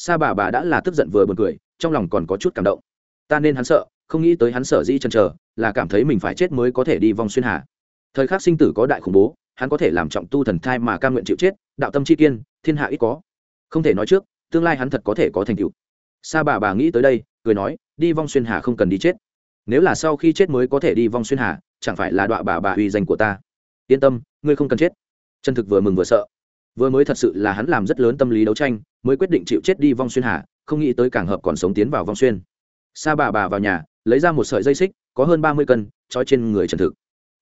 sa bà bà đã là tức giận vừa buồn cười, trong lòng còn có chút cảm động. Ta nên hắn sợ, không nghĩ tới hắn sợ dĩ chần chờ, là cảm thấy mình phải chết mới có thể đi vong xuyên hà. Thời khắc sinh tử có đại khủng bố, hắn có thể làm trọng tu thần thai mà ca nguyện chịu chết, đạo tâm chi kiên, thiên hạ ít có. Không thể nói trước, tương lai hắn thật có thể có thành tựu. Sa bà bà nghĩ tới đây, cười nói, đi vong xuyên hà không cần đi chết. Nếu là sau khi chết mới có thể đi vong xuyên hà, chẳng phải là đọa bà bà uy danh của ta. Yên tâm, ngươi không cần chết. Chân thực vừa mừng vừa sợ. Vừa mới thật sự là hắn làm rất lớn tâm lý đấu tranh mới quyết định chịu chết đi vong xuyên hà, không nghĩ tới càng hợp còn sống tiến vào vong xuyên. Sa bà bà vào nhà, lấy ra một sợi dây xích, có hơn ba mươi cân, trói trên người trần thực.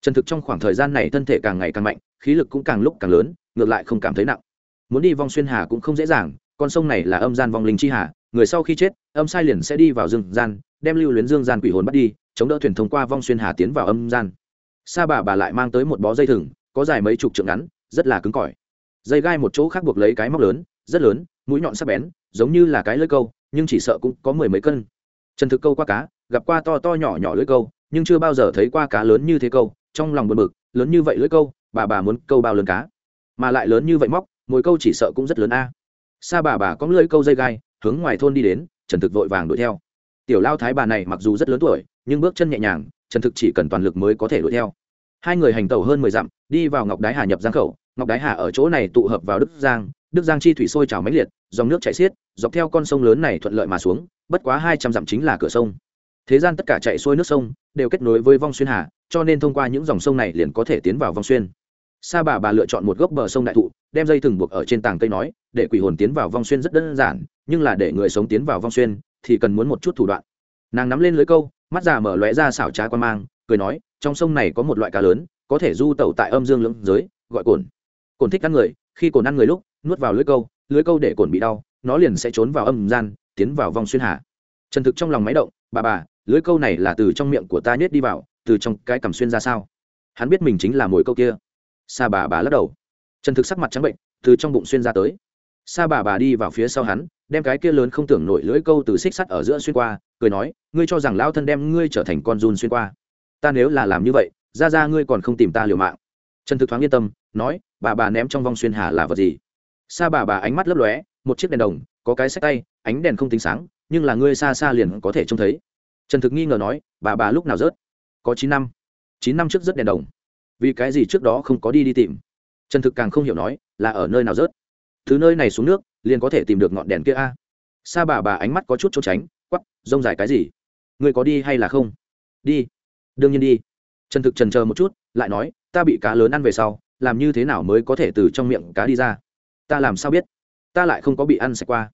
Trần thực trong khoảng thời gian này thân thể càng ngày càng mạnh, khí lực cũng càng lúc càng lớn, ngược lại không cảm thấy nặng. Muốn đi vong xuyên hà cũng không dễ dàng, con sông này là âm gian vong linh chi hà, người sau khi chết, âm sai liền sẽ đi vào dương gian, đem lưu luyến dương gian quỷ hồn bắt đi, chống đỡ thuyền thông qua vong xuyên hà tiến vào âm gian. Sa bà bà lại mang tới một bó dây thừng, có dài mấy chục trượng ngắn, rất là cứng cỏi. Dây gai một chỗ khác buộc lấy cái móc lớn rất lớn, mũi nhọn sắc bén, giống như là cái lưỡi câu, nhưng chỉ sợ cũng có mười mấy cân. Trần thực câu qua cá, gặp qua to to nhỏ nhỏ lưỡi câu, nhưng chưa bao giờ thấy qua cá lớn như thế câu, trong lòng buồn bực, lớn như vậy lưỡi câu, bà bà muốn câu bao lớn cá. Mà lại lớn như vậy móc, mỗi câu chỉ sợ cũng rất lớn a. Sa bà bà có lưỡi câu dây gai, hướng ngoài thôn đi đến, trần thực vội vàng đuổi theo. Tiểu lao thái bà này mặc dù rất lớn tuổi, nhưng bước chân nhẹ nhàng, trần thực chỉ cần toàn lực mới có thể đuổi theo. Hai người hành tẩu hơn mười dặm, đi vào ngọc đái hà nhập giang khẩu. Ngọc đái hà ở chỗ này tụ hợp vào đức giang đức giang chi thủy sôi trào mãnh liệt, dòng nước chảy xiết, dọc theo con sông lớn này thuận lợi mà xuống, bất quá hai trăm dặm chính là cửa sông. Thế gian tất cả chạy xuôi nước sông đều kết nối với vong xuyên hà, cho nên thông qua những dòng sông này liền có thể tiến vào vong xuyên. Sa bà bà lựa chọn một gốc bờ sông đại thụ, đem dây thừng buộc ở trên tảng cây nói, để quỷ hồn tiến vào vong xuyên rất đơn giản, nhưng là để người sống tiến vào vong xuyên thì cần muốn một chút thủ đoạn. Nàng nắm lên lưới câu, mắt già mở lóe ra xảo trá quan mang, cười nói, trong sông này có một loại cá lớn, có thể du tẩu tại âm dương lưỡng giới, gọi cồn. Cồn thích ăn người, khi cồn ăn người lúc nuốt vào lưới câu lưới câu để cồn bị đau, nó liền sẽ trốn vào âm gian, tiến vào vong xuyên hà. Trần thực trong lòng máy động, bà bà lưới câu này là từ trong miệng của ta nhét đi vào, từ trong cái cằm xuyên ra sao? Hắn biết mình chính là mồi câu kia. Sa bà bà lắc đầu. Trần thực sắc mặt trắng bệnh, từ trong bụng xuyên ra tới. Sa bà bà đi vào phía sau hắn, đem cái kia lớn không tưởng nổi lưỡi câu từ xích sắt ở giữa xuyên qua, cười nói, ngươi cho rằng lao thân đem ngươi trở thành con run xuyên qua? Ta nếu là làm như vậy, ra ra ngươi còn không tìm ta liều mạng. Trần thực thoáng yên tâm, nói, bà bà ném trong vong xuyên hà là vật gì? Sa bà bà ánh mắt lấp lóe, một chiếc đèn đồng, có cái sách tay, ánh đèn không tính sáng, nhưng là ngươi xa xa liền có thể trông thấy. Trần thực nghi ngờ nói, bà bà lúc nào rớt? Có chín năm. Chín năm trước rớt đèn đồng. Vì cái gì trước đó không có đi đi tìm? Trần thực càng không hiểu nói, là ở nơi nào rớt? Thứ nơi này xuống nước, liền có thể tìm được ngọn đèn kia a. Sa bà bà ánh mắt có chút trốn tránh quắp rông dài cái gì? Ngươi có đi hay là không? Đi. Đương nhiên đi. Trần thực trần chờ một chút, lại nói, ta bị cá lớn ăn về sau, làm như thế nào mới có thể từ trong miệng cá đi ra? Ta làm sao biết? Ta lại không có bị ăn sạch qua.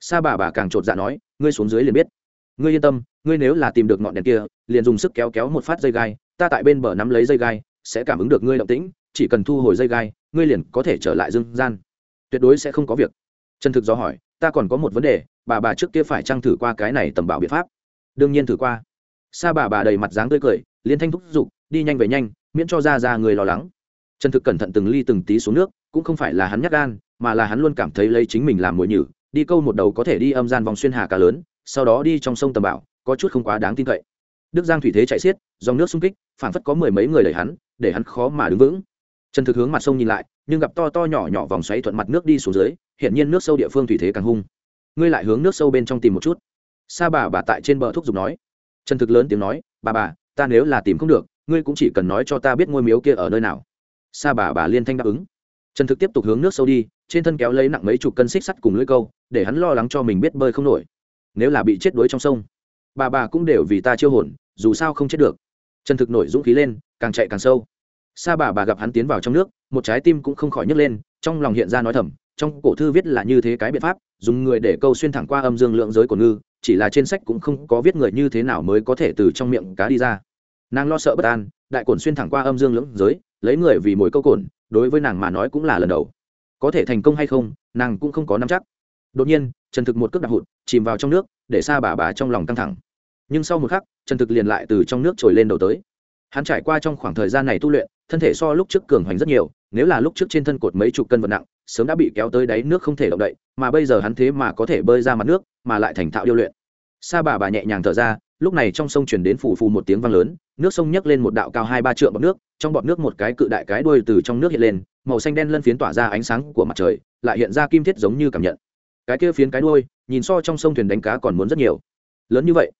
Sa bà bà càng chột dạ nói, ngươi xuống dưới liền biết. Ngươi yên tâm, ngươi nếu là tìm được ngọn đèn kia, liền dùng sức kéo kéo một phát dây gai, ta tại bên bờ nắm lấy dây gai, sẽ cảm ứng được ngươi động tĩnh, chỉ cần thu hồi dây gai, ngươi liền có thể trở lại dương gian. Tuyệt đối sẽ không có việc. Trần thực do hỏi, ta còn có một vấn đề, bà bà trước kia phải trang thử qua cái này tầm bảo biện pháp. Đương nhiên thử qua. Sa bà bà đầy mặt dáng tươi cười, liên thanh thúc giục, đi nhanh về nhanh, miễn cho ra ra người lo lắng. Trần thực cẩn thận từng ly từng tí xuống nước cũng không phải là hắn nhắc gan, mà là hắn luôn cảm thấy lấy chính mình làm mồi nhử, đi câu một đầu có thể đi âm gian vòng xuyên hà cá lớn, sau đó đi trong sông tầm bảo, có chút không quá đáng tin cậy. Đức giang thủy thế chạy xiết, dòng nước xung kích phản phất có mười mấy người đẩy hắn, để hắn khó mà đứng vững. Trần thực hướng mặt sông nhìn lại, nhưng gặp to to nhỏ nhỏ vòng xoáy thuận mặt nước đi xuống dưới hiện nhiên nước sâu địa phương thủy thế càng hung. Ngươi lại hướng nước sâu bên trong tìm một chút. Sa bà bà tại trên bờ thúc giục nói. Trần thực lớn tiếng nói, bà bà, ta nếu là tìm không được, ngươi cũng chỉ cần nói cho ta biết ngôi miếu kia ở nơi nào. Sa bà bà liên thanh đáp ứng trần thực tiếp tục hướng nước sâu đi, trên thân kéo lấy nặng mấy chục cân xích sắt cùng lưỡi câu, để hắn lo lắng cho mình biết bơi không nổi. Nếu là bị chết đuối trong sông, bà bà cũng đều vì ta chiêu hồn, dù sao không chết được. Trần thực nổi dũng khí lên, càng chạy càng sâu. Sa bà bà gặp hắn tiến vào trong nước, một trái tim cũng không khỏi nhấc lên, trong lòng hiện ra nói thầm, trong cổ thư viết là như thế cái biện pháp, dùng người để câu xuyên thẳng qua âm dương lượng giới của ngư, chỉ là trên sách cũng không có viết người như thế nào mới có thể từ trong miệng cá đi ra. Nàng lo sợ bất an, đại cổn xuyên thẳng qua âm dương lưỡng giới, lấy người vì mồi câu cổn đối với nàng mà nói cũng là lần đầu. Có thể thành công hay không, nàng cũng không có nắm chắc. Đột nhiên, trần thực một cước đạp hụt, chìm vào trong nước, để xa bà bà trong lòng căng thẳng. Nhưng sau một khắc, trần thực liền lại từ trong nước trồi lên đầu tới. Hắn trải qua trong khoảng thời gian này tu luyện, thân thể so lúc trước cường hoành rất nhiều, nếu là lúc trước trên thân cột mấy chục cân vật nặng, sớm đã bị kéo tới đáy nước không thể động đậy, mà bây giờ hắn thế mà có thể bơi ra mặt nước, mà lại thành thạo điêu luyện. Sa bà bà nhẹ nhàng thở ra, lúc này trong sông chuyển đến phù phù một tiếng vang lớn nước sông nhấc lên một đạo cao hai ba trượng bọt nước, trong bọt nước một cái cự đại cái đuôi từ trong nước hiện lên, màu xanh đen lân phiến tỏa ra ánh sáng của mặt trời, lại hiện ra kim thiết giống như cảm nhận. Cái kia phiến cái đuôi, nhìn so trong sông thuyền đánh cá còn muốn rất nhiều. Lớn như vậy?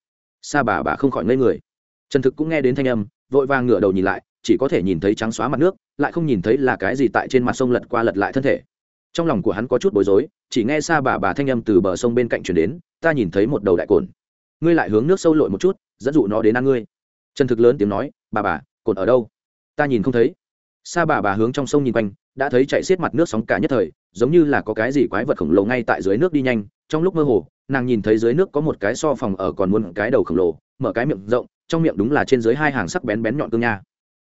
Sa bà bà không khỏi ngây người. Trần thực cũng nghe đến thanh âm, vội vàng ngửa đầu nhìn lại, chỉ có thể nhìn thấy trắng xóa mặt nước, lại không nhìn thấy là cái gì tại trên mặt sông lật qua lật lại thân thể. Trong lòng của hắn có chút bối rối, chỉ nghe xa bà bà thanh âm từ bờ sông bên cạnh chuyển đến, ta nhìn thấy một đầu đại cồn. Ngươi lại hướng nước sâu lội một chút, dẫn dụ nó đến ăn ngươi trần thực lớn tiếng nói, bà bà cồn ở đâu? Ta nhìn không thấy. Xa bà bà hướng trong sông nhìn quanh, đã thấy chạy xiết mặt nước sóng cả nhất thời, giống như là có cái gì quái vật khổng lồ ngay tại dưới nước đi nhanh. Trong lúc mơ hồ, nàng nhìn thấy dưới nước có một cái so phòng ở còn muốn cái đầu khổng lồ, mở cái miệng rộng, trong miệng đúng là trên dưới hai hàng sắc bén bén nhọn cương nha.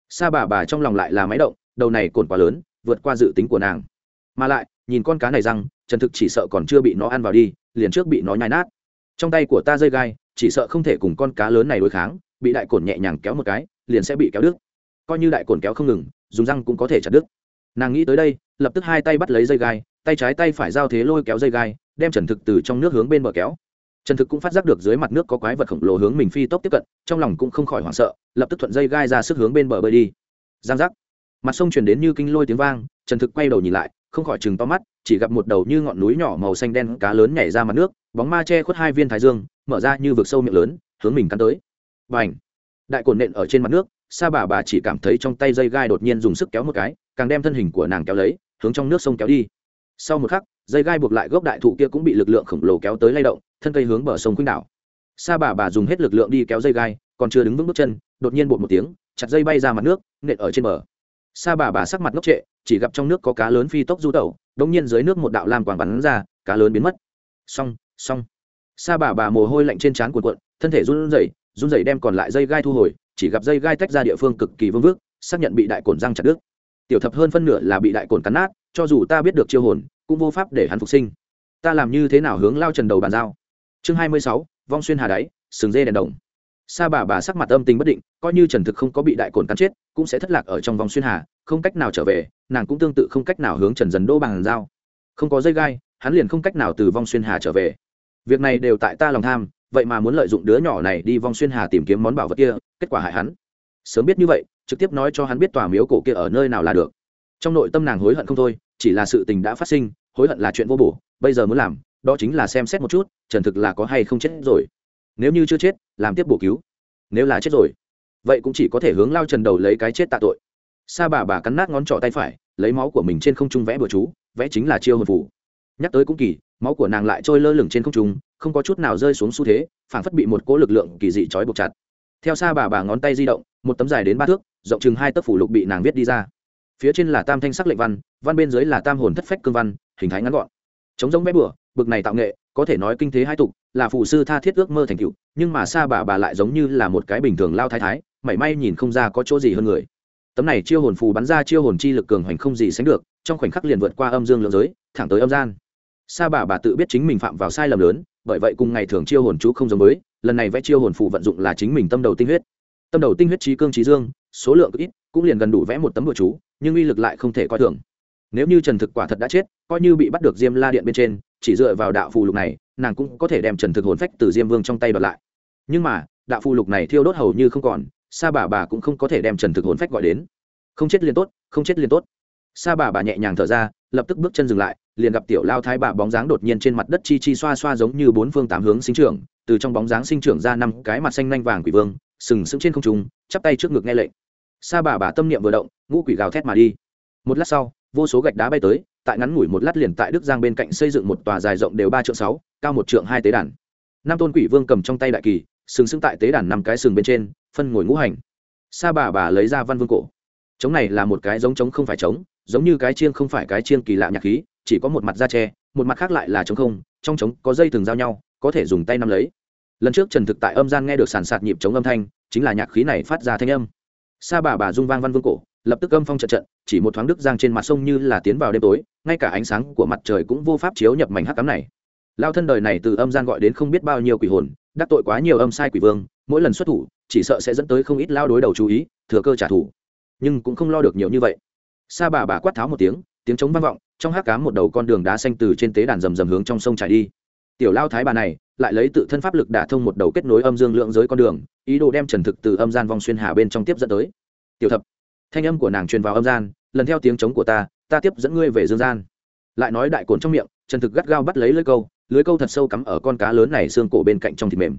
Sa bà bà trong lòng lại là máy động, đầu này cồn quá lớn, vượt qua dự tính của nàng. Mà lại, nhìn con cá này răng, trần thực chỉ sợ còn chưa bị nó ăn vào đi, liền trước bị nó nhai nát. Trong tay của ta dây gai, chỉ sợ không thể cùng con cá lớn này đối kháng bị đại cồn nhẹ nhàng kéo một cái, liền sẽ bị kéo đứt. Coi như đại cồn kéo không ngừng, dùng răng cũng có thể chặt đứt. Nàng nghĩ tới đây, lập tức hai tay bắt lấy dây gai, tay trái tay phải giao thế lôi kéo dây gai, đem trần thực từ trong nước hướng bên bờ kéo. Trần thực cũng phát giác được dưới mặt nước có quái vật khổng lồ hướng mình phi tốc tiếp cận, trong lòng cũng không khỏi hoảng sợ, lập tức thuận dây gai ra sức hướng bên bờ bơi đi. Giang giác. Mặt sông chuyển đến như kinh lôi tiếng vang, trần thực quay đầu nhìn lại, không khỏi chừng to mắt, chỉ gặp một đầu như ngọn núi nhỏ màu xanh đen cá lớn nhảy ra mặt nước, bóng ma che khuất hai viên thái dương, mở ra như vực sâu miệng lớn, hướng mình cắn tới và ảnh. Đại cồn nện ở trên mặt nước, sa bà bà chỉ cảm thấy trong tay dây gai đột nhiên dùng sức kéo một cái, càng đem thân hình của nàng kéo lấy, hướng trong nước sông kéo đi. Sau một khắc, dây gai buộc lại gốc đại thụ kia cũng bị lực lượng khổng lồ kéo tới lay động, thân cây hướng bờ sông khuynh đảo. Sa bà bà dùng hết lực lượng đi kéo dây gai, còn chưa đứng vững bước chân, đột nhiên bột một tiếng, chặt dây bay ra mặt nước, nện ở trên bờ. Sa bà bà sắc mặt ngốc trệ, chỉ gặp trong nước có cá lớn phi tốc du tẩu đống nhiên dưới nước một đạo lam quàng bắn ra, cá lớn biến mất. Xong xong. Sa bà bà mồ hôi lạnh trên trán cuộn cuộn, thân thể run rẩy run rẩy đem còn lại dây gai thu hồi, chỉ gặp dây gai tách ra địa phương cực kỳ vương vước xác nhận bị đại cồn răng chặt đứt. Tiểu thập hơn phân nửa là bị đại cồn cắn nát, cho dù ta biết được chiêu hồn, cũng vô pháp để hắn phục sinh. Ta làm như thế nào hướng lao trần đầu bàn giao? Chương hai mươi sáu, vong xuyên hà đáy, sừng dê đèn đồng. Sa bà bà sắc mặt âm tình bất định, coi như trần thực không có bị đại cồn cắn chết, cũng sẽ thất lạc ở trong vòng xuyên hà, không cách nào trở về, nàng cũng tương tự không cách nào hướng trần dần đô bàn giao. Không có dây gai, hắn liền không cách nào từ vong xuyên hà trở về. Việc này đều tại ta lòng tham vậy mà muốn lợi dụng đứa nhỏ này đi vong xuyên hà tìm kiếm món bảo vật kia, kết quả hại hắn. Sớm biết như vậy, trực tiếp nói cho hắn biết tòa miếu cổ kia ở nơi nào là được. Trong nội tâm nàng hối hận không thôi, chỉ là sự tình đã phát sinh, hối hận là chuyện vô bổ, bây giờ muốn làm, đó chính là xem xét một chút, trần thực là có hay không chết rồi. Nếu như chưa chết, làm tiếp bổ cứu. Nếu là chết rồi, vậy cũng chỉ có thể hướng lao trần đầu lấy cái chết tạ tội. Sa bà bà cắn nát ngón trỏ tay phải, lấy máu của mình trên không trung vẽ bừa chú, vẽ chính là chiêu hồn phủ nhắc tới cũng kỳ máu của nàng lại trôi lơ lửng trên không trung, không có chút nào rơi xuống xu thế, phảng phất bị một cỗ lực lượng kỳ dị trói buộc chặt. Theo xa bà bà ngón tay di động, một tấm dài đến ba thước, rộng chừng hai tấc phủ lục bị nàng viết đi ra. Phía trên là tam thanh sắc lệnh văn văn bên dưới là tam hồn thất phách cương văn, hình thái ngắn gọn. Chống giống bé bừa, bực này tạo nghệ, có thể nói kinh thế hai tục, là phụ sư tha thiết ước mơ thành cựu nhưng mà xa bà bà lại giống như là một cái bình thường lao thái thái, mảy may nhìn không ra có chỗ gì hơn người. Tấm này chiêu hồn phù bắn ra chiêu hồn chi lực cường hoành không gì sánh được, trong khoảnh khắc liền vượt qua âm dương lượng giới, thẳng tới âm gian sa bà bà tự biết chính mình phạm vào sai lầm lớn, bởi vậy cùng ngày thường chiêu hồn chú không giống mới lần này vẽ chiêu hồn phụ vận dụng là chính mình tâm đầu tinh huyết. Tâm đầu tinh huyết trí cương trí dương, số lượng ít, cũng liền gần đủ vẽ một tấm bùa chú, nhưng uy lực lại không thể coi thường. Nếu như trần thực quả thật đã chết, coi như bị bắt được diêm la điện bên trên, chỉ dựa vào đạo phù lục này, nàng cũng có thể đem trần thực hồn phách từ diêm vương trong tay đoạt lại. Nhưng mà, đạo phù lục này thiêu đốt hầu như không còn, sa bà bà cũng không có thể đem trần thực hồn phách gọi đến. Không chết liền tốt, không chết liền tốt. Sa bà bà nhẹ nhàng thở ra, lập tức bước chân dừng lại liền gặp tiểu lao thái bà bóng dáng đột nhiên trên mặt đất chi chi xoa xoa giống như bốn phương tám hướng sinh trưởng, từ trong bóng dáng sinh trưởng ra năm cái mặt xanh nanh vàng quỷ vương, sừng sững trên không trung, chắp tay trước ngực nghe lệnh. Sa bà bà tâm niệm vừa động, ngũ quỷ gào thét mà đi. Một lát sau, vô số gạch đá bay tới, tại ngắn ngủi một lát liền tại đức giang bên cạnh xây dựng một tòa dài rộng đều ba trượng sáu, cao một trượng hai tế đàn. Năm tôn quỷ vương cầm trong tay đại kỳ, sừng sững tại tế đàn năm cái sừng bên trên, phân ngồi ngũ hành. Sa bà bà lấy ra văn vương cổ. Trống này là một cái giống trống không phải trống, giống như cái chiêng không phải cái chiêng kỳ lạ nhạc khí chỉ có một mặt da tre một mặt khác lại là trống không, trong trống có dây thường giao nhau, có thể dùng tay nắm lấy. Lần trước trần thực tại âm gian nghe được sàn sạt nhịp trống âm thanh, chính là nhạc khí này phát ra thanh âm. Sa bà bà dung vang văn vương cổ, lập tức âm phong trận trận, chỉ một thoáng đức giang trên mặt sông như là tiến vào đêm tối, ngay cả ánh sáng của mặt trời cũng vô pháp chiếu nhập mảnh hắc cám này. Lao thân đời này từ âm gian gọi đến không biết bao nhiêu quỷ hồn, đắc tội quá nhiều âm sai quỷ vương, mỗi lần xuất thủ, chỉ sợ sẽ dẫn tới không ít lao đối đầu chú ý, thừa cơ trả thù. Nhưng cũng không lo được nhiều như vậy. Sa bà bà quát tháo một tiếng tiếng trống vang vọng, trong hát cám một đầu con đường đá xanh từ trên tế đàn rầm rầm hướng trong sông trải đi. Tiểu lao thái bà này, lại lấy tự thân pháp lực đả thông một đầu kết nối âm dương lượng giới con đường, ý đồ đem trần thực từ âm gian vòng xuyên hà bên trong tiếp dẫn tới. Tiểu thập, thanh âm của nàng truyền vào âm gian, lần theo tiếng trống của ta ta tiếp dẫn ngươi về dương gian. Lại nói đại cồn trong miệng, trần thực gắt gao bắt lấy lưới câu lưới câu thật sâu cắm ở con cá lớn này xương cổ bên cạnh trong thịt mềm.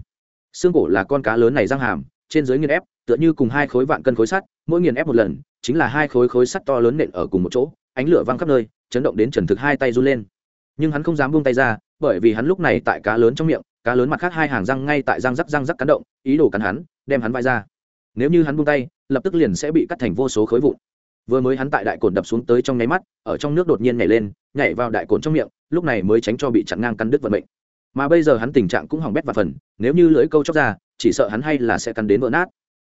Xương cổ là con cá lớn này răng hàm, trên dưới nghiền ép, tựa như cùng hai khối vạn cân khối sắt, mỗi nghiền ép một lần, chính là hai khối khối sắt to lớn nện ở cùng một chỗ ánh lửa văng khắp nơi, chấn động đến trần thực hai tay run lên. Nhưng hắn không dám buông tay ra, bởi vì hắn lúc này tại cá lớn trong miệng, cá lớn mặt khác hai hàng răng ngay tại răng rắc răng rắc cắn động, ý đồ cắn hắn, đem hắn vai ra. Nếu như hắn buông tay, lập tức liền sẽ bị cắt thành vô số khối vụn. Vừa mới hắn tại đại cồn đập xuống tới trong nháy mắt, ở trong nước đột nhiên nhảy lên, nhảy vào đại cồn trong miệng, lúc này mới tránh cho bị chặn ngang cắn đứt vận mệnh. Mà bây giờ hắn tình trạng cũng hỏng bét và phần, nếu như lưỡi câu chóc ra, chỉ sợ hắn hay là sẽ cắn đến vỡ nát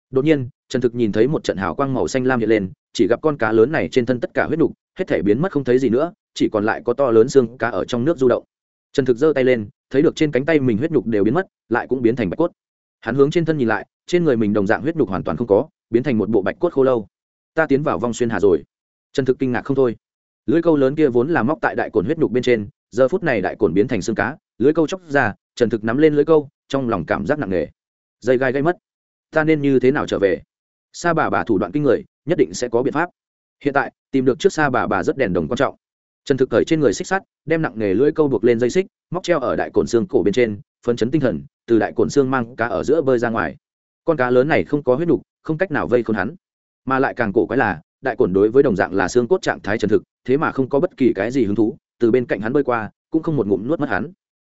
đột nhiên, trần thực nhìn thấy một trận hào quang màu xanh lam hiện lên, chỉ gặp con cá lớn này trên thân tất cả huyết đục hết thể biến mất không thấy gì nữa, chỉ còn lại có to lớn xương cá ở trong nước du động. Trần thực giơ tay lên, thấy được trên cánh tay mình huyết nhục đều biến mất, lại cũng biến thành bạch cốt. Hắn hướng trên thân nhìn lại, trên người mình đồng dạng huyết nhục hoàn toàn không có, biến thành một bộ bạch cốt khô lâu. Ta tiến vào vong xuyên hà rồi. Trần thực kinh ngạc không thôi. Lưới câu lớn kia vốn là móc tại đại cồn huyết nhục bên trên, giờ phút này đại cồn biến thành xương cá. Lưới câu chóc ra, trần thực nắm lên lưới câu, trong lòng cảm giác nặng nề. Dây gai gây mất ta nên như thế nào trở về? Sa bà bà thủ đoạn kinh người, nhất định sẽ có biện pháp. Hiện tại, tìm được trước sa bà bà rất đèn đồng quan trọng. Trần thực cởi trên người xích sắt, đem nặng nghề lưỡi câu buộc lên dây xích, móc treo ở đại cồn xương cổ bên trên, phấn chấn tinh thần, từ đại cồn xương mang cá ở giữa bơi ra ngoài. Con cá lớn này không có huyết đục không cách nào vây khôn hắn. Mà lại càng cổ quái là, đại cồn đối với đồng dạng là xương cốt trạng thái trần thực, thế mà không có bất kỳ cái gì hứng thú, từ bên cạnh hắn bơi qua, cũng không một ngụm nuốt mất hắn.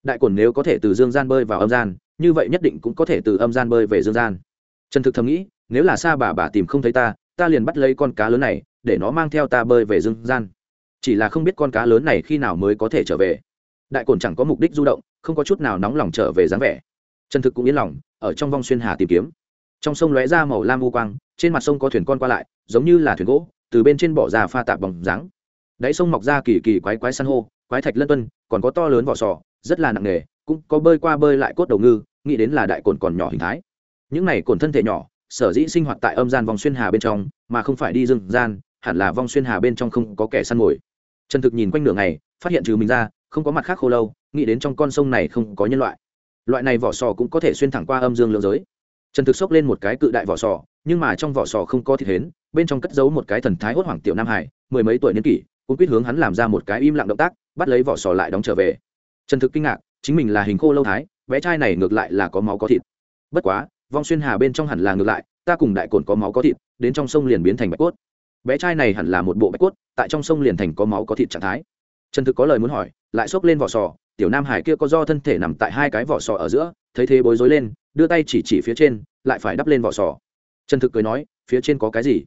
Đại cồn nếu có thể từ dương gian bơi vào âm gian, như vậy nhất định cũng có thể từ âm gian bơi về dương gian trần thực thầm nghĩ, nếu là xa bà bà tìm không thấy ta ta liền bắt lấy con cá lớn này, để nó mang theo ta bơi về dương gian. Chỉ là không biết con cá lớn này khi nào mới có thể trở về. Đại cồn chẳng có mục đích du động, không có chút nào nóng lòng trở về dáng vẻ. Trần thực cũng yên lòng, ở trong vong xuyên hà tìm kiếm. Trong sông lóe ra màu lam u quang, trên mặt sông có thuyền con qua lại, giống như là thuyền gỗ, từ bên trên bỏ ra pha tạp bóng dáng. Đáy sông mọc ra kỳ kỳ quái quái san hô, quái thạch lân tuân, còn có to lớn vỏ sò, rất là nặng nề, cũng có bơi qua bơi lại cốt đầu ngư, nghĩ đến là đại cồn còn nhỏ hình thái những này cồn thân thể nhỏ, sở dĩ sinh hoạt tại âm gian vòng xuyên hà bên trong, mà không phải đi dương gian, hẳn là vòng xuyên hà bên trong không có kẻ săn mồi. Trần thực nhìn quanh nửa ngày, phát hiện trừ mình ra, không có mặt khác khô lâu, nghĩ đến trong con sông này không có nhân loại. Loại này vỏ sò cũng có thể xuyên thẳng qua âm dương lượng giới. Trần thực xốc lên một cái cự đại vỏ sò, nhưng mà trong vỏ sò không có thịt hến, bên trong cất giấu một cái thần thái hốt hoảng tiểu nam hải, mười mấy tuổi niên kỷ, cũng quyết hướng hắn làm ra một cái im lặng động tác, bắt lấy vỏ sò lại đóng trở về. Trần thực kinh ngạc, chính mình là hình khô lâu thái, bé trai này ngược lại là có máu có thịt. Bất quá vong xuyên hà bên trong hẳn là ngược lại, ta cùng đại cồn có máu có thịt, đến trong sông liền biến thành bạch cốt. Bé trai này hẳn là một bộ bạch cốt, tại trong sông liền thành có máu có thịt trạng thái. Trần thực có lời muốn hỏi, lại xốc lên vỏ sò, tiểu nam hải kia có do thân thể nằm tại hai cái vỏ sò ở giữa, thấy thế bối rối lên, đưa tay chỉ chỉ phía trên, lại phải đắp lên vỏ sò. Trần thực cười nói, phía trên có cái gì?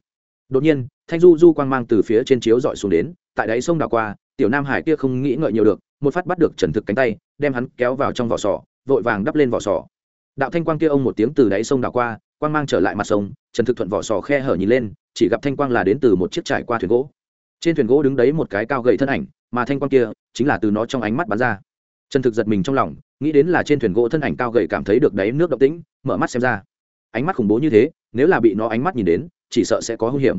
Đột nhiên, thanh du du quang mang từ phía trên chiếu dọi xuống đến, tại đáy sông đào qua, tiểu nam hải kia không nghĩ ngợi nhiều được, một phát bắt được trần thực cánh tay, đem hắn kéo vào trong vỏ sò, vội vàng đắp lên vỏ sò đạo thanh quang kia ông một tiếng từ đáy sông đảo qua, quang mang trở lại mặt sông, trần thực thuận vỏ sò khe hở nhìn lên, chỉ gặp thanh quang là đến từ một chiếc trải qua thuyền gỗ. Trên thuyền gỗ đứng đấy một cái cao gậy thân ảnh, mà thanh quang kia chính là từ nó trong ánh mắt bắn ra. Trần thực giật mình trong lòng, nghĩ đến là trên thuyền gỗ thân ảnh cao gậy cảm thấy được đáy nước động tĩnh, mở mắt xem ra. Ánh mắt khủng bố như thế, nếu là bị nó ánh mắt nhìn đến, chỉ sợ sẽ có hung hiểm.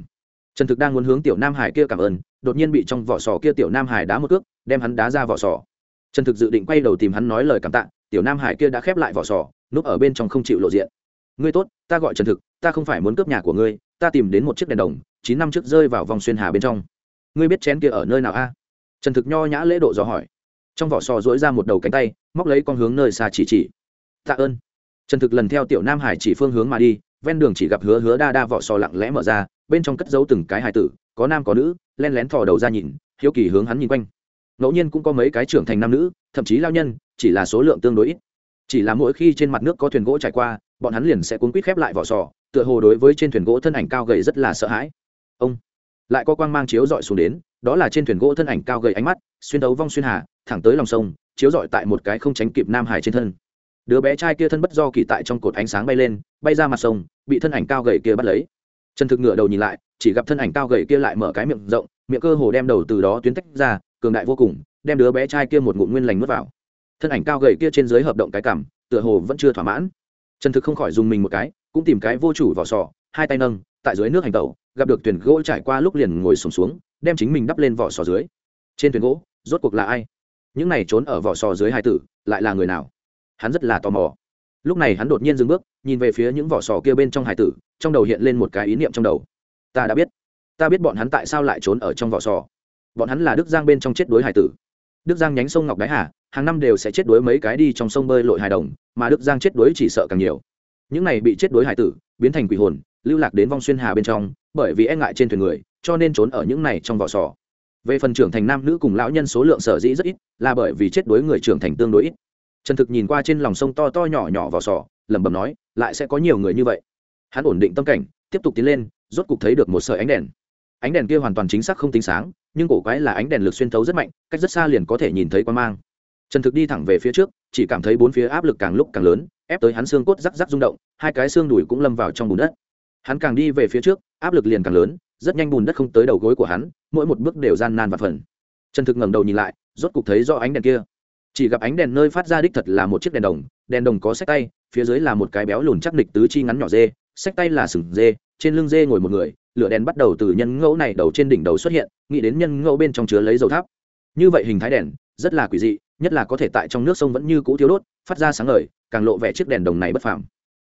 Trần thực đang muốn hướng tiểu nam hải kia cảm ơn, đột nhiên bị trong vỏ sò kia tiểu nam hải đá một cước, đem hắn đá ra vỏ sò. Trần thực dự định quay đầu tìm hắn nói lời cảm tạ, tiểu nam hải kia đã khép lại vỏ sò núp ở bên trong không chịu lộ diện. Ngươi tốt, ta gọi trần thực, ta không phải muốn cướp nhà của ngươi, ta tìm đến một chiếc đèn đồng, chín năm trước rơi vào vòng xuyên hà bên trong. Ngươi biết chén kia ở nơi nào a? Trần thực nho nhã lễ độ dò hỏi. Trong vỏ sò dỗi ra một đầu cánh tay, móc lấy con hướng nơi xa chỉ chỉ. Tạ ơn. Trần thực lần theo tiểu nam hải chỉ phương hướng mà đi, ven đường chỉ gặp hứa hứa đa đa vỏ sò lặng lẽ mở ra, bên trong cất giấu từng cái hài tử, có nam có nữ, len lén thò đầu ra nhìn, hiếu kỳ hướng hắn nhìn quanh. Ngẫu nhiên cũng có mấy cái trưởng thành nam nữ, thậm chí lao nhân, chỉ là số lượng tương đối ít chỉ là mỗi khi trên mặt nước có thuyền gỗ trải qua, bọn hắn liền sẽ cuốn quýt khép lại vỏ sò, tựa hồ đối với trên thuyền gỗ thân ảnh cao gầy rất là sợ hãi. Ông lại có quang mang chiếu dọi xuống đến, đó là trên thuyền gỗ thân ảnh cao gầy ánh mắt, xuyên đấu vong xuyên hà, thẳng tới lòng sông, chiếu dọi tại một cái không tránh kịp nam hải trên thân. Đứa bé trai kia thân bất do kỳ tại trong cột ánh sáng bay lên, bay ra mặt sông, bị thân ảnh cao gầy kia bắt lấy. Trần thực ngựa đầu nhìn lại, chỉ gặp thân ảnh cao gầy kia lại mở cái miệng rộng, miệng cơ hồ đem đầu từ đó tuyến tách ra, cường đại vô cùng, đem đứa bé trai kia một ngụm nguyên lành nuốt vào thân ảnh cao gầy kia trên dưới hợp động cái cảm tựa hồ vẫn chưa thỏa mãn. Trần thực không khỏi dùng mình một cái cũng tìm cái vô chủ vỏ sò hai tay nâng tại dưới nước hành tẩu gặp được thuyền gỗ trải qua lúc liền ngồi sùng xuống, xuống đem chính mình đắp lên vỏ sò dưới. Trên thuyền gỗ rốt cuộc là ai? Những này trốn ở vỏ sò dưới hai tử lại là người nào? Hắn rất là tò mò. Lúc này hắn đột nhiên dừng bước nhìn về phía những vỏ sò kia bên trong hải tử trong đầu hiện lên một cái ý niệm trong đầu. Ta đã biết. Ta biết bọn hắn tại sao lại trốn ở trong vỏ sò. Bọn hắn là đức giang bên trong chết đuối hải tử đức giang nhánh sông ngọc đái hà, hàng năm đều sẽ chết đuối mấy cái đi trong sông bơi lội hài đồng, mà đức giang chết đuối chỉ sợ càng nhiều. Những này bị chết đuối hải tử, biến thành quỷ hồn, lưu lạc đến vong xuyên hà bên trong, bởi vì e ngại trên thuyền người, cho nên trốn ở những này trong vỏ sò. Về phần trưởng thành nam nữ cùng lão nhân số lượng sở dĩ rất ít, là bởi vì chết đuối người trưởng thành tương đối ít. Trần thực nhìn qua trên lòng sông to to nhỏ nhỏ vỏ sò, lẩm bẩm nói, lại sẽ có nhiều người như vậy. Hắn ổn định tâm cảnh, tiếp tục tiến lên, rốt cục thấy được một sợi ánh đèn ánh đèn kia hoàn toàn chính xác không tính sáng, nhưng cổ quái là ánh đèn lực xuyên thấu rất mạnh, cách rất xa liền có thể nhìn thấy quan mang. Trần thực đi thẳng về phía trước, chỉ cảm thấy bốn phía áp lực càng lúc càng lớn, ép tới hắn xương cốt rắc rắc rung động, hai cái xương đùi cũng lâm vào trong bùn đất. Hắn càng đi về phía trước, áp lực liền càng lớn, rất nhanh bùn đất không tới đầu gối của hắn, mỗi một bước đều gian nan và phần. Trần thực ngẩng đầu nhìn lại, rốt cục thấy do ánh đèn kia. Chỉ gặp ánh đèn nơi phát ra đích thật là một chiếc đèn đồng đèn đồng có sách tay, phía dưới là một cái béo lùn chắc địch tứ chi ngắn nhỏ dê, sách tay là sừng dê, trên lưng dê ngồi một người lửa đèn bắt đầu từ nhân ngẫu này đầu trên đỉnh đầu xuất hiện nghĩ đến nhân ngẫu bên trong chứa lấy dầu tháp. Như vậy hình thái đèn rất là quỷ dị nhất là có thể tại trong nước sông vẫn như cũ thiếu đốt phát ra sáng ngời càng lộ vẻ chiếc đèn đồng này bất phàm.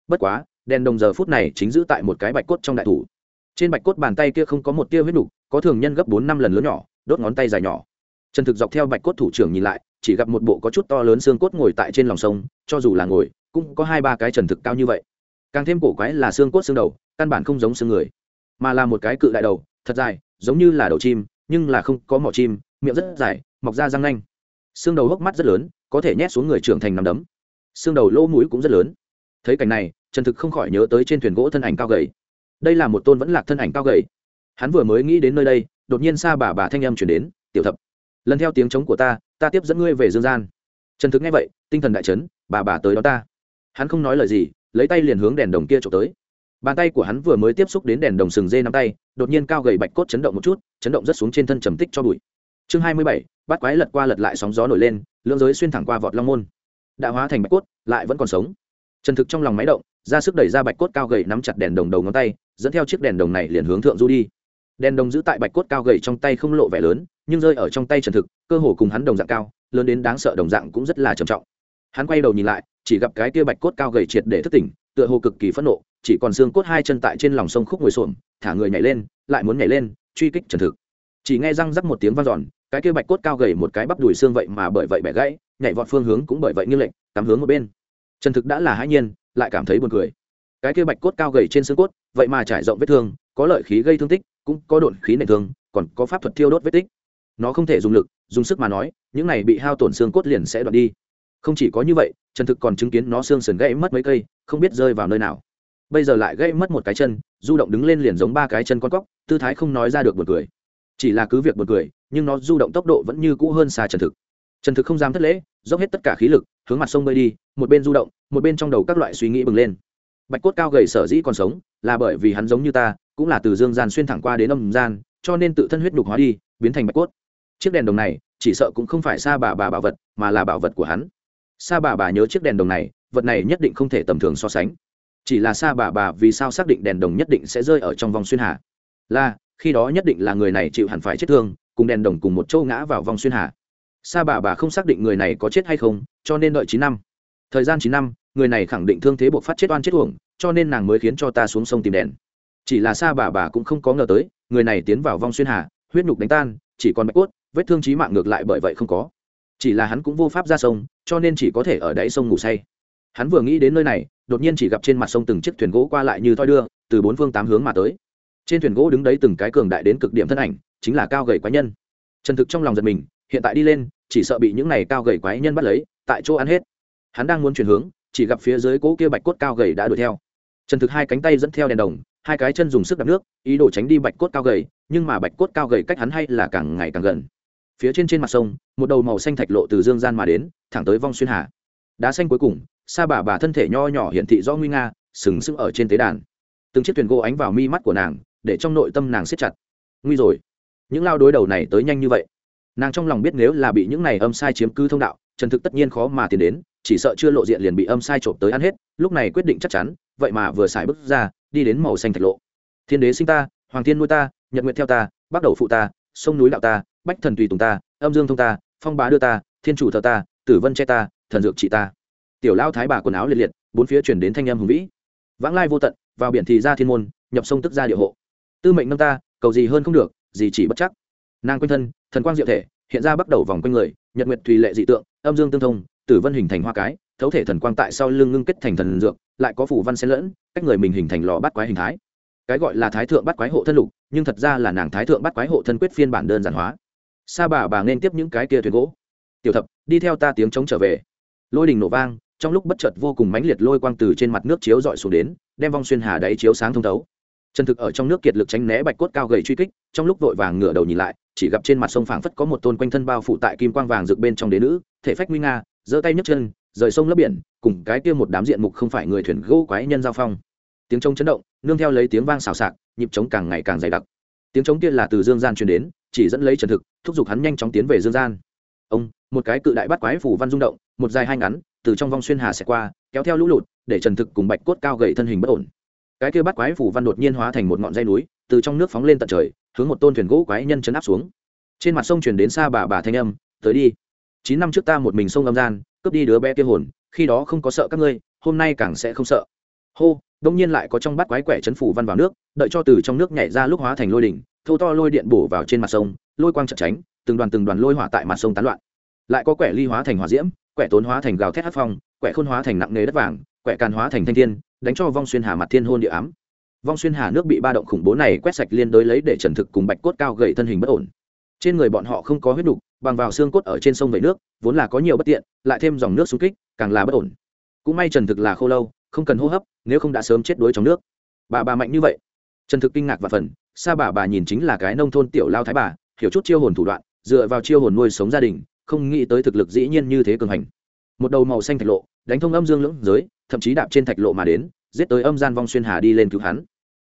Bất quá đèn đồng giờ phút này chính giữ tại một cái bạch cốt trong đại thủ. Trên bạch cốt bàn tay kia không có một tia huyết đủ, có thường nhân gấp bốn năm lần lớn nhỏ đốt ngón tay dài nhỏ. Trần thực dọc theo bạch cốt thủ trưởng nhìn lại chỉ gặp một bộ có chút to lớn xương cốt ngồi tại trên lòng sông cho dù là ngồi cũng có hai ba cái trần thực cao như vậy. Càng thêm cổ quái là xương cốt xương đầu căn bản không giống xương người mà là một cái cự đại đầu, thật dài, giống như là đầu chim, nhưng là không có mỏ chim, miệng rất dài, mọc ra răng nanh. Xương đầu hốc mắt rất lớn, có thể nhét xuống người trưởng thành nằm đấm. Xương đầu lỗ mũi cũng rất lớn. Thấy cảnh này, trần thực không khỏi nhớ tới trên thuyền gỗ thân ảnh cao gầy. Đây là một tôn vẫn lạc thân ảnh cao gầy. Hắn vừa mới nghĩ đến nơi đây, đột nhiên xa bà bà thanh âm chuyển đến, tiểu thập, lần theo tiếng trống của ta ta tiếp dẫn ngươi về dương gian. Trần thực nghe vậy, tinh thần đại chấn, bà bà tới đó ta. Hắn không nói lời gì, lấy tay liền hướng đèn đồng kia trộm tới bàn tay của hắn vừa mới tiếp xúc đến đèn đồng sừng dê nắm tay, đột nhiên cao gầy bạch cốt chấn động một chút, chấn động rất xuống trên thân trầm tích cho bụi. Chương hai mươi bảy, bắt quái lật qua lật lại sóng gió nổi lên, lưỡng giới xuyên thẳng qua vọt long môn. Đã hóa thành bạch cốt, lại vẫn còn sống. Trần thực trong lòng máy động, ra sức đẩy ra bạch cốt cao gầy nắm chặt đèn đồng đầu ngón tay, dẫn theo chiếc đèn đồng này liền hướng thượng du đi. Đèn đồng giữ tại bạch cốt cao gầy trong tay không lộ vẻ lớn, nhưng rơi ở trong tay trần thực, cơ hồ cùng hắn đồng dạng cao, lớn đến đáng sợ đồng dạng cũng rất là trầm trọng. Hắn quay đầu nhìn lại, chỉ gặp cái kia bạch cốt cao gầy triệt để thức tỉnh, tựa hồ cực kỳ phẫn nộ chỉ còn xương cốt hai chân tại trên lòng sông khúc ngồi xổm, thả người nhảy lên, lại muốn nhảy lên, truy kích trần thực. Chỉ nghe răng rắc một tiếng vang giòn cái kia bạch cốt cao gầy một cái bắp đùi xương vậy mà bởi vậy bẻ gãy, nhảy vọt phương hướng cũng bởi vậy như lệnh cắm hướng một bên. Trần thực đã là hãi nhiên, lại cảm thấy buồn cười. Cái kia bạch cốt cao gầy trên xương cốt, vậy mà trải rộng vết thương, có lợi khí gây thương tích, cũng có độn khí nệ thương, còn có pháp thuật thiêu đốt vết tích. Nó không thể dùng lực, dùng sức mà nói, những này bị hao tổn xương cốt liền sẽ đoạn đi. Không chỉ có như vậy, trần thực còn chứng kiến nó xương sườn gãy mất mấy cây, không biết rơi vào nơi nào bây giờ lại gây mất một cái chân, du động đứng lên liền giống ba cái chân con cóc, tư thái không nói ra được một cười. Chỉ là cứ việc một cười, nhưng nó du động tốc độ vẫn như cũ hơn xa trần thực. Trần thực không dám thất lễ, dốc hết tất cả khí lực, hướng mặt sông bơi đi, một bên du động, một bên trong đầu các loại suy nghĩ bừng lên. Bạch cốt cao gầy sở dĩ còn sống, là bởi vì hắn giống như ta, cũng là từ dương gian xuyên thẳng qua đến âm gian, cho nên tự thân huyết đục hóa đi, biến thành bạch cốt. Chiếc đèn đồng này, chỉ sợ cũng không phải xa bà bà bảo vật, mà là bảo vật của hắn. Xa bà bà nhớ chiếc đèn đồng này, vật này nhất định không thể tầm thường so sánh chỉ là xa bà bà vì sao xác định đèn đồng nhất định sẽ rơi ở trong vòng xuyên hà? Là, khi đó nhất định là người này chịu hẳn phải chết thương, cùng đèn đồng cùng một châu ngã vào vòng xuyên hà. Sa bà bà không xác định người này có chết hay không, cho nên đợi chín năm. Thời gian chín năm, người này khẳng định thương thế buộc phát chết oan chết uổng, cho nên nàng mới khiến cho ta xuống sông tìm đèn. Chỉ là sa bà bà cũng không có ngờ tới, người này tiến vào vong xuyên hà, huyết nhục đánh tan, chỉ còn bạch cốt, vết thương trí mạng ngược lại bởi vậy không có. Chỉ là hắn cũng vô pháp ra sông, cho nên chỉ có thể ở đáy sông ngủ say. Hắn vừa nghĩ đến nơi này đột nhiên chỉ gặp trên mặt sông từng chiếc thuyền gỗ qua lại như thoi đưa, từ bốn phương tám hướng mà tới. Trên thuyền gỗ đứng đấy từng cái cường đại đến cực điểm thân ảnh, chính là cao gầy quái nhân. Trần thực trong lòng giật mình, hiện tại đi lên, chỉ sợ bị những này cao gầy quái nhân bắt lấy, tại chỗ ăn hết. Hắn đang muốn chuyển hướng, chỉ gặp phía dưới cỗ kia bạch cốt cao gầy đã đuổi theo. Trần thực hai cánh tay dẫn theo đèn đồng, hai cái chân dùng sức đập nước, ý đồ tránh đi bạch cốt cao gầy, nhưng mà bạch cốt cao gầy cách hắn hay là càng ngày càng gần. Phía trên trên mặt sông, một đầu màu xanh thạch lộ từ dương gian mà đến, thẳng tới vong xuyên hà đá xanh cuối cùng, sa bà bà thân thể nho nhỏ hiện thị do nguy nga, sừng sững ở trên tế đàn. Từng chiếc thuyền gỗ ánh vào mi mắt của nàng, để trong nội tâm nàng siết chặt. Nguy rồi. Những lao đối đầu này tới nhanh như vậy. Nàng trong lòng biết nếu là bị những này âm sai chiếm cứ thông đạo, trần thực tất nhiên khó mà tiến đến, chỉ sợ chưa lộ diện liền bị âm sai trộm tới ăn hết, lúc này quyết định chắc chắn, vậy mà vừa xài bước ra, đi đến màu xanh thạch lộ. Thiên đế sinh ta, hoàng thiên nuôi ta, nhật nguyện theo ta bắt đầu phụ ta, sông núi đạo ta, bách thần tùy tùng ta, âm dương thông ta, phong bá đưa ta, thiên chủ thờ ta, tử vân che ta thần dược trị ta. Tiểu lao thái bà quần áo liệt liệt, bốn phía chuyển đến thanh âm hùng vĩ. Vãng lai vô tận, vào biển thì ra thiên môn, nhập sông tức ra địa hộ. Tư mệnh nâng ta, cầu gì hơn không được, gì chỉ bất chắc. Nàng quanh thân, thần quang diệu thể, hiện ra bắt đầu vòng quanh người, nhật nguyệt thùy lệ dị tượng, âm dương tương thông, tử vân hình thành hoa cái, thấu thể thần quang tại sau lưng ngưng kết thành thần dược, lại có phủ văn xen lẫn, cách người mình hình thành lò bắt quái hình thái. Cái gọi là thái thượng bắt quái hộ thân lục, nhưng thật ra là nàng thái thượng bắt quái hộ thân quyết phiên bản đơn giản hóa. Sa bà bà nên tiếp những cái kia thuyền gỗ. Tiểu thập, đi theo ta tiếng trống trở về lôi đình nổ vang, trong lúc bất chợt vô cùng mãnh liệt lôi quang từ trên mặt nước chiếu dọi xuống đến, đem vong xuyên hà đáy chiếu sáng thông thấu. Trần thực ở trong nước kiệt lực tránh né bạch cốt cao gầy truy kích, trong lúc vội vàng ngửa đầu nhìn lại, chỉ gặp trên mặt sông phảng phất có một tôn quanh thân bao phủ tại kim quang vàng rực bên trong đế nữ, thể phách nguy nga, giơ tay nhấc chân, rời sông lấp biển, cùng cái kia một đám diện mục không phải người thuyền gỗ quái nhân giao phong. Tiếng trống chấn động, nương theo lấy tiếng vang xào xạc, nhịp trống càng ngày càng dày đặc. Tiếng trống kia là từ dương gian truyền đến, chỉ dẫn lấy trần thực, thúc giục hắn nhanh chóng tiến về dương gian. Ông, một cái cự đại bắt quái phủ văn rung động một dài hai ngắn, từ trong vong xuyên hà sẽ qua, kéo theo lũ lụt, để trần thực cùng bạch cốt cao gậy thân hình bất ổn. Cái kia bắt quái phủ văn đột nhiên hóa thành một ngọn dây núi, từ trong nước phóng lên tận trời, hướng một tôn thuyền gỗ quái nhân chấn áp xuống. Trên mặt sông truyền đến xa bà bà thanh âm, tới đi. Chín năm trước ta một mình sông âm gian, cướp đi đứa bé kia hồn, khi đó không có sợ các ngươi, hôm nay càng sẽ không sợ. Hô, đông nhiên lại có trong bát quái quẻ chấn phủ văn vào nước, đợi cho từ trong nước nhảy ra lúc hóa thành lôi đỉnh thâu to lôi điện bổ vào trên mặt sông, lôi quang trận tránh, từng đoàn từng đoàn lôi hỏa tại mặt sông tán loạn. Lại có quẻ ly hóa thành hỏa diễm quẻ tốn hóa thành gào thét hát phong, quẻ khôn hóa thành nặng nề đất vàng, quẻ càn hóa thành thanh thiên, đánh cho vong xuyên hà mặt thiên hôn địa ám. Vong xuyên hà nước bị ba động khủng bố này quét sạch liên đối lấy để trần thực cùng bạch cốt cao gậy thân hình bất ổn. Trên người bọn họ không có huyết đục, bằng vào xương cốt ở trên sông vẩy nước, vốn là có nhiều bất tiện, lại thêm dòng nước xung kích, càng là bất ổn. Cũng may trần thực là khô lâu, không cần hô hấp, nếu không đã sớm chết đuối trong nước. Bà bà mạnh như vậy. Trần thực kinh ngạc và phần sa bà bà nhìn chính là cái nông thôn tiểu lao thái bà, hiểu chút chiêu hồn thủ đoạn, dựa vào chiêu hồn nuôi sống gia đình không nghĩ tới thực lực dĩ nhiên như thế cường hành. Một đầu màu xanh thạch lộ, đánh thông âm dương lưỡng giới, thậm chí đạp trên thạch lộ mà đến, giết tới âm gian vong xuyên hà đi lên cứu hắn.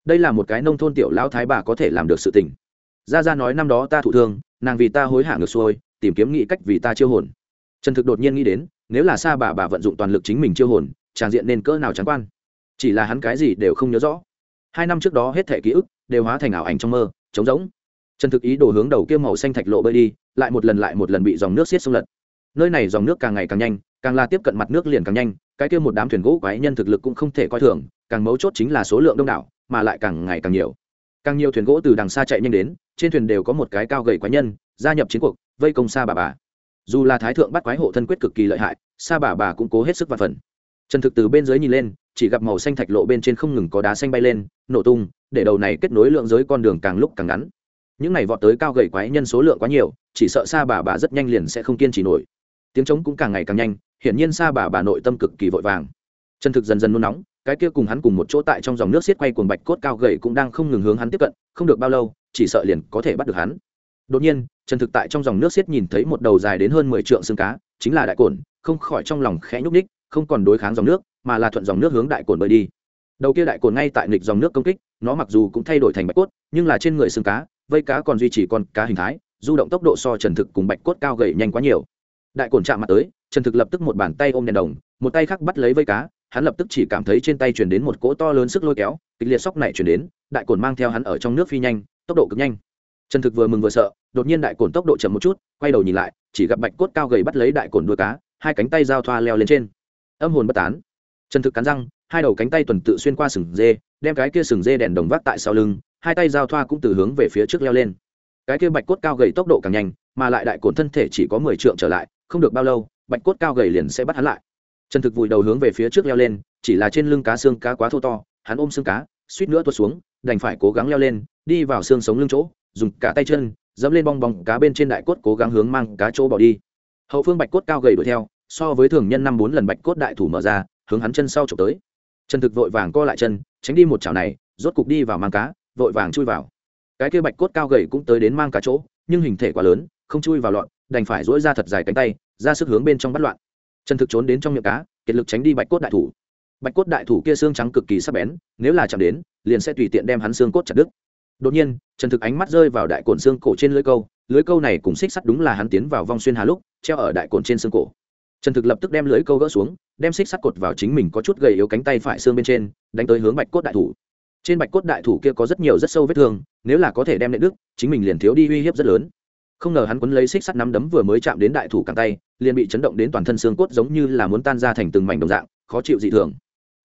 Đây là một cái nông thôn tiểu lão thái bà có thể làm được sự tình. Gia gia nói năm đó ta thụ thương, nàng vì ta hối hả ngược xuôi, tìm kiếm nghĩ cách vì ta chiêu hồn. Trần thực đột nhiên nghĩ đến, nếu là xa bà bà vận dụng toàn lực chính mình chiêu hồn tràng diện nên cỡ nào trắng quan? Chỉ là hắn cái gì đều không nhớ rõ. Hai năm trước đó hết thảy ký ức đều hóa thành ảo ảnh trong mơ, trống rỗng. Trần thực ý đồ hướng đầu kia màu xanh thạch lộ bơi đi lại một lần lại một lần bị dòng nước xiết xông lật. Nơi này dòng nước càng ngày càng nhanh, càng là tiếp cận mặt nước liền càng nhanh, cái kia một đám thuyền gỗ quái nhân thực lực cũng không thể coi thường, càng mấu chốt chính là số lượng đông đảo, mà lại càng ngày càng nhiều. Càng nhiều thuyền gỗ từ đằng xa chạy nhanh đến, trên thuyền đều có một cái cao gầy quái nhân, gia nhập chiến cuộc, vây công xa bà bà. Dù là thái thượng bắt quái hộ thân quyết cực kỳ lợi hại xa bà bà cũng cố hết sức và phần. Trần thực từ bên dưới nhìn lên, chỉ gặp màu xanh thạch lộ bên trên không ngừng có đá xanh bay lên, nổ tung, để đầu này kết nối lượng giới con đường càng lúc càng ngắn những này vọt tới cao gầy quái nhân số lượng quá nhiều, chỉ sợ Sa bà bà rất nhanh liền sẽ không kiên trì nổi. Tiếng trống cũng càng ngày càng nhanh, hiển nhiên Sa bà bà nội tâm cực kỳ vội vàng. Chân thực dần dần nôn nóng, cái kia cùng hắn cùng một chỗ tại trong dòng nước xiết quay cuồng bạch cốt cao gầy cũng đang không ngừng hướng hắn tiếp cận, không được bao lâu, chỉ sợ liền có thể bắt được hắn. Đột nhiên trần thực tại trong dòng nước xiết nhìn thấy một đầu dài đến hơn mười trượng xương cá, chính là đại cồn không khỏi trong lòng khẽ nhúc ních không còn đối kháng dòng nước, mà là thuận dòng nước hướng đại cồn bơi đi. Đầu kia đại cồn ngay tại nghịch dòng nước công kích, nó mặc dù cũng thay đổi thành bạch cốt, nhưng là trên người xương cá vây cá còn duy trì con cá hình thái, du động tốc độ so trần thực cùng bạch cốt cao gầy nhanh quá nhiều. Đại cồn chạm mặt tới, trần thực lập tức một bàn tay ôm đèn đồng, một tay khác bắt lấy vây cá, hắn lập tức chỉ cảm thấy trên tay chuyển đến một cỗ to lớn sức lôi kéo, kịch liệt sóc này chuyển đến, đại cồn mang theo hắn ở trong nước phi nhanh, tốc độ cực nhanh. Trần thực vừa mừng vừa sợ, đột nhiên đại cồn tốc độ chậm một chút, quay đầu nhìn lại, chỉ gặp bạch cốt cao gầy bắt lấy đại cồn đuôi cá, hai cánh tay giao thoa leo lên trên. Âm hồn bất tán. Trần thực cắn răng, hai đầu cánh tay tuần tự xuyên qua sừng dê, đem cái kia sừng dê đèn đồng vác tại sau lưng hai tay giao thoa cũng từ hướng về phía trước leo lên. Cái kia bạch cốt cao gầy tốc độ càng nhanh, mà lại đại cồn thân thể chỉ có mười trượng trở lại, không được bao lâu, bạch cốt cao gầy liền sẽ bắt hắn lại. Trần thực vùi đầu hướng về phía trước leo lên, chỉ là trên lưng cá xương cá quá thô to, hắn ôm xương cá, suýt nữa tuột xuống, đành phải cố gắng leo lên, đi vào xương sống lưng chỗ, dùng cả tay chân, dẫm lên bong bóng cá bên trên đại cốt cố gắng hướng mang cá chỗ bỏ đi. Hậu phương bạch cốt cao gầy đuổi theo, so với thường nhân năm bốn lần bạch cốt đại thủ mở ra, hướng hắn chân sau trộm tới. Trần thực vội vàng co lại chân, tránh đi một chảo này, rốt cục đi vào mang cá vội vàng chui vào. Cái kia bạch cốt cao gầy cũng tới đến mang cả chỗ, nhưng hình thể quá lớn, không chui vào lọn, đành phải dỗi ra thật dài cánh tay, ra sức hướng bên trong bắt loạn. Trần thực trốn đến trong miệng cá, kiệt lực tránh đi bạch cốt đại thủ. Bạch cốt đại thủ kia xương trắng cực kỳ sắc bén, nếu là chạm đến, liền sẽ tùy tiện đem hắn xương cốt chặt đứt. Đột nhiên trần thực ánh mắt rơi vào đại cồn xương cổ trên lưới câu lưới câu này cùng xích sắt đúng là hắn tiến vào vong xuyên hà lúc, treo ở đại cồn trên xương cổ. Trần thực lập tức đem lưới câu gỡ xuống, đem xích sắt cột vào chính mình có chút gầy yếu cánh tay phải xương bên trên, đánh tới hướng bạch cốt đại thủ trên bạch cốt đại thủ kia có rất nhiều rất sâu vết thương, nếu là có thể đem nệ đức chính mình liền thiếu đi uy hiếp rất lớn. Không ngờ hắn quấn lấy xích sắt nắm đấm vừa mới chạm đến đại thủ cẳng tay, liền bị chấn động đến toàn thân xương cốt giống như là muốn tan ra thành từng mảnh đồng dạng, khó chịu dị thường.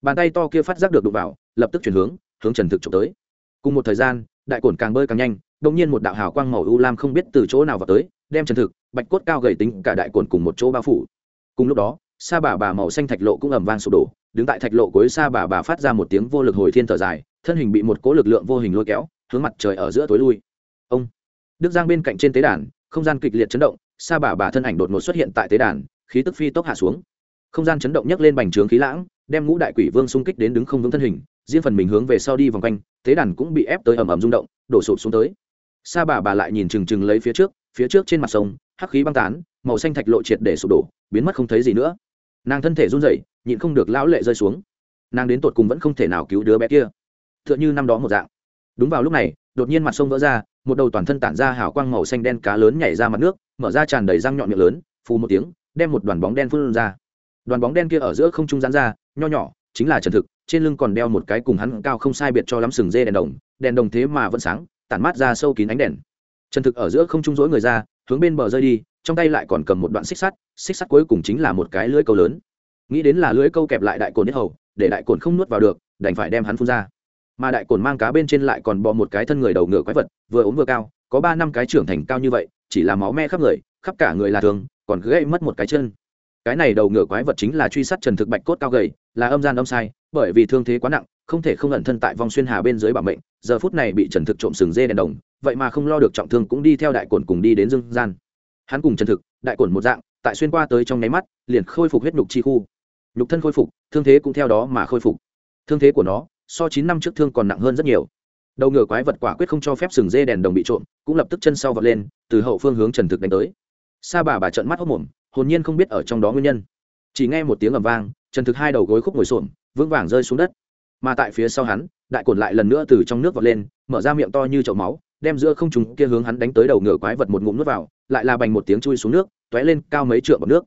Bàn tay to kia phát giác được đụng vào, lập tức chuyển hướng hướng trần thực trộm tới. Cùng một thời gian, đại cổn càng bơi càng nhanh, đột nhiên một đạo hào quang màu u lam không biết từ chỗ nào vào tới, đem trần thực, bạch cốt cao gầy tính cả đại cổn cùng một chỗ bao phủ. Cùng lúc đó, sa bà bà màu xanh thạch lộ cũng ầm vang sụp đổ đứng tại thạch lộ cuối xa bà bà phát ra một tiếng vô lực hồi thiên thở dài, thân hình bị một cỗ lực lượng vô hình lôi kéo, hướng mặt trời ở giữa tối lui. Ông, đức giang bên cạnh trên tế đàn, không gian kịch liệt chấn động, xa bà bà thân ảnh đột ngột xuất hiện tại tế đàn, khí tức phi tốc hạ xuống. Không gian chấn động nhấc lên bành trướng khí lãng, đem ngũ đại quỷ vương xung kích đến đứng không vững thân hình, riêng phần mình hướng về sau đi vòng quanh, tế đàn cũng bị ép tới ầm ầm rung động, đổ sụp xuống tới. Sa bà bà lại nhìn chừng chừng lấy phía trước phía trước trên mặt sông, hắc khí băng tán, màu xanh thạch lộ triệt để sụp đổ, biến mất không thấy gì nữa nàng thân thể run rẩy, nhịn không được lão lệ rơi xuống. Nàng đến tột cùng vẫn không thể nào cứu đứa bé kia. Tựa như năm đó một dạng. Đúng vào lúc này, đột nhiên mặt sông vỡ ra, một đầu toàn thân tản ra hào quang màu xanh đen cá lớn nhảy ra mặt nước, mở ra tràn đầy răng nhọn miệng lớn, phù một tiếng, đem một đoàn bóng đen phun ra. Đoàn bóng đen kia ở giữa không trung rán ra, nho nhỏ, chính là trần thực, trên lưng còn đeo một cái cùng hắn cao không sai biệt cho lắm sừng dê đèn đồng đèn đồng thế mà vẫn sáng, tản mát ra sâu kín ánh đèn. Trần thực ở giữa không trung rỗi người ra, hướng bên bờ rơi đi trong tay lại còn cầm một đoạn xích sắt xích sắt cuối cùng chính là một cái lưỡi câu lớn. Nghĩ đến là lưỡi câu kẹp lại đại cồn nhất hầu, để đại cồn không nuốt vào được, đành phải đem hắn phun ra. Mà đại cồn mang cá bên trên lại còn bò một cái thân người đầu ngựa quái vật, vừa ốm vừa cao, có ba năm cái trưởng thành cao như vậy, chỉ là máu me khắp người, khắp cả người là thường, còn gãy mất một cái chân. Cái này đầu ngựa quái vật chính là truy sát trần thực bạch cốt cao gầy, là âm gian âm sai, bởi vì thương thế quá nặng, không thể không ẩn thân tại vòng xuyên hà bên dưới bảo mệnh, giờ phút này bị trần thực trộm sừng dê đèn đồng, vậy mà không lo được trọng thương cũng đi theo đại cồn cùng đi đến dương gian hắn cùng trần thực, đại cổn một dạng, tại xuyên qua tới trong nháy mắt, liền khôi phục huyết nhục chi khu. Nhục thân khôi phục, thương thế cũng theo đó mà khôi phục. Thương thế của nó, so chín năm trước thương còn nặng hơn rất nhiều. Đầu ngựa quái vật quả quyết không cho phép sừng dê đèn đồng bị trộm, cũng lập tức chân sau vọt lên, từ hậu phương hướng trần thực đánh tới. Sa bà bà trợn mắt hốc mồm, hồn nhiên không biết ở trong đó nguyên nhân. Chỉ nghe một tiếng ầm vang, trần thực hai đầu gối khúc ngồi xổm, vững vàng rơi xuống đất. Mà tại phía sau hắn, đại cổn lại lần nữa từ trong nước vọt lên, mở ra miệng to như chậu máu đem giữa không trùng kia hướng hắn đánh tới đầu ngựa quái vật một ngụm nước vào, lại là bành một tiếng chui xuống nước t ó é lên cao mấy trượng bọc nước.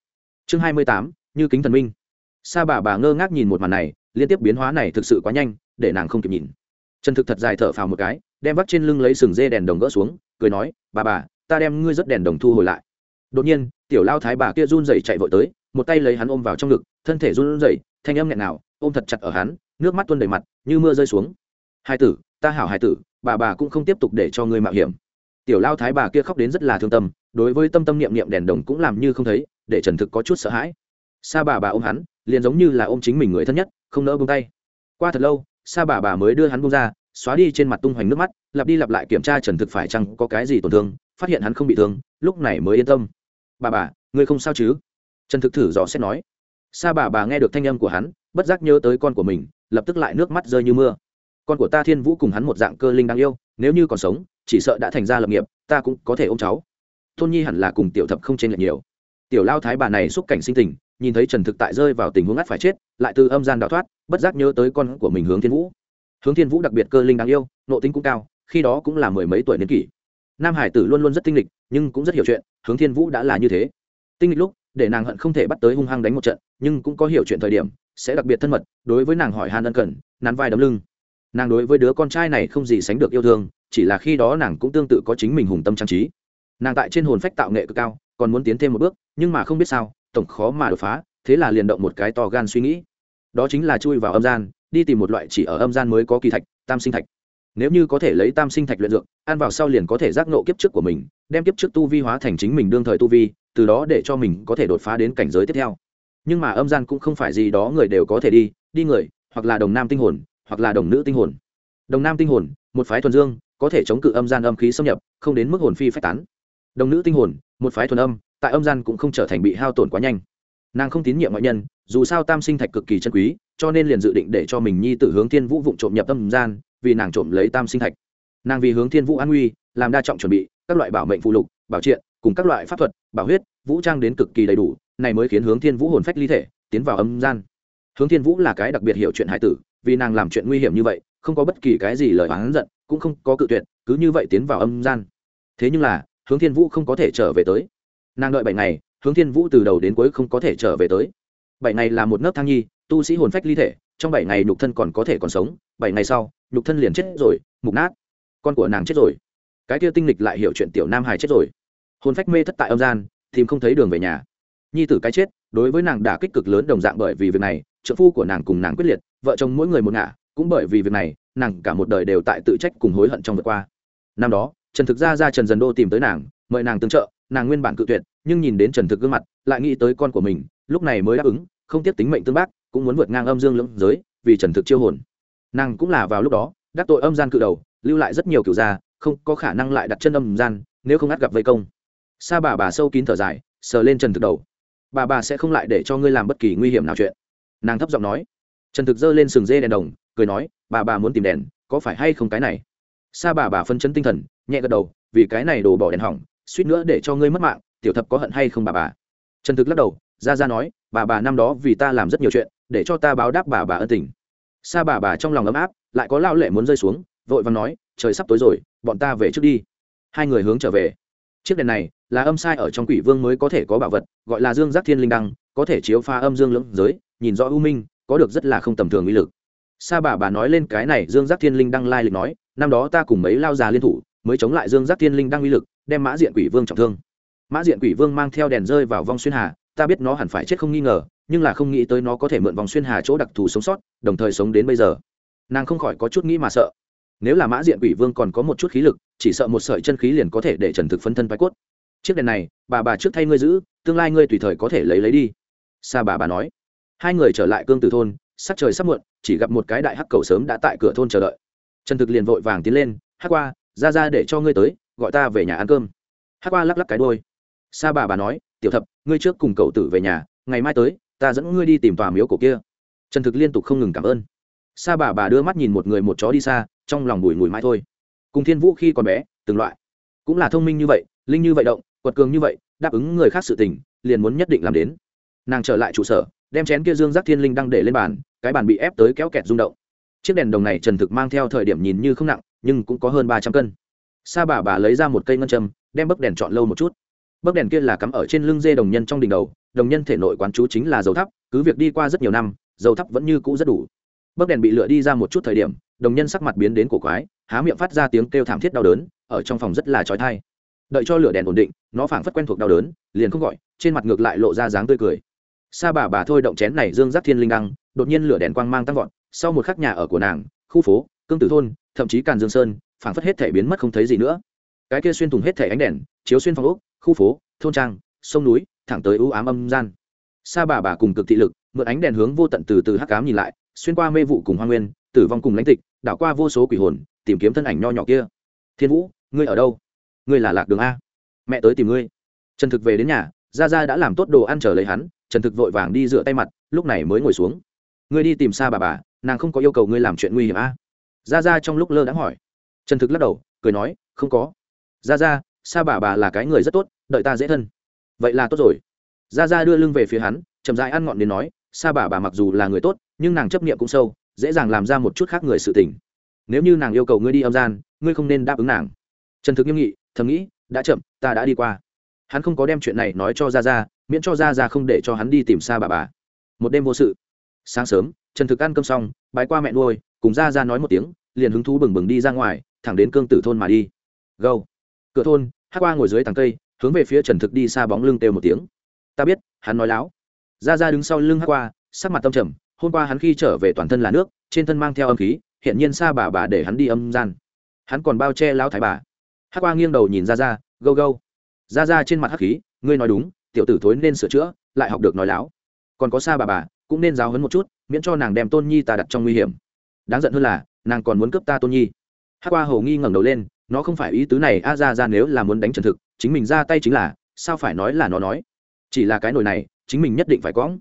Chương hai mươi tám, như kính thần minh. Sa bà bà ngơ ngác nhìn một màn này, liên tiếp biến hóa này thực sự quá nhanh, để nàng không kịp nhìn. Trần thực thật dài thở phào một cái, đem vắt trên lưng lấy sừng dê đèn đồng gỡ xuống, cười nói, bà bà, ta đem ngươi rất đèn đồng thu hồi lại. Đột nhiên, tiểu lao thái bà kia run rẩy chạy vội tới, một tay lấy hắn ôm vào trong ngực, thân thể run rẩy, thanh âm nghẹn nào ôm thật chặt ở hắn, nước mắt tuôn đầy mặt, như mưa rơi xuống. Hai tử, ta hảo hai tử bà bà cũng không tiếp tục để cho ngươi mạo hiểm. Tiểu lao thái bà kia khóc đến rất là thương tâm, đối với tâm tâm niệm niệm đèn đồng cũng làm như không thấy, để trần thực có chút sợ hãi. Sa bà bà ôm hắn, liền giống như là ôm chính mình người thân nhất, không nỡ bông tay. Qua thật lâu, sa bà bà mới đưa hắn buông ra, xóa đi trên mặt tung hoành nước mắt, lặp đi lặp lại kiểm tra trần thực phải chăng có cái gì tổn thương, phát hiện hắn không bị thương, lúc này mới yên tâm. Bà bà, ngươi không sao chứ? Trần thực thử dò xét nói. Sa bà bà nghe được thanh âm của hắn, bất giác nhớ tới con của mình, lập tức lại nước mắt rơi như mưa con của ta thiên vũ cùng hắn một dạng cơ linh đáng yêu, nếu như còn sống, chỉ sợ đã thành ra lập nghiệp, ta cũng có thể ôm cháu. Tôn nhi hẳn là cùng tiểu thập không chênh lệch nhiều. Tiểu lao thái bà này xúc cảnh sinh tình, nhìn thấy trần thực tại rơi vào tình huống ngắt phải chết, lại từ âm gian đào thoát, bất giác nhớ tới con của mình hướng thiên vũ. Hướng thiên vũ đặc biệt cơ linh đáng yêu nộ tính cũng cao, khi đó cũng là mười mấy tuổi niên kỷ. Nam hải tử luôn luôn rất tinh lịch nhưng cũng rất hiểu chuyện, hướng thiên vũ đã là như thế. Tinh lịch lúc, để nàng hận không thể bắt tới hung hăng đánh một trận, nhưng cũng có hiểu chuyện thời điểm, sẽ đặc biệt thân mật, đối với nàng hỏi han ân cần, nắn vai đấm lưng nàng đối với đứa con trai này không gì sánh được yêu thương, chỉ là khi đó nàng cũng tương tự có chính mình hùng tâm trang trí. Nàng tại trên hồn phách tạo nghệ cực cao, còn muốn tiến thêm một bước, nhưng mà không biết sao, tổng khó mà đột phá, thế là liền động một cái to gan suy nghĩ. Đó chính là chui vào âm gian, đi tìm một loại chỉ ở âm gian mới có kỳ thạch, tam sinh thạch. Nếu như có thể lấy tam sinh thạch luyện dược, ăn vào sau liền có thể giác nộ kiếp trước của mình, đem kiếp trước tu vi hóa thành chính mình đương thời tu vi, từ đó để cho mình có thể đột phá đến cảnh giới tiếp theo. Nhưng mà âm gian cũng không phải gì đó người đều có thể đi đi người, hoặc là đồng nam tinh hồn hoặc là đồng nữ tinh hồn. Đồng nam tinh hồn, một phái thuần dương, có thể chống cự âm gian âm khí xâm nhập, không đến mức hồn phi phách tán. Đồng nữ tinh hồn, một phái thuần âm, tại âm gian cũng không trở thành bị hao tổn quá nhanh. Nàng không tín nhiệm ngoại nhân, dù sao tam sinh thạch cực kỳ chân quý, cho nên liền dự định để cho mình nhi tử hướng thiên vũ vụng trộm nhập âm gian, vì nàng trộm lấy tam sinh thạch. Nàng vì hướng thiên vũ an nguy làm đa trọng chuẩn bị, các loại bảo mệnh phụ lục, bảo triện, cùng các loại pháp thuật, bảo huyết, vũ trang đến cực kỳ đầy đủ, này mới khiến hướng thiên vũ hồn phách ly thể, tiến vào âm gian. Hướng thiên vũ là cái đặc biệt hiểu chuyện hải tử vì nàng làm chuyện nguy hiểm như vậy, không có bất kỳ cái gì lời oán giận, cũng không có cự tuyệt, cứ như vậy tiến vào âm gian. Thế nhưng là, hướng thiên vũ không có thể trở về tới. Nàng đợi bảy ngày, hướng thiên vũ từ đầu đến cuối không có thể trở về tới. Bảy ngày là một nấc thang nhi, tu sĩ hồn phách ly thể, trong bảy ngày nhục thân còn có thể còn sống, bảy ngày sau, nhục thân liền chết rồi, mục nát. Con của nàng chết rồi. Cái kia tinh lịch lại hiểu chuyện tiểu nam hải chết rồi. Hồn phách mê thất tại âm gian, tìm không thấy đường về nhà. Nhi tử cái chết, đối với nàng đả kích cực lớn đồng dạng bởi vì việc này, trợ phu của nàng cùng nàng quyết liệt vợ chồng mỗi người một ngả, cũng bởi vì việc này, nàng cả một đời đều tại tự trách cùng hối hận trong vượt qua. Năm đó, trần thực ra ra trần dần đô tìm tới nàng, mời nàng tương trợ, nàng nguyên bản cự tuyệt, nhưng nhìn đến trần thực gương mặt, lại nghĩ tới con của mình, lúc này mới đáp ứng, không tiếp tính mệnh tương bác, cũng muốn vượt ngang âm dương lưỡng giới, vì trần thực chiêu hồn. Nàng cũng là vào lúc đó, đắc tội âm gian cự đầu, lưu lại rất nhiều kiểu gia, không có khả năng lại đặt chân âm gian, nếu không ngắt gặp vây công. Sa bà bà sâu kín thở dài, sờ lên trần thực đầu. Bà bà sẽ không lại để cho ngươi làm bất kỳ nguy hiểm nào chuyện. Nàng thấp giọng nói trần thực dơ lên sừng dê đèn đồng, cười nói, bà bà muốn tìm đèn, có phải hay không cái này? Sa bà bà phân chấn tinh thần, nhẹ gật đầu, vì cái này đổ bỏ đèn hỏng, suýt nữa để cho ngươi mất mạng, tiểu thập có hận hay không bà bà? Trần thực lắc đầu, ra ra nói, bà bà năm đó vì ta làm rất nhiều chuyện, để cho ta báo đáp bà bà ân tình. Sa bà bà trong lòng ấm áp, lại có lao lệ muốn rơi xuống, vội vàng nói, trời sắp tối rồi, bọn ta về trước đi. Hai người hướng trở về. Chiếc đèn này là âm sai ở trong quỷ vương mới có thể có bảo vật, gọi là dương giác thiên linh đăng, có thể chiếu pha âm dương lưỡng giới, nhìn rõ ưu minh có được rất là không tầm thường uy lực. Sa bà bà nói lên cái này, dương giác thiên linh đăng lai lịch nói, năm đó ta cùng mấy lao già liên thủ, mới chống lại dương giác thiên linh đăng uy lực, đem mã diện quỷ vương trọng thương. Mã diện quỷ vương mang theo đèn rơi vào vong xuyên hà, ta biết nó hẳn phải chết không nghi ngờ, nhưng là không nghĩ tới nó có thể mượn vòng xuyên hà chỗ đặc thù sống sót, đồng thời sống đến bây giờ. Nàng không khỏi có chút nghĩ mà sợ. Nếu là mã diện quỷ vương còn có một chút khí lực, chỉ sợ một sợi chân khí liền có thể để trần thực phân thân vai cốt. Chiếc đèn này, bà bà trước thay ngươi giữ, tương lai ngươi tùy thời có thể lấy lấy đi. Sa bà bà nói hai người trở lại cương từ thôn, sắc trời sắp muộn, chỉ gặp một cái đại hắc cầu sớm đã tại cửa thôn chờ đợi. Trần thực liền vội vàng tiến lên, hắc qua, ra ra để cho ngươi tới, gọi ta về nhà ăn cơm. Hắc qua lắc lắc cái đôi sa bà bà nói, tiểu thập, ngươi trước cùng cậu tử về nhà, ngày mai tới, ta dẫn ngươi đi tìm tòa miếu cổ kia. Trần thực liên tục không ngừng cảm ơn. Sa bà bà đưa mắt nhìn một người một chó đi xa, trong lòng bùi ngùi mãi thôi. Cùng thiên vũ khi còn bé, từng loại. Cũng là thông minh như vậy, linh như vậy động, quật cường như vậy, đáp ứng người khác sự tình, liền muốn nhất định làm đến nàng trở lại trụ sở, đem chén kia dương giác thiên linh đang để lên bàn, cái bàn bị ép tới kéo kẹt rung động. Chiếc đèn đồng này trần thực mang theo thời điểm nhìn như không nặng, nhưng cũng có hơn ba trăm cân. Sa bà bà lấy ra một cây ngân châm, đem bấc đèn chọn lâu một chút. Bấc đèn kia là cắm ở trên lưng dê đồng nhân trong đỉnh đầu, đồng nhân thể nội quán chú chính là dầu thắp, cứ việc đi qua rất nhiều năm, dầu thắp vẫn như cũ rất đủ. Bấc đèn bị lựa đi ra một chút thời điểm, đồng nhân sắc mặt biến đến cổ quái, há miệng phát ra tiếng kêu thảm thiết đau đớn, ở trong phòng rất là trói thai đợi cho lửa đèn ổn định, nó phảng phất quen thuộc đau đớn, liền không gọi, trên mặt ngược lại lộ ra dáng tươi cười sa bà bà thôi động chén này dương giác thiên linh đăng, đột nhiên lửa đèn quang mang tăng vọt, sau một khắc nhà ở của nàng, khu phố, cương tử thôn, thậm chí càn dương sơn, phảng phất hết thể biến mất không thấy gì nữa. Cái kia xuyên thủng hết thể ánh đèn, chiếu xuyên phòng ốc, khu phố, thôn trang, sông núi, thẳng tới u ám âm gian. Sa bà bà cùng cực thị lực, mượn ánh đèn hướng vô tận từ từ hắc cám nhìn lại, xuyên qua mê vụ cùng hoa nguyên, tử vong cùng lãnh tịch, đảo qua vô số quỷ hồn, tìm kiếm thân ảnh nho nhỏ kia. Thiên vũ, ngươi ở đâu? Ngươi là lạc đường a. Mẹ tới tìm ngươi. Trần thực về đến nhà, gia gia đã làm tốt đồ ăn chờ lấy hắn trần thực vội vàng đi rửa tay mặt, lúc này mới ngồi xuống. Ngươi đi tìm xa bà bà, nàng không có yêu cầu ngươi làm chuyện nguy hiểm a? Gia gia trong lúc lơ đãng hỏi. Trần thực lắc đầu, cười nói, không có. Gia gia xa bà bà là cái người rất tốt, đợi ta dễ thân. Vậy là tốt rồi. Gia gia đưa lưng về phía hắn, chậm rãi ăn ngọn đến nói xa bà bà mặc dù là người tốt, nhưng nàng chấp niệm cũng sâu, dễ dàng làm ra một chút khác người sự tình. Nếu như nàng yêu cầu ngươi đi âm gian, ngươi không nên đáp ứng nàng. Trần thực nghiêm nghị, thầm nghĩ, đã chậm, ta đã đi qua. Hắn không có đem chuyện này nói cho ra ra miễn cho ra ra không để cho hắn đi tìm xa bà bà. Một đêm vô sự. Sáng sớm, trần thực ăn cơm xong, bái qua mẹ nuôi, cùng ra ra nói một tiếng, liền hứng thú bừng bừng đi ra ngoài, thẳng đến cương tử thôn mà đi. Gâu. Cửa thôn, hát qua ngồi dưới tàng cây, hướng về phía trần thực đi xa bóng lưng têu một tiếng. Ta biết, hắn nói láo. Ra ra đứng sau lưng hát qua, sắc mặt tâm trầm, hôm qua hắn khi trở về toàn thân là nước, trên thân mang theo âm khí, hiện nhiên xa bà bà để hắn đi âm gian. Hắn còn bao che lao thái bà. Hát qua nghiêng đầu nhìn ra ra, gâu gâu. Ra ra trên mặt hắc khí, ngươi nói đúng tiểu tử thối nên sửa chữa, lại học được nói láo. Còn có xa bà bà, cũng nên giáo hấn một chút, miễn cho nàng đem tôn nhi ta đặt trong nguy hiểm. Đáng giận hơn là, nàng còn muốn cướp ta tôn nhi. Hát qua hầu nghi ngẩng đầu lên, nó không phải ý tứ này, a ra ra nếu là muốn đánh trần thực, chính mình ra tay chính là, sao phải nói là nó nói? Chỉ là cái nồi này, chính mình nhất định phải quõng.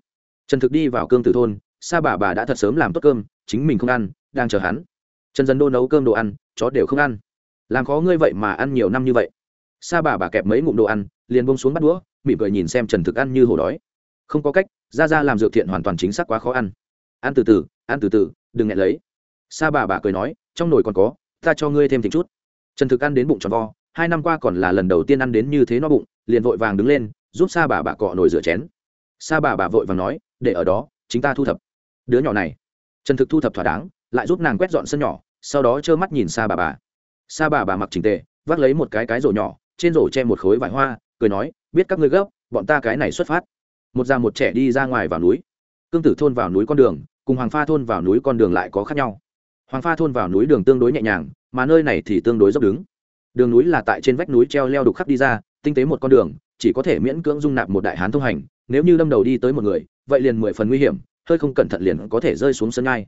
Trần thực đi vào cương tử thôn, sa bà bà đã thật sớm làm tốt cơm, chính mình không ăn, đang chờ hắn. Trần dân đô nấu cơm đồ ăn, chó đều không ăn. Làm khó ngươi vậy mà ăn nhiều năm như vậy. Sa bà bà kẹp mấy ngụm đồ ăn, liền bông xuống bắt đũa mỉm cười nhìn xem trần thực ăn như hổ đói. Không có cách ra ra làm dược thiện hoàn toàn chính xác quá khó ăn. Ăn từ từ ăn từ từ, đừng nghẹn lấy. Sa bà bà cười nói, trong nồi còn có, ta cho ngươi thêm thịt chút. Trần thực ăn đến bụng tròn vo, hai năm qua còn là lần đầu tiên ăn đến như thế no bụng, liền vội vàng đứng lên, giúp sa bà bà cọ nồi rửa chén. Sa bà bà vội vàng nói, để ở đó, chính ta thu thập. Đứa nhỏ này. Trần thực thu thập thỏa đáng, lại giúp nàng quét dọn sân nhỏ, sau đó trơ mắt nhìn sa bà bà. Sa bà bà mặc trình tề, vác lấy một cái cái rổ nhỏ, trên rổ che một khối vải hoa cười nói, biết các ngươi gấp, bọn ta cái này xuất phát. Một già một trẻ đi ra ngoài vào núi. Cương tử thôn vào núi con đường, cùng hoàng pha thôn vào núi con đường lại có khác nhau. Hoàng pha thôn vào núi đường tương đối nhẹ nhàng, mà nơi này thì tương đối dốc đứng. Đường núi là tại trên vách núi treo leo đục khắp đi ra, tinh tế một con đường, chỉ có thể miễn cưỡng dung nạp một đại hán thông hành, nếu như đâm đầu đi tới một người, vậy liền mười phần nguy hiểm, hơi không cẩn thận liền có thể rơi xuống sân ngay.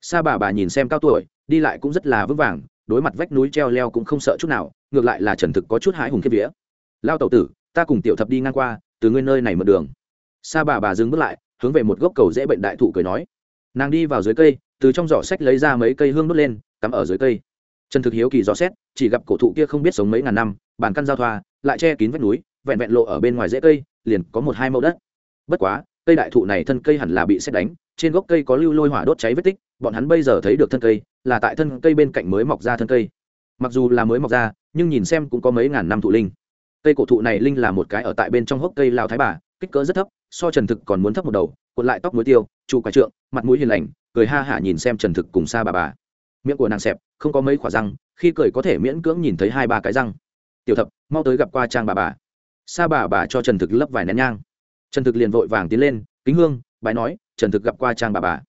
Sa bà bà nhìn xem cao tuổi, đi lại cũng rất là vững vàng, đối mặt vách núi treo leo cũng không sợ chút nào, ngược lại là trần thực có chút hãi hùng kiếp vía lao tẩu tử, ta cùng tiểu thập đi ngang qua, từ ngươi nơi này mượn đường. Sa bà bà dừng bước lại, hướng về một gốc cầu dễ bệnh đại thụ cười nói. Nàng đi vào dưới cây, từ trong giỏ sách lấy ra mấy cây hương đốt lên, cắm ở dưới cây. Trần thực hiếu kỳ gió xét, chỉ gặp cổ thụ kia không biết sống mấy ngàn năm, bàn căn giao thoa, lại che kín vách núi, vẹn vẹn lộ ở bên ngoài rễ cây, liền có một hai mẫu đất. Bất quá, cây đại thụ này thân cây hẳn là bị xét đánh, trên gốc cây có lưu lôi hỏa đốt cháy vết tích, bọn hắn bây giờ thấy được thân cây, là tại thân cây bên cạnh mới mọc ra thân cây. Mặc dù là mới mọc ra, nhưng nhìn xem cũng có mấy ngàn năm thụ linh cây cổ thụ này linh là một cái ở tại bên trong hốc cây lao thái bà, kích cỡ rất thấp, so trần thực còn muốn thấp một đầu, cuộn lại tóc muối tiêu, trụ quả trượng, mặt mũi hiền lành, cười ha hả nhìn xem trần thực cùng xa bà bà. Miệng của nàng xẹp, không có mấy khỏa răng, khi cười có thể miễn cưỡng nhìn thấy hai ba cái răng. Tiểu thập, mau tới gặp qua trang bà bà. Sa bà bà cho trần thực lấp vài nén nhang. Trần thực liền vội vàng tiến lên, kính hương, bái nói, trần thực gặp qua trang bà bà.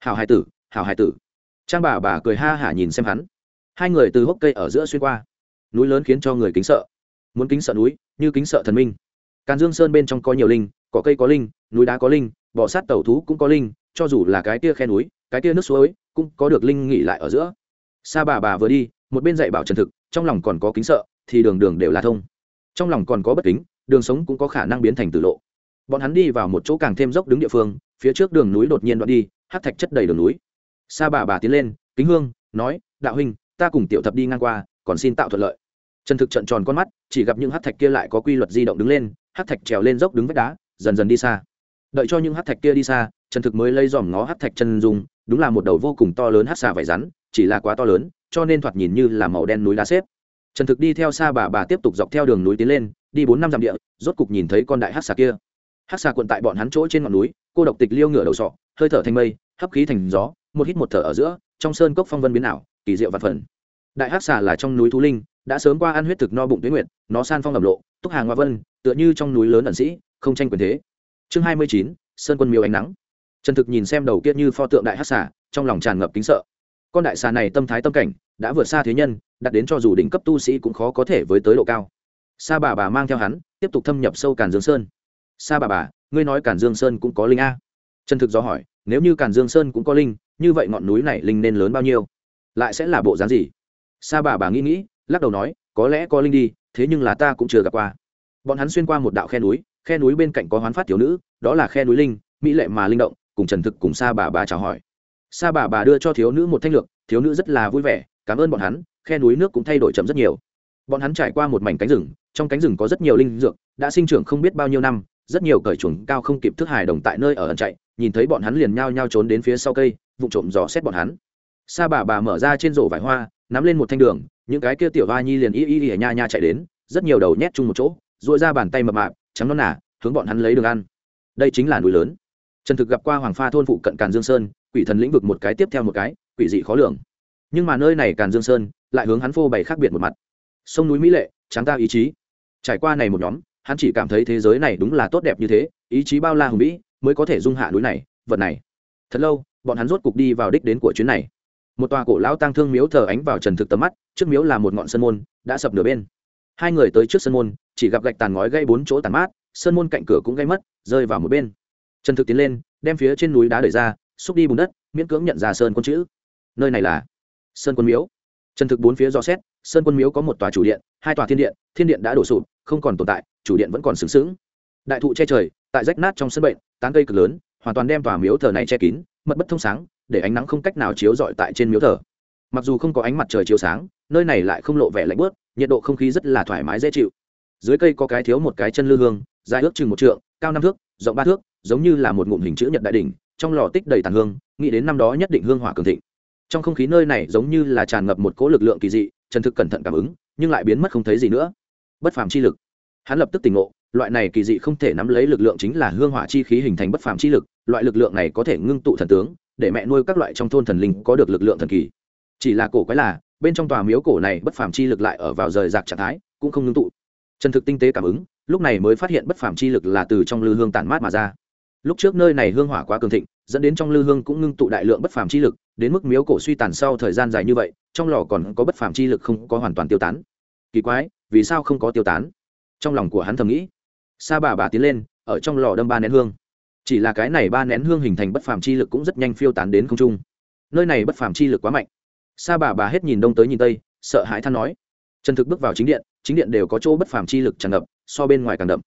Hảo hai tử, hảo hai tử. Trang bà bà cười ha hả nhìn xem hắn. Hai người từ hốc cây ở giữa xuyên qua. Núi lớn khiến cho người kính sợ muốn kính sợ núi, như kính sợ thần minh. Càn dương sơn bên trong có nhiều linh, cỏ cây có linh, núi đá có linh bọ sát tẩu thú cũng có linh, cho dù là cái kia khe núi, cái kia nước suối, cũng có được linh nghỉ lại ở giữa. Sa bà bà vừa đi, một bên dạy bảo trần thực, trong lòng còn có kính sợ, thì đường đường đều là thông. Trong lòng còn có bất kính, đường sống cũng có khả năng biến thành tử lộ. Bọn hắn đi vào một chỗ càng thêm dốc đứng địa phương, phía trước đường núi đột nhiên đoạn đi hát thạch chất đầy đường núi. Sa bà bà tiến lên, kính hương, nói, đạo huynh, ta cùng tiểu thập đi ngang qua, còn xin tạo thuận lợi trần thực trận tròn con mắt, chỉ gặp những hát thạch kia lại có quy luật di động đứng lên hát thạch trèo lên dốc đứng vách đá, dần dần đi xa. Đợi cho những hát thạch kia đi xa, trần thực mới lây dòm ngó hát thạch chân dung, đúng là một đầu vô cùng to lớn hát xà vải rắn, chỉ là quá to lớn, cho nên thoạt nhìn như là màu đen núi đá xếp. Trần thực đi theo xa bà bà tiếp tục dọc theo đường núi tiến lên, đi bốn năm dặm địa, rốt cục nhìn thấy con đại hát xà kia. Hát xà quận tại bọn hắn chỗ trên ngọn núi, cô độc tịch liêu ngửa đầu sọ, hơi thở thành mây, hấp khí thành gió, một hít một thở ở giữa, trong sơn cốc phong vân biến ảo, kỳ diệu và phần. Đại hát xà là trong núi thú linh đã sớm qua ăn huyết thực no bụng tuyến nguyệt, nó san phong lầm lộ, túc hàng hoa vân, tựa như trong núi lớn ẩn sĩ, không tranh quyền thế. Chương hai mươi chín, sơn quân miêu ánh nắng. Trần thực nhìn xem đầu kia như pho tượng đại hát xà, trong lòng tràn ngập kính sợ. Con đại xà này tâm thái tâm cảnh, đã vượt xa thế nhân đặt đến cho dù đỉnh cấp tu sĩ cũng khó có thể với tới độ cao. Sa bà bà mang theo hắn, tiếp tục thâm nhập sâu càn dương sơn. Sa bà bà, ngươi nói càn dương sơn cũng có linh a? Trần thực do hỏi, nếu như càn dương sơn cũng có linh, như vậy ngọn núi này linh nên lớn bao nhiêu? Lại sẽ là bộ dáng gì? Sa bà bà nghĩ nghĩ lắc đầu nói, có lẽ có linh đi, thế nhưng là ta cũng chưa gặp qua. Bọn hắn xuyên qua một đạo khe núi khe núi bên cạnh có hoán phát thiếu nữ, đó là khe núi linh, mỹ lệ mà linh động, cùng trần thực cùng sa bà bà chào hỏi. Sa bà bà đưa cho thiếu nữ một thanh lược, thiếu nữ rất là vui vẻ, cảm ơn bọn hắn, khe núi nước cũng thay đổi chậm rất nhiều. Bọn hắn trải qua một mảnh cánh rừng, trong cánh rừng có rất nhiều linh dược, đã sinh trưởng không biết bao nhiêu năm, rất nhiều cởi chuồng cao không kịp thức hài đồng tại nơi ở ẩn chạy, nhìn thấy bọn hắn liền nhao nhao trốn đến phía sau cây vụ trộm dò xét bọn hắn. Sa bà bà mở ra trên rổ vải hoa nắm lên một thanh đường, những cái kia tiểu hoa nhi liền y y y nha nha chạy đến, rất nhiều đầu nhét chung một chỗ dội ra bàn tay mập mạp trắng non nả hướng bọn hắn lấy đường ăn. Đây chính là núi lớn. Trần thực gặp qua hoàng pha thôn phụ cận càn dương sơn, quỷ thần lĩnh vực một cái tiếp theo một cái, quỷ dị khó lường. Nhưng mà nơi này càn dương sơn, lại hướng hắn phô bày khác biệt một mặt. Sông núi mỹ lệ tráng ta ý chí. Trải qua này một nhóm, hắn chỉ cảm thấy thế giới này đúng là tốt đẹp như thế, ý chí bao la hùng vĩ, mới có thể dung hạ núi này, vật này. Thật lâu, bọn hắn rốt cục đi vào đích đến của chuyến này một tòa cổ lão tăng thương miếu thờ ánh vào trần thực tầm mắt, trước miếu là một ngọn sân môn, đã sập nửa bên. Hai người tới trước sân môn, chỉ gặp gạch tàn ngói gây bốn chỗ tàn mát sân môn cạnh cửa cũng gây mất, rơi vào một bên. Trần thực tiến lên, đem phía trên núi đá đẩy ra, xúc đi bùn đất, miễn cưỡng nhận ra sơn quân chữ. Nơi này là sơn quân miếu. Trần thực bốn phía dò xét, sơn quân miếu có một tòa chủ điện, hai tòa thiên điện thiên điện đã đổ sụp, không còn tồn tại, chủ điện vẫn còn sướng sướng đại thụ che trời, tại rách nát trong sân bệnh, tán cây cực lớn, hoàn toàn đem tòa miếu thờ này che kín, mật bất thông sáng để ánh nắng không cách nào chiếu rọi tại trên miếu thờ. Mặc dù không có ánh mặt trời chiếu sáng, nơi này lại không lộ vẻ lạnh bớt nhiệt độ không khí rất là thoải mái dễ chịu. Dưới cây có cái thiếu một cái chân lư hương, dài ước chừng một trượng, cao năm thước, rộng ba thước, giống như là một ngụm hình chữ nhật đại đỉnh, trong lò tích đầy tàn hương, nghĩ đến năm đó nhất định hương hỏa cường thịnh. Trong không khí nơi này giống như là tràn ngập một cỗ lực lượng kỳ dị, trần thực cẩn thận cảm ứng, nhưng lại biến mất không thấy gì nữa. Bất phàm chi lực. Hắn lập tức tỉnh ngộ, loại này kỳ dị không thể nắm lấy lực lượng chính là hương hỏa chi khí hình thành bất phàm chi lực, loại lực lượng này có thể ngưng tụ thần tướng để mẹ nuôi các loại trong thôn thần linh có được lực lượng thần kỳ. Chỉ là cổ quái là, bên trong tòa miếu cổ này bất phàm chi lực lại ở vào rời rạc trạng thái, cũng không ngưng tụ. Trần thực tinh tế cảm ứng, lúc này mới phát hiện bất phàm chi lực là từ trong lư hương tản mát mà ra. Lúc trước nơi này hương hỏa quá cường thịnh, dẫn đến trong lư hương cũng ngưng tụ đại lượng bất phàm chi lực, đến mức miếu cổ suy tàn sau thời gian dài như vậy, trong lò còn có bất phàm chi lực không có hoàn toàn tiêu tán. Kỳ quái, vì sao không có tiêu tán? Trong lòng của hắn thầm nghĩ. Sa bà bà tiến lên, ở trong lò đâm ba nén hương chỉ là cái này ba nén hương hình thành bất phàm chi lực cũng rất nhanh phiêu tán đến không trung. Nơi này bất phàm chi lực quá mạnh. Sa bà bà hết nhìn đông tới nhìn tây, sợ hãi than nói. Trần thực bước vào chính điện chính điện đều có chỗ bất phàm chi lực tràn ngập, so bên ngoài càng đậm.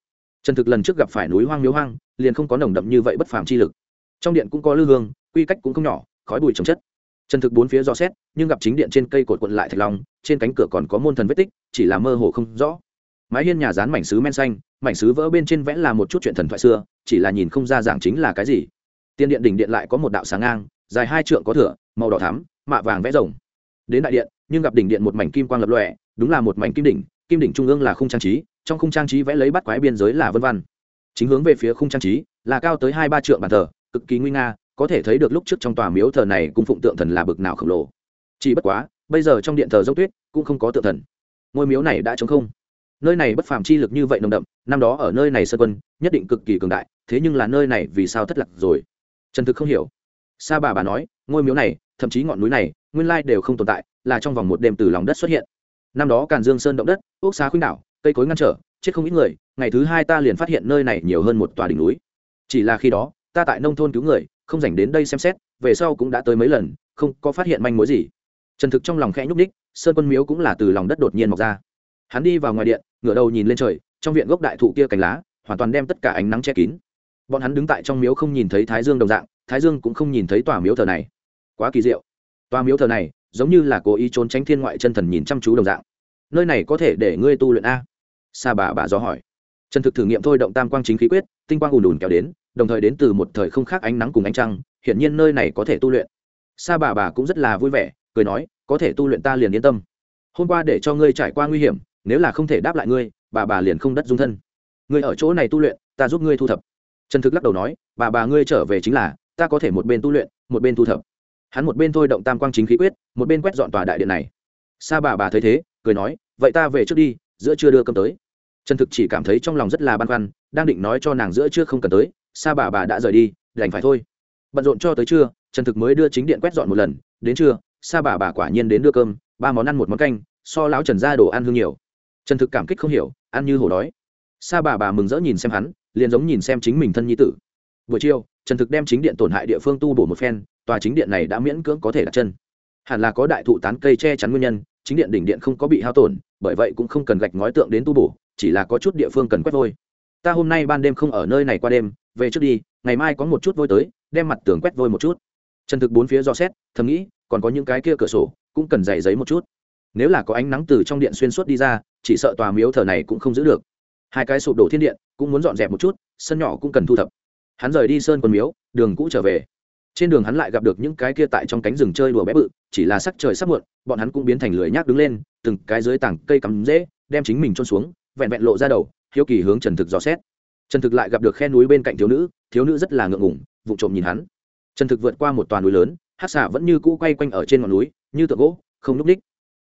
Trần thực lần trước gặp phải núi hoang miếu hoang, liền không có nồng đậm như vậy bất phàm chi lực. Trong điện cũng có lư hương, quy cách cũng không nhỏ, khói bụi trồng chất. Trần thực bốn phía dò xét, nhưng gặp chính điện trên cây cột quận lại thạch long, trên cánh cửa còn có môn thần vết tích, chỉ là mơ hồ không rõ mái hiên nhà dán mảnh sứ men xanh, mảnh sứ vỡ bên trên vẽ là một chút chuyện thần thoại xưa, chỉ là nhìn không ra giảng chính là cái gì. Tiên điện đỉnh điện lại có một đạo sáng ngang, dài hai trượng có thửa, màu đỏ thắm, mạ vàng vẽ rồng. Đến đại điện, nhưng gặp đỉnh điện một mảnh kim quang lập lòe, đúng là một mảnh kim đỉnh kim đỉnh trung ương là khung trang trí, trong khung trang trí vẽ lấy bắt quái biên giới là vân văn. Chính hướng về phía khung trang trí, là cao tới hai ba trượng bàn thờ, cực kỳ nguy nga, có thể thấy được lúc trước trong tòa miếu thờ này cũng phụng tượng thần là bực nào khổng lồ. Chỉ bất quá, bây giờ trong điện thờ dốc tuyết, cũng không có tượng thần. Ngôi miếu này đã chống không nơi này bất phàm chi lực như vậy nồng đậm, năm đó ở nơi này sơ quân, nhất định cực kỳ cường đại, thế nhưng là nơi này vì sao thất lạc rồi? Trần thực không hiểu. Sa bà bà nói, ngôi miếu này, thậm chí ngọn núi này, nguyên lai đều không tồn tại, là trong vòng một đêm từ lòng đất xuất hiện. Năm đó càn dương sơn động đất ốc xá khuynh đảo, cây cối ngăn trở, chết không ít người, ngày thứ hai ta liền phát hiện nơi này nhiều hơn một tòa đỉnh núi. Chỉ là khi đó, ta tại nông thôn cứu người, không dành đến đây xem xét, về sau cũng đã tới mấy lần, không có phát hiện manh mối gì. Trần thực trong lòng khẽ nhúc ních sơn quân miếu cũng là từ lòng đất đột nhiên mọc ra hắn đi vào ngoài điện, ngửa đầu nhìn lên trời, trong viện gốc đại thụ kia cành lá, hoàn toàn đem tất cả ánh nắng che kín. Bọn hắn đứng tại trong miếu không nhìn thấy thái dương đồng dạng, thái dương cũng không nhìn thấy tòa miếu thờ này. Quá kỳ diệu. Tòa miếu thờ này, giống như là cố ý trốn tránh thiên ngoại chân thần nhìn chăm chú đồng dạng. Nơi này có thể để ngươi tu luyện a? Sa bà bà do hỏi. Chân thực thử nghiệm thôi động tam quang chính khí quyết, tinh quang ùn ùn kéo đến, đồng thời đến từ một thời không khác ánh nắng cùng ánh trăng, hiển nhiên nơi này có thể tu luyện. Sa bà bà cũng rất là vui vẻ, cười nói, có thể tu luyện ta liền yên tâm. Hôm qua để cho ngươi trải qua nguy hiểm nếu là không thể đáp lại ngươi, bà bà liền không đất dung thân. Ngươi ở chỗ này tu luyện, ta giúp ngươi thu thập. Trần thực lắc đầu nói, bà bà ngươi trở về chính là, ta có thể một bên tu luyện, một bên thu thập. Hắn một bên thôi động tam quang chính khí quyết, một bên quét dọn tòa đại điện này. Sa bà bà thấy thế, cười nói, vậy ta về trước đi, giữa chưa đưa cơm tới. Trần thực chỉ cảm thấy trong lòng rất là băn khoăn, đang định nói cho nàng giữa chưa không cần tới, sa bà bà đã rời đi, đành phải thôi. Bận rộn cho tới trưa, trần thực mới đưa chính điện quét dọn một lần. Đến trưa, sa bà bà quả nhiên đến đưa cơm, ba món ăn một món canh, so lão trần ra đồ ăn hương nhiều trần thực cảm kích không hiểu, ăn như hổ đói. Sa bà bà mừng rỡ nhìn xem hắn, liền giống nhìn xem chính mình thân nhi tử. Buổi chiều, trần thực đem chính điện tổn hại địa phương tu bổ một phen, tòa chính điện này đã miễn cưỡng có thể đặt chân. Hẳn là có đại thụ tán cây che chắn nguyên nhân, chính điện đỉnh điện không có bị hao tổn, bởi vậy cũng không cần gạch ngói tượng đến tu bổ, chỉ là có chút địa phương cần quét vôi. Ta hôm nay ban đêm không ở nơi này qua đêm, về trước đi, ngày mai có một chút vôi tới, đem mặt tường quét vôi một chút. Trần thực bốn phía do xét, thầm nghĩ, còn có những cái kia cửa sổ, cũng cần dày giấy một chút. Nếu là có ánh nắng từ trong điện xuyên suốt đi ra chỉ sợ tòa miếu thờ này cũng không giữ được. Hai cái sụp đổ thiên điện, cũng muốn dọn dẹp một chút, sân nhỏ cũng cần thu thập. Hắn rời đi sơn quân miếu, đường cũ trở về. Trên đường hắn lại gặp được những cái kia tại trong cánh rừng chơi đùa bé bự, chỉ là sắc trời sắp muộn, bọn hắn cũng biến thành lười nhác đứng lên, từng cái dưới tảng cây cắm rễ, đem chính mình trôn xuống, vẹn vẹn lộ ra đầu, hiếu kỳ hướng trần thực dò xét. Trần thực lại gặp được khe núi bên cạnh thiếu nữ thiếu nữ rất là ngượng ngủng vụ trộm nhìn hắn. Trần thực vượt qua một toàn núi lớn, hát xạ vẫn như cũ quay quanh ở trên ngọn núi, như tượng gỗ, không núp ních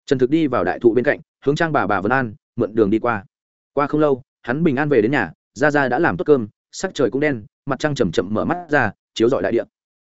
trần thực đi vào đại thụ bên cạnh, hướng trang bà bà vân an, mượn đường đi qua. Qua không lâu, hắn bình an về đến nhà ra ra đã làm tốt cơm, sắc trời cũng đen, mặt trăng chầm chậm mở mắt ra, chiếu rọi đại điện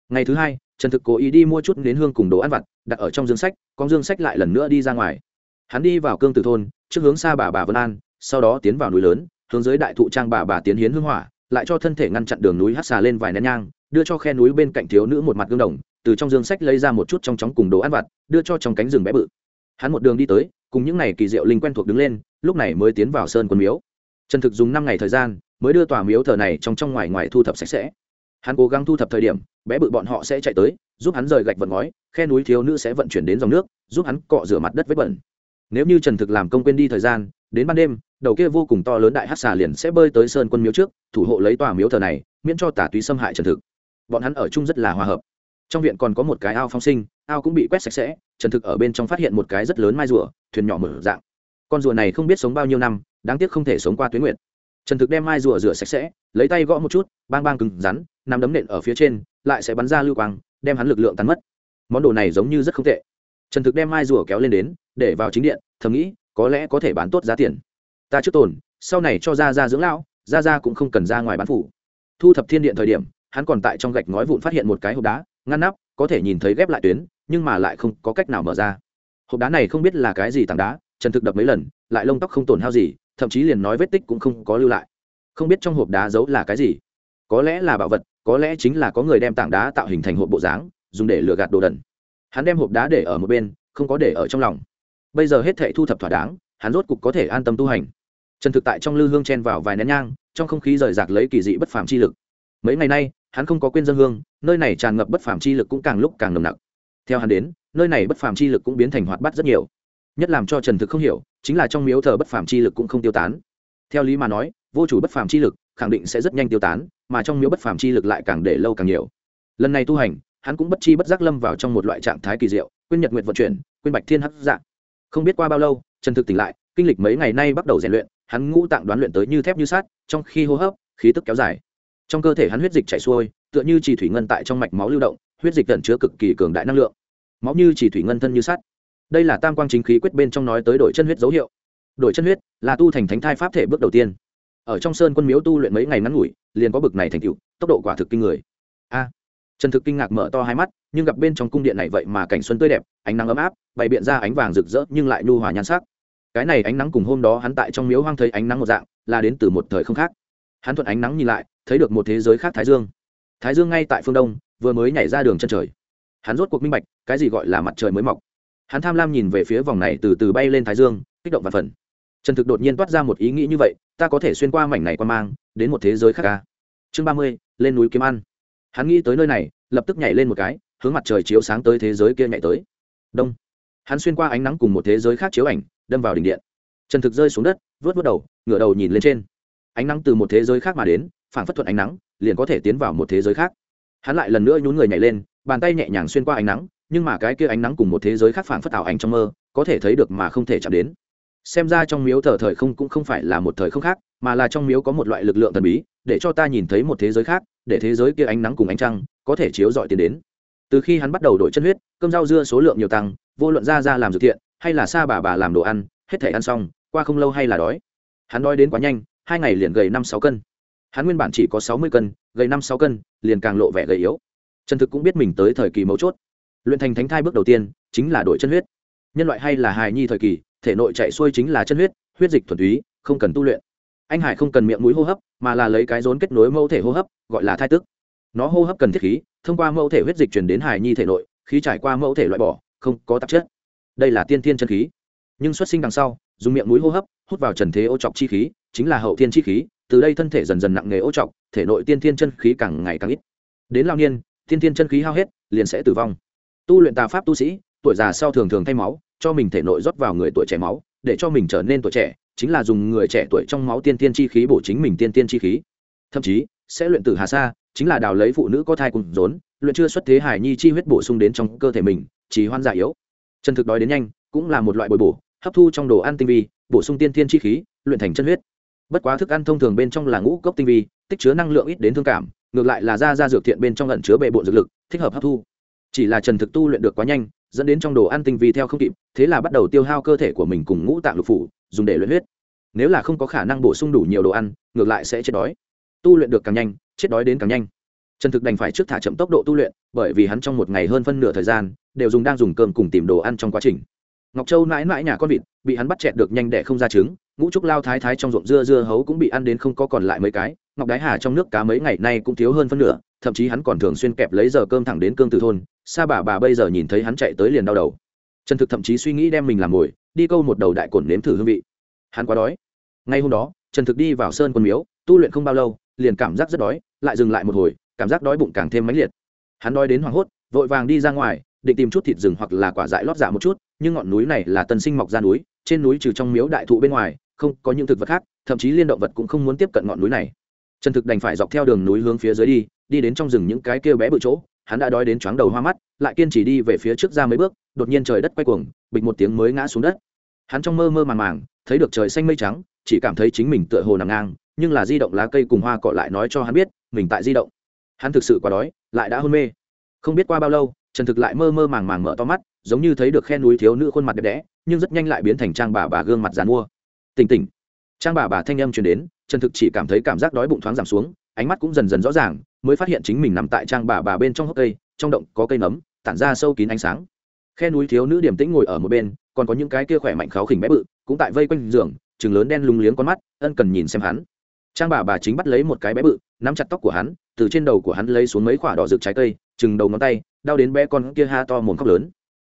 ngày thứ hai, trần thực cố ý đi mua chút nến hương cùng đồ ăn vặt, đặt ở trong dương sách, con dương sách lại lần nữa đi ra ngoài. Hắn đi vào cương tử thôn, trước hướng xa bà bà vân an, sau đó tiến vào núi lớn, hướng dưới đại thụ trang bà bà tiến hiến hương hỏa, lại cho thân thể ngăn chặn đường núi hát xà lên vài nén nhang, đưa cho khe núi bên cạnh thiếu nữ một mặt gương đồng, từ trong dương sách lấy ra một chút trong chóng cùng đồ ăn vặt, đưa cho trong cánh rừng bé bự hắn một đường đi tới, cùng những n à y kỳ diệu linh quen thuộc đứng lên, lúc này mới tiến vào sơn quân miếu. Trần thực dùng năm ngày thời gian, mới đưa tòa miếu thờ này trong trong ngoài ngoài thu thập sạch sẽ. Hắn cố gắng thu thập thời điểm, bé bự bọn họ sẽ chạy tới, giúp hắn rời gạch vận ngói, khe núi thiếu nữ sẽ vận chuyển đến dòng nước, giúp hắn cọ rửa mặt đất vết bẩn. Nếu như trần thực làm công quên đi thời gian, đến ban đêm, đầu kia vô cùng to lớn đại hát xà liền sẽ bơi tới sơn quân miếu trước, thủ hộ lấy tòa miếu thờ này, miễn cho tả túy xâm hại trần thực. Bọn hắn ở chung rất là hòa hợp trong viện còn có một cái ao phong sinh, ao cũng bị quét sạch sẽ, trần thực ở bên trong phát hiện một cái rất lớn mai rùa, thuyền nhỏ mở dạng. Con rùa này không biết sống bao nhiêu năm, đáng tiếc không thể sống qua tuyến nguyện trần thực đem mai rùa rửa sạch sẽ, lấy tay gõ một chút, bang bang cứng rắn nằm đấm nện ở phía trên, lại sẽ bắn ra lưu quang, đem hắn lực lượng tắn mất. Món đồ này giống như rất không tệ. Trần thực đem mai rùa kéo lên đến, để vào chính điện, thầm nghĩ, có lẽ có thể bán tốt giá tiền. Ta trước tồn, sau này cho ra ra dưỡng lão ra ra cũng không cần ra ngoài bán phủ. Thu thập thiên điện thời điểm, hắn còn tại trong gạch ngói vụn phát hiện một cái hộp đá ngăn nắp, có thể nhìn thấy ghép lại tuyến, nhưng mà lại không có cách nào mở ra. Hộp đá này không biết là cái gì tảng đá trần thực đập mấy lần, lại lông tóc không tổn hao gì, thậm chí liền nói vết tích cũng không có lưu lại. Không biết trong hộp đá giấu là cái gì. Có lẽ là bảo vật, có lẽ chính là có người đem tảng đá tạo hình thành hộp bộ dáng, dùng để lừa gạt đồ đần. Hắn đem hộp đá để ở một bên, không có để ở trong lòng. Bây giờ hết thệ thu thập thỏa đáng, hắn rốt cục có thể an tâm tu hành. Trần thực tại trong lư hương chen vào vài nén nhang, trong không khí rời rạc lấy kỳ dị bất phàm chi lực. Mấy ngày nay hắn không có quên dân hương, nơi này tràn ngập bất phàm chi lực cũng càng lúc càng nồng nặc. Theo hắn đến, nơi này bất phàm chi lực cũng biến thành hoạt bát rất nhiều. Nhất làm cho trần thực không hiểu, chính là trong miếu thờ bất phàm chi lực cũng không tiêu tán. Theo lý mà nói, vô chủ bất phàm chi lực khẳng định sẽ rất nhanh tiêu tán, mà trong miếu bất phàm chi lực lại càng để lâu càng nhiều. Lần này tu hành, hắn cũng bất chi bất giác lâm vào trong một loại trạng thái kỳ diệu, quên nhật nguyện vận chuyển, quên bạch thiên hắc dạng. Không biết qua bao lâu, trần thực tỉnh lại, kinh lịch mấy ngày nay bắt đầu rèn luyện, hắn ngũ tạng đoán luyện tới như thép như sát trong khi hô hấp, khí tức kéo dài trong cơ thể hắn huyết dịch chảy xuôi, tựa như chỉ thủy ngân tại trong mạch máu lưu động, huyết dịch tẩn chứa cực kỳ cường đại năng lượng. Máu như chỉ thủy ngân thân như sắt. Đây là tam quang chính khí quyết bên trong nói tới đổi chân huyết dấu hiệu. Đổi chân huyết là tu thành thánh thai pháp thể bước đầu tiên. Ở trong sơn quân miếu tu luyện mấy ngày ngắn ngủi, liền có bực này thành tựu, tốc độ quả thực kinh người. A. Trần thực kinh ngạc mở to hai mắt, nhưng gặp bên trong cung điện này vậy mà cảnh xuân tươi đẹp, ánh nắng ấm áp, bày biện ra ánh vàng rực rỡ nhưng lại nhu hòa nhan sắc. Cái này ánh nắng cùng hôm đó hắn tại trong miếu hoang thấy ánh nắng một dạng, là đến từ một thời không khác. Hắn thuận ánh nắng nhìn lại thấy được một thế giới khác thái dương. Thái dương ngay tại phương đông, vừa mới nhảy ra đường chân trời. Hắn rốt cuộc minh bạch, cái gì gọi là mặt trời mới mọc. Hắn tham lam nhìn về phía vòng này từ từ bay lên thái dương, kích động và phần trần thực đột nhiên toát ra một ý nghĩ như vậy, ta có thể xuyên qua mảnh này qua mang, đến một thế giới khác ca chương ba mươi, lên núi kiếm ăn. Hắn nghĩ tới nơi này, lập tức nhảy lên một cái, hướng mặt trời chiếu sáng tới thế giới kia nhảy tới. Đông. Hắn xuyên qua ánh nắng cùng một thế giới khác chiếu ảnh, đâm vào đỉnh điện. Trần thực rơi xuống đất vớt vớt đầu, ngửa đầu nhìn lên trên. Ánh nắng từ một thế giới khác mà đến phản phất thuận ánh nắng, liền có thể tiến vào một thế giới khác. Hắn lại lần nữa nhún người nhảy lên, bàn tay nhẹ nhàng xuyên qua ánh nắng, nhưng mà cái kia ánh nắng cùng một thế giới khác phản phất ảo ảnh trong mơ, có thể thấy được mà không thể chạm đến. Xem ra trong miếu thờ thời không cũng không phải là một thời không khác, mà là trong miếu có một loại lực lượng thần bí, để cho ta nhìn thấy một thế giới khác, để thế giới kia ánh nắng cùng ánh trăng, có thể chiếu dọi tiền đến. Từ khi hắn bắt đầu đổi chân huyết, cơm rau dưa số lượng nhiều tăng, vô luận ra ra làm dược thiện, hay là xa bà bà làm đồ ăn, hết thể ăn xong, qua không lâu hay là đói. Hắn đói đến quá nhanh, hai ngày liền gầy năm sáu cân hắn nguyên bản chỉ có sáu mươi cân, gầy năm sáu cân, liền càng lộ vẻ gầy yếu. Trần thực cũng biết mình tới thời kỳ mấu chốt. Luyện thành thánh thai bước đầu tiên chính là đổi chân huyết. Nhân loại hay là hài nhi thời kỳ, thể nội chạy xuôi chính là chân huyết huyết dịch thuần túy, không cần tu luyện. Anh hải không cần miệng mũi hô hấp, mà là lấy cái rốn kết nối mẫu thể hô hấp, gọi là thai tức. Nó hô hấp cần thiết khí, thông qua mẫu thể huyết dịch truyền đến hài nhi thể nội, khí trải qua mẫu thể loại bỏ, không có tạp chất. Đây là tiên thiên chân khí. Nhưng xuất sinh đằng sau, dùng miệng mũi hô hấp, hút vào trần thế ô trọc chi khí, chính là hậu thiên chi khí từ đây thân thể dần dần nặng nề ô trọc, thể nội tiên thiên chân khí càng ngày càng ít. Đến lao niên, tiên thiên chân khí hao hết, liền sẽ tử vong. Tu luyện tà pháp tu sĩ, tuổi già sau thường thường thay máu, cho mình thể nội rót vào người tuổi trẻ máu, để cho mình trở nên tuổi trẻ, chính là dùng người trẻ tuổi trong máu tiên tiên chi khí bổ chính mình tiên tiên chi khí. Thậm chí, sẽ luyện tử hà sa, chính là đào lấy phụ nữ có thai cùng rốn, luyện chưa xuất thế hải nhi chi huyết bổ sung đến trong cơ thể mình chỉ hoan giả yếu. Chân thực đói đến nhanh, cũng là một loại bồi bổ, hấp thu trong đồ ăn tinh vi, bổ sung tiên tiên chi khí, luyện thành chân huyết bất quá thức ăn thông thường bên trong là ngũ cốc tinh vi, tích chứa năng lượng ít đến thương cảm, ngược lại là da da dược thiện bên trong ẩn chứa bệ bộ dược lực, thích hợp hấp thu. Chỉ là trần thực tu luyện được quá nhanh, dẫn đến trong đồ ăn tinh vi theo không kịp, thế là bắt đầu tiêu hao cơ thể của mình cùng ngũ tạng lục phủ, dùng để luyện huyết. Nếu là không có khả năng bổ sung đủ nhiều đồ ăn, ngược lại sẽ chết đói. Tu luyện được càng nhanh, chết đói đến càng nhanh. Trần thực đành phải trước thả chậm tốc độ tu luyện, bởi vì hắn trong một ngày hơn phân nửa thời gian, đều dùng đang dùng cơm cùng tìm đồ ăn trong quá trình ngọc châu mãi mãi nhà con vịt, bị hắn bắt chẹt được nhanh để không ra trứng, ngũ trúc lao thái thái trong ruộng dưa dưa hấu cũng bị ăn đến không có còn lại mấy cái, ngọc đái hà trong nước cá mấy ngày nay cũng thiếu hơn phân nửa, thậm chí hắn còn thường xuyên kẹp lấy giờ cơm thẳng đến cương từ thôn, sa bà bà bây giờ nhìn thấy hắn chạy tới liền đau đầu. Trần thực thậm chí suy nghĩ đem mình làm mồi, đi câu một đầu đại cổn nếm thử hương vị. Hắn quá đói. Ngay hôm đó, trần thực đi vào sơn quân miếu, tu luyện không bao lâu, liền cảm giác rất đói, lại dừng lại một hồi, cảm giác đói bụng càng thêm mãnh liệt. Hắn đói đến hoảng hốt, vội vàng đi ra ngoài định tìm chút thịt rừng hoặc là quả dại lót dạ một chút, nhưng ngọn núi này là tân sinh mọc ra núi, trên núi trừ trong miếu đại thụ bên ngoài, không có những thực vật khác, thậm chí liên động vật cũng không muốn tiếp cận ngọn núi này. Trần thực đành phải dọc theo đường núi hướng phía dưới đi đi đến trong rừng những cái kêu bé bự chỗ, hắn đã đói đến chóng đầu hoa mắt, lại kiên trì đi về phía trước ra mấy bước, đột nhiên trời đất quay cuồng, bịch một tiếng mới ngã xuống đất. Hắn trong mơ mơ màng màng, thấy được trời xanh mây trắng, chỉ cảm thấy chính mình tựa hồ nằm ngang, nhưng là di động lá cây cùng hoa cọ lại nói cho hắn biết, mình tại di động. Hắn thực sự quá đói, lại đã hôn mê. Không biết qua bao lâu trần thực lại mơ mơ màng màng mở to mắt, giống như thấy được khe núi thiếu nữ khuôn mặt đẹp đẽ, nhưng rất nhanh lại biến thành trang bà bà gương mặt dàn mua. Tỉnh tỉnh. Trang bà bà thanh âm truyền đến, trần thực chỉ cảm thấy cảm giác đói bụng thoáng giảm xuống, ánh mắt cũng dần dần rõ ràng, mới phát hiện chính mình nằm tại trang bà bà bên trong hốc cây, trong động có cây nấm, tản ra sâu kín ánh sáng. Khe núi thiếu nữ điểm tĩnh ngồi ở một bên, còn có những cái kia khỏe mạnh kháo khỉnh bé bự, cũng tại vây quanh giường chừng lớn đen lúng liếng con mắt, ân cần nhìn xem hắn. Trang bà bà chính bắt lấy một cái bé bự, nắm chặt tóc của hắn, từ trên đầu của hắn lấy xuống mấy quả đỏ rực trái cây chừng đầu ngón tay đau đến bé con kia ha to mồm khóc lớn.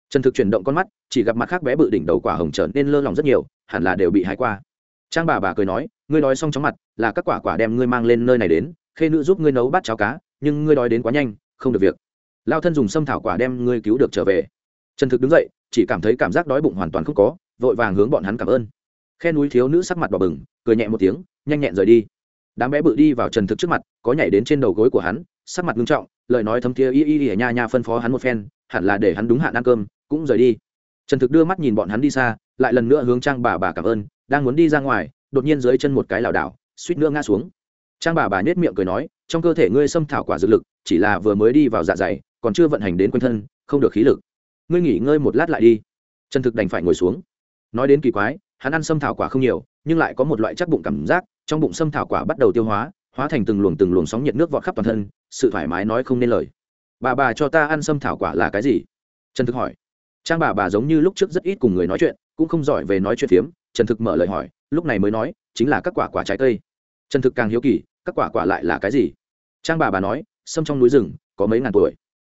Trần thực chuyển động con mắt, chỉ gặp mặt khác bé bự đỉnh đầu quả hồng trở nên lơ lỏng rất nhiều, hẳn là đều bị hái qua. Trang bà bà cười nói, ngươi đói xong chóng mặt, là các quả quả đem ngươi mang lên nơi này đến, khê nữ giúp ngươi nấu bát cháo cá, nhưng ngươi đói đến quá nhanh, không được việc. Lao thân dùng sâm thảo quả đem ngươi cứu được trở về. Trần thực đứng dậy, chỉ cảm thấy cảm giác đói bụng hoàn toàn không có, vội vàng hướng bọn hắn cảm ơn. Khe núi thiếu nữ sắc mặt đỏ bừng, cười nhẹ một tiếng, nhanh nhẹn rời đi. Đám bé bự đi vào trần thực trước mặt, có nhảy đến trên đầu gối của hắn, sắc mặt nghiêm trọng lời nói thấm thiế y y y nha nha phân phó hắn một phen, hẳn là để hắn đúng hạn ăn cơm, cũng rời đi. Trần thực đưa mắt nhìn bọn hắn đi xa, lại lần nữa hướng trang bà bà cảm ơn, đang muốn đi ra ngoài, đột nhiên dưới chân một cái lảo đảo, suýt nữa ngã xuống. Trang bà bà nhếch miệng cười nói, trong cơ thể ngươi xâm thảo quả dược lực, chỉ là vừa mới đi vào dạ dày, còn chưa vận hành đến quanh thân, không được khí lực. Ngươi nghỉ ngơi một lát lại đi. Trần thực đành phải ngồi xuống. Nói đến kỳ quái, hắn ăn xâm thảo quả không nhiều, nhưng lại có một loại chắc bụng cảm giác, trong bụng xâm thảo quả bắt đầu tiêu hóa hóa thành từng luồng từng luồng sóng nhiệt nước vọt khắp toàn thân, sự thoải mái nói không nên lời. Bà bà cho ta ăn sâm thảo quả là cái gì? Trần thực hỏi. Trang bà bà giống như lúc trước rất ít cùng người nói chuyện, cũng không giỏi về nói chuyện phiếm, trần thực mở lời hỏi, lúc này mới nói, chính là các quả quả trái cây. Trần thực càng hiếu kỳ, các quả quả lại là cái gì? Trang bà bà nói, sâm trong núi rừng, có mấy ngàn tuổi.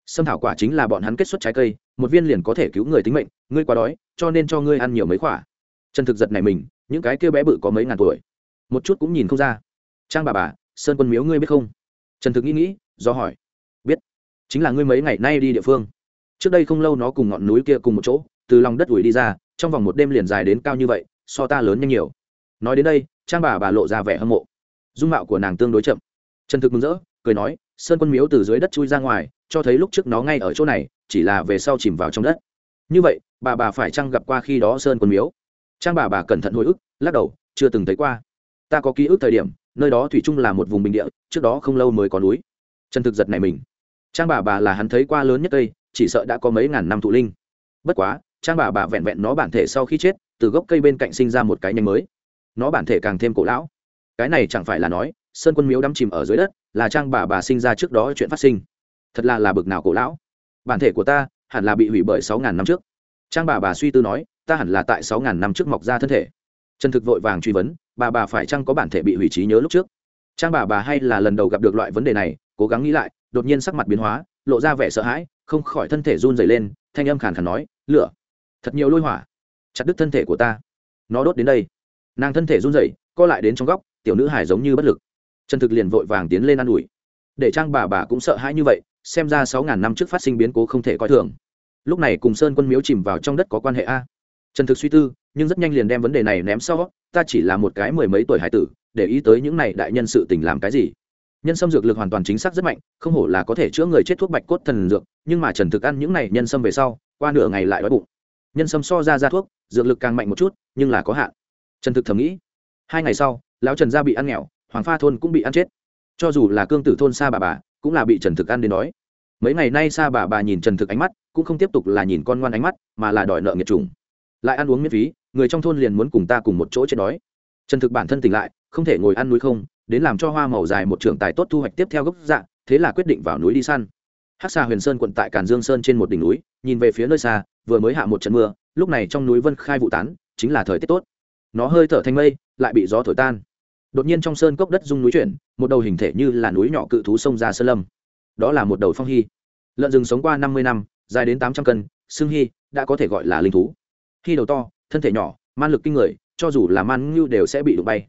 Sâm thảo quả chính là bọn hắn kết xuất trái cây, một viên liền có thể cứu người tính mệnh, ngươi quá đói, cho nên cho ngươi ăn nhiều mấy quả. Trần thực giật này mình, những cái kia bé bự có mấy ngàn tuổi. Một chút cũng nhìn không ra. Trang bà bà sơn quân miếu ngươi biết không? Trần thực nghĩ nghĩ, do hỏi. Biết. Chính là ngươi mấy ngày nay đi địa phương. Trước đây không lâu nó cùng ngọn núi kia cùng một chỗ, từ lòng đất ủi đi ra, trong vòng một đêm liền dài đến cao như vậy, so ta lớn nhanh nhiều. Nói đến đây, trang bà bà lộ ra vẻ hâm mộ. Dung mạo của nàng tương đối chậm. Trần thực mừng rỡ, cười nói, sơn quân miếu từ dưới đất chui ra ngoài, cho thấy lúc trước nó ngay ở chỗ này, chỉ là về sau chìm vào trong đất. Như vậy, bà bà phải chăng gặp qua khi đó sơn quân miếu? Trang bà bà cẩn thận hồi ức, lắc đầu, chưa từng thấy qua. Ta có ký ức thời điểm nơi đó thủy chung là một vùng bình địa, trước đó không lâu mới có núi. Trần thực giật này mình. Trang bà bà là hắn thấy qua lớn nhất cây, chỉ sợ đã có mấy ngàn năm thụ linh. Bất quá, trang bà bà vẹn vẹn nó bản thể sau khi chết, từ gốc cây bên cạnh sinh ra một cái nhánh mới. Nó bản thể càng thêm cổ lão. Cái này chẳng phải là nói, sơn quân miếu đắm chìm ở dưới đất, là trang bà bà sinh ra trước đó chuyện phát sinh. Thật là là bực nào cổ lão. Bản thể của ta, hẳn là bị hủy bởi sáu ngàn năm trước. Trang bà bà suy tư nói, ta hẳn là tại sáu ngàn năm trước mọc ra thân thể. Trần thực vội vàng truy vấn bà bà phải chăng có bản thể bị hủy trí nhớ lúc trước? Trang bà bà hay là lần đầu gặp được loại vấn đề này, cố gắng nghĩ lại, đột nhiên sắc mặt biến hóa, lộ ra vẻ sợ hãi, không khỏi thân thể run dày lên, thanh âm khàn khàn nói, lửa, thật nhiều lôi hỏa, chặt đứt thân thể của ta. Nó đốt đến đây. Nàng thân thể run rẩy, co lại đến trong góc, tiểu nữ hải giống như bất lực. Trần thực liền vội vàng tiến lên ă n ủi. Để trang bà bà cũng sợ hãi như vậy, xem ra sáu ngàn năm trước phát sinh biến cố không thể coi thường. Lúc này cùng sơn quân miếu chìm vào trong đất có quan hệ a? Trần thực suy tư, nhưng rất nhanh liền đem vấn đề này ném sau, ta chỉ là một cái mười mấy tuổi hải tử, để ý tới những này đại nhân sự tình làm cái gì. Nhân sâm dược lực hoàn toàn chính xác rất mạnh, không hổ là có thể chữa người chết thuốc bạch cốt thần dược, nhưng mà trần thực ăn những này nhân sâm về sau, qua nửa ngày lại đói bụng. Nhân sâm so ra ra thuốc, dược lực càng mạnh một chút, nhưng là có hạn. Trần thực thầm nghĩ. Hai ngày sau, lão trần gia bị ăn nghèo, hoàng pha thôn cũng bị ăn chết. Cho dù là cương tử thôn xa bà bà, cũng là bị trần thực ăn đến đói. Mấy ngày nay xa bà bà nhìn trần thực ánh mắt, cũng không tiếp tục là nhìn con ngoan ánh mắt, mà là đòi nợ nghiệt trùng lại ăn uống miễn phí, người trong thôn liền muốn cùng ta cùng một chỗ chết đói. Trần thực bản thân tỉnh lại, không thể ngồi ăn núi không, đến làm cho hoa màu dài một trưởng tài tốt thu hoạch tiếp theo gốc dạ thế là quyết định vào núi đi săn. Hắc xa huyền sơn quận tại càn dương sơn trên một đỉnh núi, nhìn về phía nơi xa, vừa mới hạ một trận mưa, lúc này trong núi vân khai vụ tán, chính là thời tiết tốt. Nó hơi thở thanh mây, lại bị gió thổi tan. Đột nhiên trong sơn cốc đất dung núi chuyển, một đầu hình thể như là núi nhỏ cự thú sông ra sơn lâm. Đó là một đầu phong hy. Lợn rừng sống qua năm mươi năm, dài đến tám trăm cân, xương hy, đã có thể gọi là linh thú hy đầu to, thân thể nhỏ, man lực kinh người, cho dù là man ngưu đều sẽ bị đụng bay.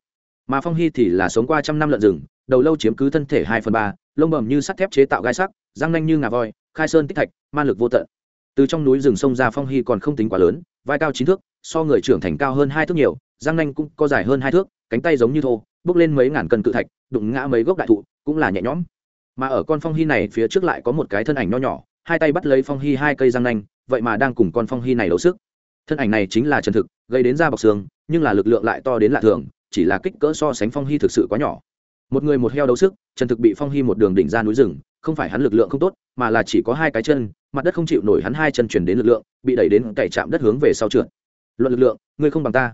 Mà phong hy thì là sống qua trăm năm lợn rừng, đầu lâu chiếm cứ thân thể hai phần ba, lông bầm như sắt thép chế tạo gai sắc, răng nanh như ngà voi, khai sơn tích thạch, man lực vô tận. Từ trong núi rừng sông ra phong hy còn không tính quá lớn, vai cao chín thước, so người trưởng thành cao hơn hai thước nhiều, răng nanh cũng có dài hơn hai thước, cánh tay giống như thô, bước lên mấy ngàn cân cự thạch, đụng ngã mấy gốc đại thụ, cũng là nhẹ nhõm. Mà ở con phong hy này phía trước lại có một cái thân ảnh nho nhỏ, hai tay bắt lấy phong hy hai cây răng nanh, vậy mà đang cùng con phong hy này đấu sức thân ảnh này chính là trần thực, gây đến da bọc xương, nhưng là lực lượng lại to đến lạ thường, chỉ là kích cỡ so sánh phong hy thực sự quá nhỏ. Một người một heo đấu sức trần thực bị phong hy một đường đỉnh ra núi rừng, không phải hắn lực lượng không tốt, mà là chỉ có hai cái chân, mặt đất không chịu nổi hắn hai chân chuyển đến lực lượng, bị đẩy đến cày chạm đất hướng về sau trượt. Luận lực lượng, ngươi không bằng ta.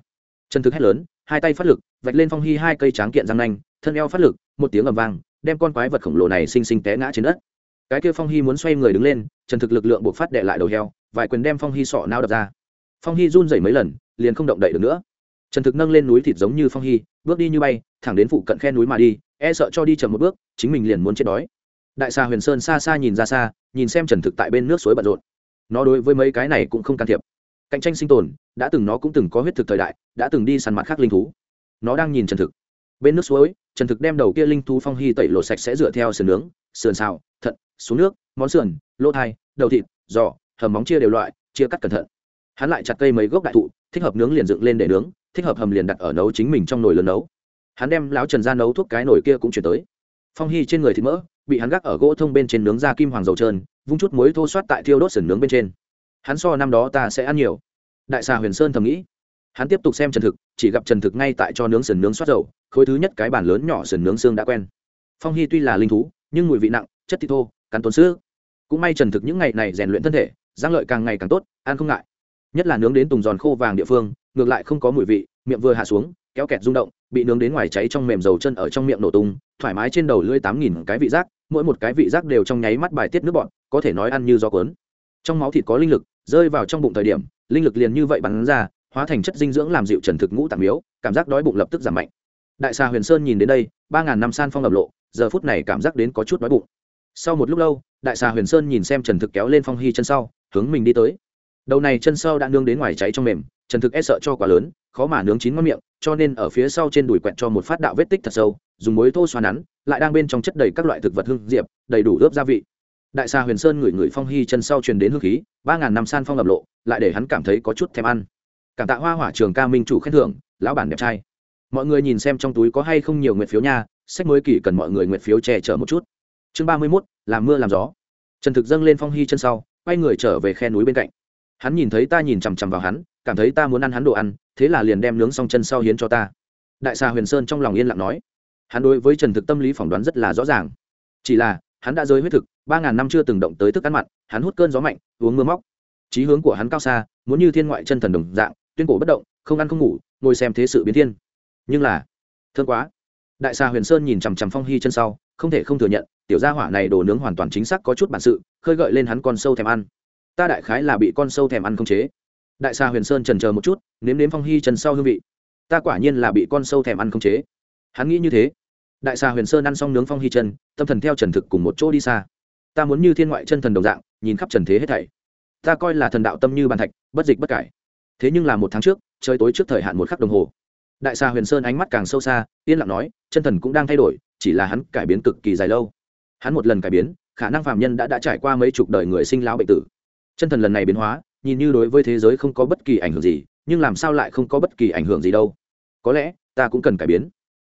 Trần thực hét lớn, hai tay phát lực, vạch lên phong hy hai cây tráng kiện răng nanh, thân eo phát lực, một tiếng ầm vang, đem con quái vật khổng lồ này xinh xinh té ngã trên đất. Cái kia phong hy muốn xoay người đứng lên trần thực lực lượng buộc phát đệ lại đầu heo, vài quyền đem phong hy sọ nao đập ra phong hy run rẩy mấy lần, liền không động đậy được nữa. Trần thực nâng lên núi thịt giống như phong hy, bước đi như bay, thẳng đến phụ cận khe núi mà đi e sợ cho đi chậm một bước, chính mình liền muốn chết đói. Đại xa huyền sơn xa xa nhìn ra xa, nhìn xem trần thực tại bên nước suối bận rộn. Nó đối với mấy cái này cũng không can thiệp. Cạnh tranh sinh tồn, đã từng nó cũng từng có huyết thực thời đại, đã từng đi săn mặt khác linh thú. Nó đang nhìn trần thực. Bên nước suối, trần thực đem đầu kia linh thú phong hy tẩy lột sạch sẽ dựa theo sườn nướng, sườn xào, thận, xuống nước, món sườn, lỗ thai, đầu thịt, giò, hầm móng chia đều loại, chia cắt cẩn thận hắn lại chặt cây mấy gốc đại thụ, thích hợp nướng liền dựng lên để nướng, thích hợp hầm liền đặt ở nấu chính mình trong nồi lớn nấu. Hắn đem lão trần ra nấu thuốc cái nồi kia cũng chuyển tới. Phong hy trên người thịt mỡ, bị hắn gác ở gỗ thông bên trên nướng da kim hoàng dầu trơn, vung chút muối thô xoát tại thiêu đốt sườn nướng bên trên. Hắn so năm đó ta sẽ ăn nhiều. Đại xà huyền sơn thầm nghĩ. Hắn tiếp tục xem trần thực, chỉ gặp trần thực ngay tại cho nướng sườn nướng xoát dầu, khối thứ nhất cái bàn lớn nhỏ sườn nướng xương đã quen. Phong hy tuy là linh thú, nhưng mùi vị nặng, chất thịt thô, cắn tốn sữa cũng may trần thực những ngày này rèn luyện thân thể giang lợi càng ngày càng tốt, ăn không ngại nhất là nướng đến tùng giòn khô vàng địa phương, ngược lại không có mùi vị, miệng vừa hạ xuống, kéo kẹt rung động, bị nướng đến ngoài cháy trong mềm dầu chân ở trong miệng nổ tung, thoải mái trên đầu lưỡi tám nghìn cái vị giác, mỗi một cái vị giác đều trong nháy mắt bài tiết nước bọn có thể nói ăn như gió cuốn. Trong máu thịt có linh lực, rơi vào trong bụng thời điểm, linh lực liền như vậy bắn ra, hóa thành chất dinh dưỡng làm dịu trần thực ngũ tạm miếu, cảm giác đói bụng lập tức giảm mạnh. Đại xà huyền sơn nhìn đến đây, ba ngàn năm san phong lập lộ, giờ phút này cảm giác đến có chút đói bụng. Sau một lúc lâu, đại xà huyền sơn nhìn xem trần thực kéo lên phong hy chân sau, hướng mình đi tới đầu này chân sau đã nương đến ngoài cháy trong mềm trần thực e sợ cho quá lớn, khó mà nướng chín ngon miệng, cho nên ở phía sau trên đùi quẹt cho một phát đạo vết tích thật sâu, dùng muối thô xoa nắn, lại đang bên trong chất đầy các loại thực vật hương diệp, đầy đủ ướp gia vị. Đại xà huyền sơn ngửi ngửi phong hy chân sau truyền đến hương khí, ba ngàn năm san phong lập lộ, lại để hắn cảm thấy có chút thèm ăn. Cảm tạ hoa hỏa trường ca minh chủ khen thưởng, lão bản đẹp trai. Mọi người nhìn xem trong túi có hay không nhiều nguyện phiếu nha, sách mới kỳ cần mọi người nguyện phiếu che chở một chút. Chương ba mươi mốt, làm mưa làm gió. Trần thực dâng lên phong hy chân sau, quay người trở về khe núi bên cạnh hắn nhìn thấy ta nhìn chằm chằm vào hắn, cảm thấy ta muốn ăn hắn đồ ăn, thế là liền đem nướng xong chân sau hiến cho ta. Đại xà huyền sơn trong lòng yên lặng nói. Hắn đối với trần thực tâm lý phỏng đoán rất là rõ ràng. Chỉ là, hắn đã rơi huyết thực, ba ngàn năm chưa từng động tới thức ăn mặn, hắn hút cơn gió mạnh, uống mưa móc. Trí hướng của hắn cao xa, muốn như thiên ngoại chân thần đồng dạng, tuyên cổ bất động, không ăn không ngủ, ngồi xem thế sự biến thiên. Nhưng là, thương quá. Đại xà huyền sơn nhìn chằm chằm phong hy chân sau, không thể không thừa nhận, tiểu gia hỏa này đồ nướng hoàn toàn chính xác có chút bản sự, khơi gợi lên hắn con sâu thèm ăn ta đại khái là bị con sâu thèm ăn không chế. Đại xa huyền sơn trần chờ một chút, nếm nếm phong hy Trần sau hương vị. Ta quả nhiên là bị con sâu thèm ăn không chế. Hắn nghĩ như thế. Đại xa huyền sơn ăn xong nướng phong hy chân, tâm thần theo trần thực cùng một chỗ đi xa. Ta muốn như thiên ngoại chân thần đồng dạng, nhìn khắp trần thế hết thảy. Ta coi là thần đạo tâm như bàn thạch, bất dịch bất cải. Thế nhưng là một tháng trước, trời tối trước thời hạn một khắc đồng hồ. Đại xa huyền sơn ánh mắt càng sâu xa, yên lặng nói, chân thần cũng đang thay đổi, chỉ là hắn cải biến cực kỳ dài lâu. Hắn một lần cải biến, khả năng phạm nhân đã đã trải qua mấy chục đời người sinh lão bệnh tử chân thần lần này biến hóa, nhìn như đối với thế giới không có bất kỳ ảnh hưởng gì, nhưng làm sao lại không có bất kỳ ảnh hưởng gì đâu? Có lẽ, ta cũng cần cải biến.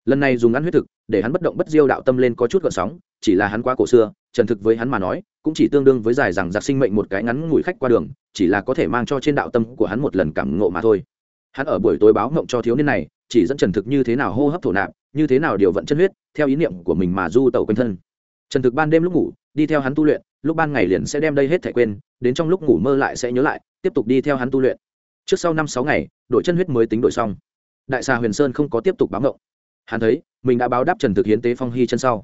Lần này dùng ăn huyết thực, để hắn bất động bất diêu đạo tâm lên có chút gợn sóng, chỉ là hắn quá cổ xưa trần thực với hắn mà nói, cũng chỉ tương đương với dài rằng giặc sinh mệnh một cái ngắn ngủi khách qua đường, chỉ là có thể mang cho trên đạo tâm của hắn một lần cảm ngộ mà thôi. Hắn ở buổi tối báo mộng cho thiếu niên này, chỉ dẫn trần thực như thế nào hô hấp thổ nạp, như thế nào điều vận chân huyết, theo ý niệm của mình mà du tẩu quanh thân. Trần thực ban đêm lúc ngủ đi theo hắn tu luyện, lúc ban ngày liền sẽ đem đây hết thể quên, đến trong lúc ngủ mơ lại sẽ nhớ lại, tiếp tục đi theo hắn tu luyện. Trước sau năm sáu ngày, đội chân huyết mới tính đổi xong. Đại xà huyền sơn không có tiếp tục báo ngộng hắn thấy, mình đã báo đáp trần thực hiến tế phong hy chân sau.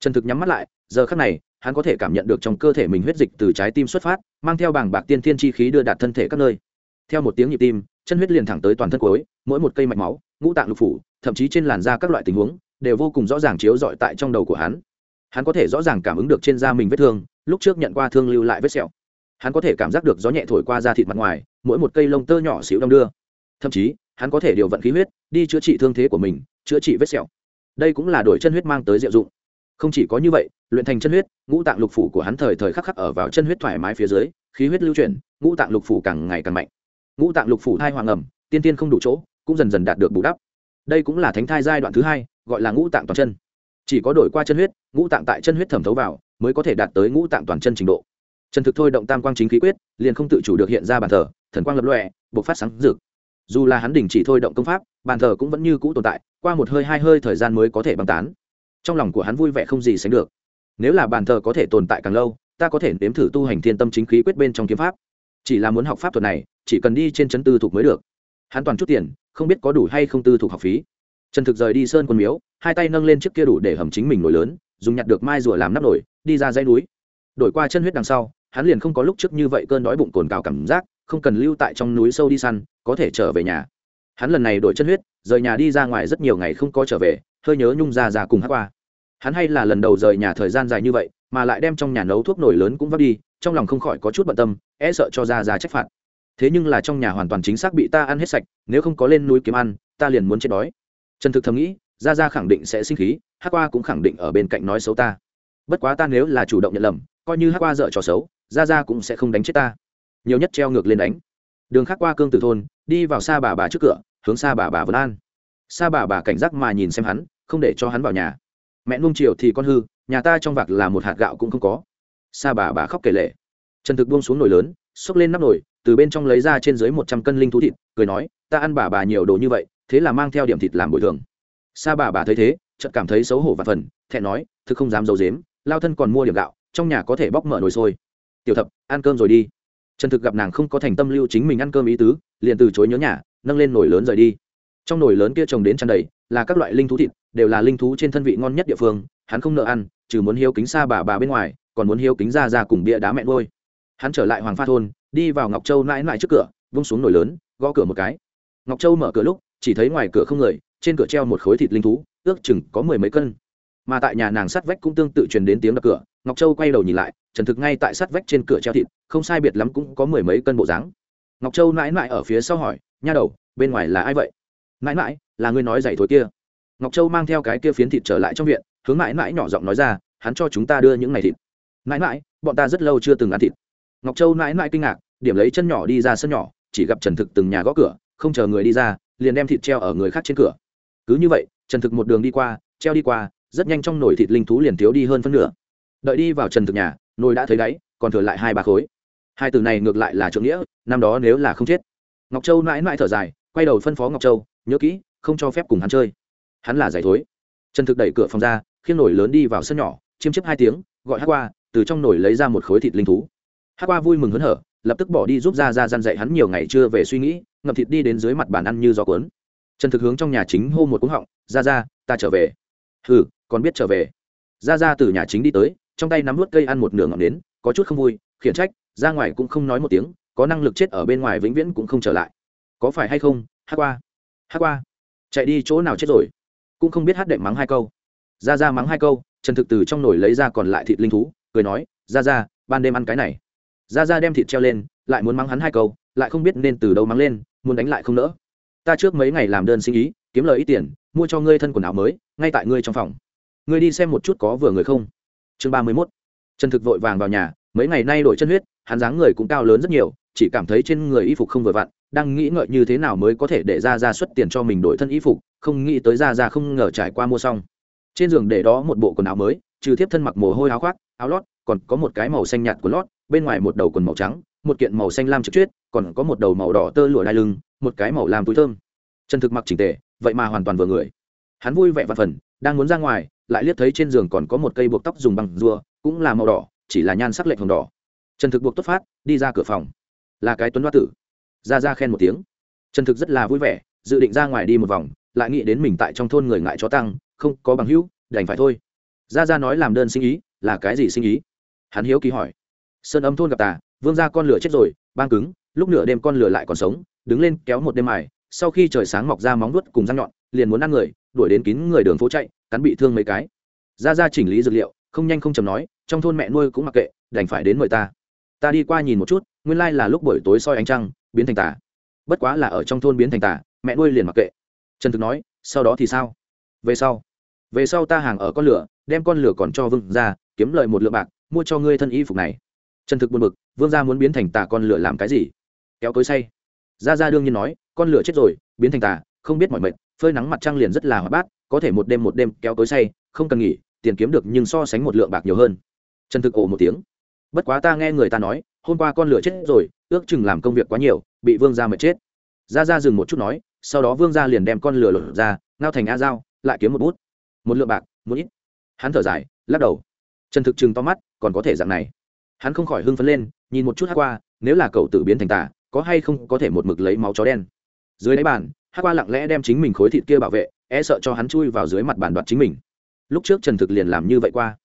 Trần thực nhắm mắt lại, giờ khắc này, hắn có thể cảm nhận được trong cơ thể mình huyết dịch từ trái tim xuất phát, mang theo bảng bạc tiên thiên chi khí đưa đạt thân thể các nơi. Theo một tiếng nhịp tim, chân huyết liền thẳng tới toàn thân cuối, mỗi một cây mạch máu, ngũ tạng lục phủ, thậm chí trên làn da các loại tình huống, đều vô cùng rõ ràng chiếu rọi tại trong đầu của hắn hắn có thể rõ ràng cảm ứng được trên da mình vết thương, lúc trước nhận qua thương lưu lại vết sẹo. Hắn có thể cảm giác được gió nhẹ thổi qua da thịt mặt ngoài, mỗi một cây lông tơ nhỏ xíu đong đưa. Thậm chí, hắn có thể điều vận khí huyết, đi chữa trị thương thế của mình, chữa trị vết sẹo. Đây cũng là đổi chân huyết mang tới diệu dụng. Không chỉ có như vậy, luyện thành chân huyết, ngũ tạng lục phủ của hắn thời thời khắc khắc ở vào chân huyết thoải mái phía dưới, khí huyết lưu chuyển, ngũ tạng lục phủ càng ngày càng mạnh. Ngũ tạng lục phủ thai hoàng ẩm, tiên tiên không đủ chỗ, cũng dần dần đạt được bù đắp. Đây cũng là thánh thai giai đoạn thứ hai, gọi là ngũ tạng toàn chân chỉ có đổi qua chân huyết, ngũ tạng tại chân huyết thẩm thấu vào, mới có thể đạt tới ngũ tạng toàn chân trình độ. Trần thực thôi động tam quang chính khí quyết, liền không tự chủ được hiện ra bàn thờ, thần quang lập lọe buộc phát sáng rực. Dù là hắn đình chỉ thôi động công pháp bàn thờ cũng vẫn như cũ tồn tại, qua một hơi hai hơi thời gian mới có thể băng tán. Trong lòng của hắn vui vẻ không gì sánh được. Nếu là bàn thờ có thể tồn tại càng lâu, ta có thể nếm thử tu hành thiên tâm chính khí quyết bên trong kiếm pháp. Chỉ là muốn học pháp thuật này, chỉ cần đi trên chấn tư thục mới được. Hắn toàn chút tiền, không biết có đủ hay không tư thục học phí. Trần thực rời đi sơn quân miếu hai tay nâng lên chiếc kia đủ để hầm chính mình nổi lớn, dùng nhặt được mai rùa làm nắp nổi đi ra dãy núi. Đổi qua chân huyết đằng sau, hắn liền không có lúc trước như vậy cơn đói bụng cồn cào cảm giác, không cần lưu tại trong núi sâu đi săn, có thể trở về nhà. Hắn lần này đổi chân huyết, rời nhà đi ra ngoài rất nhiều ngày không có trở về, hơi nhớ nhung ra ra cùng hát qua. Hắn hay là lần đầu rời nhà thời gian dài như vậy, mà lại đem trong nhà nấu thuốc nổi lớn cũng vắt đi, trong lòng không khỏi có chút bận tâm e sợ cho ra ra trách phạt. Thế nhưng là trong nhà hoàn toàn chính xác bị ta ăn hết sạch, nếu không có lên núi kiếm ăn, ta liền muốn chết đói. Trần thực thầm nghĩ ra ra khẳng định sẽ sinh khí hát qua cũng khẳng định ở bên cạnh nói xấu ta. Bất quá ta nếu là chủ động nhận lầm, coi như hát qua dợ trò xấu ra ra cũng sẽ không đánh chết ta. Nhiều nhất treo ngược lên đánh. Đường khác qua cương tử thôn, đi vào xa bà bà trước cửa, hướng xa bà bà vân an. Xa bà bà cảnh giác mà nhìn xem hắn, không để cho hắn vào nhà. Mẹ nung chiều thì con hư, nhà ta trong vạc là một hạt gạo cũng không có. Xa bà bà khóc kể lệ trần thực buông xuống nồi lớn, xốc lên nắp nồi, từ bên trong lấy ra trên dưới một trăm cân linh thú thịt, cười nói, ta ăn bà bà nhiều đồ như vậy, thế là mang theo điểm thịt làm bồi thường sa bà bà thấy thế, chợt cảm thấy xấu hổ và phần, thẹn nói, thực không dám giấu dếm lao thân còn mua điểm gạo, trong nhà có thể bóc mở nồi sôi. Tiểu thập, ăn cơm rồi đi. Trần thực gặp nàng không có thành tâm lưu chính mình ăn cơm ý tứ, liền từ chối nhớ nhà, nâng lên nồi lớn rời đi. Trong nồi lớn kia trồng đến tràn đầy, là các loại linh thú thịt, đều là linh thú trên thân vị ngon nhất địa phương, hắn không nợ ăn, trừ muốn hiếu kính xa bà bà bên ngoài, còn muốn hiếu kính ra ra cùng bia đá mẹ ngôi hắn trở lại hoàng pha thôn, đi vào ngọc châu mãi mãi trước cửa, vung xuống nồi lớn, gõ cửa một cái. Ngọc châu mở cửa lúc, chỉ thấy ngoài cửa không người trên cửa treo một khối thịt linh thú, ước chừng có mười mấy cân. Mà tại nhà nàng sát vách cũng tương tự truyền đến tiếng đập cửa, ngọc châu quay đầu nhìn lại, trần thực ngay tại sát vách trên cửa treo thịt, không sai biệt lắm cũng có mười mấy cân bộ dáng. Ngọc châu mãi mãi ở phía sau hỏi, nha đầu, bên ngoài là ai vậy? Mãi mãi, là người nói giày thối kia. Ngọc châu mang theo cái kia phiến thịt trở lại trong viện, hướng mãi mãi nhỏ giọng nói ra, hắn cho chúng ta đưa những ngày thịt. Mãi mãi, bọn ta rất lâu chưa từng ăn thịt. Ngọc châu mãi mãi kinh ngạc, điểm lấy chân nhỏ đi ra sân nhỏ, chỉ gặp trần thực từng nhà gõ cửa, không chờ người đi ra, liền đem thịt treo ở người khác trên cửa cứ như vậy, trần thực một đường đi qua, treo đi qua, rất nhanh trong nồi thịt linh thú liền thiếu đi hơn phân nửa. Đợi đi vào trần thực nhà, nồi đã thấy đáy, còn thừa lại hai ba khối. Hai từ này ngược lại là trượng nghĩa, năm đó nếu là không chết. Ngọc châu mãi mãi thở dài, quay đầu phân phó ngọc châu, nhớ kỹ, không cho phép cùng hắn chơi. Hắn là giải thối. Trần thực đẩy cửa phòng ra, khiêng nồi lớn đi vào sân nhỏ, chiêm chiếp hai tiếng, gọi hát qua, từ trong nồi lấy ra một khối thịt linh thú. Hát qua vui mừng hớn hở, lập tức bỏ đi giúp ra ra gian dạy hắn nhiều ngày chưa về suy nghĩ, ngậm thịt đi đến dưới mặt bàn ăn như gió cuốn trần thực hướng trong nhà chính hô một cúng họng ra ra ta trở về. Hừ, còn biết trở về. Ra ra từ nhà chính đi tới, trong tay nắm vớt cây ăn một nửa ngọn đến có chút không vui, khiển trách, ra ngoài cũng không nói một tiếng, có năng lực chết ở bên ngoài vĩnh viễn cũng không trở lại. Có phải hay không hát qua hát qua chạy đi chỗ nào chết rồi? Cũng không biết hát đệm mắng hai câu. Ra ra mắng hai câu, trần thực từ trong nồi lấy ra còn lại thịt linh thú, cười nói ra ra ban đêm ăn cái này. Ra ra đem thịt treo lên, lại muốn mắng hắn hai câu, lại không biết nên từ đâu mắng lên, muốn đánh lại không nỡ ta trước mấy ngày làm đơn sinh ý, kiếm lời ít tiền, mua cho ngươi thân quần áo mới, ngay tại ngươi trong phòng. Ngươi đi xem một chút có vừa người không? Chương ba mươi mốt. Trần thực vội vàng vào nhà, mấy ngày nay đổi chân huyết, hắn dáng người cũng cao lớn rất nhiều, chỉ cảm thấy trên người y phục không vừa vặn, đang nghĩ ngợi như thế nào mới có thể để ra ra xuất tiền cho mình đổi thân y phục, không nghĩ tới ra ra không ngờ trải qua mua xong. Trên giường để đó một bộ quần áo mới, trừ tiếp thân mặc mồ hôi áo khoác, áo lót, còn có một cái màu xanh nhạt của lót, bên ngoài một đầu quần màu trắng một kiện màu xanh lam trực chuyết còn có một đầu màu đỏ tơ lụa đai lưng, một cái màu làm túi thơm. Trần thực mặc chỉnh tề, vậy mà hoàn toàn vừa người. Hắn vui vẻ và phần, đang muốn ra ngoài, lại liếc thấy trên giường còn có một cây buộc tóc dùng bằng rùa, cũng là màu đỏ, chỉ là nhan sắc lệch hồng đỏ. Trần thực buộc tốt phát, đi ra cửa phòng. Là cái tuấn hoa tử. Ra ra khen một tiếng. Trần thực rất là vui vẻ, dự định ra ngoài đi một vòng, lại nghĩ đến mình tại trong thôn người ngại chó tăng, không có bằng hữu, đành phải thôi. Ra ra nói làm đơn sinh ý, là cái gì sinh ý? Hắn hiếu kỳ hỏi. Sơn âm thôn gặp tà vương ra con lửa chết rồi băng cứng, lúc nửa đêm con lửa lại còn sống, đứng lên kéo một đêm mài, sau khi trời sáng mọc ra móng nuốt cùng răng nhọn, liền muốn ăn người, đuổi đến kín người đường phố chạy, cắn bị thương mấy cái. Ra ra chỉnh lý dược liệu, không nhanh không chầm nói, trong thôn mẹ nuôi cũng mặc kệ, đành phải đến mời ta. Ta đi qua nhìn một chút, nguyên lai là lúc buổi tối soi ánh trăng, biến thành tà. Bất quá là ở trong thôn biến thành tà, mẹ nuôi liền mặc kệ. Trần thực nói, sau đó thì sao? Về sau. Về sau ta hàng ở con lửa, đem con lửa còn cho vương ra kiếm lợi một lượng bạc, mua cho ngươi thân y phục này. Trần thực buồn bực vương gia muốn biến thành tà con lửa làm cái gì? Kéo tối say. Ra ra đương nhiên nói, con lửa chết rồi, biến thành tà, không biết mọi mệt phơi nắng mặt trăng liền rất là hoạt bát, có thể một đêm một đêm kéo tối say, không cần nghỉ, tiền kiếm được nhưng so sánh một lượng bạc nhiều hơn. Trần thực ồ một tiếng. Bất quá ta nghe người ta nói, hôm qua con lửa chết rồi, ước chừng làm công việc quá nhiều, bị vương gia mệt chết. Ra ra dừng một chút nói, sau đó vương gia liền đem con lửa lột ra, ngao thành a dao lại kiếm một bút. Một lượng bạc, một ít. Hắn thở dài, lắc đầu. Trần thực chừng to mắt, còn có thể dạng này. Hắn không khỏi hưng phấn lên nhìn một chút hát qua, nếu là cậu tự biến thành tà, có hay không có thể một mực lấy máu chó đen? Dưới đáy bàn, hát qua lặng lẽ đem chính mình khối thịt kia bảo vệ e sợ cho hắn chui vào dưới mặt bàn đoạt chính mình. Lúc trước trần thực liền làm như vậy qua.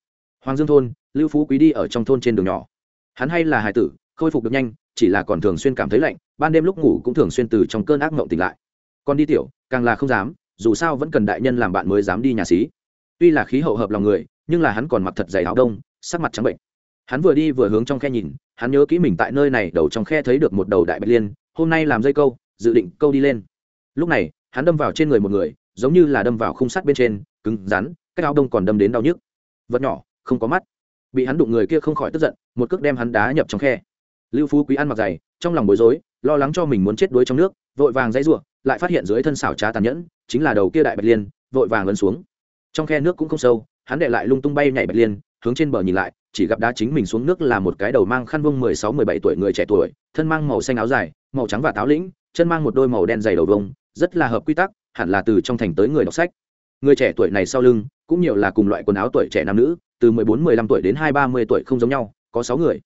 Hoàng dương thôn, lưu phú quý đi ở trong thôn trên đường nhỏ. Hắn hay là hài tử, khôi phục được nhanh, chỉ là còn thường xuyên cảm thấy lạnh, ban đêm lúc ngủ cũng thường xuyên từ trong cơn ác mộng tỉnh lại. Còn đi tiểu, càng là không dám, dù sao vẫn cần đại nhân làm bạn mới dám đi nhà xí. Tuy là khí hậu hợp lòng người, nhưng là hắn còn mặc thật dày áo đông, sắc mặt trắng bệnh hắn vừa đi vừa hướng trong khe nhìn, hắn nhớ kỹ mình tại nơi này, đầu trong khe thấy được một đầu đại bạch liên, hôm nay làm dây câu, dự định câu đi lên. Lúc này, hắn đâm vào trên người một người, giống như là đâm vào khung sắt bên trên, cứng, rắn, cái áo đông còn đâm đến đau nhức. Vật nhỏ, không có mắt. Bị hắn đụng người kia không khỏi tức giận, một cước đem hắn đá nhập trong khe. Lưu phú quý ăn mặc dày, trong lòng bối rối, lo lắng cho mình muốn chết đuối trong nước, vội vàng dãy ruộng lại phát hiện dưới thân xảo trá tàn nhẫn, chính là đầu kia đại bạch liên, vội vàng lấn xuống. Trong khe nước cũng không sâu, hắn đệ lại lung tung bay nhảy bạch liên, hướng trên bờ nhìn lại chỉ gặp đá chính mình xuống nước là một cái đầu mang khăn vông mười sáu, mười bảy tuổi người trẻ tuổi, thân mang màu xanh áo dài, màu trắng và táo lĩnh, chân mang một đôi màu đen dày đầu vông rất là hợp quy tắc, hẳn là từ trong thành tới người đọc sách. Người trẻ tuổi này sau lưng, cũng nhiều là cùng loại quần áo tuổi trẻ nam nữ, từ mười bốn, mười lăm tuổi đến hai ba mươi tuổi không giống nhau, có sáu người.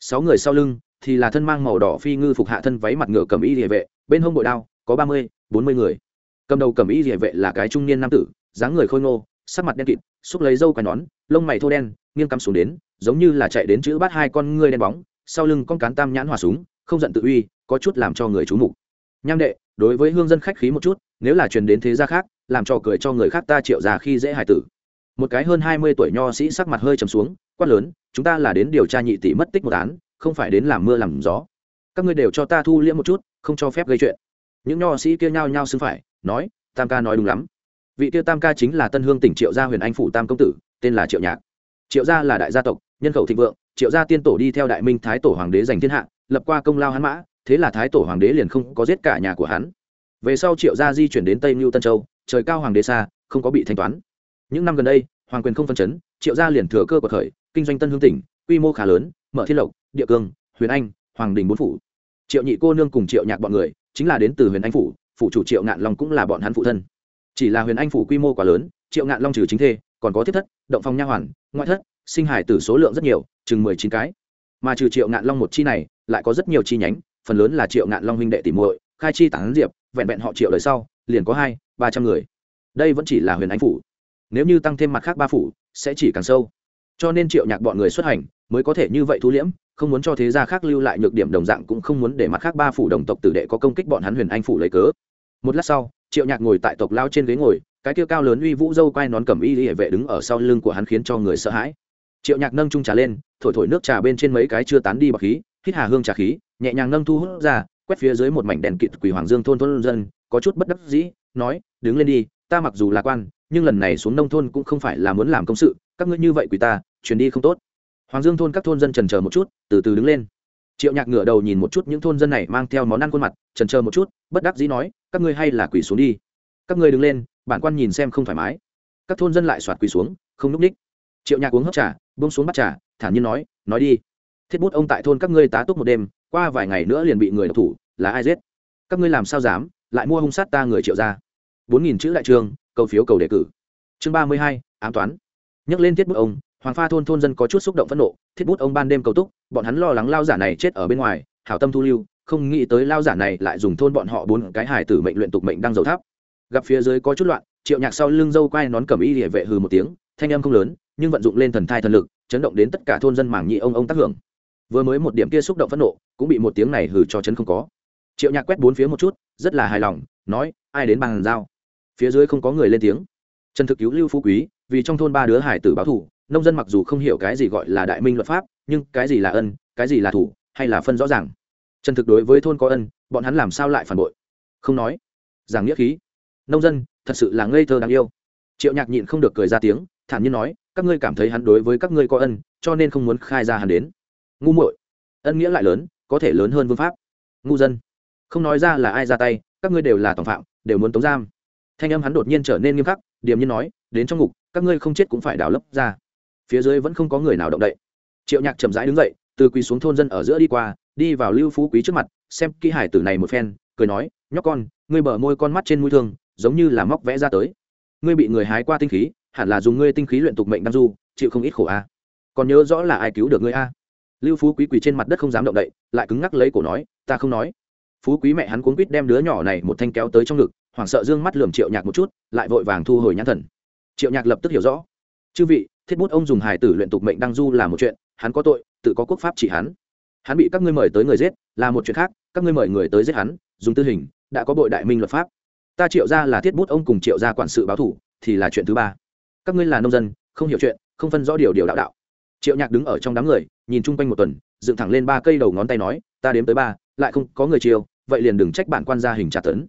Sáu người sau lưng thì là thân mang màu đỏ phi ngư phục hạ thân váy mặt ngựa cầm y địa vệ, bên hông bội đao, có ba mươi, bốn mươi người. Cầm đầu cầm y địa vệ là cái trung niên nam tử, dáng người khôi ngô, sắc mặt đen kịt, xúc lấy râu quai nón, lông mày thô đen, nghiêng cắm xuống đến giống như là chạy đến chữ bắt hai con ngươi đen bóng, sau lưng con cán tam nhãn hòa súng, không giận tự uy, có chút làm cho người chú mục. Nham đệ, đối với hương dân khách khí một chút, nếu là truyền đến thế gia khác, làm cho cười cho người khác ta triệu già khi dễ hài tử. Một cái hơn hai mươi tuổi nho sĩ sắc mặt hơi trầm xuống, quát lớn, chúng ta là đến điều tra nhị tỷ mất tích một án, không phải đến làm mưa làm gió. Các ngươi đều cho ta thu liễm một chút, không cho phép gây chuyện. Những nho sĩ kia nhao nhao xưng phải, nói, tam ca nói đúng lắm. Vị kia tam ca chính là tân hương tỉnh triệu gia huyền anh phủ tam công tử, tên là triệu nhạc. Triệu gia là đại gia tộc nhân khẩu thịnh vượng, triệu gia tiên tổ đi theo đại minh thái tổ hoàng đế giành thiên hạ, lập qua công lao hắn mã, thế là thái tổ hoàng đế liền không có giết cả nhà của hắn. Về sau triệu gia di chuyển đến tây mưu tân châu, trời cao hoàng đế xa, không có bị thanh toán. Những năm gần đây, hoàng quyền không phân chấn, triệu gia liền thừa cơ bậc khởi, kinh doanh tân hương tỉnh, quy mô khá lớn, mở thiên lộc, địa cương, huyền anh, hoàng đình bốn phủ. Triệu nhị cô nương cùng triệu nhạc bọn người, chính là đến từ huyền anh phủ phủ chủ triệu ngạn long cũng là bọn hắn phụ thân. Chỉ là huyền anh phủ quy mô quá lớn, triệu ngạn long trừ chính thê, còn có thiết thất, động phong nha hoàn, ngoại thất sinh hải tử số lượng rất nhiều, chừng mười chín cái. Mà trừ triệu ngạn long một chi này, lại có rất nhiều chi nhánh, phần lớn là triệu ngạn long huynh đệ tỷ muội, khai chi tán diệp, vẹn vẹn họ triệu đời sau, liền có hai, ba trăm người. Đây vẫn chỉ là huyền anh phủ. Nếu như tăng thêm mặt khác ba phủ, sẽ chỉ càng sâu. Cho nên triệu nhạc bọn người xuất hành, mới có thể như vậy thu liễm, không muốn cho thế gia khác lưu lại nhược điểm đồng dạng cũng không muốn để mặt khác ba phủ đồng tộc tử đệ có công kích bọn hắn huyền anh phủ lấy cớ. Một lát sau, triệu nhạc ngồi tại tộc lao trên ghế ngồi, cái kia cao lớn uy vũ dâu quai nón cầm y hệ vệ đứng ở sau lưng của hắn khiến cho người sợ hãi triệu nhạc nâng trung trà lên, thổi thổi nước trà bên trên mấy cái chưa tán đi bọc khí, hít hà hương trà khí, nhẹ nhàng nâng thu hút ra, quét phía dưới một mảnh đèn kịt quỷ hoàng dương thôn thôn dân, có chút bất đắc dĩ, nói, đứng lên đi, ta mặc dù là quan, nhưng lần này xuống nông thôn cũng không phải là muốn làm công sự, các ngươi như vậy quỷ ta, chuyển đi không tốt. Hoàng dương thôn các thôn dân trần chờ một chút, từ từ đứng lên. Triệu nhạc ngửa đầu nhìn một chút những thôn dân này mang theo món ăn khuôn mặt, trần chờ một chút, bất đắc dĩ nói, các ngươi hay là quỷ xuống đi. Các ngươi đứng lên, bản quan nhìn xem không thoải mái. Các thôn dân lại soạt quỳ xuống, không núp ních. Triệu nhạc uống hấp trà bông xuống bắt trà, thản nhiên nói nói đi. Thiết bút ông tại thôn các ngươi tá túc một đêm, qua vài ngày nữa liền bị người độc thủ, là ai giết? Các ngươi làm sao dám, lại mua hung sát ta người triệu ra bốn nghìn chữ đại trường cầu phiếu cầu đề cử. Chương ba mươi hai, ám toán. Nhắc lên thiết bút ông, hoàng pha thôn thôn dân có chút xúc động phẫn nộ, thiết bút ông ban đêm cầu túc, bọn hắn lo lắng lao giả này chết ở bên ngoài, hảo tâm thu lưu, không nghĩ tới lao giả này lại dùng thôn bọn họ bốn cái hải tử mệnh luyện tục mệnh đang dầu tháp. Gặp phía dưới có chút loạn, triệu nhạc sau lưng dâu quai nón cầm y địa vệ hừ một tiếng, thanh âm không lớn nhưng vận dụng lên thần thai thần lực, chấn động đến tất cả thôn dân mảng nhị ông ông tác hưởng. Vừa mới một điểm kia xúc động phẫn nộ, cũng bị một tiếng này hử cho chấn không có. Triệu nhạc quét bốn phía một chút, rất là hài lòng, nói, ai đến bàn giao? Phía dưới không có người lên tiếng. Trần thực cứu lưu phú quý, vì trong thôn ba đứa hải tử báo thủ nông dân mặc dù không hiểu cái gì gọi là đại minh luật pháp, nhưng cái gì là ân, cái gì là thủ, hay là phân rõ ràng. Trần thực đối với thôn có ân, bọn hắn làm sao lại phản bội? Không nói. Giảng nghĩa khí. Nông dân, thật sự là ngây thơ đáng yêu. Triệu nhạc nhịn không được cười ra tiếng thản nhiên nói, các ngươi cảm thấy hắn đối với các ngươi có ân, cho nên không muốn khai ra hắn đến. Ngu muội, ân nghĩa lại lớn, có thể lớn hơn vương pháp. Ngu dân, không nói ra là ai ra tay, các ngươi đều là tòng phạm, đều muốn tống giam. Thanh âm hắn đột nhiên trở nên nghiêm khắc, điềm nhiên nói, đến trong ngục, các ngươi không chết cũng phải đào lấp ra. Phía dưới vẫn không có người nào động đậy. Triệu nhạc chậm rãi đứng dậy, từ quỳ xuống thôn dân ở giữa đi qua, đi vào lưu phú quý trước mặt, xem kỹ hải tử này một phen, cười nói, nhóc con, ngươi bờ môi con mắt trên mũi thương, giống như là móc vẽ ra tới. Ngươi bị người hái qua tinh khí hẳn là dùng ngươi tinh khí luyện tục mệnh đăng du, chịu không ít khổ a. Còn nhớ rõ là ai cứu được ngươi a? Lưu phú quý quỳ trên mặt đất không dám động đậy, lại cứng ngắc lấy cổ nói, ta không nói. Phú quý mẹ hắn cuốn quýt đem đứa nhỏ này một thanh kéo tới trong ngực, hoảng sợ dương mắt lườm triệu nhạc một chút, lại vội vàng thu hồi nhãn thần. Triệu nhạc lập tức hiểu rõ. Chư vị, thiết bút ông dùng hài tử luyện tục mệnh đăng du là một chuyện, hắn có tội, tự có quốc pháp chỉ hắn. Hắn bị các ngươi mời tới người giết, là một chuyện khác, các ngươi mời người tới giết hắn, dùng tư hình, đã có bội đại minh luật pháp. Ta triệu ra là thiết bút ông cùng triệu ra quản sự báo thủ, thì là chuyện thứ ba các ngươi là nông dân, không hiểu chuyện, không phân rõ điều điều đạo đạo. Triệu nhạc đứng ở trong đám người, nhìn chung quanh một tuần, dựng thẳng lên ba cây đầu ngón tay nói, ta đếm tới ba, lại không có người chiều vậy liền đừng trách bản quan gia hình trả tấn.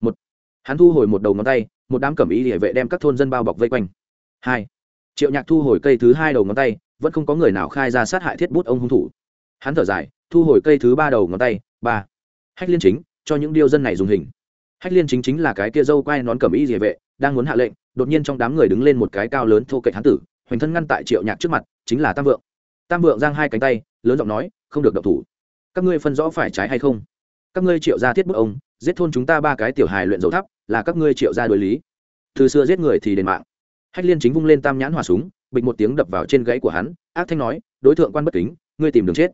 Một, hắn thu hồi một đầu ngón tay, một đám cẩm ý địa vệ đem các thôn dân bao bọc vây quanh. Hai, triệu nhạc thu hồi cây thứ hai đầu ngón tay, vẫn không có người nào khai ra sát hại thiết bút ông hung thủ. Hắn thở dài, thu hồi cây thứ ba đầu ngón tay, ba, hách liên chính, cho những điêu dân này dùng hình hách liên chính chính là cái kia dâu quai nón cầm y địa vệ, đang muốn hạ lệnh, đột nhiên trong đám người đứng lên một cái cao lớn thô kệch hán tử, hoành thân ngăn tại triệu nhạc trước mặt, chính là tam vượng. Tam vượng giang hai cánh tay, lớn giọng nói, không được động thủ. Các ngươi phân rõ phải trái hay không? Các ngươi triệu ra thiết bức ông, giết thôn chúng ta ba cái tiểu hài luyện dầu thắp là các ngươi triệu ra đối lý. Từ xưa giết người thì đền mạng. Hách liên chính vung lên tam nhãn hỏa súng, bịch một tiếng đập vào trên gãy của hắn, ác thanh nói, đối tượng quan bất kính, ngươi tìm đường chết.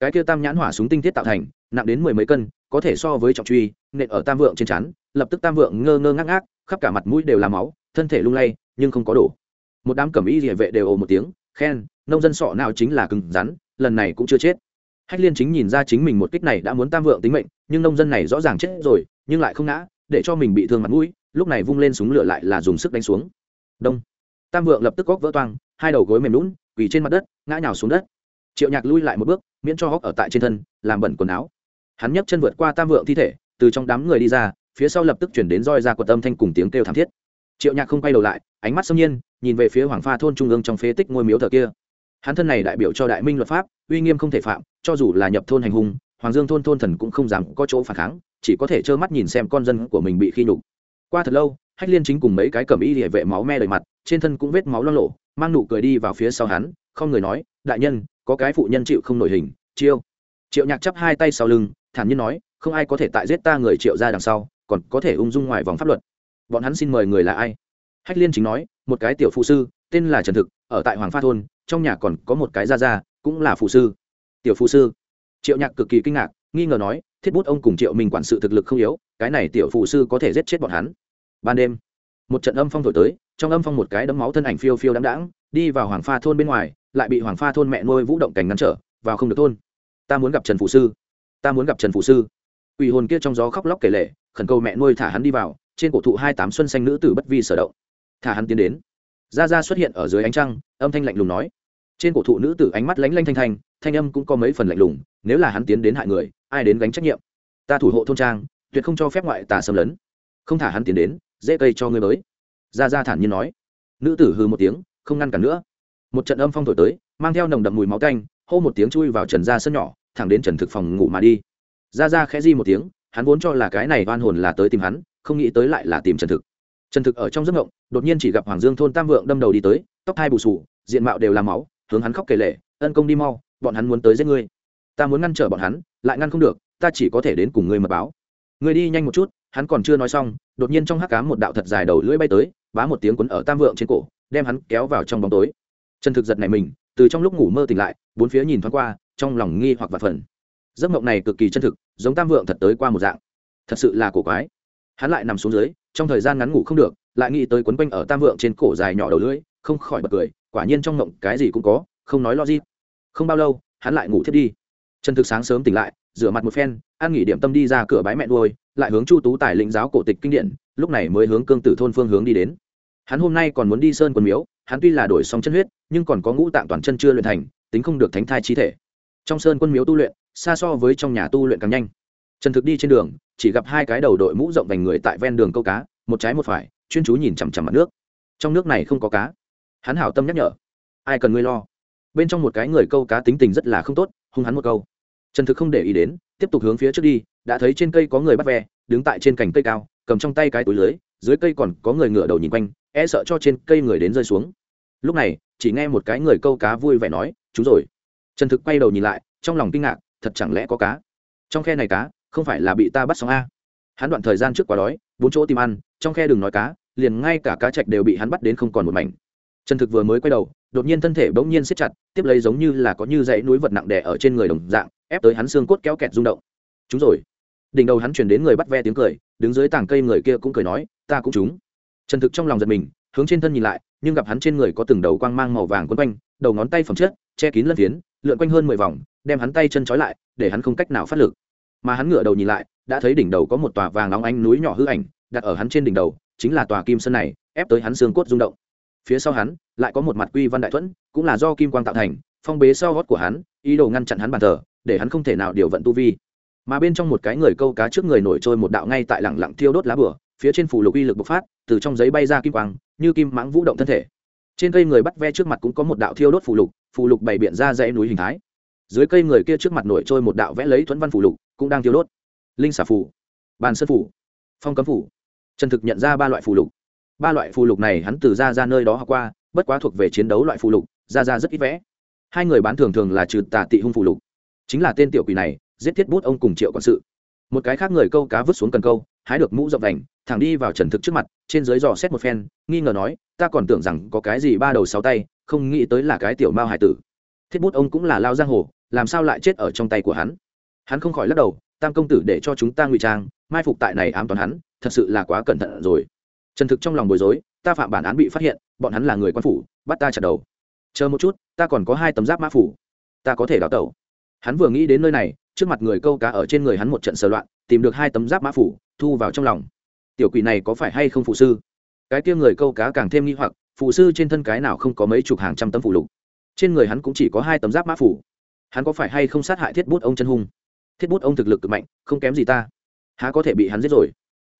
Cái kia tam nhãn hỏa súng tinh thiết tạo thành nặng đến mười mấy cân, có thể so với trọng truy, nện ở tam vượng trên chắn lập tức tam vượng ngơ ngơ ngác ngác, khắp cả mặt mũi đều là máu, thân thể lung lay, nhưng không có đổ. Một đám cẩm y địa vệ đều ồ một tiếng, khen, nông dân sọ nào chính là cứng rắn, lần này cũng chưa chết. Hách liên chính nhìn ra chính mình một kích này đã muốn tam vượng tính mệnh, nhưng nông dân này rõ ràng chết rồi, nhưng lại không ngã, để cho mình bị thương mặt mũi, lúc này vung lên súng lửa lại là dùng sức đánh xuống. Đông. Tam vượng lập tức góc vỡ toang, hai đầu gối mềm lún, quỳ trên mặt đất, ngã nhào xuống đất. Triệu nhạc lui lại một bước, miễn cho hóc ở tại trên thân, làm bẩn quần áo hắn nhấc chân vượt qua tam vượng thi thể, từ trong đám người đi ra, phía sau lập tức chuyển đến roi ra quật tâm thanh cùng tiếng kêu thảm thiết. Triệu nhạc không quay đầu lại, ánh mắt xâm nhiên, nhìn về phía hoàng pha thôn trung ương trong phế tích ngôi miếu thờ kia. Hắn thân này đại biểu cho đại minh luật pháp, uy nghiêm không thể phạm, cho dù là nhập thôn hành hung, hoàng dương thôn thôn thần cũng không dám có chỗ phản kháng, chỉ có thể trơ mắt nhìn xem con dân của mình bị khi nhục. Qua thật lâu, hách liên chính cùng mấy cái cầm y địa vệ máu me đầy mặt, trên thân cũng vết máu lo lộ mang nụ cười đi vào phía sau hắn, không người nói, đại nhân, có cái phụ nhân chịu không nổi hình, chiêu. Triệu nhạc chắp hai tay sau lưng thản nhiên nói, không ai có thể tại giết ta người triệu ra đằng sau, còn có thể ung dung ngoài vòng pháp luật. Bọn hắn xin mời người là ai? Hách liên chính nói, một cái tiểu phụ sư, tên là trần thực, ở tại hoàng pha thôn, trong nhà còn có một cái gia gia, cũng là phụ sư. Tiểu phụ sư? Triệu nhạc cực kỳ kinh ngạc, nghi ngờ nói, thiết bút ông cùng triệu mình quản sự thực lực không yếu, cái này tiểu phụ sư có thể giết chết bọn hắn. Ban đêm, một trận âm phong thổi tới, trong âm phong một cái đấm máu thân ảnh phiêu phiêu đáng đáng đi vào hoàng pha thôn bên ngoài, lại bị hoàng pha thôn mẹ nuôi vũ động cảnh ngăn trở, vào không được thôn. Ta muốn gặp trần phụ sư ta muốn gặp trần phụ sư. Quỷ hồn kia trong gió khóc lóc kể lệ khẩn cầu mẹ nuôi thả hắn đi vào, trên cổ thụ hai tám xuân xanh nữ tử bất vi sở động. Thả hắn tiến đến. Gia gia xuất hiện ở dưới ánh trăng, âm thanh lạnh lùng nói. Trên cổ thụ nữ tử ánh mắt lánh lanh thanh thanh thanh âm cũng có mấy phần lạnh lùng, nếu là hắn tiến đến hại người, ai đến gánh trách nhiệm? Ta thủ hộ thôn trang, tuyệt không cho phép ngoại tà xâm lấn. Không thả hắn tiến đến, dễ cây cho ngươi mới ra ra thản nhiên nói. Nữ tử hư một tiếng, không ngăn cản nữa. Một trận âm phong thổi tới, mang theo nồng đậm mùi máu canh hô một tiếng chui vào trần ra sân nhỏ thẳng đến trần thực phòng ngủ mà đi. Ra ra khẽ di một tiếng, hắn vốn cho là cái này oan hồn là tới tìm hắn, không nghĩ tới lại là tìm trần thực. Trần thực ở trong giấc ngộng đột nhiên chỉ gặp hoàng dương thôn tam vượng đâm đầu đi tới, tóc hai bù sù diện mạo đều là máu, hướng hắn khóc kể lệ ân công đi mau, bọn hắn muốn tới giết ngươi. Ta muốn ngăn trở bọn hắn, lại ngăn không được, ta chỉ có thể đến cùng ngươi mật báo. Ngươi đi nhanh một chút, hắn còn chưa nói xong, đột nhiên trong hắc cám một đạo thật dài đầu lưỡi bay tới, bá một tiếng quấn ở tam vượng trên cổ, đem hắn kéo vào trong bóng tối. Trần thực giật này mình, từ trong lúc ngủ mơ tỉnh lại, bốn phía nhìn thoáng qua trong lòng nghi hoặc và phần. Giấc mộng này cực kỳ chân thực, giống tam vượng thật tới qua một dạng. Thật sự là cổ quái. Hắn lại nằm xuống dưới, trong thời gian ngắn ngủ không được, lại nghĩ tới quấn quanh ở tam vượng trên cổ dài nhỏ đầu lưỡi, không khỏi bật cười, quả nhiên trong mộng cái gì cũng có, không nói lo gì không bao lâu, hắn lại ngủ thiết đi. Trần thực sáng sớm tỉnh lại, rửa mặt một phen, an nghỉ điểm tâm đi ra cửa bái mẹ nuôi, lại hướng chu tú tài lĩnh giáo cổ tịch kinh điển, lúc này mới hướng cương tử thôn phương hướng đi đến. Hắn hôm nay còn muốn đi sơn quần miếu, hắn tuy là đổi xong chân huyết, nhưng còn có ngũ tạng toàn chân chưa luyện thành, tính không được thánh thai chi thể trong sơn quân miếu tu luyện, xa so với trong nhà tu luyện càng nhanh. Trần thực đi trên đường, chỉ gặp hai cái đầu đội mũ rộng vành người tại ven đường câu cá, một trái một phải, chuyên chú nhìn chằm chằm mặt nước. Trong nước này không có cá. Hắn hảo tâm nhắc nhở. Ai cần ngươi lo? Bên trong một cái người câu cá tính tình rất là không tốt, hung hắn một câu. Trần thực không để ý đến, tiếp tục hướng phía trước đi, đã thấy trên cây có người bắt ve, đứng tại trên cành cây cao, cầm trong tay cái túi lưới, dưới cây còn có người ngửa đầu nhìn quanh e sợ cho trên cây người đến rơi xuống. Lúc này, chỉ nghe một cái người câu cá vui vẻ nói, chúng rồi trần thực quay đầu nhìn lại, trong lòng kinh ngạc, thật chẳng lẽ có cá? Trong khe này cá, không phải là bị ta bắt sóng a? Hắn đoạn thời gian trước quá đói, bốn chỗ tìm ăn, trong khe đừng nói cá, liền ngay cả cá chạch đều bị hắn bắt đến không còn một mảnh. Trần thực vừa mới quay đầu, đột nhiên thân thể bỗng nhiên siết chặt, tiếp lấy giống như là có như dãy núi vật nặng đè ở trên người đồng dạng, ép tới hắn xương cốt kéo kẹt rung động. Chúng rồi. Đỉnh đầu hắn chuyển đến người bắt ve tiếng cười, đứng dưới tảng cây người kia cũng cười nói, ta cũng chúng trần thực trong lòng giật mình, hướng trên thân nhìn lại, nhưng gặp hắn trên người có từng đầu quang mang màu vàng quấn quanh đầu ngón tay phẩm chất, che kín lân phiến, lượn quanh hơn mười vòng, đem hắn tay chân trói lại, để hắn không cách nào phát lực. Mà hắn ngửa đầu nhìn lại, đã thấy đỉnh đầu có một tòa vàng nóng ánh núi nhỏ hư ảnh, đặt ở hắn trên đỉnh đầu, chính là tòa kim sơn này, ép tới hắn xương cốt rung động. Phía sau hắn, lại có một mặt quy văn đại thuẫn, cũng là do kim quang tạo thành, phong bế sau gót của hắn, ý đồ ngăn chặn hắn bàn thờ, để hắn không thể nào điều vận tu vi. Mà bên trong một cái người câu cá trước người nổi trôi một đạo ngay tại lẳng lặng thiêu đốt lá bửa phía trên phủ lục uy lực bộc phát, từ trong giấy bay ra kim quang, như kim mãng vũ động thân thể trên cây người bắt ve trước mặt cũng có một đạo thiêu đốt phù lục phù lục bày biện ra dãy núi hình thái. Dưới cây người kia trước mặt nổi trôi một đạo vẽ lấy thuẫn văn phù lục, cũng đang thiêu đốt. Linh xà phù, bàn sơn phù, phong cấm phù. Trần thực nhận ra ba loại phù lục. Ba loại phù lục này hắn từ ra ra nơi đó học qua, bất quá thuộc về chiến đấu loại phù lục, ra ra rất ít vẽ. Hai người bán thường thường là trừ tà tị hung phù lục. Chính là tên tiểu quỷ này, giết thiết bút ông cùng triệu quản sự. Một cái khác người câu cá vứt xuống cần câu hái được mũ rộng đành thẳng đi vào trần thực trước mặt, trên dưới dò xét một phen, nghi ngờ nói, ta còn tưởng rằng có cái gì ba đầu sáu tay, không nghĩ tới là cái tiểu mao hải tử. Thiết bút ông cũng là lao giang hồ, làm sao lại chết ở trong tay của hắn? Hắn không khỏi lắc đầu, tam công tử để cho chúng ta ngụy trang, mai phục tại này ám toán hắn, thật sự là quá cẩn thận rồi. Trần thực trong lòng bối rối, ta phạm bản án bị phát hiện, bọn hắn là người quan phủ, bắt ta chặt đầu. Chờ một chút, ta còn có hai tấm giáp mã phủ, ta có thể đào tẩu. Hắn vừa nghĩ đến nơi này, trước mặt người câu cá ở trên người hắn một trận sờ loạn, tìm được hai tấm giáp mã phủ thu vào trong lòng. Tiểu quỷ này có phải hay không phụ sư? Cái kia người câu cá càng thêm nghi hoặc, phụ sư trên thân cái nào không có mấy chục hàng trăm tấm phụ lục? Trên người hắn cũng chỉ có hai tấm giáp mã phủ. Hắn có phải hay không sát hại thiết bút ông chân hung? Thiết bút ông thực lực cực mạnh, không kém gì ta. Há có thể bị hắn giết rồi?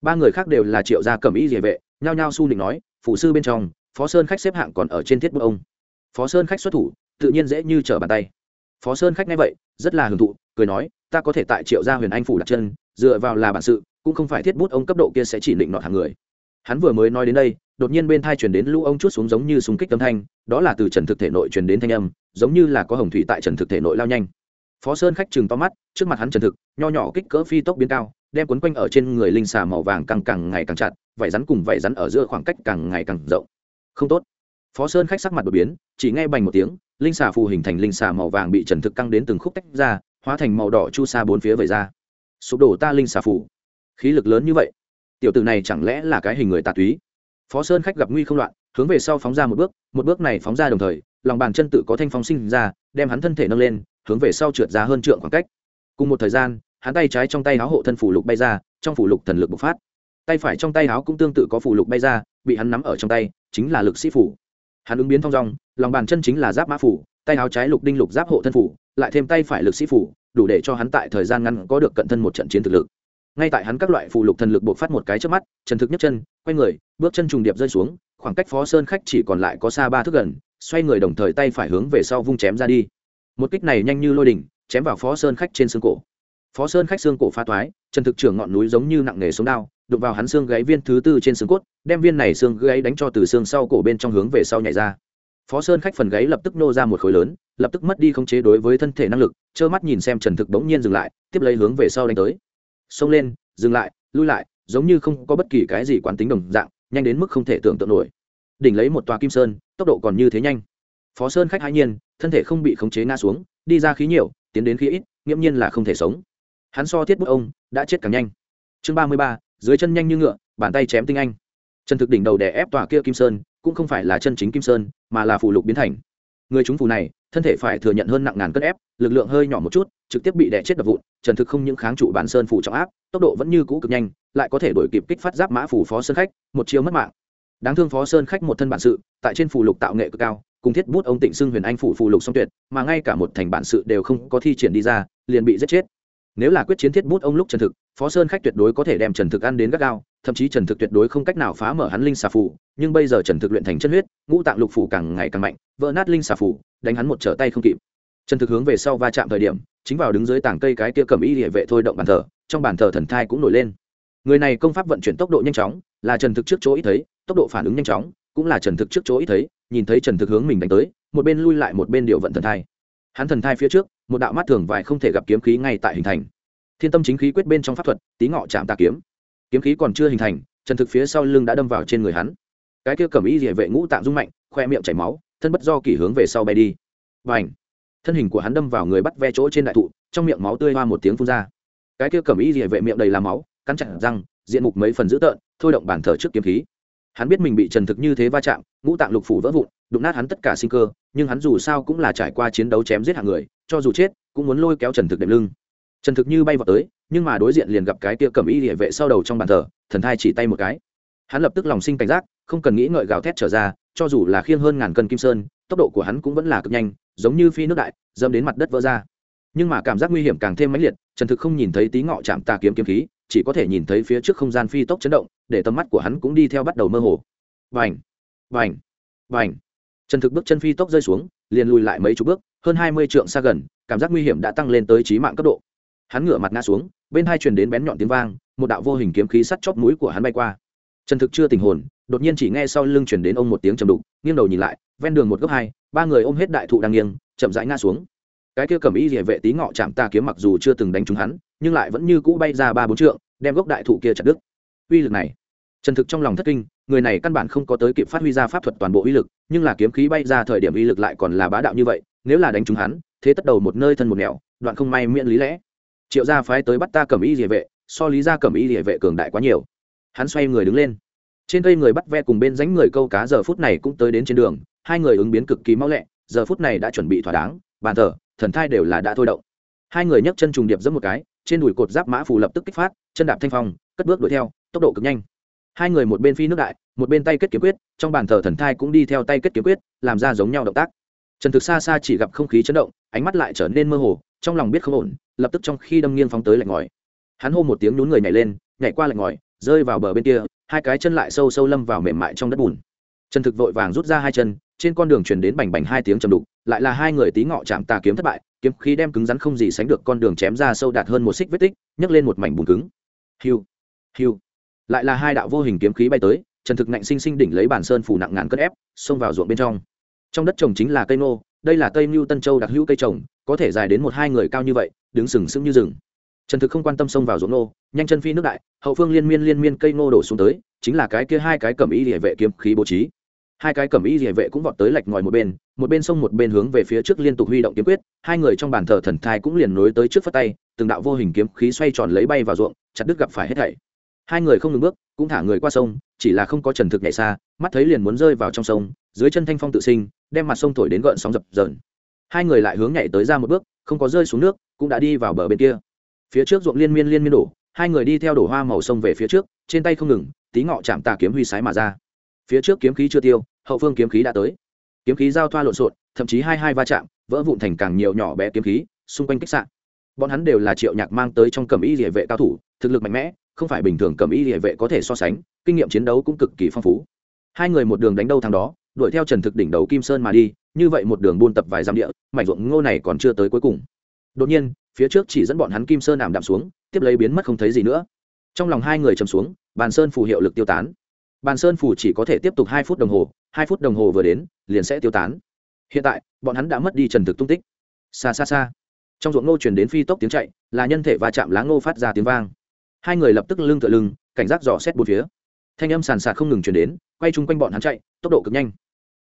Ba người khác đều là triệu gia cẩm ý địa vệ, nhao nhao su định nói, phụ sư bên trong, phó sơn khách xếp hạng còn ở trên thiết bút ông. Phó sơn khách xuất thủ, tự nhiên dễ như trở bàn tay. Phó sơn khách nghe vậy, rất là hưởng thụ, cười nói, ta có thể tại triệu gia huyền anh phủ đặt chân, dựa vào là bản sự cũng không phải thiết bút ông cấp độ kia sẽ chỉ định nọt hàng người. Hắn vừa mới nói đến đây, đột nhiên bên thai truyền đến lũ ông chút xuống giống như súng kích âm thanh, đó là từ trần thực thể nội truyền đến thanh âm, giống như là có hồng thủy tại trần thực thể nội lao nhanh. Phó sơn khách chừng to mắt, trước mặt hắn trần thực, nho nhỏ kích cỡ phi tốc biến cao, đem quấn quanh ở trên người linh xà màu vàng càng càng ngày càng chặt vảy rắn cùng vảy rắn ở giữa khoảng cách càng ngày càng rộng. Không tốt. Phó sơn khách sắc mặt đột biến, chỉ nghe bành một tiếng, linh xà phù hình thành linh xà màu vàng bị trần thực căng đến từng khúc tách ra, hóa thành màu đỏ chu sa bốn phía vẩy ra. Sụp đổ ta linh xà phù khí lực lớn như vậy. Tiểu tử này chẳng lẽ là cái hình người tà túy? Phó sơn khách gặp nguy không loạn, hướng về sau phóng ra một bước một bước này phóng ra đồng thời, lòng bàn chân tự có thanh phong sinh ra, đem hắn thân thể nâng lên, hướng về sau trượt ra hơn trượng khoảng cách. Cùng một thời gian, hắn tay trái trong tay áo hộ thân phủ lục bay ra, trong phủ lục thần lực bộc phát. Tay phải trong tay áo cũng tương tự có phủ lục bay ra, bị hắn nắm ở trong tay, chính là lực sĩ phủ hắn ứng biến thong dong, lòng bàn chân chính là giáp mã phủ tay áo trái lục đinh lục giáp hộ thân phủ lại thêm tay phải lực sĩ phủ đủ để cho hắn tại thời gian ngắn có được cận thân một trận chiến thực lực ngay tại hắn các loại phù lục thần lực buộc phát một cái trước mắt, trần thực nhấc chân, quay người, bước chân trùng điệp rơi xuống, khoảng cách phó sơn khách chỉ còn lại có xa ba thước gần, xoay người đồng thời tay phải hướng về sau vung chém ra đi. Một kích này nhanh như lôi đỉnh chém vào phó sơn khách trên xương cổ. Phó sơn khách xương cổ pha toái, trần thực trưởng ngọn núi giống như nặng nề sống đao, đụng vào hắn xương gáy viên thứ tư trên xương cốt, đem viên này xương gáy đánh cho từ xương sau cổ bên trong hướng về sau nhảy ra. Phó sơn khách phần gáy lập tức nô ra một khối lớn, lập tức mất đi khống chế đối với thân thể năng lực, trơ mắt nhìn xem trần thực bỗng nhiên dừng lại, tiếp lấy hướng về sau đánh tới xông lên, dừng lại, lui lại, giống như không có bất kỳ cái gì quán tính đồng dạng, nhanh đến mức không thể tưởng tượng nổi. Đỉnh lấy một tòa kim sơn, tốc độ còn như thế nhanh. Phó sơn khách hai nhiên, thân thể không bị khống chế ngã xuống, đi ra khí nhiều, tiến đến khí ít, nghiễm nhiên là không thể sống. Hắn so thiết bút ông, đã chết càng nhanh. Chương ba mươi ba, dưới chân nhanh như ngựa, bàn tay chém tinh anh. Chân thực đỉnh đầu đè ép tòa kia kim sơn, cũng không phải là chân chính kim sơn, mà là phủ lục biến thành người chúng phù này, thân thể phải thừa nhận hơn nặng ngàn cân ép, lực lượng hơi nhỏ một chút, trực tiếp bị đè chết đập vụn, trần thực không những kháng trụ bản sơn phủ trọng áp, tốc độ vẫn như cũ cực nhanh, lại có thể đổi kịp kích phát giáp mã phủ phó sơn khách, một chiêu mất mạng. Đáng thương phó sơn khách một thân bản sự, tại trên phù lục tạo nghệ cực cao, cùng thiết bút ông tịnh xưng huyền anh phủ phù lục song tuyệt, mà ngay cả một thành bản sự đều không có thi triển đi ra, liền bị giết chết. Nếu là quyết chiến thiết bút ông lúc trần thực, phó sơn khách tuyệt đối có thể đem trần thực ăn đến gắt gao thậm chí trần thực tuyệt đối không cách nào phá mở hắn linh xà phủ nhưng bây giờ trần thực luyện thành chân huyết, ngũ tạng lục phủ càng ngày càng mạnh, vỡ nát linh xà phủ đánh hắn một trở tay không kịp. Trần thực hướng về sau va chạm thời điểm, chính vào đứng dưới tảng cây cái kia cầm y địa vệ thôi động bàn thờ, trong bàn thờ thần thai cũng nổi lên. Người này công pháp vận chuyển tốc độ nhanh chóng, là trần thực trước chỗ ít thấy, tốc độ phản ứng nhanh chóng, cũng là trần thực trước chỗ ít thấy, nhìn thấy trần thực hướng mình đánh tới, một bên lui lại một bên điều vận thần thai. Hắn thần thai phía trước, một đạo mắt thường vài không thể gặp kiếm khí ngay tại hình thành. Thiên tâm chính khí quyết bên trong pháp thuật, tí ngọ chạm tà kiếm kiếm khí còn chưa hình thành trần thực phía sau lưng đã đâm vào trên người hắn. Cái kia cầm ý địa vệ ngũ tạng rung mạnh, khoe miệng chảy máu, thân bất do kỷ hướng về sau bay đi. Và ảnh thân hình của hắn đâm vào người bắt ve chỗ trên đại thụ, trong miệng máu tươi hoa một tiếng phun ra. Cái kia cầm ý địa vệ miệng đầy làm máu, cắn chặt răng, diện mục mấy phần dữ tợn, thôi động bản thờ trước kiếm khí. Hắn biết mình bị trần thực như thế va chạm, ngũ tạng lục phủ vỡ vụn, đụng nát hắn tất cả sinh cơ, nhưng hắn dù sao cũng là trải qua chiến đấu chém giết hạng người, cho dù chết, cũng muốn lôi kéo trần thực đệm lưng. Trần thực như bay vào tới nhưng mà đối diện liền gặp cái kia cầm y địa vệ sau đầu trong bàn thờ, thần thai chỉ tay một cái. Hắn lập tức lòng sinh cảnh giác, không cần nghĩ ngợi gào thét trở ra, cho dù là khiêng hơn ngàn cân kim sơn, tốc độ của hắn cũng vẫn là cực nhanh, giống như phi nước đại dâm đến mặt đất vỡ ra. Nhưng mà cảm giác nguy hiểm càng thêm mãnh liệt, trần thực không nhìn thấy tí ngọ chạm tà kiếm kiếm khí, chỉ có thể nhìn thấy phía trước không gian phi tốc chấn động, để tầm mắt của hắn cũng đi theo bắt đầu mơ hồ. Vành vành vành. Trần thực bước chân phi tốc rơi xuống, liền lùi lại mấy chục bước, hơn hai mươi trượng xa gần, cảm giác nguy hiểm đã tăng lên tới trí mạng cấp độ. Hắn ngửa mặt ngã xuống bên hai truyền đến bén nhọn tiếng vang, một đạo vô hình kiếm khí sắt chóp mũi của hắn bay qua. Trần thực chưa tình hồn, đột nhiên chỉ nghe sau lưng truyền đến ông một tiếng trầm đục, nghiêng đầu nhìn lại, ven đường một góc hai, ba người ôm hết đại thụ đang nghiêng, chậm rãi ngã xuống. Cái kia cầm ý địa vệ tí ngọ chạm ta kiếm mặc dù chưa từng đánh trúng hắn, nhưng lại vẫn như cũ bay ra ba bốn trượng, đem gốc đại thụ kia chặt đứt. Uy lực này. Trần thực trong lòng thất kinh, người này căn bản không có tới kịp phát huy ra pháp thuật toàn bộ uy lực, nhưng là kiếm khí bay ra thời điểm uy lực lại còn là bá đạo như vậy, nếu là đánh trúng hắn, thế tất đầu một nơi thân một nẻo, đoạn không may miễn lý lẽ triệu gia phái tới bắt ta cầm y địa vệ, so lý gia cầm y địa vệ cường đại quá nhiều. Hắn xoay người đứng lên. Trên cây người bắt ve cùng bên ránh người câu cá giờ phút này cũng tới đến trên đường, hai người ứng biến cực kỳ mau lẹ, giờ phút này đã chuẩn bị thỏa đáng, bàn thờ, thần thai đều là đã thôi động. Hai người nhấc chân trùng điệp giấm một cái, trên đùi cột giáp mã phù lập tức kích phát, chân đạp thanh phong, cất bước đuổi theo, tốc độ cực nhanh. Hai người một bên phi nước đại, một bên tay kết kiếm quyết, trong bàn thờ thần thai cũng đi theo tay kết kiếm quyết, làm ra giống nhau động tác trần thực xa xa chỉ gặp không khí chấn động, ánh mắt lại trở nên mơ hồ, trong lòng biết không ổn, lập tức trong khi đâm nghiêng phóng tới lạnh ngòi. Hắn hô một tiếng nhún người nhảy lên, nhảy qua lạnh ngòi, rơi vào bờ bên kia, hai cái chân lại sâu sâu lâm vào mềm mại trong đất bùn. Trần thực vội vàng rút ra hai chân, trên con đường chuyển đến bành bành hai tiếng trầm đục, lại là hai người tí ngọ chạm tà kiếm thất bại, kiếm khí đem cứng rắn không gì sánh được con đường chém ra sâu đạt hơn một xích vết tích, nhấc lên một mảnh bùn cứng. Hiu hiu. Lại là hai đạo vô hình kiếm khí bay tới, trần thực nạnh sinh sinh đỉnh lấy bản sơn phủ nặng ngàn cất ép, xông vào ruộng bên trong trong đất trồng chính là cây nô đây là tây mưu tân châu đặc hữu cây trồng, có thể dài đến một hai người cao như vậy, đứng sừng sững như rừng. Trần thực không quan tâm xông vào ruộng nô nhanh chân phi nước đại, hậu phương liên miên liên miên cây nô đổ xuống tới, chính là cái kia hai cái cầm y địa vệ kiếm khí bố trí. Hai cái cầm y địa vệ cũng vọt tới lạch ngòi một bên một bên sông một bên hướng về phía trước liên tục huy động kiếm quyết, hai người trong bàn thờ thần thai cũng liền nối tới trước phất tay, từng đạo vô hình kiếm khí xoay tròn lấy bay vào ruộng, chặt đứt gặp phải hết thảy. Hai người không ngừng bước, cũng thả người qua sông, chỉ là không có trần thực nhảy xa, mắt thấy liền muốn rơi vào trong sông dưới chân thanh phong tự sinh, đem mặt sông thổi đến gợn sóng dập dờn. Hai người lại hướng nhảy tới ra một bước, không có rơi xuống nước, cũng đã đi vào bờ bên kia. Phía trước ruộng liên miên liên miên đổ, hai người đi theo đổ hoa màu sông về phía trước, trên tay không ngừng, tí ngọ chạm tà kiếm huy sái mà ra. Phía trước kiếm khí chưa tiêu, hậu phương kiếm khí đã tới. Kiếm khí giao thoa lộn xộn, thậm chí hai hai va chạm, vỡ vụn thành càng nhiều nhỏ bé kiếm khí, xung quanh kích sạn bọn hắn đều là triệu nhạc mang tới trong cầm y địa vệ cao thủ, thực lực mạnh mẽ, không phải bình thường cầm y địa vệ có thể so sánh, kinh nghiệm chiến đấu cũng cực kỳ phong phú. Hai người một đường đánh đâu thằng đó đuổi theo trần thực đỉnh đầu kim sơn mà đi, như vậy một đường buôn tập vài dặm địa, mảnh ruộng ngô này còn chưa tới cuối cùng. Đột nhiên, phía trước chỉ dẫn bọn hắn kim sơn ảm đạm xuống, tiếp lấy biến mất không thấy gì nữa. Trong lòng hai người chầm xuống, bàn sơn phù hiệu lực tiêu tán. Bàn sơn phù chỉ có thể tiếp tục hai phút đồng hồ, hai phút đồng hồ vừa đến, liền sẽ tiêu tán. Hiện tại, bọn hắn đã mất đi trần thực tung tích. Xa xa xa. Trong ruộng ngô chuyển đến phi tốc tiếng chạy, là nhân thể va chạm lá ngô phát ra tiếng vang. Hai người lập tức lưng tựa lưng, cảnh giác dò xét bốn phía thanh âm sàn sạt không ngừng chuyển đến, quay chung quanh bọn hắn chạy, tốc độ cực nhanh.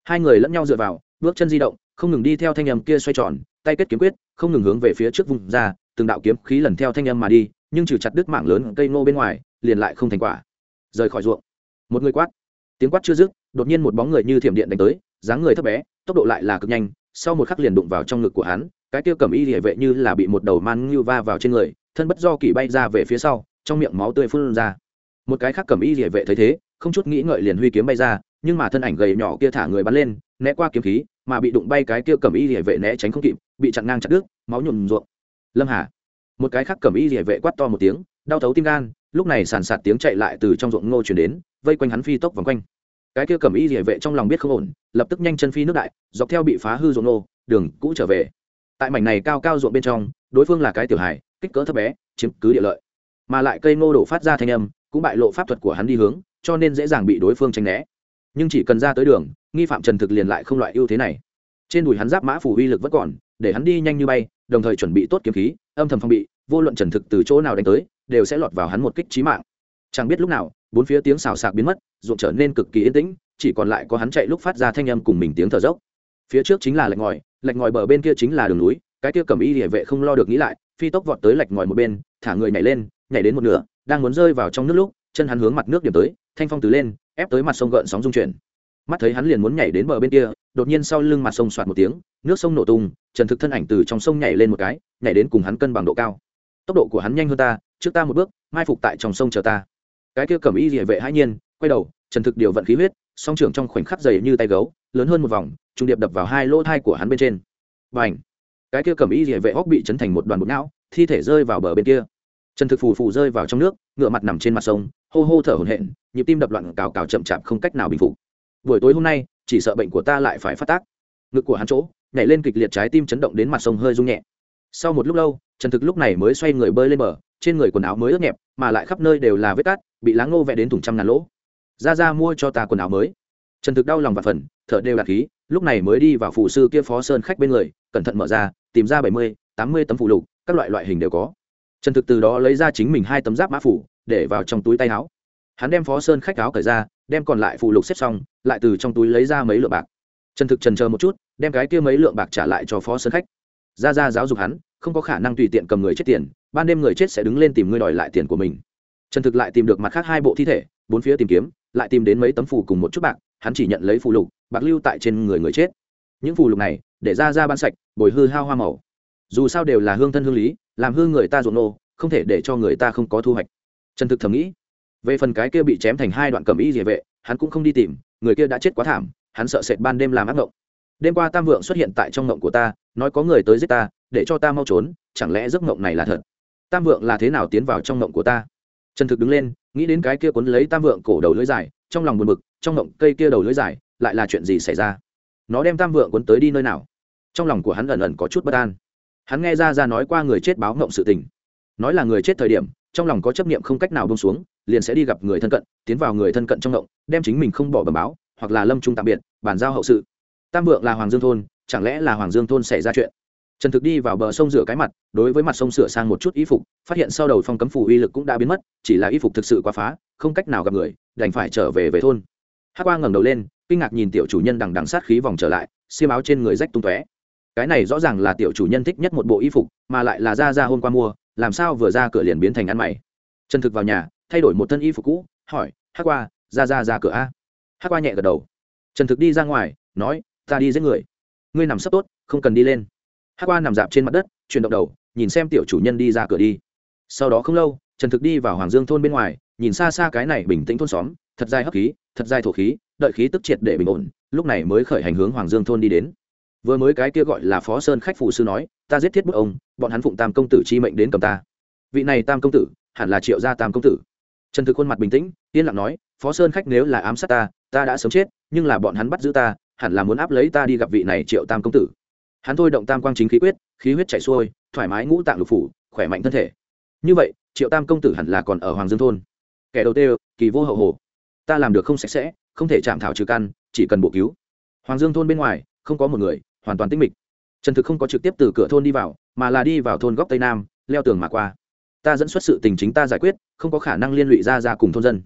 Hai người lẫn nhau dựa vào, bước chân di động, không ngừng đi theo thanh âm kia xoay tròn, tay kết kiếm quyết, không ngừng hướng về phía trước vùng ra, từng đạo kiếm khí lần theo thanh âm mà đi, nhưng trừ chặt đứt mạng lớn cây ngô bên ngoài, liền lại không thành quả. Rời khỏi ruộng. Một người quát. Tiếng quát chưa dứt, đột nhiên một bóng người như thiểm điện đánh tới, dáng người thấp bé, tốc độ lại là cực nhanh, sau một khắc liền đụng vào trong ngực của hắn, cái tiêu cầm y địa vệ như là bị một đầu man ngưu va vào trên người, thân bất do kỳ bay ra về phía sau, trong miệng máu tươi phun ra một cái khác cầm y địa vệ thấy thế, không chút nghĩ ngợi liền huy kiếm bay ra, nhưng mà thân ảnh gầy nhỏ kia thả người bắn lên, né qua kiếm khí, mà bị đụng bay cái kia cầm y địa vệ né tránh không kịp, bị chặn ngang chặt đứt, máu nhuộm ruộng. Lâm hà. Một cái khác cầm y địa vệ quát to một tiếng, đau thấu tim gan, lúc này sàn sạt tiếng chạy lại từ trong ruộng ngô chuyển đến, vây quanh hắn phi tốc vòng quanh. Cái kia cầm y địa vệ trong lòng biết không ổn, lập tức nhanh chân phi nước đại, dọc theo bị phá hư ruộng ngô, đường cũ trở về. Tại mảnh này cao cao ruộng bên trong, đối phương là cái tiểu hài, kích cỡ thấp bé, chiếm cứ địa lợi. Mà lại cây ngô đổ phát ra thanh âm cũng bại lộ pháp thuật của hắn đi hướng, cho nên dễ dàng bị đối phương tranh né. Nhưng chỉ cần ra tới đường, nghi phạm trần thực liền lại không loại ưu thế này. Trên đùi hắn giáp mã phủ uy lực vẫn còn, để hắn đi nhanh như bay, đồng thời chuẩn bị tốt kiếm khí, âm thầm phong bị, vô luận trần thực từ chỗ nào đánh tới, đều sẽ lọt vào hắn một kích trí mạng. Chẳng biết lúc nào, bốn phía tiếng xào xạc biến mất, ruộng trở nên cực kỳ yên tĩnh, chỉ còn lại có hắn chạy lúc phát ra thanh âm cùng mình tiếng thở dốc. Phía trước chính là lạch ngòi lạch ngòi bờ bên kia chính là đường núi, cái kia cầm y địa vệ không lo được nghĩ lại, phi tốc vọt tới lạch ngòi một bên, thả người nhảy lên, nhảy đến một nửa đang muốn rơi vào trong nước lúc, chân hắn hướng mặt nước điểm tới, thanh phong từ lên, ép tới mặt sông gợn sóng dung chuyển. Mắt thấy hắn liền muốn nhảy đến bờ bên kia, đột nhiên sau lưng mặt sông soạt một tiếng, nước sông nổ tung, trần thực thân ảnh từ trong sông nhảy lên một cái, nhảy đến cùng hắn cân bằng độ cao. Tốc độ của hắn nhanh hơn ta, trước ta một bước, mai phục tại trong sông chờ ta. Cái kia cầm y địa vệ hãi nhiên, quay đầu, trần thực điều vận khí huyết, song trưởng trong khoảnh khắc dày như tay gấu, lớn hơn một vòng, trung điệp đập vào hai lỗ thai của hắn bên trên. Và ảnh cái kia cầm y địa vệ hóc bị chấn thành một đoàn bột não, thi thể rơi vào bờ bên kia trần thực phù phù rơi vào trong nước, ngựa mặt nằm trên mặt sông, hô hô thở hổn hển, nhịp tim đập loạn cào cào chậm chạp không cách nào bình phục. Buổi tối hôm nay, chỉ sợ bệnh của ta lại phải phát tác. Ngực của hắn chỗ, nhảy lên kịch liệt trái tim chấn động đến mặt sông hơi rung nhẹ. Sau một lúc lâu, trần thực lúc này mới xoay người bơi lên bờ, trên người quần áo mới ướt nhẹp, mà lại khắp nơi đều là vết cát, bị láng ngô vẽ đến thùng trăm ngàn lỗ. Ra ra mua cho ta quần áo mới. Trần thực đau lòng và phần thở đều đạt khí, lúc này mới đi vào phụ sư kia phó sơn khách bên người, cẩn thận mở ra, tìm ra bảy mươi, tám mươi tấm phụ lục, các loại loại hình đều có trần thực từ đó lấy ra chính mình hai tấm giáp mã phủ, để vào trong túi tay áo. Hắn đem phó sơn khách áo cởi ra, đem còn lại phụ lục xếp xong, lại từ trong túi lấy ra mấy lượng bạc. Trần thực trần chờ một chút, đem cái kia mấy lượng bạc trả lại cho phó sơn khách. Ra ra giáo dục hắn, không có khả năng tùy tiện cầm người chết tiền, ban đêm người chết sẽ đứng lên tìm ngươi đòi lại tiền của mình. Trần thực lại tìm được mặt khác hai bộ thi thể, bốn phía tìm kiếm, lại tìm đến mấy tấm phù cùng một chút bạc, hắn chỉ nhận lấy phù lục, bạc lưu tại trên người người chết. Những phù lục này, để ra ra ban sạch, bồi hư hao hoa màu. Dù sao đều là hương thân hương lý làm hư người ta ruộng nô, không thể để cho người ta không có thu hoạch. Trần thực thầm nghĩ. Về phần cái kia bị chém thành hai đoạn cầm y địa vệ, hắn cũng không đi tìm, người kia đã chết quá thảm, hắn sợ sệt ban đêm làm ác ngộng. Đêm qua tam vượng xuất hiện tại trong ngộng của ta, nói có người tới giết ta, để cho ta mau trốn, chẳng lẽ giấc ngộng này là thật? Tam vượng là thế nào tiến vào trong ngộng của ta? Trần thực đứng lên, nghĩ đến cái kia cuốn lấy tam vượng cổ đầu lưỡi dài, trong lòng buồn bực, trong ngộng cây kia đầu lưỡi dài, lại là chuyện gì xảy ra? Nó đem tam vượng cuốn tới đi nơi nào? Trong lòng của hắn ẩn ẩn có chút bất an hắn nghe ra ra nói qua người chết báo ngộng sự tình. Nói là người chết thời điểm, trong lòng có chấp niệm không cách nào bông xuống, liền sẽ đi gặp người thân cận, tiến vào người thân cận trong ngộng, đem chính mình không bỏ bầm báo, hoặc là lâm trung tạm biệt, bàn giao hậu sự. Tam vượng là hoàng dương thôn, chẳng lẽ là hoàng dương thôn xảy ra chuyện? Trần thực đi vào bờ sông rửa cái mặt, đối với mặt sông sửa sang một chút y phục, phát hiện sau đầu phong cấm phủ uy lực cũng đã biến mất, chỉ là y phục thực sự quá phá, không cách nào gặp người, đành phải trở về về thôn. Hát qua ngẩng đầu lên, kinh ngạc nhìn tiểu chủ nhân đằng đằng sát khí vòng trở lại, xiêm áo trên người rách tung tóe cái này rõ ràng là tiểu chủ nhân thích nhất một bộ y phục, mà lại là ra ra hôm qua mua, làm sao vừa ra cửa liền biến thành ăn mày. Trần thực vào nhà, thay đổi một thân y phục cũ, hỏi hát qua, ra ra ra cửa a? Hát qua nhẹ gật đầu. Trần thực đi ra ngoài, nói, ta đi giết người. Ngươi nằm sấp tốt, không cần đi lên. Hát qua nằm dạp trên mặt đất, chuyển động đầu, nhìn xem tiểu chủ nhân đi ra cửa đi. Sau đó không lâu trần thực đi vào hoàng dương thôn bên ngoài, nhìn xa xa cái này bình tĩnh thôn xóm, thật dài hấp khí, thật dài thổ khí, đợi khí tức triệt để bình ổn, lúc này mới khởi hành hướng hoàng dương thôn đi đến vừa mới cái kia gọi là phó sơn khách phụ sư nói, ta giết thiết bức ông, bọn hắn phụng tam công tử chi mệnh đến cầm ta. Vị này tam công tử, hẳn là triệu gia tam công tử. Trần thực khuôn mặt bình tĩnh, yên lặng nói, phó sơn khách nếu là ám sát ta ta đã sớm chết, nhưng là bọn hắn bắt giữ ta, hẳn là muốn áp lấy ta đi gặp vị này triệu tam công tử. Hắn thôi động tam quang chính khí quyết, khí huyết chảy xuôi, thoải mái ngũ tạng lục phủ, khỏe mạnh thân thể. Như vậy, triệu tam công tử hẳn là còn ở hoàng dương thôn. Kẻ đầu tiên kỳ vô hậu hồ. Ta làm được không sạch sẽ, không thể chạm thảo trừ căn, chỉ cần bổ cứu. Hoàng dương thôn bên ngoài, không có một người hoàn toàn tinh mịch. Trần thực không có trực tiếp từ cửa thôn đi vào, mà là đi vào thôn góc tây nam, leo tường mà qua. Ta dẫn xuất sự tình chính ta giải quyết, không có khả năng liên lụy ra ra cùng thôn dân.